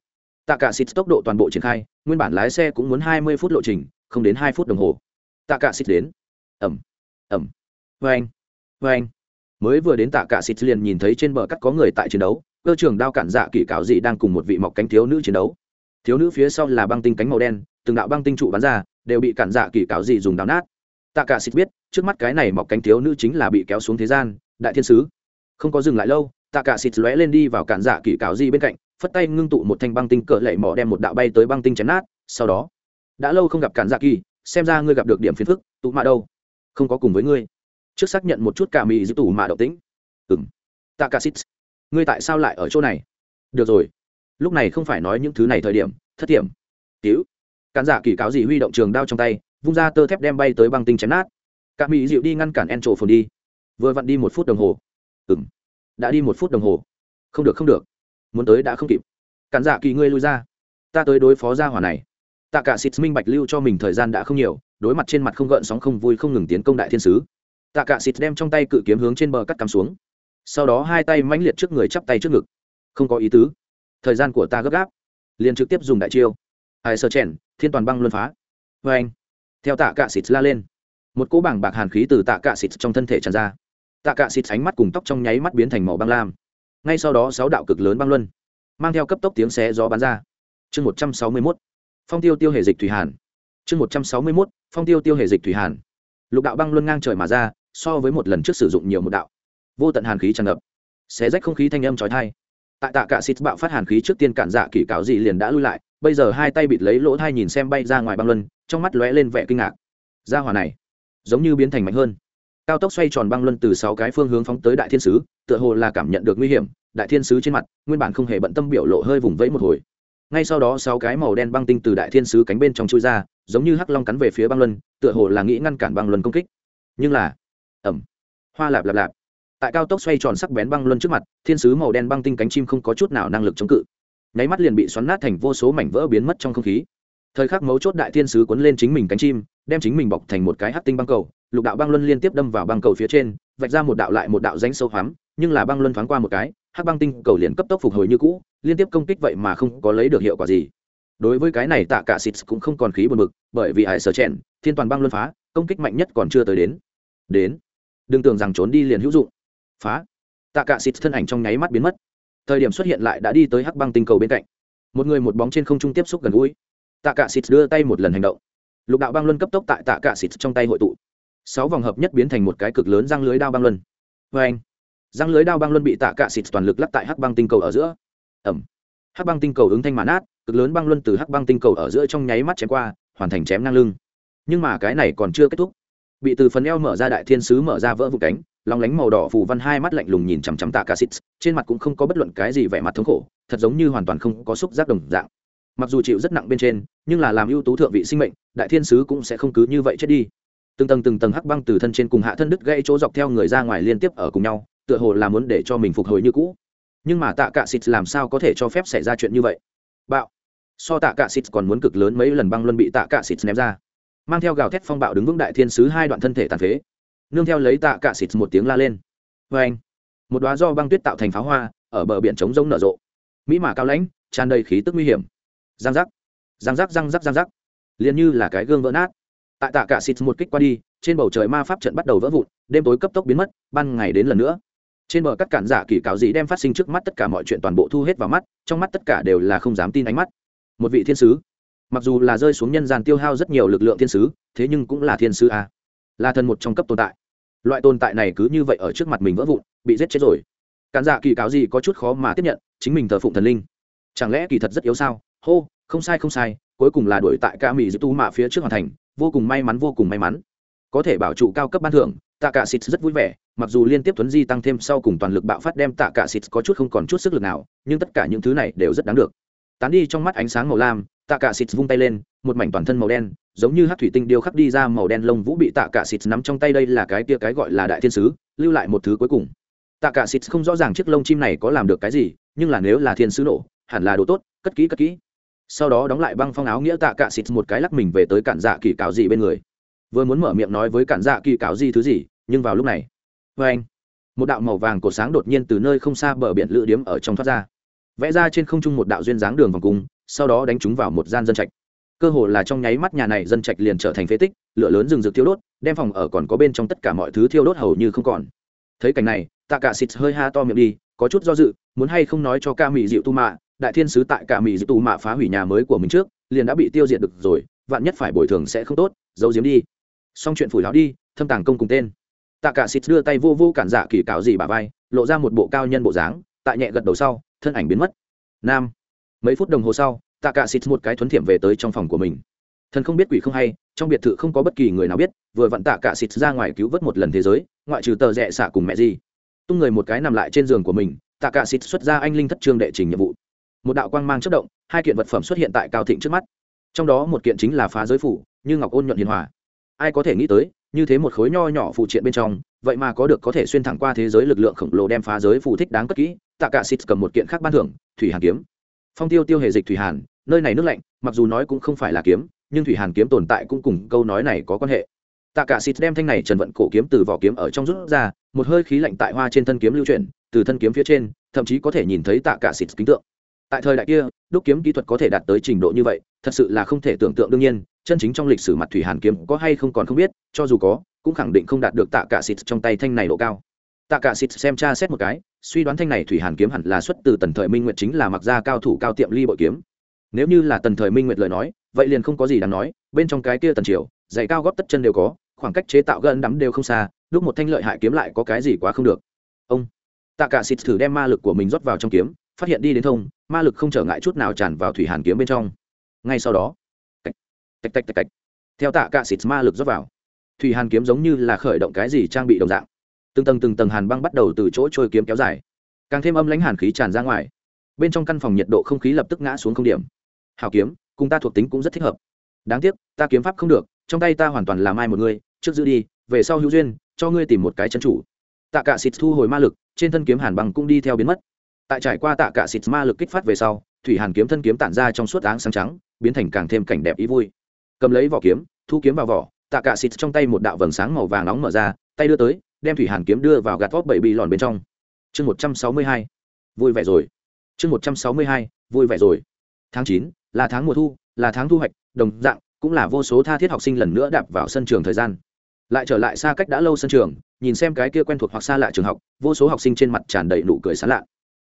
Tạ cả xịt tốc độ toàn bộ triển khai, nguyên bản lái xe cũng muốn hai mươi phút lộ trình, không đến hai phút đồng hồ. Tạ cả xịt đến. Ẩm ẩm. Vê anh vê anh mới vừa đến tạ cả xịt liền nhìn thấy trên bờ cắt có người tại chiến đấu, cơ trưởng đao cản dạ kỷ cáo dị đang cùng một vị mọc cánh thiếu nữ chiến đấu. Thiếu nữ phía sau là băng tinh cánh màu đen, từng đạo băng tinh trụ bắn ra, đều bị cản dạ kỷ cáo dị dùng đào nát. Tạ cả xịt biết, trước mắt cái này mọc cánh thiếu nữ chính là bị kéo xuống thế gian, đại thiên sứ. Không có dừng lại lâu, tạ cả xịt lóe lên đi vào cản dạ kỷ cáo dị bên cạnh, phất tay ngưng tụ một thanh băng tinh cỡ lệ mỏ đem một đạo bay tới băng tinh chém nát. Sau đó, đã lâu không gặp cản dạ kỳ xem ra ngươi gặp được điểm phiền phức, tụ mạ đâu? Không có cùng với ngươi. Trước xác nhận một chút cả mỹ dư tủ mạ động tĩnh. Ừng tạ ca xịt ngươi tại sao lại ở chỗ này? Được rồi. Lúc này không phải nói những thứ này thời điểm, thất điểm cứu. Khán giả kỳ cáo gì huy động trường đao trong tay, vung ra tơ thép đem bay tới băng tinh chém nát. Cả mỹ dịu đi ngăn cản en trổ phồn đi. Vừa vặn đi một phút đồng hồ. Ừng đã đi một phút đồng hồ. Không được không được. Muốn tới đã không kịp. Khán giả kỳ ngươi lui ra. Ta tới đối phó gia hỏa này. Tạ cả xịt minh bạch lưu cho mình thời gian đã không nhiều đối mặt trên mặt không gợn sóng không vui không ngừng tiến công đại thiên sứ. Tạ cả xịt đem trong tay cự kiếm hướng trên bờ cắt cắm xuống. Sau đó hai tay mãnh liệt trước người chắp tay trước ngực. Không có ý tứ. Thời gian của ta gấp gáp. Liền trực tiếp dùng đại chiêu. Ai sơ chèn, thiên toàn băng luân phá. Vê anh. Theo tạ cạ xịt la lên. Một cỗ bảng bạc hàn khí từ tạ cạ xịt trong thân thể tràn ra. Tạ cạ xịt ánh mắt cùng tóc trong nháy mắt biến thành màu băng lam. Ngay sau đó sáu đạo cực lớn băng luân, mang theo cấp tốc tiếng xé gió bắn ra. Chương một trăm sáu mươi mốt. Phong tiêu tiêu hệ dịch thủy hàn. Chương một trăm sáu mươi mốt phong tiêu tiêu hệ dịch thủy hàn. Lục đạo băng luân ngang trời mà ra, so với một lần trước sử dụng nhiều một đạo. Vô tận hàn khí tràn ngập. Xé rách không khí thanh âm trói thai tại tạ cả xịt bạo phát hàn khí trước tiên cản dạ kỳ cáo gì liền đã lui lại, bây giờ hai tay bịt lấy lỗ thai nhìn xem bay ra ngoài băng luân, trong mắt lóe lên vẻ kinh ngạc. Ra hỏa này, giống như biến thành mạnh hơn. Cao tốc xoay tròn băng luân từ sáu cái phương hướng phóng tới đại thiên sứ, tựa hồ là cảm nhận được nguy hiểm, đại thiên sứ trên mặt, nguyên bản không hề bận tâm biểu lộ hơi vùng vẫy một hồi ngay sau đó sáu cái màu đen băng tinh từ đại thiên sứ cánh bên trong chui ra, giống như hắc long cắn về phía băng luân, tựa hồ là nghĩ ngăn cản băng luân công kích. Nhưng là ẩm hoa lạp lạp lạp. Tại cao tốc xoay tròn sắc bén băng luân trước mặt, thiên sứ màu đen băng tinh cánh chim không có chút nào năng lực chống cự. Nháy mắt liền bị xoắn nát thành vô số mảnh vỡ biến mất trong không khí. Thời khắc mấu chốt đại thiên sứ cuốn lên chính mình cánh chim, đem chính mình bọc thành một cái hắc tinh băng cầu, lục đạo băng luân liên tiếp đâm vào băng cầu phía trên, vạch ra một đạo lại một đạo danh sâu hoắm, nhưng là băng luân thoáng qua một cái hắc băng tinh cầu liền cấp tốc phục hồi như cũ, liên tiếp công kích vậy mà không có lấy được hiệu quả gì. Đối với cái này tạ cả xịt cũng không còn khí buồn bực, bởi vì hải sở chèn, thiên toàn băng luân phá, công kích mạnh nhất còn chưa tới đến. Đến. Đừng tưởng rằng trốn đi liền hữu dụng. Phá. Tạ cả xịt thân ảnh trong nháy mắt biến mất. Thời điểm xuất hiện lại đã đi tới hắc băng tinh cầu bên cạnh. Một người một bóng trên không trung tiếp xúc gần gũi. Tạ cả xịt đưa tay một lần hành động. Lục đạo băng luân cấp tốc tại tạ cả xịt trong tay hội tụ. Sáu vòng hợp nhất biến thành một cái cực lớn răng lưới đao băng luân. Vê anh răng lưới đao băng luân bị tạ cạ xịt toàn lực lắp tại hắc băng tinh cầu ở giữa. Ẩm. Hắc băng tinh cầu ứng thanh mãn át cực lớn băng luân từ hắc băng tinh cầu ở giữa trong nháy mắt chém qua, hoàn thành chém ngang lưng. Nhưng mà cái này còn chưa kết thúc. Bị từ phần eo mở ra đại thiên sứ mở ra vỡ vụ cánh lòng lánh màu đỏ phù văn hai mắt lạnh lùng nhìn chằm chằm tạ cạ xịt, trên mặt cũng không có bất luận cái gì vẻ mặt thống khổ, thật giống như hoàn toàn không có xúc giác đồng dạng. Mặc dù chịu rất nặng bên trên, nhưng là làm ưu tú thượng vị sinh mệnh, đại thiên sứ cũng sẽ không cứ như vậy chết đi. Từng tầng từng tầng hắc băng từ thân trên cùng hạ thân đứt gãy chỗ dọc theo người ra ngoài liên tiếp ở cùng nhau tựa hồ là muốn để cho mình phục hồi như cũ. Nhưng mà tạ cả xịt làm sao có thể cho phép xảy ra chuyện như vậy? Bạo. So tạ cả xịt còn muốn cực lớn mấy lần băng luân bị tạ cả xịt ném ra. Mang theo gào thét phong bạo đứng vững đại thiên sứ hai đoạn thân thể tàn phế. Nương theo lấy tạ cả xịt một tiếng la lên. Vê anh, một đoá do băng tuyết tạo thành pháo hoa, ở bờ biển trống rông nở rộ. Mỹ mã cao lãnh, tràn đầy khí tức nguy hiểm. Giang giác. Giang giác giang giác giang giác. Liền như là cái gương vỡ nát. Tại tạ cả xịt một kích qua đi, trên bầu trời ma pháp trận bắt đầu vỡ vụn, đêm tối cấp tốc biến mất, ban ngày đến lần nữa trên bờ các cản giả kỳ cáo gì đem phát sinh trước mắt tất cả mọi chuyện toàn bộ thu hết vào mắt, trong mắt tất cả đều là không dám tin ánh mắt. Một vị thiên sứ. Mặc dù là rơi xuống nhân gian tiêu hao rất nhiều lực lượng thiên sứ, thế nhưng cũng là thiên sứ a. Là thần một trong cấp tồn tại. Loại tồn tại này cứ như vậy ở trước mặt mình vỡ vụn, bị giết chết rồi. Cản giả kỳ cáo gì có chút khó mà tiếp nhận, chính mình thờ phụng thần linh. Chẳng lẽ kỳ thật rất yếu sao? Hô, không sai không sai, cuối cùng là đuổi tại ca mỹ giữ tu mạ phía trước hoàn thành, vô cùng may mắn, vô cùng may mắn. Có thể bảo trụ cao cấp ban thưởng tạ cả xịt rất vui vẻ, mặc dù liên tiếp Thuấn di tăng thêm sau cùng toàn lực bạo phát đem tạ cả xịt có chút không còn chút sức lực nào, nhưng tất cả những thứ này đều rất đáng được. Tán đi trong mắt ánh sáng màu lam, tạ cả xịt vung tay lên, một mảnh toàn thân màu đen, giống như hát thủy tinh điêu khắc đi ra màu đen lông vũ bị tạ cả xịt nắm trong tay đây là cái kia cái gọi là đại thiên sứ, lưu lại một thứ cuối cùng. Tạ cả xịt không rõ ràng chiếc lông chim này có làm được cái gì, nhưng là nếu là thiên sứ nổ, hẳn là đồ tốt, cất kỹ cất kỹ. Sau đó đóng lại băng phong áo nghĩa tạ cả xịt một cái lắc mình về tới cản dạ kỳ cào dị bên người vừa muốn mở miệng nói với cản dạ kỳ cáo gì thứ gì, nhưng vào lúc này, vê anh, một đạo màu vàng cổ sáng đột nhiên từ nơi không xa bờ biển lữ điếm ở trong thoát ra, vẽ ra trên không trung một đạo duyên dáng đường vòng cung, sau đó đánh chúng vào một gian dân trạch. Cơ hồ là trong nháy mắt nhà này dân trạch liền trở thành phế tích, lửa lớn rừng rực thiêu đốt, đem phòng ở còn có bên trong tất cả mọi thứ thiêu đốt hầu như không còn. Thấy cảnh này, tạ cả xịt hơi ha to miệng đi, có chút do dự, muốn hay không nói cho ca mỹ dịu tu mạ đại thiên sứ tại ca mỹ dịu tu mạ phá hủy nhà mới của mình trước, liền đã bị tiêu diệt được rồi, vạn nhất phải bồi thường sẽ không tốt, giấu giếm đi xong chuyện phủi láo đi, thâm tàng công cùng tên. Tạ cả xịt đưa tay vô vô cản dạ kỳ cáo gì bà vai, lộ ra một bộ cao nhân bộ dáng, tại nhẹ gật đầu sau, thân ảnh biến mất. Nam. Mấy phút đồng hồ sau tạ cả xịt một cái thuấn thiểm về tới trong phòng của mình. Thần không biết quỷ không hay, trong biệt thự không có bất kỳ người nào biết, vừa vặn tạ cả xịt ra ngoài cứu vớt một lần thế giới, ngoại trừ tờ rẽ xả cùng mẹ gì. Tung người một cái nằm lại trên giường của mình tạ cả xịt xuất ra anh linh thất trương đệ trình nhiệm vụ. Một đạo quang mang chất động, hai kiện vật phẩm xuất hiện tại cao thịnh trước mắt. Trong đó một kiện chính là phá giới phủ, như ngọc ôn nhuận hiền hòa ai có thể nghĩ tới, như thế một khối nho nhỏ phụ triện bên trong, vậy mà có được có thể xuyên thẳng qua thế giới lực lượng khổng lồ đem phá giới phù thích đáng cất kỹ. Tạ cả xịt cầm một kiện khác ban thưởng, thủy hàn kiếm. Phong tiêu tiêu hề dịch thủy hàn, nơi này nước lạnh, mặc dù nói cũng không phải là kiếm, nhưng thủy hàn kiếm tồn tại cũng cùng câu nói này có quan hệ. Tạ cả xịt đem thanh này trần vận cổ kiếm từ vỏ kiếm ở trong rút ra, một hơi khí lạnh tại hoa trên thân kiếm lưu chuyển, từ thân kiếm phía trên, thậm chí có thể nhìn thấy tạ cả xịt kính tượng. Tại thời đại kia, đúc kiếm kỹ thuật có thể đạt tới trình độ như vậy, thật sự là không thể tưởng tượng đương nhiên chân chính trong lịch sử mặt thủy hàn kiếm có hay không còn không biết, cho dù có, cũng khẳng định không đạt được tạ cả xịt trong tay thanh này độ cao. Tạ cả xịt xem tra xét một cái, suy đoán thanh này thủy hàn kiếm hẳn là xuất từ tần thời minh nguyệt chính là mặc gia cao thủ cao tiệm ly bội kiếm. Nếu như là tần thời minh nguyệt lời nói, vậy liền không có gì đáng nói, bên trong cái kia tần triều dày cao góp tất chân đều có, khoảng cách chế tạo gần đắm đều không xa, lúc một thanh lợi hại kiếm lại có cái gì quá không được. Ông, tạ cả xịt thử đem ma lực của mình rót vào trong kiếm, phát hiện đi đến thông, ma lực không trở ngại chút nào tràn vào thủy hàn kiếm bên trong. Ngay sau đó tạch tạch tạch tạch. Theo tạ cả xịt ma lực rót vào, thủy hàn kiếm giống như là khởi động cái gì trang bị đồng dạng. Từng tầng từng tầng hàn băng bắt đầu từ chỗ trôi kiếm kéo dài. Càng thêm âm lãnh hàn khí tràn ra ngoài. Bên trong căn phòng nhiệt độ không khí lập tức ngã xuống không điểm. Hào kiếm, cùng ta thuộc tính cũng rất thích hợp. Đáng tiếc, ta kiếm pháp không được, trong tay ta hoàn toàn làm ai một người, trước giữ đi, về sau hữu duyên, cho ngươi tìm một cái chân chủ. Tạ cả xịt thu hồi ma lực, trên thân kiếm hàn băng cũng đi theo biến mất. Tại trải qua tạ cả xịt ma lực kích phát về sau, thủy hàn kiếm thân kiếm tản ra trong suốt áng sáng trắng, biến thành càng thêm cảnh đẹp ý vui cầm lấy vỏ kiếm, thu kiếm vào vỏ, tạ cả xịt trong tay một đạo vầng sáng màu vàng nóng mở ra, tay đưa tới, đem thủy hàn kiếm đưa vào gạt vót bảy bị lòn bên trong. Chương một trăm sáu mươi hai, vui vẻ rồi. Chương một trăm sáu mươi hai, vui vẻ rồi. Tháng chín, là tháng mùa thu, là tháng thu hoạch, đồng dạng, cũng là vô số tha thiết học sinh lần nữa đạp vào sân trường thời gian. Lại trở lại xa cách đã lâu sân trường, nhìn xem cái kia quen thuộc hoặc xa lạ trường học, vô số học sinh trên mặt tràn đầy nụ cười sán lạ.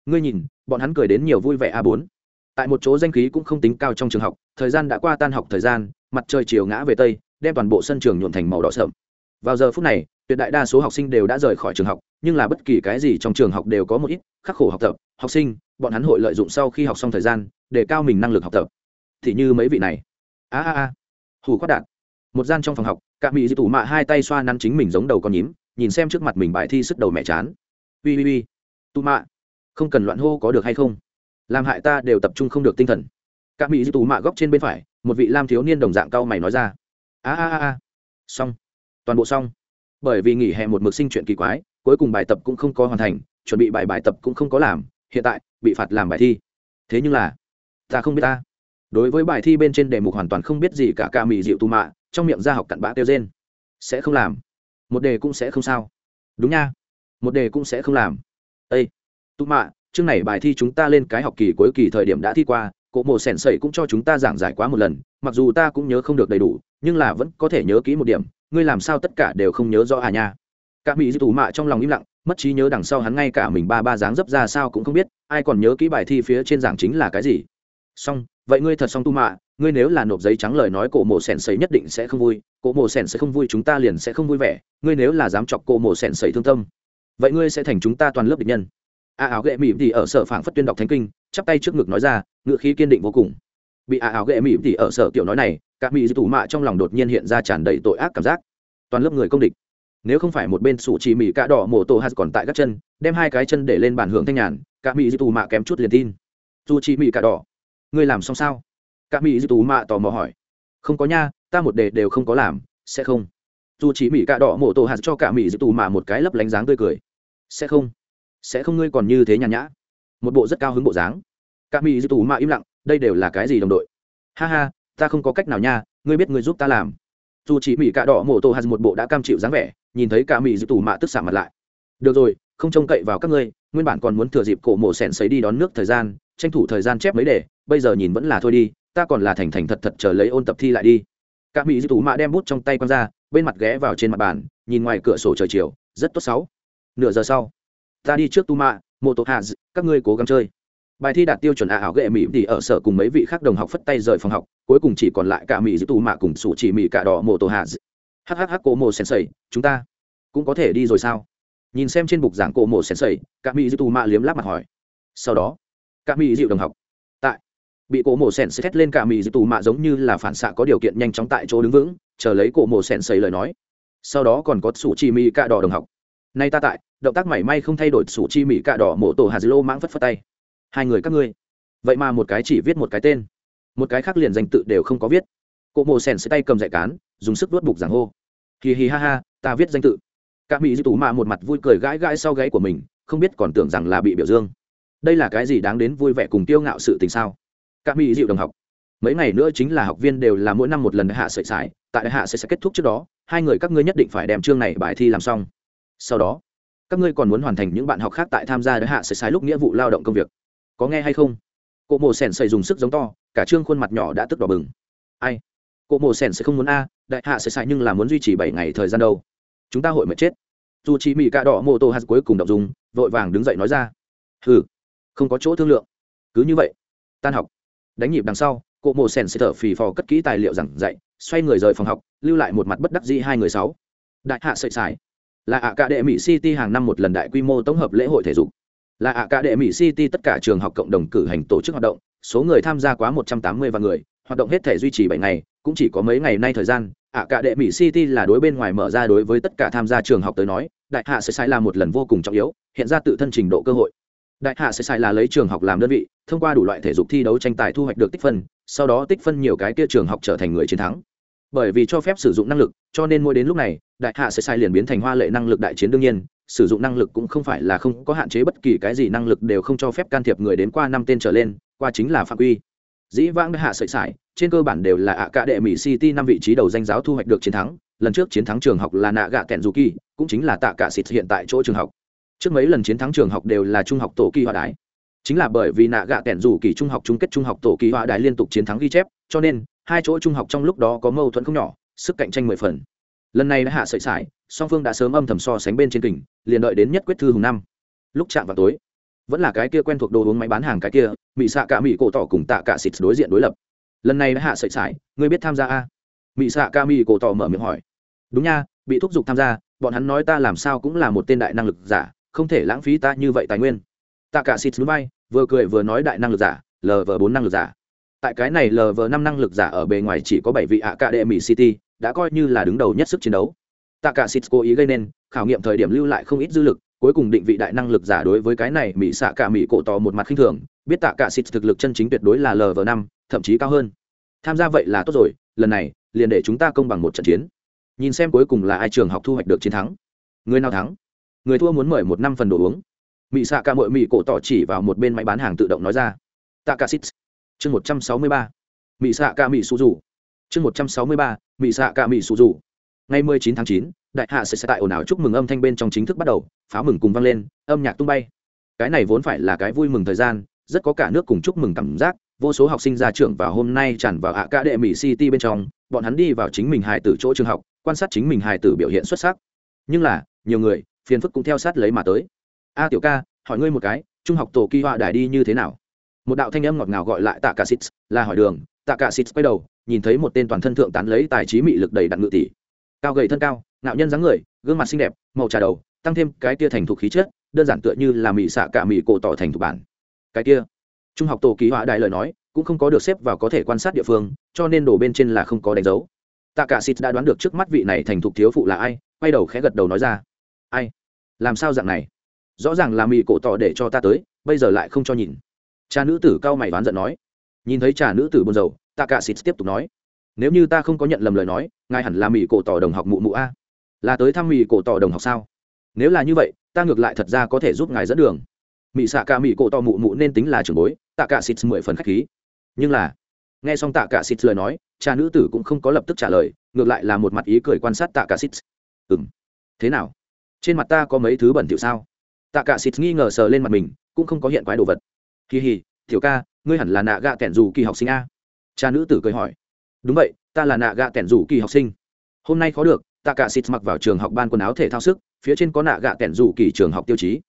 Ngươi nhìn, bọn hắn cười đến nhiều vui vẻ a bốn. Tại một chỗ danh khí cũng không tính cao trong trường học, thời gian đã qua tan học thời gian mặt trời chiều ngã về tây, đem toàn bộ sân trường nhuộn thành màu đỏ sậm vào giờ phút này, tuyệt đại đa số học sinh đều đã rời khỏi trường học, nhưng là bất kỳ cái gì trong trường học đều có một ít khắc khổ học tập, học sinh, bọn hắn hội lợi dụng sau khi học xong thời gian, để cao mình năng lực học tập. Thì như mấy vị này. A a a. Hù quát đạt một gian trong phòng học, cả mỹ di tủ mạ hai tay xoa nắn chính mình giống đầu con nhím, nhìn xem trước mặt mình bài thi sức đầu mẹ chán. Ui ui ui. Tụ mạ, không cần loạn hô có được hay không? Làm hại ta đều tập trung không được tinh thần. Cả mỹ di tủ mạ góc trên bên phải một vị lam thiếu niên đồng dạng cao mày nói ra. A a a xong. Toàn bộ xong. Bởi vì nghỉ hè một mực sinh chuyện kỳ quái, cuối cùng bài tập cũng không có hoàn thành, chuẩn bị bài bài tập cũng không có làm, hiện tại, bị phạt làm bài thi. Thế nhưng là, ta không biết ta. Đối với bài thi bên trên đề mục hoàn toàn không biết gì cả ca mì dịu tù mạ, trong miệng ra học cặn bã tiêu trên sẽ không làm. Một đề cũng sẽ không sao. Đúng nha. Một đề cũng sẽ không làm. Ây tù mạ, chương này bài thi chúng ta lên cái học kỳ cuối kỳ thời điểm đã thi qua Cổ mộ sẻn sẩy cũng cho chúng ta giảng giải quá một lần, mặc dù ta cũng nhớ không được đầy đủ, nhưng là vẫn có thể nhớ kỹ một điểm, ngươi làm sao tất cả đều không nhớ rõ à nha. Cả mỹ dư tù mạ trong lòng im lặng, mất trí nhớ đằng sau hắn ngay cả mình ba ba dáng dấp ra sao cũng không biết, ai còn nhớ kỹ bài thi phía trên giảng chính là cái gì. Xong, vậy ngươi thật xong tu mạ, ngươi nếu là nộp giấy trắng lời nói cổ mộ sẻn sấy nhất định sẽ không vui, cổ mộ sẻn sẽ không vui chúng ta liền sẽ không vui vẻ, ngươi nếu là dám chọc cổ mộ sẻn sấy thương tâm, vậy ngươi sẽ thành chúng ta toàn lớp địch nhân a áo ghệ mỉm thì ở sở phảng phất tuyên đọc thánh kinh, chắp tay trước ngực nói ra, ngựa khí kiên định vô cùng. Bị a áo ghệ mỉm thì ở sở tiểu nói này các mỹ dư tù mạ trong lòng đột nhiên hiện ra tràn đầy tội ác cảm giác. Toàn lớp người công địch. Nếu không phải một bên sủ chỉ mỹ cạ đỏ mổ tổ hạt còn tại các chân, đem hai cái chân để lên bàn hưởng thanh nhàn các mỹ dư tù mạ kém chút liền tin. Dù chỉ mỹ cạ đỏ. Ngươi làm xong sao? Các mỹ dư tù mạ tò mò hỏi. Không có nha, ta một đề đều không có làm, sẽ không. Dù chỉ mỹ cạ đỏ mổ tổ hạt cho cả mỹ dư tù mạ một cái lấp lánh dáng tươi cười. Sẽ không sẽ không ngươi còn như thế nhàn nhã. Một bộ rất cao hứng bộ dáng. Các mỹ dư tù mạ im lặng, đây đều là cái gì đồng đội? Ha ha, ta không có cách nào nha, ngươi biết ngươi giúp ta làm. Dù chỉ mỹ cạ đỏ mổ tô hạt một bộ đã cam chịu dáng vẻ, nhìn thấy cả mỹ dư tù mạ tức xả mặt lại. Được rồi, không trông cậy vào các ngươi, nguyên bản còn muốn thừa dịp cổ mổ sẻn xấy đi đón nước thời gian, tranh thủ thời gian chép mấy đề, bây giờ nhìn vẫn là thôi đi, ta còn là thành thành thật thật chờ lấy ôn tập thi lại đi. Cả mỹ dư tù mạ đem bút trong tay con ra, bên mặt ghé vào trên mặt bàn, nhìn ngoài cửa sổ trời chiều, rất tốt sáu. Nửa giờ sau ta đi trước tu mạ mô tô hạ các ngươi cố gắng chơi. Bài thi đạt tiêu chuẩn a ảo ghệ mỹ thì ở sở cùng mấy vị khác đồng học phất tay rời phòng học, cuối cùng chỉ còn lại cả mỹ giữ tù mạ cùng sủ chỉ mỹ cả đỏ mô tô hạ hhh cổ mô sen sầy, chúng ta cũng có thể đi rồi sao? Nhìn xem trên bục giảng cổ mô sen sầy, cả mỹ giữ tù mạ liếm láp mặt hỏi. Sau đó, cả mỹ dịu đồng học, tại, bị cổ mộ sen sầy thét lên cả mỹ dư tù mạ giống như là phản xạ có điều kiện nhanh chóng tại chỗ đứng vững, chờ lấy cổ mộ sen sầy lời nói. Sau đó còn có sủ chỉ mỹ cả đỏ đồng học. Nay ta tại động tác mảy may không thay đổi sủ chi mỹ cạ đỏ mộ tổ hà dư lô mãng phất phất tay. Hai người các ngươi. Vậy mà một cái chỉ viết một cái tên. Một cái khác liền danh tự đều không có viết. Cụ mộ sèn sẽ tay cầm dạy cán dùng sức vuốt bục giảng hô. Hì hì ha ha ta viết danh tự. Các mỹ dư tủ mạ một mặt vui cười gãi gãi sau gáy của mình không biết còn tưởng rằng là bị biểu dương. Đây là cái gì đáng đến vui vẻ cùng tiêu ngạo sự tình sao? Các mỹ dịu đồng học. Mấy ngày nữa chính là học viên đều là mỗi năm một lần đại hạ sợi sải tại đại hạ sẽ, sẽ kết thúc trước đó hai người các ngươi nhất định phải đem chương này bài thi làm xong. Sau đó các ngươi còn muốn hoàn thành những bạn học khác tại tham gia đại hạ sợi sải lúc nghĩa vụ lao động công việc. Có nghe hay không? Cụ mồ sèn sầy dùng sức giống to, cả trương khuôn mặt nhỏ đã tức đỏ bừng. Ai? Cụ mồ sèn sẽ không muốn a, đại hạ sợi sải nhưng là muốn duy trì bảy ngày thời gian đâu. Chúng ta hội mệt chết. Dù chỉ mỹ cạ đỏ mô tô hạt cuối cùng đọc dùng, vội vàng đứng dậy nói ra. Hừ, không có chỗ thương lượng. Cứ như vậy, tan học. Đánh nhịp đằng sau cụ mồ sen sẽ thở phì phò cất kỹ tài liệu giảng dạy, xoay người rời phòng học, lưu lại một mặt bất đắc dĩ hai người sáu. Đại hạ sợi sải là ạ cả đệ mỹ city hàng năm một lần đại quy mô tổng hợp lễ hội thể dục. Là ạ cả đệ mỹ city tất cả trường học cộng đồng cử hành tổ chức hoạt động, số người tham gia quá một trăm tám mươi vạn người, hoạt động hết thể duy trì bảy ngày, cũng chỉ có mấy ngày nay thời gian, ạ cả đệ mỹ city là đối bên ngoài mở ra đối với tất cả tham gia trường học tới nói, đại hạ sẽ sai là một lần vô cùng trọng yếu, hiện ra tự thân trình độ cơ hội. Đại hạ sẽ sai là lấy trường học làm đơn vị, thông qua đủ loại thể dục thi đấu tranh tài thu hoạch được tích phân, sau đó tích phân nhiều cái kia trường học trở thành người chiến thắng bởi vì cho phép sử dụng năng lực, cho nên mỗi đến lúc này, đại hạ sẽ sai liền biến thành hoa lệ năng lực đại chiến đương nhiên, sử dụng năng lực cũng không phải là không có hạn chế bất kỳ cái gì năng lực đều không cho phép can thiệp người đến qua năm tên trở lên, qua chính là phạm quy. Dĩ vãng đại hạ sợi sải, trên cơ bản đều là ạ cả đệ mỹ city năm vị trí đầu danh giáo thu hoạch được chiến thắng, lần trước chiến thắng trường học là nạ gạ kẹn dù kỳ, cũng chính là tạ cả xịt hiện tại chỗ trường học. Trước mấy lần chiến thắng trường học đều là trung học tổ kỳ hoa đái chính là bởi vì nạ gạ kẹn dù kỳ trung học chung kết trung học tổ kỳ hoa đái liên tục chiến thắng ghi chép, cho nên hai chỗ trung học trong lúc đó có mâu thuẫn không nhỏ, sức cạnh tranh mười phần. Lần này đã hạ sợi sải, song phương đã sớm âm thầm so sánh bên trên kình, liền đợi đến nhất quyết thư hùng năm. Lúc chạm vào tối, vẫn là cái kia quen thuộc đồ uống máy bán hàng cái kia mỹ xạ cả mỹ cổ tỏ cùng tạ cả xịt đối diện đối lập. Lần này đã hạ sợi sải, ngươi biết tham gia a? Mỹ xạ ca mỹ cổ tỏ mở miệng hỏi. Đúng nha, bị thúc giục tham gia, bọn hắn nói ta làm sao cũng là một tên đại năng lực giả, không thể lãng phí ta như vậy tài nguyên. Tạ cả xịt núi bay, vừa cười vừa nói đại năng lực giả lv bốn năng lực giả tại cái này lv năm năng lực giả ở bề ngoài chỉ có bảy vị ạ cả đệ mỹ city, đã coi như là đứng đầu nhất sức chiến đấu. Tạ cả xịt cố ý gây nên, khảo nghiệm thời điểm lưu lại không ít dư lực, cuối cùng định vị đại năng lực giả đối với cái này mỹ xạ cả mỹ cổ tỏ một mặt khinh thường, biết tạ cả xịt thực lực chân chính tuyệt đối là lv năm, thậm chí cao hơn. Tham gia vậy là tốt rồi, lần này, liền để chúng ta công bằng một trận chiến. Nhìn xem cuối cùng là ai trường học thu hoạch được chiến thắng. Người nào thắng? Người thua muốn mời một năm phần đồ uống. Mỹ xạ cả mội mỹ cổ tỏ chỉ vào một bên máy bán hàng tự động nói ra. Tạ cả xít chương một trăm sáu mươi ba mỹ xạ cả mỹ su rủ chương một trăm sáu mươi ba mỹ xạ cả mỹ su rủ ngày mười chín tháng chín đại hạ sẽ, sẽ tại ồn ào chúc mừng âm thanh bên trong chính thức bắt đầu pháo mừng cùng vang lên âm nhạc tung bay. Cái này vốn phải là cái vui mừng thời gian rất có cả nước cùng chúc mừng cảm giác vô số học sinh ra trường vào hôm nay tràn vào hạ ca đệ mỹ city bên trong bọn hắn đi vào chính mình hài tử chỗ trường học quan sát chính mình hài tử biểu hiện xuất sắc. Nhưng là nhiều người phiền phức cũng theo sát lấy mà tới. A tiểu ca hỏi ngươi một cái trung học tổ kỳ họa đài đi như thế nào? Một đạo thanh âm ngọt ngào gọi lại tạ cả xít là hỏi đường, tạ cả xít quay đầu, nhìn thấy một tên toàn thân thượng tán lấy tài trí mị lực đầy đặn ngự tỷ. Cao gầy thân cao, ngạo nhân dáng người, gương mặt xinh đẹp, màu trà đầu, tăng thêm cái kia thành thục khí chất, đơn giản tựa như là mị xạ cả mị cổ tỏ thành thục bản. Cái kia, trung học tổ ký họa đại lời nói, cũng không có được xếp vào có thể quan sát địa phương, cho nên đổ bên trên là không có đánh dấu. Tạ cả xịt đã đoán được trước mắt vị này thành thục thiếu phụ là ai, quay đầu khẽ gật đầu nói ra, ai? Làm sao dạng này? Rõ ràng là mị cổ tỏ để cho ta tới, bây giờ lại không cho nhìn cha nữ tử cao mày đoán giận nói. Nhìn thấy cha nữ tử buồn rầu tạ cả xịt tiếp tục nói. Nếu như ta không có nhận lầm lời nói, ngài hẳn là mị cổ tỏ đồng học mụ mụ a. Là tới thăm mị cổ tỏ đồng học sao? Nếu là như vậy, ta ngược lại thật ra có thể giúp ngài dẫn đường. Mị xạ cả mị cổ tỏ mụ mụ nên tính là trưởng bối tạ cả xịt mười phần khách khí. Nhưng là, nghe xong tạ cả xịt lời nói, cha nữ tử cũng không có lập tức trả lời, ngược lại là một mặt ý cười quan sát tạ cả xịt ừm, thế nào? Trên mặt ta có mấy thứ bẩn thỉu sao? Tạ cả xịt nghi ngờ sờ lên mặt mình, cũng không có hiện quái đồ vật kỳ hì, tiểu ca, ngươi hẳn là nạ gạ tẻn dù kỳ học sinh a. Cha nữ tử cười hỏi. Đúng vậy, ta là nạ gạ tẻn dù kỳ học sinh. Hôm nay khó được tạ cả xịt mặc vào trường học ban quần áo thể thao sức, phía trên có nạ gạ tẻn dù kỳ trường học tiêu chí.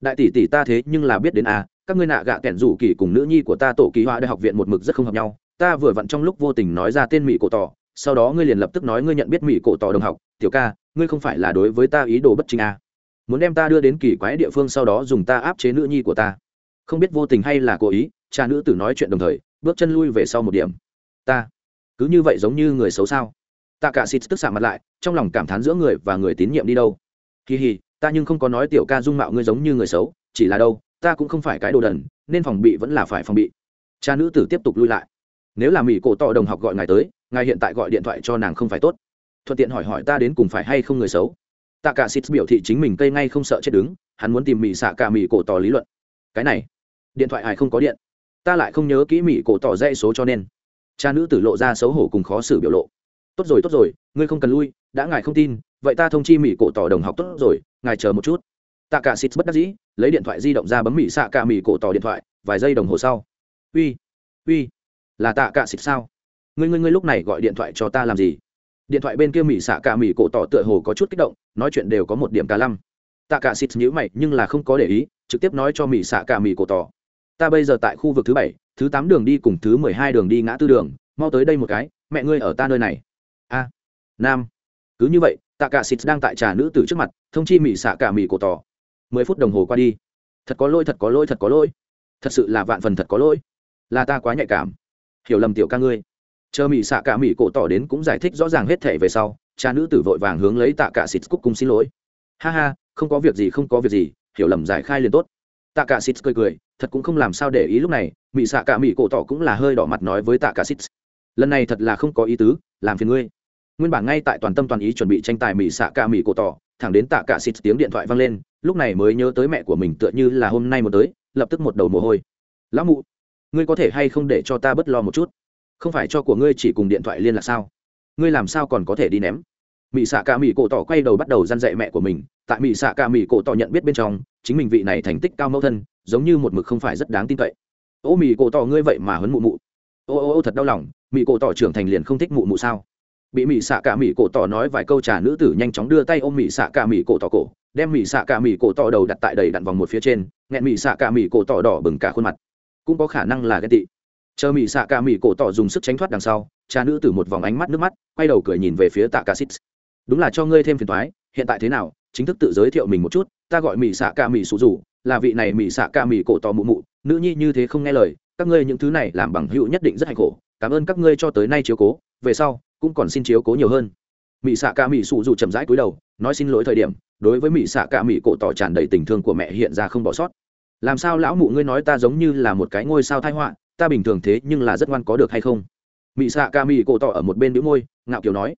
Đại tỷ tỷ ta thế nhưng là biết đến a, các ngươi nạ gạ tẻn dù kỳ cùng nữ nhi của ta tổ kỳ hoa đại học viện một mực rất không hợp nhau. Ta vừa vặn trong lúc vô tình nói ra tên mỹ cổ tỏ, sau đó ngươi liền lập tức nói ngươi nhận biết mỹ cổ tỏ đồng học. Tiểu ca, ngươi không phải là đối với ta ý đồ bất chính a? muốn đem ta đưa đến kỳ quái địa phương sau đó dùng ta áp chế nữ nhi của ta không biết vô tình hay là cố ý, cha nữ tử nói chuyện đồng thời, bước chân lui về sau một điểm. Ta, cứ như vậy giống như người xấu sao? Ta cả xịt tức xạ mặt lại, trong lòng cảm thán giữa người và người tín nhiệm đi đâu. Kỳ hì, ta nhưng không có nói tiểu ca dung mạo ngươi giống như người xấu, chỉ là đâu, ta cũng không phải cái đồ đần, nên phòng bị vẫn là phải phòng bị. Cha nữ tử tiếp tục lui lại. Nếu là mỹ cổ tỏ đồng học gọi ngài tới, ngài hiện tại gọi điện thoại cho nàng không phải tốt. Thuận tiện hỏi hỏi ta đến cùng phải hay không người xấu. Tạ cả xịt biểu thị chính mình cây ngay không sợ chết đứng, hắn muốn tìm mỹ xạ cả mỹ cổ tỏ lý luận. Cái này điện thoại hải không có điện. Ta lại không nhớ kỹ mỹ cổ tỏ dây số cho nên. Cha nữ tử lộ ra xấu hổ cùng khó xử biểu lộ. Tốt rồi tốt rồi, ngươi không cần lui, đã ngài không tin, vậy ta thông chi mỹ cổ tỏ đồng học tốt rồi, ngài chờ một chút. Tạ cả xịt bất đắc dĩ, lấy điện thoại di động ra bấm mỹ xạ cả mỹ cổ tỏ điện thoại, vài giây đồng hồ sau. Uy uy, là tạ cả xịt sao? Ngươi ngươi ngươi lúc này gọi điện thoại cho ta làm gì? Điện thoại bên kia mỹ xạ cả mỹ cổ tỏ tựa hồ có chút kích động, nói chuyện đều có một điểm cả lăm. Tạ cả xịt nhíu mày nhưng là không có để ý, trực tiếp nói cho mỹ xạ cả mỹ cổ tỏ ta bây giờ tại khu vực thứ bảy, thứ tám đường đi cùng thứ mười hai đường đi ngã tư đường, mau tới đây một cái, mẹ ngươi ở ta nơi này. A, nam. Cứ như vậy, tạ cả xịt đang tại trà nữ tử trước mặt, thông chi mỹ xạ cả mỹ cổ tỏ. Mười phút đồng hồ qua đi. Thật có lỗi, thật có lỗi, thật có lỗi. Thật sự là vạn phần thật có lỗi. Là ta quá nhạy cảm. Hiểu lầm tiểu ca ngươi. Chờ mỹ xạ cả mỹ cổ tỏ đến cũng giải thích rõ ràng hết thể về sau cha nữ tử vội vàng hướng lấy tạ cả xịt cúc cùng xin lỗi. Ha ha, không có việc gì, không có việc gì, hiểu lầm giải khai liền tốt tạ cả xịt cười cười, thật cũng không làm sao để ý lúc này mỹ xạ cả mỹ cổ tỏ cũng là hơi đỏ mặt nói với tạ cả xịt lần này thật là không có ý tứ, làm phiền ngươi. Nguyên bản ngay tại toàn tâm toàn ý chuẩn bị tranh tài mỹ xạ cả mỹ cổ tỏ, thẳng đến tạ cả xịt tiếng điện thoại vang lên, lúc này mới nhớ tới mẹ của mình tựa như là hôm nay một tới, lập tức một đầu mồ hôi. Lão mụ, ngươi có thể hay không để cho ta bớt lo một chút? Không phải cho của ngươi chỉ cùng điện thoại liên lạc sao? Ngươi làm sao còn có thể đi ném? Mỹ xạ cả mỹ cổ tỏ quay đầu bắt đầu g i a n dạy mẹ của mình. Tại mỹ xạ cả mỹ cổ tỏ nhận biết bên trong, chính mình vị này thành tích cao mẫu thân, giống như một mực không phải rất đáng tin cậy. Ô mỹ cổ tỏ, ngươi vậy mà hấn mụ mụ. Ô ô ô, thật đau lòng mỹ cổ tỏ trưởng thành liền không thích mụ mụ sao? Bị mỹ xạ cả mỹ cổ tỏ nói vài câu, trà nữ tử nhanh chóng đưa tay ôm mỹ xạ cả mỹ cổ tỏ cổ, đem mỹ xạ cả mỹ cổ tỏ đầu đặt tại đầy đặn vòng một phía trên, nghẹn mỹ xạ cả mỹ cổ tỏ đỏ bừng cả khuôn mặt. Cũng có khả năng là ghen tị. Chờ mỹ xạ cả mỹ cổ tỏ dùng sức tránh thoát đằng sau cha nữ từ một vòng ánh mắt nước mắt, quay đầu cười nhìn về phía tạ cả xít đúng là cho ngươi thêm phiền toái. hiện tại thế nào, chính thức tự giới thiệu mình một chút, ta gọi mỹ xạ ca mỹ sụ rủ là vị này mỹ xạ ca mỹ cổ to mụ mụ, nữ nhi như thế không nghe lời, các ngươi những thứ này làm bằng hữu nhất định rất hạnh khổ cảm ơn các ngươi cho tới nay chiếu cố, về sau, cũng còn xin chiếu cố nhiều hơn. Mỹ xạ ca mỹ sụ rủ chậm rãi cúi đầu, nói xin lỗi thời điểm, đối với mỹ xạ ca mỹ cổ tỏ tràn đầy tình thương của mẹ hiện ra không bỏ sót. Làm sao lão mụ ngươi nói ta giống như là một cái ngôi sao thai họa, ta bình thường thế nhưng là rất ngoan có được hay không? Mị xạ ca mị cổ tỏ ở một bên đĩu môi, ngạo kiều nói.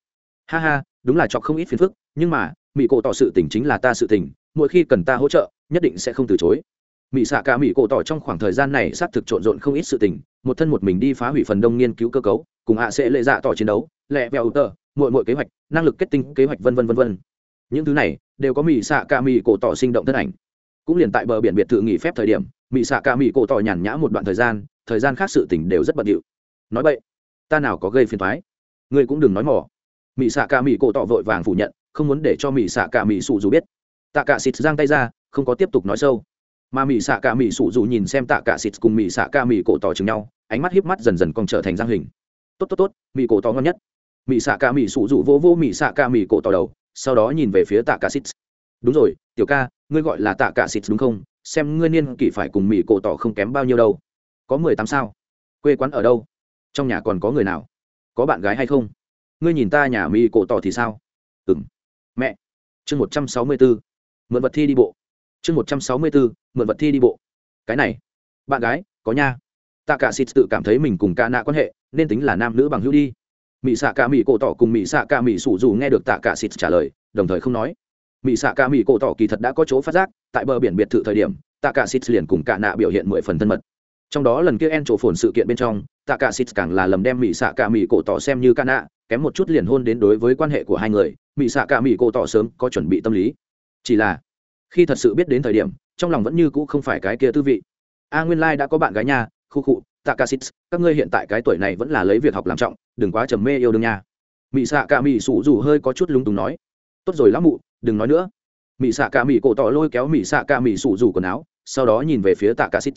Ha ha đúng là chọc không ít phiền phức, nhưng mà mỹ cổ tỏ sự tình chính là ta sự tình, mỗi khi cần ta hỗ trợ, nhất định sẽ không từ chối. Mỹ xạ ca mỹ cổ tỏ trong khoảng thời gian này xác thực trộn rộn không ít sự tình, một thân một mình đi phá hủy phần đông nghiên cứu cơ cấu, cùng hạ sẽ lệ dạ tỏ chiến đấu, lẹ vẹo tờ mỗi mỗi kế hoạch, năng lực kết tinh, kế hoạch vân vân vân vân. Những thứ này, đều có mỹ xạ ca mỹ cổ tỏ sinh động thân ảnh. Cũng liền tại bờ biển biệt thự nghỉ phép thời điểm mỹ xạ ca mỹ cổ tỏ nhàn nhã một đoạn thời gian thời gian khác sự tỉnh đều rất bận điệu. Nói vậy ta nào có gây phiền thoái ngươi cũng đừng nói mỏ mỹ xạ cả mỹ cổ tỏ vội vàng phủ nhận, không muốn để cho mỹ xạ cả mỹ sụ dù biết. Tạ cả xịt giang tay ra, không có tiếp tục nói sâu. Mà mỹ xạ cả mỹ sụ dù nhìn xem tạ cả xịt cùng mỹ xạ cả mỹ cổ tỏ chừng nhau, ánh mắt híp mắt dần dần còn trở thành giang hình. Tốt tốt tốt mỹ cổ tỏ ngon nhất. Mỹ xạ cả mỹ sụ dù vô vô mỹ xạ cả mỹ cổ tỏ đầu, sau đó nhìn về phía tạ cả xịt đúng rồi, tiểu ca, ngươi gọi là tạ cả xịt đúng không? Xem ngươi niên kỷ phải cùng mỹ cổ tỏ không kém bao nhiêu đâu. Có mười tám sao? Quê quán ở đâu? Trong nhà còn có người nào? Có bạn gái hay không? Ngươi nhìn ta nhà mỹ cổ tỏ thì sao? Ừng mẹ. Chương một trăm sáu mươi bốn mượn vật thi đi bộ. Chương một trăm sáu mươi bốn mượn vật thi đi bộ. Cái này. Bạn gái, có nha. Tạ cả xịt tự cảm thấy mình cùng ca nạ quan hệ, nên tính là nam nữ bằng hữu đi. Mỹ xạ ca mỹ cổ tỏ cùng mỹ xạ ca mỹ sủ dù nghe được tạ cả xịt trả lời, đồng thời không nói. Mỹ xạ ca mỹ cổ tỏ kỳ thật đã có chỗ phát giác, tại bờ biển biệt thự thời điểm tạ cả xịt liền cùng cả nạ biểu hiện mười phần thân mật. Trong đó lần kia en trổ phồn sự kiện bên trong tạ cả xịt càng là lầm đem mỹ xạ cả mỹ cổ tỏ xem như ca nạ kém một chút liền hôn đến đối với quan hệ của hai người mỹ xạ cả mỹ cô tỏ sớm có chuẩn bị tâm lý. Chỉ là, khi thật sự biết đến thời điểm, trong lòng vẫn như cũ không phải cái kia tư vị. A nguyên lai đã có bạn gái nha, khu cụ tạ cả xịt các ngươi hiện tại cái tuổi này vẫn là lấy việc học làm trọng, đừng quá trầm mê yêu đương nha. Mỹ xạ cả mỹ sủ dù hơi có chút lúng túng nói. Tốt rồi lắm mụ, đừng nói nữa. Mỹ xạ cả mỹ cổ tỏ lôi kéo mỹ xạ cả mỹ sủ rủ quần áo, sau đó nhìn về phía tạ cả xít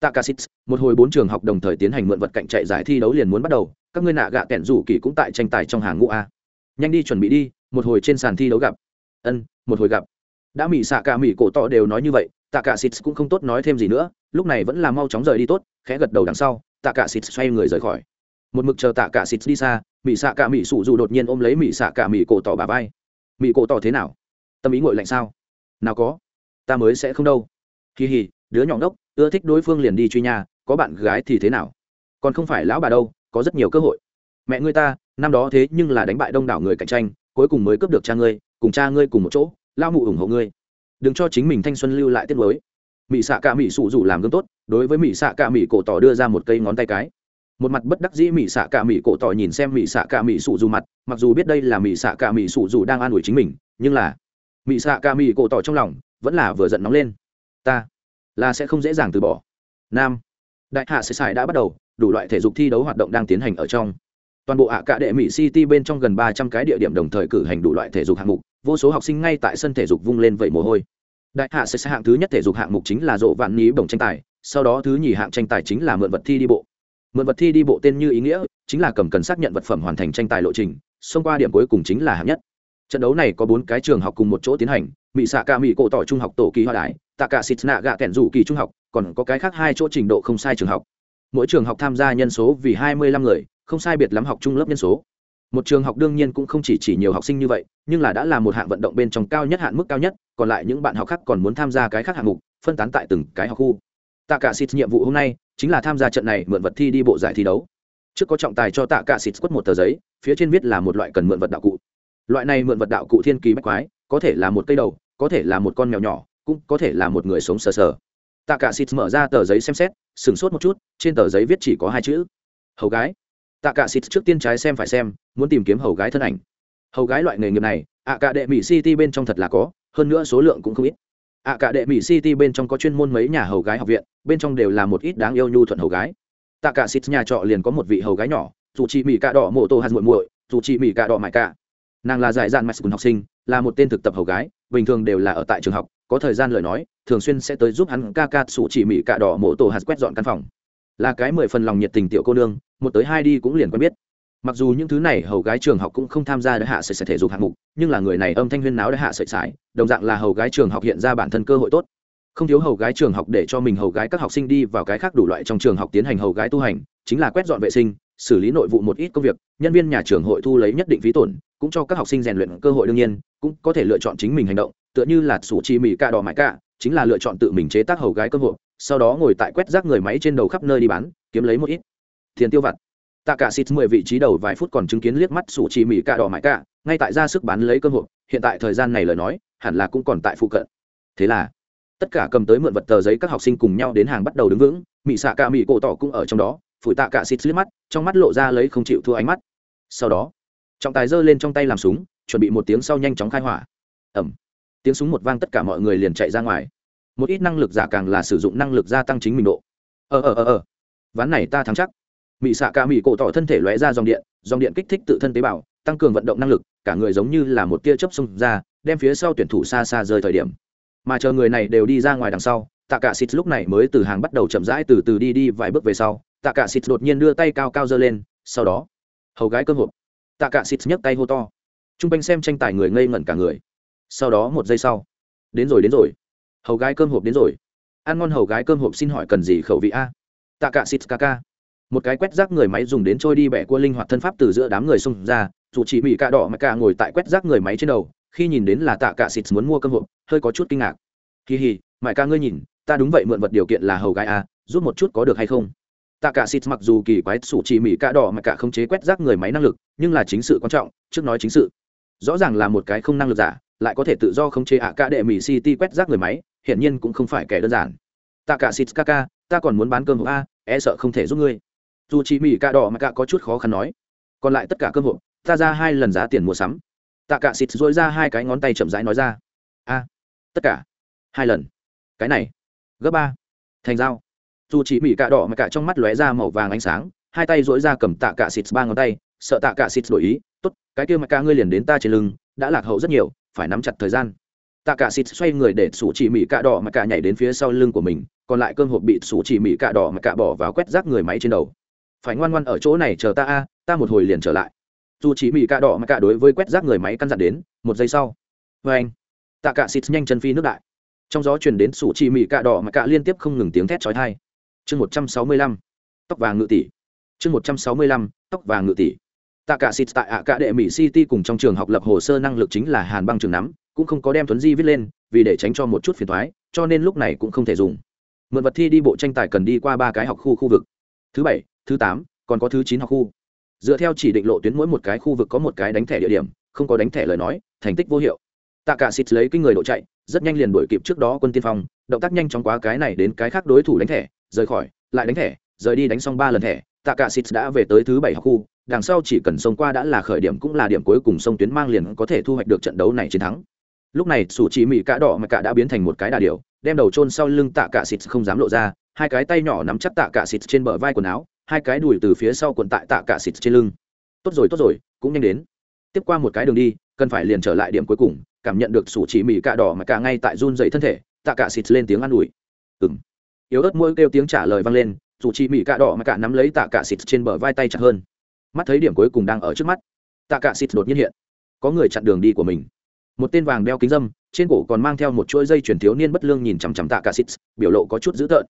tạ cả một hồi bốn trường học đồng thời tiến hành mượn vật cạnh chạy giải thi đấu liền muốn bắt đầu, các ngươi nạ gạ kẹn rủ kỳ cũng tại tranh tài trong hàng ngũ a. Nhanh đi chuẩn bị đi, một hồi trên sàn thi đấu gặp. Ân, một hồi gặp. Đã mỉ xạ cả mỉ cổ tọ đều nói như vậy tạ cả cũng không tốt nói thêm gì nữa, lúc này vẫn là mau chóng rời đi tốt, khẽ gật đầu đằng sau tạ cả xoay người rời khỏi. Một mực chờ tạ cả đi xa, mỉ xạ cả mỉ sụ dù đột nhiên ôm lấy mỉ xạ cả mỉ cổ tọ bà vai. Mỉ cổ tọ thế nào? Tâm ý ngồi lạnh sao? Nào có. Ta mới sẽ không đâu. Kỳ hì, đứa nhỏ đốc ưa thích đối phương liền đi truy nhà có bạn gái thì thế nào? Còn không phải lão bà đâu, có rất nhiều cơ hội. Mẹ ngươi ta, năm đó thế nhưng là đánh bại đông đảo người cạnh tranh, cuối cùng mới cướp được cha ngươi, cùng cha ngươi cùng một chỗ lao mụ ủng hộ ngươi. Đừng cho chính mình thanh xuân lưu lại tiết mới. Mỹ xạ cả mỹ sụ rủ làm gương tốt, đối với mỹ xạ cả mỹ cổ tỏ đưa ra một cây ngón tay cái. Một mặt bất đắc dĩ mỹ xạ cả mỹ cổ tỏ nhìn xem mỹ xạ cả mỹ sụ dù mặt, mặc dù biết đây là mỹ xạ cả mỹ sụ dù đang an ủi chính mình, nhưng là mỹ xạ cả mỹ cổ tỏ trong lòng vẫn là vừa giận nóng lên. Ta là sẽ không dễ dàng từ bỏ. Nam, đại hạ sẽ xài đã bắt đầu, đủ loại thể dục thi đấu hoạt động đang tiến hành ở trong. Toàn bộ ạ cả đệ mỹ city bên trong gần ba trăm cái địa điểm đồng thời cử hành đủ loại thể dục hạng mục, vô số học sinh ngay tại sân thể dục vung lên vẩy mồ hôi. Đại hạ sẽ hạng thứ nhất thể dục hạng mục chính là rộ vạn ní bổng tranh tài, sau đó thứ nhì hạng tranh tài chính là mượn vật thi đi bộ. Mượn vật thi đi bộ tên như ý nghĩa, chính là cầm cần xác nhận vật phẩm hoàn thành tranh tài lộ trình, xông qua điểm cuối cùng chính là hạng nhất. Trận đấu này có bốn cái trường học cùng một chỗ tiến hành mỹ xạ ca mỹ cổ tỏ trung học tổ kỳ hoa đại tạ cả xịt nạ gạ kẹn rủ kỳ trung học, còn có cái khác hai chỗ trình độ không sai trường học. Mỗi trường học tham gia nhân số vì hai mươi lăm người, không sai biệt lắm học trung lớp nhân số. Một trường học đương nhiên cũng không chỉ chỉ nhiều học sinh như vậy, nhưng là đã là một hạng vận động bên trong cao nhất hạn mức cao nhất, còn lại những bạn học khác còn muốn tham gia cái khác hạng mục, phân tán tại từng cái học khu. Tạ cả xịt nhiệm vụ hôm nay chính là tham gia trận này mượn vật thi đi bộ giải thi đấu. Trước có trọng tài cho tạ cả xịt quất một tờ giấy, phía trên viết là một loại cần mượn vật đạo cụ. Loại này mượn vật đạo cụ thiên kỳ bách quái, có thể là một cây đầu, có thể là một con mèo nhỏ cũng có thể là một người sống sờ sờ. Tạ cả xịt mở ra tờ giấy xem xét, sửng sốt một chút, trên tờ giấy viết chỉ có hai chữ. Hầu gái. Tạ cả xịt trước tiên trái xem phải xem, muốn tìm kiếm hầu gái thân ảnh. Hầu gái loại nghề nghiệp này ạ cả đệ mỹ city bên trong thật là có, hơn nữa số lượng cũng không ít. Ạ cả đệ mỹ city bên trong có chuyên môn mấy nhà hầu gái học viện, bên trong đều là một ít đáng yêu nhu thuận hầu gái. Tạ cả xịt nhà trọ liền có một vị hầu gái nhỏ dù chị mỹ cạ đỏ mộ tô hạt muội muội dù chị mỹ cạ đỏ mại cạ nàng là giải dạn mạch học sinh, là một tên thực tập hầu gái, bình thường đều là ở tại trường học có thời gian lời nói, thường xuyên sẽ tới giúp hắn ca ca sủ chỉ mỹ cạ đỏ mộ tổ hạt quét dọn căn phòng. Là cái mười phần lòng nhiệt tình tiểu cô nương, một tới hai đi cũng liền quen biết. Mặc dù những thứ này hầu gái trường học cũng không tham gia đại hạ sợi sẽ thể dục hạng mục, nhưng là người này âm thanh huyên náo đại hạ sợi sải, đồng dạng là hầu gái trường học hiện ra bản thân cơ hội tốt. Không thiếu hầu gái trường học để cho mình hầu gái các học sinh đi vào cái khác đủ loại trong trường học tiến hành hầu gái tu hành, chính là quét dọn vệ sinh, xử lý nội vụ một ít công việc, nhân viên nhà trường hội thu lấy nhất định phí tổn, cũng cho các học sinh rèn luyện cơ hội đương nhiên, cũng có thể lựa chọn chính mình hành động tựa như là sủ chi mì cà đỏ mãi cả, chính là lựa chọn tự mình chế tác hầu gái cơ hội sau đó ngồi tại quét rác người máy trên đầu khắp nơi đi bán kiếm lấy một ít tiền tiêu vặt. Tạ cả xịt mười vị trí đầu vài phút còn chứng kiến liếc mắt sủ chi mì cà đỏ mãi cả, ngay tại ra sức bán lấy cơ hội hiện tại thời gian này lời nói hẳn là cũng còn tại phụ cận. Thế là tất cả cầm tới mượn vật tờ giấy các học sinh cùng nhau đến hàng bắt đầu đứng vững mị xạ cả mị cổ tỏ cũng ở trong đó phủi tạ cả xịt liếc mắt trong mắt lộ ra lấy không chịu thua ánh mắt. Sau đó trọng tài giơ lên trong tay làm súng chuẩn bị một tiếng sau nhanh chóng khai hỏa. Ẩm tiếng súng một vang tất cả mọi người liền chạy ra ngoài. Một ít năng lực giả càng là sử dụng năng lực gia tăng chính mình độ. Ờ ờ ờ ờ. Ván này ta thắng chắc. Mỹ xạ cả mỹ cổ tỏ thân thể lóe ra dòng điện dòng điện kích thích tự thân tế bào, tăng cường vận động năng lực, cả người giống như là một tia chớp xông ra, đem phía sau tuyển thủ xa xa rơi thời điểm. Mà chờ người này đều đi ra ngoài đằng sau, tạ cả xịt lúc này mới từ hàng bắt đầu chậm rãi từ từ đi đi vài bước về sau, tạ cả xịt đột nhiên đưa tay cao cao giơ lên, sau đó, hầu gái cơ hộp. Tạ cả xịt nhấc tay hô to. T r u n g quanh xem tranh tài người ngây ngẩn cả người sau đó một giây sau. Đến rồi đến rồi. Hầu gái cơm hộp đến rồi. Ăn ngon hầu gái cơm hộp xin hỏi cần gì khẩu vị a? Tạ cả xịt ca ca một cái quét rác người máy dùng đến trôi đi bẻ cua linh hoạt thân pháp từ giữa đám người xông ra. Dù chỉ bị cạ đỏ mà cạ ngồi tại quét rác người máy trên đầu, khi nhìn đến là tạ cả xịt muốn mua cơm hộp, hơi có chút kinh ngạc. Kỳ hì mãi ca ngươi nhìn, ta đúng vậy mượn vật điều kiện là hầu gái a, giúp một chút có được hay không? Tạ cả xịt mặc dù kỳ quái sủ chỉ mỹ cạ đỏ mà cả không chế quét rác người máy năng lực, nhưng là chính sự quan trọng, trước nói chính sự. Rõ ràng là một cái không năng lực giả lại có thể tự do không chế ạ cả đệ mỹ city quét rác người máy, hiển nhiên cũng không phải kẻ đơn giản. Tạ cả xịt ca ca ta còn muốn bán cơm hộp a e sợ không thể giúp ngươi. Dù chỉ mỹ cạ đỏ mà cả có chút khó khăn nói. Còn lại tất cả cơm hộp, ta ra hai lần giá tiền mua sắm. Tạ cả xịt dối ra hai cái ngón tay chậm rãi nói ra. A, tất cả. Hai lần. Cái này. Gấp ba. Thành dao. Dù chỉ mỹ cạ đỏ mà cả trong mắt lóe ra màu vàng ánh sáng, hai tay dối ra cầm tạ cả xịt ba ngón tay, sợ tạ cả xịt đổi ý. Tốt, cái kia mà ca ngươi liền đến ta trên lưng đã lạc hậu rất nhiều, phải nắm chặt thời gian. Tạ cả xịt xoay người để sủ chỉ mỹ cạ đỏ mà cả nhảy đến phía sau lưng của mình, còn lại cơm hộp bị sủ chỉ mỹ cạ đỏ mà cả bỏ vào quét rác người máy trên đầu. Phải ngoan ngoan ở chỗ này chờ ta a, ta một hồi liền trở lại. Dù chỉ mỹ cạ đỏ mà cả đối với quét rác người máy căn dặn đến, một giây sau. Vê anh. Tạ cả xịt nhanh chân phi nước đại. Trong gió truyền đến sủ chỉ mỹ cạ đỏ mà cả liên tiếp không ngừng tiếng thét chói tai. Chương một trăm sáu mươi lăm. Tóc vàng ngự tỷ. Chương một trăm sáu mươi lăm. Tóc vàng ngự tỷ tạ cả xịt tại ạ cả đệ mỹ city cùng trong trường học lập hồ sơ năng lực chính là hàn băng trường nắm, cũng không có đem tuấn di viết lên, vì để tránh cho một chút phiền thoái cho nên lúc này cũng không thể dùng. Mượn vật thi đi bộ tranh tài cần đi qua ba cái học khu khu vực. Thứ bảy, thứ tám, còn có thứ chín học khu. Dựa theo chỉ định lộ tuyến mỗi một cái khu vực có một cái đánh thẻ địa điểm, không có đánh thẻ lời nói, thành tích vô hiệu. Tạ cả xịt lấy kinh người độ chạy, rất nhanh liền đuổi kịp trước đó quân tiên phong, động tác nhanh chóng quá cái này đến cái khác đối thủ đánh thẻ, rời khỏi, lại đánh thẻ, rời đi đánh xong ba lần thẻ tạ cả xịt đã về tới thứ bảy học khu, đằng sau chỉ cần xông qua đã là khởi điểm cũng là điểm cuối cùng sông tuyến mang liền có thể thu hoạch được trận đấu này chiến thắng. Lúc này, sủ chỉ mỹ cả đỏ mà cả đã biến thành một cái đà điểu, đem đầu chôn sau lưng tạ cả xịt không dám lộ ra, hai cái tay nhỏ nắm chắc tạ cả xịt trên bờ vai quần áo, hai cái đùi từ phía sau quần tại tạ cả xịt trên lưng. Tốt rồi tốt rồi, cũng nhanh đến. Tiếp qua một cái đường đi, cần phải liền trở lại điểm cuối cùng, cảm nhận được sủ chỉ mỹ cạ đỏ mà cả ngay tại run dậy thân thể tạ cả xịt lên tiếng an ủi. Ừm. yếu ớt môi kêu tiếng trả lời vang lên dù chỉ mỹ cạ đỏ mà cả nắm lấy tạ cả xịt trên bờ vai tay chặt hơn. Mắt thấy điểm cuối cùng đang ở trước mắt, tạ cả xịt đột nhiên hiện. Có người chặn đường đi của mình. Một tên vàng đeo kính dâm, trên cổ còn mang theo một chuỗi dây chuyển thiếu niên bất lương nhìn chằm chằm tạ cả xịt, biểu lộ có chút dữ tợn.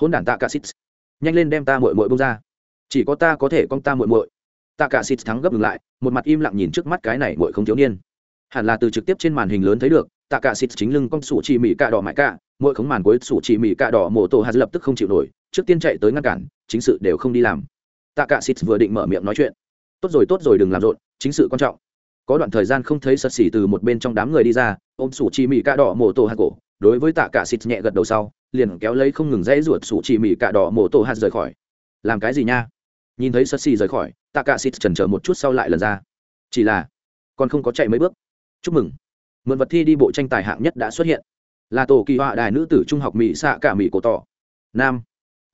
Hôn đản tạ cả xịt. Nhanh lên đem ta muội muội bông ra. Chỉ có ta có thể con ta muội muội. Tạ cả xịt thắng gấp ngừng lại, một mặt im lặng nhìn trước mắt cái này muội không thiếu niên. Hẳn là từ trực tiếp trên màn hình lớn thấy được, tạ cả xịt chính lưng con sủ chỉ mỹ cạ đỏ mãi cạ mỗi khống màn cuối sủ chỉ mỹ cạ đỏ mổ tổ hạt lập tức không chịu nổi trước tiên chạy tới ngăn cản, chính sự đều không đi làm. Tạ cả xịt vừa định mở miệng nói chuyện. Tốt rồi tốt rồi, đừng làm rộn, chính sự quan trọng. Có đoạn thời gian không thấy sật xỉ từ một bên trong đám người đi ra, ôm sủ chỉ mì cạ đỏ mổ tổ hạt cổ, đối với tạ cả xịt nhẹ gật đầu sau, liền kéo lấy không ngừng dãy ruột sủ chỉ mì cạ đỏ mổ tổ hạt rời khỏi. Làm cái gì nha? Nhìn thấy sật xỉ rời khỏi tạ cả xịt chần chờ một chút sau lại lần ra. Chỉ là, còn không có chạy mấy bước. Chúc mừng. Mượn vật thi đi bộ tranh tài hạng nhất đã xuất hiện. Là tổ kỳ họa đài nữ tử trung học mỹ xạ cả mỹ cổ tỏ. Nam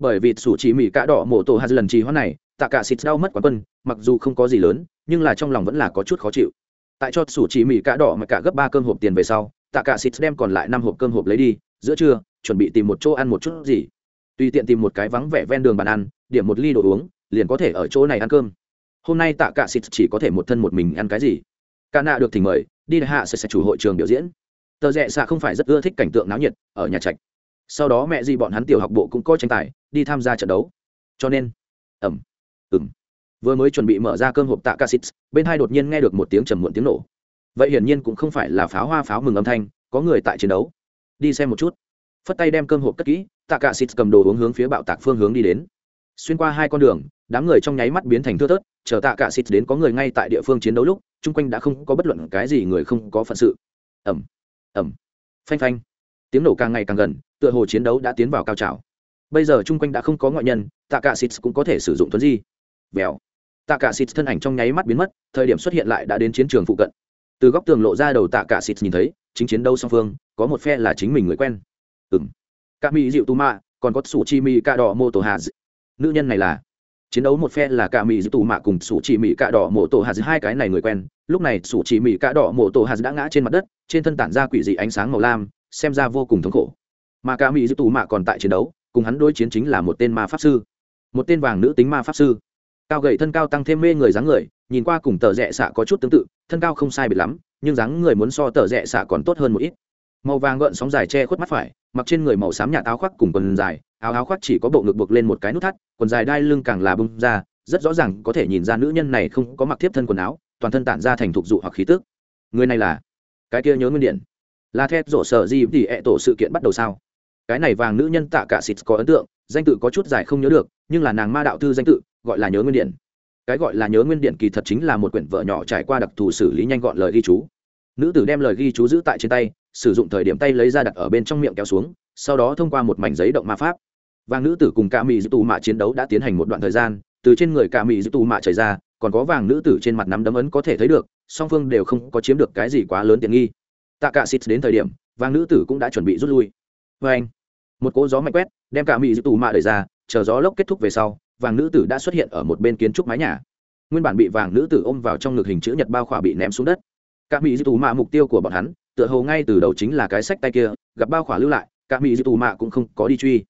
bởi vì sủ chỉ mỹ cạ đỏ mổ tổ hạt lần trì hoãn này tạ cả xịt đau mất quán quân mặc dù không có gì lớn nhưng là trong lòng vẫn là có chút khó chịu. Tại cho sủ chỉ mỹ cạ đỏ mà cả gấp ba cơm hộp tiền về sau tạ cả xịt đem còn lại năm hộp cơm hộp lấy đi giữa trưa chuẩn bị tìm một chỗ ăn một chút gì. Tùy tiện tìm một cái vắng vẻ ven đường bàn ăn điểm một ly đồ uống liền có thể ở chỗ này ăn cơm. Hôm nay tạ cả xịt chỉ có thể một thân một mình ăn cái gì? Cả nạ được thỉnh mời đi hạ sẽ, sẽ chủ hội trường biểu diễn. Tờ rẽ xạ không phải rất ưa thích cảnh tượng náo nhiệt ở nhà trạch. Sau đó mẹ gì bọn hắn tiểu học bộ cũng có tranh tài đi tham gia trận đấu. Cho nên ẩm ừng vừa mới chuẩn bị mở ra cơm hộp tạ ca xít, bên hai đột nhiên nghe được một tiếng trầm muộn tiếng nổ. Vậy hiển nhiên cũng không phải là pháo hoa pháo mừng âm thanh, có người tại chiến đấu. Đi xem một chút. Phất tay đem cơm hộp cất kỹ, tạ cả xịt cầm đồ uống hướng phía bạo tạc phương hướng đi đến. Xuyên qua hai con đường, đám người trong nháy mắt biến thành thưa thớt, chờ tạ cả xịt đến có người ngay tại địa phương chiến đấu lúc, chung quanh đã không có bất luận cái gì người không có phận sự. Ẩm ẩm phanh phanh. Tiếng nổ càng ngày càng gần, tựa hồ chiến đấu đã tiến vào cao trào bây giờ chung quanh đã không có ngoại nhân tạ cả xịt cũng có thể sử dụng thuấn di. Vèo. Tạ cả xịt thân ảnh trong nháy mắt biến mất, thời điểm xuất hiện lại đã đến chiến trường phụ cận. Từ góc tường lộ ra đầu tạ cả xịt nhìn thấy, chính chiến đấu song phương, có một phe là chính mình người quen. Ừng cả mỹ dịu tu mạ còn có sủ chi mỹ cạ đỏ mô tổ hà nữ nhân này là? Chiến đấu một phe là cả mỹ diệu tù mạ cùng sủ chi mỹ cạ đỏ mô tổ hạt hai cái này người quen. Lúc này sủ chỉ mỹ cạ đỏ mộ tổ hạt đã ngã trên mặt đất, trên thân tản ra quỷ dị ánh sáng màu lam, xem ra vô cùng thống khổ. Mà cả mỹ diệu tù mạ còn tại chiến đấu cùng hắn đối chiến chính là một tên ma pháp sư. Một tên vàng nữ tính ma pháp sư. Cao gầy thân cao tăng thêm mê người dáng người, nhìn qua cùng tờ rẽ xạ có chút tương tự, thân cao không sai biệt lắm, nhưng dáng người muốn so tờ rẽ xạ còn tốt hơn một ít. Màu vàng gợn sóng dài che khuất mắt phải, mặc trên người màu xám nhạt áo khoác cùng quần dài, áo áo khoác chỉ có bộ ngực buộc lên một cái nút thắt, quần dài đai lưng càng là bung ra, rất rõ ràng có thể nhìn ra nữ nhân này không có mặc tiếp thân quần áo, toàn thân tản ra thành thục dụ hoặc khí tức. Người này là? Cái kia nhớ nguyên điện. Là thét rổ sợ gì thì ẹ tổ sự kiện bắt đầu sao? Cái này vàng nữ nhân tạ cả xịt có ấn tượng, danh tự có chút dài không nhớ được, nhưng là nàng ma đạo thư danh tự, gọi là nhớ nguyên điện. Cái gọi là nhớ nguyên điện kỳ thật chính là một quyển vợ nhỏ trải qua đặc thù xử lý nhanh gọn lời ghi chú. Nữ tử đem lời ghi chú giữ tại trên tay, sử dụng thời điểm tay lấy ra đặt ở bên trong miệng kéo xuống, sau đó thông qua một mảnh giấy động ma pháp. Vàng nữ tử cùng ca mỹ giữ tù mạ chiến đấu đã tiến hành một đoạn thời gian, từ trên người ca mỹ giữ tù mạ chảy ra, còn có vàng nữ tử trên mặt nắm đấm ấn có thể thấy được, song phương đều không có chiếm được cái gì quá lớn tiện nghi. Tạ cả xịt đến thời điểm, vàng nữ tử cũng đã chuẩn bị rút lui. Vê anh một cỗ gió mạnh quét, đem cả mỹ dư tù mạ đẩy ra, chờ gió lốc kết thúc về sau, vàng nữ tử đã xuất hiện ở một bên kiến trúc mái nhà. Nguyên bản bị vàng nữ tử ôm vào trong ngực hình chữ nhật bao khỏa bị ném xuống đất. Cả mỹ dư tù mạ mục tiêu của bọn hắn, tựa hồ ngay từ đầu chính là cái sách tay kia, gặp bao khỏa lưu lại, cả mỹ dư tù mạ cũng không có đi truy.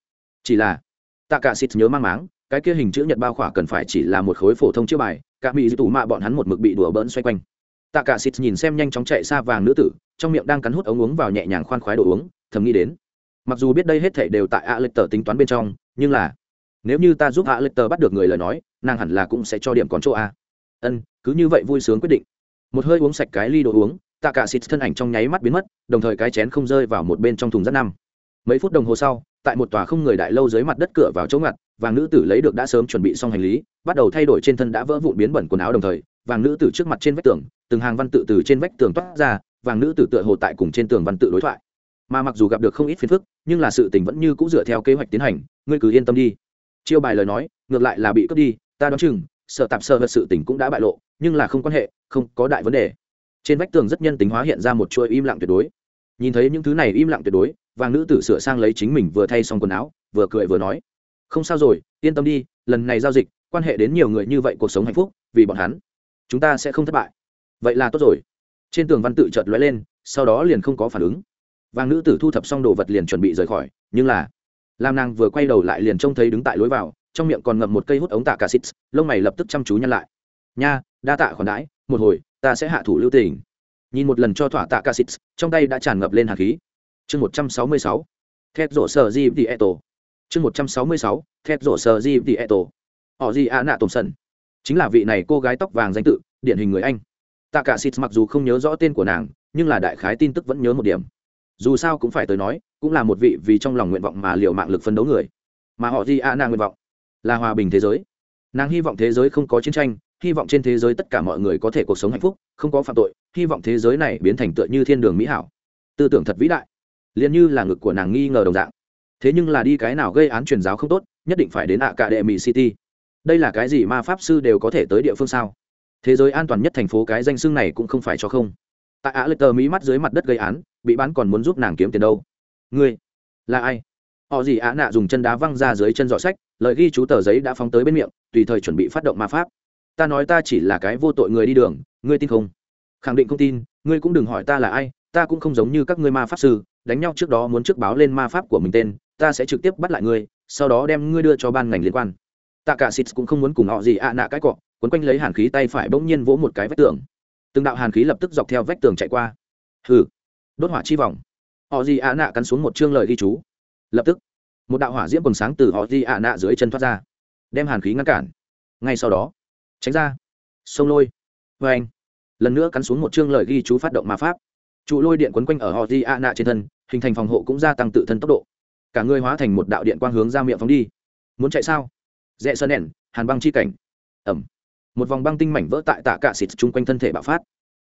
Chỉ là tạ cả xịt nhớ mang máng, cái kia hình chữ nhật bao khỏa cần phải chỉ là một khối phổ thông chữ bài, cả mỹ dư tù mạ bọn hắn một mực bị đùa bỡn xoay quanh. Tạ cả xịt nhìn xem nhanh chóng chạy xa vàng nữ tử, trong miệng đang cắn hút ống uống vào nhẹ nhàng khoan khoái đồ uống, thầm nghĩ đến mặc dù biết đây hết thảy đều tại a lệch tờ tính toán bên trong, nhưng là, nếu như ta giúp a lệch tờ bắt được người lời nói, nàng hẳn là cũng sẽ cho điểm còn chỗ a. Ân, cứ như vậy vui sướng quyết định. Một hơi uống sạch cái ly đồ uống tạ cả xịt thân ảnh trong nháy mắt biến mất, đồng thời cái chén không rơi vào một bên trong thùng rác năm. Mấy phút đồng hồ sau, tại một tòa không người đại lâu dưới mặt đất cửa vào chỗ ngặt, vàng nữ tử lấy được đã sớm chuẩn bị xong hành lý, bắt đầu thay đổi trên thân đã vỡ vụn biến bẩn quần áo đồng thời, vàng nữ tử trước mặt trên vách tường, từng hàng văn tự từ trên vách tường toát ra, vàng nữ tử tựa hồ tại cùng trên tường văn tự đối thoại mà mặc dù gặp được không ít phiền phức, nhưng là sự tình vẫn như c ũ dựa theo kế hoạch tiến hành, ngươi cứ yên tâm đi. Chiêu bài lời nói, ngược lại là bị cướp đi, ta đoán chừng, sợ tạp sơ vật sự tình cũng đã bại lộ, nhưng là không quan hệ, không có đại vấn đề. Trên vách tường rất nhân tính hóa hiện ra một chuỗi im lặng tuyệt đối. Nhìn thấy những thứ này im lặng tuyệt đối, vàng nữ tử sửa sang lấy chính mình vừa thay xong quần áo, vừa cười vừa nói, không sao rồi, yên tâm đi, lần này giao dịch, quan hệ đến nhiều người như vậy cuộc sống hạnh phúc, vì bọn hắn, chúng ta sẽ không thất bại. Vậy là tốt rồi. Trên tường văn tự chợt lóe lên, sau đó liền không có phản ứng vàng nữ tử thu thập xong đồ vật liền chuẩn bị rời khỏi, nhưng là, lam nàng vừa quay đầu lại liền trông thấy đứng tại lối vào, trong miệng còn ngậm một cây hút ống tạ cả xít lông mày lập tức chăm chú nhăn lại. Nha, đa tạ khoản đãi, một hồi, ta sẽ hạ thủ lưu tình. Nhìn một lần cho thỏa tạ cả xít trong tay đã tràn ngập lên hạt khí. Chương một trăm sáu mươi sáu thét rổ sờ di đi eto. Chương một trăm sáu mươi sáu thét rổ sờ di đi eto. Họ gì a nạ tổm sần. Chính là vị này cô gái tóc vàng danh tự, điển hình người anh. Tạ cả xít mặc dù không nhớ rõ tên của nàng, nhưng là đại khái tin tức vẫn nhớ một điểm dù sao cũng phải tới nói, cũng là một vị vì trong lòng nguyện vọng mà liệu mạng lực phân đấu người. Mà họ di a nàng nguyện vọng là hòa bình thế giới. Nàng hy vọng thế giới không có chiến tranh, hy vọng trên thế giới tất cả mọi người có thể cuộc sống hạnh phúc, không có phạm tội, hy vọng thế giới này biến thành tựa như thiên đường mỹ hảo. Tư tưởng thật vĩ đại, liền như là ngực của nàng nghi ngờ đồng dạng. Thế nhưng là đi cái nào gây án truyền giáo không tốt, nhất định phải đến ạ cả đệ mỹ city. Đây là cái gì mà pháp sư đều có thể tới địa phương sao? Thế giới an toàn nhất thành phố cái danh xưng này cũng không phải cho không. Tại ạ lệch tờ mỹ mắt dưới mặt đất gây án bị bán còn muốn giúp nàng kiếm tiền đâu. Ngươi, là ai? Họ gì ạ nạ dùng chân đá văng ra dưới chân giỏ sách, lời ghi chú tờ giấy đã phóng tới bên miệng, tùy thời chuẩn bị phát động ma pháp. Ta nói ta chỉ là cái vô tội người đi đường, ngươi tin không? Khẳng định không tin, ngươi cũng đừng hỏi ta là ai, ta cũng không giống như các ngươi ma pháp sư, đánh nhau trước đó muốn trước báo lên ma pháp của mình tên, ta sẽ trực tiếp bắt lại ngươi, sau đó đem ngươi đưa cho ban ngành liên quan. Tạ cả xịt cũng không muốn cùng họ gì ạ nạ cái cọ, quấn quanh lấy hàn khí tay phải bỗng nhiên vỗ một cái vách tường. Từng đạo hàn khí lập tức dọc theo vách tường chạy qua. Hừ đốt hỏa chi vòng. Họ gì ạ nạ cắn xuống một chương lời ghi chú. Lập tức, một đạo hỏa diễm quần sáng từ họ gì ạ nạ dưới chân thoát ra, đem hàn khí ngăn cản. Ngay sau đó, tránh ra, sông lôi vê anh. Lần nữa cắn xuống một chương lời ghi chú phát động ma pháp. Trụ lôi điện quấn quanh ở họ di a nạ trên thân, hình thành phòng hộ cũng gia tăng tự thân tốc độ. Cả người hóa thành một đạo điện quang hướng ra miệng phóng đi. Muốn chạy sao? Rẽ sơn nền, hàn băng chi cảnh. Ẩm. Một vòng băng tinh mảnh vỡ tại tạ cạ xịt chung quanh thân thể bạo phát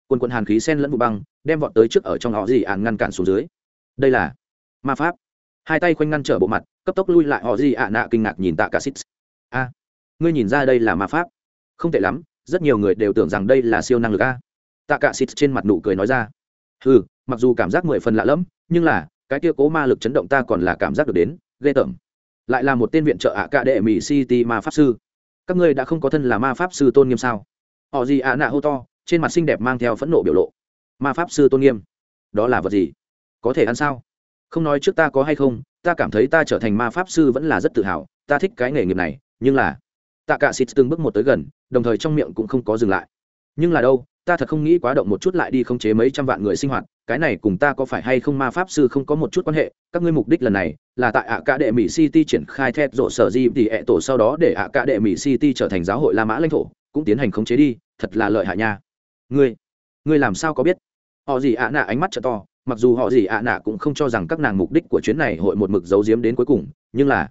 quần quần hàn khí sen lẫn vụ băng, đem vọt tới trước ở trong họ gì ạn ngăn cản xuống dưới. Đây là ma pháp. Hai tay khoanh ngăn trở bộ mặt, cấp tốc lui lại họ gì ạ nạ kinh ngạc nhìn tạ Cả xịt a, ngươi nhìn ra đây là ma pháp? Không tệ lắm, rất nhiều người đều tưởng rằng đây là siêu năng lực a. Tạ Cả xịt trên mặt nụ cười nói ra. Ừ mặc dù cảm giác mười phần lạ lẫm, nhưng là, cái kia cố ma lực chấn động ta còn là cảm giác được đến, ghê tởm. Lại là một tên viện trợ ạ cạ đệ mỹ city ma pháp sư. Các ngươi đã không có thân là ma pháp sư tôn nghiêm sao? Họ gì ạ nạ hô to trên mặt xinh đẹp mang theo phẫn nộ biểu lộ. Ma pháp sư tôn nghiêm. Đó là vật gì? Có thể ăn sao? Không nói trước ta có hay không, ta cảm thấy ta trở thành ma pháp sư vẫn là rất tự hào, ta thích cái nghề nghiệp này, nhưng là tạ cả xịt từng bước một tới gần, đồng thời trong miệng cũng không có dừng lại. Nhưng là đâu, ta thật không nghĩ quá động một chút lại đi khống chế mấy trăm vạn người sinh hoạt, cái này cùng ta có phải hay không ma pháp sư không có một chút quan hệ, các ngươi mục đích lần này là tại ạ cả đệ mỹ city triển khai thép rộ sở di thì ẹ tổ sau đó để ạ cả đệ mỹ city trở thành giáo hội la mã lãnh thổ, cũng tiến hành khống chế đi, thật là lợi hại nha ngươi ngươi làm sao có biết? Họ gì ạ nạ ánh mắt trợ to, mặc dù họ gì ạ nạ cũng không cho rằng các nàng mục đích của chuyến này hội một mực giấu giếm đến cuối cùng, nhưng là,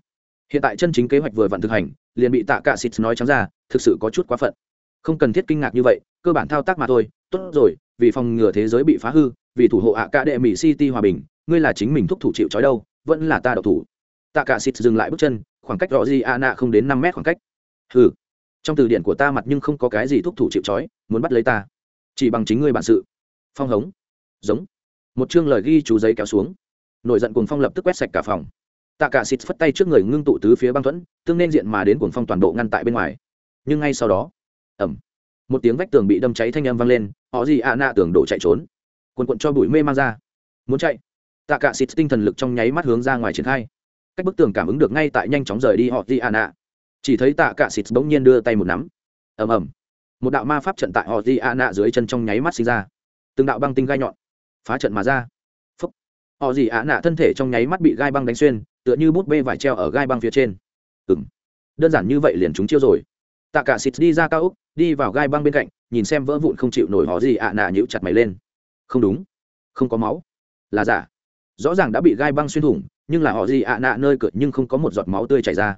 hiện tại chân chính kế hoạch vừa vặn thực hành, liền bị tạ cả xịt nói trắng ra, thực sự có chút quá phận. Không cần thiết kinh ngạc như vậy, cơ bản thao tác mà thôi, tốt rồi, vì phòng ngừa thế giới bị phá hư, vì thủ hộ ạ cả đệ mỹ city hòa bình, ngươi là chính mình thúc thủ chịu trói đâu, vẫn là ta độc thủ. Tạ cả xịt dừng lại bước chân, khoảng cách rõ gì ạ nạ không đến năm mét khoảng cách. Ừ trong từ điển của ta mặt nhưng không có cái gì thúc thủ chịu trói, muốn bắt lấy ta chỉ bằng chính ngươi bản sự. Phong hống. Giống. Một chương lời ghi chú giấy kéo xuống. Nổi giận cuồng phong lập tức quét sạch cả phòng. Tạ cả xịt phất tay trước người ngưng tụ tứ phía băng thuẫn, tương nên diện mà đến cuồng phong toàn bộ ngăn tại bên ngoài. Nhưng ngay sau đó ẩm một tiếng vách tường bị đâm cháy thanh âm vang lên, họ gì ạ nạ tường đổ chạy trốn. Quần quận cho bụi mê mang ra. Muốn chạy. Tạ cả xịt tinh thần lực trong nháy mắt hướng ra ngoài triển khai. Cách bức tường cảm ứng được ngay tại nhanh chóng rời đi họ gì ạ nạ. Chỉ thấy tạ cả xịt bỗng nhiên đưa tay một nắm. Ầm ầm một đạo ma pháp trận tại họ gì ạ nạ dưới chân trong nháy mắt sinh ra. Từng đạo băng tinh gai nhọn phá trận mà ra. Phúc. họ gì ạ nạ thân thể trong nháy mắt bị gai băng đánh xuyên, tựa như bút bê vải treo ở gai băng phía trên. Ừng đơn giản như vậy liền chúng chiêu rồi. Tạ cả xịt đi ra cao úc, đi vào gai băng bên cạnh, nhìn xem vỡ vụn không chịu nổi họ gì ạ nạ nhũ chặt mày lên. Không đúng. Không có máu. Là giả. Rõ ràng đã bị gai băng xuyên thủng, nhưng là họ gì ạ nạ nơi cựa nhưng không có một giọt máu tươi chảy ra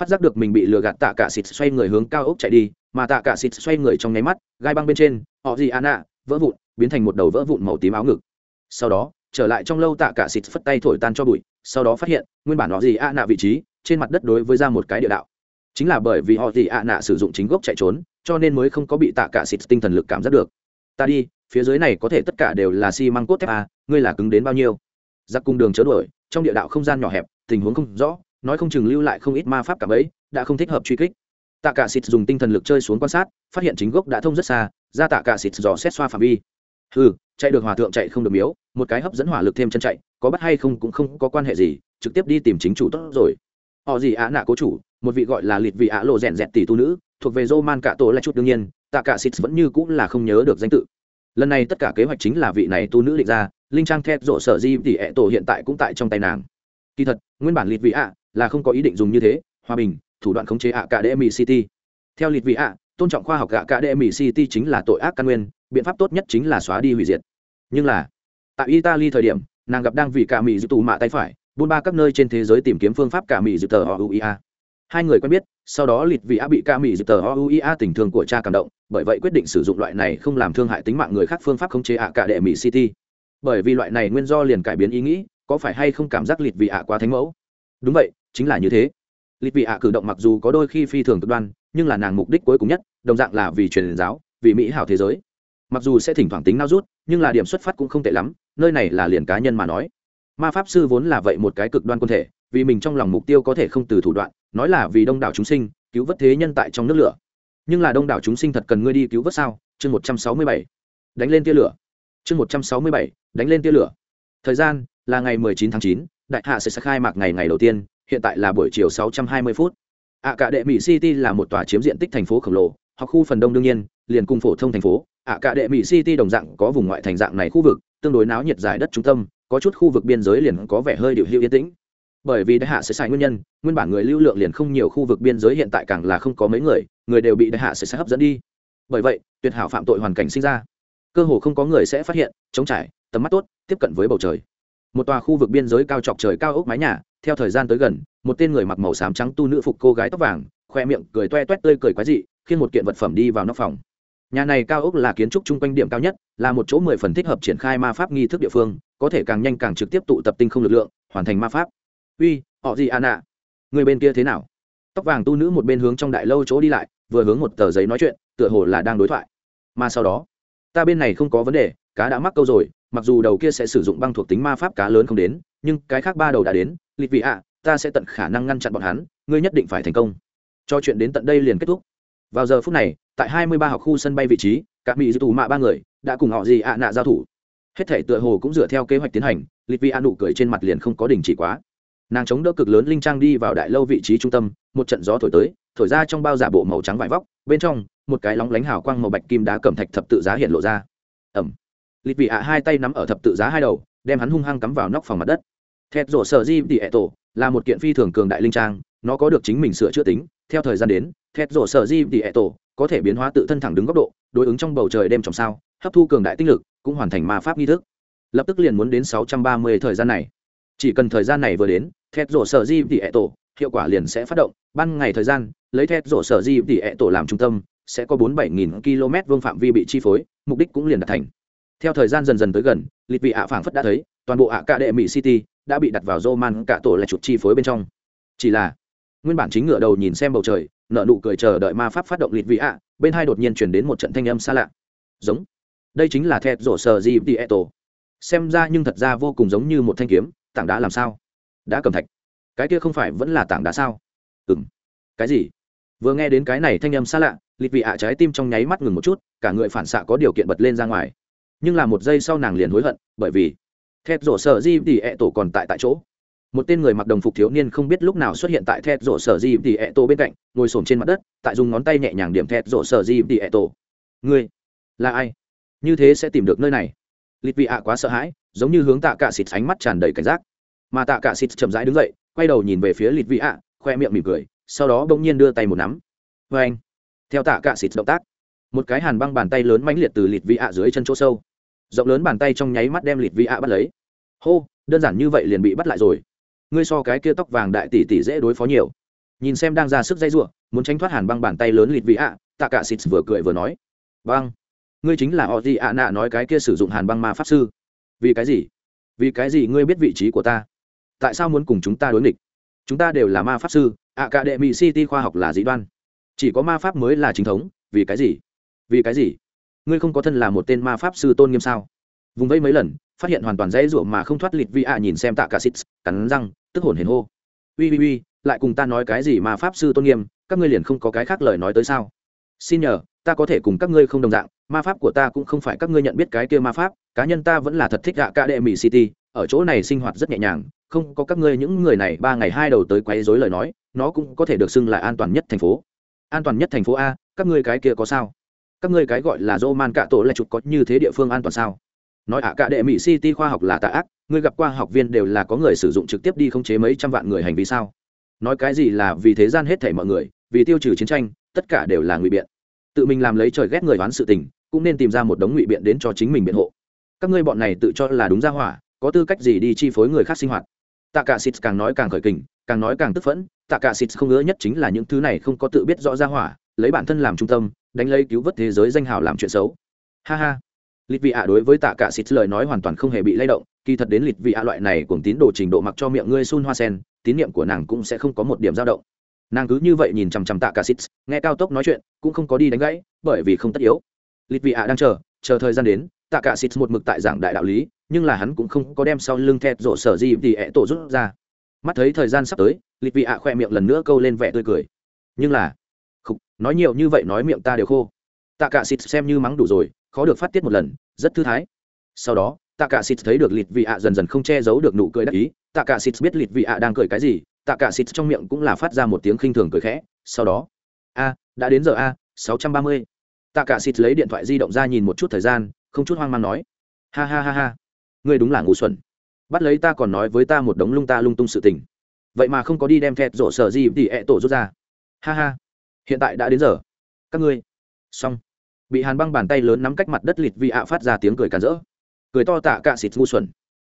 phát giác được mình bị lừa gạt tạ cả xịt xoay người hướng cao ốc chạy đi, mà tạ cả xịt xoay người trong nháy mắt, gai băng bên trên, họ gì ạ nạ, vỡ vụn, biến thành một đầu vỡ vụn màu tím áo ngực. Sau đó, trở lại trong lâu tạ cả xịt phất tay thổi tan cho bụi, sau đó phát hiện, nguyên bản họ gì ạ nạ vị trí, trên mặt đất đối với ra một cái địa đạo. Chính là bởi vì họ gì ạ nạ sử dụng chính gốc chạy trốn, cho nên mới không có bị tạ cả xịt tinh thần lực cảm giác được. Ta đi, phía dưới này có thể tất cả đều là xi măng cốt thép a ngươi là cứng đến bao nhiêu? Giặc cung đường chớ đuổi, trong địa đạo không gian nhỏ hẹp, tình huống không rõ nói không chừng lưu lại không ít ma pháp cả bấy đã không thích hợp truy kích. Tạ cả xịt dùng tinh thần lực chơi xuống quan sát, phát hiện chính gốc đã thông rất xa, ra tạ cả xịt dò xét xoa phạm vi. Ừ chạy được hòa thượng chạy không được miếu, một cái hấp dẫn hỏa lực thêm chân chạy, có bắt hay không cũng không có quan hệ gì, trực tiếp đi tìm chính chủ tốt rồi. Họ gì ạ nạ cố chủ, một vị gọi là lịt vị ạ lộ rèn rẹt tỷ tu nữ, thuộc về Roman cả tổ là chút đương nhiên, tạ cả Sịt vẫn như cũng là không nhớ được danh tự. Lần này tất cả kế hoạch chính là vị này tu nữ định ra, linh trang thét rộ sở di tỷ ẹ tổ hiện tại cũng tại trong tay nàng. Kỳ thật, nguyên bản lịt vị ạ là không có ý định dùng như thế, hòa bình, thủ đoạn khống chế ạ cả đê city. Theo lịch vị ạ, tôn trọng khoa học ạ cả đê city chính là tội ác căn nguyên, biện pháp tốt nhất chính là xóa đi hủy diệt. Nhưng là, tại italy thời điểm, nàng gặp đang vì cả mỹ dự tù mạ tay phải, buôn ba các nơi trên thế giới tìm kiếm phương pháp cả mỹ dự tờ oua hai người quen biết, sau đó lịch vị á bị ca mỹ dự tờ oua tình thương của cha cảm động, bởi vậy quyết định sử dụng loại này không làm thương hại tính mạng người khác phương pháp khống chế ạ cả đệ mỹ city. Bởi vì loại này nguyên do liền cải biến ý nghĩ, có phải hay không cảm giác lịch vị ạ quá thánh mẫu? Đúng vậy chính là như thế. Lịch vị ạ cử động mặc dù có đôi khi phi thường cực đoan, nhưng là nàng mục đích cuối cùng nhất, đồng dạng là vì truyền giáo, vì mỹ hảo thế giới. Mặc dù sẽ thỉnh thoảng tính nao rút, nhưng là điểm xuất phát cũng không tệ lắm, nơi này là liền cá nhân mà nói. Ma pháp sư vốn là vậy một cái cực đoan quân thể, vì mình trong lòng mục tiêu có thể không từ thủ đoạn, nói là vì đông đảo chúng sinh, cứu vớt thế nhân tại trong nước lửa. Nhưng là đông đảo chúng sinh thật cần ngươi đi cứu vớt sao? Chương một trăm sáu mươi bảy. Đánh lên tia lửa. Chương một trăm sáu mươi bảy. Đánh lên tia lửa. Thời gian là ngày mười chín tháng chín, đại hạ sẽ khai mạc ngày ngày đầu tiên hiện tại là buổi chiều sáu trăm hai mươi phút. Ạ cả đệ mỹ city là một tòa chiếm diện tích thành phố khổng lồ hoặc khu phần đông đương nhiên, liền cùng phổ thông thành phố. Ạ cả đệ mỹ city đồng dạng có vùng ngoại thành dạng này khu vực, tương đối náo nhiệt dài đất trung tâm, có chút khu vực biên giới liền có vẻ hơi điều hưu yên tĩnh. Bởi vì đại hạ sẽ sai nguyên nhân, nguyên bản người lưu lượng liền không nhiều khu vực biên giới hiện tại càng là không có mấy người người đều bị đại hạ sẽ sai hấp dẫn đi. Bởi vậy, tuyệt hảo phạm tội hoàn cảnh sinh ra. Cơ hồ không có người sẽ phát hiện, chống trải, tầm mắt tốt, tiếp cận với bầu trời. Một tòa khu vực biên giới cao chọc trời cao ốc mái nhà theo thời gian tới gần, một tên người mặc màu xám trắng tu nữ phục cô gái tóc vàng, khoe miệng cười toe toét tươi cười quái dị khiến một kiện vật phẩm đi vào nóc phòng. Nhà này cao ốc là kiến trúc chung quanh điểm cao nhất, là một chỗ mười phần thích hợp triển khai ma pháp nghi thức địa phương, có thể càng nhanh càng trực tiếp tụ tập tinh không lực lượng, hoàn thành ma pháp. Uy, họ gì an ạ người bên kia thế nào? Tóc vàng tu nữ một bên hướng trong đại lâu chỗ đi lại, vừa hướng một tờ giấy nói chuyện, tựa hồ là đang đối thoại. Mà sau đó, ta bên này không có vấn đề, cá đã mắc câu rồi, mặc dù đầu kia sẽ sử dụng băng thuộc tính ma pháp cá lớn không đến nhưng cái khác ba đầu đã đến lịch vị ạ, ta sẽ tận khả năng ngăn chặn bọn hắn, ngươi nhất định phải thành công. Cho chuyện đến tận đây liền kết thúc. Vào giờ phút này, tại hai mươi ba học khu sân bay vị trí, các mỹ tù mạ ba người đã cùng họ gì ạ nạ giao thủ. Hết thể tựa hồ cũng dựa theo kế hoạch tiến hành lịch vị ạ nụ cười trên mặt liền không có đình chỉ quá. Nàng chống đỡ cực lớn linh trang đi vào đại lâu vị trí trung tâm, một trận gió thổi tới, thổi ra trong bao giả bộ màu trắng vải vóc, bên trong, một cái lóng lánh hào quang màu bạch kim đá cẩm thạch thập tự giá hiện lộ ra. Ẩm. Lịch vị ạ hai tay nắm ở thập tự giá hai đầu, đem hắn hung hăng cắm vào nóc phòng mặt đất thẹt rổ sở di tỉ ẹ tổ là một kiện phi thường cường đại linh trang, nó có được chính mình sửa chữa tính. Theo thời gian đến, thẹt rổ sở di tỉ ẹ tổ có thể biến hóa tự thân thẳng đứng góc độ, đối ứng trong bầu trời đêm trong sao, hấp thu cường đại tinh lực, cũng hoàn thành ma pháp nghi thức. Lập tức liền muốn đến sáu trăm ba mươi thời gian này. Chỉ cần thời gian này vừa đến, thẹt rổ sở di tỉ ẹ tổ hiệu quả liền sẽ phát động. Ban ngày thời gian, lấy thẹt rổ sở di tỉ ẹ tổ làm trung tâm, sẽ có bốn bảy nghìn km vương phạm vi bị chi phối, mục đích cũng liền đạt thành. Theo thời gian dần dần tới gần lịch vị ạ phảng phất đã thấy, toàn bộ ạ cả đệ mỹ city đã bị đặt vào roman cả tổ là chuột chi phối bên trong. Chỉ là, nguyên bản chính ngựa đầu nhìn xem bầu trời nợ nụ cười chờ đợi ma pháp phát động lịt vị ạ, bên hai đột nhiên chuyển đến một trận thanh âm xa lạ. Giống, đây chính là thẹt rổ sờ di tỉ tổ. Xem ra nhưng thật ra vô cùng giống như một thanh kiếm, tảng đá làm sao? Đã cầm thạch. Cái kia không phải vẫn là tảng đá sao? Ừ m cái gì? Vừa nghe đến cái này thanh âm xa lạ, lịt vị ạ trái tim trong nháy mắt ngừng một chút, cả người phản xạ có điều kiện bật lên ra ngoài. Nhưng là một giây sau nàng liền hối hận, bởi vì thẹt rổ sở di tỉ ẹ tổ còn tại tại chỗ. Một tên người mặc đồng phục thiếu niên không biết lúc nào xuất hiện tại thẹt rổ sở di tỉ ẹ tổ bên cạnh, ngồi s trên mặt đất, tại dùng ngón tay nhẹ nhàng điểm thẹt rổ sở di tỉ ẹ tổ. Ngươi là ai? Như thế sẽ tìm được nơi này. Lịch vị ạ quá sợ hãi, giống như hướng tạ cả xịt ánh mắt tràn đầy cảnh giác. Mà tạ cả xịt chậm rãi đứng dậy, quay đầu nhìn về phía lịch vị ạ khoe miệng mỉm cười, sau đó bỗng nhiên đưa tay một nắm. Vê anh theo tạ cả xịt động tác, một cái hàn băng bàn tay lớn mãnh liệt từ lịt vị ạ dưới chân chỗ sâu rộng lớn bàn tay trong nháy mắt đem lịt vị ạ bắt lấy. Hô, đơn giản như vậy liền bị bắt lại rồi. Ngươi so cái kia tóc vàng đại tỷ tỷ dễ đối phó nhiều. Nhìn xem đang ra sức dây giụa muốn tránh thoát hàn băng bàn tay lớn lịt vị ạ tạ cả xịt vừa cười vừa nói. Băng ngươi chính là họ gì ạ nạ nói cái kia sử dụng hàn băng ma pháp sư. Vì cái gì? Vì cái gì ngươi biết vị trí của ta? Tại sao muốn cùng chúng ta đối nghịch? Chúng ta đều là ma pháp sư ạ cả đệ mỹ city khoa học là dĩ đoan. Chỉ có ma pháp mới là chính thống, vì cái gì? Vì cái gì? Ngươi không có thân là một tên ma pháp sư tôn nghiêm sao? Vùng vây mấy lần, phát hiện hoàn toàn dễ dụa mà không thoát lịt vi ạ nhìn xem tạ cả xít cắn răng, tức hồn hển hô. Ui ui ui, lại cùng ta nói cái gì mà pháp sư tôn nghiêm, các ngươi liền không có cái khác lời nói tới sao? Xin nhờ, ta có thể cùng các ngươi không đồng dạng, ma pháp của ta cũng không phải các ngươi nhận biết cái kia ma pháp, cá nhân ta vẫn là thật thích gạ ca đệ mỹ city, ở chỗ này sinh hoạt rất nhẹ nhàng, không có các ngươi những người này ba ngày hai đầu tới quấy rối lời nói, nó cũng có thể được xưng là an toàn nhất thành phố. An toàn nhất thành phố a, các ngươi cái kia có sao? Các ngươi cái gọi là dô man cạ tổ là chụp có như thế địa phương an toàn sao? Nói ạ, cả đệ mỹ city khoa học là tà ác, ngươi gặp qua học viên đều là có người sử dụng trực tiếp đi khống chế mấy trăm vạn người hành vi sao? Nói cái gì là vì thế gian hết thảy mọi người, vì tiêu trừ chiến tranh, tất cả đều là ngụy biện. Tự mình làm lấy trời ghét người đoán sự tình, cũng nên tìm ra một đống ngụy biện đến cho chính mình biện hộ. Các ngươi bọn này tự cho là đúng ra hỏa, có tư cách gì đi chi phối người khác sinh hoạt? Tạ cả xịt càng nói càng khởi kình, càng nói càng tức phẫn, tạ cả xịt không ngứa nhất chính là những thứ này không có tự biết rõ ra hỏa, lấy bản thân làm trung tâm đánh lấy cứu vớt thế giới danh hào làm chuyện xấu. Ha ha. Lịch vị ạ đối với tạ cả xịt lời nói hoàn toàn không hề bị lay động, kỳ thật đến lịch vị ạ loại này cùng tín đồ trình độ mặc cho miệng ngươi sun hoa sen, tín niệm của nàng cũng sẽ không có một điểm dao động. Nàng cứ như vậy nhìn chằm chằm tạ cả xịt, nghe cao tốc nói chuyện, cũng không có đi đánh gãy, bởi vì không tất yếu. Lịch vị ạ đang chờ chờ thời gian đến, tạ cả xịt một mực tại giảng đại đạo lý, nhưng là hắn cũng không có đem sau lưng thẹt rộ sở gì thì ẹ tổ rút ra. Mắt thấy thời gian sắp tới lịch vị ạ khoe miệng lần nữa câu lên vẻ tươi cười. Nhưng là nói nhiều như vậy nói miệng ta đều khô. Tạ cả xịt xem như mắng đủ rồi, khó được phát tiết một lần, rất thư thái. Sau đó, tạ cả xịt thấy được lịt vị ạ dần dần không che giấu được nụ cười đắc ý. Tạ cả xịt biết lịt vị ạ đang cười cái gì, tạ cả xịt trong miệng cũng là phát ra một tiếng khinh thường cười khẽ. Sau đó, a, đã đến giờ a, sáu trăm ba mươi. Tạ cả xịt lấy điện thoại di động ra nhìn một chút thời gian, không chút hoang mang nói, ha ha ha ha, ngươi đúng là ngu xuẩn. Bắt lấy ta còn nói với ta một đống lung ta lung tung sự tình. Vậy mà không có đi đem thẹt rổ sở gì thì ẹ tổ rút ra. Ha ha hiện tại đã đến giờ. Các ngươi. Xong. Bị hàn băng bàn tay lớn nắm cách mặt đất lịt vị ạ phát ra tiếng cười càn rỡ. Cười to tạ cạ xịt ngu xuẩn.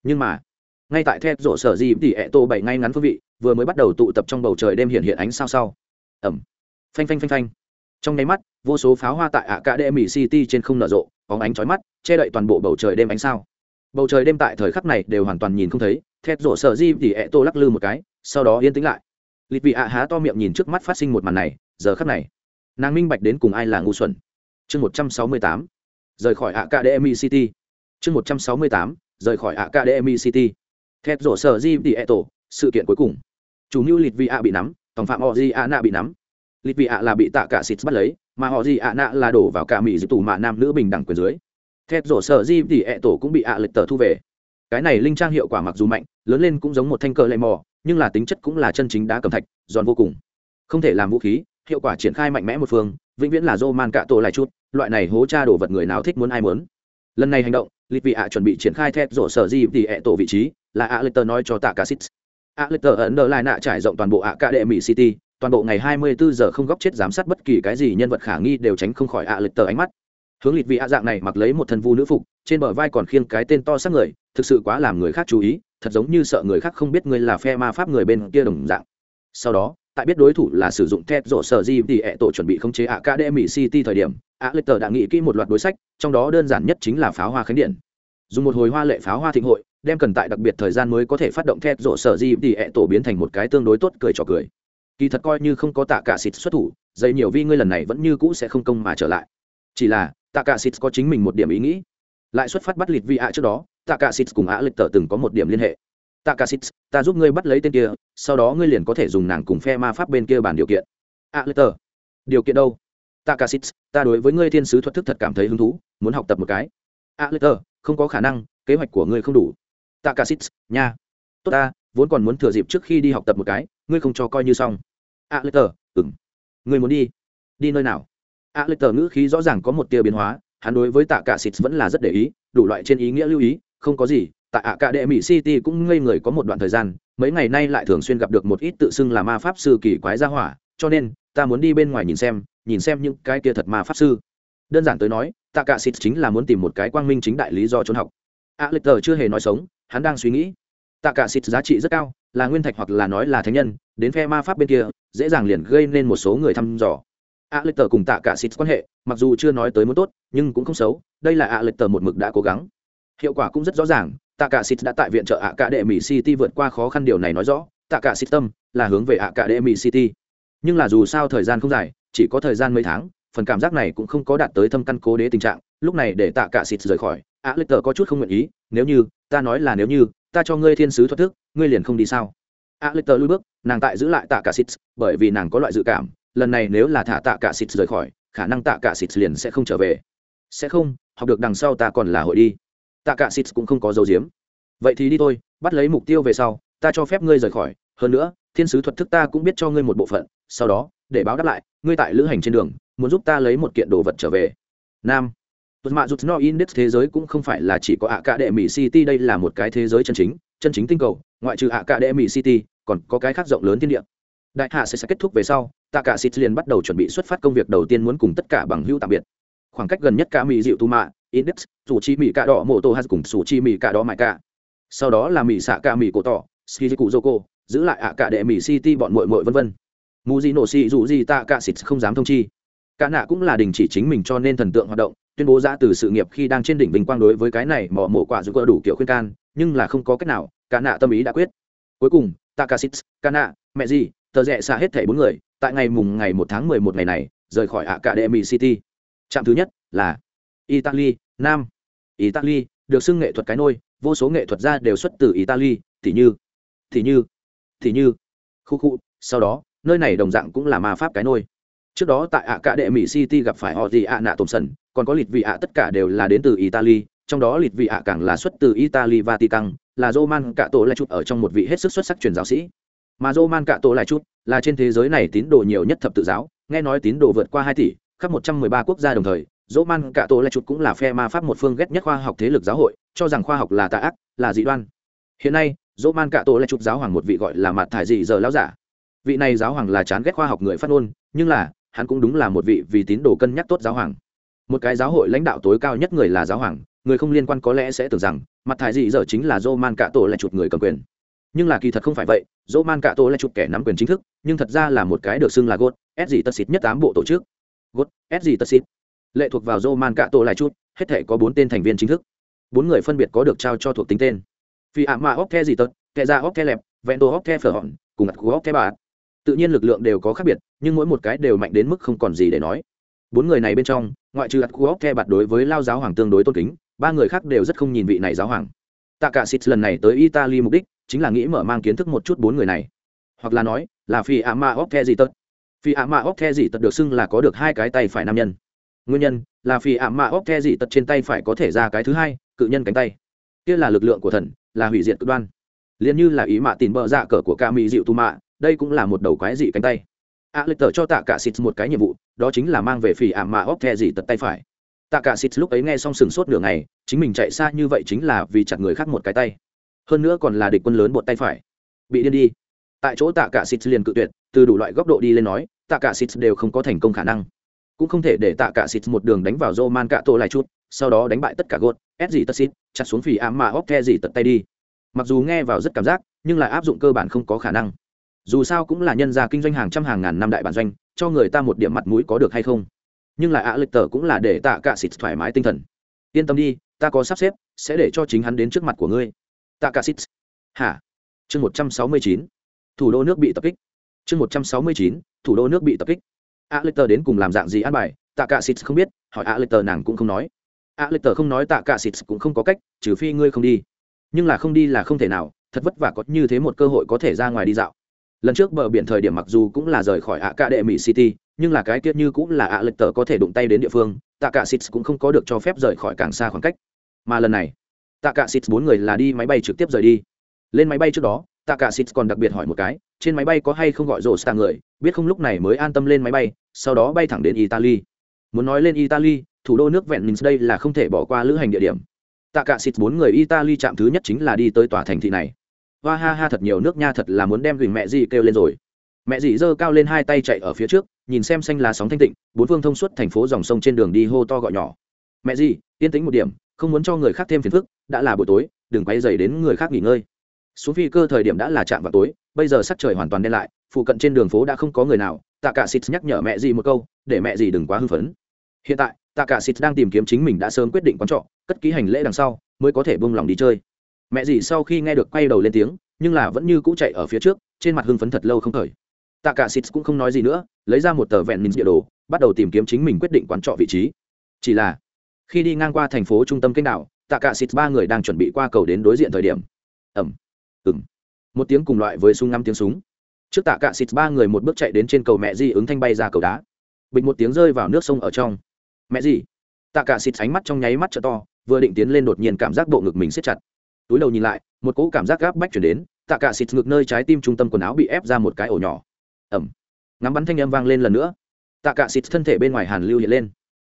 Nhưng mà, ngay tại thép Rổ sở gì thì ẹ tô bảy ngay ngắn phương vị, vừa mới bắt đầu tụ tập trong bầu trời đêm hiện hiện ánh sao sau. Ẩm. Phanh phanh phanh phanh. Trong nháy mắt, vô số pháo hoa tại ạ cả đệ mỹ city trên không nở rộ bóng ánh chói mắt, che đậy toàn bộ bầu trời đêm ánh sao. Bầu trời đêm tại thời khắc này đều hoàn toàn nhìn không thấy, thép Rổ sở di thì ẹ tô lắc lư một cái, sau đó yên tĩnh lại. Lịt vị ạ há to miệng nhìn trước mắt phát sinh một màn này giờ khắc này nàng minh bạch đến cùng ai là ngu xuẩn. Chương một trăm sáu mươi tám rời khỏi academy city. Chương một trăm sáu mươi tám rời khỏi academy city. Thép rổ sở di đi tổ, sự kiện cuối cùng. Chủ mưu lịch vị ạ bị nắm tổng phạm họ di ạ nạ bị nắm. Lịch vị ạ là bị tạ cả xịt bắt lấy mà họ di ạ nạ là đổ vào cả mỹ dịch tù mạ nam nữ bình đẳng quyền dưới. Thép rổ sở di đi tổ cũng bị ạ lịch tờ thu về. Cái này linh trang hiệu quả mặc dù mạnh lớn lên cũng giống một thanh cờ lệ mò nhưng là tính chất cũng là chân chính đá cầm thạch giòn vô cùng. Không thể làm vũ khí hiệu quả triển khai mạnh mẽ một phương, vĩnh viễn là dô man cạ tổ lại chút, loại này hố cha đổ vật người nào thích muốn ai muốn. Lần này hành động lịch vị ạ chuẩn bị triển khai thép rổ sở di thì ẹ tổ vị trí, là a lê nói cho tạ cả xít a lê ấn đờ lại nạ trải rộng toàn bộ ạ cả đệ mỹ city, toàn bộ ngày 24 giờ không góc chết giám sát bất kỳ cái gì nhân vật khả nghi đều tránh không khỏi ạ tờ ánh mắt. Hướng lịch vị ạ dạng này mặc lấy một thân vu nữ phục, trên bờ vai còn khiêng cái tên to xác người, thực sự quá làm người khác chú ý, thật giống như sợ người khác không biết ngươi là phe ma pháp người bên kia đồng dạng. Sau đó tại biết đối thủ là sử dụng thép rổ sở di thì ẹ tổ chuẩn bị khống chế academy city thời điểm ạ lê tờ đã nghĩ kỹ một loạt đối sách, trong đó đơn giản nhất chính là pháo hoa khánh điện. Dùng một hồi hoa lệ pháo hoa thịnh hội, đem cần tại đặc biệt thời gian mới có thể phát động thép rổ sở di thì ẹ tổ biến thành một cái tương đối tốt cười trò cười. Kỳ thật coi như không có tạ cả xịt xuất thủ, dây nhiều vi ngươi lần này vẫn như cũ sẽ không công mà trở lại. Chỉ là, tạ cả xịt có chính mình một điểm ý nghĩ. Lại xuất phát bắt lịt vi ạ trước đó, tạ cả xịt cùng ạ lê tờ từng có một điểm liên hệ tạ cả xít ta giúp ngươi bắt lấy tên kia, sau đó ngươi liền có thể dùng nàng cùng phe ma pháp bên kia bàn điều kiện. A, lê tờ. Điều kiện đâu? Tạ cả xít ta đối với ngươi thiên sứ thuật thức thật cảm thấy hứng thú, muốn học tập một cái. A, lê tờ, không có khả năng, kế hoạch của ngươi không đủ. Tạ cả xít nha. Tốt ta, vốn còn muốn thừa dịp trước khi đi học tập một cái, ngươi không cho coi như xong. A, lê tờ ừng ngươi muốn đi? Đi nơi nào? A, lê tờ ngữ khí rõ ràng có một tia biến hóa, hắn đối với tạ cả vẫn là rất để ý, đủ loại trên ý nghĩa lưu ý, không có gì tại ạ cả đệ mỹ city cũng ngây người có một đoạn thời gian, mấy ngày nay lại thường xuyên gặp được một ít tự xưng là ma pháp sư kỳ quái gia hỏa, cho nên, ta muốn đi bên ngoài nhìn xem nhìn xem những cái kia thật ma pháp sư. Đơn giản tới nói tạ cả xịt chính là muốn tìm một cái quang minh chính đại lý do trốn học. A lịch tờ chưa hề nói sống, hắn đang suy nghĩ. Tạ cả xịt giá trị rất cao, là nguyên thạch hoặc là nói là thánh nhân, đến phe ma pháp bên kia, dễ dàng liền gây nên một số người thăm dò. A lịch tờ cùng tạ cả xịt quan hệ, mặc dù chưa nói tới muốn tốt, nhưng cũng không xấu, đây là a lịch tờ một mực đã cố gắng. Hiệu quả cũng rất rõ ràng tạ cả xịt đã tại viện trợ ạ cả đệ mỹ city vượt qua khó khăn, điều này nói rõ tạ cả xịt tâm là hướng về ạ cả đệ mỹ city. Nhưng là dù sao thời gian không dài, chỉ có thời gian mấy tháng, phần cảm giác này cũng không có đạt tới thâm căn cố đế tình trạng. Lúc này để tạ cả xịt rời khỏi ạ lệ tờ có chút không nguyện ý, nếu như, ta nói là nếu như, ta cho ngươi thiên sứ thoát thức, ngươi liền không đi sao? Ạ lệ tờ lui bước, nàng tại giữ lại tạ cả xịt bởi vì nàng có loại dự cảm, lần này nếu là thả tạ cả xịt rời khỏi, khả năng tạ cả xịt liền sẽ không trở về. Sẽ không, học được đằng sau ta còn là hội đi tạ cả xịt cũng không có dấu diếm vậy thì đi thôi bắt lấy mục tiêu về sau ta cho phép ngươi rời khỏi. Hơn nữa thiên sứ thuật thức ta cũng biết cho ngươi một bộ phận sau đó để báo đáp lại ngươi tại lữ hành trên đường muốn giúp ta lấy một kiện đồ vật trở về. Nam. Tuột mạ rút no index thế giới cũng không phải là chỉ có ạ cả đệ mỹ city đây là một cái thế giới chân chính chân chính tinh cầu ngoại trừ ạ cả đệ mỹ city còn có cái khác rộng lớn thiên địa. Đại hạ sẽ, sẽ kết thúc về sau tạ cả xịt liền bắt đầu chuẩn bị xuất phát công việc đầu tiên muốn cùng tất cả bằng hữu tạm biệt. Khoảng cách gần nhất cả mỹ dịu tu mạ index, dù chi mỹ cả đỏ mô tô hay cùng dù chi mỹ cà đỏ mại cà. Sau đó là mỹ xạ cà mỹ cổ tỏ skiziku joko giữ lại ạ cà đệ mỹ city bọn mội mội vân vân. Mù di nổ xì dù di tạ cả xịt không dám thông chi. Cà nạ cũng là đình chỉ chính mình cho nên thần tượng hoạt động, tuyên bố ra từ sự nghiệp khi đang trên đỉnh vinh quang đối với cái này mỏ mổ quả dù cơ đủ kiểu khuyên can, nhưng là không có cách nào cà nạ tâm ý đã quyết. Cuối cùng takasit nạ mẹ gì tờ rẽ xa hết thẻ bốn người, tại ngày mùng ngày một tháng mười một ngày này, rời khỏi academy city. Trạm thứ nhất là italy nam. Italy, được xưng nghệ thuật cái nôi, vô số nghệ thuật gia đều xuất từ italy, thì như thì như thì như. Khu khu, sau đó, nơi này đồng dạng cũng là ma pháp cái nôi. Trước đó tại ạ cả đệ mỹ city gặp phải họ gì ạ nạ tổm sần, còn có lịch vị ạ tất cả đều là đến từ italy, trong đó lịch vị ạ càng là xuất từ italy vatican, là roman cả tổ lại chút ở trong một vị hết sức xuất sắc truyền giáo sĩ. Mà roman cả tổ lại chút là trên thế giới này tín đồ nhiều nhất thập tự giáo, nghe nói tín đồ vượt qua hai tỷ, khắp một trăm mười ba quốc gia đồng thời roman cả tổ lại chút cũng là phe ma pháp một phương ghét nhất khoa học thế lực giáo hội, cho rằng khoa học là tà ác, là dị đoan. Hiện nay roman cả tổ lại chút giáo hoàng một vị gọi là mặt thải dị giờ lão giả. Vị này giáo hoàng là chán ghét khoa học người phát ngôn, nhưng là, hắn cũng đúng là một vị vì tín đồ cân nhắc tốt giáo hoàng. Một cái giáo hội lãnh đạo tối cao nhất người là giáo hoàng, người không liên quan có lẽ sẽ tưởng rằng mặt thải dị giờ chính là dỗ man cả tổ lại chụp người cầm quyền. Nhưng là kỳ thật không phải vậy, dỗ man cả tổ lại chụp kẻ nắm quyền chính thức, nhưng thật ra là một cái được xưng là gốt ép gì tất xịt nhất tám bộ tổ chức. Gốt ép gì tất xịt lệ thuộc vào roman man cạ tổ lại chút, hết thể có bốn tên thành viên chính thức. Bốn người phân biệt có được trao cho thuộc tính tên. Phi ạ mà óc the gì tật, kẻ ra óc the lẹp, vẹn đồ óc the phở hòn, cùng ặt cú óc the bà tự nhiên lực lượng đều có khác biệt, nhưng mỗi một cái đều mạnh đến mức không còn gì để nói. Bốn người này bên trong, ngoại trừ ặt cú óc the bạt đối với lao giáo hoàng tương đối tôn kính, ba người khác đều rất không nhìn vị này giáo hoàng. Tạ cả xịt lần này tới italy mục đích chính là nghĩ mở mang kiến thức một chút bốn người này. Hoặc là nói, là phi ạ ma óc the gì tật. Phi ạ ma óc the gì tật được xưng là có được hai cái tay phải nam nhân nguyên nhân là phi ảm mạ óc the dị tật trên tay phải có thể ra cái thứ hai, cự nhân cánh tay. Kia là lực lượng của thần, là hủy diệt cực đoan. Liền như là ý mạ tìm bờ dạ cờ của ca mỹ dịu tu mạ, đây cũng là một đầu quái dị cánh tay. A lịch tờ cho tạ cả xịt một cái nhiệm vụ, đó chính là mang về phi ảm mạ óc the dị tật tay phải. Tạ cả xịt lúc ấy nghe xong sừng sốt nửa ngày, chính mình chạy xa như vậy chính là vì chặt người khác một cái tay. Hơn nữa còn là địch quân lớn một tay phải. Bị điên đi. Tại chỗ tạ cả xịt liền cự tuyệt, từ đủ loại góc độ đi lên nói, tạ cả xịt đều không có thành công khả năng cũng không thể để tạ cả xịt một đường đánh vào roman cả tổ lại chút sau đó đánh bại tất cả gột, ép gì tất xịt chặt xuống phì ám mà óc the gì tận tay đi. Mặc dù nghe vào rất cảm giác nhưng lại áp dụng cơ bản không có khả năng. Dù sao cũng là nhân gia kinh doanh hàng trăm hàng ngàn năm đại bản doanh cho người ta một điểm mặt mũi có được hay không? Nhưng lại ạ lịch tờ cũng là để tạ cả xịt thoải mái tinh thần. Yên tâm đi ta có sắp xếp sẽ để cho chính hắn đến trước mặt của ngươi. Tạ cả xịt. Hả? Chương một trăm sáu mươi chín. Thủ đô nước bị tập kích. Chương một trăm sáu mươi chín thủ đô nước bị tập kích ạ lịch tờ đến cùng làm dạng gì an bài, tạ cả xịt không biết, hỏi ạ lịch tờ nàng cũng không nói. Ạ lịch tờ không nói tạ cả xịt cũng không có cách, trừ phi ngươi không đi. Nhưng là không đi là không thể nào, thật vất vả có như thế một cơ hội có thể ra ngoài đi dạo. Lần trước bờ biển thời điểm mặc dù cũng là rời khỏi ạ cả đệ mỹ city, nhưng là cái tiết như cũng là ạ lệch tờ có thể đụng tay đến địa phương, tạ cả xịt cũng không có được cho phép rời khỏi càng xa khoảng cách. Mà lần này, tạ cả xịt bốn người là đi máy bay trực tiếp rời đi. Lên máy bay trước đó tạ cả xịt còn đặc biệt hỏi một cái, trên máy bay có hay không gọi rổ xa người, biết không lúc này mới an tâm lên máy bay, sau đó bay thẳng đến italy. Muốn nói lên italy, thủ đô nước vẹn mình đây là không thể bỏ qua lữ hành địa điểm. Tạ cả xịt bốn người italy chạm thứ nhất chính là đi tới tòa thành thị này. Hoa ha ha, thật nhiều nước nha thật là muốn đem gửi mẹ gì kêu lên rồi. Mẹ dì giơ cao lên hai tay chạy ở phía trước, nhìn xem xanh lá sóng thanh tịnh, bốn phương thông suốt thành phố dòng sông trên đường đi hô to gọi nhỏ. Mẹ dì yên tĩnh một điểm, không muốn cho người khác thêm phiền phức, đã là buổi tối, đừng quay dày đến người khác nghỉ ngơi xuống phi cơ thời điểm đã là chạm vào tối, bây giờ sắc trời hoàn toàn đen lại, phụ cận trên đường phố đã không có người nào tạ cả xịt nhắc nhở mẹ gì một câu, để mẹ gì đừng quá hưng phấn. Hiện tại tạ cả xịt đang tìm kiếm chính mình đã sớm quyết định quán trọ, cất ký hành lễ đằng sau, mới có thể buông lòng đi chơi. Mẹ gì sau khi nghe được quay đầu lên tiếng, nhưng là vẫn như cũ chạy ở phía trước, trên mặt hưng phấn thật lâu không khởi. Tạ cả xịt cũng không nói gì nữa, lấy ra một tờ vẹn minh địa đồ, bắt đầu tìm kiếm chính mình quyết định quán trọ vị trí. Chỉ là, khi đi ngang qua thành phố trung tâm kênh đảo tạ cả xịt ba người đang chuẩn bị qua cầu đến đối diện thời điểm. Ẩm ừng một tiếng cùng loại với súng ngắm tiếng súng. Trước tạ cạ xịt, ba người một bước chạy đến trên cầu mẹ di ứng thanh bay ra cầu đá. Bịch một tiếng rơi vào nước sông ở trong. Mẹ gì? Tạ cả xịt ánh mắt trong nháy mắt trợ to, vừa định tiến lên đột nhiên cảm giác bộ ngực mình siết chặt. Túi đầu nhìn lại, một cỗ cảm giác gáp bách chuyển đến, tạ cả xịt ngực nơi trái tim trung tâm quần áo bị ép ra một cái ổ nhỏ. Ẩm. Ngắm bắn thanh âm vang lên lần nữa. Tạ cả xịt thân thể bên ngoài hàn lưu hiện lên.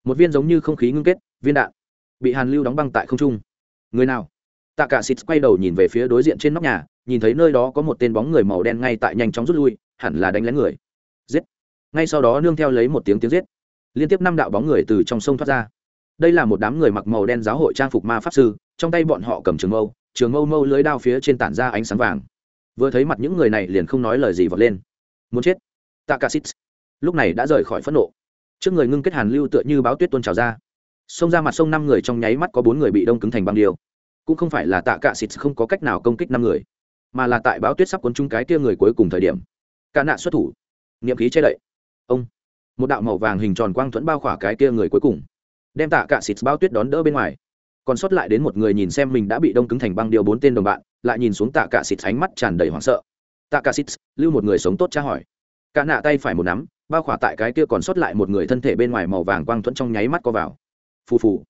Một viên giống như không khí ngưng kết, viên đạn bị hàn lưu đóng băng tại không trung. Người nào? Tạ cả xịt quay đầu nhìn về phía đối diện trên nóc nhà, nhìn thấy nơi đó có một tên bóng người màu đen ngay tại nhanh chóng rút lui, hẳn là đánh lén người. Giết! Ngay sau đó nương theo lấy một tiếng tiếng giết. Liên tiếp năm đạo bóng người từ trong sông thoát ra. Đây là một đám người mặc màu đen giáo hội trang phục ma pháp sư, trong tay bọn họ cầm trường mâu trường mâu mâu lưới đao phía trên tản ra ánh sáng vàng. Vừa thấy mặt những người này liền không nói lời gì vọt lên. Muốn chết! Tạ Cả takasit lúc này đã rời khỏi phẫn nộ. Trước người ngưng kết hàn lưu tựa như báo tuyết tuôn trào ra. Xông ra mặt sông năm người trong nháy mắt có bốn người bị đông cứng thành băng điều cũng không phải là tạ cạ xịt không có cách nào công kích năm người, mà là tại báo tuyết sắp cuốn chung cái kia người cuối cùng thời điểm. Cả nạ xuất thủ, niệm khí che đậy. Ông, một đạo màu vàng hình tròn quang thuẫn bao khỏa cái kia người cuối cùng, đem tạ cạ xịt bao tuyết đón đỡ bên ngoài. Còn sót lại đến một người nhìn xem mình đã bị đông cứng thành băng điều bốn tên đồng bạn, lại nhìn xuống tạ cạ xịt ánh mắt tràn đầy hoảng sợ. Tạ cạ xịt, lưu một người sống tốt tra hỏi. Cả nạ tay phải một nắm, bao khỏa tại cái kia còn sót lại một người thân thể bên ngoài màu vàng quang thuẫn trong nháy mắt co vào. Phù phù,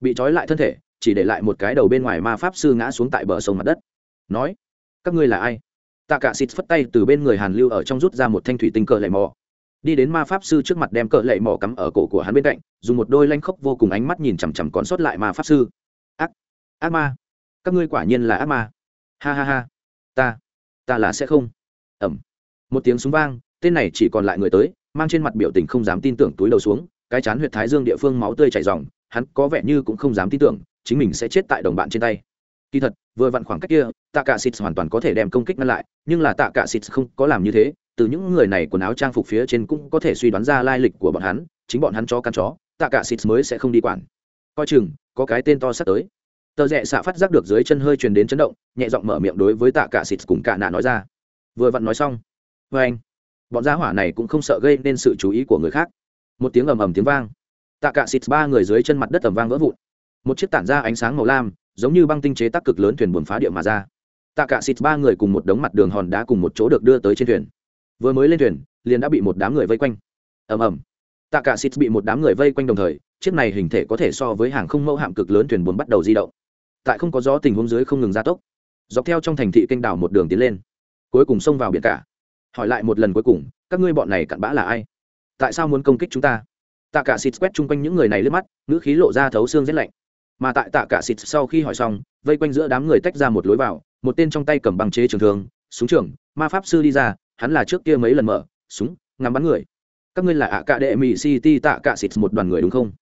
bị trói lại thân thể chỉ để lại một cái đầu bên ngoài ma pháp sư ngã xuống tại bờ sông mặt đất. Nói, các ngươi là ai? Tạ cả xịt phất tay từ bên người hàn lưu ở trong rút ra một thanh thủy tinh cờ lệ mò. Đi đến ma pháp sư trước mặt đem cờ lệ mò cắm ở cổ của hắn bên cạnh, dùng một đôi lanh khốc vô cùng ánh mắt nhìn chằm chằm còn sót lại ma pháp sư. Ác ác ma, các ngươi quả nhiên là ác ma. Ha ha ha, ta ta là sẽ không. Ẩm. Một tiếng súng vang, tên này chỉ còn lại người tới, mang trên mặt biểu tình không dám tin tưởng túi đầu xuống, cái chán huyệt thái dương địa phương máu tươi chảy ròng, hắn có vẻ như cũng không dám tin tưởng chính mình sẽ chết tại đồng bạn trên tay. Kỳ thật, vừa vặn khoảng cách kia tạ cả xịt hoàn toàn có thể đem công kích ngăn lại, nhưng là tạ cả xịt không có làm như thế, từ những người này quần áo trang phục phía trên cũng có thể suy đoán ra lai lịch của bọn hắn, chính bọn hắn chó căn chó tạ cả xịt mới sẽ không đi quản. Coi chừng, có cái tên to sắp tới. Tờ rẽ xạ phát giác được dưới chân hơi truyền đến chấn động, nhẹ giọng mở miệng đối với tạ cả xịt cùng cả nạ nói ra. Vừa vặn nói xong. Vê anh, bọn gia hỏa này cũng không sợ gây nên sự chú ý của người khác. Một tiếng ầm ầm tiếng vang. Tạ cả xịt ba người dưới chân mặt đất ầm vang vỡ vụn một chiếc tản ra ánh sáng màu lam, giống như băng tinh chế tác cực lớn thuyền buồn phá địa mà ra. Tạ cả xịt ba người cùng một đống mặt đường hòn đá cùng một chỗ được đưa tới trên thuyền. Vừa mới lên thuyền, liền đã bị một đám người vây quanh. Ầm ầm. Tạ cả xịt bị một đám người vây quanh đồng thời, chiếc này hình thể có thể so với hàng không mẫu hạm cực lớn thuyền buồn bắt đầu di động. Tại không có gió tình huống dưới không ngừng gia tốc. Dọc theo trong thành thị kênh đảo một đường tiến lên. Cuối cùng xông vào biển cả. Hỏi lại một lần cuối cùng, các ngươi bọn này cặn bã là ai? Tại sao muốn công kích chúng ta? Tạ cả xịt quét chung quanh những người này lướt mắt, ngữ khí lộ ra thấu xương rét lạnh mà tại tạ cả xịt sau khi hỏi xong, vây quanh giữa đám người tách ra một lối vào, một tên trong tay cầm băng chế trường thường súng trường ma pháp sư đi ra, hắn là trước kia mấy lần mở, súng, ngắm bắn người. Các ngươi là ạ cả đệ mỹ city tạ cả xịt một đoàn người đúng không?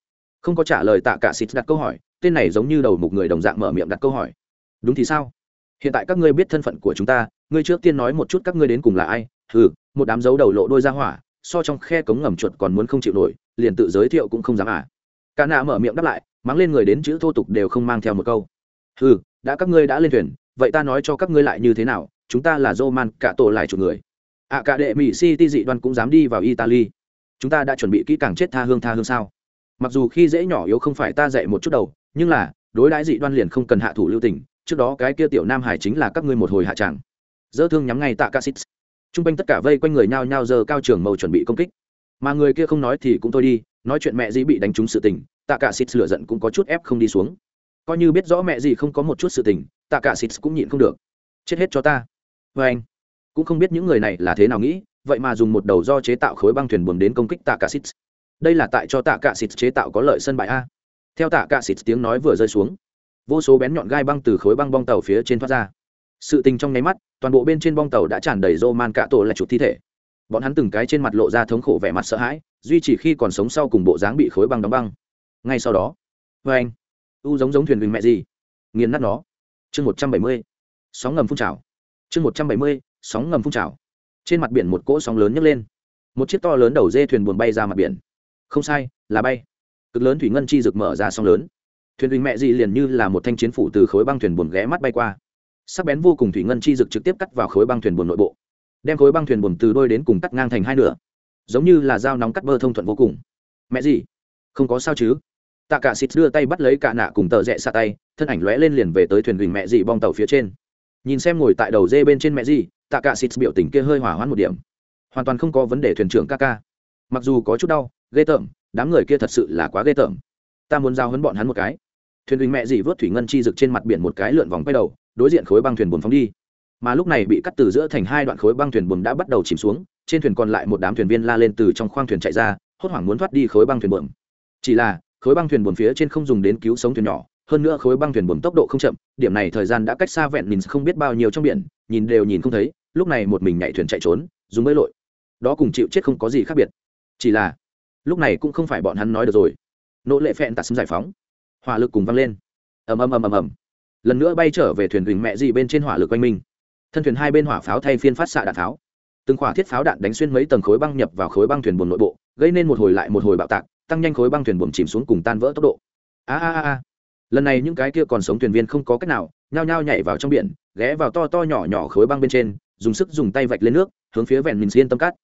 Không có trả lời tạ cả xịt đặt câu hỏi, tên này giống như đầu một người đồng dạng mở miệng đặt câu hỏi. Đúng thì sao? Hiện tại các ngươi biết thân phận của chúng ta, ngươi trước tiên nói một chút các ngươi đến cùng là ai. Ừ một đám dấu đầu lộ đôi ra hỏa, so trong khe cống ngầm chuột còn muốn không chịu nổi, liền tự giới thiệu cũng không dám à. Cả nạ mở miệng đáp lại mắng lên người đến chữ thô tục đều không mang theo một câu. Ừ đã các ngươi đã lên thuyền vậy ta nói cho các ngươi lại như thế nào chúng ta là roman cả tổ lại chủ người. Ạ à, cả đệ mỹ city dị đoan cũng dám đi vào italy. Chúng ta đã chuẩn bị kỹ càng chết tha hương tha hương sao? Mặc dù khi dễ nhỏ yếu không phải ta dạy một chút đầu nhưng là đối đãi dị đoan liền không cần hạ thủ lưu tình trước đó cái kia tiểu nam hải chính là các ngươi một hồi hạ tràng. Dỡ thương nhắm ngay tạ ca xít t r u n g quanh tất cả vây quanh người nhao nhao giờ cao trường màu chuẩn bị công kích. Mà người kia không nói thì cũng thôi đi nói chuyện mẹ dĩ bị đánh trúng sự tình tạ cả xịt lửa giận cũng có chút ép không đi xuống. Coi như biết rõ mẹ gì không có một chút sự tình, tạ cả xịt cũng nhịn không được. Chết hết cho ta. Vê anh, cũng không biết những người này là thế nào nghĩ, vậy mà dùng một đầu do chế tạo khối băng thuyền buồm đến công kích tạ cả xịt đây là tại cho tạ cả xịt chế tạo có lợi sân bãi a. Theo tạ cả xịt tiếng nói vừa rơi xuống, vô số bén nhọn gai băng từ khối băng bong tàu phía trên thoát ra. Sự tình trong nháy mắt, toàn bộ bên trên bong tàu đã tràn đầy rô man cạ tổ là chuột thi thể. Bọn hắn từng cái trên mặt lộ ra thống khổ vẻ mặt sợ hãi, duy chỉ khi còn sống sau cùng bộ dáng bị khối băng đóng băng ngay sau đó vê anh, u giống giống thuyền bình mẹ gì? Nghiền nát nó. Chương một trăm bảy mươi, sóng ngầm phun trào. Chương một trăm bảy mươi, sóng ngầm phun trào. Trên mặt biển một cỗ sóng lớn nhấc lên. Một chiếc to lớn đầu dê thuyền buồn bay ra mặt biển. Không sai, là bay. Cực lớn thủy ngân chi rực mở ra sóng lớn. Thuyền bình mẹ gì liền như là một thanh chiến phủ từ khối băng thuyền buồn ghé mắt bay qua. Sắc bén vô cùng thủy ngân chi rực trực tiếp cắt vào khối băng thuyền buồn nội bộ. Đem khối băng thuyền buồn từ đôi đến cùng cắt ngang thành hai nửa. Giống như là dao nóng cắt bơ thông thuận vô cùng. Mẹ gì? Không có sao chứ? Tạ cả xịt đưa tay bắt lấy cả nạ cùng tờ rẽ xa tay thân ảnh lóe lên liền về tới thuyền huỳnh mẹ dì bong tàu phía trên. Nhìn xem ngồi tại đầu dê bên trên mẹ dì, tạ cả xịt biểu tình kia hơi hỏa hoãn một điểm. Hoàn toàn không có vấn đề thuyền trưởng ca ca. Mặc dù có chút đau ghê tởm đám người kia thật sự là quá ghê tởm. Ta muốn giao hấn bọn hắn một cái. Thuyền huỳnh mẹ dì vớt thủy ngân chi rực trên mặt biển một cái lượn vòng quay đầu đối diện khối băng thuyền buồn phóng đi. Mà lúc này bị cắt từ giữa thành hai đoạn khối băng thuyền buồm đã bắt đầu chìm xuống trên thuyền còn lại một đám thuyền viên la lên từ trong khoang thuyền chạy ra hốt hoảng muốn thoát đi khối băng thuyền buồm chỉ là khối băng thuyền buồm phía trên không dùng đến cứu sống thuyền nhỏ, hơn nữa khối băng thuyền buồm tốc độ không chậm, điểm này thời gian đã cách xa vẹn nhìn không biết bao nhiêu trong biển, nhìn đều nhìn không thấy, lúc này một mình nhảy thuyền chạy trốn, dùng bơi lội. Đó cùng chịu chết không có gì khác biệt. Chỉ là, lúc này cũng không phải bọn hắn nói được rồi. Nỗ lệ phẹn tạt xâm giải phóng. Hỏa lực cùng văng lên. Ầm ầm ầm ầm ầm. Lần nữa bay trở về thuyền huỳnh mẹ gì bên trên hỏa lực quanh mình. thân thuyền hai bên hỏa pháo thay phiên phát xạ đạn pháo. Từng khỏa thiết pháo đạn đánh xuyên mấy tầng khối băng nhập vào khối băng thuyền buồn nội bộ, gây nên một hồi lại một hồi bạo tạc tăng nhanh khối băng thuyền buồm chìm xuống cùng tan vỡ tốc độ. A a a lần này những cái kia còn sống thuyền viên không có cách nào, nhao nhao nhảy vào trong biển, ghé vào to to nhỏ nhỏ khối băng bên trên, dùng sức dùng tay vạch lên nước, hướng phía vẹn mình xiên tâm cát.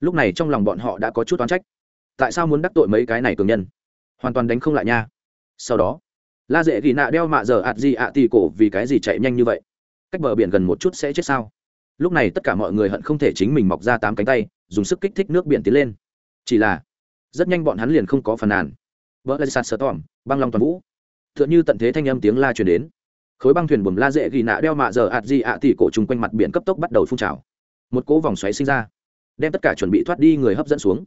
Lúc này trong lòng bọn họ đã có chút oán trách. Tại sao muốn đắc tội mấy cái này cường nhân? Hoàn toàn đánh không lại nha. Sau đó, la dễ ghi nạ đeo mạ giờ ạt gì ạ tì cổ vì cái gì chạy nhanh như vậy? Cách bờ biển gần một chút sẽ chết sao? Lúc này tất cả mọi người hận không thể chính mình mọc ra tám cánh tay, dùng sức kích thích nước biển tiến lên. Chỉ là rất nhanh bọn hắn liền không có phần nàn. Vỡ lại sạt sờ tỏm băng long toàn vũ. T h ư ợ n h ư tận thế thanh âm tiếng la truyền đến. Khối băng thuyền buồm la dễ ghi nạ đeo mạ giờ ạt di ạ tỉ cổ chung quanh mặt biển cấp tốc bắt đầu phun trào. Một cỗ vòng xoáy sinh ra, đem tất cả chuẩn bị thoát đi người hấp dẫn xuống.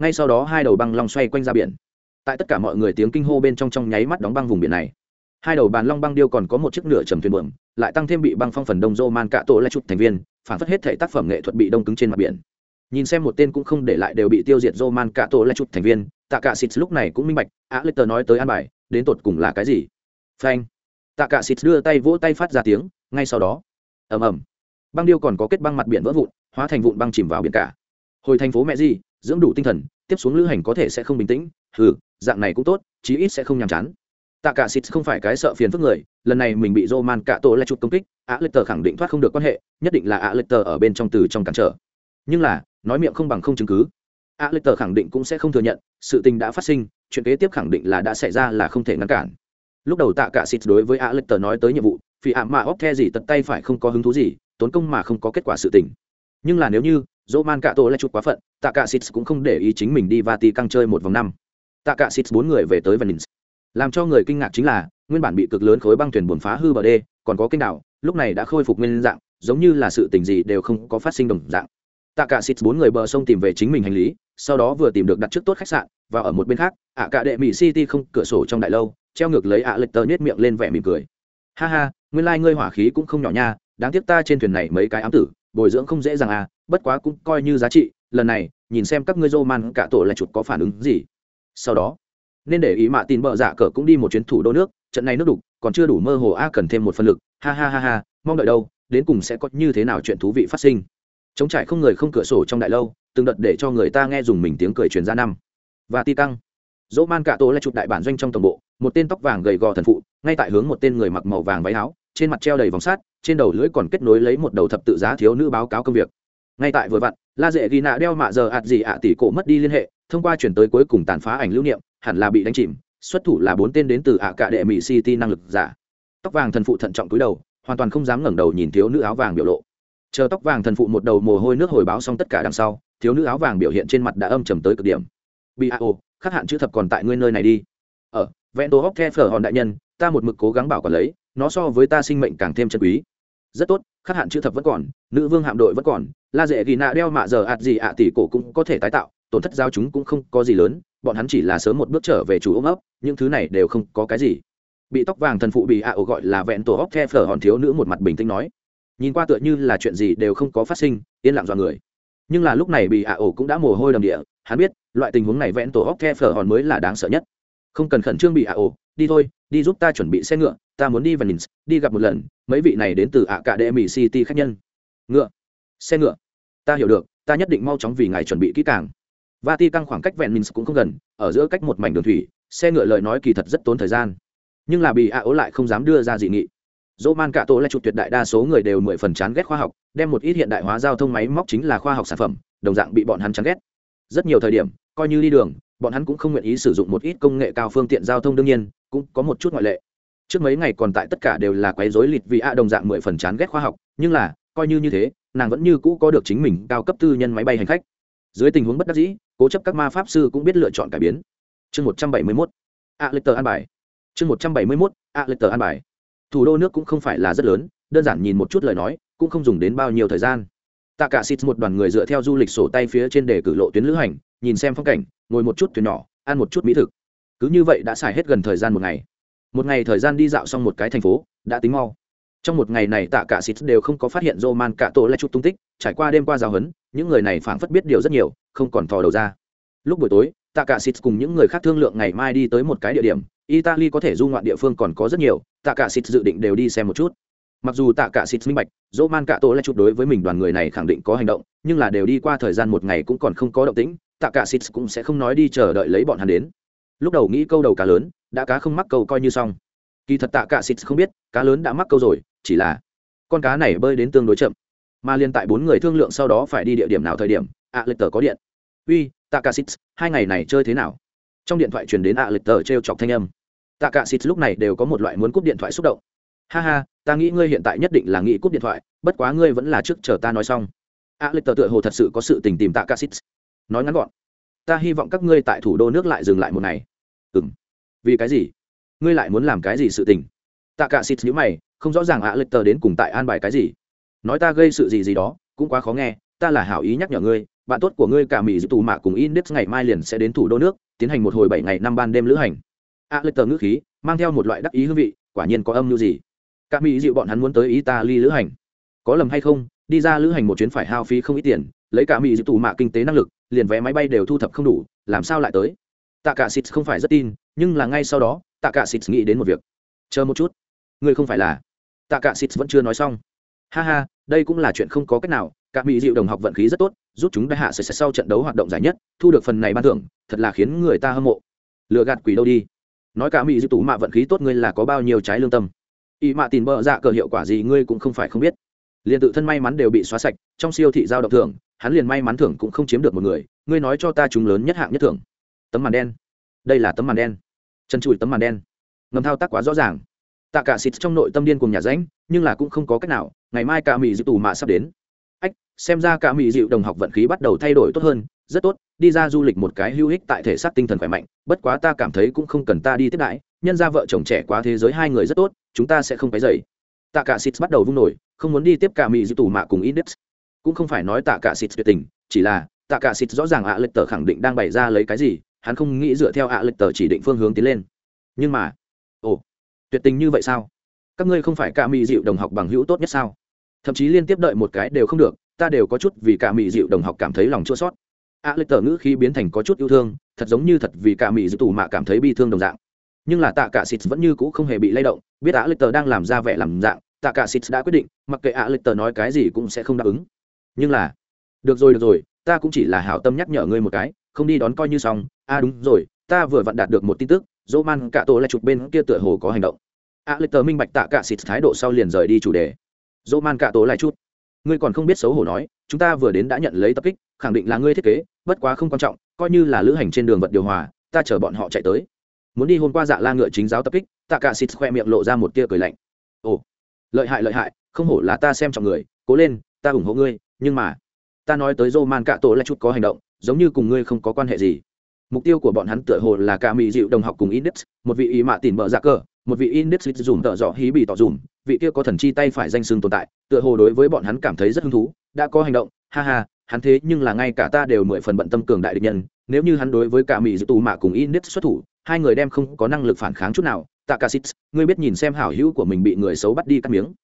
Ngay sau đó hai đầu băng long xoay quanh ra biển. Tại tất cả mọi người tiếng kinh hô bên trong trong nháy mắt đóng băng vùng biển này. Hai đầu bàn long băng điêu còn có một chiếc nửa trầm thuyền buồm, lại tăng thêm bị băng phong phần đông rô man cạ tổ lại chụp thành viên, phản phất hết thể tác phẩm nghệ thuật bị đông cứng trên mặt biển nhìn xem một tên cũng không để lại đều bị tiêu diệt roman man cạ tổ lại chút thành viên tạ cả xịt lúc này cũng minh bạch á lê tờ nói tới an bài, đến tột cùng là cái gì? Phanh. Tạ cả xịt đưa tay vỗ tay phát ra tiếng, ngay sau đó. Ầm ầm. Băng điêu còn có kết băng mặt biển vỡ vụn, hóa thành vụn băng chìm vào biển cả. Hồi thành phố mẹ gì, dưỡng đủ tinh thần, tiếp xuống lữ hành có thể sẽ không bình tĩnh, hừ, dạng này cũng tốt, chí ít sẽ không nhàm chán. Tạ cả xịt không phải cái sợ phiền phức người, lần này mình bị roman cả tổ lại chụp công kích á lê tờ khẳng định thoát không được quan hệ, nhất định là á lê tờ ở bên trong từ trong cản trở. Nhưng là nói miệng không bằng không chứng cứ. A lê tờ khẳng định cũng sẽ không thừa nhận, sự tình đã phát sinh, chuyện kế tiếp khẳng định là đã xảy ra là không thể ngăn cản. Lúc đầu tạ cả xịt đối với a lê tờ nói tới nhiệm vụ vì ạ mà óc the gì tật tay phải không có hứng thú gì, tốn công mà không có kết quả sự tình. Nhưng là nếu như roman cả tổ lại chụp quá phận, tạ cả xịt cũng không để ý chính mình đi và tì căng chơi một vòng năm. Tạ cả xịt bốn người về tới venice. Làm cho người kinh ngạc chính là, nguyên bản bị cực lớn khối băng thuyền buồn phá hư bờ đê, còn có kênh đảo, lúc này đã khôi phục nguyên dạng, giống như là sự tình gì đều không có phát sinh đồng dạng tạ cả xịt bốn người bờ sông tìm về chính mình hành lý, sau đó vừa tìm được đặt trước tốt khách sạn, và ở một bên khác, ạ cả đệ mỹ city không, cửa sổ trong đại lâu, treo ngược lấy ạ lệch tờ nhét miệng lên vẻ mỉm cười. Ha ha, nguyên lai ngươi hỏa khí cũng không nhỏ nha, đáng tiếc ta trên thuyền này mấy cái ám tử, bồi dưỡng không dễ dàng à bất quá cũng coi như giá trị, lần này, nhìn xem các ngươi rô man cả tổ là chuột có phản ứng gì. Sau đó, nên để ý mạ tin bờ giả cờ cũng đi một chuyến thủ đô nước, trận này nước đục, còn chưa đủ mơ hồ a cần thêm một phân lực, ha ha ha ha, mong đợi đâu, đến cùng sẽ có như thế nào chuyện thú vị phát sinh chống trải không người không cửa sổ trong đại lâu, từng đợt để cho người ta nghe dùng mình tiếng cười truyền ra năm. Và ti căng. Dỗ man cả tổ lại chụp đại bản doanh trong tổng bộ, một tên tóc vàng gầy gò thần phụ, ngay tại hướng một tên người mặc màu vàng váy áo, trên mặt treo đầy vòng sắt, trên đầu lưỡi còn kết nối lấy một đầu thập tự giá thiếu nữ báo cáo công việc. Ngay tại vừa vặn, la dễ ghi nạ đeo mạ giờ ạt gì ạ tỷ cổ mất đi liên hệ, thông qua chuyển tới cuối cùng tàn phá ảnh lưu niệm, hẳn là bị đánh chìm, xuất thủ là bốn tên đến từ ạ cạ đệ mỹ city năng lực giả. Tóc vàng thần phụ thận trọng túi đầu, hoàn toàn không dám ngẩng đầu nhìn thiếu nữ áo vàng biểu lộ chờ tóc vàng thần phụ một đầu mồ hôi nước hồi báo xong tất cả đằng sau, thiếu nữ áo vàng biểu hiện trên mặt đã âm trầm tới cực điểm. Bị a ô khắc hạn chữ thập còn tại ngươi nơi này đi. Ở vẹn tổ hóc the phở hòn đại nhân, ta một mực cố gắng bảo quản lấy, nó so với ta sinh mệnh càng thêm chân quý. Rất tốt, khắc hạn chữ thập vẫn còn, nữ vương hạm đội vẫn còn, la dễ ghi nạ đeo mạ giờ ạt gì ạ tỷ cổ cũng có thể tái tạo, tổn thất giao chúng cũng không có gì lớn, bọn hắn chỉ là sớm một bước trở về chủ ôm ấp, những thứ này đều không có cái gì. Bị tóc vàng thần phụ bị ạ ổ gọi là vẹn tổ hóc the phở hòn thiếu nữ một mặt bình tĩnh nói nhìn qua tựa như là chuyện gì đều không có phát sinh yên lặng dọa người. Nhưng là lúc này bị ạ ổ cũng đã mồ hôi đầm địa hắn biết loại tình huống này vẹn tổ hóc the phở hòn mới là đáng sợ nhất. Không cần khẩn trương bị ạ ổ đi thôi đi giúp ta chuẩn bị xe ngựa ta muốn đi và nhìn, đi gặp một lần mấy vị này đến từ ạ cả đệ mỹ city khách nhân. Ngựa xe ngựa. Ta hiểu được ta nhất định mau chóng vì ngài chuẩn bị kỹ càng. Vati căng khoảng cách vẹn mình cũng không gần ở giữa cách một mảnh đường thủy xe ngựa lời nói kỳ thật rất tốn thời gian. Nhưng là bị ạ ố lại không dám đưa ra dị nghị dỗ man cả tổ là chụp tuyệt đại đa số người đều mười phần chán ghét khoa học, đem một ít hiện đại hóa giao thông máy móc chính là khoa học sản phẩm, đồng dạng bị bọn hắn chán ghét. Rất nhiều thời điểm, coi như đi đường, bọn hắn cũng không nguyện ý sử dụng một ít công nghệ cao phương tiện giao thông đương nhiên, cũng có một chút ngoại lệ. Trước mấy ngày còn tại tất cả đều là quấy rối lịt vì a đồng dạng mười phần chán ghét khoa học, nhưng là, coi như như thế, nàng vẫn như cũ có được chính mình cao cấp tư nhân máy bay hành khách. Dưới tình huống bất đắc dĩ, cố chấp các ma pháp sư cũng biết lựa chọn cải biến. Chương một trăm bảy mươi mốt. A lịch tờ an bài. Chương một trăm bảy mươi mốt. A lịch tờ an bài thủ đô nước cũng không phải là rất lớn, đơn giản nhìn một chút lời nói, cũng không dùng đến bao nhiêu thời gian. Tạ cả xịt một đoàn người dựa theo du lịch sổ tay phía trên để cử lộ tuyến lữ hành, nhìn xem phong cảnh, ngồi một chút thuyền nhỏ, ăn một chút mỹ thực. Cứ như vậy đã xài hết gần thời gian một ngày. Một ngày thời gian đi dạo xong một cái thành phố, đã tính mau. Trong một ngày này tạ cả xịt đều không có phát hiện roman cả tổ lại chút tung tích, trải qua đêm qua giáo huấn, những người này phảng phất biết điều rất nhiều, không còn thò đầu ra. Lúc buổi tối tạ cả xịt cùng những người khác thương lượng ngày mai đi tới một cái địa điểm italy có thể du ngoạn địa phương còn có rất nhiều tạ cả xịt dự định đều đi xem một chút. Mặc dù tạ cả xịt minh bạch dỗ man cả tổ lại chụp đối với mình đoàn người này khẳng định có hành động nhưng là đều đi qua thời gian một ngày cũng còn không có động tĩnh tạ cả xịt cũng sẽ không nói đi chờ đợi lấy bọn hắn đến. Lúc đầu nghĩ câu đầu cá lớn đã cá không mắc câu coi như xong. Kỳ thật tạ cả xịt không biết cá lớn đã mắc câu rồi chỉ là con cá này bơi đến tương đối chậm. Mà liên tại bốn người thương lượng sau đó phải đi địa điểm nào thời điểm ạ à, lịch tờ có điện. Uy tạ cả xịt hai ngày này chơi thế nào? Trong điện thoại truyền đến ạ à, lịch tờ t chọc thanh âm tạ cả xịt lúc này đều có một loại muốn cúp điện thoại xúc động. Ha ha ta nghĩ ngươi hiện tại nhất định là nghĩ cúp điện thoại bất quá ngươi vẫn là trước chờ ta nói xong. A à, lịch tờ tựa hồ thật sự có sự tình tìm tạ cả xịt. Nói ngắn gọn ta hy vọng các ngươi tại thủ đô nước lại dừng lại một ngày. Ừng vì cái gì? Ngươi lại muốn làm cái gì sự tình? Tạ cả xịt nhíu mày không rõ ràng ạ lịch tờ đến cùng tại an bài cái gì. Nói ta gây sự gì gì đó cũng quá khó nghe ta là hảo ý nhắc nhở ngươi bạn tốt của ngươi cả mỹ giữ tù mạ cùng index ngày mai liền sẽ đến thủ đô nước tiến hành một hồi bảy ngày năm ban đêm lữ hành a lê tờ ngữ khí, mang theo một loại đắc ý hương vị, quả nhiên có âm mưu gì. Cả mỹ dịu bọn hắn muốn tới italy lữ hành. Có lầm hay không, đi ra lữ hành một chuyến phải hao phí không ít tiền, lấy cả mỹ dịu tù mạ kinh tế năng lực, liền vé máy bay đều thu thập không đủ, làm sao lại tới? Tạ cả xịt không phải rất tin, nhưng là ngay sau đó tạ cả xịt nghĩ đến một việc. Chờ một chút. Ngươi không phải là. Tạ cả xịt vẫn chưa nói xong. Ha ha, đây cũng là chuyện không có cách nào, cả mỹ dịu đồng học vận khí rất tốt, giúp chúng đại hạ sẽ sau trận đấu hoạt động giải nhất, thu được phần này ban thưởng, thật là khiến người ta hâm mộ. Lừa gạt quỷ đâu đi nói cả mỹ dư tủ mạ vận khí tốt ngươi là có bao nhiêu trái lương tâm. Y mạ tìm bợ dạ cờ hiệu quả gì ngươi cũng không phải không biết. Liền tự thân may mắn đều bị xóa sạch, trong siêu thị giao động thưởng, hắn liền may mắn thưởng cũng không chiếm được một người, ngươi nói cho ta chúng lớn nhất hạng nhất thưởng. Tấm màn đen. Đây là tấm màn đen. Chân chùi tấm màn đen. Ngầm thao tác quá rõ ràng. Tạ cả xịt trong nội tâm điên cùng nhà ránh, nhưng là cũng không có cách nào, ngày mai cả mỹ dịu tù mạ sắp đến. Ách, xem ra cả mỹ dịu đồng học vận khí bắt đầu thay đổi tốt hơn rất tốt, đi ra du lịch một cái hữu ích tại thể xác tinh thần khỏe mạnh, bất quá ta cảm thấy cũng không cần ta đi tiếp đãi, nhân ra vợ chồng trẻ quá thế giới hai người rất tốt, chúng ta sẽ không phải dậy tạ cả xịt bắt đầu vung nổi, không muốn đi tiếp cả mỹ dư tù mạ cùng index. Cũng không phải nói tạ cả xịt tuyệt tình, chỉ là tạ cả xịt rõ ràng ạ à lịch tờ khẳng định đang bày ra lấy cái gì, hắn không nghĩ dựa theo ạ à lịch tờ chỉ định phương hướng tiến lên. Nhưng mà, ồ, tuyệt tình như vậy sao? Các ngươi không phải cả mỹ dịu đồng học bằng hữu tốt nhất sao? Thậm chí liên tiếp đợi một cái đều không được, ta đều có chút vì cả mỹ dịu đồng học cảm thấy lòng chua sót a lịch tờ ngữ khi biến thành có chút yêu thương, thật giống như thật vì cả mỹ dư tù mạ cảm thấy bi thương đồng dạng. Nhưng là tạ cả xịt vẫn như cũ không hề bị lay động, biết a lịch tờ đang làm ra vẻ làm dạng, tạ cả xịt đã quyết định, mặc kệ a lịch tờ nói cái gì cũng sẽ không đáp ứng. Nhưng là, được rồi được rồi, ta cũng chỉ là hảo tâm nhắc nhở ngươi một cái, không đi đón coi như xong. A, đúng rồi, ta vừa vặn đạt được một tin tức dỗ man cả tổ lại chụp bên kia tựa hồ có hành động. A lịch tờ minh bạch tạ cả xịt thái độ sau liền rời đi chủ đề. Dỗ man cả tổ lại chút ngươi còn không biết xấu hổ nói, chúng ta vừa đến đã nhận lấy tập kích, khẳng định là ngươi thiết kế bất quá không quan trọng, coi như là lữ hành trên đường vật điều hòa, ta chở bọn họ chạy tới. Muốn đi hôm qua dạ la ngựa chính giáo tập kích, tạ cả xịt khoe miệng lộ ra một tia cười lạnh. Ồ, lợi hại lợi hại, không hổ là ta xem trọng người, cố lên, ta ủng hộ ngươi, nhưng mà, ta nói tới dô man cạ tổ là chút có hành động, giống như cùng ngươi không có quan hệ gì. Mục tiêu của bọn hắn tựa hồ là cả mỹ dịu đồng học cùng index, một vị ý mạ tìm bợ dạ cờ, một vị index dùm tợ dọ hí bị tỏ dùm, vị kia có thần chi tay phải danh xưng tồn tại, tựa hồ đối với bọn hắn cảm thấy rất hứng thú, đã có hành động, ha ha hắn thế nhưng là ngay cả ta đều mười phần bận tâm cường đại địch nhân, nếu như hắn đối với cả mỹ dư tù mạ cùng index xuất thủ, hai người đem không có năng lực phản kháng chút nào, tạ cả xít, ngươi biết nhìn xem hảo hữu của mình bị người xấu bắt đi cắt miếng.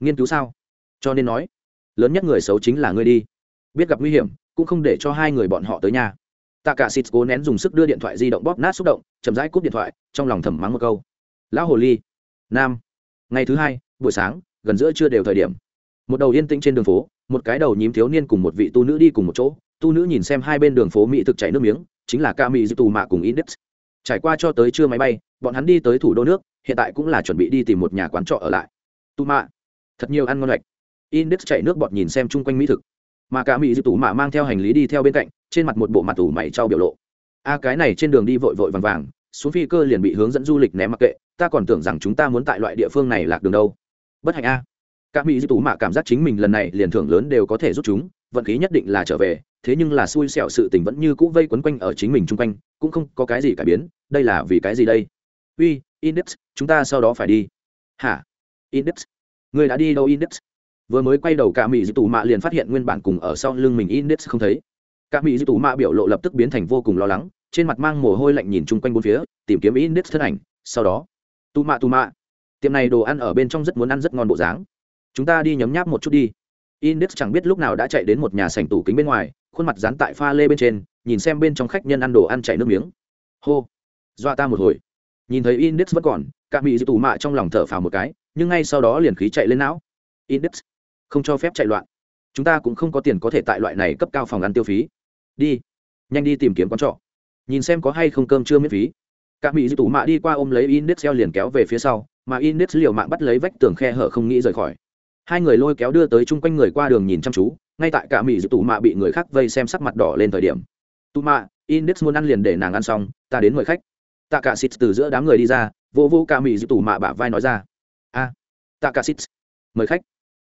Nghiên cứu sao? Cho nên nói, lớn nhất người xấu chính là ngươi đi. Biết gặp nguy hiểm, cũng không để cho hai người bọn họ tới nhà. Tạ cả xịt cố nén dùng sức đưa điện thoại di động bóp nát xúc động, chậm rãi cúp điện thoại, trong lòng thầm mắng một câu. Lão hồ ly, nam, ngày thứ hai, buổi sáng, gần giữa trưa đều thời điểm một đầu yên tĩnh trên đường phố, một cái đầu nhím thiếu niên cùng một vị tu nữ đi cùng một chỗ. Tu nữ nhìn xem hai bên đường phố mỹ thực chảy nước miếng, chính là ca mỹ dư tù mạ cùng index. Trải qua cho tới trưa máy bay, bọn hắn đi tới thủ đô nước, hiện tại cũng là chuẩn bị đi tìm một nhà quán trọ ở lại. Tu mạ, thật nhiều ăn ngon lạch index chạy nước bọt nhìn xem chung quanh mỹ thực. Mà cả mỹ dư tù mạ mang theo hành lý đi theo bên cạnh, trên mặt một bộ mặt tủ mày trao biểu lộ. A cái này trên đường đi vội vội vàng vàng, xuống phi cơ liền bị hướng dẫn du lịch ném mặc kệ, ta còn tưởng rằng chúng ta muốn tại loại địa phương này lạc đường đâu. Bất hạnh a các mỹ dư tú mạ cảm giác chính mình lần này liền thưởng lớn đều có thể rút chúng, vận khí nhất định là trở về, thế nhưng là xui xẻo sự tình vẫn như cũ vây quấn quanh ở chính mình chung quanh, cũng không có cái gì cải biến, đây là vì cái gì đây? Uy, index, chúng ta sau đó phải đi. Hả? Index? Người đã đi đâu, index? Vừa mới quay đầu, cả mỹ dư tú mạ liền phát hiện nguyên bản cùng ở sau lưng mình index không thấy. Cả mỹ dư tú mạ biểu lộ lập tức biến thành vô cùng lo lắng, trên mặt mang mồ hôi lạnh nhìn chung quanh bốn phía, tìm kiếm index thân ảnh, sau đó tu mạ tu mạ. Tiệm này đồ ăn ở bên trong rất muốn ăn rất ngon bộ dáng chúng ta đi nhấm nháp một chút đi. Index chẳng biết lúc nào đã chạy đến một nhà sảnh tủ kính bên ngoài, khuôn mặt dán tại pha lê bên trên, nhìn xem bên trong khách nhân ăn đồ ăn chảy nước miếng. Hô, dọa ta một hồi. Nhìn thấy index vẫn còn, cả mỹ tù mạ trong lòng thở phào một cái, nhưng ngay sau đó liền khí chạy lên não. Index, không cho phép chạy loạn. Chúng ta cũng không có tiền có thể tại loại này cấp cao phòng ăn tiêu phí. Đi, nhanh đi tìm kiếm quán trọ. Nhìn xem có hay không cơm chưa miễn phí. Các mỹ tù mạ đi qua ôm lấy index eo liền kéo về phía sau, mà index liều mạng bắt lấy vách tường khe hở không nghĩ rời khỏi hai người lôi kéo đưa tới chung quanh người qua đường nhìn chăm chú, ngay tại cả mỹ tù mạ bị người khác vây xem sắc mặt đỏ lên thời điểm. Tù mạ, index muốn ăn liền để nàng ăn xong, ta đến mời khách. Tạ cả xịt từ giữa đám người đi ra, vô vô cả mỹ tù mạ bả vai nói ra. A, tạ cả xịt mời khách.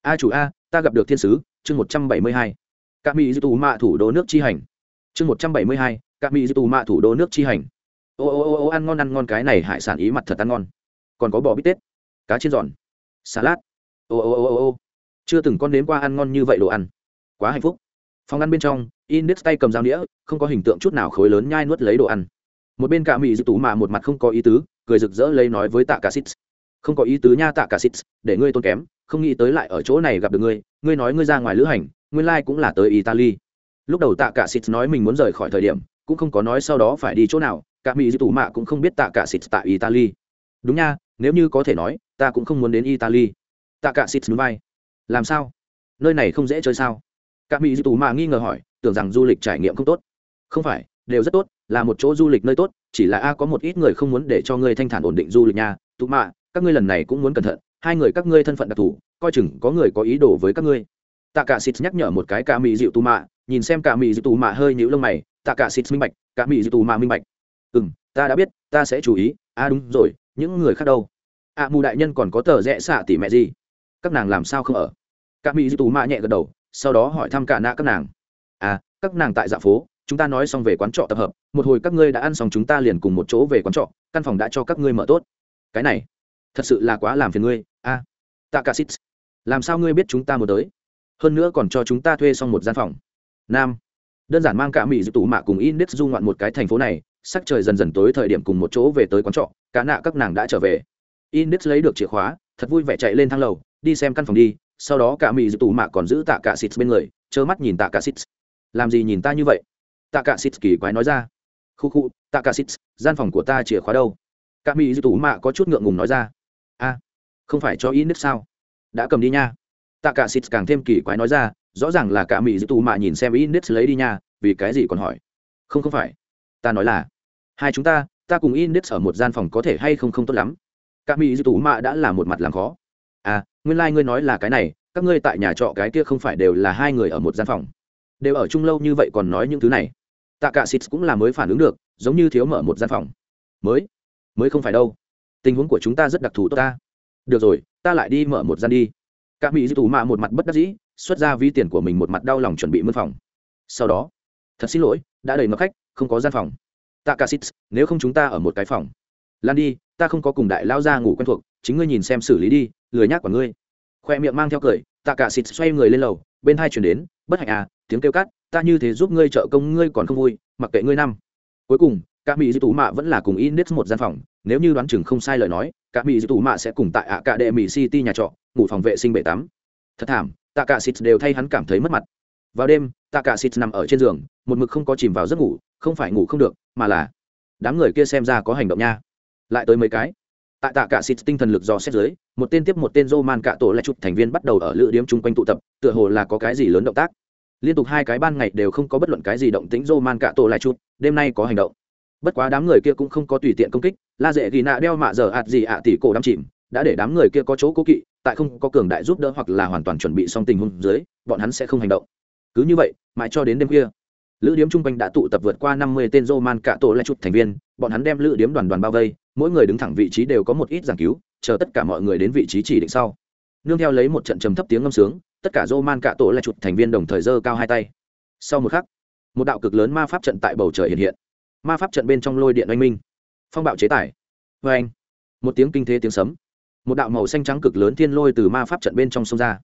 A chủ a, ta gặp được thiên sứ, chương một trăm bảy mươi hai. Cả mỹ tù mạ thủ đô nước chi hành. Chương một trăm bảy mươi hai, cả mỹ tù mạ thủ đô nước chi hành. Ô ô ô ô, ăn ngon ăn ngon, cái này hải sản ý mặt thật ăn ngon. Còn có bò bít tết, cá chiên giòn, salad ô ô ô ô ô. Chưa từng con nếm qua ăn ngon như vậy đồ ăn. Quá hạnh phúc. Phòng ăn bên trong, index tay cầm dao đĩa không có hình tượng chút nào khối lớn nhai nuốt lấy đồ ăn. Một bên cả mỹ dư tú mà một mặt không có ý tứ, cười rực rỡ lấy nói với tạ cả xít không có ý tứ nha tạ cả xít để ngươi tôn kém, không nghĩ tới lại ở chỗ này gặp được ngươi ngươi nói ngươi ra ngoài lữ hành, nguyên lai cũng là tới italy. Lúc đầu tạ cả xít nói mình muốn rời khỏi thời điểm, cũng không có nói sau đó phải đi chỗ nào, cả mỹ dư tú mạ cũng không biết tạ cả xít tại italy. Đúng nha, nếu như có thể nói, ta cũng không muốn đến italy tạ cả xịt núi vai. Làm sao? Nơi này không dễ chơi sao? Cả mỹ Dị tú mạ nghi ngờ hỏi, tưởng rằng du lịch trải nghiệm không tốt. Không phải, đều rất tốt, là một chỗ du lịch nơi tốt, chỉ là a có một ít người không muốn để cho ngươi thanh thản ổn định du lịch nha. Tú mạ các ngươi lần này cũng muốn cẩn thận, hai người các ngươi thân phận đặc thù, coi chừng có người có ý đồ với các ngươi. Tạ cả xịt nhắc nhở một cái cả mỹ dịu tú mạ nhìn xem cả mỹ dịu tú mạ hơi nhíu lông mày, tạ cả xịt minh bạch, cả mỹ dịu tú mạ minh bạch. Ừ ta đã biết, ta sẽ chú ý. A đúng rồi, những người khác đâu? A mù đại nhân còn có tờ rẽ xạ tỉ mẹ gì? Các nàng làm sao không ở? Cả mỹ dư tù mạ nhẹ gật đầu, sau đó hỏi thăm cả nạ các nàng. À các nàng tại dạ phố, chúng ta nói xong về quán trọ tập hợp, một hồi các ngươi đã ăn xong chúng ta liền cùng một chỗ về quán trọ, căn phòng đã cho các ngươi mở tốt. Cái này, thật sự là quá làm phiền ngươi, a. Tạ cả xít làm sao ngươi biết chúng ta muốn tới? Hơn nữa còn cho chúng ta thuê xong một gian phòng. Nam, đơn giản mang cả mỹ dư tù mạ cùng index du ngoạn một cái thành phố này, sắc trời dần dần tối thời điểm cùng một chỗ về tới quán trọ, cả nạ các nàng đã trở về. Index lấy được chìa khóa, thật vui vẻ chạy lên thang lầu đi xem căn phòng đi, sau đó cả mỹ dự tủ mạ còn giữ tạ cả xít bên người, trơ mắt nhìn tạ cả xít làm gì nhìn ta như vậy? Tạ cả xít kỳ quái nói ra. Khu khu, tạ cả xít gian phòng của ta chìa khóa đâu? Cả mỹ dự tủ mạ có chút ngượng ngùng nói ra. A, không phải cho index sao? Đã cầm đi nha. Tạ cả xít càng thêm kỳ quái nói ra, rõ ràng là cả mỹ dự tù mạ nhìn xem index lấy đi nha, vì cái gì còn hỏi? Không không phải. Ta nói là, hai chúng ta ta cùng index ở một gian phòng có thể hay không không tốt lắm. Cả mỹ dư tù mạ đã là một mặt làm khó nguyên lai、like、ngươi nói là cái này, các ngươi tại nhà trọ cái kia không phải đều là hai người ở một gian phòng. Đều ở chung lâu như vậy còn nói những thứ này. Tạ cả xịt cũng là mới phản ứng được, giống như thiếu mở một gian phòng. Mới? Mới không phải đâu. Tình huống của chúng ta rất đặc thù tốt ta. Được rồi, ta lại đi mở một gian đi. Cả mỹ dư tù mạ một mặt bất đắc dĩ, xuất ra ví tiền của mình một mặt đau lòng chuẩn bị mân phòng. Sau đó, thật xin lỗi, đã đầy ngập khách, không có gian phòng. Tạ cả xít nếu không chúng ta ở một cái phòng. Lan đi, ta không có cùng đại lao ra ngủ quen thuộc, chính ngươi nhìn xem xử lý đi lười nhác của ngươi. Khoe miệng mang theo cười, tạ cả xịt xoay người lên lầu, bên hai chuyển đến, bất hạnh à tiếng kêu cắt, ta như thế giúp ngươi trợ công ngươi còn không vui, mặc kệ ngươi năm. Cuối cùng, cả mỹ dư tù mạ vẫn là cùng index một gian phòng, nếu như đoán chừng không sai lời nói, cả mỹ dư tù mạ sẽ cùng tại ạ cả đệ mỹ city nhà trọ, ngủ phòng vệ sinh bể tắm. Thật thảm, tạ cả xịt đều thay hắn cảm thấy mất mặt. Vào đêm, tạ cả xịt nằm ở trên giường, một mực không có chìm vào giấc ngủ, không phải ngủ không được, mà là, đám người kia xem ra có hành động nha. Lại tới mấy cái tại tạ cả xịt tinh thần lực do xét dưới, một tên tiếp một tên roman cả tổ lại chụp thành viên bắt đầu ở lữ điếm chung quanh tụ tập, tựa hồ là có cái gì lớn động tác. Liên tục hai cái ban ngày đều không có bất luận cái gì động tĩnh, roman cả tổ lại chụp, đêm nay có hành động. Bất quá đám người kia cũng không có tùy tiện công kích, la dễ ghi nạ đeo mạ giờ ạt gì ạ tỷ cổ đắm chìm, đã để đám người kia có chỗ cố kỵ, tại không có cường đại giúp đỡ hoặc là hoàn toàn chuẩn bị xong tình huống dưới, bọn hắn sẽ không hành động. Cứ như vậy, mãi cho đến đêm kia lữ điếm chung quanh đã tụ tập vượt qua năm mươi tên roman cả tổ lại Chụt thành viên, bọn hắn đem lữ điếm đoàn đoàn bao vây, mỗi người đứng thẳng vị trí đều có một ít giảng cứu, chờ tất cả mọi người đến vị trí chỉ định sau. Nương theo lấy một trận trầm thấp tiếng ngâm sướng, tất cả roman cả tổ lại Chụt thành viên đồng thời giơ cao hai tay. Sau một khắc, một đạo cực lớn ma pháp trận tại bầu trời hiện hiện. Ma pháp trận bên trong lôi điện oanh minh, phong bạo chế tải. Vê anh một tiếng kinh thế tiếng sấm, một đạo màu xanh trắng cực lớn thiên lôi từ ma pháp trận bên trong sông ra,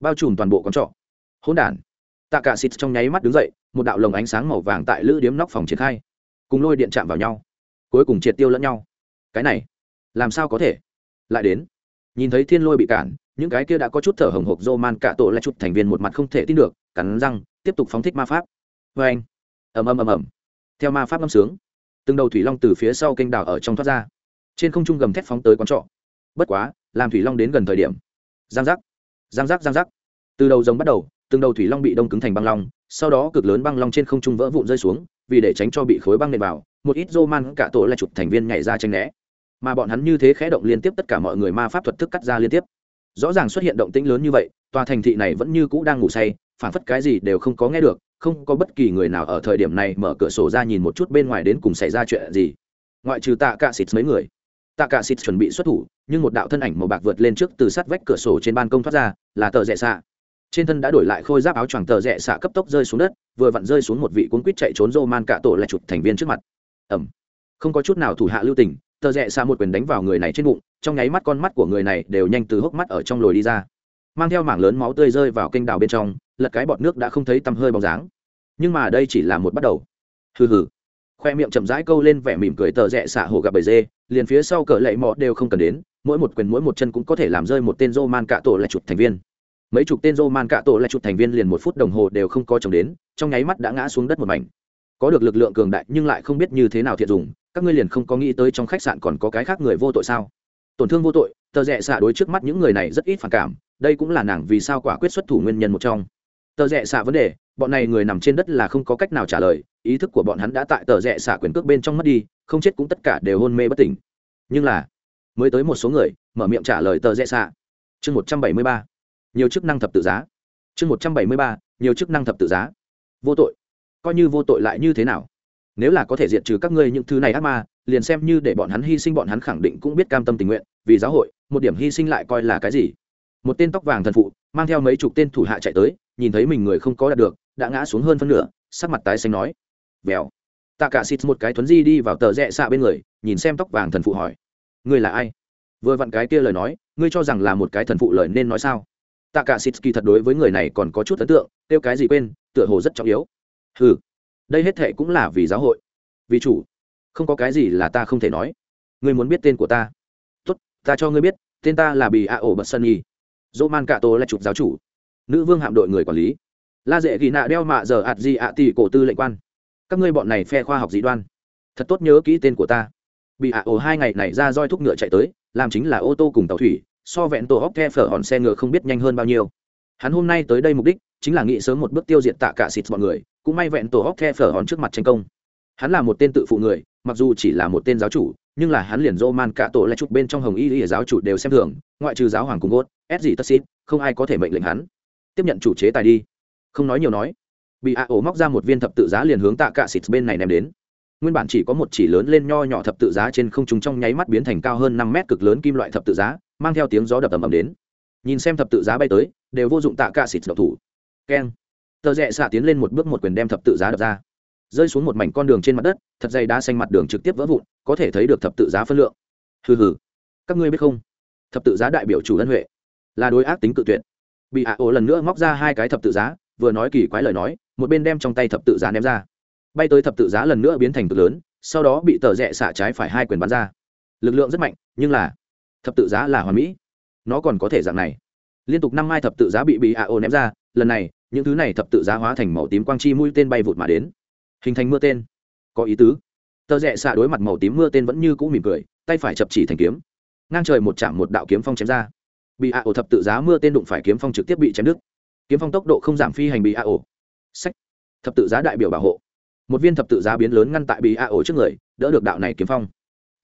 bao trùm toàn bộ con trọ. Hỗn đản! Tạ cả xịt trong nháy mắt đứng dậy, một đạo lồng ánh sáng màu vàng tại lữ điếm nóc phòng triển khai. Cùng lôi điện chạm vào nhau. Cuối cùng triệt tiêu lẫn nhau. Cái này, làm sao có thể? Lại đến. Nhìn thấy thiên lôi bị cản, những cái kia đã có chút thở hồng hộc dô man cả tổ lại chút thành viên một mặt không thể tin được, cắn răng, tiếp tục phóng thích ma pháp. Vê anh. Ầm ầm ầm ầm. Theo ma pháp ngâm sướng, từng đầu thủy long từ phía sau kênh đảo ở trong thoát ra. Trên không trung gầm thép phóng tới quán trọ. Bất quá, làm thủy long đến gần thời điểm. Giang giác. Giang giác giang giác. Từ đầu giống bắt đầu từng đầu thủy long bị đông cứng thành băng long, sau đó cực lớn băng long trên không trung vỡ vụn rơi xuống, vì để tránh cho bị khối băng nện vào, một ít rô man cả tổ lại chụp thành viên nhảy ra tranh né. Mà bọn hắn như thế khẽ động liên tiếp tất cả mọi người ma pháp thuật thức cắt ra liên tiếp. Rõ ràng xuất hiện động tĩnh lớn như vậy, tòa thành thị này vẫn như cũ đang ngủ say, phản phất cái gì đều không có nghe được, không có bất kỳ người nào ở thời điểm này mở cửa sổ ra nhìn một chút bên ngoài đến cùng xảy ra chuyện gì. Ngoại trừ tạ cả xịt mấy người. Tạ cả xịt chuẩn bị xuất thủ, nhưng một đạo thân ảnh màu bạc vượt lên trước từ sát vách cửa sổ trên ban công thoát ra, là tờ rẽ xạ trên thân đã đổi lại khôi giáp áo choàng tờ rẽ xạ cấp tốc rơi xuống đất, vừa vặn rơi xuống một vị cuốn quýt chạy trốn rô man cả tổ lại chụp thành viên trước mặt. Ẩm. Không có chút nào thủ hạ lưu tình, tờ rẽ xạ một quyền đánh vào người này trên bụng, trong nháy mắt con mắt của người này đều nhanh từ hốc mắt ở trong lồi đi ra. Mang theo mảng lớn máu tươi rơi vào kênh đào bên trong, lật cái bọt nước đã không thấy tăm hơi bóng dáng. Nhưng mà đây chỉ là một bắt đầu. Hừ hừ. Khoe miệng chậm rãi câu lên vẻ mỉm cười tờ rẽ xạ hổ gặp bầy dê, liền phía sau cỡ lệ mọ đều không cần đến, mỗi một quyền mỗi một chân cũng có thể làm rơi một tên rô man cạ tổ lại chụp thành viên mấy chục tên rô man cạ tổ lại chụp thành viên liền một phút đồng hồ đều không có chồng đến, trong nháy mắt đã ngã xuống đất một mảnh. Có được lực lượng cường đại nhưng lại không biết như thế nào thiện dùng, các ngươi liền không có nghĩ tới trong khách sạn còn có cái khác người vô tội sao? Tổn thương vô tội, tờ rẽ xạ đối trước mắt những người này rất ít phản cảm, đây cũng là nàng vì sao quả quyết xuất thủ nguyên nhân một trong. Tờ rẽ xạ vấn đề, bọn này người nằm trên đất là không có cách nào trả lời, ý thức của bọn hắn đã tại tờ rẽ xạ quyền cước bên trong mất đi, không chết cũng tất cả đều hôn mê bất tỉnh. Nhưng là, mới tới một số người, mở miệng trả lời tờ rẽ xạ. Chương một trăm bảy mươi ba nhiều chức năng thập tự giá. Chương một trăm bảy mươi ba, nhiều chức năng thập tự giá. Vô tội. Coi như vô tội lại như thế nào? Nếu là có thể diệt trừ các ngươi những thứ này ác ma, liền xem như để bọn hắn hy sinh bọn hắn khẳng định cũng biết cam tâm tình nguyện, vì giáo hội, một điểm hy sinh lại coi là cái gì. Một tên tóc vàng thần phụ, mang theo mấy chục tên thủ hạ chạy tới, nhìn thấy mình người không có đạt được, đã ngã xuống hơn phân nửa, sắc mặt tái xanh nói. Vèo. Tạ cả xịt một cái thuấn di đi vào tờ rẽ xạ bên người, nhìn xem tóc vàng thần phụ hỏi. Ngươi là ai? Vừa vặn cái kia lời nói, ngươi cho rằng là một cái thần phụ lời nên nói sao? Tạ cả xịt kỳ thật đối với người này còn có chút ấn tượng tiêu cái gì quên, tựa hồ rất trọng yếu. Ừ đây hết thệ cũng là vì giáo hội. Vì chủ, không có cái gì là ta không thể nói. Ngươi muốn biết tên của ta? Tốt, ta cho ngươi biết, tên ta là bì a ổ bật sân nhi. Dỗ man cạ tô là chụp giáo chủ, nữ vương hạm đội người quản lý. La dễ ghi nạ đeo mạ giờ ạt gì ạ tỷ cổ tư lệnh quan. Các ngươi bọn này phe khoa học dị đoan. Thật tốt nhớ kỹ tên của ta. Bị ạ ổ hai ngày này ra roi thúc ngựa chạy tới, làm chính là ô tô cùng tàu thủy so vẹn tổ hóc the phở hòn xe ngựa không biết nhanh hơn bao nhiêu. Hắn hôm nay tới đây mục đích chính là nghĩ sớm một bước tiêu diệt tạ cả xịt mọi người, cũng may vẹn tổ hóc the phở hòn trước mặt tranh công. Hắn là một tên tự phụ người, mặc dù chỉ là một tên giáo chủ, nhưng là hắn liền dô man cả tổ lại chụp bên trong hồng y lý giáo chủ đều xem thường, ngoại trừ giáo hoàng cùng gốt ép gì tất xít, không ai có thể mệnh lệnh hắn. Tiếp nhận chủ chế tài đi. Không nói nhiều nói, bị a ổ móc ra một viên thập tự giá liền hướng tạ cả xịt bên này ném đến. Nguyên bản chỉ có một chỉ lớn lên nho nhỏ thập tự giá trên không trung trong nháy mắt biến thành cao hơn năm mét cực lớn kim loại thập tự giá mang theo tiếng gió đập ầm ầm đến. Nhìn xem thập tự giá bay tới, đều vô dụng tạ cả xịt độc thủ. Keng. Tờ rẽ xạ tiến lên một bước một quyền đem thập tự giá đập ra. Rơi xuống một mảnh con đường trên mặt đất, thật dày đá xanh mặt đường trực tiếp vỡ vụn, có thể thấy được thập tự giá phân lượng. Hừ hừ. Các ngươi biết không? Thập tự giá đại biểu chủ ân huệ. Là đối ác tính cự tuyệt. Bị ạ ổ lần nữa móc ra hai cái thập tự giá, vừa nói kỳ quái lời nói, một bên đem trong tay thập tự giá ném ra. Bay tới thập tự giá lần nữa biến thành cực lớn, sau đó bị tờ rẽ xạ trái phải hai quyền bắn ra. Lực lượng rất mạnh, nhưng là thập tự giá là hoàn mỹ. Nó còn có thể dạng này. Liên tục năm mai thập tự giá bị bị a ô ném ra, lần này, những thứ này thập tự giá hóa thành màu tím quang chi mũi tên bay vụt mà đến. Hình thành mưa tên. Có ý tứ. Tờ rẽ xạ đối mặt màu tím mưa tên vẫn như cũ mỉm cười, tay phải chập chỉ thành kiếm. Ngang trời một chạm một đạo kiếm phong chém ra. Bị a ổ thập tự giá mưa tên đụng phải kiếm phong trực tiếp bị chém đứt. Kiếm phong tốc độ không giảm phi hành bị a ổ sách thập tự giá đại biểu bảo hộ. Một viên thập tự giá biến lớn ngăn tại bị a ổ trước người, đỡ được đạo này kiếm phong.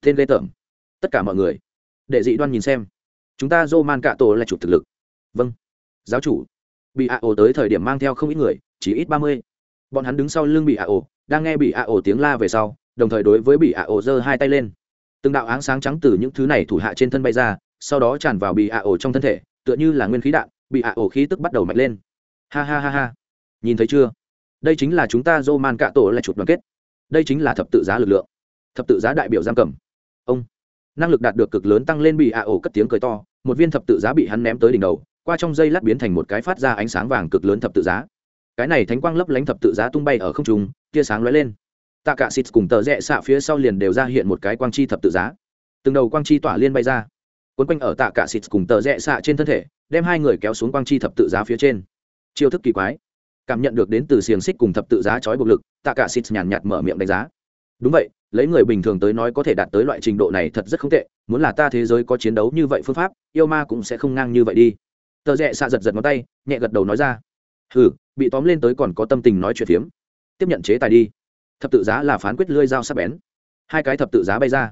Tên lê tởm. Tất cả mọi người đệ dị đoan nhìn xem. Chúng ta dô man cạ tổ là chủ thực lực. Vâng. Giáo chủ. Bị a ổ tới thời điểm mang theo không ít người, chỉ ít ba mươi. Bọn hắn đứng sau lưng bị a ổ đang nghe bị a ổ tiếng la về sau, đồng thời đối với bị a ổ giơ hai tay lên. Từng đạo áng sáng trắng từ những thứ này thủ hạ trên thân bay ra, sau đó tràn vào bị a ổ trong thân thể, tựa như là nguyên khí đạn, bị a ổ khí tức bắt đầu mạnh lên. Ha ha ha ha. Nhìn thấy chưa? Đây chính là chúng ta dô man cạ tổ là chuột đoàn kết. Đây chính là thập tự giá lực lượng. Thập tự giá đại biểu giam cầm năng lực đạt được cực lớn tăng lên bị a ổ cất tiếng cười to, một viên thập tự giá bị hắn ném tới đỉnh đầu, qua trong dây lát biến thành một cái phát ra ánh sáng vàng cực lớn thập tự giá. Cái này thánh quang lấp lánh thập tự giá tung bay ở không trung, tia sáng lóe lên. Tạ cả xịt cùng tờ rẽ xạ phía sau liền đều ra hiện một cái quang chi thập tự giá. Từng đầu quang chi tỏa liên bay ra. Quấn quanh ở tạ cả xịt cùng tờ rẽ xạ trên thân thể, đem hai người kéo xuống quang chi thập tự giá phía trên. Chiêu thức kỳ quái. Cảm nhận được đến từ xiềng xích cùng thập tự giá trói buộc lực tạ cả xịt nhàn nhạt mở miệng đánh giá. Đúng vậy lấy người bình thường tới nói có thể đạt tới loại trình độ này thật rất không tệ, muốn là ta thế giới có chiến đấu như vậy phương pháp, yêu ma cũng sẽ không ngang như vậy đi. Tờ rẽ xạ giật giật ngón tay, nhẹ gật đầu nói ra. Hừ, bị tóm lên tới còn có tâm tình nói chuyện phiếm. Tiếp nhận chế tài đi. Thập tự giá là phán quyết lưỡi dao sắc bén. Hai cái thập tự giá bay ra.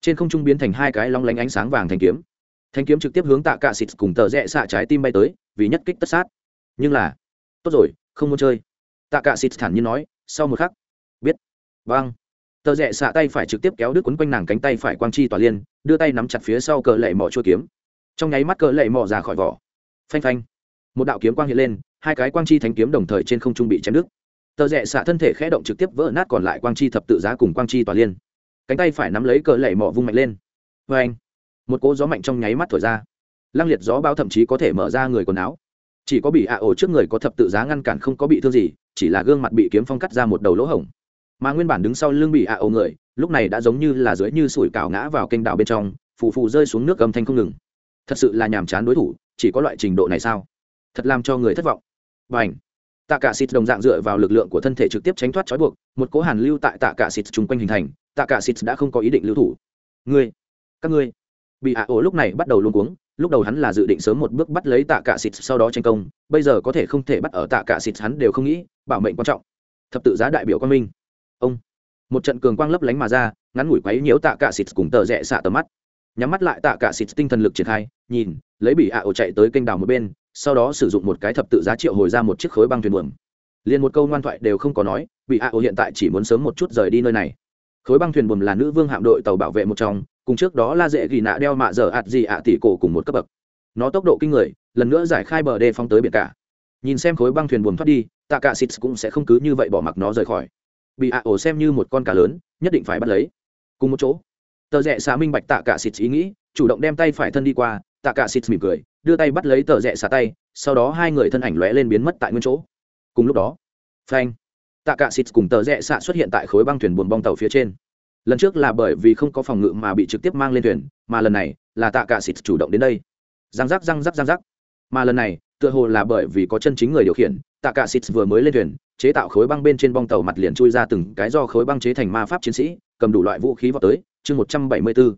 Trên không trung biến thành hai cái long lánh ánh sáng vàng thành kiếm. Thanh kiếm trực tiếp hướng tạ cạ xịt cùng tờ rẽ xạ trái tim bay tới, vì nhất kích tất sát. Nhưng là, tốt rồi, không muốn chơi. Tạ cạ xịt thản nhiên nói, sau một khắc, biết. Vâng tờ rẽ xạ tay phải trực tiếp kéo đứt quấn quanh nàng cánh tay phải quang chi tỏa liên, đưa tay nắm chặt phía sau cờ lệ mỏ chua kiếm. Trong nháy mắt cờ lệ mỏ ra khỏi vỏ. Phanh phanh. Một đạo kiếm quang hiện lên, hai cái quang chi thánh kiếm đồng thời trên không trung bị chém đứt. Tờ rẽ xạ thân thể khẽ động trực tiếp vỡ nát còn lại quang chi thập tự giá cùng quang chi tỏa liên. Cánh tay phải nắm lấy cờ lệ mỏ vung mạnh lên. Vê anh một cỗ gió mạnh trong nháy mắt thổi ra. Lăng liệt gió bao thậm chí có thể mở ra người quần áo. Chỉ có bị ạ ổ trước người có thập tự giá ngăn cản không có bị thương gì, chỉ là gương mặt bị kiếm phong cắt ra một đầu lỗ hổng mà nguyên bản đứng sau lưng bị ạ ổ người, lúc này đã giống như là dưới như sủi cào ngã vào kênh đảo bên trong, phù phù rơi xuống nước âm thanh không ngừng. Thật sự là nhàm chán đối thủ, chỉ có loại trình độ này sao? Thật làm cho người thất vọng. Và ảnh tạ cả xịt đồng dạng dựa vào lực lượng của thân thể trực tiếp tránh thoát trói buộc, một cố hàn lưu tại tạ cả xịt chung quanh hình thành tạ cả xịt đã không có ý định lưu thủ. Ngươi! Các ngươi! Bị ạ ổ lúc này bắt đầu luôn cuống, lúc đầu hắn là dự định sớm một bước bắt lấy tạ cả xịt sau đó tranh công, bây giờ có thể không thể bắt ở tạ cả xịt hắn đều không nghĩ, bảo mệnh quan trọng. Thập tự giá đại biểu quan minh ông. Một trận cường quang lấp lánh mà ra, ngắn ngủi quấy nhiễu tạ cả xịt cùng tờ rẽ xạ tầm mắt. Nhắm mắt lại tạ cả xịt tinh thần lực triển khai, nhìn, lấy bị ạ ổ chạy tới kênh đào một bên, sau đó sử dụng một cái thập tự giá triệu hồi ra một chiếc khối băng thuyền buồm. Liền một câu ngoan thoại đều không có nói bị ạ ổ hiện tại chỉ muốn sớm một chút rời đi nơi này. Khối băng thuyền buồm là nữ vương hạm đội tàu bảo vệ một trong, cùng trước đó la dễ ghi nạ đeo mạ dở ạt gì ạ tỷ cổ cùng một cấp bậc. Nó tốc độ kinh người, lần nữa giải khai bờ đê phong tới biển cả. Nhìn xem khối băng thuyền buồm thoát đi, tạ cả xịt cũng sẽ không cứ như vậy bỏ mặc nó rời khỏi bị ạ ổ xem như một con cá lớn, nhất định phải bắt lấy. Cùng một chỗ, tờ rẽ xả minh bạch tạ cả xịt ý nghĩ, chủ động đem tay phải thân đi qua, tạ cả xịt mỉm cười, đưa tay bắt lấy tờ rẽ xả tay, sau đó hai người thân ảnh lóe lên biến mất tại nguyên chỗ. Cùng lúc đó, phanh, tạ cả xịt cùng tờ rẽ xạ xuất hiện tại khối băng thuyền buồn bong tàu phía trên. Lần trước là bởi vì không có phòng ngự mà bị trực tiếp mang lên thuyền, mà lần này là tạ cả xịt chủ động đến đây. Răng rắc răng rắc răng rắc. Mà lần này, tựa hồ là bởi vì có chân chính người điều khiển, tạ cả xịt vừa mới lên thuyền chế tạo khối băng bên trên bong tàu mặt liền chui ra từng cái do khối băng chế thành ma pháp chiến sĩ, cầm đủ loại vũ khí vào tới, chương một trăm bảy mươi bốn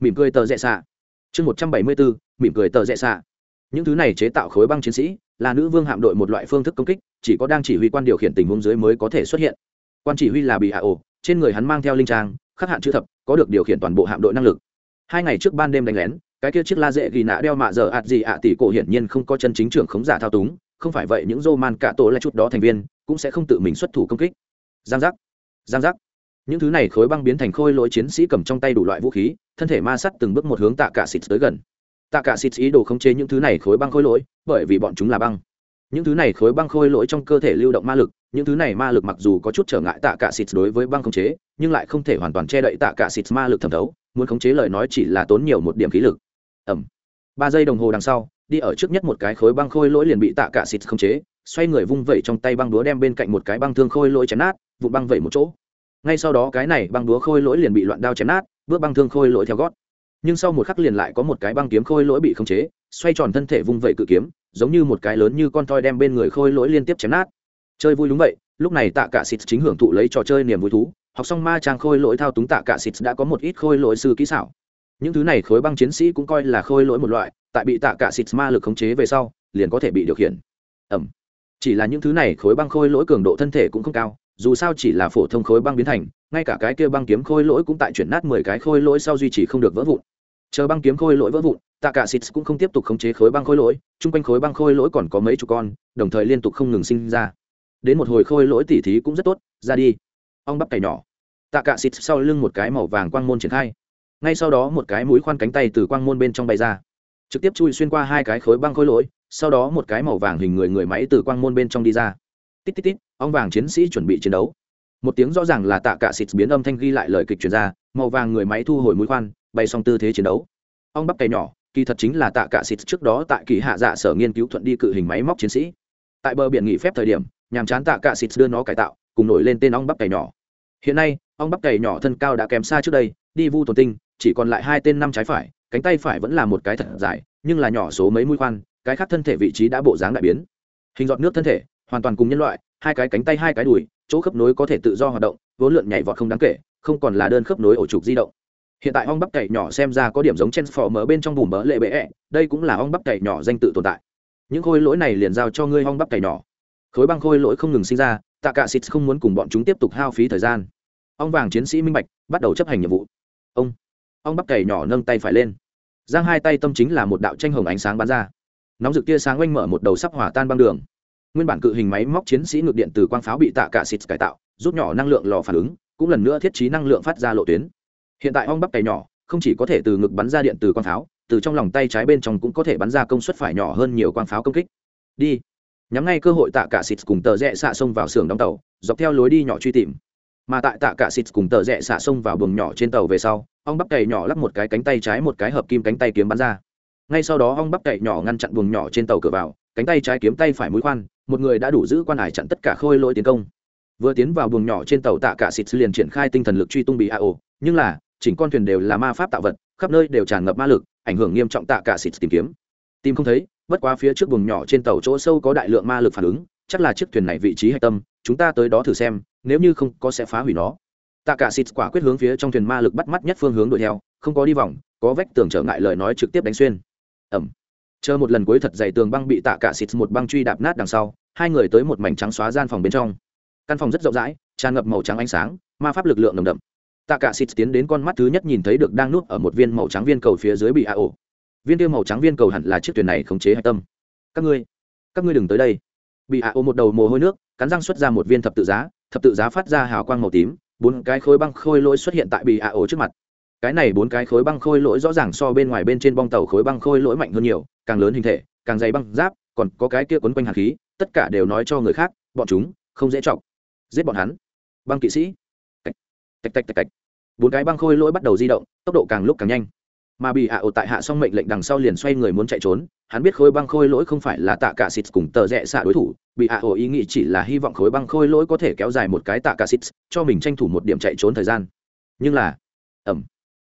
mỉm cười tờ rẽ xạ. Chương một trăm bảy mươi bốn mỉm cười tờ rẽ xạ. Những thứ này chế tạo khối băng chiến sĩ, là nữ vương hạm đội một loại phương thức công kích, chỉ có đang chỉ huy quan điều khiển tình huống dưới mới có thể xuất hiện. Quan chỉ huy là bị hạ ổ, trên người hắn mang theo linh trang, khắc hạn chữ thập, có được điều khiển toàn bộ hạm đội năng lực. Hai ngày trước ban đêm đánh lén, cái kia chiếc la dễ ghi nạ đeo mạ giờ ạt gì ạ tỷ cổ hiển nhiên không có chân chính trưởng khống giả thao túng không phải vậy những dô man cả tổ là chút đó thành viên cũng sẽ không tự mình xuất thủ công kích. Giang giác giang giác. Những thứ này khối băng biến thành khôi lỗi chiến sĩ cầm trong tay đủ loại vũ khí, thân thể ma sắt từng bước một hướng tạ cả xịt tới gần. Tạ cả xịt ý đồ khống chế những thứ này khối băng khôi lỗi, bởi vì bọn chúng là băng. Những thứ này khối băng khôi lỗi trong cơ thể lưu động ma lực, những thứ này ma lực mặc dù có chút trở ngại tạ cả xịt đối với băng khống chế, nhưng lại không thể hoàn toàn che đậy tạ cả xịt ma lực thẩm thấu, muốn khống chế lời nói chỉ là tốn nhiều một điểm khí lực. Ẩm ba giây đồng hồ đằng sau đi ở trước nhất một cái khối băng khôi lỗi liền bị tạ cả xịt không chế, xoay người vung vẩy trong tay băng đúa đem bên cạnh một cái băng thương khôi lỗi chém nát vụ băng vẩy một chỗ. Ngay sau đó cái này băng đúa khôi lỗi liền bị loạn đao chém nát, bước băng thương khôi lỗi theo gót. Nhưng sau một khắc liền lại có một cái băng kiếm khôi lỗi bị khống chế, xoay tròn thân thể vung vẩy cự kiếm, giống như một cái lớn như con toi đem bên người khôi lỗi liên tiếp chém nát. Chơi vui đúng vậy, lúc này tạ cả xịt chính hưởng thụ lấy trò chơi niềm vui thú, học xong ma trang khôi lỗi thao túng tạ cả xịt đã có một ít khôi lỗi sư kỹ xảo những thứ này khối băng chiến sĩ cũng coi là khôi lỗi một loại, tại bị tạ cả xịt ma lực khống chế về sau, liền có thể bị điều khiển. Ẩm. Chỉ là những thứ này khối băng khôi lỗi cường độ thân thể cũng không cao, dù sao chỉ là phổ thông khối băng biến thành, ngay cả cái kia băng kiếm khôi lỗi cũng tại chuyển nát mười cái khôi lỗi sau duy trì không được vỡ vụn. Chờ băng kiếm khôi lỗi vỡ vụn, tạ cả xịt cũng không tiếp tục khống chế khối băng khôi lỗi, chung quanh khối băng khôi lỗi còn có mấy chục con, đồng thời liên tục không ngừng sinh ra. Đến một hồi khôi lỗi tỉ thí cũng rất tốt, ra đi. Ong bắp cày nhỏ. Tạ cả xịt sau lưng một cái màu vàng quang môn triển khai ngay sau đó một cái mũi khoan cánh tay từ quang môn bên trong bay ra. Trực tiếp chui xuyên qua hai cái khối băng khối lỗi, sau đó một cái màu vàng hình người người máy từ quang môn bên trong đi ra. Tít tít tít ong vàng chiến sĩ chuẩn bị chiến đấu. Một tiếng rõ ràng là tạ cả xịt biến âm thanh ghi lại lời kịch truyền ra, màu vàng người máy thu hồi mũi khoan bay xong tư thế chiến đấu. Ong bắp cày nhỏ, kỳ thật chính là tạ cả xịt trước đó tại kỳ hạ dạ sở nghiên cứu thuận đi cự hình máy móc chiến sĩ. Tại bờ biển nghỉ phép thời điểm, nhàm chán tạ cả xịt đưa nó cải tạo, cùng nổi lên tên ong bắp cày nhỏ. Hiện nay ong bắp cày nhỏ thân cao đã kém xa trước đây, đi vu tồn tinh chỉ còn lại hai tên năm trái phải, cánh tay phải vẫn là một cái thật dài, nhưng là nhỏ số mấy mũi khoan, cái khác thân thể vị trí đã bộ dáng đại biến. Hình dọn nước thân thể, hoàn toàn cùng nhân loại, hai cái cánh tay hai cái đùi, chỗ khớp nối có thể tự do hoạt động, vốn lượn nhảy vọt không đáng kể, không còn là đơn khớp nối ổ trục di động. Hiện tại ong bắp cày nhỏ xem ra có điểm giống chen phò mở bên trong bùm mỡ lệ bệ ẹ, đây cũng là ong bắp cày nhỏ danh tự tồn tại. Những khôi lỗi này liền giao cho ngươi ong bắp cày nhỏ. Khối băng khôi lỗi không ngừng sinh ra, tạ cả xịt không muốn cùng bọn chúng tiếp tục hao phí thời gian. Ong vàng chiến sĩ minh bạch, bắt đầu chấp hành nhiệm vụ. Ông ong bắp cày nhỏ nâng tay phải lên. Giang hai tay tâm chính là một đạo tranh hồng ánh sáng bắn ra. Nóng rực tia sáng oanh mở một đầu sắp hỏa tan băng đường. Nguyên bản cự hình máy móc chiến sĩ ngược điện từ quang pháo bị tạ cả xịt cải tạo, rút nhỏ năng lượng lò phản ứng, cũng lần nữa thiết trí năng lượng phát ra lộ tuyến. Hiện tại ong bắp cày nhỏ không chỉ có thể từ ngực bắn ra điện từ quang pháo, từ trong lòng tay trái bên trong cũng có thể bắn ra công suất phải nhỏ hơn nhiều quang pháo công kích. Đi. Nhắm ngay cơ hội tạ cả xịt cùng tờ rẽ xạ xông vào xưởng đóng tàu, dọc theo lối đi nhỏ truy tìm mà tại tạ cả xịt cùng tờ rẽ xả xông vào buồng nhỏ trên tàu về sau ong bắp cày nhỏ lắp một cái cánh tay trái, một cái hợp kim cánh tay kiếm bắn ra. Ngay sau đó ong bắp cày nhỏ ngăn chặn buồng nhỏ trên tàu cửa vào, cánh tay trái kiếm tay phải mũi khoan, một người đã đủ giữ quan hải chặn tất cả khôi lỗi tiến công. Vừa tiến vào buồng nhỏ trên tàu, tạ cả xịt liền triển khai tinh thần lực truy tung bị a ổ nhưng là, chỉnh con thuyền đều là ma pháp tạo vật, khắp nơi đều tràn ngập ma lực, ảnh hưởng nghiêm trọng tạ cả xịt tìm kiếm. Tìm không thấy, bất quá phía trước buồng nhỏ trên tàu chỗ sâu có đại lượng ma lực phản ứng, chắc là chiếc thuyền này vị trí hạch tâm, chúng ta tới đó thử xem nếu như không có sẽ phá hủy nó. Tạ cả xịt quả quyết hướng phía trong thuyền ma lực bắt mắt nhất phương hướng đuổi theo, không có đi vòng, có vách tường trở ngại lời nói trực tiếp đánh xuyên. Ẩm chờ một lần cuối thật dày tường băng bị tạ cả xịt một băng truy đạp nát đằng sau, hai người tới một mảnh trắng xóa gian phòng bên trong. Căn phòng rất rộng rãi, tràn ngập màu trắng ánh sáng, ma pháp lực lượng nồng đậm. Tạ cả xịt tiến đến con mắt thứ nhất nhìn thấy được đang nuốt ở một viên màu trắng viên cầu phía dưới bị a ổ viên tiêu màu trắng viên cầu hẳn là chiếc thuyền này khống chế hạch tâm. Các ngươi các ngươi đừng tới đây. Bị a ổ một đầu mồ hôi nước, cắn răng xuất ra một viên thập tự giá thập tự giá phát ra hào quang màu tím, bốn cái khối băng khôi lỗi xuất hiện tại bị a ổ trước mặt. Cái này bốn cái khối băng khôi lỗi rõ ràng so bên ngoài bên trên bong tàu khối băng khôi lỗi mạnh hơn nhiều, càng lớn hình thể, càng dày băng giáp, còn có cái kia quấn quanh hạt khí, tất cả đều nói cho người khác, bọn chúng không dễ chọc. Giết bọn hắn. Băng kỵ sĩ. Tạch tạch tạch tạch. Bốn cái băng khôi lỗi bắt đầu di động, tốc độ càng lúc càng nhanh mà bị ạ ổ tại hạ xong mệnh lệnh đằng sau liền xoay người muốn chạy trốn, hắn biết khối băng khôi lỗi không phải là tạ cả xịt cùng tờ rẽ xạ đối thủ, bị ạ ổ ý nghĩ chỉ là hy vọng khối băng khôi lỗi có thể kéo dài một cái tạ cả xịt, cho mình tranh thủ một điểm chạy trốn thời gian. Nhưng là ẩm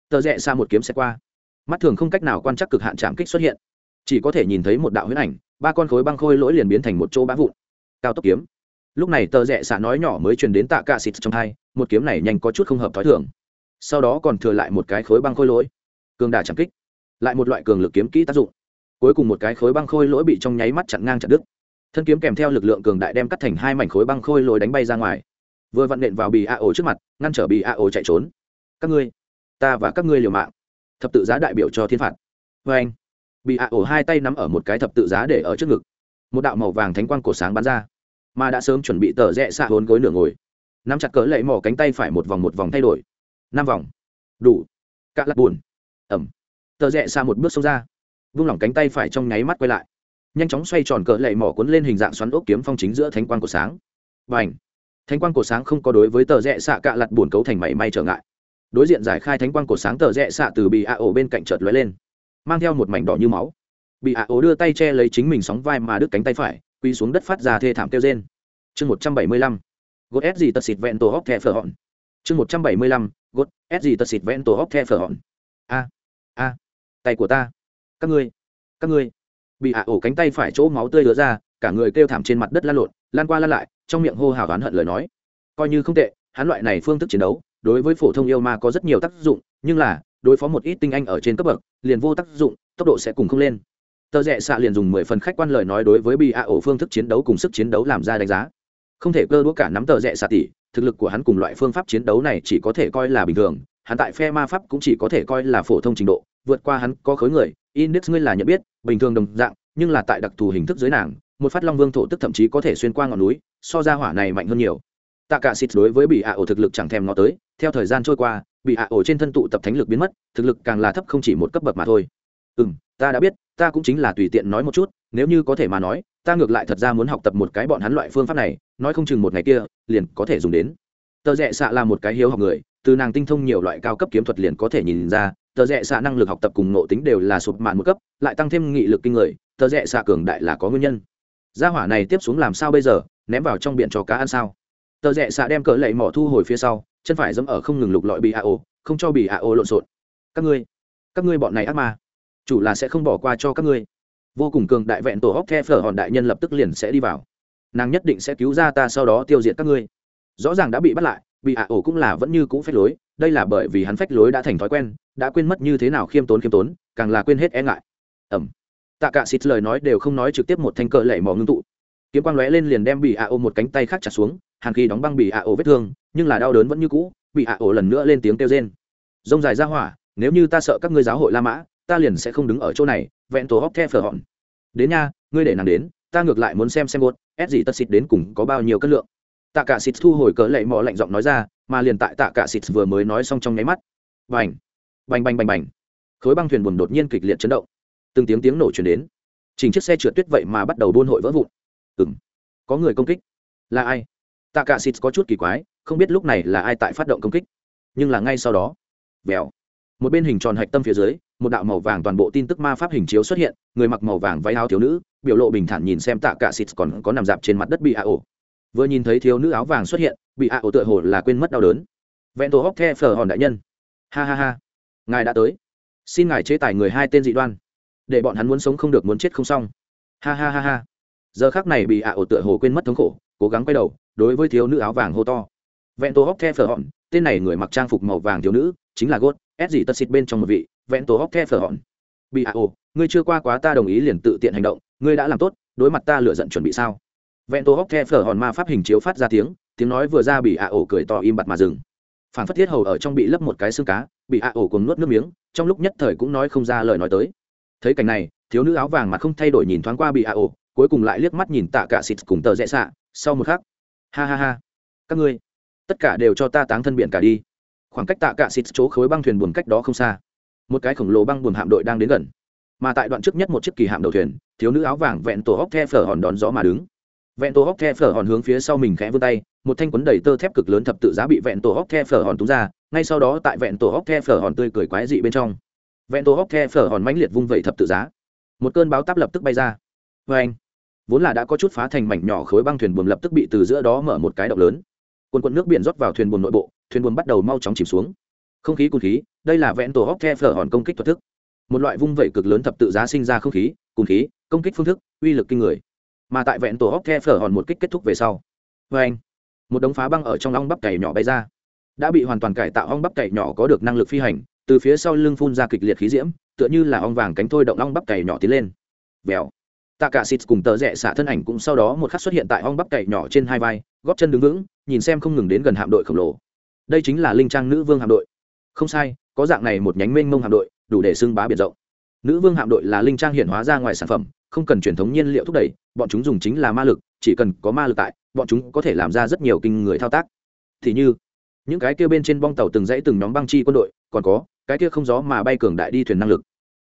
tờ rẽ xa một kiếm xe qua. Mắt thường không cách nào quan trắc cực hạn chạm kích xuất hiện. Chỉ có thể nhìn thấy một đạo huyết ảnh, ba con khối băng khôi lỗi liền biến thành một chỗ bã vụn. Cao tốc kiếm. Lúc này tờ rẽ xạ nói nhỏ mới truyền đến tạ cả xịt trong hai, một kiếm này nhanh có chút không hợp thói thường. Sau đó còn thừa lại một cái khối băng khôi lỗi cường đà chạm kích, lại một loại cường lực kiếm kỹ tác dụng. Cuối cùng một cái khối băng khôi lỗi bị trong nháy mắt chặn ngang chặt đứt. Thân kiếm kèm theo lực lượng cường đại đem cắt thành hai mảnh khối băng khôi lỗi đánh bay ra ngoài. Vừa vặn nện vào bì a ổ trước mặt, ngăn trở bì a ổ chạy trốn. Các ngươi, ta và các ngươi liều mạng. Thập tự giá đại biểu cho thiên phạt. Vê anh bị a ổ hai tay nắm ở một cái thập tự giá để ở trước ngực. Một đạo màu vàng thánh quang cổ sáng bắn ra. Mà đã sớm chuẩn bị tờ rẽ xạ hốn gối nửa ngồi. Nắm chặt cỡ lệ mỏ cánh tay phải một vòng một vòng thay đổi. Năm vòng. Đủ. Cạ lặt buồn ẩm. Tờ rẽ xa một bước xông ra. Vung lỏng cánh tay phải trong nháy mắt quay lại. Nhanh chóng xoay tròn cỡ lệ mỏ cuốn lên hình dạng xoắn ốc kiếm phong chính giữa thánh quang của sáng. Và ảnh thánh quang của sáng không có đối với tờ rẽ xạ cạ lặt buồn cấu thành mảy may trở ngại. Đối diện giải khai thánh quang của sáng tờ rẽ xạ từ bị a ổ bên cạnh chợt lóe lên. Mang theo một mảnh đỏ như máu. Bị a ổ đưa tay che lấy chính mình sóng vai mà đứt cánh tay phải quy xuống đất phát ra thê thảm kêu trên chương một trăm bảy mươi lăm. Gốt ép gì tật xịt vẹn tổ hóc thẹ phở hòn chương một trăm bảy mươi lăm. Gốt ép gì tật xịt vẹn tổ hóc thẹ phở hòn a a, tay của ta. Các ngươi các ngươi. Bị a ổ cánh tay phải chỗ máu tươi lứa ra, cả người kêu thảm trên mặt đất lan lộn, lan qua lan lại, trong miệng hô hào oán hận lời nói. Coi như không tệ, hắn loại này phương thức chiến đấu, đối với phổ thông yêu ma có rất nhiều tác dụng, nhưng là, đối phó một ít tinh anh ở trên cấp bậc, liền vô tác dụng, tốc độ sẽ cùng không lên. Tờ rẽ xạ liền dùng mười phần khách quan lời nói đối với bị ạ ổ phương thức chiến đấu cùng sức chiến đấu làm ra đánh giá. Không thể cơ đũa cả nắm tờ rẽ xạ tỷ, thực lực của hắn cùng loại phương pháp chiến đấu này chỉ có thể coi là bình thường hắn tại phe ma pháp cũng chỉ có thể coi là phổ thông trình độ, vượt qua hắn có khối người. Index ngươi là nhận biết, bình thường đồng dạng, nhưng là tại đặc thù hình thức dưới nàng, một phát long vương thổ tức thậm chí có thể xuyên qua ngọn núi, so ra hỏa này mạnh hơn nhiều. Tạ cả xịt đối với bị ạ ổ thực lực chẳng thèm ngó tới, theo thời gian trôi qua, bị ạ ổ trên thân tụ tập thánh lực biến mất, thực lực càng là thấp không chỉ một cấp bậc mà thôi. Ừ m ta đã biết, ta cũng chính là tùy tiện nói một chút, nếu như có thể mà nói, ta ngược lại thật ra muốn học tập một cái bọn hắn loại phương pháp này, nói không chừng một ngày kia, liền có thể dùng đến. Tờ rẽ xạ là một cái hiếu học người từ nàng tinh thông nhiều loại cao cấp kiếm thuật liền có thể nhìn ra, tờ rẽ xạ năng lực học tập cùng nộ tính đều là sụp mạn một cấp, lại tăng thêm nghị lực kinh người, tờ rẽ xạ cường đại là có nguyên nhân. Gia hỏa này tiếp xuống làm sao bây giờ, ném vào trong biển cho cá ăn sao? Tờ rẽ xạ đem cỡ lệ mỏ thu hồi phía sau, chân phải dẫm ở không ngừng lục lọi bị a ô không cho bị a ô lộn xộn. Các ngươi các ngươi bọn này ác ma, chủ là sẽ không bỏ qua cho các ngươi. Vô cùng cường đại vẹn tổ hóc the phở hòn đại nhân lập tức liền sẽ đi vào. Nàng nhất định sẽ cứu ra ta sau đó tiêu diệt các ngươi. Rõ ràng đã bị bắt lại bị ạ ổ cũng là vẫn như cũ phách lối, đây là bởi vì hắn phách lối đã thành thói quen, đã quên mất như thế nào khiêm tốn khiêm tốn, càng là quên hết e ngại. Ẩm. Tạ cả xịt lời nói đều không nói trực tiếp một thanh cờ lệ mò ngưng tụ. Kiếm quang lóe lên liền đem bị ạ ổ một cánh tay khác chặt xuống hàn khi đóng băng bị ạ ổ vết thương, nhưng là đau đớn vẫn như cũ, bị ạ ổ lần nữa lên tiếng kêu rên. Rông dài ra hỏa, nếu như ta sợ các ngươi giáo hội la mã, ta liền sẽ không đứng ở chỗ này, vẹn tổ hóc the phở hòn. Đến nha, ngươi để nàng đến, ta ngược lại muốn xem xem một ép gì tất xịt đến cùng có bao nhiêu cân lượng tạ cả xịt thu hồi cỡ lệ mỏ lạnh giọng nói ra, mà liền tại tạ cả xịt vừa mới nói xong trong nháy mắt. Bành! Bành bành bành bành! Khối băng thuyền buồn đột nhiên kịch liệt chấn động. Từng tiếng tiếng nổ chuyển đến. Chỉnh chiếc xe trượt tuyết vậy mà bắt đầu buôn hội vỡ vụn. Ừng có người công kích. Là ai? Tạ cả xịt có chút kỳ quái, không biết lúc này là ai tại phát động công kích. Nhưng là ngay sau đó, vèo. Một bên hình tròn hạch tâm phía dưới, một đạo màu vàng toàn bộ tin tức ma pháp hình chiếu xuất hiện, người mặc màu vàng váy áo thiếu nữ, biểu lộ bình thản nhìn xem tạ cả xịt còn có nằm dạp trên mặt đất bị hạ ổ vừa nhìn thấy thiếu nữ áo vàng xuất hiện, bị a ổ tựa hồ là quên mất đau đớn. Vẹn tổ hóc the phở hòn đại nhân. Ha ha ha. Ngài đã tới. Xin ngài chế tài người hai tên dị đoan. Để bọn hắn muốn sống không được muốn chết không xong. Ha ha ha ha. Giờ khác này bị a ổ tựa hồ quên mất thống khổ, cố gắng quay đầu, đối với thiếu nữ áo vàng hô to. Vẹn tổ hóc the phở hòn, tên này người mặc trang phục màu vàng thiếu nữ, chính là gốt ép gì tất xịt bên trong một vị, vẹn tổ hóc the phở hòn. Bị a ổ, ngươi chưa qua quá ta đồng ý liền tự tiện hành động, ngươi đã làm tốt, đối mặt ta lựa giận chuẩn bị sao? Vẹn tổ hóc the phở hòn ma pháp hình chiếu phát ra tiếng tiếng nói vừa ra bị a ổ cười to im bặt mà dừng. Phản phất thiết hầu ở trong bị lấp một cái xương cá, bị a ổ cùng nuốt nước miếng, trong lúc nhất thời cũng nói không ra lời nói tới. Thấy cảnh này, thiếu nữ áo vàng mà không thay đổi nhìn thoáng qua bị a ổ, cuối cùng lại liếc mắt nhìn tạ cả xịt cùng tờ rẽ xạ, sau một khắc, ha ha ha, các ngươi, tất cả đều cho ta táng thân biển cả đi. Khoảng cách tạ cả xịt chỗ khối băng thuyền buồm cách đó không xa, một cái khổng lồ băng buồm hạm đội đang đến gần. Mà tại đoạn trước nhất một chiếc kỳ hạm đầu thuyền, thiếu nữ áo vàng vẹn tổ hóc the phở hòn đón gió mà đứng vẹn tổ hóc the phở hòn hướng phía sau mình khẽ vươn tay, một thanh quấn đầy tơ thép cực lớn thập tự giá bị vẹn tổ hóc the phở hòn túng ra, ngay sau đó tại vẹn tổ hóc the phở hòn tươi cười quái dị bên trong. Vẹn tổ hóc the phở hòn mãnh liệt vung vẩy thập tự giá. Một cơn báo táp lập tức bay ra. Vê anh, vốn là đã có chút phá thành mảnh nhỏ khối băng thuyền buồm lập tức bị từ giữa đó mở một cái động lớn. Quần quần nước biển rót vào thuyền buồm nội bộ, thuyền buồm bắt đầu mau chóng chìm xuống. Không khí cùng khí, đây là vẹn tổ hóc the phở hòn công kích thuật thức. Một loại vung vẩy cực lớn thập tự giá sinh ra không khí cùng khí, công kích phương thức, uy lực kinh người mà tại vẹn tổ hóc the phở hòn một kích kết thúc về sau. Vê anh, một đống phá băng ở trong ong bắp cày nhỏ bay ra. Đã bị hoàn toàn cải tạo ong bắp cày nhỏ có được năng lực phi hành, từ phía sau lưng phun ra kịch liệt khí diễm, tựa như là ong vàng cánh thôi động ong bắp cày nhỏ tiến lên. Vèo. Tạ cả xịt cùng tờ rẽ xả thân ảnh cũng sau đó một khắc xuất hiện tại ong bắp cày nhỏ trên hai vai, góp chân đứng vững, nhìn xem không ngừng đến gần hạm đội khổng lồ. Đây chính là linh trang nữ vương hạm đội. Không sai, có dạng này một nhánh mênh mông hạm đội, đủ để xưng bá biển rộng. Nữ vương hạm đội là linh trang hiện hóa ra ngoài sản phẩm không cần truyền thống nhiên liệu thúc đẩy, bọn chúng dùng chính là ma lực, chỉ cần có ma lực tại, bọn chúng có thể làm ra rất nhiều kinh người thao tác. Thì như, những cái kia bên trên bong tàu từng dãy từng nhóm băng chi quân đội, còn có, cái kia không gió mà bay cường đại đi thuyền năng lực.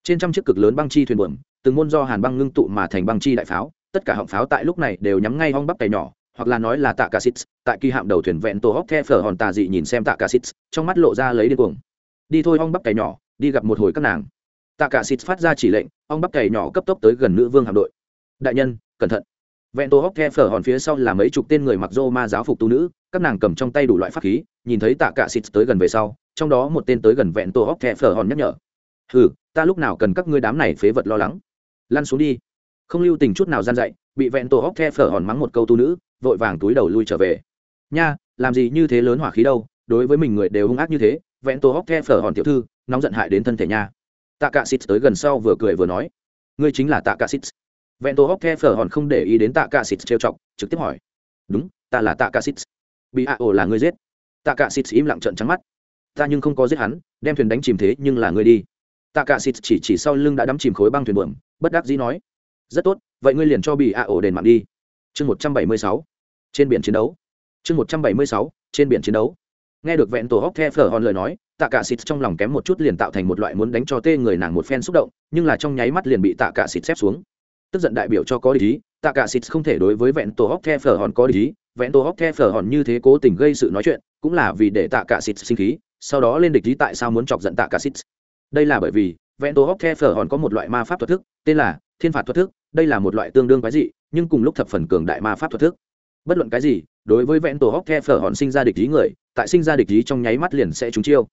Trên trăm chiếc cực lớn băng chi thuyền buồm, từng môn do hàn băng ngưng tụ mà thành băng chi đại pháo, tất cả họng pháo tại lúc này đều nhắm ngay hong bắp tay nhỏ, hoặc là nói là tạ cả xít, tại kỳ hạm đầu thuyền vẹn tổ hóc the phở hòn tà dị nhìn xem tạ cả xít, trong mắt lộ ra lấy điên cuồng. Đi thôi hong bắp cày nhỏ, đi gặp một hồi các nàng tạ cả xịt phát ra chỉ lệnh ong bắp cày nhỏ cấp tốc tới gần nữ vương hạm đội. Đại nhân, cẩn thận. Vẹn tô hóc the phở hòn phía sau là mấy chục tên người mặc rô ma giáo phục tu nữ, các nàng cầm trong tay đủ loại pháp khí, nhìn thấy tạ cả xịt tới gần về sau, trong đó một tên tới gần vẹn tô hóc the phở hòn nhắc nhở. Hừ, ta lúc nào cần các ngươi đám này phế vật lo lắng? Lăn xuống đi. Không lưu tình chút nào gian dạy, bị vẹn tổ hóc the phở hòn mắng một câu tu nữ, vội vàng túi đầu lui trở về. Nha, làm gì như thế lớn hỏa khí đâu, đối với mình người đều hung ác như thế, vẹn tổ hóc the phở hòn tiểu thư, nóng giận hại đến thân thể nha tạ cả xịt tới gần sau vừa cười vừa nói, ngươi chính là tạ cả xịt vẹn tổ hóc the phở hòn không để ý đến tạ cả xịt trêu chọc, trực tiếp hỏi, đúng, ta là tạ cả xịt bị a ổ là ngươi giết. Tạ cả xịt im lặng trận trắng mắt, ta nhưng không có giết hắn, đem thuyền đánh chìm thế nhưng là ngươi đi. Tạ cả xịt chỉ chỉ sau lưng đã đắm chìm khối băng thuyền buồm, bất đắc dĩ nói, rất tốt, vậy ngươi liền cho bị a ổ đền mạng đi. Chương một trăm bảy mươi sáu, trên biển chiến đấu. Chương một trăm bảy mươi sáu, trên biển chiến đấu nghe được vẹn tổ hóc the phở hòn lời nói, tạ cả xịt trong lòng kém một chút liền tạo thành một loại muốn đánh cho tê người nàng một phen xúc động, nhưng là trong nháy mắt liền bị tạ cả xịt xếp xuống. Tức giận đại biểu cho có lý, tạ cả xịt không thể đối với vẹn tổ hóc the phở hòn có lý, vẹn tổ hóc the phở hòn như thế cố tình gây sự nói chuyện, cũng là vì để tạ cả xịt sinh khí, sau đó lên địch lý tại sao muốn chọc giận tạ cả xịt. Đây là bởi vì, vẹn tổ hóc the phở hòn có một loại ma pháp thuật thức, tên là thiên phạt thuật thức, đây là một loại tương đương quái dị, nhưng cùng lúc thập phần cường đại ma pháp thuật thức bất luận cái gì, đối với vẹn tổ hóc the phở hòn sinh ra địch ý người, tại sinh ra địch ý trong nháy mắt liền sẽ trúng chiêu.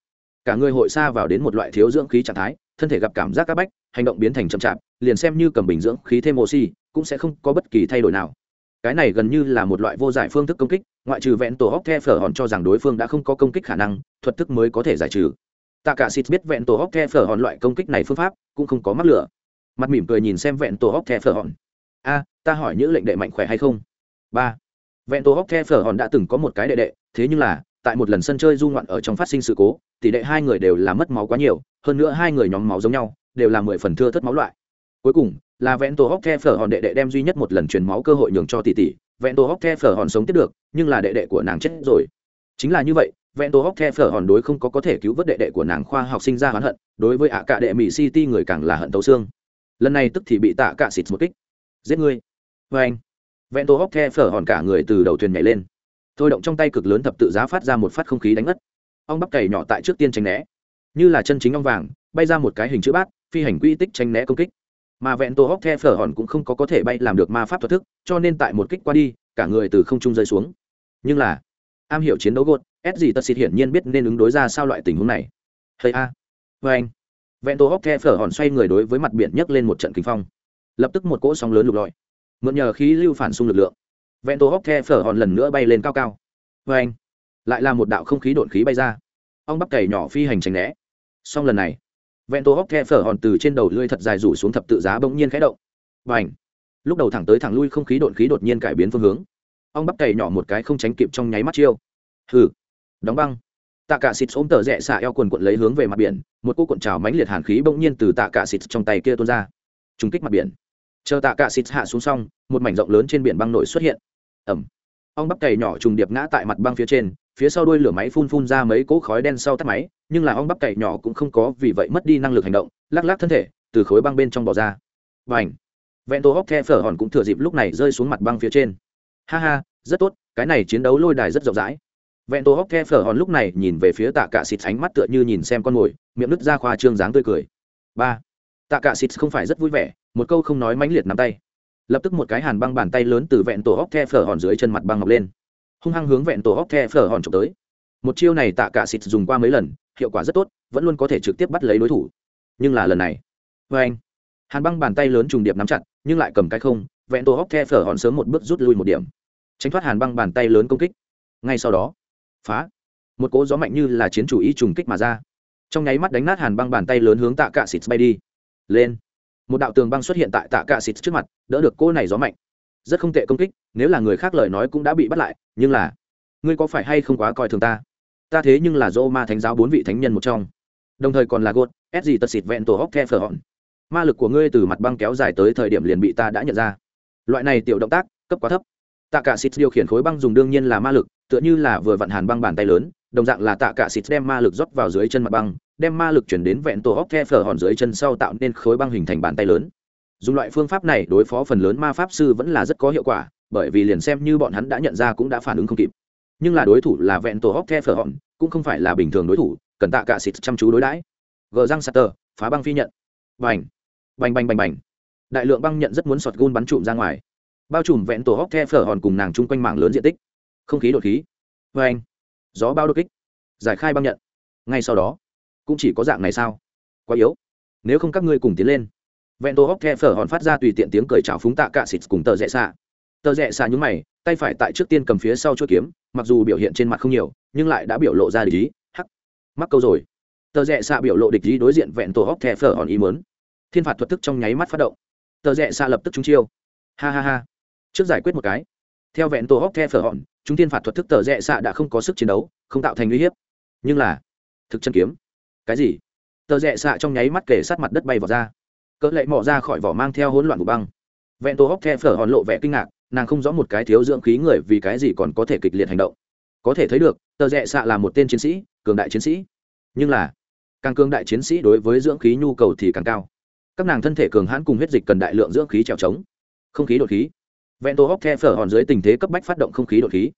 Cả người hội xa vào đến một loại thiếu dưỡng khí trạng thái, thân thể gặp cảm giác áp bách, hành động biến thành chậm chạp, liền xem như cầm bình dưỡng khí thêm oxy, cũng sẽ không có bất kỳ thay đổi nào. Cái này gần như là một loại vô giải phương thức công kích, ngoại trừ vẹn tổ hóc the phở hòn cho rằng đối phương đã không có công kích khả năng, thuật thức mới có thể giải trừ. Tạ cả xịt biết vẹn tổ hóc the phở hòn loại công kích này phương pháp, cũng không có mắc lửa. Mặt mỉm cười nhìn xem vẹn tổ hóc the phở hòn. A, ta hỏi những lệnh đệ mạnh khỏe hay không? Ba vẹn tổ hóc the phở hòn đã từng có một cái đệ đệ, thế nhưng là, tại một lần sân chơi du ngoạn ở trong phát sinh sự cố, tỷ đệ hai người đều là mất máu quá nhiều, hơn nữa hai người nhóm máu giống nhau, đều là mười phần thưa thất máu loại. Cuối cùng, là vẹn tổ hóc the phở hòn đệ đệ đem duy nhất một lần truyền máu cơ hội nhường cho tỷ tỷ, vẹn tổ hóc the phở hòn sống tiếp được, nhưng là đệ đệ của nàng chết rồi. Chính là như vậy, vẹn tổ hóc the phở hòn đối không có có thể cứu vớt đệ đệ của nàng khoa học sinh ra oán hận, đối với ạ cả đệ mỹ city người càng là hận tấu xương. Lần này tức thì bị tạ cả xịt một kích. Giết ngươi. Vê anh vẹn tổ hóc the phở hòn cả người từ đầu thuyền nhảy lên. Thôi động trong tay cực lớn thập tự giá phát ra một phát không khí đánh ngất. Ong bắp cày nhỏ tại trước tiên tránh né. Như là chân chính ong vàng, bay ra một cái hình chữ bát, phi hành quy tích tránh né công kích. Mà vẹn tổ hóc the phở hòn cũng không có có thể bay làm được ma pháp thuật thức, cho nên tại một kích qua đi, cả người từ không trung rơi xuống. Nhưng là, am hiểu chiến đấu gột, s gì tật xịt hiển nhiên biết nên ứng đối ra sao loại tình huống này. Hay a. Vê anh, vẹn tổ hóc the phở hòn xoay người đối với mặt biển nhấc lên một trận kinh phong. Lập tức một cỗ sóng lớn lục lọi mượn nhờ khí lưu phản xung lực lượng. Vẹn tổ hóc the phở hòn lần nữa bay lên cao cao. Vê anh, lại là một đạo không khí đột khí bay ra. Ong bắp cày nhỏ phi hành tránh né. Song lần này, vẹn tổ hóc the phở hòn từ trên đầu lưới thật dài rủ xuống thập tự giá bỗng nhiên khẽ động. Và ảnh lúc đầu thẳng tới thẳng lui không khí đột khí đột nhiên cải biến phương hướng. Ong bắp cày nhỏ một cái không tránh kịp trong nháy mắt chiêu. Hừ, đóng băng. Tạ cả xịt ôm tờ rẽ xạ eo quần quận lấy hướng về mặt biển, một cô cuộn trào mánh liệt hàn khí bỗng nhiên từ tạ cả xịt trong tay kia tuôn ra. Trúng kích mặt biển chờ tạ cả xịt hạ xuống xong, một mảnh rộng lớn trên biển băng nổi xuất hiện. Ẩm ong bắp cày nhỏ trùng điệp ngã tại mặt băng phía trên, phía sau đuôi lửa máy phun phun ra mấy cỗ khói đen sau tắt máy, nhưng là ong bắp cày nhỏ cũng không có vì vậy mất đi năng lực hành động, lắc lắc thân thể, từ khối băng bên trong bỏ ra. Và ảnh vẹn tổ hóc the phở hòn cũng thừa dịp lúc này rơi xuống mặt băng phía trên. Ha ha, rất tốt, cái này chiến đấu lôi đài rất rộng rãi. Vẹn tổ hóc the phở hòn lúc này nhìn về phía tạ cả xịt ánh mắt tựa như nhìn xem con mồi, miệng nứt ra khoa trương dáng tươi cười. Ba. Tạ cả xịt không phải rất vui vẻ một câu không nói mãnh liệt nắm tay. Lập tức một cái hàn băng bàn tay lớn từ vẹn tổ hóc the phở hòn dưới chân mặt băng ngọc lên. Hung hăng hướng vẹn tổ hóc the phở hòn trộm tới. Một chiêu này tạ cả xịt dùng qua mấy lần, hiệu quả rất tốt, vẫn luôn có thể trực tiếp bắt lấy đối thủ. Nhưng là lần này vê anh. Hàn băng bàn tay lớn trùng điệp nắm chặt, nhưng lại cầm cái không, vẹn tổ hóc the phở hòn sớm một bước rút lui một điểm. Tránh thoát hàn băng bàn tay lớn công kích. Ngay sau đó, phá. Một cỗ gió mạnh như là chiến chủ ý trùng kích mà ra. Trong nháy mắt đánh nát hàn băng bàn tay lớn hướng tạ cả xịt bay đi. Lên một đạo tường băng xuất hiện tại tạ cả xịt trước mặt, đỡ được cô này gió mạnh. Rất không tệ công kích, nếu là người khác lời nói cũng đã bị bắt lại, nhưng là, ngươi có phải hay không quá coi thường ta? Ta thế nhưng là dô ma thánh giáo bốn vị thánh nhân một trong. Đồng thời còn là gột ép gì tật xịt vẹn tổ hóc the phở hòn. Ma lực của ngươi từ mặt băng kéo dài tới thời điểm liền bị ta đã nhận ra. Loại này tiểu động tác, cấp quá thấp. Tạ cả xịt điều khiển khối băng dùng đương nhiên là ma lực, tựa như là vừa vận hàn băng bàn tay lớn, đồng dạng là tạ cả xịt đem ma lực rót vào dưới chân mặt băng đem ma lực chuyển đến vẹn tổ hóc the phở hòn dưới chân sau tạo nên khối băng hình thành bàn tay lớn. Dùng loại phương pháp này đối phó phần lớn ma pháp sư vẫn là rất có hiệu quả, bởi vì liền xem như bọn hắn đã nhận ra cũng đã phản ứng không kịp. Nhưng là đối thủ là vẹn tổ hóc the phở hòn, cũng không phải là bình thường đối thủ, cần tạ cả xịt chăm chú đối đãi. Gờ răng sạt tờ, phá băng phi nhận. Bành. Bành bành bành bành. Đại lượng băng nhận rất muốn sọt gun bắn trụm ra ngoài. Bao trùm vẹn tổ hóc the phở hòn cùng nàng chung quanh mảng lớn diện tích. Không khí đột khí. Vê anh gió bao đột kích. Giải khai băng nhận. Ngay sau đó cũng chỉ có dạng này sao? Quá yếu. Nếu không các ngươi cùng tiến lên. Vẹn tổ hóc the phở hòn phát ra tùy tiện tiếng cười chào phúng tạ cả xịt cùng tờ rẽ xạ. Tờ rẽ xạ nhúng mày, tay phải tại trước tiên cầm phía sau chuỗi kiếm, mặc dù biểu hiện trên mặt không nhiều, nhưng lại đã biểu lộ ra địch ý. Hắc. Mắc câu rồi. Tờ rẽ xạ biểu lộ địch ý đối diện vẹn tổ hóc thẻ phở hòn ý mớn thiên phạt thuật thức trong nháy mắt phát động. Tờ rẽ xạ lập tức trúng chiêu. Ha ha ha. Trước giải quyết một cái. Theo vẹn tổ hóc thẻ phở hòn, chúng thiên phạt thuật thức tờ rẽ xạ đã không có sức chiến đấu, không tạo thành uy hiếp. Nhưng là, thực chân kiếm cái gì? Tờ rẽ xạ trong nháy mắt kể sát mặt đất bay vào ra. Cỡ lệ mỏ ra khỏi vỏ mang theo hỗn loạn của băng. Vẹn tổ hóc the phở hòn lộ vẻ kinh ngạc, nàng không rõ một cái thiếu dưỡng khí người vì cái gì còn có thể kịch liệt hành động. Có thể thấy được, tờ rẽ xạ là một tên chiến sĩ, cường đại chiến sĩ. Nhưng là, càng cường đại chiến sĩ đối với dưỡng khí nhu cầu thì càng cao. Các nàng thân thể cường hãn cùng huyết dịch cần đại lượng dưỡng khí trèo trống. Không khí đột khí. Vẹn tổ hóc the phở hòn dưới tình thế cấp bách phát động không khí đột khí.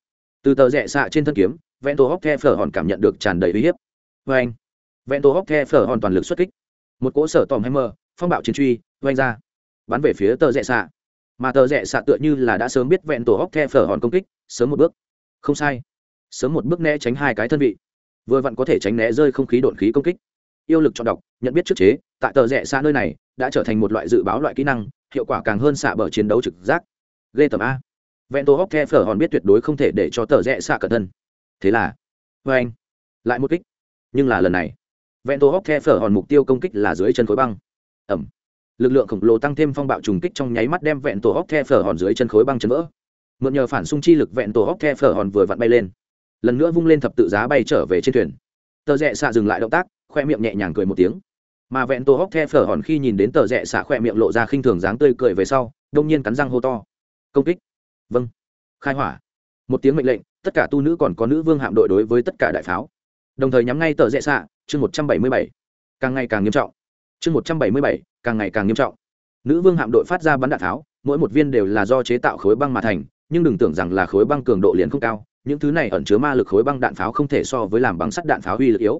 Từ tờ rẽ xạ trên thân kiếm, vẹn tổ hóc the phở hòn cảm nhận được tràn đầy uy hiếp. Vê anh vẹn tổ hóc the phở hòn toàn lực xuất kích. Một cỗ sở tòm hammer, phong bạo chiến truy oanh ra. Bắn về phía tờ rẽ xạ. Mà tờ rẽ xạ tựa như là đã sớm biết vẹn tổ hóc the phở hòn công kích, sớm một bước. Không sai. Sớm một bước né tránh hai cái thân vị. Vừa vặn có thể tránh né rơi không khí đột khí công kích. Yêu lực chọn đọc, nhận biết trước chế, tại tờ rẽ xa nơi này, đã trở thành một loại dự báo loại kỹ năng, hiệu quả càng hơn xạ bờ chiến đấu trực giác. Ghê tầm a. Vẹn tổ hóc the phở hòn biết tuyệt đối không thể để cho tờ rẽ xạ cẩn thân. Thế là vê anh lại một kích. Nhưng là lần này vẹn tổ hóc the phở hòn mục tiêu công kích là dưới chân khối băng. Ẩm. Lực lượng khổng lồ tăng thêm phong bạo trùng kích trong nháy mắt đem vẹn tổ hóc the phở hòn dưới chân khối băng chấn vỡ. Mượn nhờ phản xung chi lực vẹn tổ hóc the phở hòn vừa vặn bay lên. Lần nữa vung lên thập tự giá bay trở về trên thuyền. Tờ rẽ xạ dừng lại động tác, khoe miệng nhẹ nhàng cười một tiếng. Mà vẹn tổ hóc the phở hòn khi nhìn đến tờ rẽ xạ khoe miệng lộ ra khinh thường dáng tươi cười về sau, đông nhiên cắn răng hô to. Công kích. Vâng. Khai hỏa. Một tiếng mệnh lệnh, tất cả tu nữ còn có nữ vương hạm đội đối với tất cả đại pháo. Đồng thời nhắm ngay tờ rẽ xạ chương một trăm bảy mươi bảy, càng ngày càng nghiêm trọng. Chương một trăm bảy mươi bảy, càng ngày càng nghiêm trọng. Nữ vương hạm đội phát ra bắn đạn pháo mỗi một viên đều là do chế tạo khối băng mà thành, nhưng đừng tưởng rằng là khối băng cường độ liền không cao, những thứ này ẩn chứa ma lực khối băng đạn pháo không thể so với làm bằng sắt đạn pháo uy lực yếu.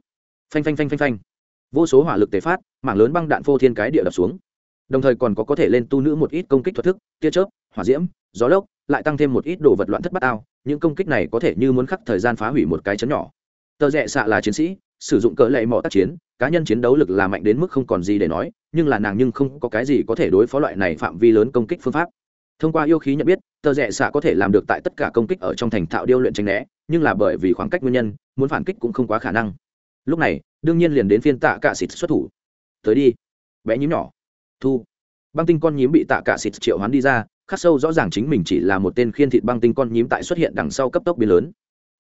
Phanh phanh phanh phanh phanh. Vô số hỏa lực tề phát, mảng lớn băng đạn phô thiên cái địa đập xuống. Đồng thời còn có có thể lên tu nữ một ít công kích thuật thức, tia chớp, hỏa diễm, gió lốc, lại tăng thêm một ít đồ vật loạn thất bát ao, những công kích này có thể như muốn khắc thời gian phá hủy một cái chấn nhỏ. Tờ rẽ xạ là chiến sĩ sử dụng cỡ lệ mỏ tác chiến, cá nhân chiến đấu lực là mạnh đến mức không còn gì để nói, nhưng là nàng nhưng không có cái gì có thể đối phó loại này phạm vi lớn công kích phương pháp. Thông qua yêu khí nhận biết, tờ rẽ xạ có thể làm được tại tất cả công kích ở trong thành thạo điêu luyện tranh né, nhưng là bởi vì khoảng cách nguyên nhân, muốn phản kích cũng không quá khả năng. Lúc này, đương nhiên liền đến phiên tạ cả xịt xuất thủ. Tới đi. Bé nhím nhỏ. Thu. Băng tinh con nhím bị tạ cả xịt triệu hoán đi ra, khắc sâu rõ ràng chính mình chỉ là một tên khiên thịt băng tinh con nhím tại xuất hiện đằng sau cấp tốc biến lớn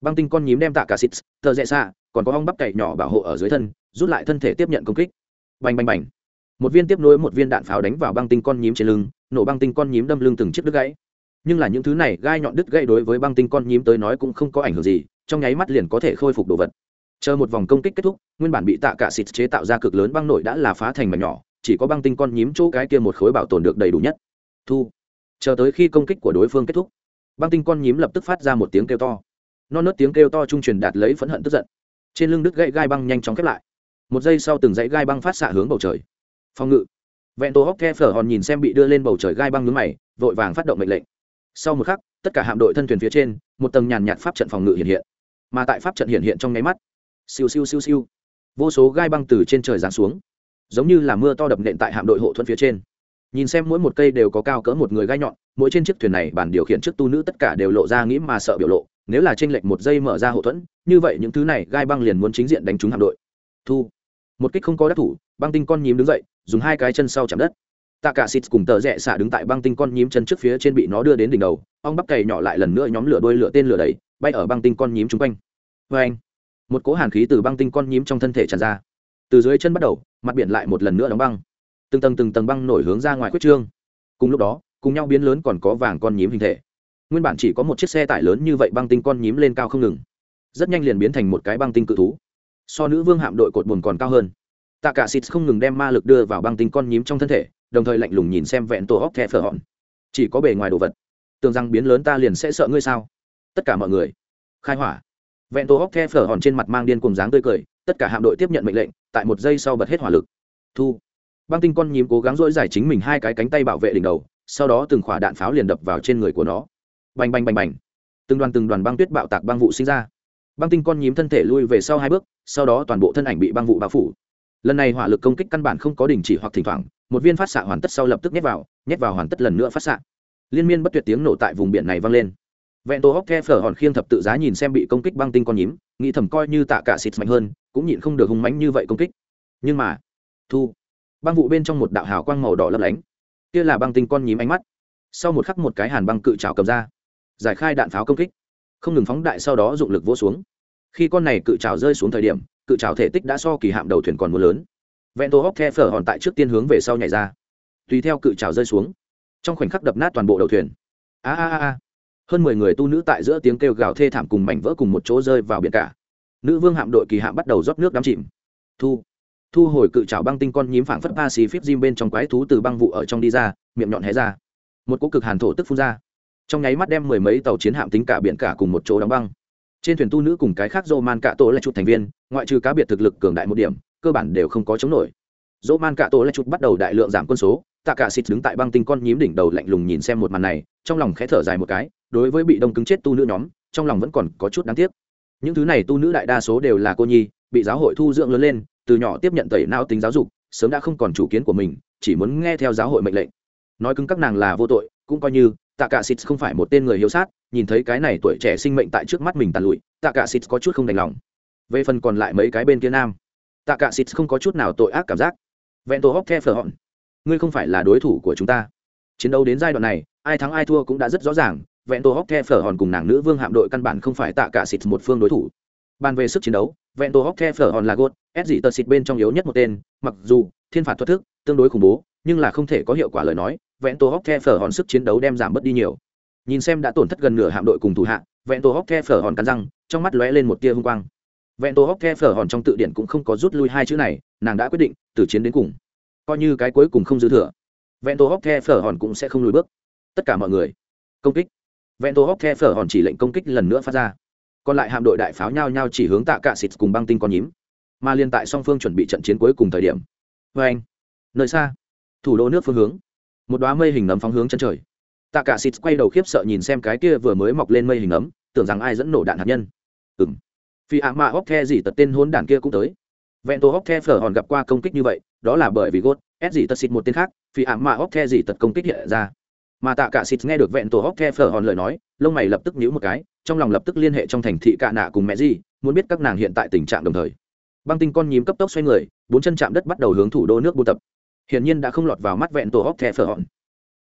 băng tinh con nhím đem tạ cả xịt thợ rẽ xạ, còn có ong bắp cày nhỏ bảo hộ ở dưới thân, rút lại thân thể tiếp nhận công kích. Bành bành bành. Một viên tiếp nối một viên đạn pháo đánh vào băng tinh con nhím trên lưng, nổ băng tinh con nhím đâm lưng từng chiếc đứt gãy. Nhưng là những thứ này gai nhọn đứt gãy đối với băng tinh con nhím tới nói cũng không có ảnh hưởng gì, trong nháy mắt liền có thể khôi phục đồ vật. Chờ một vòng công kích kết thúc, nguyên bản bị tạ cả xịt chế tạo ra cực lớn băng nổi đã là phá thành mảnh nhỏ, chỉ có băng tinh con nhím chỗ cái kia một khối bảo tồn được đầy đủ nhất. Thu. Chờ tới khi công kích của đối phương kết thúc, băng tinh con nhím lập tức phát ra một tiếng kêu to non nớt tiếng kêu to trung truyền đạt lấy phẫn hận tức giận. Trên lưng đứt gãy gai băng nhanh chóng khép lại. Một giây sau từng dãy gai băng phát xạ hướng bầu trời. Phòng ngự. Vẹn tổ hóc the phở hòn nhìn xem bị đưa lên bầu trời gai băng nhướng mày, vội vàng phát động mệnh lệnh. Sau một khắc, tất cả hạm đội thân thuyền phía trên, một tầng nhàn nhạt pháp trận phòng ngự hiện hiện. Mà tại pháp trận hiện hiện trong nháy mắt, siêu siêu siêu siêu, vô số gai băng từ trên trời giáng xuống, giống như là mưa to đập nện tại hạm đội hộ thuẫn phía trên. Nhìn xem mỗi một cây đều có cao cỡ một người gai nhọn, mỗi trên chiếc thuyền này bản điều khiển trước tu nữ tất cả đều lộ ra nghĩ mà sợ biểu lộ nếu là trên lệnh một giây mở ra hậu thuẫn, như vậy những thứ này gai băng liền muốn chính diện đánh trúng hạm đội. Thu. Một kích không có đắc thủ, băng tinh con nhím đứng dậy, dùng hai cái chân sau chạm đất. Tạ cả xịt cùng tờ rẽ xả đứng tại băng tinh con nhím chân trước phía trên bị nó đưa đến đỉnh đầu, ong bắp cày nhỏ lại lần nữa nhóm lửa đôi lửa tên lửa đầy bay ở băng tinh con nhím chung quanh. Vê anh một cỗ hàn khí từ băng tinh con nhím trong thân thể tràn ra. Từ dưới chân bắt đầu, mặt biển lại một lần nữa đóng băng. Từng tầng từng tầng băng nổi hướng ra ngoài quyết trương. Cùng lúc đó, cùng nhau biến lớn còn có vàng con nhím hình thể nguyên bản chỉ có một chiếc xe tải lớn như vậy băng tinh con nhím lên cao không ngừng. Rất nhanh liền biến thành một cái băng tinh cự thú. So nữ vương hạm đội cột buồn còn cao hơn. Tạ cả xịt không ngừng đem ma lực đưa vào băng tinh con nhím trong thân thể, đồng thời lạnh lùng nhìn xem vẹn tổ hóc thẹ phở hòn. Chỉ có bề ngoài đồ vật. Tưởng rằng biến lớn ta liền sẽ sợ ngươi sao? Tất cả mọi người. Khai hỏa. Vẹn tổ hóc the phở hòn trên mặt mang điên cùng dáng tươi cười, tất cả hạm đội tiếp nhận mệnh lệnh, tại một giây sau bật hết hỏa lực. Thu. Băng tinh con nhím cố gắng dỗi giải chính mình hai cái cánh tay bảo vệ đỉnh đầu, sau đó từng khỏa đạn pháo liền đập vào trên người của nó bành bành bành bành. Từng đoàn từng đoàn băng tuyết bạo tạc băng vụ sinh ra. Băng tinh con nhím thân thể lui về sau hai bước, sau đó toàn bộ thân ảnh bị băng vụ bao phủ. Lần này hỏa lực công kích căn bản không có đình chỉ hoặc thỉnh thoảng, một viên phát xạ hoàn tất sau lập tức nhét vào nhét vào hoàn tất lần nữa phát xạ. Liên miên bất tuyệt tiếng nổ tại vùng biển này vang lên. Vẹn tổ hóc the phở hòn khiêng thập tự giá nhìn xem bị công kích băng tinh con nhím, nghĩ thầm coi như tạ cả xịt mạnh hơn, cũng nhịn không được hung mãnh như vậy công kích. Nhưng mà, thu, băng vụ bên trong một đạo hào quang màu đỏ lấp lánh. Kia là băng tinh con nhím ánh mắt. Sau một khắc một cái hàn băng cự trào cầm ra giải khai đạn pháo công kích. Không ngừng phóng đại sau đó dụng lực vỗ xuống. Khi con này cự trào rơi xuống thời điểm, cự trào thể tích đã so kỳ hạm đầu thuyền còn mưa lớn. Vẹn tô hóc the phở hòn tại trước tiên hướng về sau nhảy ra. Tùy theo cự trào rơi xuống, trong khoảnh khắc đập nát toàn bộ đầu thuyền. A a a hơn mười người tu nữ tại giữa tiếng kêu gào thê thảm cùng mảnh vỡ cùng một chỗ rơi vào biển cả. Nữ vương hạm đội kỳ hạm bắt đầu rót nước đắm chìm. Thu thu hồi cự trào băng tinh con nhím phảng phất ba xì phíp diêm bên trong quái thú từ băng vụ ở trong đi ra, miệng nhọn hé ra. Một cỗ cực hàn thổ tức phun ra trong nháy mắt đem mười mấy tàu chiến hạm tính cả biển cả cùng một chỗ đóng băng. Trên thuyền tu nữ cùng cái khác dô man cả tổ là chụp thành viên, ngoại trừ cá biệt thực lực cường đại một điểm, cơ bản đều không có chống nổi. Dô man cả tổ là chụp bắt đầu đại lượng giảm quân số, tạ cả xịt đứng tại băng tinh con nhím đỉnh đầu lạnh lùng nhìn xem một màn này, trong lòng khẽ thở dài một cái, đối với bị đông cứng chết tu nữ nhóm, trong lòng vẫn còn có chút đáng tiếc. Những thứ này tu nữ đại đa số đều là cô nhi, bị giáo hội thu dưỡng lớn lên, từ nhỏ tiếp nhận tẩy não tính giáo dục, sớm đã không còn chủ kiến của mình, chỉ muốn nghe theo giáo hội mệnh lệnh. Nói cứng các nàng là vô tội, cũng coi như tạ cả xịt không phải một tên người hiếu sát, nhìn thấy cái này tuổi trẻ sinh mệnh tại trước mắt mình tàn lụi tạ cả xịt có chút không đành lòng. Về phần còn lại mấy cái bên kia nam tạ cả xịt không có chút nào tội ác cảm giác. Vẹn tổ hóc the phở hòn ngươi không phải là đối thủ của chúng ta. Chiến đấu đến giai đoạn này, ai thắng ai thua cũng đã rất rõ ràng, vẹn tổ hóc the phở hòn cùng nàng nữ vương hạm đội căn bản không phải tạ cả xịt một phương đối thủ. Bàn về sức chiến đấu, vẹn tổ hóc the phở hòn là gốt ép dị tờ xịt bên trong yếu nhất một tên, mặc dù thiên phạt thoát thức, tương đối khủng bố, nhưng là không thể có hiệu quả lời nói vẹn tổ hóc the phở hòn sức chiến đấu đem giảm bớt đi nhiều. Nhìn xem đã tổn thất gần nửa hạm đội cùng thủ hạ, vẹn tổ hóc the phở hòn cắn răng, trong mắt lóe lên một tia hung quang. Vẹn tổ hóc the phở hòn trong tự điển cũng không có rút lui hai chữ này, nàng đã quyết định, từ chiến đến cùng. Coi như cái cuối cùng không dư thừa, vẹn tổ hóc the phở hòn cũng sẽ không lùi bước. Tất cả mọi người, công kích. Vẹn tổ hóc the phở hòn chỉ lệnh công kích lần nữa phát ra. Còn lại hạm đội đại pháo nhao nhao chỉ hướng tạ cạ xịt cùng băng tinh con nhím. Mà liên tại song phương chuẩn bị trận chiến cuối cùng thời điểm. Vê anh nơi xa, thủ đô nước phương hướng một đoá mây hình nấm phóng hướng chân trời. Tạ cả xịt quay đầu khiếp sợ nhìn xem cái kia vừa mới mọc lên mây hình nấm tưởng rằng ai dẫn nổ đạn hạt nhân. Ừng phi ạ mạ hóc the gì tật tên hôn đản kia cũng tới. Vẹn tổ hóc the phở hòn gặp qua công kích như vậy, đó là bởi vì gốt ép gì tật xịt một tên khác, phi ạ mạ hóc the gì tật công kích hiện ra. Mà tạ cả xịt nghe được vẹn tổ hóc the phở hòn lời nói, lông mày lập tức nhíu một cái, trong lòng lập tức liên hệ trong thành thị cạ nạ cùng mẹ gì, muốn biết các nàng hiện tại tình trạng đồng thời. Băng tinh con nhím cấp tốc xoay người, bốn chân chạm đất bắt đầu hướng thủ đô nước buôn tập hiển nhiên đã không lọt vào mắt vẹn tổ hóc the phở hòn